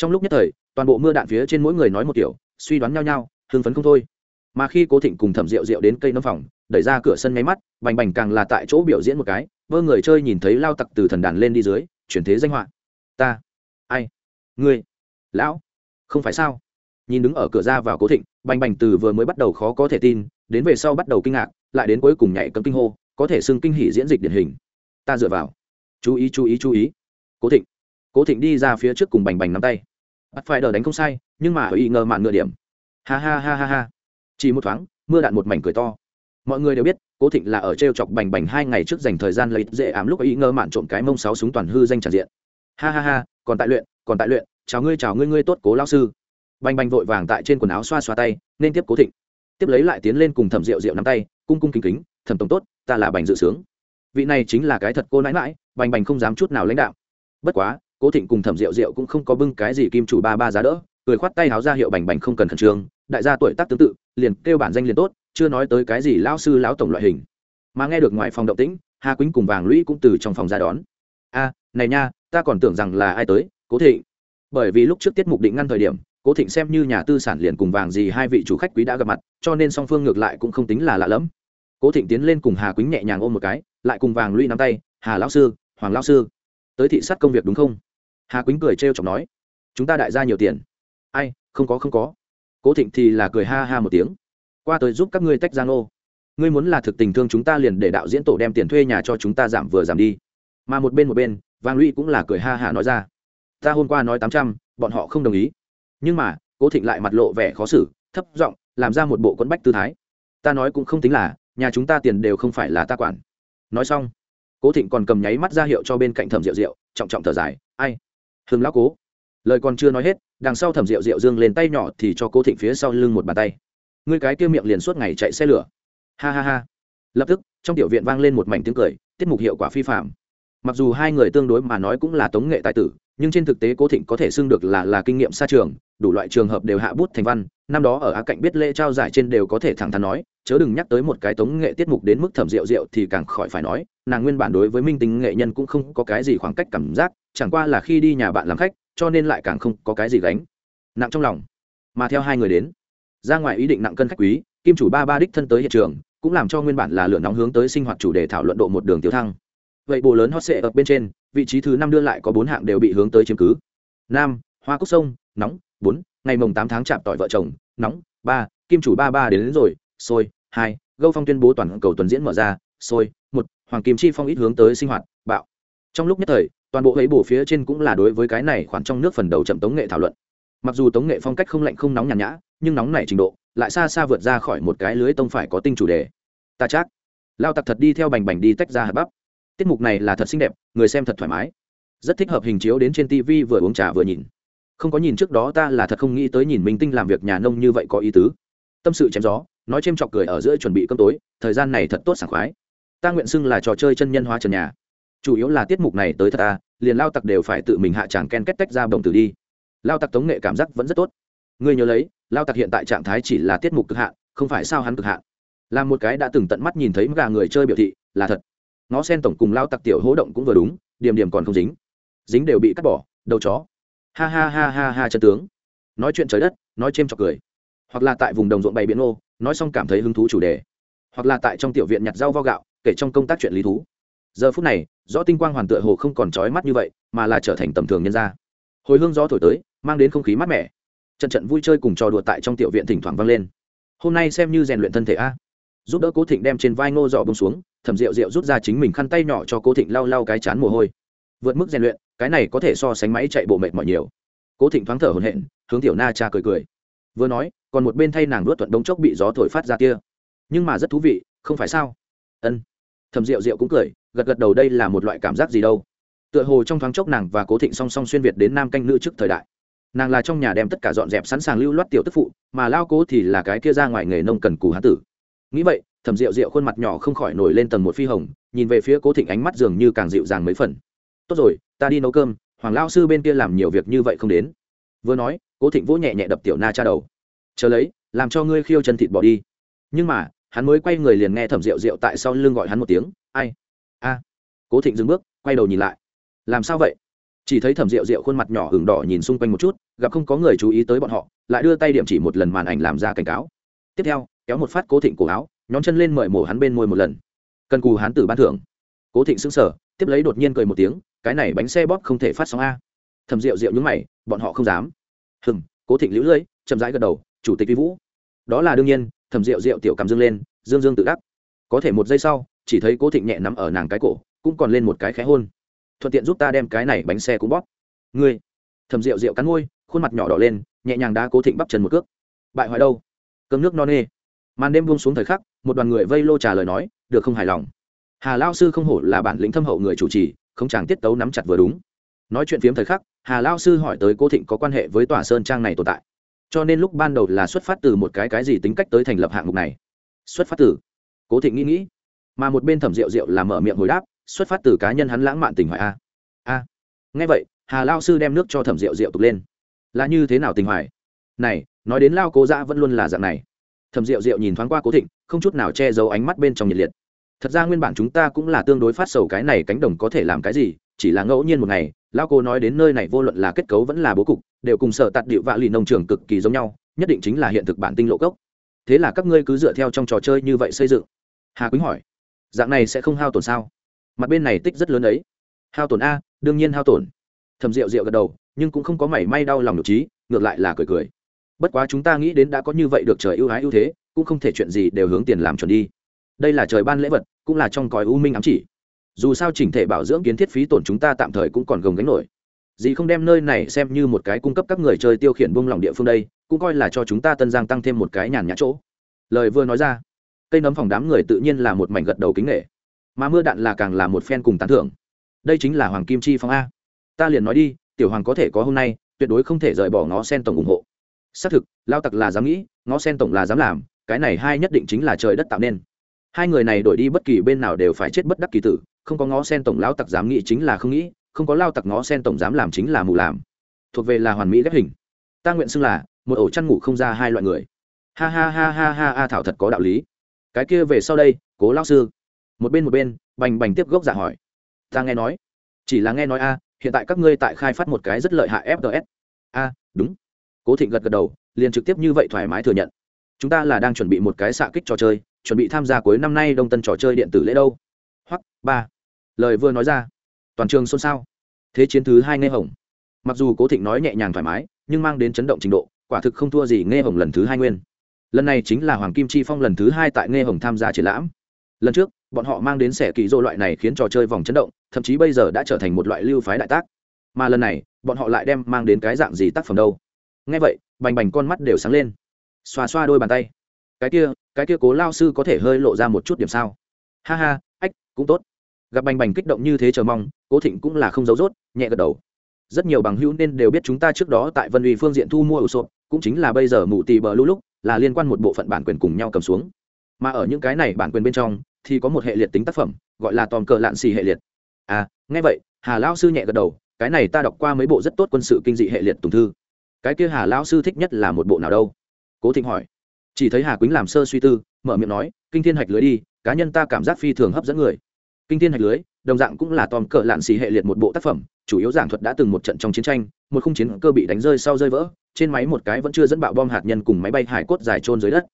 Speaker 1: trong lúc nhất thời, toàn bộ mưa đạn phía trên mỗi người nói một kiểu, suy đoán nhau nhau, hưng phấn không thôi. Mà khi cố thịnh cùng thẩm rượu rượu đến cây nấm phòng, đẩy ra cửa sân nháy mắt, bành bành càng là tại chỗ biểu diễn một cái, vơ người chơi nhìn thấy lao tặc từ thần đàn lên đi dưới, chuyển thế danh họa. Ta, ai, ngươi, lão, không phải sao? Nhìn đứng ở cửa ra vào cố thịnh, bành bành từ vừa mới bắt đầu khó có thể tin, đến về sau bắt đầu kinh ngạc, lại đến cuối cùng nhảy cấm kinh hô, có thể xưng kinh hỉ diễn dịch điển hình. Ta dựa vào. Chú ý chú ý chú ý. Cố thịnh cố thịnh đi ra phía trước cùng bành bành nắm tay bắt phải đờ đánh không sai, nhưng mà ý y ngờ mạn ngựa điểm. Ha ha ha ha ha. Chỉ một thoáng, mưa đạn một mảnh cười to. Mọi người đều biết, cố thịnh là ở t r e o chọc bành bành hai ngày trước dành thời gian lấy dễ ám lúc ý ngờ mạn trộm cái mông sáu súng toàn hư danh tràn diện. Ha ha ha, còn tại luyện, còn tại luyện, chào ngươi chào ngươi ngươi tốt cố lao sư. Bành bành vội vàng tại trên quần áo xoa xoa tay, nên tiếp cố thịnh. Tiếp lấy lại tiến lên cùng thẩm rượu rượu nắm tay, cung cung kính kính, thẩm tổng tốt, ta là bành dự sướng. Vị này chính là cái thật cô nãi mãi bành bành không dám chút nào lãnh đạo. Bất quá cố thịnh cùng thẩm rượu rượu cũng không có bưng cái gì kim chủ ba ba giá đỡ, cười khoát tay háo ra hiệu bành bành không cần khẩn trương, đại gia tuổi tác tương tự, liền kêu bản danh liền tốt, chưa nói tới cái gì lão sư lão tổng loại hình. Mà nghe được ngoài phòng động tĩnh, hà quýnh cùng vàng lũy cũng từ trong phòng ra đón. A, này nha, ta còn tưởng rằng là ai tới, cố thịnh. Bởi vì lúc trước tiết mục định ngăn thời điểm, cố thịnh xem như nhà tư sản liền cùng vàng gì hai vị chủ khách quý đã gặp mặt, cho nên song phương ngược lại cũng không tính là lạ lẫm. Cố thịnh tiến lên cùng hà quýnh nhẹ nhàng ôm một cái, lại cùng vàng lũy nắm tay, hà lão sư, hoàng lão sư, tới thị sát công việc đúng không? Hà quýnh cười trêu chọc nói, chúng ta đại gia nhiều tiền. Ai, không có không có. Cố thịnh thì là cười ha ha một tiếng, qua tới giúp các ngươi tách giang ngô ngươi muốn là thực tình thương chúng ta liền để đạo diễn tổ đem tiền thuê nhà cho chúng ta giảm vừa giảm đi. Mà một bên một bên vàng lũy cũng là cười ha hả nói ra, ta hôm qua nói tám trăm, bọn họ không đồng ý. Nhưng mà, cố thịnh lại mặt lộ vẻ khó xử, thấp giọng làm ra một bộ quẫn bách tư thái, ta nói cũng không tính là, nhà chúng ta tiền đều không phải là ta quản. Nói xong, cố thịnh còn cầm nháy mắt ra hiệu cho bên cạnh thẩm rượu rượu trọng trọng thở dài, ai hưng lão cố. Lời còn chưa nói hết, đằng sau thẩm rượu rượu dương lên tay nhỏ thì cho cố thịnh phía sau lưng một bàn tay. Người cái kia miệng liền suốt ngày chạy xe lửa. Ha ha ha. Lập tức, trong tiểu viện vang lên một mảnh tiếng cười, tiết mục hiệu quả phi phạm mặc dù hai người tương đối mà nói cũng là tống nghệ tài tử, nhưng trên thực tế cố thịnh có thể xưng được là là kinh nghiệm xa trường, đủ loại trường hợp đều hạ bút thành văn, năm đó ở á cạnh biết lễ trao giải trên đều có thể thẳng thắn nói, chớ đừng nhắc tới một cái tống nghệ tiết mục đến mức thẩm rượu rượu thì càng khỏi phải nói, nàng nguyên bản đối với minh tính nghệ nhân cũng không có cái gì khoảng cách cảm giác chẳng qua là khi đi nhà bạn làm khách cho nên lại càng không có cái gì gánh. Nặng trong lòng. Mà theo hai người đến ra ngoài ý định nặng cân khách quý kim chủ ba ba đích thân tới hiện trường cũng làm cho nguyên bản là lửa nóng hướng tới sinh hoạt chủ đề thảo luận độ một đường tiêu thăng. Vậy bộ lớn hot sệ ở bên trên vị trí thứ năm đưa lại có bốn hạng đều bị hướng tới chiếm cứ. Nam hoa cúc sông nóng bốn ngày mồng tám tháng chạm tỏi vợ chồng nóng ba kim chủ ba ba đến, đến rồi sôi hai gâu phong tuyên bố toàn cầu tuần diễn mở ra sôi một hoàng kim chi phong ít hướng tới sinh hoạt bạo. Trong lúc nhất thời toàn bộ ấy bổ phía trên cũng là đối với cái này khoản trong nước phần đầu chậm tống nghệ thảo luận. Mặc dù tống nghệ phong cách không lạnh, không nóng nhàn nhã, nhưng nóng này trình độ, lại xa xa vượt ra khỏi một cái lưới tông phải có tinh chủ đề. Ta chắc, lao tặc thật đi theo bành bành đi tách ra hạt bắp. Tiết mục này là thật xinh đẹp, người xem thật thoải mái. Rất thích hợp hình chiếu đến trên tv vừa uống trà vừa nhìn. Không có nhìn trước đó ta là thật không nghĩ tới nhìn minh tinh làm việc nhà nông như vậy có ý tứ. Tâm sự chém gió, nói chêm chọc cười ở giữa chuẩn bị cơm tối, thời gian này thật tốt sảng khoái. Ta nguyện xưng là trò chơi chân nhân hóa trần nhà chủ yếu là tiết mục này tới thật ta liền lao tặc đều phải tự mình hạ tràng ken kết tách ra đồng tử đi. Lao tặc tống nghệ cảm giác vẫn rất tốt. Ngươi nhớ lấy, lao tặc hiện tại trạng thái chỉ là tiết mục cực hạn, không phải sao hắn cực hạn. Là một cái đã từng tận mắt nhìn thấy gà người chơi biểu thị, là thật. Ngó sen tổng cùng lao tặc tiểu hỗ động cũng vừa đúng, điểm điểm còn không dính. Dính đều bị cắt bỏ, đầu chó. Ha ha ha ha ha chân tướng. Nói chuyện trời đất, nói chêm chọc cười. Hoặc là tại vùng đồng ruộng bày biển ô nói xong cảm thấy hứng thú chủ đề. Hoặc là tại trong tiểu viện nhặt rau vo gạo, kể trong công tác chuyện lý thú giờ phút này rõ tinh quang hoàn tựa hồ không còn trói mắt như vậy, mà là trở thành tầm thường nhân gia. Hồi hương gió thổi tới, mang đến không khí mát mẻ. Trận trận vui chơi cùng trò đùa tại trong tiểu viện thỉnh thoảng vang lên. Hôm nay xem như rèn luyện thân thể a. Giúp đỡ cố thịnh đem trên vai ngô dọ bông xuống thẩm rượu rượu rút ra chính mình khăn tay nhỏ cho cố thịnh lau lau cái chán mồ hôi. Vượt mức rèn luyện, cái này có thể so sánh máy chạy bộ mệt mỏi nhiều. Cố thịnh thoáng thở hồn hện hướng tiểu na cha cười cười. Vừa nói, còn một bên thay nàng luốt thuận đống chốc bị gió thổi phát ra tia nhưng mà rất thú vị, không phải sao? Ân. Thầm rượu rượu cũng cười gật gật đầu, đây là một loại cảm giác gì đâu? Tựa hồ trong thoáng chốc nàng và cố thịnh song song xuyên việt đến nam canh nữ trước thời đại. Nàng là trong nhà đem tất cả dọn dẹp sẵn sàng lưu loát tiểu tức phụ, mà lao cố thì là cái kia ra ngoài nghề nông cần cù hán tử. Nghĩ vậy thầm rượu rượu khuôn mặt nhỏ không khỏi nổi lên tầng một phi hồng, nhìn về phía cố thịnh ánh mắt dường như càng dịu dàng mấy phần. Tốt rồi, ta đi nấu cơm, hoàng lao sư bên kia làm nhiều việc như vậy không đến. Vừa nói, cố thịnh vỗ nhẹ nhẹ đập tiểu na cha đầu. Chờ lấy, làm cho ngươi khiêu chân thịt bỏ đi. Nhưng mà, hắn mới quay người liền nghe thẩm rượu rượu tại sau lưng gọi hắn một tiếng, ai? A. Cố thịnh dừng bước, quay đầu nhìn lại. Làm sao vậy? Chỉ thấy thẩm rượu rượu khuôn mặt nhỏ hừng đỏ nhìn xung quanh một chút, gặp không có người chú ý tới bọn họ, lại đưa tay điểm chỉ một lần màn ảnh làm ra cảnh cáo. Tiếp theo, kéo một phát cố thịnh cổ áo nhóm chân lên mời mổ hắn bên môi một lần. Cần cù hắn tử ban thưởng. Cố thịnh xứng sở tiếp lấy đột nhiên cười một tiếng, cái này bánh xe bóp không thể phát sóng a. Thầm rượu rượu nhúng mày, bọn họ không dám. Hừm, cố thịnh lũ lưỡi, chậm rãi gật đầu, chủ tịch vi vũ. Đó là đương nhiên thầm rượu rượu tiểu cầm dương lên, dương dương tự đắc có thể một giây sau, chỉ thấy cố thịnh nhẹ nắm ở nàng cái cổ, cũng còn lên một cái khẽ hôn. Thuận tiện giúp ta đem cái này bánh xe cũng bóp. Ngươi. Thầm rượu rượu cắn môi, khuôn mặt nhỏ đỏ lên, nhẹ nhàng đá cố thịnh bắp chân một cước. Bại hoại đâu? Cơm nước no nê. Màn đêm buông xuống thời khắc, một đoàn người vây lô trả lời nói, được không hài lòng? Hà lao sư không hổ là bản lĩnh thâm hậu người chủ trì, không chàng tiết tấu nắm chặt vừa đúng. Nói chuyện phiếm thời khắc, hà lao sư hỏi tới cô thịnh có quan hệ với tòa sơn trang này tồn tại. Cho nên lúc ban đầu là xuất phát từ một cái cái gì tính cách tới thành lập hạng mục này? Xuất phát từ cố thịnh nghĩ nghĩ, mà một bên thẩm rượu rượu làm mở miệng hồi đáp, xuất phát từ cá nhân hắn lãng mạn tình hoài a. A. Nghe vậy, hà lao sư đem nước cho thẩm rượu rượu tục lên. Là như thế nào tình hoài? Này, nói đến lao cố dã vẫn luôn là dạng này. Thẩm rượu rượu nhìn thoáng qua cố thịnh, không chút nào che giấu ánh mắt bên trong nhiệt liệt. Thật ra nguyên bản chúng ta cũng là tương đối phát sầu cái này cánh đồng có thể làm cái gì, chỉ là ngẫu nhiên một ngày, lao cô nói đến nơi này vô luận là kết cấu vẫn là bố cục, đều cùng sở tạt điệu vạ lì nông trường cực kỳ giống nhau, nhất định chính là hiện thực bản tinh lộ gốc. Thế là các ngươi cứ dựa theo trong trò chơi như vậy xây dựng hà quýnh hỏi, dạng này sẽ không hao tổn sao? Mặt bên này tích rất lớn ấy hao tổn a, đương nhiên hao tổn. Thầm rượu rượu gật đầu, nhưng cũng không có mảy may đau lòng nhục trí, ngược lại là cười cười. Bất quá chúng ta nghĩ đến đã có như vậy được trời ưu ái ưu thế, cũng không thể chuyện gì đều hướng tiền làm chuẩn đi. Đây là trời ban lễ vật, cũng là trong còi u minh ám chỉ. Dù sao chỉnh thể bảo dưỡng kiến thiết phí tổn chúng ta tạm thời cũng còn gồng gánh nổi. Dì không đem nơi này xem như một cái cung cấp các người chơi tiêu khiển buông lỏng địa phương đây, cũng coi là cho chúng ta tân giang tăng thêm một cái nhàn nhã chỗ. Lời vừa nói ra cây nấm phòng đám người tự nhiên là một mảnh gật đầu kính nghệ. Mà mưa đạn là càng là một phen cùng tán thưởng. Đây chính là hoàng kim chi phong a. Ta liền nói đi, tiểu hoàng có thể có hôm nay, tuyệt đối không thể rời bỏ ngó sen tổng ủng hộ. Xác thực, lao tặc là dám nghĩ, ngó sen tổng là dám làm, cái này hai nhất định chính là trời đất tạo nên. Hai người này đổi đi bất kỳ bên nào đều phải chết bất đắc kỳ tử, không có ngó sen tổng lao tặc dám nghĩ chính là không nghĩ, không có lao tặc ngó sen tổng dám làm chính là mù làm. Thuộc về là hoàn mỹ ghép hình. Ta nguyện xưng là, một ổ chăn ngủ không ra hai loại người. Ha ha ha ha ha ha, thảo thật có đạo lý cái kia về sau đây, cố lao sư. Một bên một bên, bành bành tiếp gốc giả hỏi. Ta nghe nói. Chỉ là nghe nói a, hiện tại các ngươi tại khai phát một cái rất lợi hại fts a, đúng. Cố thịnh gật gật đầu, liền trực tiếp như vậy thoải mái thừa nhận. Chúng ta là đang chuẩn bị một cái xạ kích trò chơi, chuẩn bị tham gia cuối năm nay đông tân trò chơi điện tử lễ đâu. Hoặc ba. Lời vừa nói ra, toàn trường xôn xao. Thế chiến thứ hai nghe hồng. Mặc dù cố thịnh nói nhẹ nhàng thoải mái, nhưng mang đến chấn động trình độ, quả thực không thua gì nghe hồng lần thứ hai nguyên lần này chính là hoàng kim chi phong lần thứ hai tại nghe hồng tham gia triển lãm. Lần trước, bọn họ mang đến sẻ kỳ dô loại này khiến trò chơi vòng chấn động, thậm chí bây giờ đã trở thành một loại lưu phái đại tác. Mà lần này, bọn họ lại đem mang đến cái dạng gì tác phẩm đâu? Nghe vậy, bành bành con mắt đều sáng lên. Xoa xoa đôi bàn tay. Cái kia cái kia cố lao sư có thể hơi lộ ra một chút điểm sao? Ha ha, ách, cũng tốt. Gặp bành bành kích động như thế chờ mong, cố thịnh cũng là không giấu rốt, nhẹ gật đầu. Rất nhiều bằng hữu nên đều biết chúng ta trước đó tại vân uy phương diện thu mua ủ sộp, cũng chính là bây giờ mụ tì bờ lũ lúc là liên quan một bộ phận bản quyền cùng nhau cầm xuống. Mà ở những cái này bản quyền bên trong, thì có một hệ liệt tính tác phẩm, gọi là tòm cờ lạn xì hệ liệt. À nghe vậy, hà lao sư nhẹ gật đầu, cái này ta đọc qua mấy bộ rất tốt quân sự kinh dị hệ liệt tùng thư. Cái kia hà lao sư thích nhất là một bộ nào đâu? Cố thịnh hỏi. Chỉ thấy hà quýnh làm sơ suy tư, mở miệng nói, kinh thiên hạch lưới đi, cá nhân ta cảm giác phi thường hấp dẫn người. Kinh thiên hạch lưới đồng dạng cũng là tòm cờ lạn xì hệ liệt một bộ tác phẩm, chủ yếu giảng thuật đã từng một trận trong chiến tranh, một khung chiến cơ bị đánh rơi sau rơi vỡ, trên máy một cái vẫn chưa dẫn bạo bom hạt nhân cùng máy bay hải cốt dài trôn dưới đất.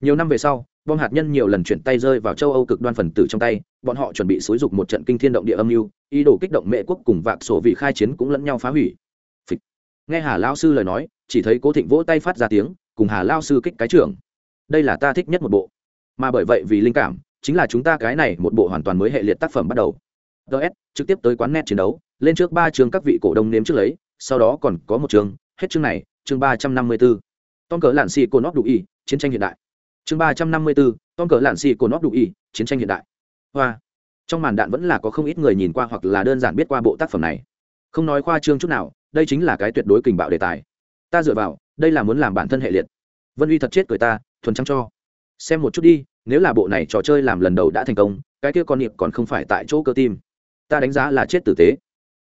Speaker 1: Nhiều năm về sau, bom hạt nhân nhiều lần chuyển tay rơi vào châu âu cực đoan phần tử trong tay, bọn họ chuẩn bị xúi dục một trận kinh thiên động địa âm mưu, ý đồ kích động mệ quốc cùng vạc sổ vị khai chiến cũng lẫn nhau phá hủy. Phịch. nghe hà lao sư lời nói, chỉ thấy cố thịnh vỗ tay phát ra tiếng, cùng hà lao sư kích cái trưởng. Đây là ta thích nhất một bộ. Mà bởi vậy vì linh cảm, chính là chúng ta cái này một bộ hoàn toàn mới hệ liệt tác phẩm bắt đầu ts trực tiếp tới quán net chiến đấu, lên trước ba chương các vị cổ đông nếm trước lấy, sau đó còn có một chương hết chương này, chương ba trăm năm mươi bốn. tom cỡ lạn xì cổ nót đủ y, chiến tranh hiện đại. Chương ba trăm năm mươi bốn tom cỡ lạn xì cổ nót đủ y, chiến tranh hiện đại. Hoa. Trong màn đạn vẫn là có không ít người nhìn qua hoặc là đơn giản biết qua bộ tác phẩm này. Không nói khoa trương chút nào, đây chính là cái tuyệt đối kình bạo đề tài. Ta dựa vào, đây là muốn làm bản thân hệ liệt. Vân uy thật chết cười ta, thuần trắng cho. Xem một chút đi, nếu là bộ này trò chơi làm lần đầu đã thành công, cái kia con niệm còn không phải tại chỗ cơ tim ta đánh giá là chết tử tế.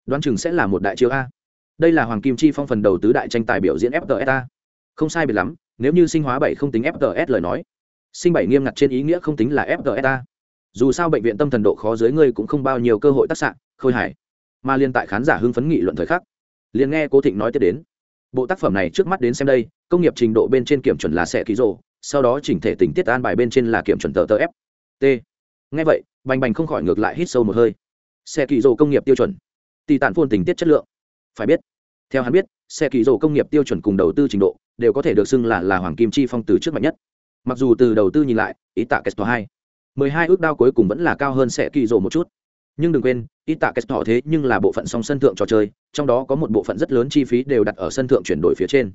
Speaker 1: Đoán chừng sẽ là một đại chiêu a. Đây là hoàng kim chi phong phần đầu tứ đại tranh tài biểu diễn fts a. Không sai biệt lắm, nếu như sinh hóa bảy không tính fts lời nói, sinh bảy nghiêm ngặt trên ý nghĩa không tính là fts a. Dù sao bệnh viện tâm thần độ khó dưới ngươi cũng không bao nhiêu cơ hội tác sạn khôi hài. Mà liên tại khán giả hưng phấn nghị luận thời khắc, liền nghe cố thịnh nói tiếp đến. Bộ tác phẩm này trước mắt đến xem đây, công nghiệp trình độ bên trên kiểm chuẩn là sẽ ký rồ, sau đó chỉnh thể tình tiết an bài bên trên là kiểm chuẩn tờ tờ f t. Ngay vậy, bành bành không khỏi ngược lại hít sâu một hơi xe kỳ rồ công nghiệp tiêu chuẩn. Tỷ tản phôn tình tiết chất lượng. Phải biết, theo hắn biết, xe kỳ rồ công nghiệp tiêu chuẩn cùng đầu tư trình độ đều có thể được xưng là là hoàng kim chi phong từ trước mạnh nhất. Mặc dù từ đầu tư nhìn lại ý tạ kết hai, mười hai ước đao cuối cùng vẫn là cao hơn xe kỳ rồ một chút. Nhưng đừng quên ít tạ kết thọ thế nhưng là bộ phận song sân thượng trò chơi, trong đó có một bộ phận rất lớn chi phí đều đặt ở sân thượng chuyển đổi phía trên.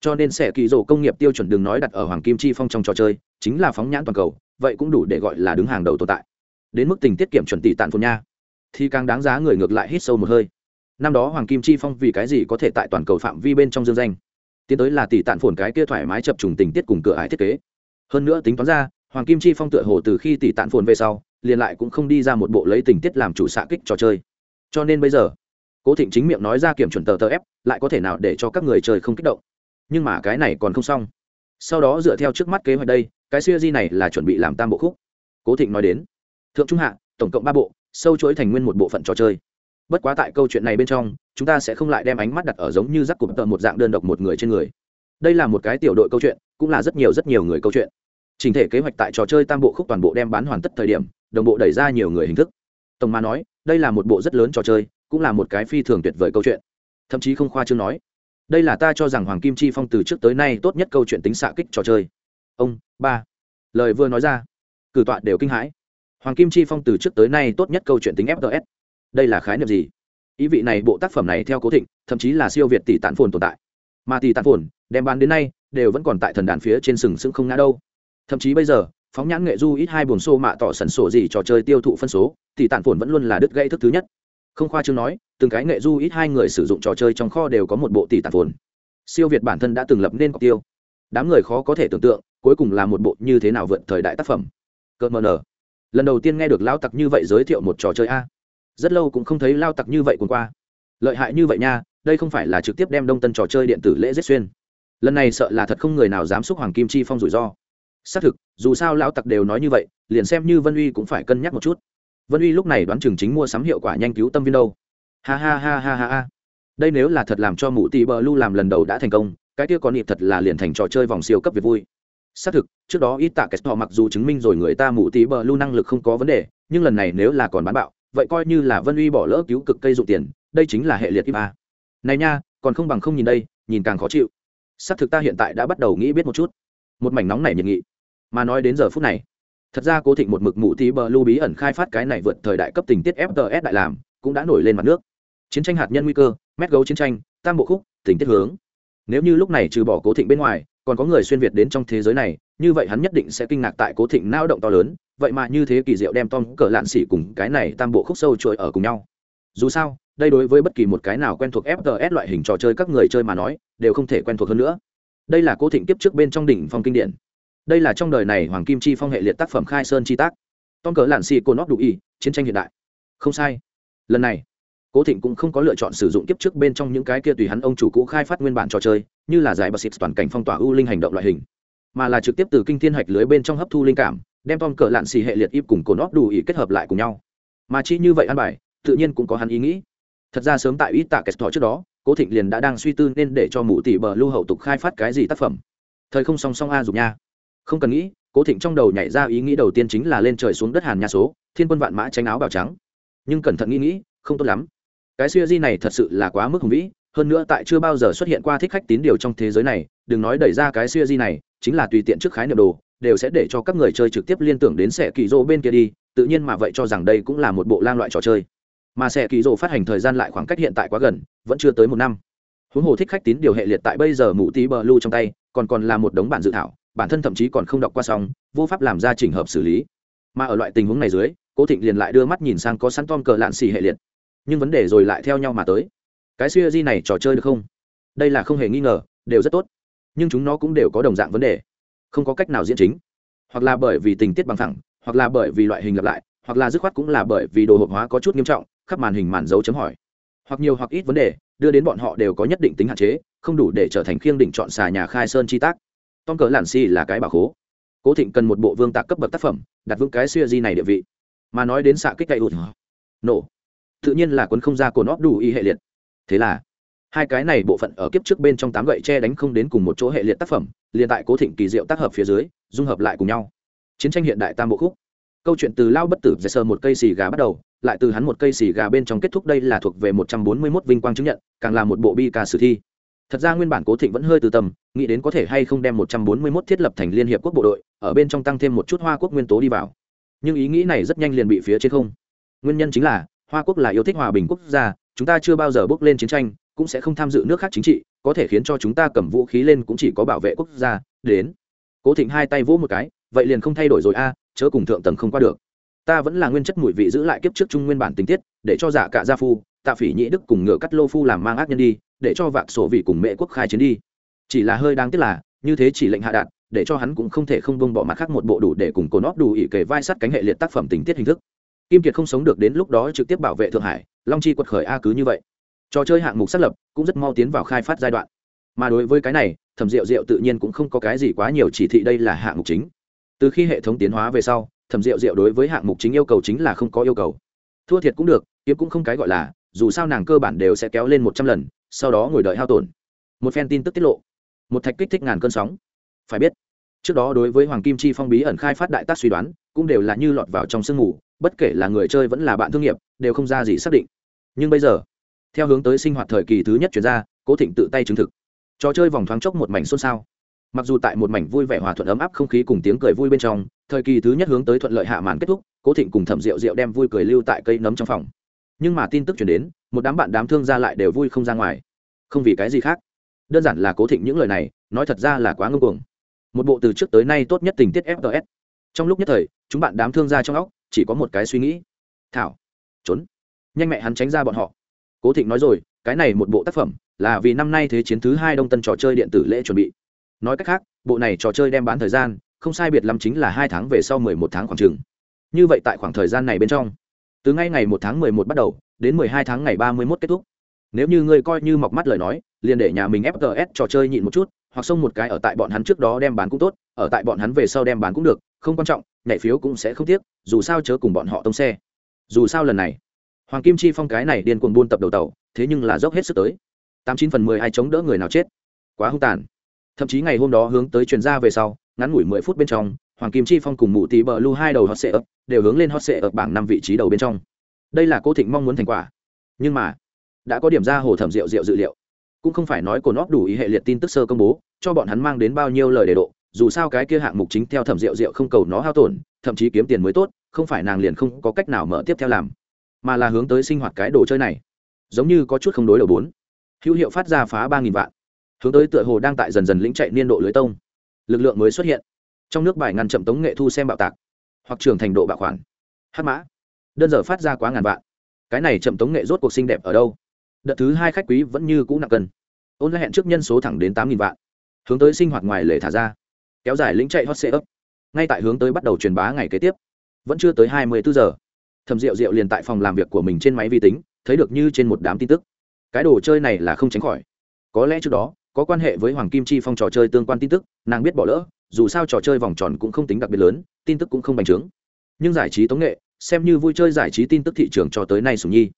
Speaker 1: Cho nên sẽ kỳ rổ công nghiệp tiêu chuẩn đừng nói đặt ở hoàng kim chi phong trong trò chơi, chính là phóng nhãn toàn cầu, vậy cũng đủ để gọi là đứng hàng đầu tồn tại. Đến mức tình tiết kiểm chuẩn tỷ tản phồn nha thì càng đáng giá người ngược lại hít sâu một hơi. Năm đó hoàng kim chi phong vì cái gì có thể tại toàn cầu phạm vi bên trong dương danh? Tiến tới là tỷ tạn phồn cái kia thoải mái chập trùng tình tiết cùng cửa ải thiết kế. Hơn nữa tính toán ra, hoàng kim chi phong tựa hồ từ khi tỷ tạn phồn về sau, liền lại cũng không đi ra một bộ lấy tình tiết làm chủ xạ kích trò chơi. Cho nên bây giờ, cố thịnh chính miệng nói ra kiểm chuẩn tờ tờ ép, lại có thể nào để cho các người chơi không kích động. Nhưng mà cái này còn không xong. Sau đó dựa theo trước mắt kế hoạch đây, cái siêu di này là chuẩn bị làm tam bộ khúc. Cố thịnh nói đến, thượng trung hạ, tổng cộng ba bộ sâu chuỗi thành nguyên một bộ phận trò chơi. Bất quá tại câu chuyện này bên trong, chúng ta sẽ không lại đem ánh mắt đặt ở giống như rắc cụm tợ một dạng đơn độc một người trên người. Đây là một cái tiểu đội câu chuyện, cũng là rất nhiều rất nhiều người câu chuyện. Trình thể kế hoạch tại trò chơi tam bộ khúc toàn bộ đem bán hoàn tất thời điểm, đồng bộ đẩy ra nhiều người hình thức. Tổng mà nói, đây là một bộ rất lớn trò chơi, cũng là một cái phi thường tuyệt vời câu chuyện. Thậm chí không khoa chương nói, đây là ta cho rằng hoàng kim chi phong từ trước tới nay tốt nhất câu chuyện tính xạ kích trò chơi. Ông, ba. Lời vừa nói ra, cử tọa đều kinh hãi hoàng kim chi phong từ trước tới nay tốt nhất câu chuyện tính fts đây là khái niệm gì? Ý vị này bộ tác phẩm này theo cố thịnh, thậm chí là siêu việt tỷ tàn phồn tồn tại. Mà tỷ tàn phồn, đem bán đến nay, đều vẫn còn tại thần đàn phía trên sừng sững không ngã đâu. Thậm chí bây giờ, phóng nhãn nghệ du ít hai buồn xô mạ tỏ sẩn sổ gì trò chơi tiêu thụ phân số, tỷ tản phồn vẫn luôn là đứt gãy thức thứ nhất. Không khoa chương nói, từng cái nghệ du ít hai người sử dụng trò chơi trong kho đều có một bộ tỷ tản phồn. Siêu việt bản thân đã từng lập nên cọc tiêu. Đám người khó có thể tưởng tượng, cuối cùng là một bộ như thế nào vượt thời đại tác phẩm. Cợt mờ nở lần đầu tiên nghe được lao tặc như vậy giới thiệu một trò chơi a. Rất lâu cũng không thấy lao tặc như vậy cuốn qua. Lợi hại như vậy nha, đây không phải là trực tiếp đem đông tân trò chơi điện tử lễ giết xuyên. Lần này sợ là thật không người nào dám xúc hoàng kim chi phong rủi ro. Xác thực, dù sao lão tặc đều nói như vậy, liền xem như vân uy cũng phải cân nhắc một chút. Vân uy lúc này đoán chừng chính mua sắm hiệu quả nhanh cứu tâm viên đâu. Ha ha ha ha ha ha. Đây nếu là thật làm cho mụ tì bờ lu làm lần đầu đã thành công, cái kia còn nịp thật là liền thành trò chơi vòng siêu cấp việc vui xác thực, trước đó ít tạ kẹt họ mặc dù chứng minh rồi người ta mù tí bờ lưu năng lực không có vấn đề, nhưng lần này nếu là còn bán bạo, vậy coi như là vân uy bỏ lỡ cứu cực cây dụng tiền, đây chính là hệ liệt kim a này nha, còn không bằng không nhìn đây, nhìn càng khó chịu. Xác thực ta hiện tại đã bắt đầu nghĩ biết một chút. Một mảnh nóng này nhiệt nghị. Mà nói đến giờ phút này, thật ra cố thịnh một mực mụ tí bờ lưu bí ẩn khai phát cái này vượt thời đại cấp tình tiết fts đại làm, cũng đã nổi lên mặt nước. Chiến tranh hạt nhân nguy cơ, mét gấu chiến tranh, tam bộ khúc, tình tiết hướng. Nếu như lúc này trừ bỏ cố thịnh bên ngoài còn có người xuyên việt đến trong thế giới này, như vậy hắn nhất định sẽ kinh ngạc tại cố thịnh nao động to lớn, vậy mà như thế kỳ diệu đem tom cờ lạn xỉ cùng cái này tam bộ khúc sâu trội ở cùng nhau. Dù sao, đây đối với bất kỳ một cái nào quen thuộc fts loại hình trò chơi các người chơi mà nói, đều không thể quen thuộc hơn nữa. Đây là cố thịnh kiếp trước bên trong đỉnh phong kinh điển. Đây là trong đời này hoàng kim chi phong hệ liệt tác phẩm khai sơn chi tác. Tom cờ lạn xỉ cô nóc đủ y, chiến tranh hiện đại. Không sai. Lần này cố thịnh cũng không có lựa chọn sử dụng kiếp trước bên trong những cái kia tùy hắn ông chủ cũ khai phát nguyên bản trò chơi, như là giải bờ xịt toàn cảnh phong tỏa ưu linh hành động loại hình, mà là trực tiếp từ kinh thiên hạch lưới bên trong hấp thu linh cảm, đem tom cờ lạn xì hệ liệt íp cùng cồn óp đủ ý kết hợp lại cùng nhau. Mà chỉ như vậy ăn bài, tự nhiên cũng có hắn ý nghĩ. Thật ra sớm tại ít tạ kẹt thọ trước đó, cố thịnh liền đã đang suy tư nên để cho mụ tỷ bờ lưu hậu tục khai phát cái gì tác phẩm. Thời không song song a dục nha. Không cần nghĩ, cố thịnh trong đầu nhảy ra ý nghĩ đầu tiên chính là lên trời xuống đất hàn nhà số, thiên quân vạn mã tránh áo bào trắng. Nhưng cẩn thận nghĩ nghĩ, không tốt lắm cái siêu di này thật sự là quá mức hùng vĩ, hơn nữa tại chưa bao giờ xuất hiện qua thích khách tín điều trong thế giới này, đừng nói đẩy ra cái siêu di này, chính là tùy tiện trước khái niệm đồ, đều sẽ để cho các người chơi trực tiếp liên tưởng đến sẻ kỳ rô bên kia đi, tự nhiên mà vậy cho rằng đây cũng là một bộ lang loại trò chơi. Mà sẻ kỳ rô phát hành thời gian lại khoảng cách hiện tại quá gần, vẫn chưa tới một năm. Huống hồ thích khách tín điều hệ liệt tại bây giờ mụ tí bờ lưu trong tay, còn còn là một đống bản dự thảo, bản thân thậm chí còn không đọc qua xong, vô pháp làm ra trình hợp xử lý. Mà ở loại tình huống này dưới, cố thịnh liền lại đưa mắt nhìn sang có sẵn tom cờ lạn xì hệ liệt nhưng vấn đề rồi lại theo nhau mà tới. Cái siêu di này trò chơi được không? Đây là không hề nghi ngờ, đều rất tốt. Nhưng chúng nó cũng đều có đồng dạng vấn đề. Không có cách nào diễn chính. Hoặc là bởi vì tình tiết bằng thẳng hoặc là bởi vì loại hình lặp lại, hoặc là dứt khoát cũng là bởi vì đồ hộp hóa có chút nghiêm trọng, khắp màn hình màn dấu chấm hỏi. Hoặc nhiều hoặc ít vấn đề, đưa đến bọn họ đều có nhất định tính hạn chế, không đủ để trở thành khiêng đỉnh chọn xà nhà khai sơn chi tác. Tom cỡ lản si là cái bảo khố. Cố thịnh cần một bộ vương tạc cấp bậc tác phẩm, đặt vững cái siêu di này địa vị. Mà nói đến xạ kích cậy ụt nổ tự nhiên là quấn không ra cồn óp đủ y hệ liệt. Thế là, hai cái này bộ phận ở kiếp trước bên trong tám gậy che đánh không đến cùng một chỗ hệ liệt tác phẩm, liền tại cố thịnh kỳ diệu tác hợp phía dưới, dung hợp lại cùng nhau. Chiến tranh hiện đại tam bộ khúc. Câu chuyện từ lao bất tử dây sơ một cây xì gà bắt đầu, lại từ hắn một cây xì gà bên trong kết thúc đây là thuộc về một trăm bốn mươi 141 vinh quang chứng nhận, càng là một bộ bi ca sử thi. Thật ra nguyên bản cố thịnh vẫn hơi từ tâm nghĩ đến có thể hay không đem một trăm bốn mươi 141 thiết lập thành liên hiệp quốc bộ đội, ở bên trong tăng thêm một chút hoa quốc nguyên tố đi vào. Nhưng ý nghĩ này rất nhanh liền bị phía trên không. Nguyên nhân chính là hoa quốc là yêu thích hòa bình quốc gia, chúng ta chưa bao giờ bước lên chiến tranh, cũng sẽ không tham dự nước khác chính trị, có thể khiến cho chúng ta cầm vũ khí lên cũng chỉ có bảo vệ quốc gia, đến. Cố thịnh hai tay vỗ một cái, vậy liền không thay đổi rồi a, chớ cùng thượng tầng không qua được. Ta vẫn là nguyên chất mùi vị giữ lại kiếp trước trung nguyên bản tình tiết, để cho giả cả gia phu, tạ phỉ nhĩ đức cùng ngựa cắt lô phu làm mang ác nhân đi, để cho vạc sổ vị cùng mẹ quốc khai chiến đi. Chỉ là hơi đáng tiếc là, như thế chỉ lệnh hạ đạn, để cho hắn cũng không thể không bông bỏ mặt khác một bộ đủ để cùng cồn óp đủ ỉ kề vai sắt cánh hệ liệt tác phẩm tình tiết hình thức kim kiệt không sống được đến lúc đó trực tiếp bảo vệ thượng hải, long chi quật khởi a cứ như vậy. Trò chơi hạng mục xác lập cũng rất mau tiến vào khai phát giai đoạn. Mà đối với cái này, thẩm rượu rượu tự nhiên cũng không có cái gì quá nhiều chỉ thị đây là hạng mục chính. Từ khi hệ thống tiến hóa về sau, thẩm rượu rượu đối với hạng mục chính yêu cầu chính là không có yêu cầu. Thua thiệt cũng được kiếm cũng không cái gọi là, dù sao nàng cơ bản đều sẽ kéo lên một trăm lần, sau đó ngồi đợi hao tổn. Một phen tin tức tiết lộ. Một thạch kích thích ngàn cơn sóng. Phải biết, trước đó đối với hoàng kim chi phong bí ẩn khai phát đại tác suy đoán, cũng đều là như lọt vào trong sương mù bất kể là người chơi vẫn là bạn thương nghiệp, đều không ra gì xác định. Nhưng bây giờ, theo hướng tới sinh hoạt thời kỳ thứ nhất chuyển ra, cố thịnh tự tay chứng thực. Trò chơi vòng thoáng chốc một mảnh xôn xao. Mặc dù tại một mảnh vui vẻ hòa thuận ấm áp không khí cùng tiếng cười vui bên trong, thời kỳ thứ nhất hướng tới thuận lợi hạ màn kết thúc, cố thịnh cùng thẩm rượu rượu đem vui cười lưu tại cây nấm trong phòng. Nhưng mà tin tức chuyển đến, một đám bạn đám thương ra lại đều vui không ra ngoài. Không vì cái gì khác. Đơn giản là cố thịnh những lời này, nói thật ra là quá ngưng cuồng. Một bộ từ trước tới nay tốt nhất tình tiết fts trong lúc nhất thời, chúng bạn đám thương ra trong óc chỉ có một cái suy nghĩ. Thảo. Trốn. Nhanh mẹ hắn tránh ra bọn họ. Cố thịnh nói rồi, cái này một bộ tác phẩm là vì năm nay thế chiến thứ hai đông tân trò chơi điện tử lễ chuẩn bị. Nói cách khác, bộ này trò chơi đem bán thời gian, không sai biệt lắm chính là hai tháng về sau mười một tháng khoảng t như vậy tại khoảng thời gian này bên trong, từ ngay ngày một tháng mười một bắt đầu, đến mười hai tháng ngày ba mươi mốt kết thúc. Nếu như ngươi coi như mọc mắt lời nói, liền để nhà mình fts trò chơi nhịn một chút, hoặc xông một cái ở tại bọn hắn trước đó đem bán cũng tốt, ở tại bọn hắn về sau đem bán cũng được không quan trọng, nhảy phiếu cũng sẽ không tiếc, dù sao chớ cùng bọn họ tông xe. Dù sao lần này, hoàng kim chi phong cái này điên cuồng buôn tập đầu tàu, thế nhưng là dốc hết sức tới. Tám chín phần mười ai chống đỡ người nào chết? Quá hung tàn. Thậm chí ngày hôm đó hướng tới truyền ra về sau, ngắn ngủi mười phút bên trong, hoàng kim chi phong cùng mụ tí bờ lưu hai đầu hot sệ ấp đều hướng lên hot sệ ấp bảng năm vị trí đầu bên trong. Đây là cô thịnh mong muốn thành quả. Nhưng mà, đã có điểm ra hồ thẩm rượu rượu dự liệu. Cũng không phải nói cổ nóp đủ ý hệ liệt tin tức sơ công bố, cho bọn hắn mang đến bao nhiêu lời đề độ dù sao cái kia hạng mục chính theo thẩm rượu rượu không cầu nó hao tổn, thậm chí kiếm tiền mới tốt, không phải nàng liền không có cách nào mở tiếp theo làm, mà là hướng tới sinh hoạt cái đồ chơi này. Giống như có chút không đối đầu bốn. Hữu hiệu phát ra phá ba nghìn vạn. Hướng tới tựa hồ đang tại dần dần lĩnh chạy niên độ lưới tông. Lực lượng mới xuất hiện. Trong nước bài ngăn chậm tống nghệ thu xem bạo tạc. Hoặc trưởng thành độ bạo khoản. Hát mã. Đơn giờ phát ra quá ngàn vạn. Cái này chậm tống nghệ rốt cuộc xinh đẹp ở đâu? Đợt thứ hai khách quý vẫn như cũ nặng cân. Ôn lại hẹn trước nhân số thẳng đến tám nghìn vạn. Hướng tới sinh hoạt ngoài lề thả ra kéo dài lĩnh chạy hot xe ấp. Ngay tại hướng tới bắt đầu truyền bá ngày kế tiếp. Vẫn chưa tới hai mươi bốn giờ. Thầm rượu rượu liền tại phòng làm việc của mình trên máy vi tính, thấy được như trên một đám tin tức. Cái đồ chơi này là không tránh khỏi. Có lẽ trước đó, có quan hệ với hoàng kim chi phong trò chơi tương quan tin tức, nàng biết bỏ lỡ, dù sao trò chơi vòng tròn cũng không tính đặc biệt lớn, tin tức cũng không bành trướng. Nhưng giải trí tống nghệ, xem như vui chơi giải trí tin tức thị trường cho tới nay sùng nhi.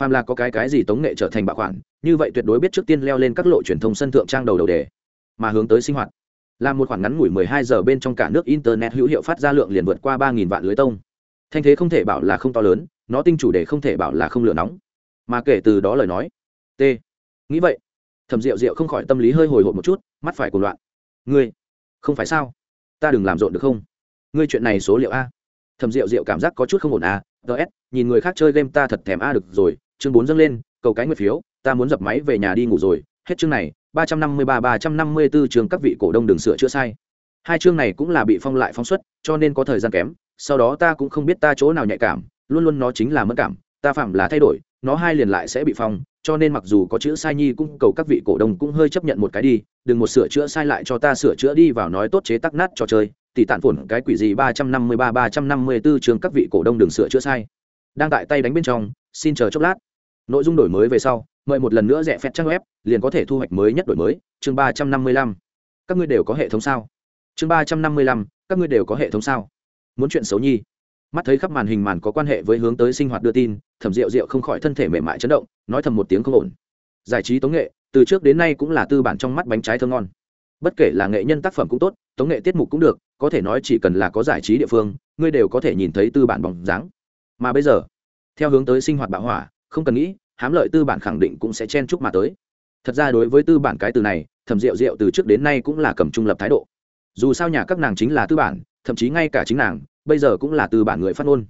Speaker 1: Phàm là có cái cái gì tống nghệ trở thành bạo khoản, như vậy tuyệt đối biết trước tiên leo lên các lộ truyền thông sân thượng trang đầu đầu đề, mà hướng tới sinh hoạt là một khoản ngắn ngủi 12 giờ bên trong cả nước internet hữu hiệu phát ra lượng liền vượt qua 3000 vạn lưới tông. Thanh thế không thể bảo là không to lớn nó tinh chủ đề không thể bảo là không lửa nóng. Mà kể từ đó lời nói t. Nghĩ vậy thẩm diệu diệu không khỏi tâm lý hơi hồi hộp một chút mắt phải cuồng loạn. Ngươi không phải sao? Ta đừng làm rộn được không? Ngươi chuyện này số liệu a. Thẩm diệu diệu cảm giác có chút không ổn a. DS, nhìn người khác chơi game ta thật thèm a được rồi chương bốn dâng lên cầu cái nguyệt phiếu ta muốn dập máy về nhà đi ngủ rồi hết chương này, ba trăm năm mươi ba ba trăm năm mươi bốn chương các vị cổ đông đừng sửa chữa sai. Hai chương này cũng là bị phong lại phóng xuất, cho nên có thời gian kém, sau đó ta cũng không biết ta chỗ nào nhạy cảm, luôn luôn nó chính là mất cảm, ta phạm là thay đổi, nó hai liền lại sẽ bị phong, cho nên mặc dù có chữ sai nhi cũng cầu các vị cổ đông cũng hơi chấp nhận một cái đi, đừng một sửa chữa sai lại cho ta sửa chữa đi vào nói tốt chế tắc nát trò chơi tỷ tản phổn cái quỷ gì ba trăm năm mươi ba ba trăm năm mươi bốn chương các vị cổ đông đừng sửa chữa sai. Đang tại tay đánh bên trong, xin chờ chốc lát nội dung đổi mới về sau, mời một lần nữa rẻ phép trang web, liền có thể thu hoạch mới nhất đổi mới. Chương ba trăm năm mươi lăm. Các ngươi đều có hệ thống sao? Chương ba trăm năm mươi lăm. Các ngươi đều có hệ thống sao? Muốn chuyện xấu nhi. Mắt thấy khắp màn hình màn có quan hệ với hướng tới sinh hoạt đưa tin, thẩm rượu rượu không khỏi thân thể mềm mại chấn động, nói thầm một tiếng không ổn. Giải trí tống nghệ, từ trước đến nay cũng là tư bản trong mắt bánh trái thơ ngon. Bất kể là nghệ nhân tác phẩm cũng tốt, tống nghệ tiết mục cũng được, có thể nói chỉ cần là có giải trí địa phương, ngươi đều có thể nhìn thấy tư bản bóng dáng. Mà bây giờ, theo hướng tới sinh hoạt bạo hỏa không cần nghĩ, hám lợi tư bản khẳng định cũng sẽ chen chúc mà tới. Thật ra đối với tư bản cái từ này, thẩm rượu rượu từ trước đến nay cũng là cầm trung lập thái độ. Dù sao nhà các nàng chính là tư bản, thậm chí ngay cả chính nàng, bây giờ cũng là tư bản người phát ngôn.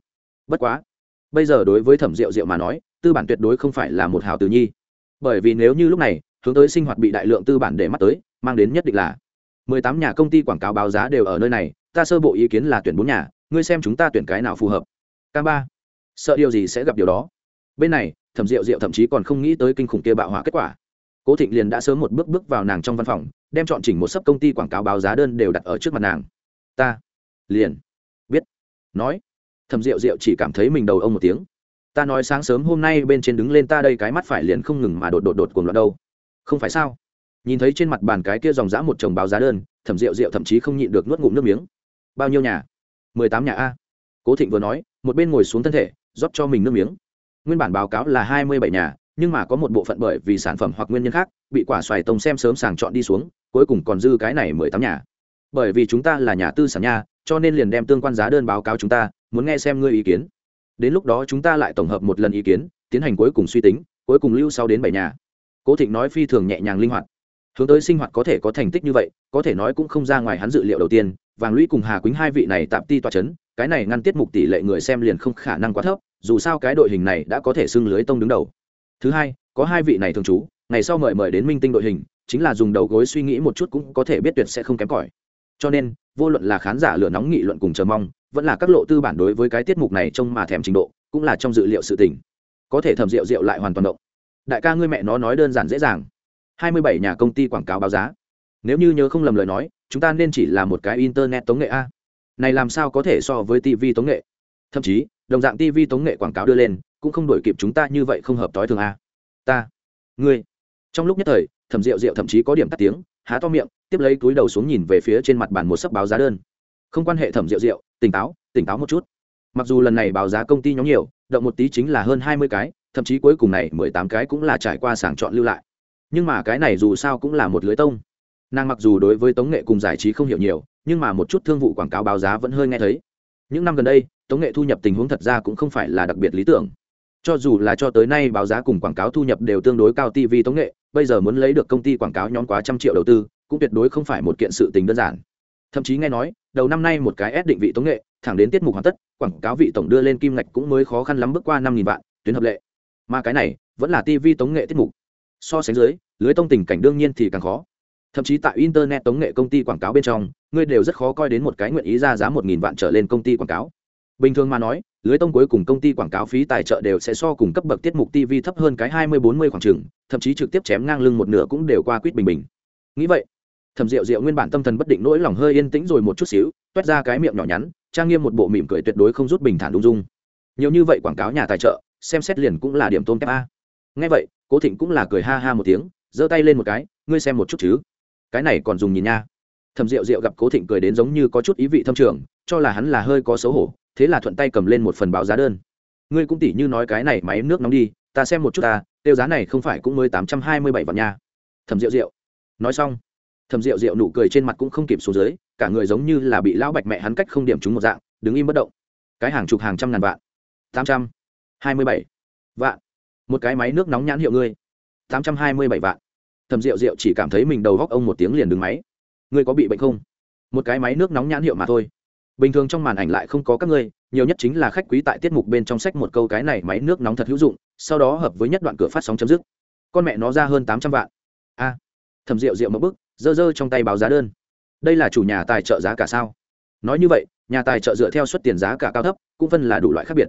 Speaker 1: Bất quá, bây giờ đối với thẩm rượu rượu mà nói, tư bản tuyệt đối không phải là một hào từ nhi. Bởi vì nếu như lúc này, hướng tới sinh hoạt bị đại lượng tư bản để mắt tới, mang đến nhất định là mười tám nhà công ty quảng cáo báo giá đều ở nơi này, ta sơ bộ ý kiến là tuyển bốn nhà, ngươi xem chúng ta tuyển cái nào phù hợp. K ba, sợ điều gì sẽ gặp điều đó? Bên này, thẩm rượu rượu thậm chí còn không nghĩ tới kinh khủng kia bạo hỏa kết quả. Cố thịnh liền đã sớm một bước bước vào nàng trong văn phòng, đem chọn chỉnh một sấp công ty quảng cáo báo giá đơn đều đặt ở trước mặt nàng. Ta liền biết, nói. Thẩm rượu rượu chỉ cảm thấy mình đầu ông một tiếng. Ta nói sáng sớm hôm nay bên trên đứng lên ta đây cái mắt phải liền không ngừng mà đột đột đột cuồng loạn đâu. Không phải sao? Nhìn thấy trên mặt bàn cái kia dòng dã một chồng báo giá đơn, thẩm rượu rượu thậm chí không nhịn được nuốt ngụm nước miếng. Bao nhiêu nhà? Mười tám nhà a. Cố thịnh vừa nói, một bên ngồi xuống thân thể, rót cho mình nước miếng nguyên bản báo cáo là hai mươi bảy nhà, nhưng mà có một bộ phận bởi vì sản phẩm hoặc nguyên nhân khác, bị quả xoài tông xem sớm sàng chọn đi xuống, cuối cùng còn dư cái này mười tám nhà. Bởi vì chúng ta là nhà tư sản nha, cho nên liền đem tương quan giá đơn báo cáo chúng ta, muốn nghe xem ngươi ý kiến. Đến lúc đó chúng ta lại tổng hợp một lần ý kiến, tiến hành cuối cùng suy tính, cuối cùng lưu sau đến bảy nhà. Cố thịnh nói phi thường nhẹ nhàng linh hoạt. Hướng tới sinh hoạt có thể có thành tích như vậy, có thể nói cũng không ra ngoài hắn dự liệu đầu tiên, vàng lũy cùng hà quýnh hai vị này tạm ti toa c h ấ n cái này ngăn tiết mục tỷ lệ người xem liền không khả năng quá thấp, dù sao cái đội hình này đã có thể xưng lưới tông đứng đầu. Thứ hai, có hai vị này thường trú, ngày sau mời mời đến minh tinh đội hình, chính là dùng đầu gối suy nghĩ một chút cũng có thể biết tuyệt sẽ không kém cỏi. Cho nên, vô luận là khán giả lửa nóng nghị luận cùng chờ mong, vẫn là các lộ tư bản đối với cái tiết mục này trông mà thèm trình độ, cũng là trong dự liệu sự tình. Có thể thầm rượu rượu lại hoàn toàn động. Đại ca ngươi mẹ nó nói đơn giản dễ dàng. Hai mươi bảy nhà công ty quảng cáo báo giá. Nếu như nhớ không lầm lời nói, chúng ta nên chỉ là một cái internet tống nghệ a này làm sao có thể so với tv tống nghệ? Thậm chí, đồng dạng tv tống nghệ quảng cáo đưa lên, cũng không đổi kịp chúng ta như vậy không hợp t ố i thường a. Ta, ngươi. Trong lúc nhất thời, thẩm rượu rượu thậm chí có điểm tắt tiếng, há to miệng, tiếp lấy túi đầu xuống nhìn về phía trên mặt bàn một sấp báo giá đơn. Không quan hệ thẩm rượu rượu tỉnh táo tỉnh táo một chút. Mặc dù lần này báo giá công ty nhóm nhiều, động một tí chính là hơn hai mươi cái, thậm chí cuối cùng này mười tám cái cũng là trải qua sàng chọn lưu lại. Nhưng mà cái này dù sao cũng là một lưới tông. Nàng mặc dù đối với tống nghệ cùng giải trí không hiểu nhiều nhưng mà một chút thương vụ quảng cáo báo giá vẫn hơi nghe thấy. Những năm gần đây, tống nghệ thu nhập tình huống thật ra cũng không phải là đặc biệt lý tưởng. Cho dù là cho tới nay báo giá cùng quảng cáo thu nhập đều tương đối cao tv tống nghệ, bây giờ muốn lấy được công ty quảng cáo nhóm quá trăm triệu đầu tư, cũng tuyệt đối không phải một kiện sự tình đơn giản. Thậm chí nghe nói, đầu năm nay một cái S định vị tống nghệ, thẳng đến tiết mục hoàn tất, quảng cáo vị tổng đưa lên kim ngạch cũng mới khó khăn lắm bước qua năm nghìn vạn, tuyến hợp lệ. Mà cái này, vẫn là tv tống nghệ tiết mục. So sánh dưới, lưới tông tình cảnh đương nhiên thì càng khó thậm chí tại internet tống nghệ công ty quảng cáo bên trong, ngươi đều rất khó coi đến một cái nguyện ý ra giá một nghìn vạn trở lên công ty quảng cáo. Bình thường mà nói, lưới tông cuối cùng công ty quảng cáo phí tài trợ đều sẽ so cùng cấp bậc tiết mục tv thấp hơn cái hai mươi bốn mươi khoảng trừng thậm chí trực tiếp chém ngang lưng một nửa cũng đều qua quýt bình bình. Nghĩ vậy, thẩm rượu rượu nguyên bản tâm thần bất định nỗi lòng hơi yên tĩnh rồi một chút xíu, toét ra cái miệng nhỏ nhắn, trang nghiêm một bộ mỉm cười tuyệt đối không rút bình thản đúng dung. Nhiều như vậy quảng cáo nhà tài trợ, xem xét liền cũng là điểm tôn kép a. Ngay vậy, cố thịnh cũng là cười ha ha một tiếng, giơ tay lên một cái, ngươi xem một chút chứ cái này còn dùng nhìn nha. Thầm rượu rượu gặp cố thịnh cười đến giống như có chút ý vị thâm trường, cho là hắn là hơi có xấu hổ, thế là thuận tay cầm lên một phần báo giá đơn. Ngươi cũng tỉ như nói cái này máy nước nóng đi, ta xem một chút ta, tiêu giá này không phải cũng mới tám trăm hai mươi bảy vạn nha. Thầm rượu rượu nói xong thầm rượu rượu nụ cười trên mặt cũng không kịp xuống dưới, cả người giống như là bị lão bạch mẹ hắn cách không điểm trúng một dạng, đứng im bất động. Cái hàng chục hàng trăm ngàn vạn. Tám trăm hai mươi bảy vạn. Một cái máy nước nóng nhãn hiệu ngươi. Tám trăm hai mươi bảy vạn thầm rượu rượu chỉ cảm thấy mình đầu góc ông một tiếng liền đứng máy. Ngươi có bị bệnh không? Một cái máy nước nóng nhãn hiệu mà thôi. Bình thường trong màn ảnh lại không có các ngươi, nhiều nhất chính là khách quý tại tiết mục bên trong sách một câu cái này máy nước nóng thật hữu dụng, sau đó hợp với nhất đoạn cửa phát sóng chấm dứt. Con mẹ nó ra hơn tám trăm vạn. A. Thầm rượu rượu một bức dơ dơ trong tay báo giá đơn. Đây là chủ nhà tài trợ giá cả sao? Nói như vậy, nhà tài trợ dựa theo suất tiền giá cả cao thấp, cũng phân là đủ loại khác biệt.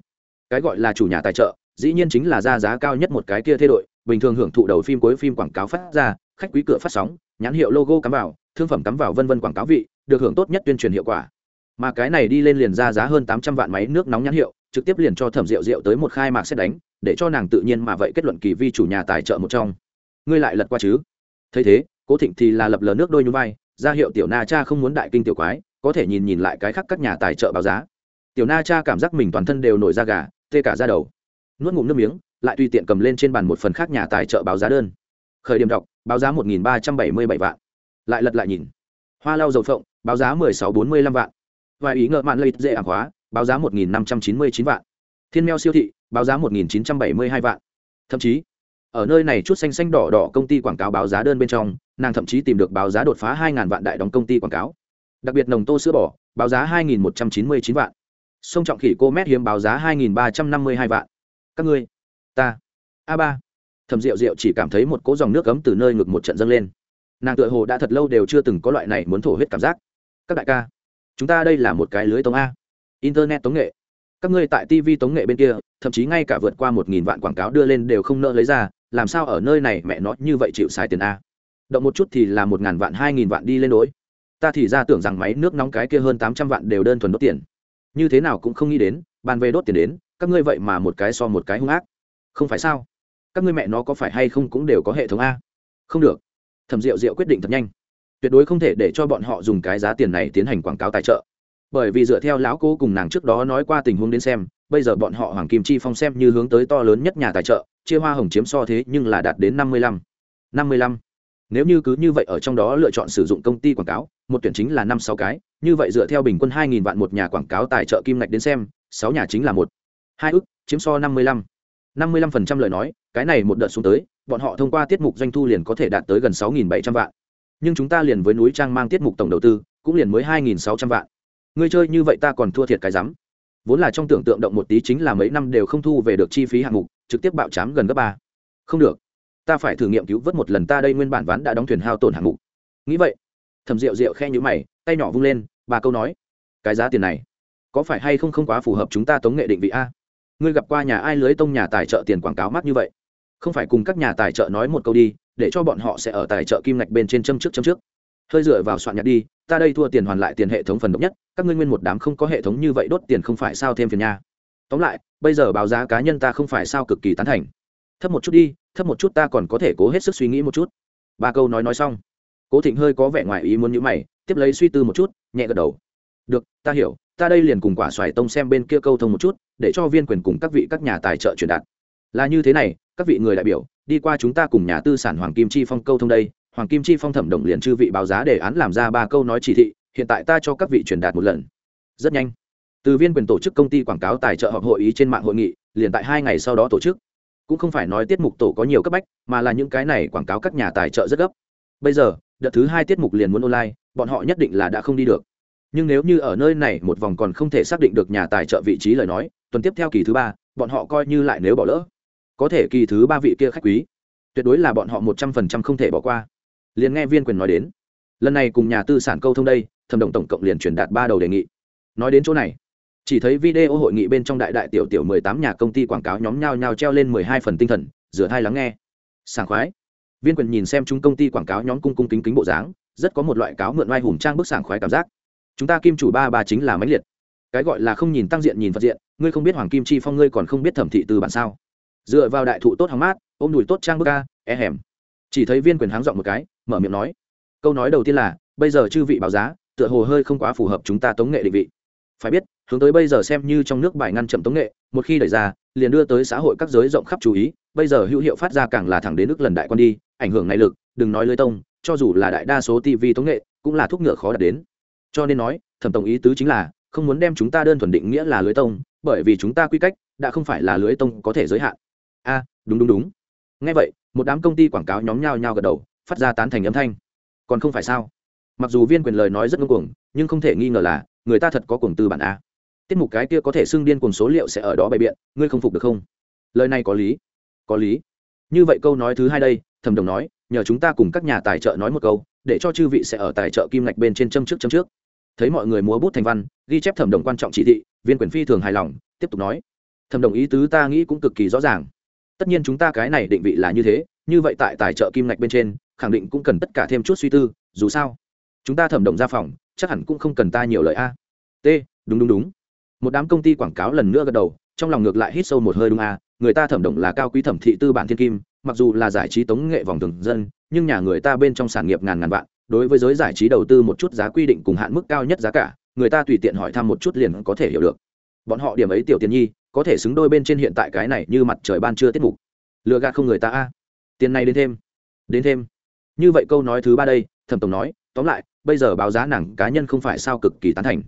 Speaker 1: Cái gọi là chủ nhà tài trợ, dĩ nhiên chính là ra giá cao nhất một cái kia thay đổi bình thường hưởng thụ đầu phim cuối phim quảng cáo phát ra, khách quý cửa phát sóng, nhãn hiệu logo cắm vào, thương phẩm cắm vào vân vân quảng cáo vị, được hưởng tốt nhất tuyên truyền hiệu quả. Mà cái này đi lên liền ra giá hơn tám trăm vạn máy nước nóng nhãn hiệu, trực tiếp liền cho thẩm rượu rượu tới một khai mạc xét đánh, để cho nàng tự nhiên mà vậy kết luận kỳ vi chủ nhà tài trợ một trong. Ngươi lại lật qua chứ? Thấy thế, cố thịnh thì là lập lờ nước đôi nhún vai, ra hiệu tiểu na cha không muốn đại kinh tiểu quái, có thể nhìn nhìn lại cái khác các nhà tài trợ báo giá. Tiểu na cha cảm giác mình toàn thân đều nổi da gà, tê cả ra đầu. Nuốt ngụm nước miếng lại tùy tiện cầm lên trên bàn một phần khác nhà tài trợ báo giá đơn. Khởi điểm đọc, báo giá một ba trăm bảy mươi bảy vạn. Lại lật lại nhìn. Hoa lau dầu phộng, báo giá mười sáu bốn mươi lăm vạn. Và ý ngợ mạn lợi dễ ảng hóa, báo giá một năm trăm chín mươi chín vạn. Thiên meo siêu thị, báo giá một chín trăm bảy mươi hai vạn. Thậm chí, ở nơi này chút xanh xanh đỏ đỏ công ty quảng cáo báo giá đơn bên trong, nàng thậm chí tìm được báo giá đột phá hai vạn đại đóng công ty quảng cáo. Đặc biệt nồng tô sữa bò, báo giá hai một trăm chín mươi chín vạn. Sông trọng khỉ cô mét hiếm, báo giá hai ba trăm năm mươi hai vạn. Các ngươi ta. A ba. Thầm rượu rượu chỉ cảm thấy một cỗ dòng nước cấm từ nơi ngực một trận dâng lên. Nàng tựa hồ đã thật lâu đều chưa từng có loại này muốn thổ huyết cảm giác. Các đại ca, chúng ta đây là một cái lưới tống a. Internet tống nghệ. Các ngươi tại tv tống nghệ bên kia, thậm chí ngay cả vượt qua một nghìn vạn quảng cáo đưa lên đều không nỡ lấy ra, làm sao ở nơi này mẹ nó như vậy chịu xài tiền a? Động một chút thì là một ngàn vạn, hai nghìn vạn đi lên đối ta thì ra tưởng rằng máy nước nóng cái kia hơn tám trăm vạn đều đơn thuần đốt tiền. Như thế nào cũng không nghĩ đến, bàn về đốt tiền đến, các ngươi vậy mà một cái so một cái hung ác không phải sao? Các ngươi mẹ nó có phải hay không cũng đều có hệ thống a? Không được. Thẩm rượu rượu quyết định thật nhanh. Tuyệt đối không thể để cho bọn họ dùng cái giá tiền này tiến hành quảng cáo tài trợ. Bởi vì dựa theo lão cô cùng nàng trước đó nói qua tình huống đến xem, bây giờ bọn họ hoàng kim chi phong xem như hướng tới to lớn nhất nhà tài trợ, chia hoa hồng chiếm so thế nhưng là đạt đến năm mươi lăm. năm mươi lăm. Nếu như cứ như vậy ở trong đó lựa chọn sử dụng công ty quảng cáo, một tuyển chính là năm sáu cái, như vậy dựa theo bình quân hai nghìn vạn một nhà quảng cáo tài trợ kim ngạch đến xem, sáu nhà chính là một. Hai ức chiếm so năm mươi lăm năm mươi lăm phần trăm lời nói, cái này một đợt xuống tới, bọn họ thông qua tiết mục doanh thu liền có thể đạt tới gần sáu nghìn bảy trăm vạn. Nhưng chúng ta liền với núi trang mang tiết mục tổng đầu tư, cũng liền mới hai nghìn sáu trăm vạn. Ngươi chơi như vậy ta còn thua thiệt cái rắm. Vốn là trong tưởng tượng động một tí chính là mấy năm đều không thu về được chi phí hạng mục, trực tiếp bạo chám gần gấp ba. Không được. Ta phải thử nghiệm cứu vớt một lần ta đây nguyên bản ván đã đóng thuyền hao tổn hạng mục. Nghĩ vậy thầm rượu rượu khe nhữ mày, tay nhỏ vung lên, bà câu nói, cái giá tiền này, có phải hay không không quá phù hợp chúng ta tống nghệ định vị a? Ngươi gặp qua nhà ai lưới tông nhà tài trợ tiền quảng cáo mắc như vậy? Không phải cùng các nhà tài trợ nói một câu đi, để cho bọn họ sẽ ở tài trợ kim ngạch bên trên châm trước châm trước. Hơi dựa vào soạn nhạc đi, ta đây thua tiền hoàn lại tiền hệ thống phần độc nhất, các ngươi nguyên một đám không có hệ thống như vậy đốt tiền không phải sao thêm phiền nha. Tóm lại, bây giờ báo giá cá nhân ta không phải sao cực kỳ tán thành. Thấp một chút đi, thấp một chút ta còn có thể cố hết sức suy nghĩ một chút. Ba câu nói nói xong, cố thịnh hơi có vẻ ngoài ý muốn nhữ mày, tiếp lấy suy tư một chút, nhẹ gật đầu. Được, ta hiểu, ta đây liền cùng quả xoài tông xem bên kia câu thông một chút để cho viên quyền cùng các vị các nhà tài trợ truyền đạt. Là như thế này, các vị người đại biểu, đi qua chúng ta cùng nhà tư sản hoàng kim chi phong câu thông đây, hoàng kim chi phong thẩm đồng liền chư vị báo giá đề án làm ra ba câu nói chỉ thị, hiện tại ta cho các vị truyền đạt một lần. Rất nhanh. Từ viên quyền tổ chức công ty quảng cáo tài trợ họp hội ý trên mạng hội nghị, liền tại hai ngày sau đó tổ chức. Cũng không phải nói tiết mục tổ có nhiều cấp bách, mà là những cái này quảng cáo các nhà tài trợ rất gấp. Bây giờ, đợt thứ hai tiết mục liền muốn online, bọn họ nhất định là đã không đi được nhưng nếu như ở nơi này một vòng còn không thể xác định được nhà tài trợ vị trí lời nói, tuần tiếp theo kỳ thứ ba, bọn họ coi như lại nếu bỏ lỡ. Có thể kỳ thứ ba vị kia khách quý, tuyệt đối là bọn họ một trăm phần trăm không thể bỏ qua. Liền nghe viên quyền nói đến, lần này cùng nhà tư sản câu thông đây, thẩm động tổng cộng liền truyền đạt ba đầu đề nghị. Nói đến chỗ này, chỉ thấy video hội nghị bên trong đại đại tiểu tiểu mười tám nhà công ty quảng cáo nhóm nhau nhau treo lên mười hai phần tinh thần, rửa thai lắng nghe. Sảng khoái, viên quyền nhìn xem chúng công ty quảng cáo nhóm cung cung kính kính bộ dáng, rất có một loại cáo mượn oai hùng trang bức sảng khoái cảm giác chúng ta kim chủ ba ba chính là mãnh liệt. Cái gọi là không nhìn tăng diện nhìn phật diện, ngươi không biết hoàng kim chi phong ngươi còn không biết thẩm thị từ bản sao? Dựa vào đại thụ tốt hóng mát, ôm đùi tốt trang bức ca e hẻm chỉ thấy viên quyền háng dọn một cái, mở miệng nói. Câu nói đầu tiên là, bây giờ chư vị báo giá, tựa hồ hơi không quá phù hợp chúng ta tống nghệ định vị. Phải biết, hướng tới bây giờ xem như trong nước bài ngăn chậm tống nghệ, một khi đẩy ra, liền đưa tới xã hội các giới rộng khắp chú ý, bây giờ hữu hiệu phát ra càng là thẳng đến nước lần đại quan đi, ảnh hưởng này lực, đừng nói lưới tông, cho dù là đại đa số tv tống nghệ, cũng là thuốc ngựa khó đạt đến cho nên nói, thẩm tổng ý tứ chính là, không muốn đem chúng ta đơn thuần định nghĩa là lưới tông, bởi vì chúng ta quy cách đã không phải là lưới tông có thể giới hạn. A, đúng đúng đúng. Ngay vậy, một đám công ty quảng cáo nhóm nhao nhao gật đầu, phát ra tán thành âm thanh. Còn không phải sao? Mặc dù viên quyền lời nói rất ngưng cuồng, nhưng không thể nghi ngờ là, người ta thật có cuồng tư bản a. Tiết mục cái kia có thể xưng điên cuồng số liệu sẽ ở đó bày biện, ngươi không phục được không? Lời này có lý. Có lý. Như vậy câu nói thứ hai đây, thẩm đồng nói, nhờ chúng ta cùng các nhà tài trợ nói một câu, để cho chư vị sẽ ở tài trợ kim ngạch bên trên châm trước châm trước thấy mọi người múa bút thành văn, ghi chép thẩm đồng quan trọng chỉ thị, viên quyền phi thường hài lòng, tiếp tục nói, thẩm đồng ý tứ ta nghĩ cũng cực kỳ rõ ràng. Tất nhiên chúng ta cái này định vị là như thế, như vậy tại tài trợ kim ngạch bên trên, khẳng định cũng cần tất cả thêm chút suy tư, dù sao, chúng ta thẩm đồng ra phòng, chắc hẳn cũng không cần ta nhiều lời a. T, đúng đúng đúng. Một đám công ty quảng cáo lần nữa gật đầu, trong lòng ngược lại hít sâu một hơi đúng a, người ta thẩm đồng là cao quý thẩm thị tư bản thiên kim, mặc dù là giải trí tống nghệ vòng thường dân, nhưng nhà người ta bên trong sản nghiệp ngàn ngàn vạn đối với giới giải trí đầu tư một chút giá quy định cùng hạn mức cao nhất giá cả, người ta tùy tiện hỏi thăm một chút liền có thể hiểu được. Bọn họ điểm ấy tiểu tiền nhi, có thể xứng đôi bên trên hiện tại cái này như mặt trời ban chưa tiết mục. Lừa gạt không người ta a. Tiền này đến thêm. Đến thêm. Như vậy câu nói thứ ba đây, thẩm tổng nói, tóm lại, bây giờ báo giá nàng cá nhân không phải sao cực kỳ tán thành.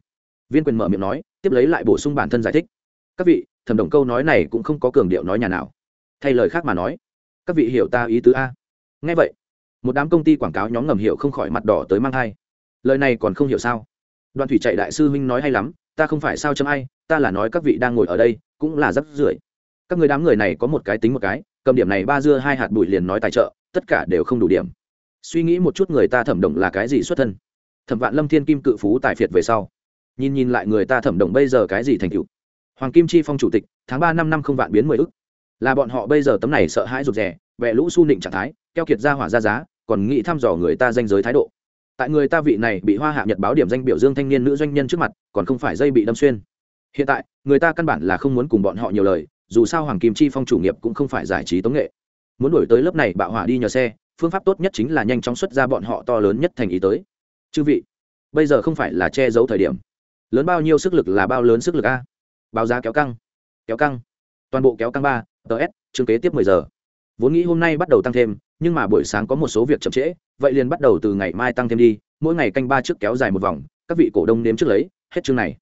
Speaker 1: Viên quyền mở miệng nói, tiếp lấy lại bổ sung bản thân giải thích. Các vị, thẩm đồng câu nói này cũng không có cường điệu nói nhà nào. Thay lời khác mà nói, các vị hiểu ta ý tứ a. Nghe vậy một đám công ty quảng cáo nhóm ngầm hiểu không khỏi mặt đỏ tới mang thai. Lời này còn không hiểu sao? Đoàn thủy chạy đại sư huynh nói hay lắm, ta không phải sao chấm ai, ta là nói các vị đang ngồi ở đây, cũng là rất rưởi các người đám người này có một cái tính một cái, cầm điểm này ba dưa hai hạt bụi liền nói tài trợ, tất cả đều không đủ điểm. Suy nghĩ một chút người ta thẩm động là cái gì xuất thân? Thẩm vạn lâm thiên kim cự phú tài phiệt về sau. Nhìn nhìn lại người ta thẩm động bây giờ cái gì thành cựu hoàng kim chi phong chủ tịch, tháng ba năm năm không vạn biến mười ức. Là bọn họ bây giờ tấm này sợ hãi rụt rè vẽ lũ su nịnh trạng thái, keo kiệt ra hỏa ra giá còn nghĩ thăm dò người ta danh giới thái độ. Tại người ta vị này bị hoa hạ nhật báo điểm danh biểu dương thanh niên nữ doanh nhân trước mặt, còn không phải dây bị đâm xuyên. Hiện tại, người ta căn bản là không muốn cùng bọn họ nhiều lời, dù sao hoàng kim chi phong chủ nghiệp cũng không phải giải trí tống nghệ. Muốn đổi tới lớp này bạo hỏa đi nhờ xe, phương pháp tốt nhất chính là nhanh chóng xuất ra bọn họ to lớn nhất thành ý tới. Chư vị, bây giờ không phải là che giấu thời điểm. Lớn bao nhiêu sức lực là bao lớn sức lực a? Báo giá kéo căng kéo căng. Toàn bộ kéo căng ba ts chương kế tiếp mười giờ vốn nghĩ hôm nay bắt đầu tăng thêm, nhưng mà buổi sáng có một số việc chậm trễ, vậy liền bắt đầu từ ngày mai tăng thêm đi, mỗi ngày canh ba trước kéo dài một vòng, các vị cổ đông nếm trước lấy, hết chương này.